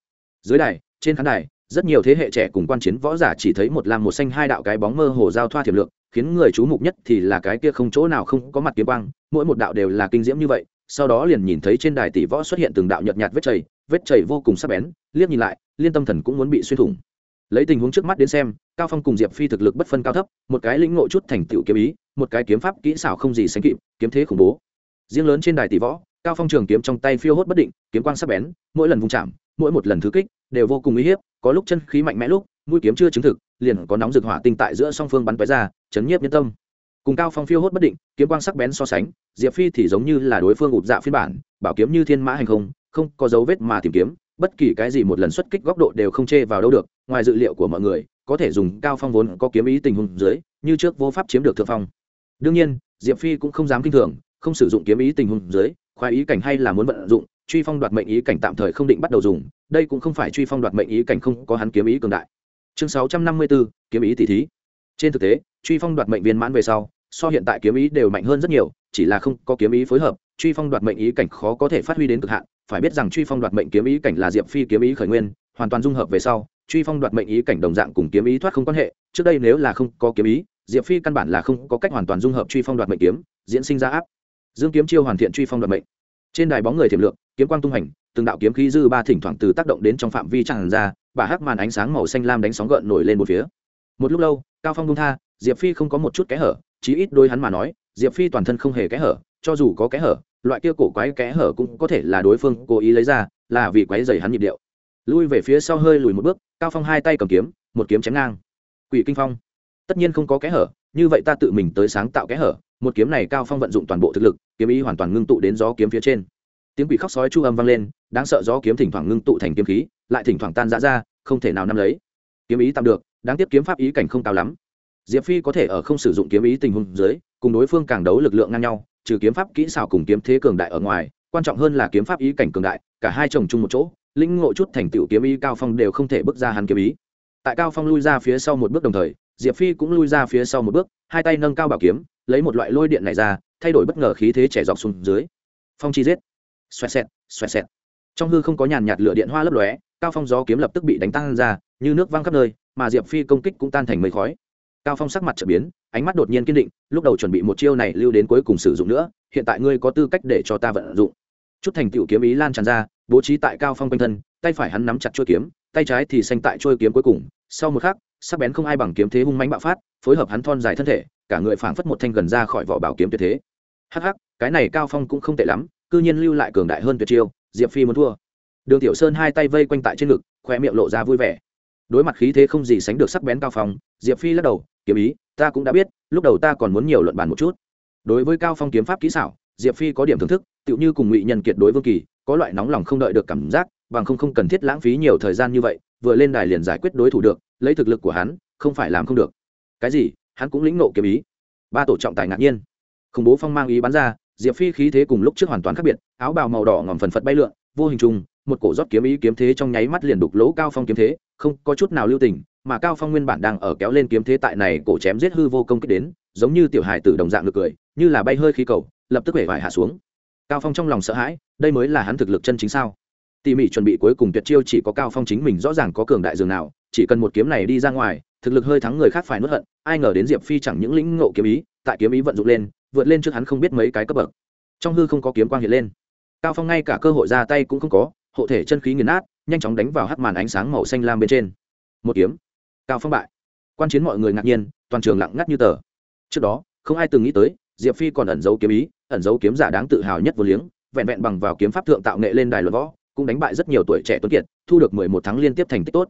Dưới đài, trên khán đài, rất nhiều thế hệ trẻ cùng quan chiến võ giả chỉ thấy một lam một xanh hai đạo cái bóng mơ hồ giao thoa thiểm lượng khiến người chú mục nhất thì là cái kia không chỗ nào không có mặt kiếm quang, mỗi một đạo đều là kinh diễm như vậy, sau đó liền nhìn thấy trên đài tỷ võ xuất hiện từng đạo nhợt nhạt vết chảy vết chảy vô cùng sắc bén, liếc nhìn lại, liên tâm thần cũng muốn bị xuyên thủng lấy tình huống trước mắt đến xem, cao phong cùng diệp phi thực lực bất phân cao thấp, một cái lĩnh ngộ chút thành tựu kiếm ý, một cái kiếm pháp kỹ xảo không gì sánh kịp, kiếm thế khủng bố. Riêng lớn trên đài tỷ võ, cao phong trường kiếm trong tay phiêu hốt bất định, kiếm quang sắc bén, mỗi lần vung chạm, mỗi một lần thứ kích, đều vô cùng uy hiếp, có lúc chân khí mạnh mẽ lúc, mũi kiếm chưa chứng thực, liền có nóng rực hỏa tinh tại giữa song phương bắn tóe ra, chấn nhiếp nhân tâm. Cùng cao phong phiêu hốt bất định, kiếm quang sắc bén so sánh, diệp phi thì giống như là đối phương ụt dạ phiên bản, bảo kiếm như thiên mã hành không không có dấu vết mà tìm kiếm bất kỳ cái gì một lần xuất kích góc độ đều không chê vào đâu được ngoài dự liệu của mọi người có thể dùng cao phong vốn có kiếm ý tình huống dưới như trước vô pháp chiếm được thượng phong. Đương nhiên diệp phi cũng không dám kinh thường không sử dụng kiếm ý tình huống dưới khoái ý cảnh hay là muốn vận dụng truy phong đoạt mệnh ý cảnh tạm thời không định bắt đầu dùng đây cũng không phải truy phong đoạt mệnh ý cảnh không có hắn kiếm ý cường đại. Chương sáu trăm năm mươi 654, kiếm ý tỷ thí. Trên thực tế truy phong đoạt mệnh viên mãn về sau so hiện tại kiếm ý đều mạnh hơn rất nhiều chỉ là không có kiếm ý phối hợp truy phong đoạt mệnh ý cảnh khó có thể phát huy đến cực hạn phải biết rằng truy phong đoạt mệnh kiếm ý cảnh là diệp phi kiếm ý khởi nguyên, hoàn toàn dung hợp về sau, truy phong đoạt mệnh ý cảnh đồng dạng cùng kiếm ý thoát không quan hệ, trước đây nếu là không có kiếm ý, diệp phi căn bản là không có cách hoàn toàn dung hợp truy phong đoạt mệnh kiếm, diễn sinh ra áp. Dương kiếm chiêu hoàn thiện truy phong đoạt mệnh. Trên đài bóng người thiểm lượng, kiếm quang tung hành, từng đạo kiếm khí dư ba thỉnh thoảng từ tác động đến trong phạm vi tràn ra bà hắc màn ánh sáng màu xanh lam đánh sóng gợn nổi lên một phía. Một lúc lâu, cao phong bung tha, diệp phi không có một chút kẽ hở, chí ít đôi hắn mà nói, diệp phi toàn thân không hề kẽ hở cho dù có kẽ hở, loại kia cổ quái kẽ hở cũng có thể là đối phương cố ý lấy ra, là vì quái dày hắn nhịp điệu. Lui về phía sau hơi lùi một bước, cao phong hai tay cầm kiếm, một kiếm chém ngang. Quỷ kinh phong. Tất nhiên không có kẽ hở, như vậy ta tự mình tới sáng tạo kẽ hở, một kiếm này cao phong vận dụng toàn bộ thực lực, kiếm ý hoàn toàn ngưng tụ đến gió kiếm phía trên. Tiếng quỷ khóc sói chu âm vang lên, đáng sợ gió kiếm thỉnh thoảng ngưng tụ thành kiếm khí, lại thỉnh thoảng tan ra ra, không thể nào nắm lấy. Kiếm ý tạm được, đáng tiếc kiếm pháp ý cảnh không cao lắm. Diệp phi có thể ở không sử dụng kiếm ý tình huống dưới, cùng đối phương càng đấu lực lượng ngang nhau trừ kiếm pháp kỹ xảo cùng kiếm thế cường đại ở ngoài, quan trọng hơn là kiếm pháp ý cảnh cường đại, cả hai chồng chung một chỗ, lĩnh ngộ chút thành tựu kiếm ý cao phong đều không thể bước ra hắn kiếm ý. Tại cao phong lui ra phía sau một bước đồng thời, diệp phi cũng lui ra phía sau một bước, hai tay nâng cao bảo kiếm, lấy một loại lôi điện này ra, thay đổi bất ngờ khí thế trẻ dọc xuống dưới. Phong chi giết. Xoẹt xẹt xoẹt xẹt. Trong hư không có nhàn nhạt lửa điện hoa lấp lóe, cao phong gió kiếm lập tức bị đánh tăng ra, như nước văng khắp nơi, mà diệp phi công kích cũng tan thành mây khói. Cao phong sắc mặt trở biến ánh mắt đột nhiên kiên định, lúc đầu chuẩn bị một chiêu này lưu đến cuối cùng sử dụng nữa, hiện tại ngươi có tư cách để cho ta vận dụng. Chút thành tựu kiếm ý lan tràn ra, bố trí tại cao phong quanh thân, tay phải hắn nắm chặt chuôi kiếm, tay trái thì xanh tại chuôi kiếm cuối cùng, sau một khắc, sắc bén không ai bằng kiếm thế hung mãnh bạo phát, phối hợp hắn thon dài thân thể, cả người phảng phất một thanh gần ra khỏi vỏ bảo kiếm tuyệt thế. Hắc hắc, cái này cao phong cũng không tệ lắm, cư nhiên lưu lại cường đại hơn tuyệt chiêu, diệp phi muốn thua. Đường tiểu sơn hai tay vây quanh tại trên ngực, khoe miệng lộ ra vui vẻ. Đối mặt khí thế không gì sánh được sắc bén cao phong, diệp phi lắc đầu, kiếm ý ta cũng đã biết, lúc đầu ta còn muốn nhiều luận bàn một chút. Đối với cao phong kiếm pháp kỹ xảo, diệp phi có điểm thưởng thức, tựu như cùng ngụy nhân kiệt đối vương kỳ, có loại nóng lòng không đợi được cảm giác, bằng không không cần thiết lãng phí nhiều thời gian như vậy, vừa lên đài liền giải quyết đối thủ được, lấy thực lực của hắn, không phải làm không được. Cái gì? Hắn cũng lĩnh nộ kiếm ý. Ba tổ trọng tài ngạc nhiên. Khủng bố phong mang ý bắn ra, diệp phi khí thế cùng lúc trước hoàn toàn khác biệt, áo bào màu đỏ ngòm phần phật bay lượn, vô hình trùng, một cổ rót kiếm ý kiếm thế trong nháy mắt liền đục lỗ cao phong kiếm thế, không có chút nào lưu tình mà cao phong nguyên bản đang ở kéo lên kiếm thế tại này cổ chém giết hư vô công kích đến, giống như tiểu hài tử đồng dạng ngược cười, như là bay hơi khí cầu, lập tức hể vải hạ xuống. Cao phong trong lòng sợ hãi, đây mới là hắn thực lực chân chính sao? Tỉ mỉ chuẩn bị cuối cùng tuyệt chiêu chỉ có cao phong chính mình rõ ràng có cường đại dường nào, chỉ cần một kiếm này đi ra ngoài, thực lực hơi thắng người khác phải nuốt hận, ai ngờ đến diệp phi chẳng những lĩnh ngộ kiếm ý, tại kiếm ý vận dụng lên, vượt lên trước hắn không biết mấy cái cấp bậc. Trong hư không có kiếm quang hiện lên. Cao phong ngay cả cơ hội ra tay cũng không có, hộ thể chân khí nghiền nát, nhanh chóng đánh vào hắt màn ánh sáng màu xanh lam bên trên. Một kiếm cao phong bại. Quan chiến mọi người ngạc nhiên, toàn trường lặng ngắt như tờ. Trước đó, không ai từng nghĩ tới, diệp phi còn ẩn giấu kiếm ý, ẩn giấu kiếm giả đáng tự hào nhất vô liếng, vẹn vẹn bằng vào kiếm pháp thượng tạo nghệ lên đài luật võ, cũng đánh bại rất nhiều tuổi trẻ tuấn kiệt, thu được mười một tháng liên tiếp thành tích tốt.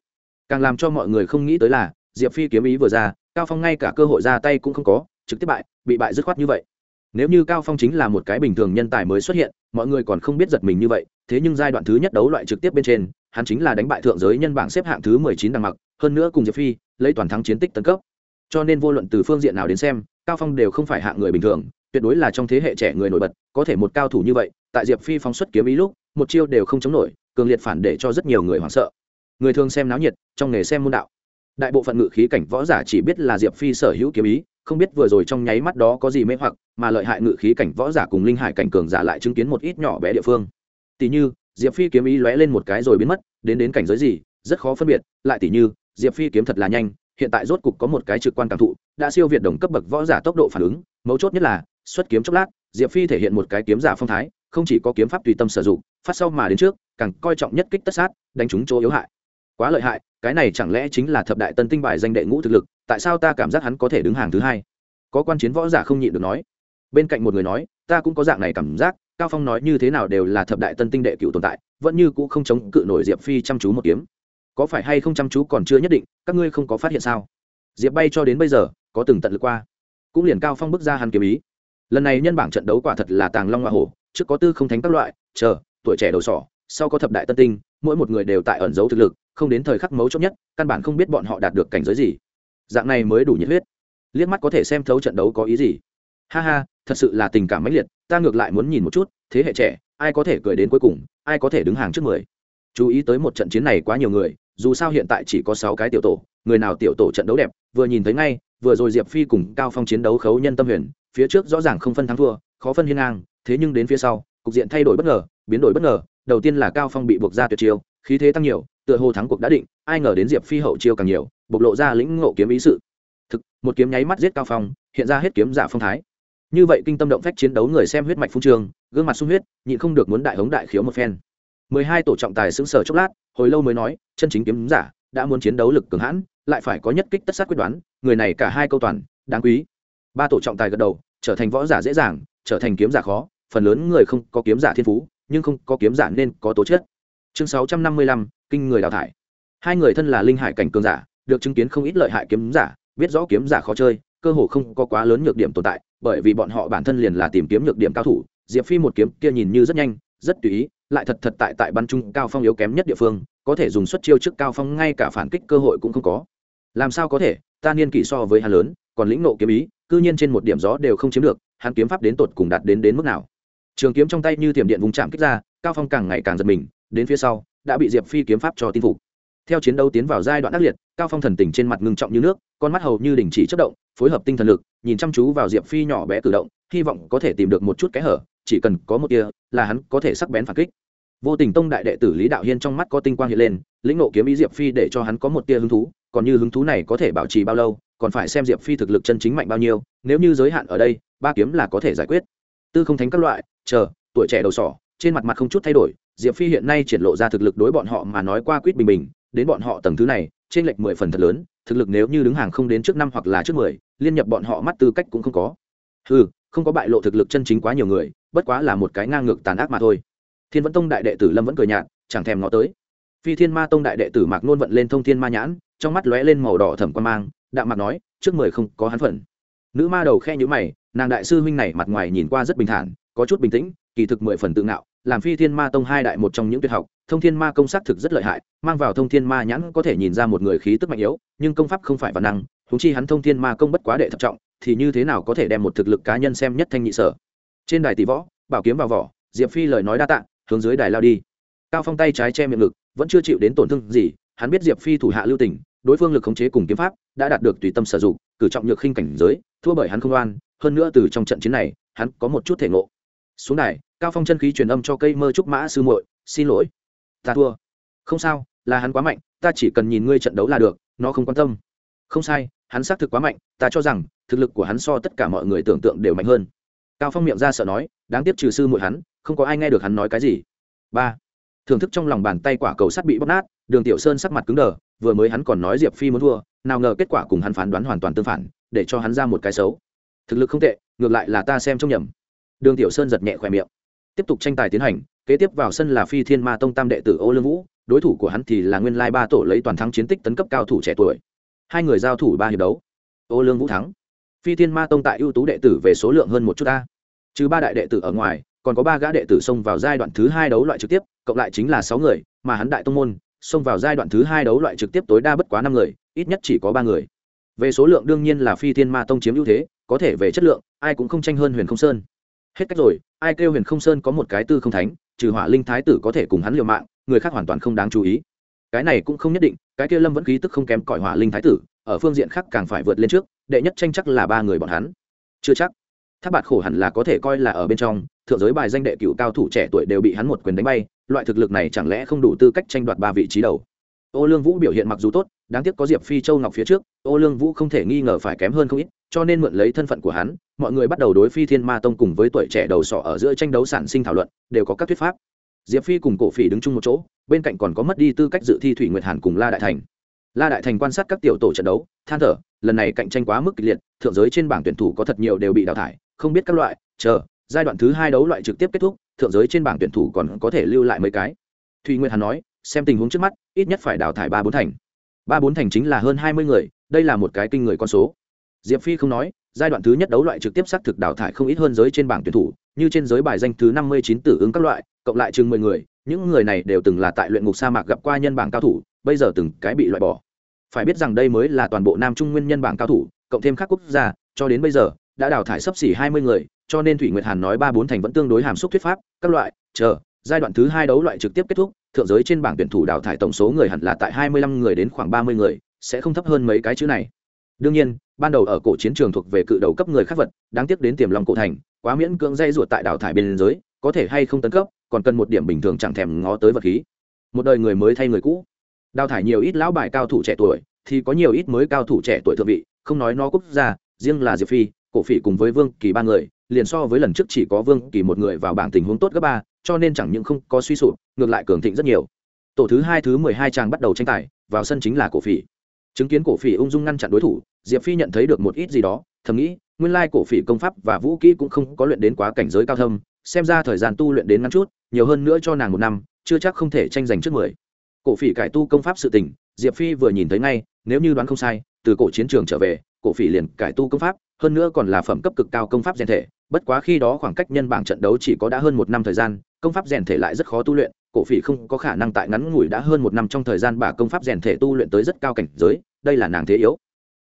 Càng làm cho mọi người không nghĩ tới là, diệp phi kiếm ý vừa ra, cao phong ngay cả cơ hội ra tay cũng không có, trực tiếp bại, bị bại dứt khoát như vậy. Nếu như cao phong chính là một cái bình thường nhân tài mới xuất hiện, mọi người còn không biết giật mình như vậy, thế nhưng giai đoạn thứ nhất đấu loại trực tiếp bên trên, hắn chính là đánh bại thượng giới nhân bảng xếp hạng thứ 19 đằng mặc hơn nữa cùng diệp phi lấy toàn thắng chiến tích tấn cấp cho nên vô luận từ phương diện nào đến xem cao phong đều không phải hạng người bình thường tuyệt đối là trong thế hệ trẻ người nổi bật có thể một cao thủ như vậy tại diệp phi phóng xuất kiếm ý lúc một chiêu đều không chống nổi cường liệt phản để cho rất nhiều người hoảng sợ người thường xem náo nhiệt trong nghề xem môn đạo đại bộ phận ngự khí cảnh võ giả chỉ biết là diệp phi sở hữu kiếm ý không biết vừa rồi trong nháy mắt đó có gì mê hoặc mà lợi hại ngự khí cảnh võ giả cùng linh hải cảnh cường giả lại chứng kiến một ít nhỏ bé địa phương tỷ như diệp phi kiếm ý lóe lên một cái rồi biến mất đến đến cảnh giới gì rất khó phân biệt lại tỷ như diệp phi kiếm thật là nhanh, hiện tại rốt cục có một cái trực quan cảm thụ, đã siêu việt đồng cấp bậc võ giả tốc độ phản ứng, mấu chốt nhất là, xuất kiếm chốc lát, diệp phi thể hiện một cái kiếm giả phong thái, không chỉ có kiếm pháp tùy tâm sử dụng, phát sau mà đến trước, càng coi trọng nhất kích tất sát, đánh trúng chỗ yếu hại. Quá lợi hại, cái này chẳng lẽ chính là thập đại tân tinh bài danh đệ ngũ thực lực, tại sao ta cảm giác hắn có thể đứng hàng thứ hai? Có quan chiến võ giả không nhịn được nói. Bên cạnh một người nói, ta cũng có dạng này cảm giác, cao phong nói như thế nào đều là thập đại tân tinh đệ cựu tồn tại, vẫn như cũ không chống cự nổi diệp phi chăm chú một kiếm có phải hay không chăm chú còn chưa nhất định, các ngươi không có phát hiện sao? Diệp bay cho đến bây giờ, có từng tận lực qua. Cũng liền cao phong bước ra hắn kiếm ý. Lần này nhân bảng trận đấu quả thật là tàng long hoa hổ, trước có tư không thánh các loại, chờ, tuổi trẻ đầu sỏ, sau có thập đại tân tinh, mỗi một người đều tại ẩn giấu thực lực, không đến thời khắc mấu chốt nhất, căn bản không biết bọn họ đạt được cảnh giới gì. Dạng này mới đủ nhiệt huyết. Liếc mắt có thể xem thấu trận đấu có ý gì. Ha ha, thật sự là tình cảm mãnh liệt, ta ngược lại muốn nhìn một chút, thế hệ trẻ, ai có thể cười đến cuối cùng, ai có thể đứng hàng trước mười. Chú ý tới một trận chiến này quá nhiều người dù sao hiện tại chỉ có sáu cái tiểu tổ, người nào tiểu tổ trận đấu đẹp, vừa nhìn thấy ngay, vừa rồi diệp phi cùng cao phong chiến đấu khấu nhân tâm huyền, phía trước rõ ràng không phân thắng thua, khó phân hiên ngang, thế nhưng đến phía sau, cục diện thay đổi bất ngờ, biến đổi bất ngờ, đầu tiên là cao phong bị buộc ra tuyệt chiêu, khí thế tăng nhiều, tựa hồ thắng cuộc đã định, ai ngờ đến diệp phi hậu chiêu càng nhiều, bộc lộ ra lĩnh ngộ kiếm ý sự. Thực, một kiếm nháy mắt giết cao phong, hiện ra hết kiếm giả phong thái. Như vậy kinh tâm động phách chiến đấu người xem huyết mạch phung trường, gương mặt sung huyết, nhịn không được muốn đại hống đại khiếu một phen mười hai tổ trọng tài sững sờ chốc lát, hồi lâu mới nói, chân chính kiếm giả, đã muốn chiến đấu lực cường hãn, lại phải có nhất kích tất sát quyết đoán, người này cả hai câu toàn, đáng quý. Ba tổ trọng tài gật đầu, trở thành võ giả dễ dàng, trở thành kiếm giả khó, phần lớn người không có kiếm giả thiên phú, nhưng không có kiếm giả nên có tố chất. Chương sáu trăm năm mươi lăm, kinh người đào thải. Hai người thân là linh hải cảnh cường giả, được chứng kiến không ít lợi hại kiếm giả, biết rõ kiếm giả khó chơi, cơ hồ không có quá lớn nhược điểm tồn tại, bởi vì bọn họ bản thân liền là tìm kiếm nhược điểm cao thủ, diệp phi một kiếm kia nhìn như rất nhanh rất tùy ý, lại thật thật tại tại bắn trung cao phong yếu kém nhất địa phương, có thể dùng xuất chiêu trước cao phong ngay cả phản kích cơ hội cũng không có. Làm sao có thể, ta niên kỷ so với hắn lớn, còn lĩnh nộ kiếm ý, cư nhiên trên một điểm gió đều không chiếm được, hắn kiếm pháp đến tột cùng đạt đến đến mức nào? Trường kiếm trong tay như tiềm điện vùng chạm kích ra, cao phong càng ngày càng giật mình, đến phía sau, đã bị diệp phi kiếm pháp cho tin phục. Theo chiến đấu tiến vào giai đoạn ác liệt, cao phong thần tình trên mặt ngưng trọng như nước, con mắt hầu như đình chỉ chất động, phối hợp tinh thần lực, nhìn chăm chú vào diệp phi nhỏ bé cử động, hy vọng có thể tìm được một chút kẽ hở chỉ cần có một tia là hắn có thể sắc bén phản kích. Vô tình tông đại đệ tử lý đạo hiên trong mắt có tinh quang hiện lên, lĩnh nộ kiếm ý diệp phi để cho hắn có một tia hứng thú, còn như hứng thú này có thể bảo trì bao lâu, còn phải xem diệp phi thực lực chân chính mạnh bao nhiêu, nếu như giới hạn ở đây, ba kiếm là có thể giải quyết. Tư không thánh các loại, chờ, tuổi trẻ đầu sỏ, trên mặt mặt không chút thay đổi, diệp phi hiện nay triển lộ ra thực lực đối bọn họ mà nói qua quýt bình bình, đến bọn họ tầng thứ này, trên lệch mười phần thật lớn, thực lực nếu như đứng hàng không đến trước năm hoặc là trước mười, liên nhập bọn họ mắt tư cách cũng không có. Ừ không có bại lộ thực lực chân chính quá nhiều người bất quá là một cái ngang ngược tàn ác mà thôi. Thiên vẫn tông đại đệ tử lâm vẫn cười nhạt, chẳng thèm ngó tới. Phi thiên ma tông đại đệ tử mạc nôn vận lên thông thiên ma nhãn, trong mắt lóe lên màu đỏ thẩm quan mang, đạm mạc nói, trước mười không có hắn phận. Nữ ma đầu khe nhữ mày, nàng đại sư huynh này mặt ngoài nhìn qua rất bình thản, có chút bình tĩnh, kỳ thực mười phần tự ngạo, làm phi thiên ma tông hai đại một trong những tuyệt học, thông thiên ma công sát thực rất lợi hại, mang vào thông thiên ma nhãn có thể nhìn ra một người khí tức mạnh yếu, nhưng công pháp không phải văn năng húng chi hắn thông thiên ma công bất quá đệ thập trọng, thì như thế nào có thể đem một thực lực cá nhân xem nhất thanh nhị sở? Trên đài tỷ võ, bảo kiếm vào vỏ, diệp phi lời nói đa tạ, hướng dưới đài lao đi. Cao phong tay trái che miệng ngực, vẫn chưa chịu đến tổn thương gì, hắn biết diệp phi thủ hạ lưu tình, đối phương lực khống chế cùng kiếm pháp đã đạt được tùy tâm sử dụng, cử trọng nhược khinh cảnh giới, thua bởi hắn không oan, hơn nữa từ trong trận chiến này, hắn có một chút thể ngộ. Xuống đài, cao phong chân khí truyền âm cho cây mơ trúc mã sư muội, xin lỗi, ta thua. Không sao, là hắn quá mạnh, ta chỉ cần nhìn ngươi trận đấu là được, nó không quan tâm. Không sai, hắn xác thực quá mạnh, ta cho rằng, thực lực của hắn so tất cả mọi người tưởng tượng đều mạnh hơn cao phong miệng ra sợ nói, đáng tiếc trừ sư muội hắn, không có ai nghe được hắn nói cái gì. Ba, thưởng thức trong lòng bàn tay quả cầu sắt bị bóp nát, đường tiểu sơn sắc mặt cứng đờ, vừa mới hắn còn nói diệp phi muốn thua, nào ngờ kết quả cùng hắn phán đoán hoàn toàn tương phản, để cho hắn ra một cái xấu. Thực lực không tệ, ngược lại là ta xem trông nhầm. Đường tiểu sơn giật nhẹ khỏe miệng. Tiếp tục tranh tài tiến hành, kế tiếp vào sân là phi thiên ma tông tam đệ tử ô lương vũ, đối thủ của hắn thì là nguyên lai ba tổ lấy toàn thắng chiến tích tấn cấp cao thủ trẻ tuổi. Hai người giao thủ ba hiệp đấu. Ô lương vũ thắng phi thiên ma tông tại ưu tú đệ tử về số lượng hơn một chút ta. Trừ ba đại đệ tử ở ngoài, còn có ba gã đệ tử xông vào giai đoạn thứ hai đấu loại trực tiếp, cộng lại chính là sáu người, mà hắn đại tông môn, xông vào giai đoạn thứ hai đấu loại trực tiếp tối đa bất quá năm người, ít nhất chỉ có ba người. Về số lượng đương nhiên là phi thiên ma tông chiếm ưu thế, có thể về chất lượng, ai cũng không tranh hơn huyền không sơn. Hết cách rồi, ai kêu huyền không sơn có một cái tư không thánh, trừ hỏa linh thái tử có thể cùng hắn liều mạng, người khác hoàn toàn không đáng chú ý. Cái này cũng không nhất định, cái kia lâm vẫn khí tức không kém cỏi hỏa linh thái tử, ở phương diện khác càng phải vượt lên trước đệ nhất tranh chắc là ba người bọn hắn. Chưa chắc. Tháp bạt khổ hẳn là có thể coi là ở bên trong, thượng giới bài danh đệ cựu cao thủ trẻ tuổi đều bị hắn một quyền đánh bay, loại thực lực này chẳng lẽ không đủ tư cách tranh đoạt ba vị trí đầu? Ô lương vũ biểu hiện mặc dù tốt, đáng tiếc có diệp phi châu ngọc phía trước, ô lương vũ không thể nghi ngờ phải kém hơn không ít, cho nên mượn lấy thân phận của hắn, mọi người bắt đầu đối phi thiên ma tông cùng với tuổi trẻ đầu sỏ ở giữa tranh đấu sản sinh thảo luận, đều có các thuyết pháp. Diệp phi cùng cổ phỉ đứng chung một chỗ, bên cạnh còn có mất đi tư cách dự thi thủy nguyệt hàn cùng la đại thành. La đại thành quan sát các tiểu tổ trận đấu, than thở lần này cạnh tranh quá mức kịch liệt, thượng giới trên bảng tuyển thủ có thật nhiều đều bị đào thải, không biết các loại, chờ, giai đoạn thứ hai đấu loại trực tiếp kết thúc, thượng giới trên bảng tuyển thủ còn có thể lưu lại mấy cái. Thùy Nguyên hàn nói, xem tình huống trước mắt, ít nhất phải đào thải ba bốn thành. Ba bốn thành chính là hơn hai mươi người, đây là một cái kinh người con số. Diệp phi không nói, giai đoạn thứ nhất đấu loại trực tiếp xác thực đào thải không ít hơn giới trên bảng tuyển thủ, như trên giới bài danh thứ năm mươi chín tử ứng các loại, cộng lại chừng mười người, những người này đều từng là tại luyện ngục sa mạc gặp qua nhân bảng cao thủ, bây giờ từng cái bị loại bỏ phải biết rằng đây mới là toàn bộ nam trung nguyên nhân bảng cao thủ, cộng thêm các quốc gia, cho đến bây giờ, đã đào thải sấp xỉ hai mươi người, cho nên thủy nguyệt hàn nói ba bốn thành vẫn tương đối hàm xúc thuyết pháp, các loại, chờ, giai đoạn thứ hai đấu loại trực tiếp kết thúc, thượng giới trên bảng tuyển thủ đào thải tổng số người hẳn là tại hai mươi lăm người đến khoảng ba mươi người, sẽ không thấp hơn mấy cái chữ này. Đương nhiên, ban đầu ở cổ chiến trường thuộc về cự đầu cấp người khác vật, đáng tiếc đến tiềm lòng cổ thành, quá miễn cưỡng dây ruột tại đào thải bên giới, có thể hay không tấn cấp, còn cần một điểm bình thường chẳng thèm ngó tới vật khí. Một đời người mới thay người cũ đào thải nhiều ít lão bài cao thủ trẻ tuổi, thì có nhiều ít mới cao thủ trẻ tuổi thượng vị, không nói nó quốc gia, riêng là diệp phi, cổ phỉ cùng với vương kỳ ba người, liền so với lần trước chỉ có vương kỳ một người vào bảng tình huống tốt gấp ba, cho nên chẳng những không có suy sụp, ngược lại cường thịnh rất nhiều. Tổ thứ hai, thứ mười hai trang bắt đầu tranh tài, vào sân chính là cổ phỉ. Chứng kiến cổ phỉ ung dung ngăn chặn đối thủ, diệp phi nhận thấy được một ít gì đó, thầm nghĩ, nguyên lai cổ phỉ công pháp và vũ kỹ cũng không có luyện đến quá cảnh giới cao thâm, xem ra thời gian tu luyện đến ngắn chút, nhiều hơn nữa cho nàng một năm, chưa chắc không thể tranh giành trước mười cổ phỉ cải tu công pháp sự tình, diệp phi vừa nhìn thấy ngay, nếu như đoán không sai, từ cổ chiến trường trở về, cổ phỉ liền cải tu công pháp, hơn nữa còn là phẩm cấp cực cao công pháp rèn thể, bất quá khi đó khoảng cách nhân bảng trận đấu chỉ có đã hơn một năm thời gian, công pháp rèn thể lại rất khó tu luyện, cổ phỉ không có khả năng tại ngắn ngủi đã hơn một năm trong thời gian bà công pháp rèn thể tu luyện tới rất cao cảnh giới, đây là nàng thế yếu.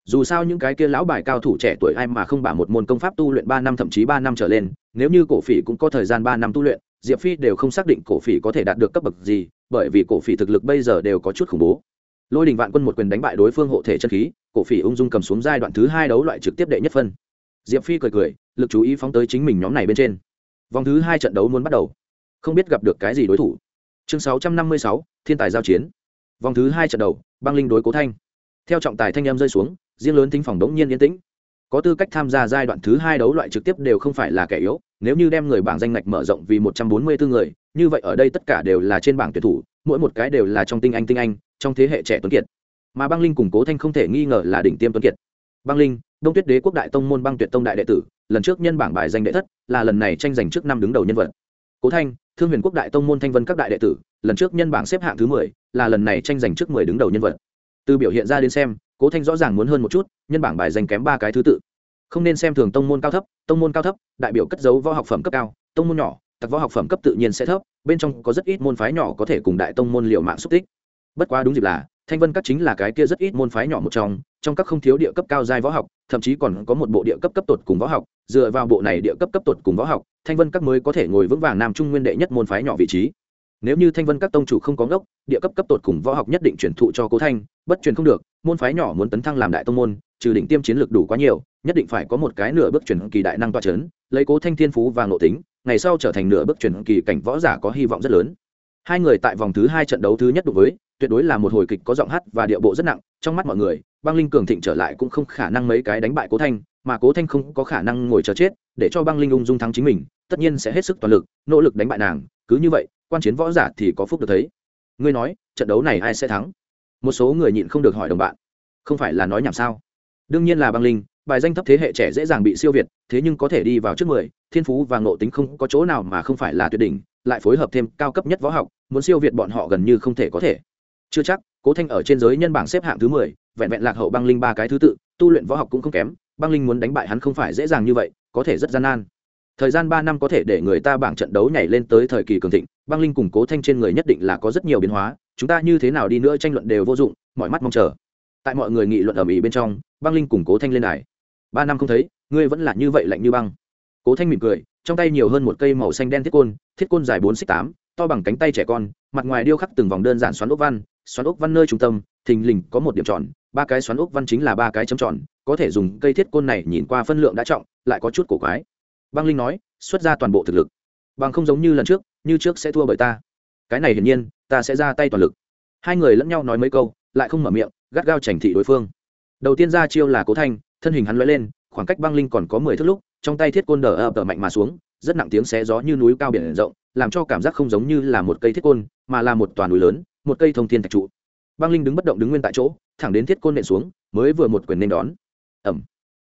Dù sao những cái kia lão bài cao thủ trẻ tuổi ai mà không bả một môn công pháp tu luyện ba năm thậm chí ba năm trở lên, nếu như cổ phỉ cũng có thời gian ba năm tu luyện diệp phi đều không xác định cổ phỉ có thể đạt được cấp bậc gì, bởi vì cổ phỉ thực lực bây giờ đều có chút khủng bố. Lôi đình vạn quân một quyền đánh bại đối phương hộ thể chân khí, cổ phỉ ung dung cầm xuống giai đoạn thứ hai đấu loại trực tiếp đệ nhất phân. Diệp phi cười cười, lực chú ý phóng tới chính mình nhóm này bên trên. Vòng thứ hai trận đấu muốn bắt đầu. Không biết gặp được cái gì đối thủ. Chương sáu trăm năm mươi sáu, thiên tài giao chiến. Vòng thứ hai trận đầu, băng linh đối cố thanh. Theo trọng tài thanh em rơi xuống, riêng lớn tính phòng đống nhiên yên tĩnh có tư cách tham gia giai đoạn thứ hai đấu loại trực tiếp đều không phải là kẻ yếu, nếu như đem người bảng danh ngạch mở rộng vì một trăm bốn mươi bốn người, như vậy ở đây tất cả đều là trên bảng tuyển thủ, mỗi một cái đều là trong tinh anh tinh anh, trong thế hệ trẻ tuấn kiệt. Mà băng linh củng cố thanh không thể nghi ngờ là đỉnh tiêm tuấn kiệt. Băng linh, đông tuyết đế quốc đại tông môn băng tuyệt tông đại đệ tử, lần trước nhân bảng bài danh đệ thất, là lần này tranh giành trước năm đứng đầu nhân vật. Cố thanh, thương huyền quốc đại tông môn thanh vân các đại đệ tử, lần trước nhân bảng xếp hạng thứ mười, là lần này tranh giành trước mười đứng đầu nhân vật. Từ biểu hiện ra đến xem cố thanh rõ ràng muốn hơn một chút nhân bảng bài danh kém ba cái thứ tự không nên xem thường tông môn cao thấp tông môn cao thấp đại biểu cất dấu võ học phẩm cấp cao tông môn nhỏ tặc võ học phẩm cấp tự nhiên sẽ thấp bên trong có rất ít môn phái nhỏ có thể cùng đại tông môn liệu mạng xúc tích bất quá đúng dịp là thanh vân các chính là cái kia rất ít môn phái nhỏ một trong trong các không thiếu địa cấp cao giai võ học thậm chí còn có một bộ địa cấp cấp tột cùng võ học dựa vào bộ này địa cấp cấp tột cùng võ học thanh vân các mới có thể ngồi vững vàng nam trung nguyên đệ nhất môn phái nhỏ vị trí nếu như thanh vân các tông chủ không có ngốc, địa cấp cấp tột cùng võ học nhất định truyền thụ cho cố thanh, bất truyền không được, môn phái nhỏ muốn tấn thăng làm đại tông môn, trừ đỉnh tiêm chiến lược đủ quá nhiều, nhất định phải có một cái nửa bước truyền kỳ đại năng toa c h ấ n lấy cố thanh thiên phú và ngộ tính, ngày sau trở thành nửa bước truyền kỳ cảnh võ giả có hy vọng rất lớn. Hai người tại vòng thứ hai trận đấu thứ nhất đối với, tuyệt đối là một hồi kịch có giọng hát và điệu bộ rất nặng, trong mắt mọi người, băng linh cường thịnh trở lại cũng không khả năng mấy cái đánh bại cố thanh, mà cố thanh không có khả năng ngồi chờ chết, để cho băng linh ung dung thắng chính mình, tất nhiên sẽ hết sức toàn lực, nỗ lực đánh bại nàng, cứ như vậy quan chiến võ giả thì có phúc được thấy. Ngươi nói, trận đấu này ai sẽ thắng? Một số người nhịn không được hỏi đồng bạn. Không phải là nói nhảm sao? Đương nhiên là băng linh, bài danh thấp thế hệ trẻ dễ dàng bị siêu việt, thế nhưng có thể đi vào trước mười, thiên phú và ngộ tính không có chỗ nào mà không phải là tuyệt đỉnh, lại phối hợp thêm cao cấp nhất võ học, muốn siêu việt bọn họ gần như không thể có thể. Chưa chắc, cố thanh ở trên giới nhân bảng xếp hạng thứ mười, vẹn vẹn lạc hậu băng linh ba cái thứ tự, tu luyện võ học cũng không kém, băng linh muốn đánh bại hắn không phải dễ dàng như vậy, có thể rất gian nan thời gian ba năm có thể để người ta bảng trận đấu nhảy lên tới thời kỳ cường thịnh, băng linh củng cố thanh trên người nhất định là có rất nhiều biến hóa, chúng ta như thế nào đi nữa tranh luận đều vô dụng, mọi mắt mong chờ. Tại mọi người nghị luận ở mỹ bên trong, băng linh củng cố thanh lên đài ba năm không thấy, ngươi vẫn là như vậy lạnh như băng. Cố thanh mỉm cười, trong tay nhiều hơn một cây màu xanh đen thiết côn thiết côn dài bốn xích tám, to bằng cánh tay trẻ con, mặt ngoài điêu khắc từng vòng đơn giản xoắn ốc văn, xoắn ốc văn nơi trung tâm, thình lình có một điểm tròn, ba cái xoắn ốc văn chính là ba cái chấm tròn, có thể dùng cây thiết côn này nhìn qua phân lượng đã trọng, lại có chút cổ quái băng linh nói, xuất ra toàn bộ thực lực. Bằng không giống như lần trước, như trước sẽ thua bởi ta. Cái này hiển nhiên, ta sẽ ra tay toàn lực. Hai người lẫn nhau nói mấy câu, lại không mở miệng, gắt gao chảnh thị đối phương. Đầu tiên ra chiêu là cố thanh, thân hình hắn lóe lên, khoảng cách băng linh còn có mười thước lúc, trong tay thiết côn đờ ập đờ mạnh mà xuống, rất nặng tiếng xé gió như núi cao biển rộng, làm cho cảm giác không giống như là một cây thiết côn, mà là một toàn núi lớn, một cây thông thiên thạch trụ. Băng linh đứng bất động đứng nguyên tại chỗ, thẳng đến thiết côn nện xuống, mới vừa một quyền nên đón. Ẩm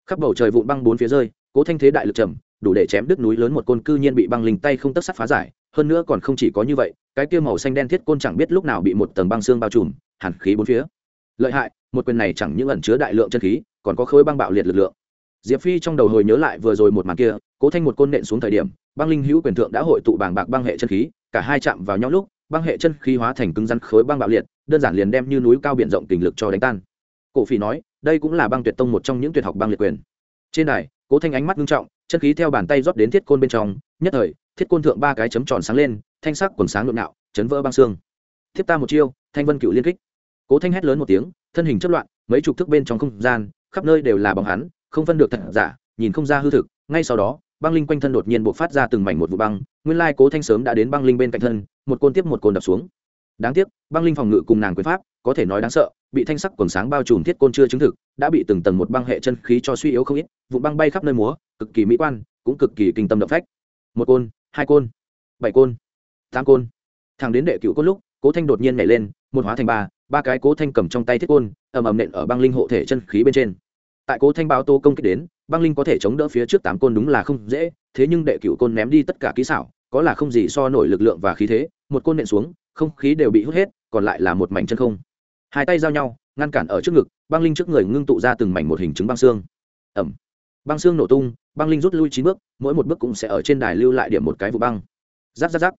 khắp bầu trời vụn băng bốn phía rơi, cố thanh thế đại lực trầm đủ để chém đứt núi lớn một côn cư nhiên bị băng linh tay không tấc sắt phá giải, hơn nữa còn không chỉ có như vậy, cái kia màu xanh đen thiết côn chẳng biết lúc nào bị một tầng băng xương bao trùm, hàn khí bốn phía. Lợi hại, một quyền này chẳng những ẩn chứa đại lượng chân khí, còn có khối băng bạo liệt lực lượng. Diệp phi trong đầu hồi nhớ lại vừa rồi một màn kia, cố thanh một côn nện xuống thời điểm, băng linh hữu quyền thượng đã hội tụ bảng bạc băng hệ chân khí, cả hai chạm vào nhau lúc, băng hệ chân khí hóa thành cứng rắn khối băng bạo liệt, đơn giản liền đem như núi cao biển rộng kình lực cho đánh tan. Cổ phỉ nói, đây cũng là băng tuyệt tông một trong những tuyệt học băng liệt quyền. Trên đài, cố thanh ánh mắt nghiêm trọng chân khí theo bàn tay rót đến thiết côn bên trong, nhất thời, thiết côn thượng ba cái chấm tròn sáng lên, thanh sắc quần sáng nhộn nạo, chấn vỡ băng xương. Thiếp ta một chiêu, thanh vân cựu liên kích. Cố thanh hét lớn một tiếng, thân hình chất loạn, mấy chục thước bên trong không gian, khắp nơi đều là bóng hắn, không phân được thật giả, nhìn không ra hư thực. Ngay sau đó, băng linh quanh thân đột nhiên buộc phát ra từng mảnh một vụ băng, nguyên lai cố thanh sớm đã đến băng linh bên cạnh thân, một côn tiếp một côn đập xuống đáng tiếc, băng linh phòng ngự cùng nàng quyền pháp, có thể nói đáng sợ, bị thanh sắc quần sáng bao trùm thiết côn chưa chứng thực, đã bị từng tầng một băng hệ chân khí cho suy yếu không ít vụ băng bay khắp nơi múa, cực kỳ mỹ quan, cũng cực kỳ kinh tâm động phách. Một côn, hai côn, bảy côn, tám côn. Thằng đến đệ cựu côn lúc, cố thanh đột nhiên nhảy lên, một hóa thành ba ba cái cố thanh cầm trong tay thiết côn, ầm ầm nện ở băng linh hộ thể chân khí bên trên. Tại cố thanh báo tô công kích đến, băng linh có thể chống đỡ phía trước tám côn đúng là không dễ, thế nhưng đệ cựu côn ném đi tất cả kỹ xảo, có là không gì so nổi lực lượng và khí thế, một côn nện xuống không khí đều bị hút hết, còn lại là một mảnh chân không. Hai tay giao nhau, ngăn cản ở trước ngực, băng linh trước người ngưng tụ ra từng mảnh một hình chứng băng xương. Ẩm. Băng xương nổ tung, băng linh rút lui chín bước, mỗi một bước cũng sẽ ở trên đài lưu lại điểm một cái vụ băng. Giáp giáp giáp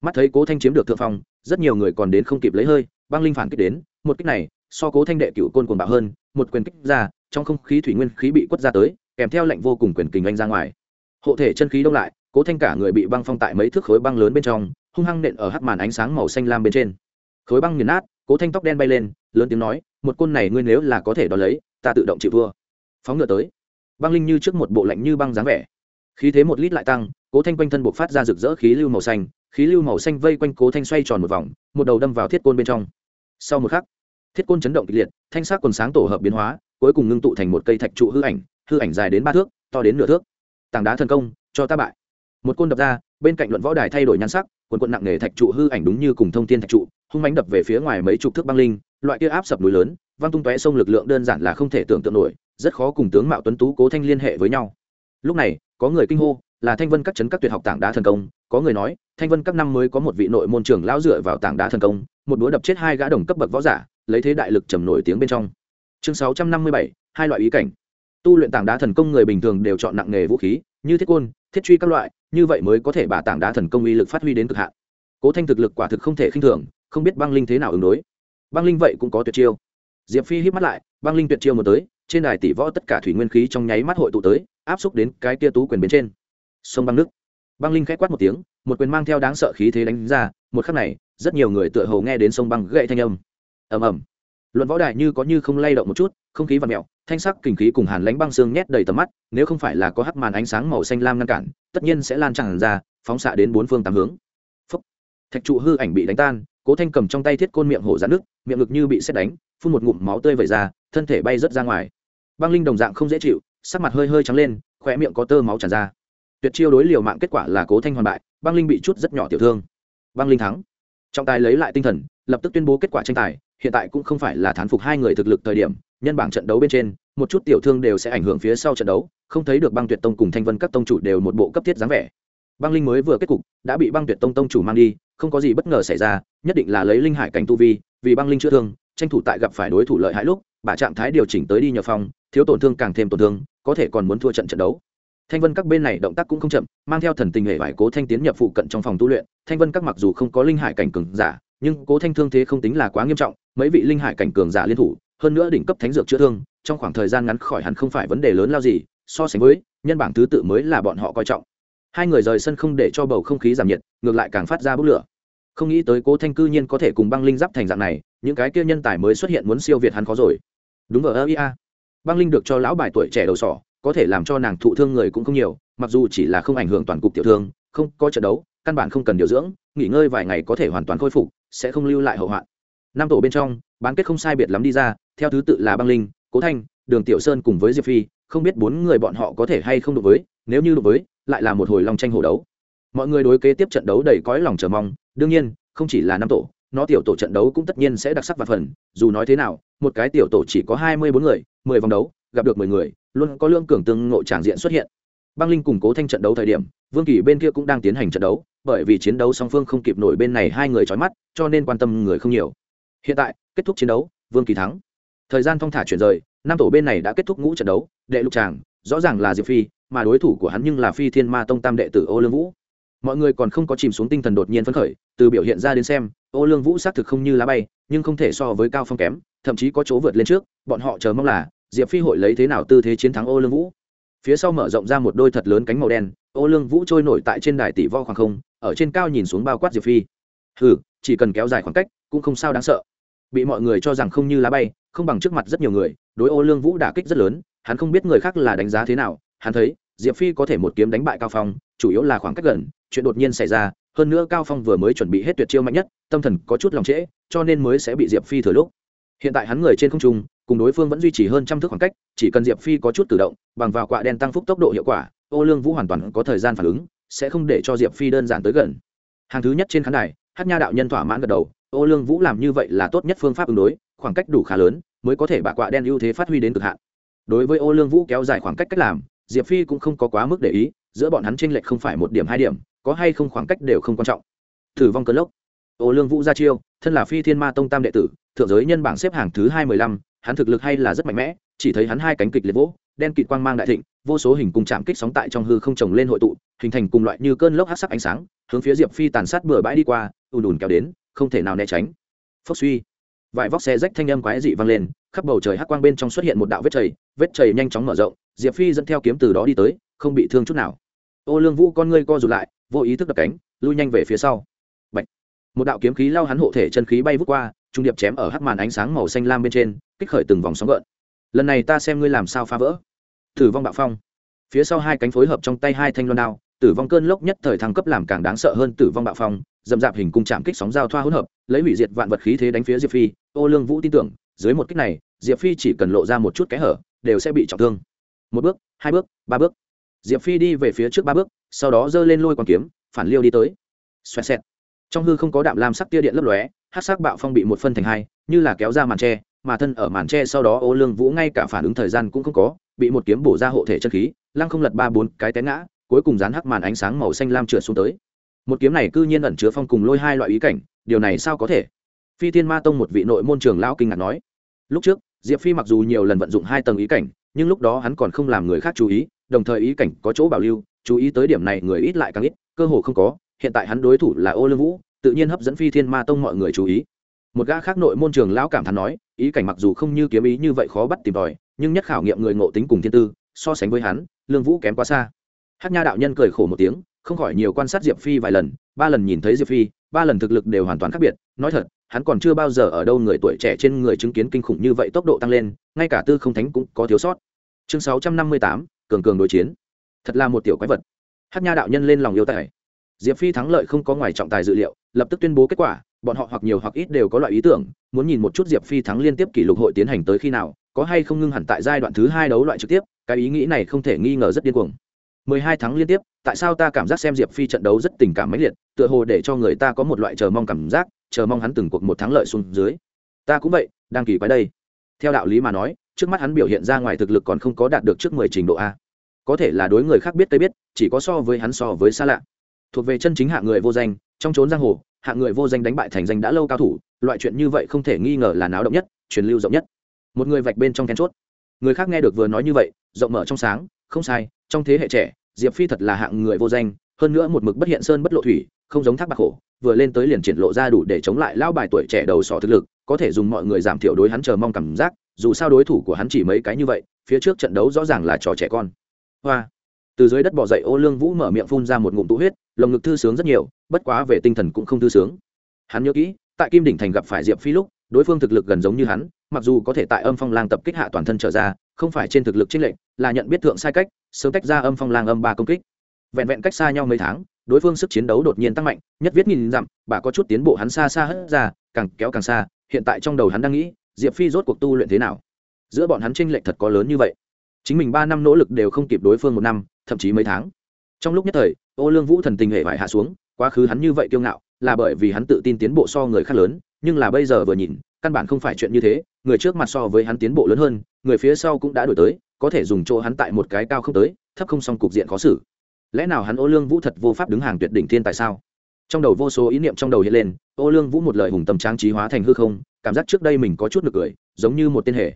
mắt thấy cố thanh chiếm được thượng phong, rất nhiều người còn đến không kịp lấy hơi, băng linh phản kích đến, một kích này, so cố thanh đệ cựu côn cuồng bạo hơn, một quyền kích ra, trong không khí thủy nguyên khí bị quất ra tới, kèm theo lệnh vô cùng quyền kình anh ra ngoài. Hộ thể chân khí đông lại, cố thanh cả người bị băng phong tại mấy thước khối băng lớn bên trong hung hăng nện ở hắt màn ánh sáng màu xanh lam bên trên. Khối băng nghiền nát, cố thanh tóc đen bay lên, lớn tiếng nói, một côn này ngươi nếu là có thể đo lấy, ta tự động chịu thua. Phóng ngựa tới. Băng linh như trước một bộ lạnh như băng dáng vẻ. Khí thế một lít lại tăng, cố thanh quanh thân buộc phát ra rực rỡ khí lưu màu xanh, khí lưu màu xanh vây quanh cố thanh xoay tròn một vòng, một đầu đâm vào thiết côn bên trong. Sau một khắc, thiết côn chấn động kịch liệt, thanh sắc quần sáng tổ hợp biến hóa, cuối cùng ngưng tụ thành một cây thạch trụ hư ảnh hư ảnh dài đến ba thước, to đến nửa thước. Tảng đá thần công, cho ta bại. Một côn đập ra bên cạnh luận võ đài thay đổi nhan sắc, quần quận nặng nề thạch trụ hư ảnh đúng như cùng thông tin thạch trụ, hung mánh đập về phía ngoài mấy chục thước băng linh, loại kia áp sập núi lớn, văng tung tóe sông lực lượng đơn giản là không thể tưởng tượng nổi, rất khó cùng tướng mạo tuấn tú cố thanh liên hệ với nhau. Lúc này, có người kinh hô, là thanh vân các chấn các tuyệt học tảng đá thần công, có người nói, thanh vân các năm mới có một vị nội môn trưởng lão dựa vào tảng đá thần công, một đũa đập chết hai gã đồng cấp bậc võ giả, lấy thế đại lực trầm nổi tiếng bên trong. Chương sáu trăm năm mươi bảy, hai loại ý cảnh. Tu luyện tảng đá thần công người bình thường đều chọn nặng nghề vũ khí, như thiết côn thiết truy các loại, như vậy mới có thể bà tảng đá thần công uy lực phát huy đến cực hạn. Cố thanh thực lực quả thực không thể khinh thường, không biết băng linh thế nào ứng đối. Băng linh vậy cũng có tuyệt chiêu. Diệp phi hít mắt lại, băng linh tuyệt chiêu một tới, trên đài tỷ võ tất cả thủy nguyên khí trong nháy mắt hội tụ tới, áp xúc đến cái tia tú quyền bên trên. Sông băng nước. Băng linh k h á c quát một tiếng, một quyền mang theo đáng sợ khí thế đánh ra, một khắc này, rất nhiều người tựa hầu nghe đến sông băng gậy thanh âm. Ầm ầm. Luận võ đài như có như không lay động một chút, không khí và mẹo thanh sắc kinh khí cùng hàn lánh băng xương nhét đầy tầm mắt, nếu không phải là có hắc màn ánh sáng màu xanh lam ngăn cản, tất nhiên sẽ lan tràn ra, phóng xạ đến bốn phương tám hướng. Phúc. thạch trụ hư ảnh bị đánh tan, cố thanh cầm trong tay thiết côn miệng hổ dán nước, miệng ngực như bị xét đánh, phun một ngụm máu tươi vẩy ra, thân thể bay rớt ra ngoài. Băng linh đồng dạng không dễ chịu, sắc mặt hơi hơi trắng lên khỏe miệng có tơ máu tràn ra. Tuyệt chiêu đối liều mạng kết quả là cố thanh hoàn bại, băng linh bị chút rất nhỏ tiểu thương. Băng linh thắng. Trọng tài lấy lại tinh thần, lập tức tuyên bố kết quả tranh tài hiện tại cũng không phải là thán phục hai người thực lực thời điểm, nhân bảng trận đấu bên trên, một chút tiểu thương đều sẽ ảnh hưởng phía sau trận đấu, không thấy được băng tuyệt tông cùng thanh vân các tông chủ đều một bộ cấp thiết dáng vẻ. Băng linh mới vừa kết cục, đã bị băng tuyệt tông tông chủ mang đi, không có gì bất ngờ xảy ra, nhất định là lấy linh hải cảnh tu vi, vì băng linh chữa thương, tranh thủ tại gặp phải đối thủ lợi hại lúc, bà trạng thái điều chỉnh tới đi nhờ phòng, thiếu tổn thương càng thêm tổn thương, có thể còn muốn thua trận trận đấu. Thanh vân các bên này động tác cũng không chậm, mang theo thần tình hệ vải cố thanh tiến nhập phụ cận trong phòng tu luyện, thanh vân các mặc dù không có linh hải cảnh cường giả nhưng cố thanh thương thế không tính là quá nghiêm trọng, mấy vị linh hải cảnh cường giả liên thủ, hơn nữa đỉnh cấp thánh dược chữa thương, trong khoảng thời gian ngắn khỏi hẳn không phải vấn đề lớn lao gì, so sánh với, nhân bảng thứ tự mới là bọn họ coi trọng. Hai người rời sân không để cho bầu không khí giảm nhiệt, ngược lại càng phát ra bốc lửa. Không nghĩ tới cố thanh cư nhiên có thể cùng băng linh giáp thành dạng này, những cái kia nhân tài mới xuất hiện muốn siêu việt hắn khó rồi. Đúng ở ơ ia băng linh được cho lão bài tuổi trẻ đầu sỏ, có thể làm cho nàng thụ thương người cũng không nhiều, mặc dù chỉ là không ảnh hưởng toàn cục tiểu thương, không có trận đấu, căn bản không cần điều dưỡng, nghỉ ngơi vài ngày có thể hoàn toàn khôi phục sẽ không lưu lại hậu hoạn. Năm tổ bên trong, bán kết không sai biệt lắm đi ra, theo thứ tự là băng linh, cố thanh, đường tiểu sơn cùng với diệp phi, không biết bốn người bọn họ có thể hay không đụng với, nếu như đụng với, lại là một hồi lòng tranh hổ đấu. Mọi người đối kế tiếp trận đấu đầy cõi lòng chờ mong, đương nhiên, không chỉ là năm tổ, nó tiểu tổ trận đấu cũng tất nhiên sẽ đặc sắc và phần, dù nói thế nào, một cái tiểu tổ chỉ có hai mươi bốn người, mười vòng đấu, gặp được mười người, luôn có lương cường tương ngộ tràng diện xuất hiện băng linh củng cố thanh trận đấu thời điểm, vương kỳ bên kia cũng đang tiến hành trận đấu, bởi vì chiến đấu song phương không kịp nổi bên này hai người trói mắt, cho nên quan tâm người không nhiều. Hiện tại, kết thúc chiến đấu, vương kỳ thắng. Thời gian thong thả chuyển rời, năm tổ bên này đã kết thúc ngũ trận đấu, đệ lục tràng, rõ ràng là diệp phi, mà đối thủ của hắn nhưng là phi thiên ma tông tam đệ tử ô lương vũ. Mọi người còn không có chìm xuống tinh thần đột nhiên phấn khởi, từ biểu hiện ra đến xem, ô lương vũ xác thực không như lá bay, nhưng không thể so với cao phong kém, thậm chí có chỗ vượt lên trước, bọn họ chờ mong là, diệp phi hội lấy thế nào tư thế chiến thắng ô lương vũ phía sau mở rộng ra một đôi thật lớn cánh màu đen, ô lương vũ trôi nổi tại trên đài tỷ vo khoảng không, ở trên cao nhìn xuống bao quát diệp phi. Ừ chỉ cần kéo dài khoảng cách, cũng không sao đáng sợ. Bị mọi người cho rằng không như lá bay, không bằng trước mặt rất nhiều người, đối ô lương vũ đả kích rất lớn, hắn không biết người khác là đánh giá thế nào, hắn thấy, diệp phi có thể một kiếm đánh bại cao phong, chủ yếu là khoảng cách gần, chuyện đột nhiên xảy ra, hơn nữa cao phong vừa mới chuẩn bị hết tuyệt chiêu mạnh nhất, tâm thần có chút lòng trễ, cho nên mới sẽ bị diệp phi thừa lúc hiện tại hắn người trên không trung, cùng đối phương vẫn duy trì hơn trăm thước khoảng cách, chỉ cần diệp phi có chút cử động, bằng vào quạ đen tăng phúc tốc độ hiệu quả, ô lương vũ hoàn toàn có thời gian phản ứng, sẽ không để cho diệp phi đơn giản tới gần. Hàng thứ nhất trên khán đài, hát nha đạo nhân thỏa mãn gật đầu, ô lương vũ làm như vậy là tốt nhất phương pháp ứng đối, khoảng cách đủ khá lớn, mới có thể bạ quạ đen ưu thế phát huy đến cực hạn. Đối với ô lương vũ kéo dài khoảng cách cách làm, diệp phi cũng không có quá mức để ý, giữa bọn hắn tranh lệch không phải một điểm hai điểm, có hay không khoảng cách đều không quan trọng. Thử vong cơn lốc ô lương vũ ra chiêu, thân là phi thiên ma tông tam đệ tử, thượng giới nhân bảng xếp hàng thứ hai mười lăm, hắn thực lực hay là rất mạnh mẽ, chỉ thấy hắn hai cánh kịch liệt vỗ, đen kịt quang mang đại thịnh, vô số hình cùng chạm kích sóng tại trong hư không trồng lên hội tụ, hình thành cùng loại như cơn lốc hát sắc ánh sáng, hướng phía diệp phi tàn sát bừa bãi đi qua, ùn ùn kéo đến, không thể nào né tránh. Phốc suy. Vài vóc xe rách thanh âm quái dị vang lên, khắp bầu trời hắc quang bên trong xuất hiện một đạo vết chảy vết chảy nhanh chóng mở rộng, diệp phi dẫn theo kiếm từ đó đi tới, không bị thương chút nào. Ô lương vũ con ngươi co rụt lại, vô ý thức đập cánh, lui nhanh về phía sau một đạo kiếm khí lao hắn hộ thể chân khí bay vút qua, trung điệp chém ở hắc màn ánh sáng màu xanh lam bên trên, kích khởi từng vòng sóng gợn. Lần này ta xem ngươi làm sao phá vỡ. Tử vong bạo phong. Phía sau hai cánh phối hợp trong tay hai thanh loan đao, tử vong cơn lốc nhất thời thăng cấp làm càng đáng sợ hơn tử vong bạo phong dầm dạp hình cung chạm kích sóng giao thoa hỗn hợp, lấy hủy diệt vạn vật khí thế đánh phía diệp phi, ô lương vũ tin tưởng, dưới một kích này, diệp phi chỉ cần lộ ra một chút kẽ hở, đều sẽ bị trọng thương. Một bước, hai bước, ba bước. Diệp phi đi về phía trước ba bước, sau đó giơ lên lôi quang kiếm, phản liêu đi tới. Xoẹt xẹt trong hư không có đạm lam sắc tia điện lấp lóe hát sắc bạo phong bị một phân thành hai, như là kéo ra màn tre, mà thân ở màn tre sau đó ô lương vũ ngay cả phản ứng thời gian cũng không có, bị một kiếm bổ ra hộ thể chân khí, lăng không lật ba bốn cái té ngã, cuối cùng dán hắc màn ánh sáng màu xanh lam trượt xuống tới. Một kiếm này cư nhiên ẩn chứa phong cùng lôi hai loại ý cảnh, điều này sao có thể? Phi thiên ma tông một vị nội môn trường lão kinh ngạc nói. Lúc trước, diệp phi mặc dù nhiều lần vận dụng hai tầng ý cảnh, nhưng lúc đó hắn còn không làm người khác chú ý, đồng thời ý cảnh có chỗ bảo lưu, chú ý tới điểm này người ít lại càng ít, cơ hồ không có hiện tại hắn đối thủ là ô lương vũ, tự nhiên hấp dẫn phi thiên ma tông mọi người chú ý. Một gã khác nội môn trường lão cảm thán nói, ý cảnh mặc dù không như kiếm ý như vậy khó bắt tìm tòi, nhưng nhất khảo nghiệm người ngộ tính cùng thiên tư, so sánh với hắn, lương vũ kém quá xa. Hát nha đạo nhân cười khổ một tiếng, không khỏi nhiều quan sát diệp phi vài lần, ba lần nhìn thấy diệp phi, ba lần thực lực đều hoàn toàn khác biệt, nói thật, hắn còn chưa bao giờ ở đâu người tuổi trẻ trên người chứng kiến kinh khủng như vậy tốc độ tăng lên, ngay cả tư không thánh cũng có thiếu sót. Chương sáu trăm năm mươi tám, cường cường đối chiến. Thật là một tiểu quái vật. Hát nha đạo nhân lên lòng yêu tài diệp phi thắng lợi không có ngoài trọng tài dự liệu, lập tức tuyên bố kết quả, bọn họ hoặc nhiều hoặc ít đều có loại ý tưởng, muốn nhìn một chút diệp phi thắng liên tiếp kỷ lục hội tiến hành tới khi nào, có hay không ngưng hẳn tại giai đoạn thứ hai đấu loại trực tiếp, cái ý nghĩ này không thể nghi ngờ rất điên cuồng. Mười hai tháng liên tiếp, tại sao ta cảm giác xem diệp phi trận đấu rất tình cảm mãnh liệt, tựa hồ để cho người ta có một loại chờ mong cảm giác, chờ mong hắn từng cuộc một thắng lợi xuống dưới. Ta cũng vậy, đang kỳ quái đây. Theo đạo lý mà nói, trước mắt hắn biểu hiện ra ngoài thực lực còn không có đạt được trước mười trình độ a. Có thể là đối người khác biết tới biết, chỉ có so với hắn so với xa lạ thuộc về chân chính hạng người vô danh, trong trốn giang hồ, hạng người vô danh đánh bại thành danh đã lâu cao thủ, loại chuyện như vậy không thể nghi ngờ là náo động nhất, truyền lưu rộng nhất. Một người vạch bên trong then chốt. Người khác nghe được vừa nói như vậy, rộng mở trong sáng, không sai, trong thế hệ trẻ, diệp phi thật là hạng người vô danh, hơn nữa một mực bất hiện sơn bất lộ thủy, không giống thác bạc khổ vừa lên tới liền triển lộ ra đủ để chống lại lão bài tuổi trẻ đầu sỏ thực lực, có thể dùng mọi người giảm thiểu đối hắn chờ mong cảm giác, dù sao đối thủ của hắn chỉ mấy cái như vậy, phía trước trận đấu rõ ràng là trò trẻ con. Hoa. Từ dưới đất bỏ dậy ô lương vũ mở miệng phun ra một ngụm tụ huyết lồng ngực thư sướng rất nhiều, bất quá về tinh thần cũng không thư sướng. Hắn nhớ kỹ, tại kim đỉnh thành gặp phải diệp phi lúc, đối phương thực lực gần giống như hắn, mặc dù có thể tại âm phong lang tập kích hạ toàn thân trở ra, không phải trên thực lực trích lệnh là nhận biết thượng sai cách, sớm tách ra âm phong lang âm ba công kích. Vẹn vẹn cách xa nhau mấy tháng, đối phương sức chiến đấu đột nhiên tăng mạnh, nhất viết nghìn dặm, bà có chút tiến bộ hắn xa xa hất ra, càng kéo càng xa, hiện tại trong đầu hắn đang nghĩ, diệp phi rốt cuộc tu luyện thế nào? Giữa bọn hắn tranh lệch thật có lớn như vậy. Chính mình ba năm nỗ lực đều không kịp đối phương một năm, thậm chí mấy tháng trong lúc nhất thời, ô lương vũ thần tình hệ vải hạ xuống, quá khứ hắn như vậy kiêu ngạo, là bởi vì hắn tự tin tiến bộ so người khác lớn, nhưng là bây giờ vừa nhìn, căn bản không phải chuyện như thế, người trước mặt so với hắn tiến bộ lớn hơn, người phía sau cũng đã đổi tới, có thể dùng chỗ hắn tại một cái cao không tới, thấp không xong cục diện khó xử. Lẽ nào hắn ô lương vũ thật vô pháp đứng hàng tuyệt đỉnh thiên tại sao? Trong đầu vô số ý niệm trong đầu hiện lên, ô lương vũ một lời hùng tầm trang trí hóa thành hư không, cảm giác trước đây mình có chút nực cười, giống như một tên hệ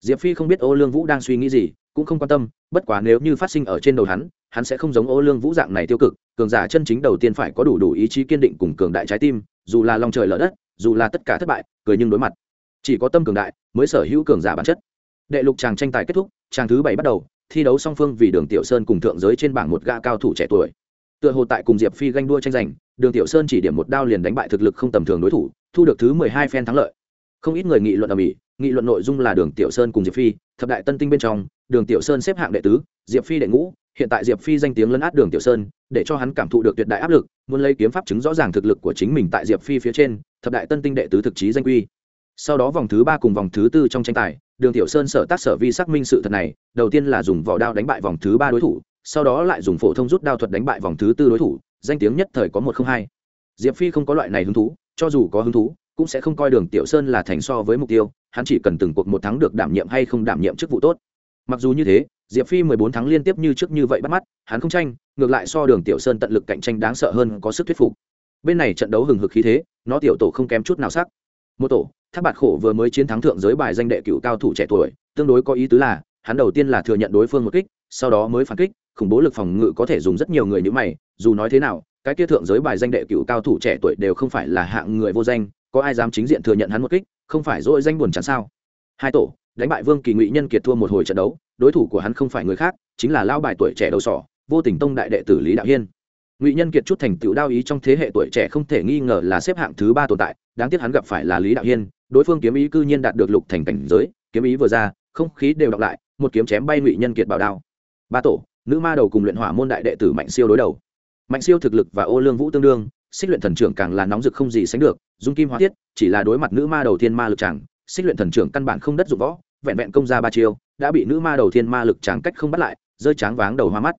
diệp phi không biết ô lương vũ đang suy nghĩ gì cũng không quan tâm, bất quá nếu như phát sinh ở trên đầu hắn hắn sẽ không giống ô lương vũ dạng này tiêu cực, cường giả chân chính đầu tiên phải có đủ đủ ý chí kiên định cùng cường đại trái tim, dù là lòng trời lở đất, dù là tất cả thất bại, cười nhưng đối mặt. Chỉ có tâm cường đại mới sở hữu cường giả bản chất. Đệ lục tràng tranh tài kết thúc tràng thứ bảy bắt đầu, thi đấu song phương vì đường tiểu sơn cùng thượng giới trên bảng một gã cao thủ trẻ tuổi. Tựa hồ tại cùng diệp phi ganh đua tranh giành, đường tiểu sơn chỉ điểm một đao liền đánh bại thực lực không tầm thường đối thủ, thu được thứ mười hai phen thắng lợi. Không ít người nghị luận ở mỹ nghị luận nội dung là đường tiểu sơn cùng diệp phi thập đại tân tinh bên trong, đường tiểu sơn xếp hạng đệ tứ, diệp phi đệ ngũ, hiện tại diệp phi danh tiếng lấn át đường tiểu sơn, để cho hắn cảm thụ được tuyệt đại áp lực, muốn lấy kiếm pháp chứng rõ ràng thực lực của chính mình tại diệp phi phía trên, thập đại tân tinh đệ tứ thực chí danh quy. Sau đó vòng thứ ba cùng vòng thứ tư trong tranh tài, đường tiểu sơn sở tác sở vi xác minh sự thật này, đầu tiên là dùng vỏ đao đánh bại vòng thứ ba đối thủ, sau đó lại dùng phổ thông rút đao thuật đánh bại vòng thứ tư đối thủ, danh tiếng nhất thời có một không hai. Diệp phi không có loại này hứng thú, cho dù có hứng thú, cũng sẽ không coi đường tiểu sơn là thành so với mục tiêu hắn chỉ cần từng cuộc một tháng được đảm nhiệm hay không đảm nhiệm chức vụ tốt. Mặc dù như thế, diệp phi mười bốn tháng liên tiếp như trước như vậy bắt mắt, hắn không tranh, ngược lại so đường tiểu sơn tận lực cạnh tranh đáng sợ hơn có sức thuyết phục. Bên này trận đấu hừng hực khí thế, nó tiểu tổ không kém chút nào sắc. Một tổ tháp bạt khổ vừa mới chiến thắng thượng giới bài danh đệ cựu cao thủ trẻ tuổi, tương đối có ý tứ là, hắn đầu tiên là thừa nhận đối phương một kích, sau đó mới phản kích, khủng bố lực phòng ngự có thể dùng rất nhiều người như mày, dù nói thế nào, cái kia thượng giới bài danh đệ cựu cao thủ trẻ tuổi đều không phải là hạng người vô danh, có ai dám chính diện thừa nhận hắn một kích không phải dỗi danh buồn chán sao? Hai tổ, đánh bại vương kỳ ngụy nhân kiệt thua một hồi trận đấu, đối thủ của hắn không phải người khác, chính là lao bài tuổi trẻ đầu sỏ, vô tình tông đại đệ tử lý đạo hiên. Ngụy nhân kiệt chút thành tựu đao ý trong thế hệ tuổi trẻ không thể nghi ngờ là xếp hạng thứ ba tồn tại, đáng tiếc hắn gặp phải là lý đạo hiên, đối phương kiếm ý cư nhiên đạt được lục thành cảnh giới, kiếm ý vừa ra, không khí đều đọc lại, một kiếm chém bay ngụy nhân kiệt bảo đao. Ba tổ, nữ ma đầu cùng luyện hỏa môn đại đệ tử mạnh siêu đối đầu. Mạnh siêu thực lực và ô lương vũ tương đương xích luyện thần trưởng càng là nóng rực không gì sánh được, dung kim hóa tiết, chỉ là đối mặt nữ ma đầu thiên ma lực chẳng, xích luyện thần trưởng căn bản không đất dụng võ, vẹn vẹn công ra ba chiêu, đã bị nữ ma đầu thiên ma lực chẳng cách không bắt lại, rơi tráng váng đầu hoa mắt.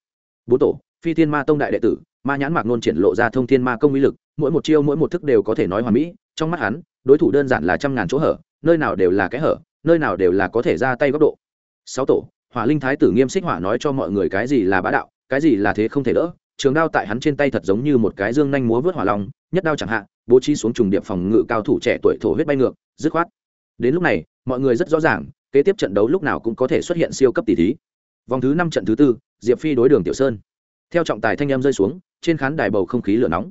Bố tổ, phi thiên ma tông đại đệ tử, ma nhãn mạc nôn triển lộ ra thông thiên ma công uy lực, mỗi một chiêu mỗi một thức đều có thể nói hoàn mỹ, trong mắt hắn, đối thủ đơn giản là trăm ngàn chỗ hở, nơi nào đều là cái hở, nơi nào đều là có thể ra tay góc độ. Sáu tổ, hỏa linh thái tử nghiêm xích hỏa nói cho mọi người cái gì là bá đạo, cái gì là thế không thể đỡ trường đao tại hắn trên tay thật giống như một cái dương nhanh múa vớt hỏa long, nhất đao chẳng hạn bố trí xuống trùng điệp phòng ngự cao thủ trẻ tuổi thổ huyết bay ngược, dứt khoát. Đến lúc này, mọi người rất rõ ràng, kế tiếp trận đấu lúc nào cũng có thể xuất hiện siêu cấp tỷ thí. Vòng thứ năm trận thứ tư, diệp phi đối đường tiểu sơn. Theo trọng tài thanh em rơi xuống, trên khán đài bầu không khí lửa nóng.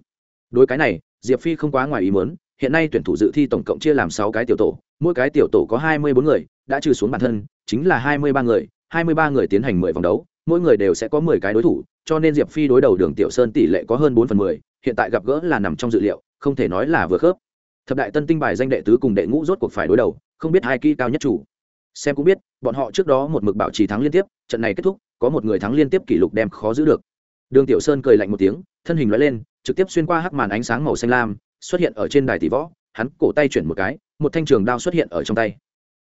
Đối cái này, diệp phi không quá ngoài ý muốn, hiện nay tuyển thủ dự thi tổng cộng chia làm sáu cái tiểu tổ, mỗi cái tiểu tổ có hai mươi bốn người, đã trừ xuống bản thân, chính là hai mươi ba người, hai mươi ba người tiến hành mười vòng đấu, mỗi người đều sẽ có mười cái đối thủ cho nên diệp phi đối đầu đường tiểu sơn tỷ lệ có hơn bốn phần mười, hiện tại gặp gỡ là nằm trong dự liệu, không thể nói là vừa khớp. Thập đại tân tinh bài danh đệ tứ cùng đệ ngũ rốt cuộc phải đối đầu, không biết hai kỹ cao nhất chủ. Xem cũng biết, bọn họ trước đó một mực bảo trì thắng liên tiếp, trận này kết thúc, có một người thắng liên tiếp kỷ lục đem khó giữ được. Đường tiểu sơn cười lạnh một tiếng, thân hình loại lên, trực tiếp xuyên qua hắc màn ánh sáng màu xanh lam, xuất hiện ở trên đài tỷ võ, hắn cổ tay chuyển một cái, một thanh trường đao xuất hiện ở trong tay.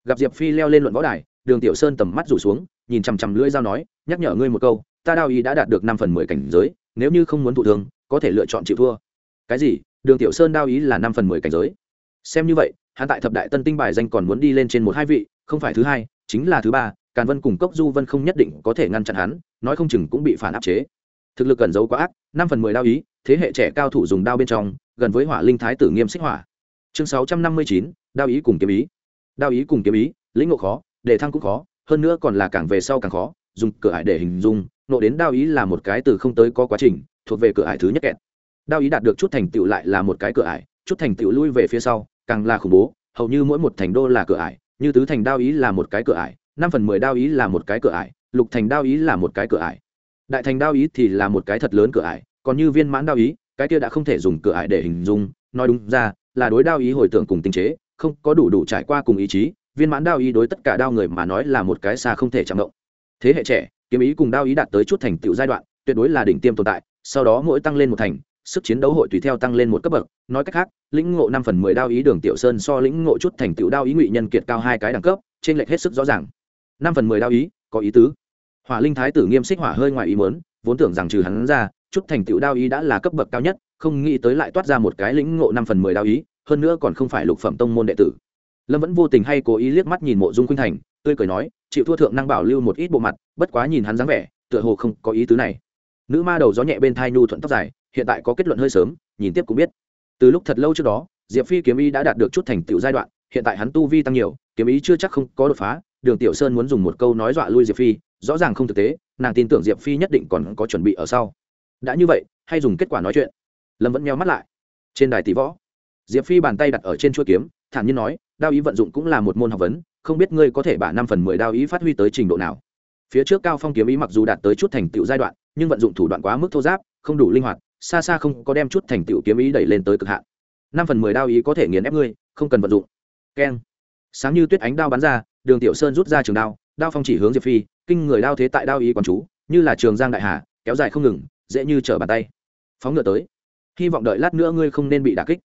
Gặp diệp phi leo lên luận võ đài, đường tiểu sơn tầm mắt rủ xuống, nhìn chằm chằm lưỡi dao nói, nhắc nhở ngươi một câu ta đao ý đã đạt được năm phần mười cảnh giới, nếu như không muốn thụ thương, có thể lựa chọn chịu thua. Cái gì? Đường tiểu sơn đao ý là năm phần mười cảnh giới. Xem như vậy, hắn tại thập đại tân tinh bài danh còn muốn đi lên trên một hai vị, không phải thứ hai, chính là thứ ba, càn vân cùng cốc du vân không nhất định có thể ngăn chặn hắn, nói không chừng cũng bị phản áp chế. Thực lực cần giấu quá ác, năm phần mười đao ý thế hệ trẻ cao thủ dùng đao bên trong, gần với hỏa linh thái tử nghiêm xích hỏa. Chương sáu trăm năm mươi chín, đao ý cùng kiếm ý. Đao ý cùng kiếm ý, lĩnh ngộ khó, đề thăng cũng khó, hơn nữa còn là càng về sau càng khó, dùng cửa ải để hình dung nộ đến đao ý là một cái từ không tới có quá trình, thuộc về cửa ải thứ nhất kẹt. Đao ý đạt được chút thành tựu lại là một cái cửa ải, chút thành tựu lui về phía sau, càng là khủng bố, hầu như mỗi một thành đô là cửa ải, như tứ thành đao ý là một cái cửa ải, năm phần mười đao ý là một cái cửa ải, lục thành đao ý là một cái cửa ải. Đại thành đao ý thì là một cái thật lớn cửa ải, còn như viên mãn đao ý, cái kia đã không thể dùng cửa ải để hình dung, nói đúng ra, là đối đao ý hồi tưởng cùng tinh chế, không có đủ đủ trải qua cùng ý chí, viên mãn đao ý đối tất cả đao người mà nói là một cái xa không thể chạm động. Thế hệ trẻ kiếm ý cùng đao ý đạt tới chút thành tựu giai đoạn, tuyệt đối là đỉnh tiêm tồn tại, sau đó mỗi tăng lên một thành, sức chiến đấu hội tùy theo tăng lên một cấp bậc. Nói cách khác, lĩnh ngộ năm phần mười đao ý đường tiểu sơn so lĩnh ngộ chút thành tựu đao ý ngụy nhân kiệt cao hai cái đẳng cấp trên lệch hết sức rõ ràng. Năm phần mười đao ý, có ý tứ. Hỏa linh thái tử nghiêm xích hỏa hơi ngoài ý mớn vốn tưởng rằng trừ hắn ra, chút thành tựu đao ý đã là cấp bậc cao nhất, không nghĩ tới lại toát ra một cái lĩnh ngộ năm phần mười đao ý, hơn nữa còn không phải lục phẩm tông môn đệ tử. Lâm vẫn vô tình hay cố ý liếc mắt nhìn mộ dung khuynh thành, tươi cười nói chịu thua thượng năng bảo lưu một ít bộ mặt, bất quá nhìn hắn dáng vẻ, tựa hồ không có ý tứ này. Nữ ma đầu gió nhẹ bên thai nhu thuận tóc dài, hiện tại có kết luận hơi sớm, nhìn tiếp cũng biết. Từ lúc thật lâu trước đó, diệp phi kiếm ý đã đạt được chút thành tựu giai đoạn, hiện tại hắn tu vi tăng nhiều, kiếm ý chưa chắc không có đột phá, đường tiểu sơn muốn dùng một câu nói dọa lui diệp phi, rõ ràng không thực tế, nàng tin tưởng diệp phi nhất định còn có chuẩn bị ở sau. Đã như vậy, hay dùng kết quả nói chuyện? Lâm vẫn meo mắt lại. Trên đài tỷ võ, diệp phi bàn tay đặt ở trên chuỗi kiếm, thản nhiên nói, đao ý vận dụng cũng là một môn học vấn không biết ngươi có thể bả năm phần mười đao ý phát huy tới trình độ nào. Phía trước cao phong kiếm ý mặc dù đạt tới chút thành tựu giai đoạn, nhưng vận dụng thủ đoạn quá mức thô giáp, không đủ linh hoạt, xa xa không có đem chút thành tựu kiếm ý đẩy lên tới cực hạn. Năm phần mười đao ý có thể nghiền ép ngươi, không cần vận dụng. Keng. Sáng như tuyết ánh đao bắn ra, đường tiểu sơn rút ra trường đao đao phong chỉ hướng diệp phi, kinh người đao thế tại đao ý quán chú, như là trường giang đại hà, kéo dài không ngừng, dễ như trở bàn tay. Phóng ngựa tới. Hy vọng đợi lát nữa ngươi không nên bị đả kích.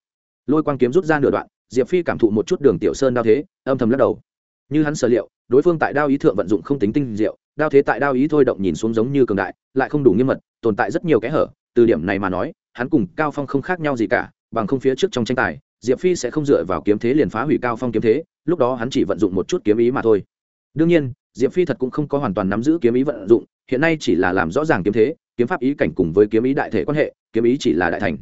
Lôi quang kiếm rút ra nửa đoạn, diệp phi cảm thụ một chút đường tiểu sơn đao thế, âm thầm lắc đầu như hắn sở liệu, đối phương tại đao ý thượng vận dụng không tính tinh diệu, đao thế tại đao ý thôi động nhìn xuống giống như cường đại, lại không đủ nghiêm mật, tồn tại rất nhiều kẽ hở. Từ điểm này mà nói, hắn cùng cao phong không khác nhau gì cả, bằng không phía trước trong tranh tài, diệp phi sẽ không dựa vào kiếm thế liền phá hủy cao phong kiếm thế, lúc đó hắn chỉ vận dụng một chút kiếm ý mà thôi. Đương nhiên, diệp phi thật cũng không có hoàn toàn nắm giữ kiếm ý vận dụng, hiện nay chỉ là làm rõ ràng kiếm thế, kiếm pháp ý cảnh cùng với kiếm ý đại thể quan hệ, kiếm ý chỉ là đại thành.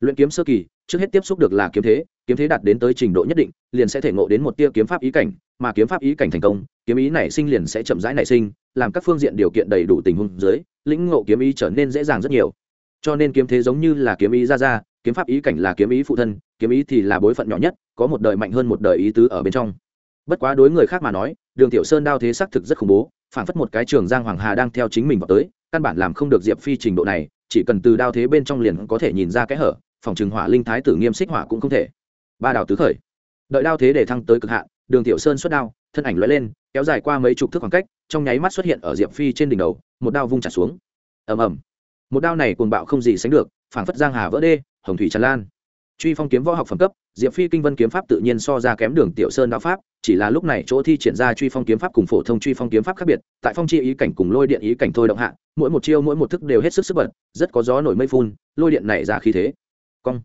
Luyện kiếm sơ kỳ, trước hết tiếp xúc được là kiếm thế kiếm thế đạt đến tới trình độ nhất định, liền sẽ thể ngộ đến một tia kiếm pháp ý cảnh mà kiếm pháp ý cảnh thành công, kiếm ý nảy sinh liền sẽ chậm rãi nảy sinh, làm các phương diện điều kiện đầy đủ tình huống dưới, lĩnh ngộ kiếm ý trở nên dễ dàng rất nhiều. Cho nên kiếm thế giống như là kiếm ý ra ra, kiếm pháp ý cảnh là kiếm ý phụ thân, kiếm ý thì là bối phận nhỏ nhất, có một đời mạnh hơn một đời ý tứ ở bên trong. Bất quá đối người khác mà nói, đường tiểu sơn đao thế xác thực rất khủng bố phản phất một cái trường giang hoàng hà đang theo chính mình vào tới, căn bản làm không được diệp phi trình độ này, chỉ cần từ đao thế bên trong liền có thể nhìn ra cái hở, phòng trừng hỏa linh thái tử nghiêm xích hỏa cũng không thể. Ba đào tứ khởi. Đợi đao thế để thăng tới cực hạn đường tiểu sơn xuất đao, thân ảnh lóe lên, kéo dài qua mấy chục thước khoảng cách, trong nháy mắt xuất hiện ở diệp phi trên đỉnh đầu, một đao vung trả xuống. Ầm ầm. Một đao này cuồng bạo không gì sánh được, phảng phất giang hà vỡ đê, hồng thủy tràn lan. Truy phong kiếm võ học phẩm cấp, diệp phi kinh vân kiếm pháp tự nhiên so ra kém đường tiểu sơn đao pháp, chỉ là lúc này chỗ thi triển ra truy phong kiếm pháp cùng phổ thông truy phong kiếm pháp khác biệt, tại phong chi ý cảnh cùng lôi điện ý cảnh thôi động hạ, mỗi một chiêu mỗi một thức đều hết sức sức bật, rất có gió nổi mây phun, lôi điện này ra khí thế. Cong.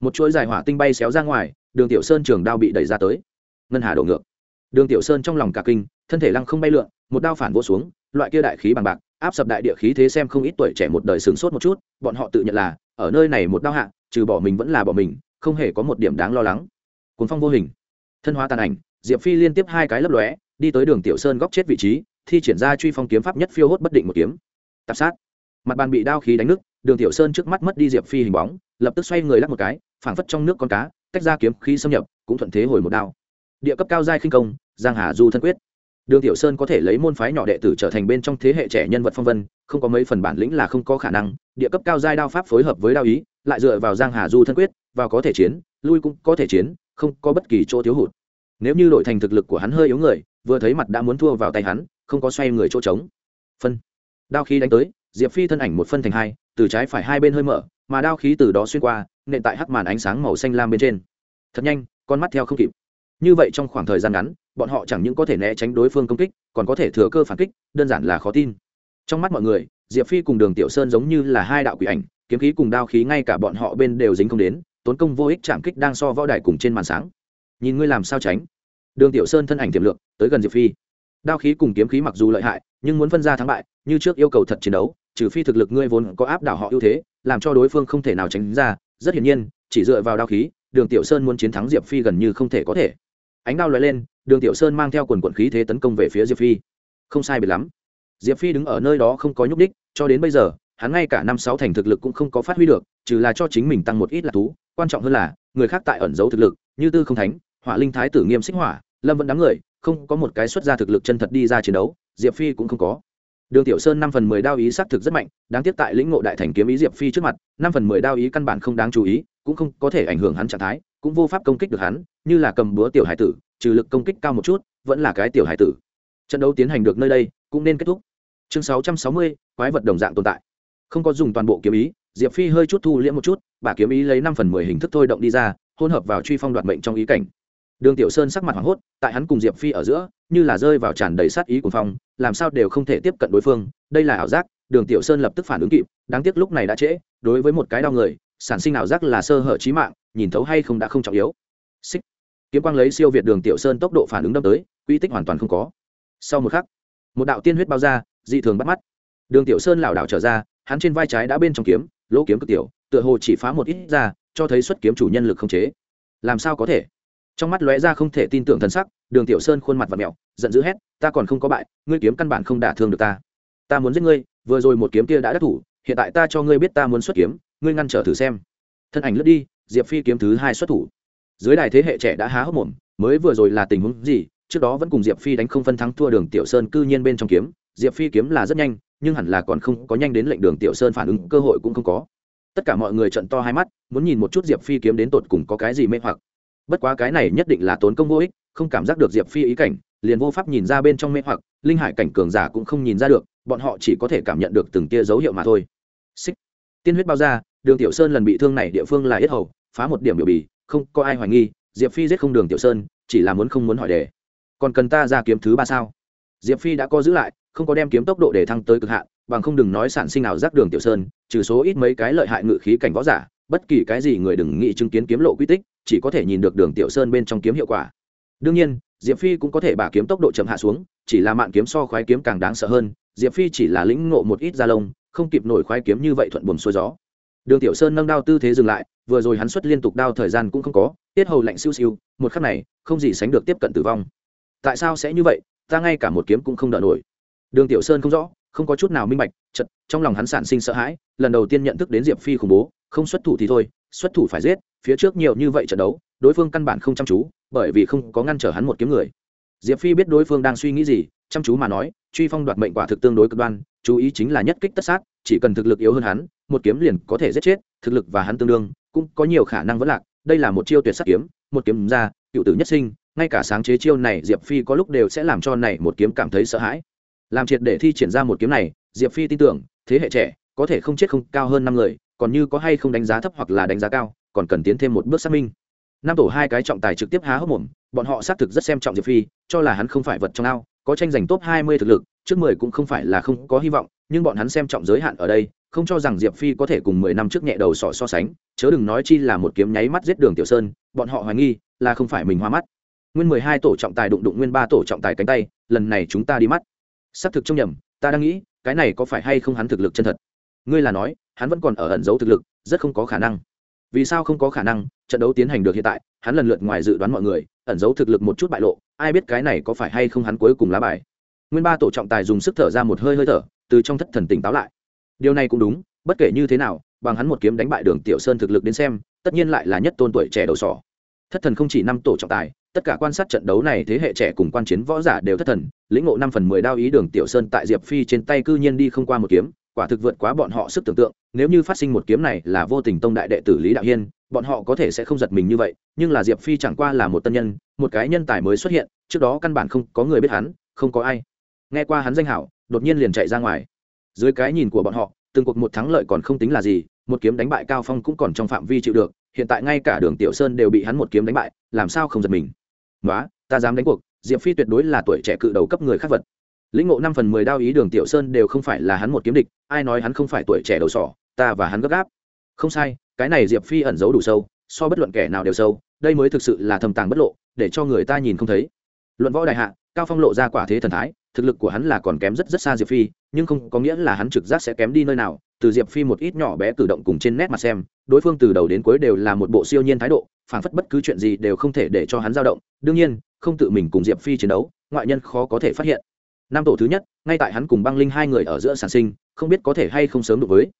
Một chuỗi dài hỏa tinh bay xéo ra ngoài, đường tiểu sơn trường đao bị đẩy ra tới ngân hà đổ ngược. Đường tiểu sơn trong lòng cả kinh, thân thể lăng không bay lượn, một đao phản vỗ xuống, loại kia đại khí bằng bạc, áp sập đại địa khí thế xem không ít tuổi trẻ một đời sướng sốt một chút, bọn họ tự nhận là, ở nơi này một đao hạ, trừ bỏ mình vẫn là bỏ mình, không hề có một điểm đáng lo lắng. Cuốn phong vô hình. Thân hóa tàn ảnh, diệp phi liên tiếp hai cái lấp lóe, đi tới đường tiểu sơn góc chết vị trí, thi triển ra truy phong kiếm pháp nhất phiêu hốt bất định một kiếm. Tạp sát. Mặt bàn bị đao khí đánh nứt, đường tiểu sơn trước mắt mất đi diệp phi hình bóng, lập tức xoay người lắc một cái, phảng phất trong nước con cá, tách ra kiếm khí xâm nhập, cũng thuận thế hồi một đao địa cấp cao giai khinh công, giang hà du thân quyết. Đường tiểu sơn có thể lấy môn phái nhỏ đệ tử trở thành bên trong thế hệ trẻ nhân vật phong vân, không có mấy phần bản lĩnh là không có khả năng, địa cấp cao giai đao pháp phối hợp với đao ý, lại dựa vào giang hà du thân quyết, vào có thể chiến, lui cũng có thể chiến, không có bất kỳ chỗ thiếu hụt. Nếu như đổi thành thực lực của hắn hơi yếu người, vừa thấy mặt đã muốn thua vào tay hắn, không có xoay người chỗ trống. Phân. Đao khí đánh tới, diệp phi thân ảnh một phân thành hai, từ trái phải hai bên hơi mở, mà đao khí từ đó xuyên qua, nện tại hắc màn ánh sáng màu xanh lam bên trên. Thật nhanh, con mắt theo không kịp như vậy trong khoảng thời gian ngắn, bọn họ chẳng những có thể né tránh đối phương công kích, còn có thể thừa cơ phản kích, đơn giản là khó tin. Trong mắt mọi người, diệp phi cùng đường tiểu sơn giống như là hai đạo quỷ ảnh, kiếm khí cùng đao khí ngay cả bọn họ bên đều dính không đến, tốn công vô ích chạm kích đang so võ đài cùng trên màn sáng. Nhìn ngươi làm sao tránh? Đường tiểu sơn thân ảnh tiềm lượng, tới gần diệp phi. Đao khí cùng kiếm khí mặc dù lợi hại, nhưng muốn phân ra thắng bại, như trước yêu cầu thật chiến đấu, trừ phi thực lực ngươi vốn có áp đảo họ ưu thế, làm cho đối phương không thể nào tránh ra, rất hiển nhiên, chỉ dựa vào đao khí, đường tiểu sơn muốn chiến thắng diệp phi gần như không thể có thể ánh đao lóe lên, đường tiểu sơn mang theo quần quận khí thế tấn công về phía diệp phi. Không sai biệt lắm. Diệp phi đứng ở nơi đó không có nhúc đích cho đến bây giờ, hắn ngay cả năm sáu thành thực lực cũng không có phát huy được, trừ là cho chính mình tăng một ít là thú. Quan trọng hơn là, người khác tại ẩn giấu thực lực, như tư không thánh, hỏa linh thái tử nghiêm xích hỏa, lâm vẫn đám người, không có một cái xuất ra thực lực chân thật đi ra chiến đấu, diệp phi cũng không có. Đường tiểu sơn năm phần mười đao ý xác thực rất mạnh, đáng tiếc tại lĩnh ngộ đại thành kiếm ý diệp phi trước mặt, năm phần mười đao ý căn bản không đáng chú ý, cũng không có thể ảnh hưởng hắn trạng thái cũng vô pháp công kích được hắn, như là cầm búa tiểu hải tử, trừ lực công kích cao một chút, vẫn là cái tiểu hải tử. Trận đấu tiến hành được nơi đây, cũng nên kết thúc. Chương sáu trăm sáu mươi, quái vật đồng dạng tồn tại. Không có dùng toàn bộ kiếm ý, diệp phi hơi chút thu liễm một chút, bà kiếm ý lấy năm phần mười hình thức thôi động đi ra hôn hợp vào truy phong đoạt mệnh trong ý cảnh. Đường tiểu sơn sắc mặt hoảng hốt, tại hắn cùng diệp phi ở giữa, như là rơi vào tràn đầy sát ý của phong, làm sao đều không thể tiếp cận đối phương, đây là ảo giác, đường tiểu sơn lập tức phản ứng kịp, đáng tiếc lúc này đã trễ, đối với một cái đau người sản sinh ảo giác là sơ hở trí mạng, nhìn thấu hay không đã không trọng yếu. Xích. Kiếm quang lấy siêu việt đường tiểu sơn tốc độ phản ứng đâm tới, quy tích hoàn toàn không có. Sau một khắc, một đạo tiên huyết bao ra, dị thường bắt mắt. Đường tiểu sơn lảo đảo trở ra, hắn trên vai trái đã bên trong kiếm, lỗ kiếm cực tiểu, tựa hồ chỉ phá một ít ra, cho thấy xuất kiếm chủ nhân lực không chế. Làm sao có thể? Trong mắt lóe ra không thể tin tưởng thần sắc, đường tiểu sơn khuôn mặt và mẹo, giận dữ hét, ta còn không có bại, ngươi kiếm căn bản không đả thương được ta. Ta muốn giết ngươi, vừa rồi một kiếm kia đã đắc thủ, hiện tại ta cho ngươi biết ta muốn xuất kiếm ngươi ngăn trở thử xem. Thân ảnh lướt đi, diệp phi kiếm thứ hai xuất thủ. Dưới đài thế hệ trẻ đã há hốc mồm, mới vừa rồi là tình huống gì, trước đó vẫn cùng diệp phi đánh không phân thắng thua đường tiểu sơn cư nhiên bên trong kiếm. Diệp phi kiếm là rất nhanh, nhưng hẳn là còn không có nhanh đến lệnh đường tiểu sơn phản ứng, cơ hội cũng không có. Tất cả mọi người trận to hai mắt, muốn nhìn một chút diệp phi kiếm đến tột cùng có cái gì mê hoặc. Bất quá cái này nhất định là tốn công vô ích, không cảm giác được diệp phi ý cảnh, liền vô pháp nhìn ra bên trong mê hoặc, linh hải cảnh cường giả cũng không nhìn ra được, bọn họ chỉ có thể cảm nhận được từng tia dấu hiệu mà thôi. Xích. Tiên huyết bao ra đường tiểu sơn lần bị thương này địa phương là yết hầu, phá một điểm biểu bì, không có ai hoài nghi, diệp phi giết không đường tiểu sơn, chỉ là muốn không muốn hỏi đề. Còn cần ta ra kiếm thứ ba sao? Diệp phi đã co giữ lại, không có đem kiếm tốc độ để thăng tới cực hạn, bằng không đừng nói sản sinh nào rác đường tiểu sơn, trừ số ít mấy cái lợi hại ngự khí cảnh võ giả, bất kỳ cái gì người đừng nghĩ chứng kiến kiếm lộ quy tích, chỉ có thể nhìn được đường tiểu sơn bên trong kiếm hiệu quả. Đương nhiên, diệp phi cũng có thể bả kiếm tốc độ chậm hạ xuống, chỉ là mạn kiếm so khoái kiếm càng đáng sợ hơn, diệp phi chỉ là lĩnh ngộ một ít da lông, không kịp nổi khoái kiếm như vậy thuận buồm xuôi gió đường tiểu sơn nâng đao tư thế dừng lại, vừa rồi hắn xuất liên tục đao thời gian cũng không có, tiết hầu lạnh siêu siêu, một khắc này, không gì sánh được tiếp cận tử vong. Tại sao sẽ như vậy? Ta ngay cả một kiếm cũng không đỡ nổi. Đường tiểu sơn không rõ, không có chút nào minh bạch chật trong lòng hắn sản sinh sợ hãi, lần đầu tiên nhận thức đến diệp phi khủng bố, không xuất thủ thì thôi, xuất thủ phải giết, phía trước nhiều như vậy trận đấu, đối phương căn bản không chăm chú, bởi vì không có ngăn trở hắn một kiếm người. Diệp phi biết đối phương đang suy nghĩ gì, chăm chú mà nói, truy phong đoạt mệnh quả thực tương đối cực đoan chú ý chính là nhất kích tất sát, chỉ cần thực lực yếu hơn hắn, một kiếm liền có thể giết chết, thực lực và hắn tương đương, cũng có nhiều khả năng vẫn lạc. Đây là một chiêu tuyệt sắc kiếm, một kiếm ra, cựu tử nhất sinh, ngay cả sáng chế chiêu này, diệp phi có lúc đều sẽ làm cho này một kiếm cảm thấy sợ hãi. Làm triệt để thi triển ra một kiếm này, diệp phi tin tưởng, thế hệ trẻ, có thể không chết không cao hơn năm người, còn như có hay không đánh giá thấp hoặc là đánh giá cao, còn cần tiến thêm một bước xác minh. Năm tổ hai cái trọng tài trực tiếp há hốc mồm, bọn họ xác thực rất xem trọng diệp phi, cho là hắn không phải vật trong ao, có tranh giành top hai mươi thực lực trước mười cũng không phải là không có hy vọng, nhưng bọn hắn xem trọng giới hạn ở đây, không cho rằng diệp phi có thể cùng mười năm trước nhẹ đầu sọ so sánh, chớ đừng nói chi là một kiếm nháy mắt giết đường tiểu sơn, bọn họ hoài nghi là không phải mình hoa mắt. Nguyên mười hai tổ trọng tài đụng đụng nguyên ba tổ trọng tài cánh tay, lần này chúng ta đi mắt. Xác thực trong nhầm, ta đang nghĩ, cái này có phải hay không hắn thực lực chân thật? Ngươi là nói, hắn vẫn còn ở ẩn giấu thực lực, rất không có khả năng. Vì sao không có khả năng, trận đấu tiến hành được hiện tại, hắn lần lượt ngoài dự đoán mọi người, ẩn giấu thực lực một chút bại lộ, ai biết cái này có phải hay không hắn cuối cùng lá bài nguyên ba tổ trọng tài dùng sức thở ra một hơi hơi thở, từ trong thất thần tỉnh táo lại. Điều này cũng đúng, bất kể như thế nào, bằng hắn một kiếm đánh bại đường tiểu sơn thực lực đến xem, tất nhiên lại là nhất tôn tuổi trẻ đầu sỏ. Thất thần không chỉ năm tổ trọng tài, tất cả quan sát trận đấu này thế hệ trẻ cùng quan chiến võ giả đều thất thần, lĩnh ngộ năm phần mười đao ý đường tiểu sơn tại diệp phi trên tay cư nhiên đi không qua một kiếm, quả thực vượt quá bọn họ sức tưởng tượng, nếu như phát sinh một kiếm này là vô tình tông đại đệ tử lý đạo hiên, bọn họ có thể sẽ không giật mình như vậy, nhưng là diệp phi chẳng qua là một tân nhân, một cái nhân tài mới xuất hiện, trước đó căn bản không có người biết hắn, không có ai nghe qua hắn danh hảo, đột nhiên liền chạy ra ngoài. Dưới cái nhìn của bọn họ, từng cuộc một thắng lợi còn không tính là gì, một kiếm đánh bại cao phong cũng còn trong phạm vi chịu được, hiện tại ngay cả đường tiểu sơn đều bị hắn một kiếm đánh bại, làm sao không giật mình? Nói ta dám đánh cuộc, diệp phi tuyệt đối là tuổi trẻ cự đầu cấp người khác vật. Lĩnh ngộ năm phần mười đao ý đường tiểu sơn đều không phải là hắn một kiếm địch, ai nói hắn không phải tuổi trẻ đầu sỏ, ta và hắn gấp gáp. Không sai, cái này diệp phi ẩn giấu đủ sâu, so bất luận kẻ nào đều sâu, đây mới thực sự là thầm tàng bất lộ, để cho người ta nhìn không thấy. Luận võ đại hạ, cao phong lộ ra quả thế thần thái thực lực của hắn là còn kém rất rất xa diệp phi, nhưng không có nghĩa là hắn trực giác sẽ kém đi nơi nào. Từ diệp phi một ít nhỏ bé cử động cùng trên nét mặt xem, đối phương từ đầu đến cuối đều là một bộ siêu nhiên thái độ, phảng phất bất cứ chuyện gì đều không thể để cho hắn dao động. Đương nhiên, không tự mình cùng diệp phi chiến đấu, ngoại nhân khó có thể phát hiện. Năm tổ thứ nhất, ngay tại hắn cùng băng linh hai người ở giữa sản sinh, không biết có thể hay không sớm được với.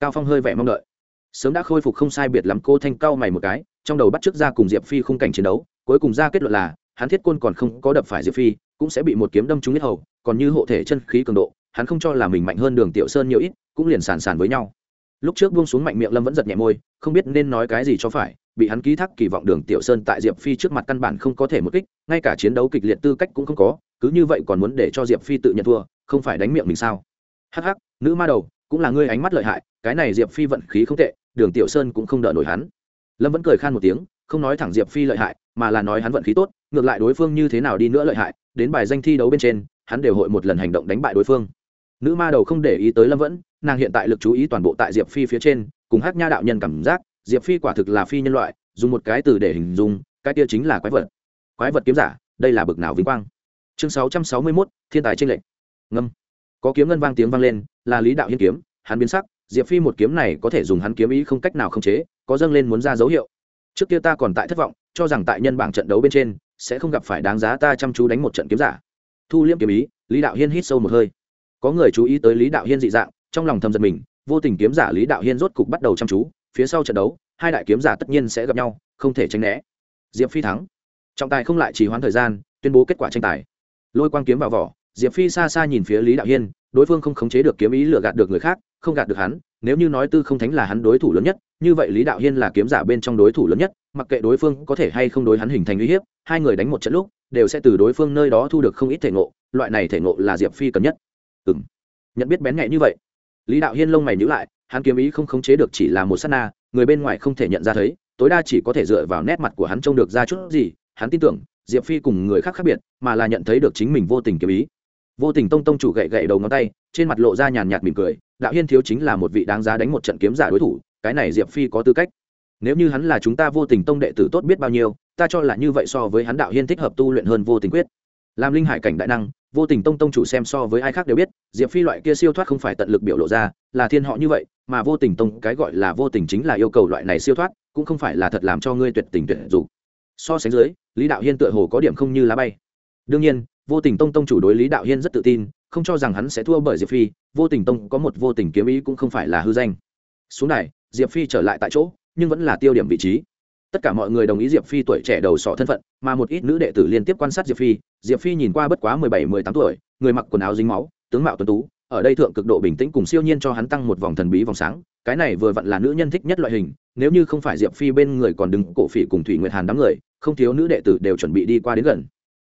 Cao phong hơi vẻ mong đợi. Sớm đã khôi phục không sai biệt lắm, cô thanh cao mày một cái, trong đầu bắt trước ra cùng diệp phi khung cảnh chiến đấu, cuối cùng ra kết luận là, hắn thiết côn còn không có đập phải diệp phi cũng sẽ bị một kiếm đâm trúng nhất hầu, còn như hộ thể chân khí cường độ, hắn không cho là mình mạnh hơn đường tiểu sơn nhiều ít, cũng liền sàn sàn với nhau. Lúc trước buông xuống mạnh miệng lâm vẫn giật nhẹ môi, không biết nên nói cái gì cho phải, bị hắn ký thác kỳ vọng đường tiểu sơn tại diệp phi trước mặt căn bản không có thể một kích, ngay cả chiến đấu kịch liệt tư cách cũng không có, cứ như vậy còn muốn để cho diệp phi tự nhận thua, không phải đánh miệng mình sao? Hắc hắc, nữ ma đầu, cũng là ngươi ánh mắt lợi hại, cái này diệp phi vận khí không tệ, đường tiểu sơn cũng không đỡ nổi hắn. Lâm vẫn cười khan một tiếng không nói thẳng diệp phi lợi hại, mà là nói hắn vận khí tốt, ngược lại đối phương như thế nào đi nữa lợi hại, đến bài danh thi đấu bên trên, hắn đều hội một lần hành động đánh bại đối phương. Nữ ma đầu không để ý tới lâm vẫn, nàng hiện tại lực chú ý toàn bộ tại diệp phi phía trên, cùng hát nha đạo nhân cảm giác, diệp phi quả thực là phi nhân loại, dùng một cái từ để hình dung, cái kia chính là quái vật. Quái vật kiếm giả, đây là bực nào vinh quang. Chương sáu trăm sáu mươi mốt, thiên tài tranh lệch. Ngâm. Có kiếm ngân vang tiếng vang lên, là lý đạo hiên kiếm, hắn biến sắc, diệp phi một kiếm này có thể dùng hắn kiếm ý không cách nào khống chế, có dâng lên muốn ra dấu hiệu trước kia ta còn tại thất vọng, cho rằng tại nhân bảng trận đấu bên trên, sẽ không gặp phải đáng giá ta chăm chú đánh một trận kiếm giả. Thu liêm kiếm ý, lý đạo hiên hít sâu một hơi. Có người chú ý tới lý đạo hiên dị dạng, trong lòng thầm giật mình, vô tình kiếm giả lý đạo hiên rốt cục bắt đầu chăm chú, phía sau trận đấu, hai đại kiếm giả tất nhiên sẽ gặp nhau, không thể tránh né. Diệp phi thắng. Trọng tài không lại trì hoãn thời gian, tuyên bố kết quả tranh tài. Lôi quang kiếm vào vỏ, diệp phi xa xa nhìn phía lý đạo hiên, đối phương không khống chế được kiếm ý lừa gạt được người khác, không gạt được hắn nếu như nói tư không thánh là hắn đối thủ lớn nhất, như vậy lý đạo hiên là kiếm giả bên trong đối thủ lớn nhất, mặc kệ đối phương có thể hay không đối hắn hình thành uy hiếp, hai người đánh một trận lúc, đều sẽ từ đối phương nơi đó thu được không ít thể ngộ, loại này thể ngộ là diệp phi cần nhất. Ừ m nhận biết bén nhạy như vậy, lý đạo hiên lông mày nhữ lại, hắn kiếm ý không khống chế được chỉ là một s á t na, người bên ngoài không thể nhận ra thấy, tối đa chỉ có thể dựa vào nét mặt của hắn trông được ra chút gì, hắn tin tưởng, diệp phi cùng người khác khác biệt, mà là nhận thấy được chính mình vô tình kiếm ý vô tình tông tông chủ gậy gậy đầu ngón tay, trên mặt lộ ra nhàn nhạt mỉm cười, đạo hiên thiếu chính là một vị đáng giá đánh một trận kiếm giả đối thủ, cái này diệp phi có tư cách. Nếu như hắn là chúng ta vô tình tông đệ tử tốt biết bao nhiêu, ta cho là như vậy so với hắn đạo hiên thích hợp tu luyện hơn vô tình quyết. Làm linh hải cảnh đại năng, vô tình tông tông chủ xem so với ai khác đều biết, diệp phi loại kia siêu thoát không phải tận lực biểu lộ ra, là thiên họ như vậy, mà vô tình tông cái gọi là vô tình chính là yêu cầu loại này siêu thoát, cũng không phải là thật làm cho ngươi tuyệt tình tuyệt dục so sánh dưới, lý đạo hiên tựa hồ có điểm không như lá bay. Đương nhiên vô tình tông tông chủ đối lý đạo hiên rất tự tin, không cho rằng hắn sẽ thua bởi diệp phi, vô tình tông có một vô tình kiếm ý cũng không phải là hư danh. Xuống này, diệp phi trở lại tại chỗ, nhưng vẫn là tiêu điểm vị trí. Tất cả mọi người đồng ý diệp phi tuổi trẻ đầu sỏ thân phận, mà một ít nữ đệ tử liên tiếp quan sát diệp phi diệp phi nhìn qua bất quá mười bảy, mười tám tuổi, người mặc quần áo dính máu, tướng mạo tuấn tú, ở đây thượng cực độ bình tĩnh cùng siêu nhiên cho hắn tăng một vòng thần bí vòng sáng, cái này vừa vặn là nữ nhân thích nhất loại hình, nếu như không phải diệp phi bên người còn đứng cổ phỉ cùng thủy nguyệt hàn đám người, không thiếu nữ đệ tử đều chuẩn bị đi qua đến gần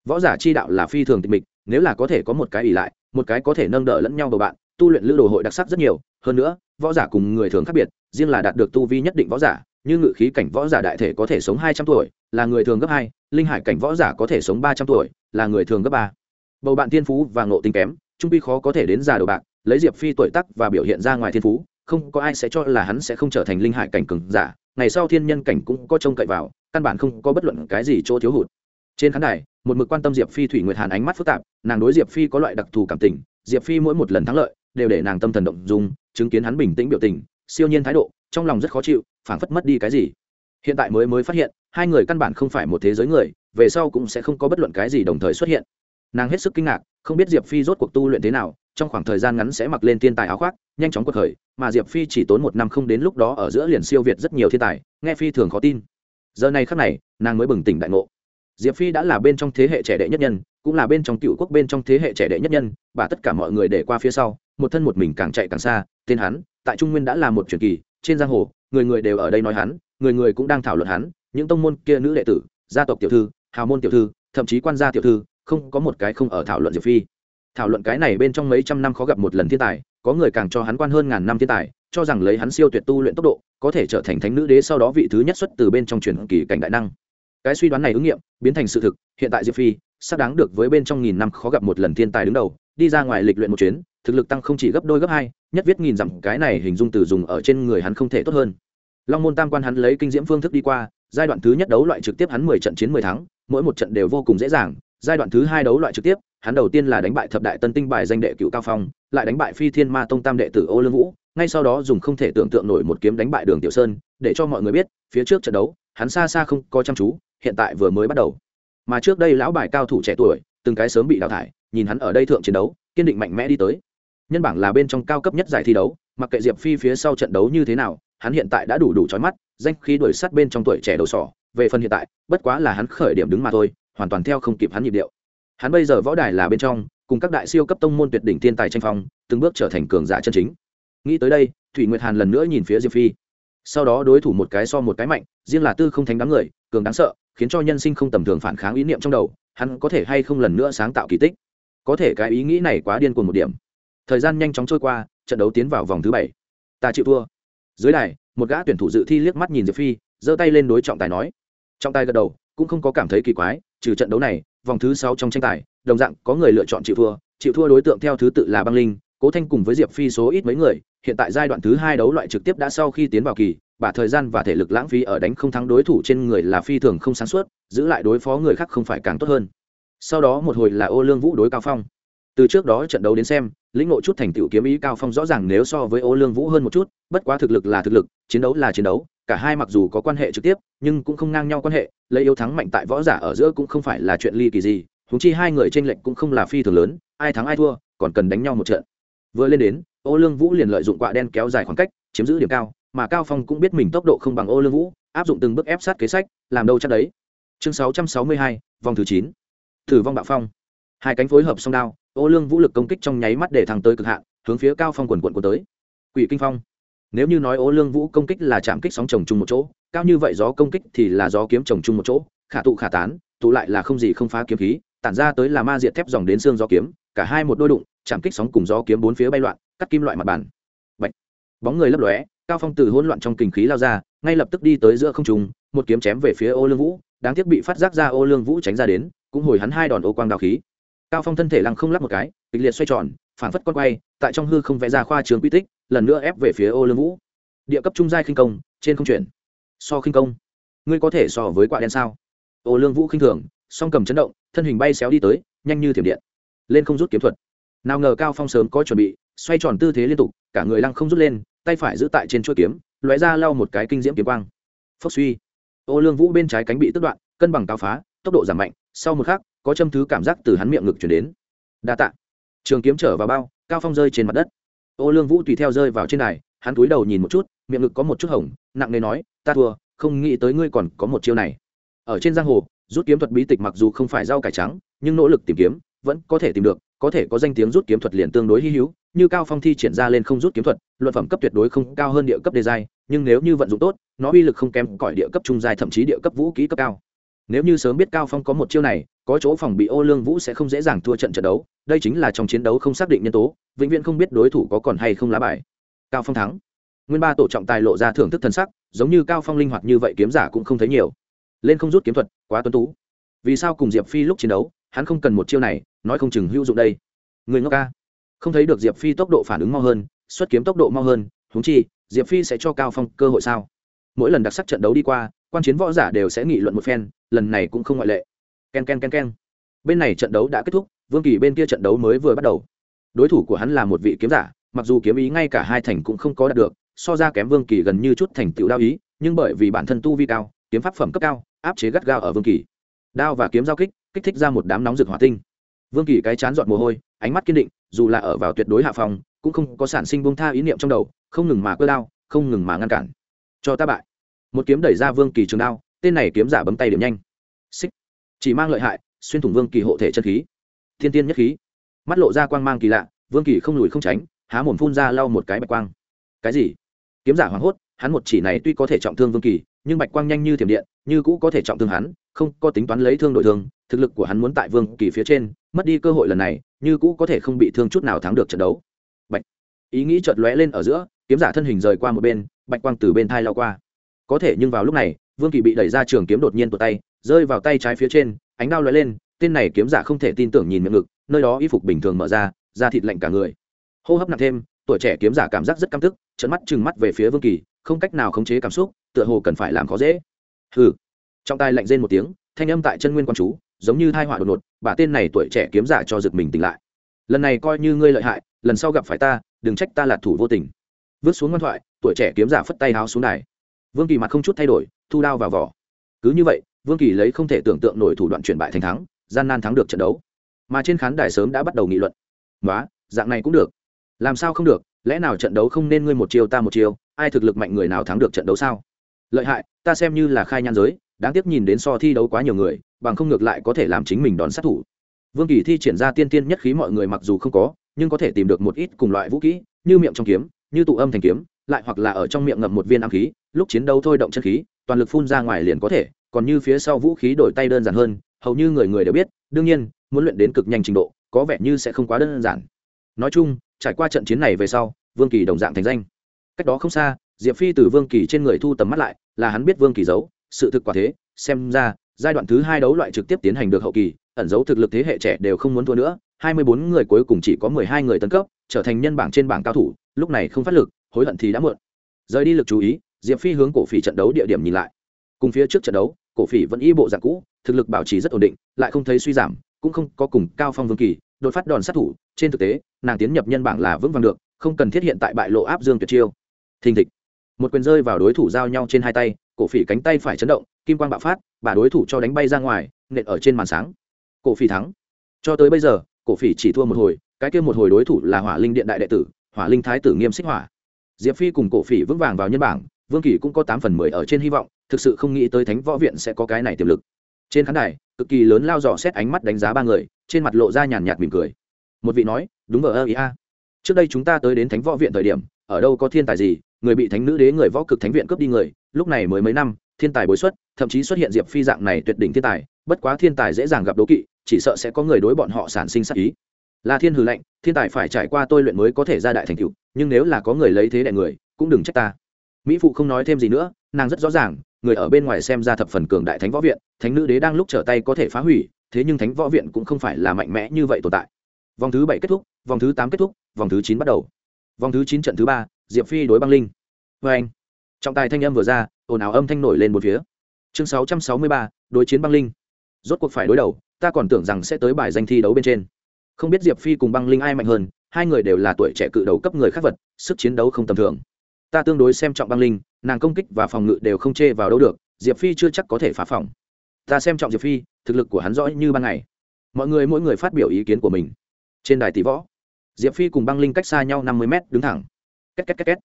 võ giả chi đạo là phi thường tịch mịch, nếu là có thể có một cái ỷ lại, một cái có thể nâng đỡ lẫn nhau bầu bạn, tu luyện lữ đồ hội đặc sắc rất nhiều. Hơn nữa, võ giả cùng người thường khác biệt, riêng là đạt được tu vi nhất định võ giả, như ngự khí cảnh võ giả đại thể có thể sống hai trăm tuổi, là người thường gấp hai, linh hải cảnh võ giả có thể sống ba trăm tuổi, là người thường gấp ba. Bầu bạn thiên phú và ngộ tính kém, trung pi khó có thể đến già đồ bạc, lấy diệp phi tuổi tắc và biểu hiện ra ngoài thiên phú, không có ai sẽ cho là hắn sẽ không trở thành linh hải cảnh cường giả, ngày sau thiên nhân cảnh cũng có trông cậy vào, căn bản không có bất luận cái gì chỗ thiếu hụt. Trên khán đài một mực quan tâm diệp phi thủy nguyệt hàn ánh mắt phức tạp, nàng đối diệp phi có loại đặc thù cảm tình, diệp phi mỗi một lần thắng lợi, đều để nàng tâm thần động dung, chứng kiến hắn bình tĩnh biểu tình, siêu nhiên thái độ, trong lòng rất khó chịu, phảng phất mất đi cái gì. Hiện tại mới mới phát hiện, hai người căn bản không phải một thế giới người, về sau cũng sẽ không có bất luận cái gì đồng thời xuất hiện. Nàng hết sức kinh ngạc, không biết diệp phi rốt cuộc tu luyện thế nào, trong khoảng thời gian ngắn sẽ mặc lên thiên tài áo khoác, nhanh chóng cuộc khởi, mà diệp phi chỉ tốn một năm không đến lúc đó ở giữa liền siêu việt rất nhiều thiên tài, nghe phi thường khó tin. Giờ này khắc này, nàng mới bừng tỉnh đại ngộ diệp phi đã là bên trong thế hệ trẻ đệ nhất nhân, cũng là bên trong cựu quốc bên trong thế hệ trẻ đệ nhất nhân và tất cả mọi người để qua phía sau, một thân một mình càng chạy càng xa, tên hắn, tại trung nguyên đã là một truyền kỳ, trên giang hồ, người người đều ở đây nói hắn, người người cũng đang thảo luận hắn, những tông môn kia nữ đệ tử, gia tộc tiểu thư, hào môn tiểu thư, thậm chí quan gia tiểu thư, không có một cái không ở thảo luận diệp phi. Thảo luận cái này bên trong mấy trăm năm khó gặp một lần thiên tài, có người càng cho hắn quan hơn ngàn năm thiên tài, cho rằng lấy hắn siêu tuyệt tu luyện tốc độ, có thể trở thành thánh nữ đế sau đó vị thứ nhất xuất từ bên trong truyền kỳ cảnh đại năng cái suy đoán này ứng nghiệm, biến thành sự thực, hiện tại diệp phi sắp đáng được với bên trong nghìn năm khó gặp một lần thiên tài đứng đầu, đi ra ngoài lịch luyện một chuyến, thực lực tăng không chỉ gấp đôi gấp hai, nhất viết nghìn dặm, cái này hình dung từ dùng ở trên người hắn không thể tốt hơn. Long môn tam quan hắn lấy kinh diễm phương thức đi qua, giai đoạn thứ nhất đấu loại trực tiếp hắn mười trận chiến mười thắng, mỗi một trận đều vô cùng dễ dàng, giai đoạn thứ hai đấu loại trực tiếp, hắn đầu tiên là đánh bại thập đại tân tinh bài danh đệ cựu cao phong, lại đánh bại phi thiên ma tông tam đệ tử ô lương vũ, ngay sau đó dùng không thể tưởng tượng nổi một kiếm đánh bại đường tiểu sơn, để cho mọi người biết, phía trước trận đấu, hắn xa xa không có chăm chú hiện tại vừa mới bắt đầu. Mà trước đây lão bài cao thủ trẻ tuổi, từng cái sớm bị đào thải, nhìn hắn ở đây thượng chiến đấu, kiên định mạnh mẽ đi tới. Nhân bảng là bên trong cao cấp nhất giải thi đấu, mặc kệ diệp phi phía sau trận đấu như thế nào, hắn hiện tại đã đủ đủ trói mắt, danh khí đuổi sát bên trong tuổi trẻ đầu sỏ, về phần hiện tại, bất quá là hắn khởi điểm đứng mà thôi, hoàn toàn theo không kịp hắn nhịp điệu. Hắn bây giờ võ đài là bên trong, cùng các đại siêu cấp tông môn tuyệt đỉnh thiên tài tranh phong, từng bước trở thành cường giả chân chính. Nghĩ tới đây, thủy nguyệt hàn lần nữa nhìn phía diệp phi. Sau đó đối thủ một cái so một cái mạnh, riêng là tư không thánh đám người, cường đáng sợ khiến cho nhân sinh không tầm thường phản kháng ý niệm trong đầu, hắn có thể hay không lần nữa sáng tạo kỳ tích? Có thể cái ý nghĩ này quá điên cuồng một điểm. Thời gian nhanh chóng trôi qua, trận đấu tiến vào vòng thứ bảy. Ta chịu thua. Dưới đài, một gã tuyển thủ dự thi liếc mắt nhìn diệp phi, giơ tay lên đối trọng tài nói. Trọng tài gật đầu, cũng không có cảm thấy kỳ quái, trừ trận đấu này, vòng thứ sáu trong tranh tài, đồng dạng có người lựa chọn chịu thua. Chịu thua đối tượng theo thứ tự là băng linh, cố thanh cùng với diệp phi số ít mấy người, hiện tại giai đoạn thứ hai đấu loại trực tiếp đã sau khi tiến vào kỳ bà thời gian và thể lực lãng phí ở đánh không thắng đối thủ trên người là phi thường không sáng suốt, giữ lại đối phó người khác không phải càng tốt hơn. Sau đó một hồi là ô lương vũ đối cao phong. Từ trước đó trận đấu đến xem, lĩnh ngộ chút thành tựu kiếm ý cao phong rõ ràng nếu so với ô lương vũ hơn một chút, bất quá thực lực là thực lực, chiến đấu là chiến đấu, cả hai mặc dù có quan hệ trực tiếp, nhưng cũng không ngang nhau quan hệ, lấy yếu thắng mạnh tại võ giả ở giữa cũng không phải là chuyện ly kỳ gì húng chi hai người tranh lệch cũng không là phi thường lớn, ai thắng ai thua, còn cần đánh nhau một trận. Vừa lên đến, ô lương vũ liền lợi dụng quạ đen kéo dài khoảng cách, chiếm giữ điểm cao mà cao phong cũng biết mình tốc độ không bằng ô lương vũ áp dụng từng bước ép sát kế sách làm đâu chắc đấy. Chương 662, vòng thứ 9. thử vong bạo phong. Hai cánh phối hợp song đao ô lương vũ lực công kích trong nháy mắt để thẳng tới cực hạn hướng phía cao phong quần quận của tới. Quỷ kinh phong. Nếu như nói ô lương vũ công kích là chạm kích sóng chồng chung một chỗ cao như vậy gió công kích thì là gió kiếm chồng chung một chỗ khả tụ khả tán tụ lại là không gì không phá kiếm khí tản ra tới là ma diệt thép dòng đến xương gió kiếm cả hai một đôi đụng chạm kích sóng cùng gió kiếm bốn phía bay loạn cắt kim loại mặt bàn. Bạch. bóng người lấp lóe cao phong từ hỗn loạn trong kinh khí lao ra, ngay lập tức đi tới giữa không trung, một kiếm chém về phía ô lương vũ, đáng tiếc bị phát giác ra ô lương vũ tránh ra đến, cũng hồi hắn hai đòn ô quang đào khí. Cao phong thân thể lăng không lắp một cái, kịch liệt xoay tròn phản phất con quay, tại trong hư không vẽ ra khoa trường quy tích, lần nữa ép về phía ô lương vũ. Địa cấp trung giai khinh công, trên không chuyển. So khinh công, ngươi có thể so với quạ đen sao? Ô lương vũ khinh thường, song cầm chấn động, thân hình bay xéo đi tới, nhanh như thiểm điện. Lên không rút kiếm thuật. Nào ngờ cao phong sớm có chuẩn bị, xoay tròn tư thế liên tục, cả người lăng không rút lên tay phải giữ tại trên chuôi kiếm, lóe ra lau một cái kinh diễm kiếm quang. Phốc suy. Ô lương vũ bên trái cánh bị tức đoạn, cân bằng cao phá, tốc độ giảm mạnh, sau một khắc, có châm thứ cảm giác từ hắn miệng ngực chuyển đến. Đa tạ. Trường kiếm trở vào bao, cao phong rơi trên mặt đất. Ô lương vũ tùy theo rơi vào trên này hắn cúi đầu nhìn một chút, miệng ngực có một chút hồng, nặng nề nói, ta thua, không nghĩ tới ngươi còn có một chiêu này. Ở trên giang hồ, rút kiếm thuật bí tịch mặc dù không phải rau cải trắng, nhưng nỗ lực tìm kiếm, vẫn có thể tìm được có thể có danh tiếng rút kiếm thuật liền tương đối hy hữu, như cao phong thi triển ra lên không rút kiếm thuật, luận phẩm cấp tuyệt đối không cao hơn địa cấp đề giai, nhưng nếu như vận dụng tốt, nó uy lực không kém cỏi địa cấp trung giai thậm chí địa cấp vũ kỹ cấp cao. Nếu như sớm biết cao phong có một chiêu này, có chỗ phòng bị ô lương vũ sẽ không dễ dàng thua trận trận đấu, đây chính là trong chiến đấu không xác định nhân tố, vĩnh viễn không biết đối thủ có còn hay không lá bài. Cao phong thắng. Nguyên ba tổ trọng tài lộ ra thưởng thức thần sắc, giống như cao phong linh hoạt như vậy kiếm giả cũng không thấy nhiều. Lên không rút kiếm thuật, quá tuấn tú. Vì sao cùng diệp phi lúc chiến đấu, hắn không cần một chiêu này nói không chừng hữu dụng đây. Người ngốc ca. Không thấy được diệp phi tốc độ phản ứng mau hơn, xuất kiếm tốc độ mau hơn húng chi, diệp phi sẽ cho cao phong cơ hội sao? Mỗi lần đặc sắc trận đấu đi qua, quan chiến võ giả đều sẽ nghị luận một phen, lần này cũng không ngoại lệ. K e n k e n k e n k e n bên này trận đấu đã kết thúc, vương kỳ bên kia trận đấu mới vừa bắt đầu. Đối thủ của hắn là một vị kiếm giả, mặc dù kiếm ý ngay cả hai thành cũng không có đạt được, so ra kém vương kỳ gần như chút thành tựu đao ý, nhưng bởi vì bản thân tu vi cao, kiếm pháp phẩm cấp cao, áp chế gắt gao ở vương kỳ. Đao và kiếm giao kích kích thích ra một đám nóng rực hỏa tinh vương kỳ cái chán giọt mồ hôi, ánh mắt kiên định, dù là ở vào tuyệt đối hạ phòng, cũng không có sản sinh bông tha ý niệm trong đầu, không ngừng mà cơ đao, không ngừng mà ngăn cản. Cho ta bại. Một kiếm đẩy ra vương kỳ trường đao, tên này kiếm giả bấm tay điểm nhanh. Xích. Chỉ mang lợi hại, xuyên thủng vương kỳ hộ thể chân khí. Thiên tiên nhất khí. Mắt lộ ra quang mang kỳ lạ, vương kỳ không lùi không tránh, há mồm phun ra lau một cái bạch quang. Cái gì? Kiếm giả hoảng hốt, hắn một chỉ này tuy có thể trọng thương vương kỳ, nhưng bạch quang nhanh như thiểm điện, như cũ có thể trọng thương hắn, không có tính toán lấy thương đội thương thực lực của hắn muốn tại vương kỳ phía trên, mất đi cơ hội lần này, như cũ có thể không bị thương chút nào thắng được trận đấu. Bạch. Ý nghĩ chợt lóe lên ở giữa, kiếm giả thân hình rời qua một bên, bạch quang từ bên thai lao qua. Có thể nhưng vào lúc này, vương kỳ bị đẩy ra trường kiếm đột nhiên tụt tay, rơi vào tay trái phía trên, ánh đao lóe lên, tên này kiếm giả không thể tin tưởng nhìn miệng ngực, nơi đó y phục bình thường mở ra, da thịt lạnh cả người. Hô hấp nặng thêm, tuổi trẻ kiếm giả cảm giác rất căm tức trận mắt trừng mắt về phía vương kỳ, không cách nào khống chế cảm xúc, tựa hồ cần phải làm khó dễ. Hừ. Trong tay lạnh rên một tiếng thanh âm tại chân nguyên quan chú, giống như thai họa đột ngột, bà tên này tuổi trẻ kiếm giả cho giật mình tỉnh lại. Lần này coi như ngươi lợi hại, lần sau gặp phải ta, đừng trách ta là thủ vô tình. Vứt xuống ngoan thoại, tuổi trẻ kiếm giả phất tay háo xuống đài. Vương kỳ mặt không chút thay đổi, thu đao vào vỏ. Cứ như vậy, vương kỳ lấy không thể tưởng tượng nổi thủ đoạn chuyển bại thành thắng, gian nan thắng được trận đấu. Mà trên khán đài sớm đã bắt đầu nghị luận. Nói dạng này cũng được. Làm sao không được, lẽ nào trận đấu không nên ngươi một chiều ta một chiều ai thực lực mạnh người nào thắng được trận đấu sao? Lợi hại, ta xem như là khai nhan giới đáng tiếc nhìn đến so thi đấu quá nhiều người, bằng không ngược lại có thể làm chính mình đón sát thủ. Vương kỳ thi triển ra tiên tiên nhất khí mọi người mặc dù không có, nhưng có thể tìm được một ít cùng loại vũ kỹ, như miệng trong kiếm, như tụ âm thành kiếm, lại hoặc là ở trong miệng ngậm một viên ám khí, lúc chiến đấu thôi động chân khí, toàn lực phun ra ngoài liền có thể, còn như phía sau vũ khí đổi tay đơn giản hơn, hầu như người người đều biết, đương nhiên, muốn luyện đến cực nhanh trình độ, có vẻ như sẽ không quá đơn giản. Nói chung, trải qua trận chiến này về sau, vương kỳ đồng dạng thành danh. Cách đó không xa, diệp phi từ vương kỳ trên người thu tầm mắt lại, là hắn biết vương kỳ giấu sự thực quả thế, xem ra, giai đoạn thứ hai đấu loại trực tiếp tiến hành được hậu kỳ, ẩn dấu thực lực thế hệ trẻ đều không muốn thua nữa, hai mươi bốn người cuối cùng chỉ có mười hai người tấn cấp, trở thành nhân bảng trên bảng cao thủ, lúc này không phát lực, hối hận thì đã muộn. Rời đi lực chú ý, diệp phi hướng cổ phỉ trận đấu địa điểm nhìn lại. Cùng phía trước trận đấu, cổ phỉ vẫn y bộ dạng cũ, thực lực bảo trì rất ổn định, lại không thấy suy giảm, cũng không có cùng cao phong vương kỳ, đột phát đòn sát thủ, trên thực tế, nàng tiến nhập nhân bảng là vững vàng được, không cần thiết hiện tại bại lộ áp dương tuyệt chiêu. Thình thịch. Một quyền rơi vào đối thủ giao nhau trên hai tay cổ phỉ cánh tay phải chấn động, kim quang bạo phát, bà đối thủ cho đánh bay ra ngoài, nện ở trên màn sáng. Cổ phỉ thắng. Cho tới bây giờ, cổ phỉ chỉ thua một hồi, cái kia một hồi đối thủ là hỏa linh điện đại đệ tử, hỏa linh thái tử nghiêm xích hỏa. Diệp phi cùng cổ phỉ vững vàng vào nhân bảng, vương kỳ cũng có tám phần mười ở trên hy vọng, thực sự không nghĩ tới thánh võ viện sẽ có cái này tiềm lực. Trên khán đài, cực kỳ lớn lao dò xét ánh mắt đánh giá ba người, trên mặt lộ ra nhàn nhạt mỉm cười. Một vị nói, đúng vờ ơ ý a. Trước đây chúng ta tới đến thánh võ viện thời điểm, ở đâu có thiên tài gì người bị thánh nữ đế người võ cực thánh viện cướp đi người, lúc này mới mấy năm, thiên tài bối xuất, thậm chí xuất hiện diệp phi dạng này tuyệt đỉnh thiên tài, bất quá thiên tài dễ dàng gặp đố kỵ, chỉ sợ sẽ có người đối bọn họ sản sinh sắc ý. Là thiên hư lệnh thiên tài phải trải qua tôi luyện mới có thể ra đại thành cựu nhưng nếu là có người lấy thế đại người, cũng đừng trách ta. Mỹ phụ không nói thêm gì nữa, nàng rất rõ ràng, người ở bên ngoài xem ra thập phần cường đại thánh võ viện, thánh nữ đế đang lúc trở tay có thể phá hủy, thế nhưng thánh võ viện cũng không phải là mạnh mẽ như vậy tồn tại. Vòng thứ bảy kết thúc, vòng thứ tám kết thúc, vòng thứ chín bắt đầu. Vòng thứ chín trận thứ ba diệp phi đối băng linh. Vê anh, trọng tài thanh âm vừa ra, ồn ào âm thanh nổi lên một phía. Chương sáu trăm sáu mươi ba, đối chiến băng linh. Rốt cuộc phải đối đầu, ta còn tưởng rằng sẽ tới bài danh thi đấu bên trên. Không biết diệp phi cùng băng linh ai mạnh hơn, hai người đều là tuổi trẻ cự đầu cấp người khác vật, sức chiến đấu không tầm thường. Ta tương đối xem trọng băng linh, nàng công kích và phòng ngự đều không chê vào đâu được, diệp phi chưa chắc có thể phá phòng. Ta xem trọng diệp phi, thực lực của hắn rõ như ban ngày. Mọi người mỗi người phát biểu ý kiến của mình. Trên đài tỷ võ, diệp phi cùng băng linh cách xa nhau năm mươi m đứng thẳng két két két két.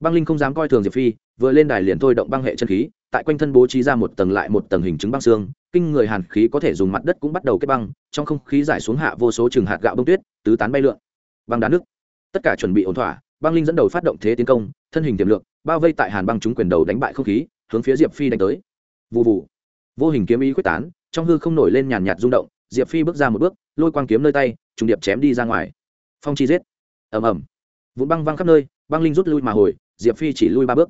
Băng linh không dám coi thường diệp phi, vừa lên đài liền thôi động băng hệ chân khí, tại quanh thân bố trí ra một tầng lại một tầng hình chứng băng xương, kinh người hàn khí có thể dùng mặt đất cũng bắt đầu kết băng, trong không khí giải xuống hạ vô số chừng hạt gạo bông tuyết, tứ tán bay lượn. Băng đá nước. Tất cả chuẩn bị ổn thỏa, băng linh dẫn đầu phát động thế tiến công, thân hình tiềm lượng, bao vây tại hàn băng chúng quyền đầu đánh bại không khí, hướng phía diệp phi đánh tới. Vụ vụ vô hình kiếm ý quyết tán, trong hư không nổi lên nhàn nhạt rung động, diệp phi bước ra một bước, lôi quang kiếm nơi tay, trùng điệp chém đi ra ngoài. Phong chi giết. Ầm ầm. Vụn băng văng khắp nơi băng linh rút lui mà hồi, diệp phi chỉ lui ba bước.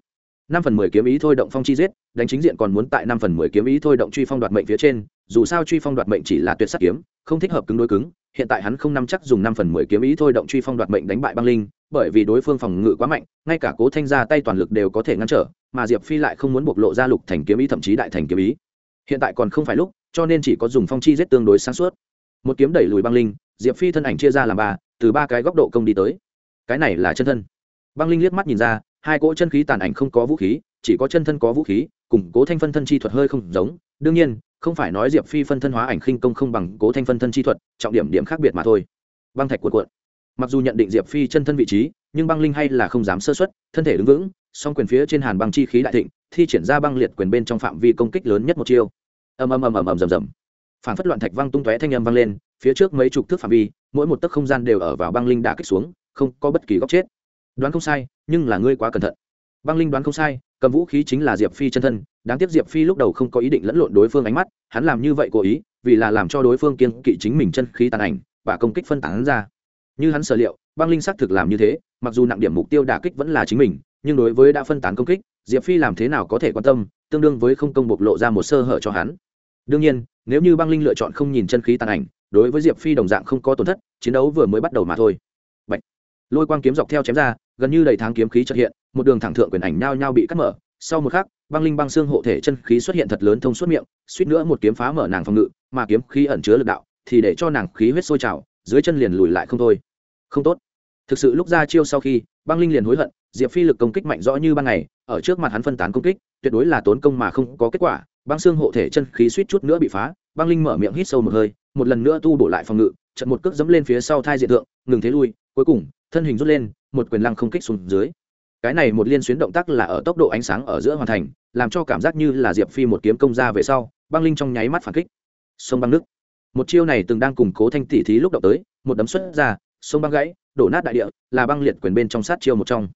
Năm phần mười kiếm ý thôi động phong chi giết, đánh chính diện còn muốn tại năm phần mười kiếm ý thôi động truy phong đoạt mệnh phía trên, dù sao truy phong đoạt mệnh chỉ là tuyệt sắc kiếm, không thích hợp cứng đối cứng. Hiện tại hắn không nắm chắc dùng năm phần mười kiếm ý thôi động truy phong đoạt mệnh đánh bại băng linh, bởi vì đối phương phòng ngự quá mạnh, ngay cả cố thanh ra tay toàn lực đều có thể ngăn trở, mà diệp phi lại không muốn bộc lộ ra lục thành kiếm ý thậm chí đại thành kiếm ý. Hiện tại còn không phải lúc, cho nên chỉ có dùng phong chi giết tương đối sáng suốt. Một kiếm đẩy lùi băng linh, diệp phi thân ảnh chia ra làm ba, từ ba cái góc độ công đi tới. Cái này là chân thân băng linh liếc mắt nhìn ra, hai cỗ chân khí tàn ảnh không có vũ khí, chỉ có chân thân có vũ khí củng cố thanh phân thân chi thuật hơi không giống. Đương nhiên, không phải nói diệp phi phân thân hóa ảnh khinh công không bằng cố thanh phân thân chi thuật, trọng điểm điểm khác biệt mà thôi. Băng thạch cuộn cuộn. Mặc dù nhận định diệp phi chân thân vị trí, nhưng băng linh hay là không dám sơ xuất thân thể đứng vững, song quyền phía trên hàn băng chi khí đại thịnh, thi triển ra băng liệt quyền bên trong phạm vi công kích lớn nhất một chiêu. Ầm ầm ầm ầm ầm rầm rầm. Phản phất loạn thạch văng tung tóe thanh âm vang lên, phía trước mấy chục thước phạm vi, mỗi một tấc không gian đều ở vào băng linh đã kích xuống, không có bất kỳ góc chết đoán không sai, nhưng là ngươi quá cẩn thận. Băng linh đoán không sai, cầm vũ khí chính là diệp phi chân thân, đáng tiếc diệp phi lúc đầu không có ý định lẫn lộn đối phương ánh mắt, hắn làm như vậy cố ý, vì là làm cho đối phương kiên kỵ chính mình chân khí tàn ảnh, và công kích phân tán ra. Như hắn sở liệu, băng linh xác thực làm như thế, mặc dù nặng điểm mục tiêu đả kích vẫn là chính mình, nhưng đối với đã phân tán công kích, diệp phi làm thế nào có thể quan tâm, tương đương với không công bộc lộ ra một sơ hở cho hắn. Đương nhiên, nếu như băng linh lựa chọn không nhìn chân khí tàn ảnh, đối với diệp phi đồng dạng không có tổn thất, chiến đấu vừa mới bắt đầu mà thôi lôi quang kiếm dọc theo chém ra, gần như đầy tháng kiếm khí trật hiện, một đường thẳng thượng quyền ảnh nhao nhao bị cắt mở. Sau một khắc, băng linh băng xương hộ thể chân khí xuất hiện thật lớn thông suốt miệng, suýt nữa một kiếm phá mở nàng phòng ngự, mà kiếm khí ẩn chứa lực đạo, thì để cho nàng khí huyết sôi trào, dưới chân liền lùi lại không thôi. Không tốt. Thực sự lúc ra chiêu sau khi, băng linh liền hối hận, diệp phi lực công kích mạnh rõ như ban ngày, ở trước mặt hắn phân tán công kích, tuyệt đối là tốn công mà không có kết quả. Băng xương hộ thể chân khí suýt chút nữa bị phá, băng linh mở miệng hít sâu một hơi, một lần nữa tu bổ lại phòng ngự trận một cước dẫm lên phía sau thai diện tượng ngừng thế lui, cuối cùng thân hình rút lên, một quyền lăng không kích xuống dưới. Cái này một liên xuyến động tác là ở tốc độ ánh sáng ở giữa hoàn thành, làm cho cảm giác như là diệp phi một kiếm công ra về sau, băng linh trong nháy mắt phản kích. Sông băng nước. Một chiêu này từng đang củng cố thanh tỷ thí lúc động tới, một đấm xuất ra, sông băng gãy, đổ nát đại địa, là băng liệt quyền bên trong sát chiêu một trong.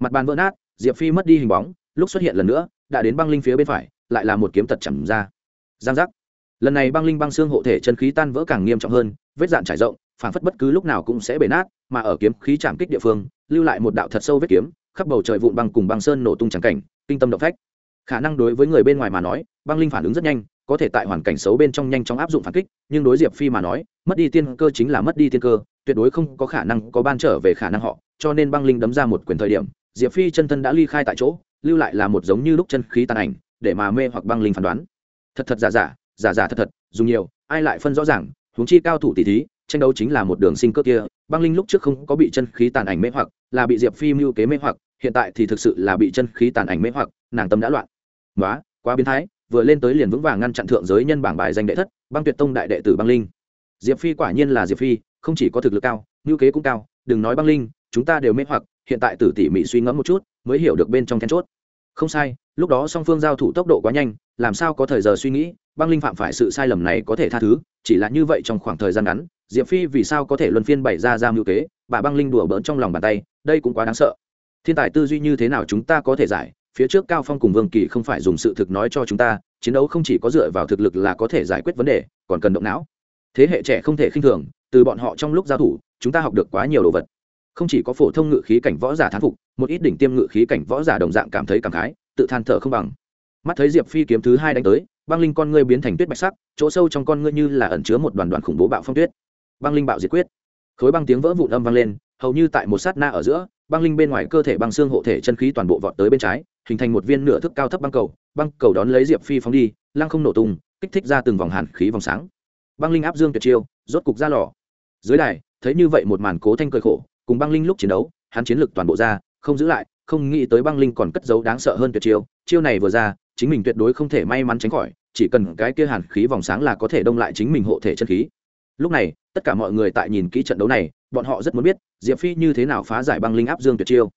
Mặt bàn vỡ nát, diệp phi mất đi hình bóng, lúc xuất hiện lần nữa, đã đến băng linh phía bên phải, lại là một kiếm tật chầm ra. Giang giác. Lần này băng linh băng xương hộ thể chân khí tan vỡ càng nghiêm trọng hơn, vết dạn trải rộng, phản phất bất cứ lúc nào cũng sẽ bể nát mà ở kiếm khí chạm kích địa phương, lưu lại một đạo thật sâu vết kiếm, khắp bầu trời vụn băng cùng băng sơn nổ tung trắng cảnh, kinh tâm động phách. Khả năng đối với người bên ngoài mà nói, băng linh phản ứng rất nhanh, có thể tại hoàn cảnh xấu bên trong nhanh chóng áp dụng phản kích, nhưng đối diệp phi mà nói, mất đi tiên cơ chính là mất đi tiên cơ, tuyệt đối không có khả năng có ban trở về khả năng họ, cho nên băng linh đấm ra một quyền thời điểm, diệp phi chân thân đã ly khai tại chỗ, lưu lại là một giống như lúc chân khí tàn ảnh, để mà mê hoặc băng linh phán đoán. Thật thật giả giả giả giả thật thật, dùng nhiều, ai lại phân rõ ràng, huống chi cao thủ tỷ thí tranh đấu chính là một đường sinh cơ kia, băng linh lúc trước không có bị chân khí tàn ảnh mê hoặc, là bị diệp phi mưu kế mê hoặc, hiện tại thì thực sự là bị chân khí tàn ảnh mê hoặc, nàng tâm đã loạn. Quá quá biến thái, vừa lên tới liền vững vàng ngăn chặn thượng giới nhân bảng bài danh đệ thất, băng tuyệt tông đại đệ tử băng linh. Diệp phi quả nhiên là diệp phi, không chỉ có thực lực cao ngữ kế cũng cao, đừng nói băng linh, chúng ta đều mê hoặc, hiện tại tử tỉ mỉ suy ngẫm một chút, mới hiểu được bên trong then chốt. Không sai, lúc đó song phương giao thủ tốc độ quá nhanh, làm sao có thời giờ suy nghĩ, băng linh phạm phải sự sai lầm này có thể tha thứ, chỉ là như vậy trong khoảng thời gian ngắn diệp phi vì sao có thể luân phiên bày ra ra mưu kế, bà băng linh đùa bỡn trong lòng bàn tay, đây cũng quá đáng sợ. Thiên tài tư duy như thế nào chúng ta có thể giải? Phía trước cao phong cùng vương kỳ không phải dùng sự thực nói cho chúng ta, chiến đấu không chỉ có dựa vào thực lực là có thể giải quyết vấn đề, còn cần động não. Thế hệ trẻ không thể khinh thường, từ bọn họ trong lúc giao thủ, chúng ta học được quá nhiều đồ vật. Không chỉ có phổ thông ngự khí cảnh võ giả thán phục, một ít đỉnh tiêm ngự khí cảnh võ giả đồng dạng cảm thấy cảm khái, tự than thở không bằng. Mắt thấy diệp phi kiếm thứ hai đánh tới, băng linh con ngươi biến thành tuyết bạch sắc, chỗ sâu trong con ngươi như là ẩn chứa một đoàn đoàn khủng bố bạo phong tuyết băng linh bạo diệt quyết. Khối băng tiếng vỡ vụn âm vang lên, hầu như tại một sát na ở giữa, băng linh bên ngoài cơ thể băng xương hộ thể chân khí toàn bộ vọt tới bên trái, hình thành một viên nửa thức cao thấp băng cầu băng cầu đón lấy diệp phi phóng đi, lăng không nổ tung, kích thích ra từng vòng hàn khí vòng sáng. Băng linh áp dương tuyệt chiêu, rốt cục ra lò. Dưới đài, thấy như vậy một màn cố thanh cười khổ, cùng băng linh lúc chiến đấu, hắn chiến lực toàn bộ ra, không giữ lại, không nghĩ tới băng linh còn cất giấu đáng sợ hơn tuyệt chiêu chiêu này vừa ra, chính mình tuyệt đối không thể may mắn tránh khỏi, chỉ cần cái kia hàn khí vòng sáng là có thể đông lại chính mình hộ thể chân khí lúc này, tất cả mọi người tại nhìn kỹ trận đấu này, bọn họ rất muốn biết, diệp phi như thế nào phá giải băng linh áp dương tuyệt chiêu.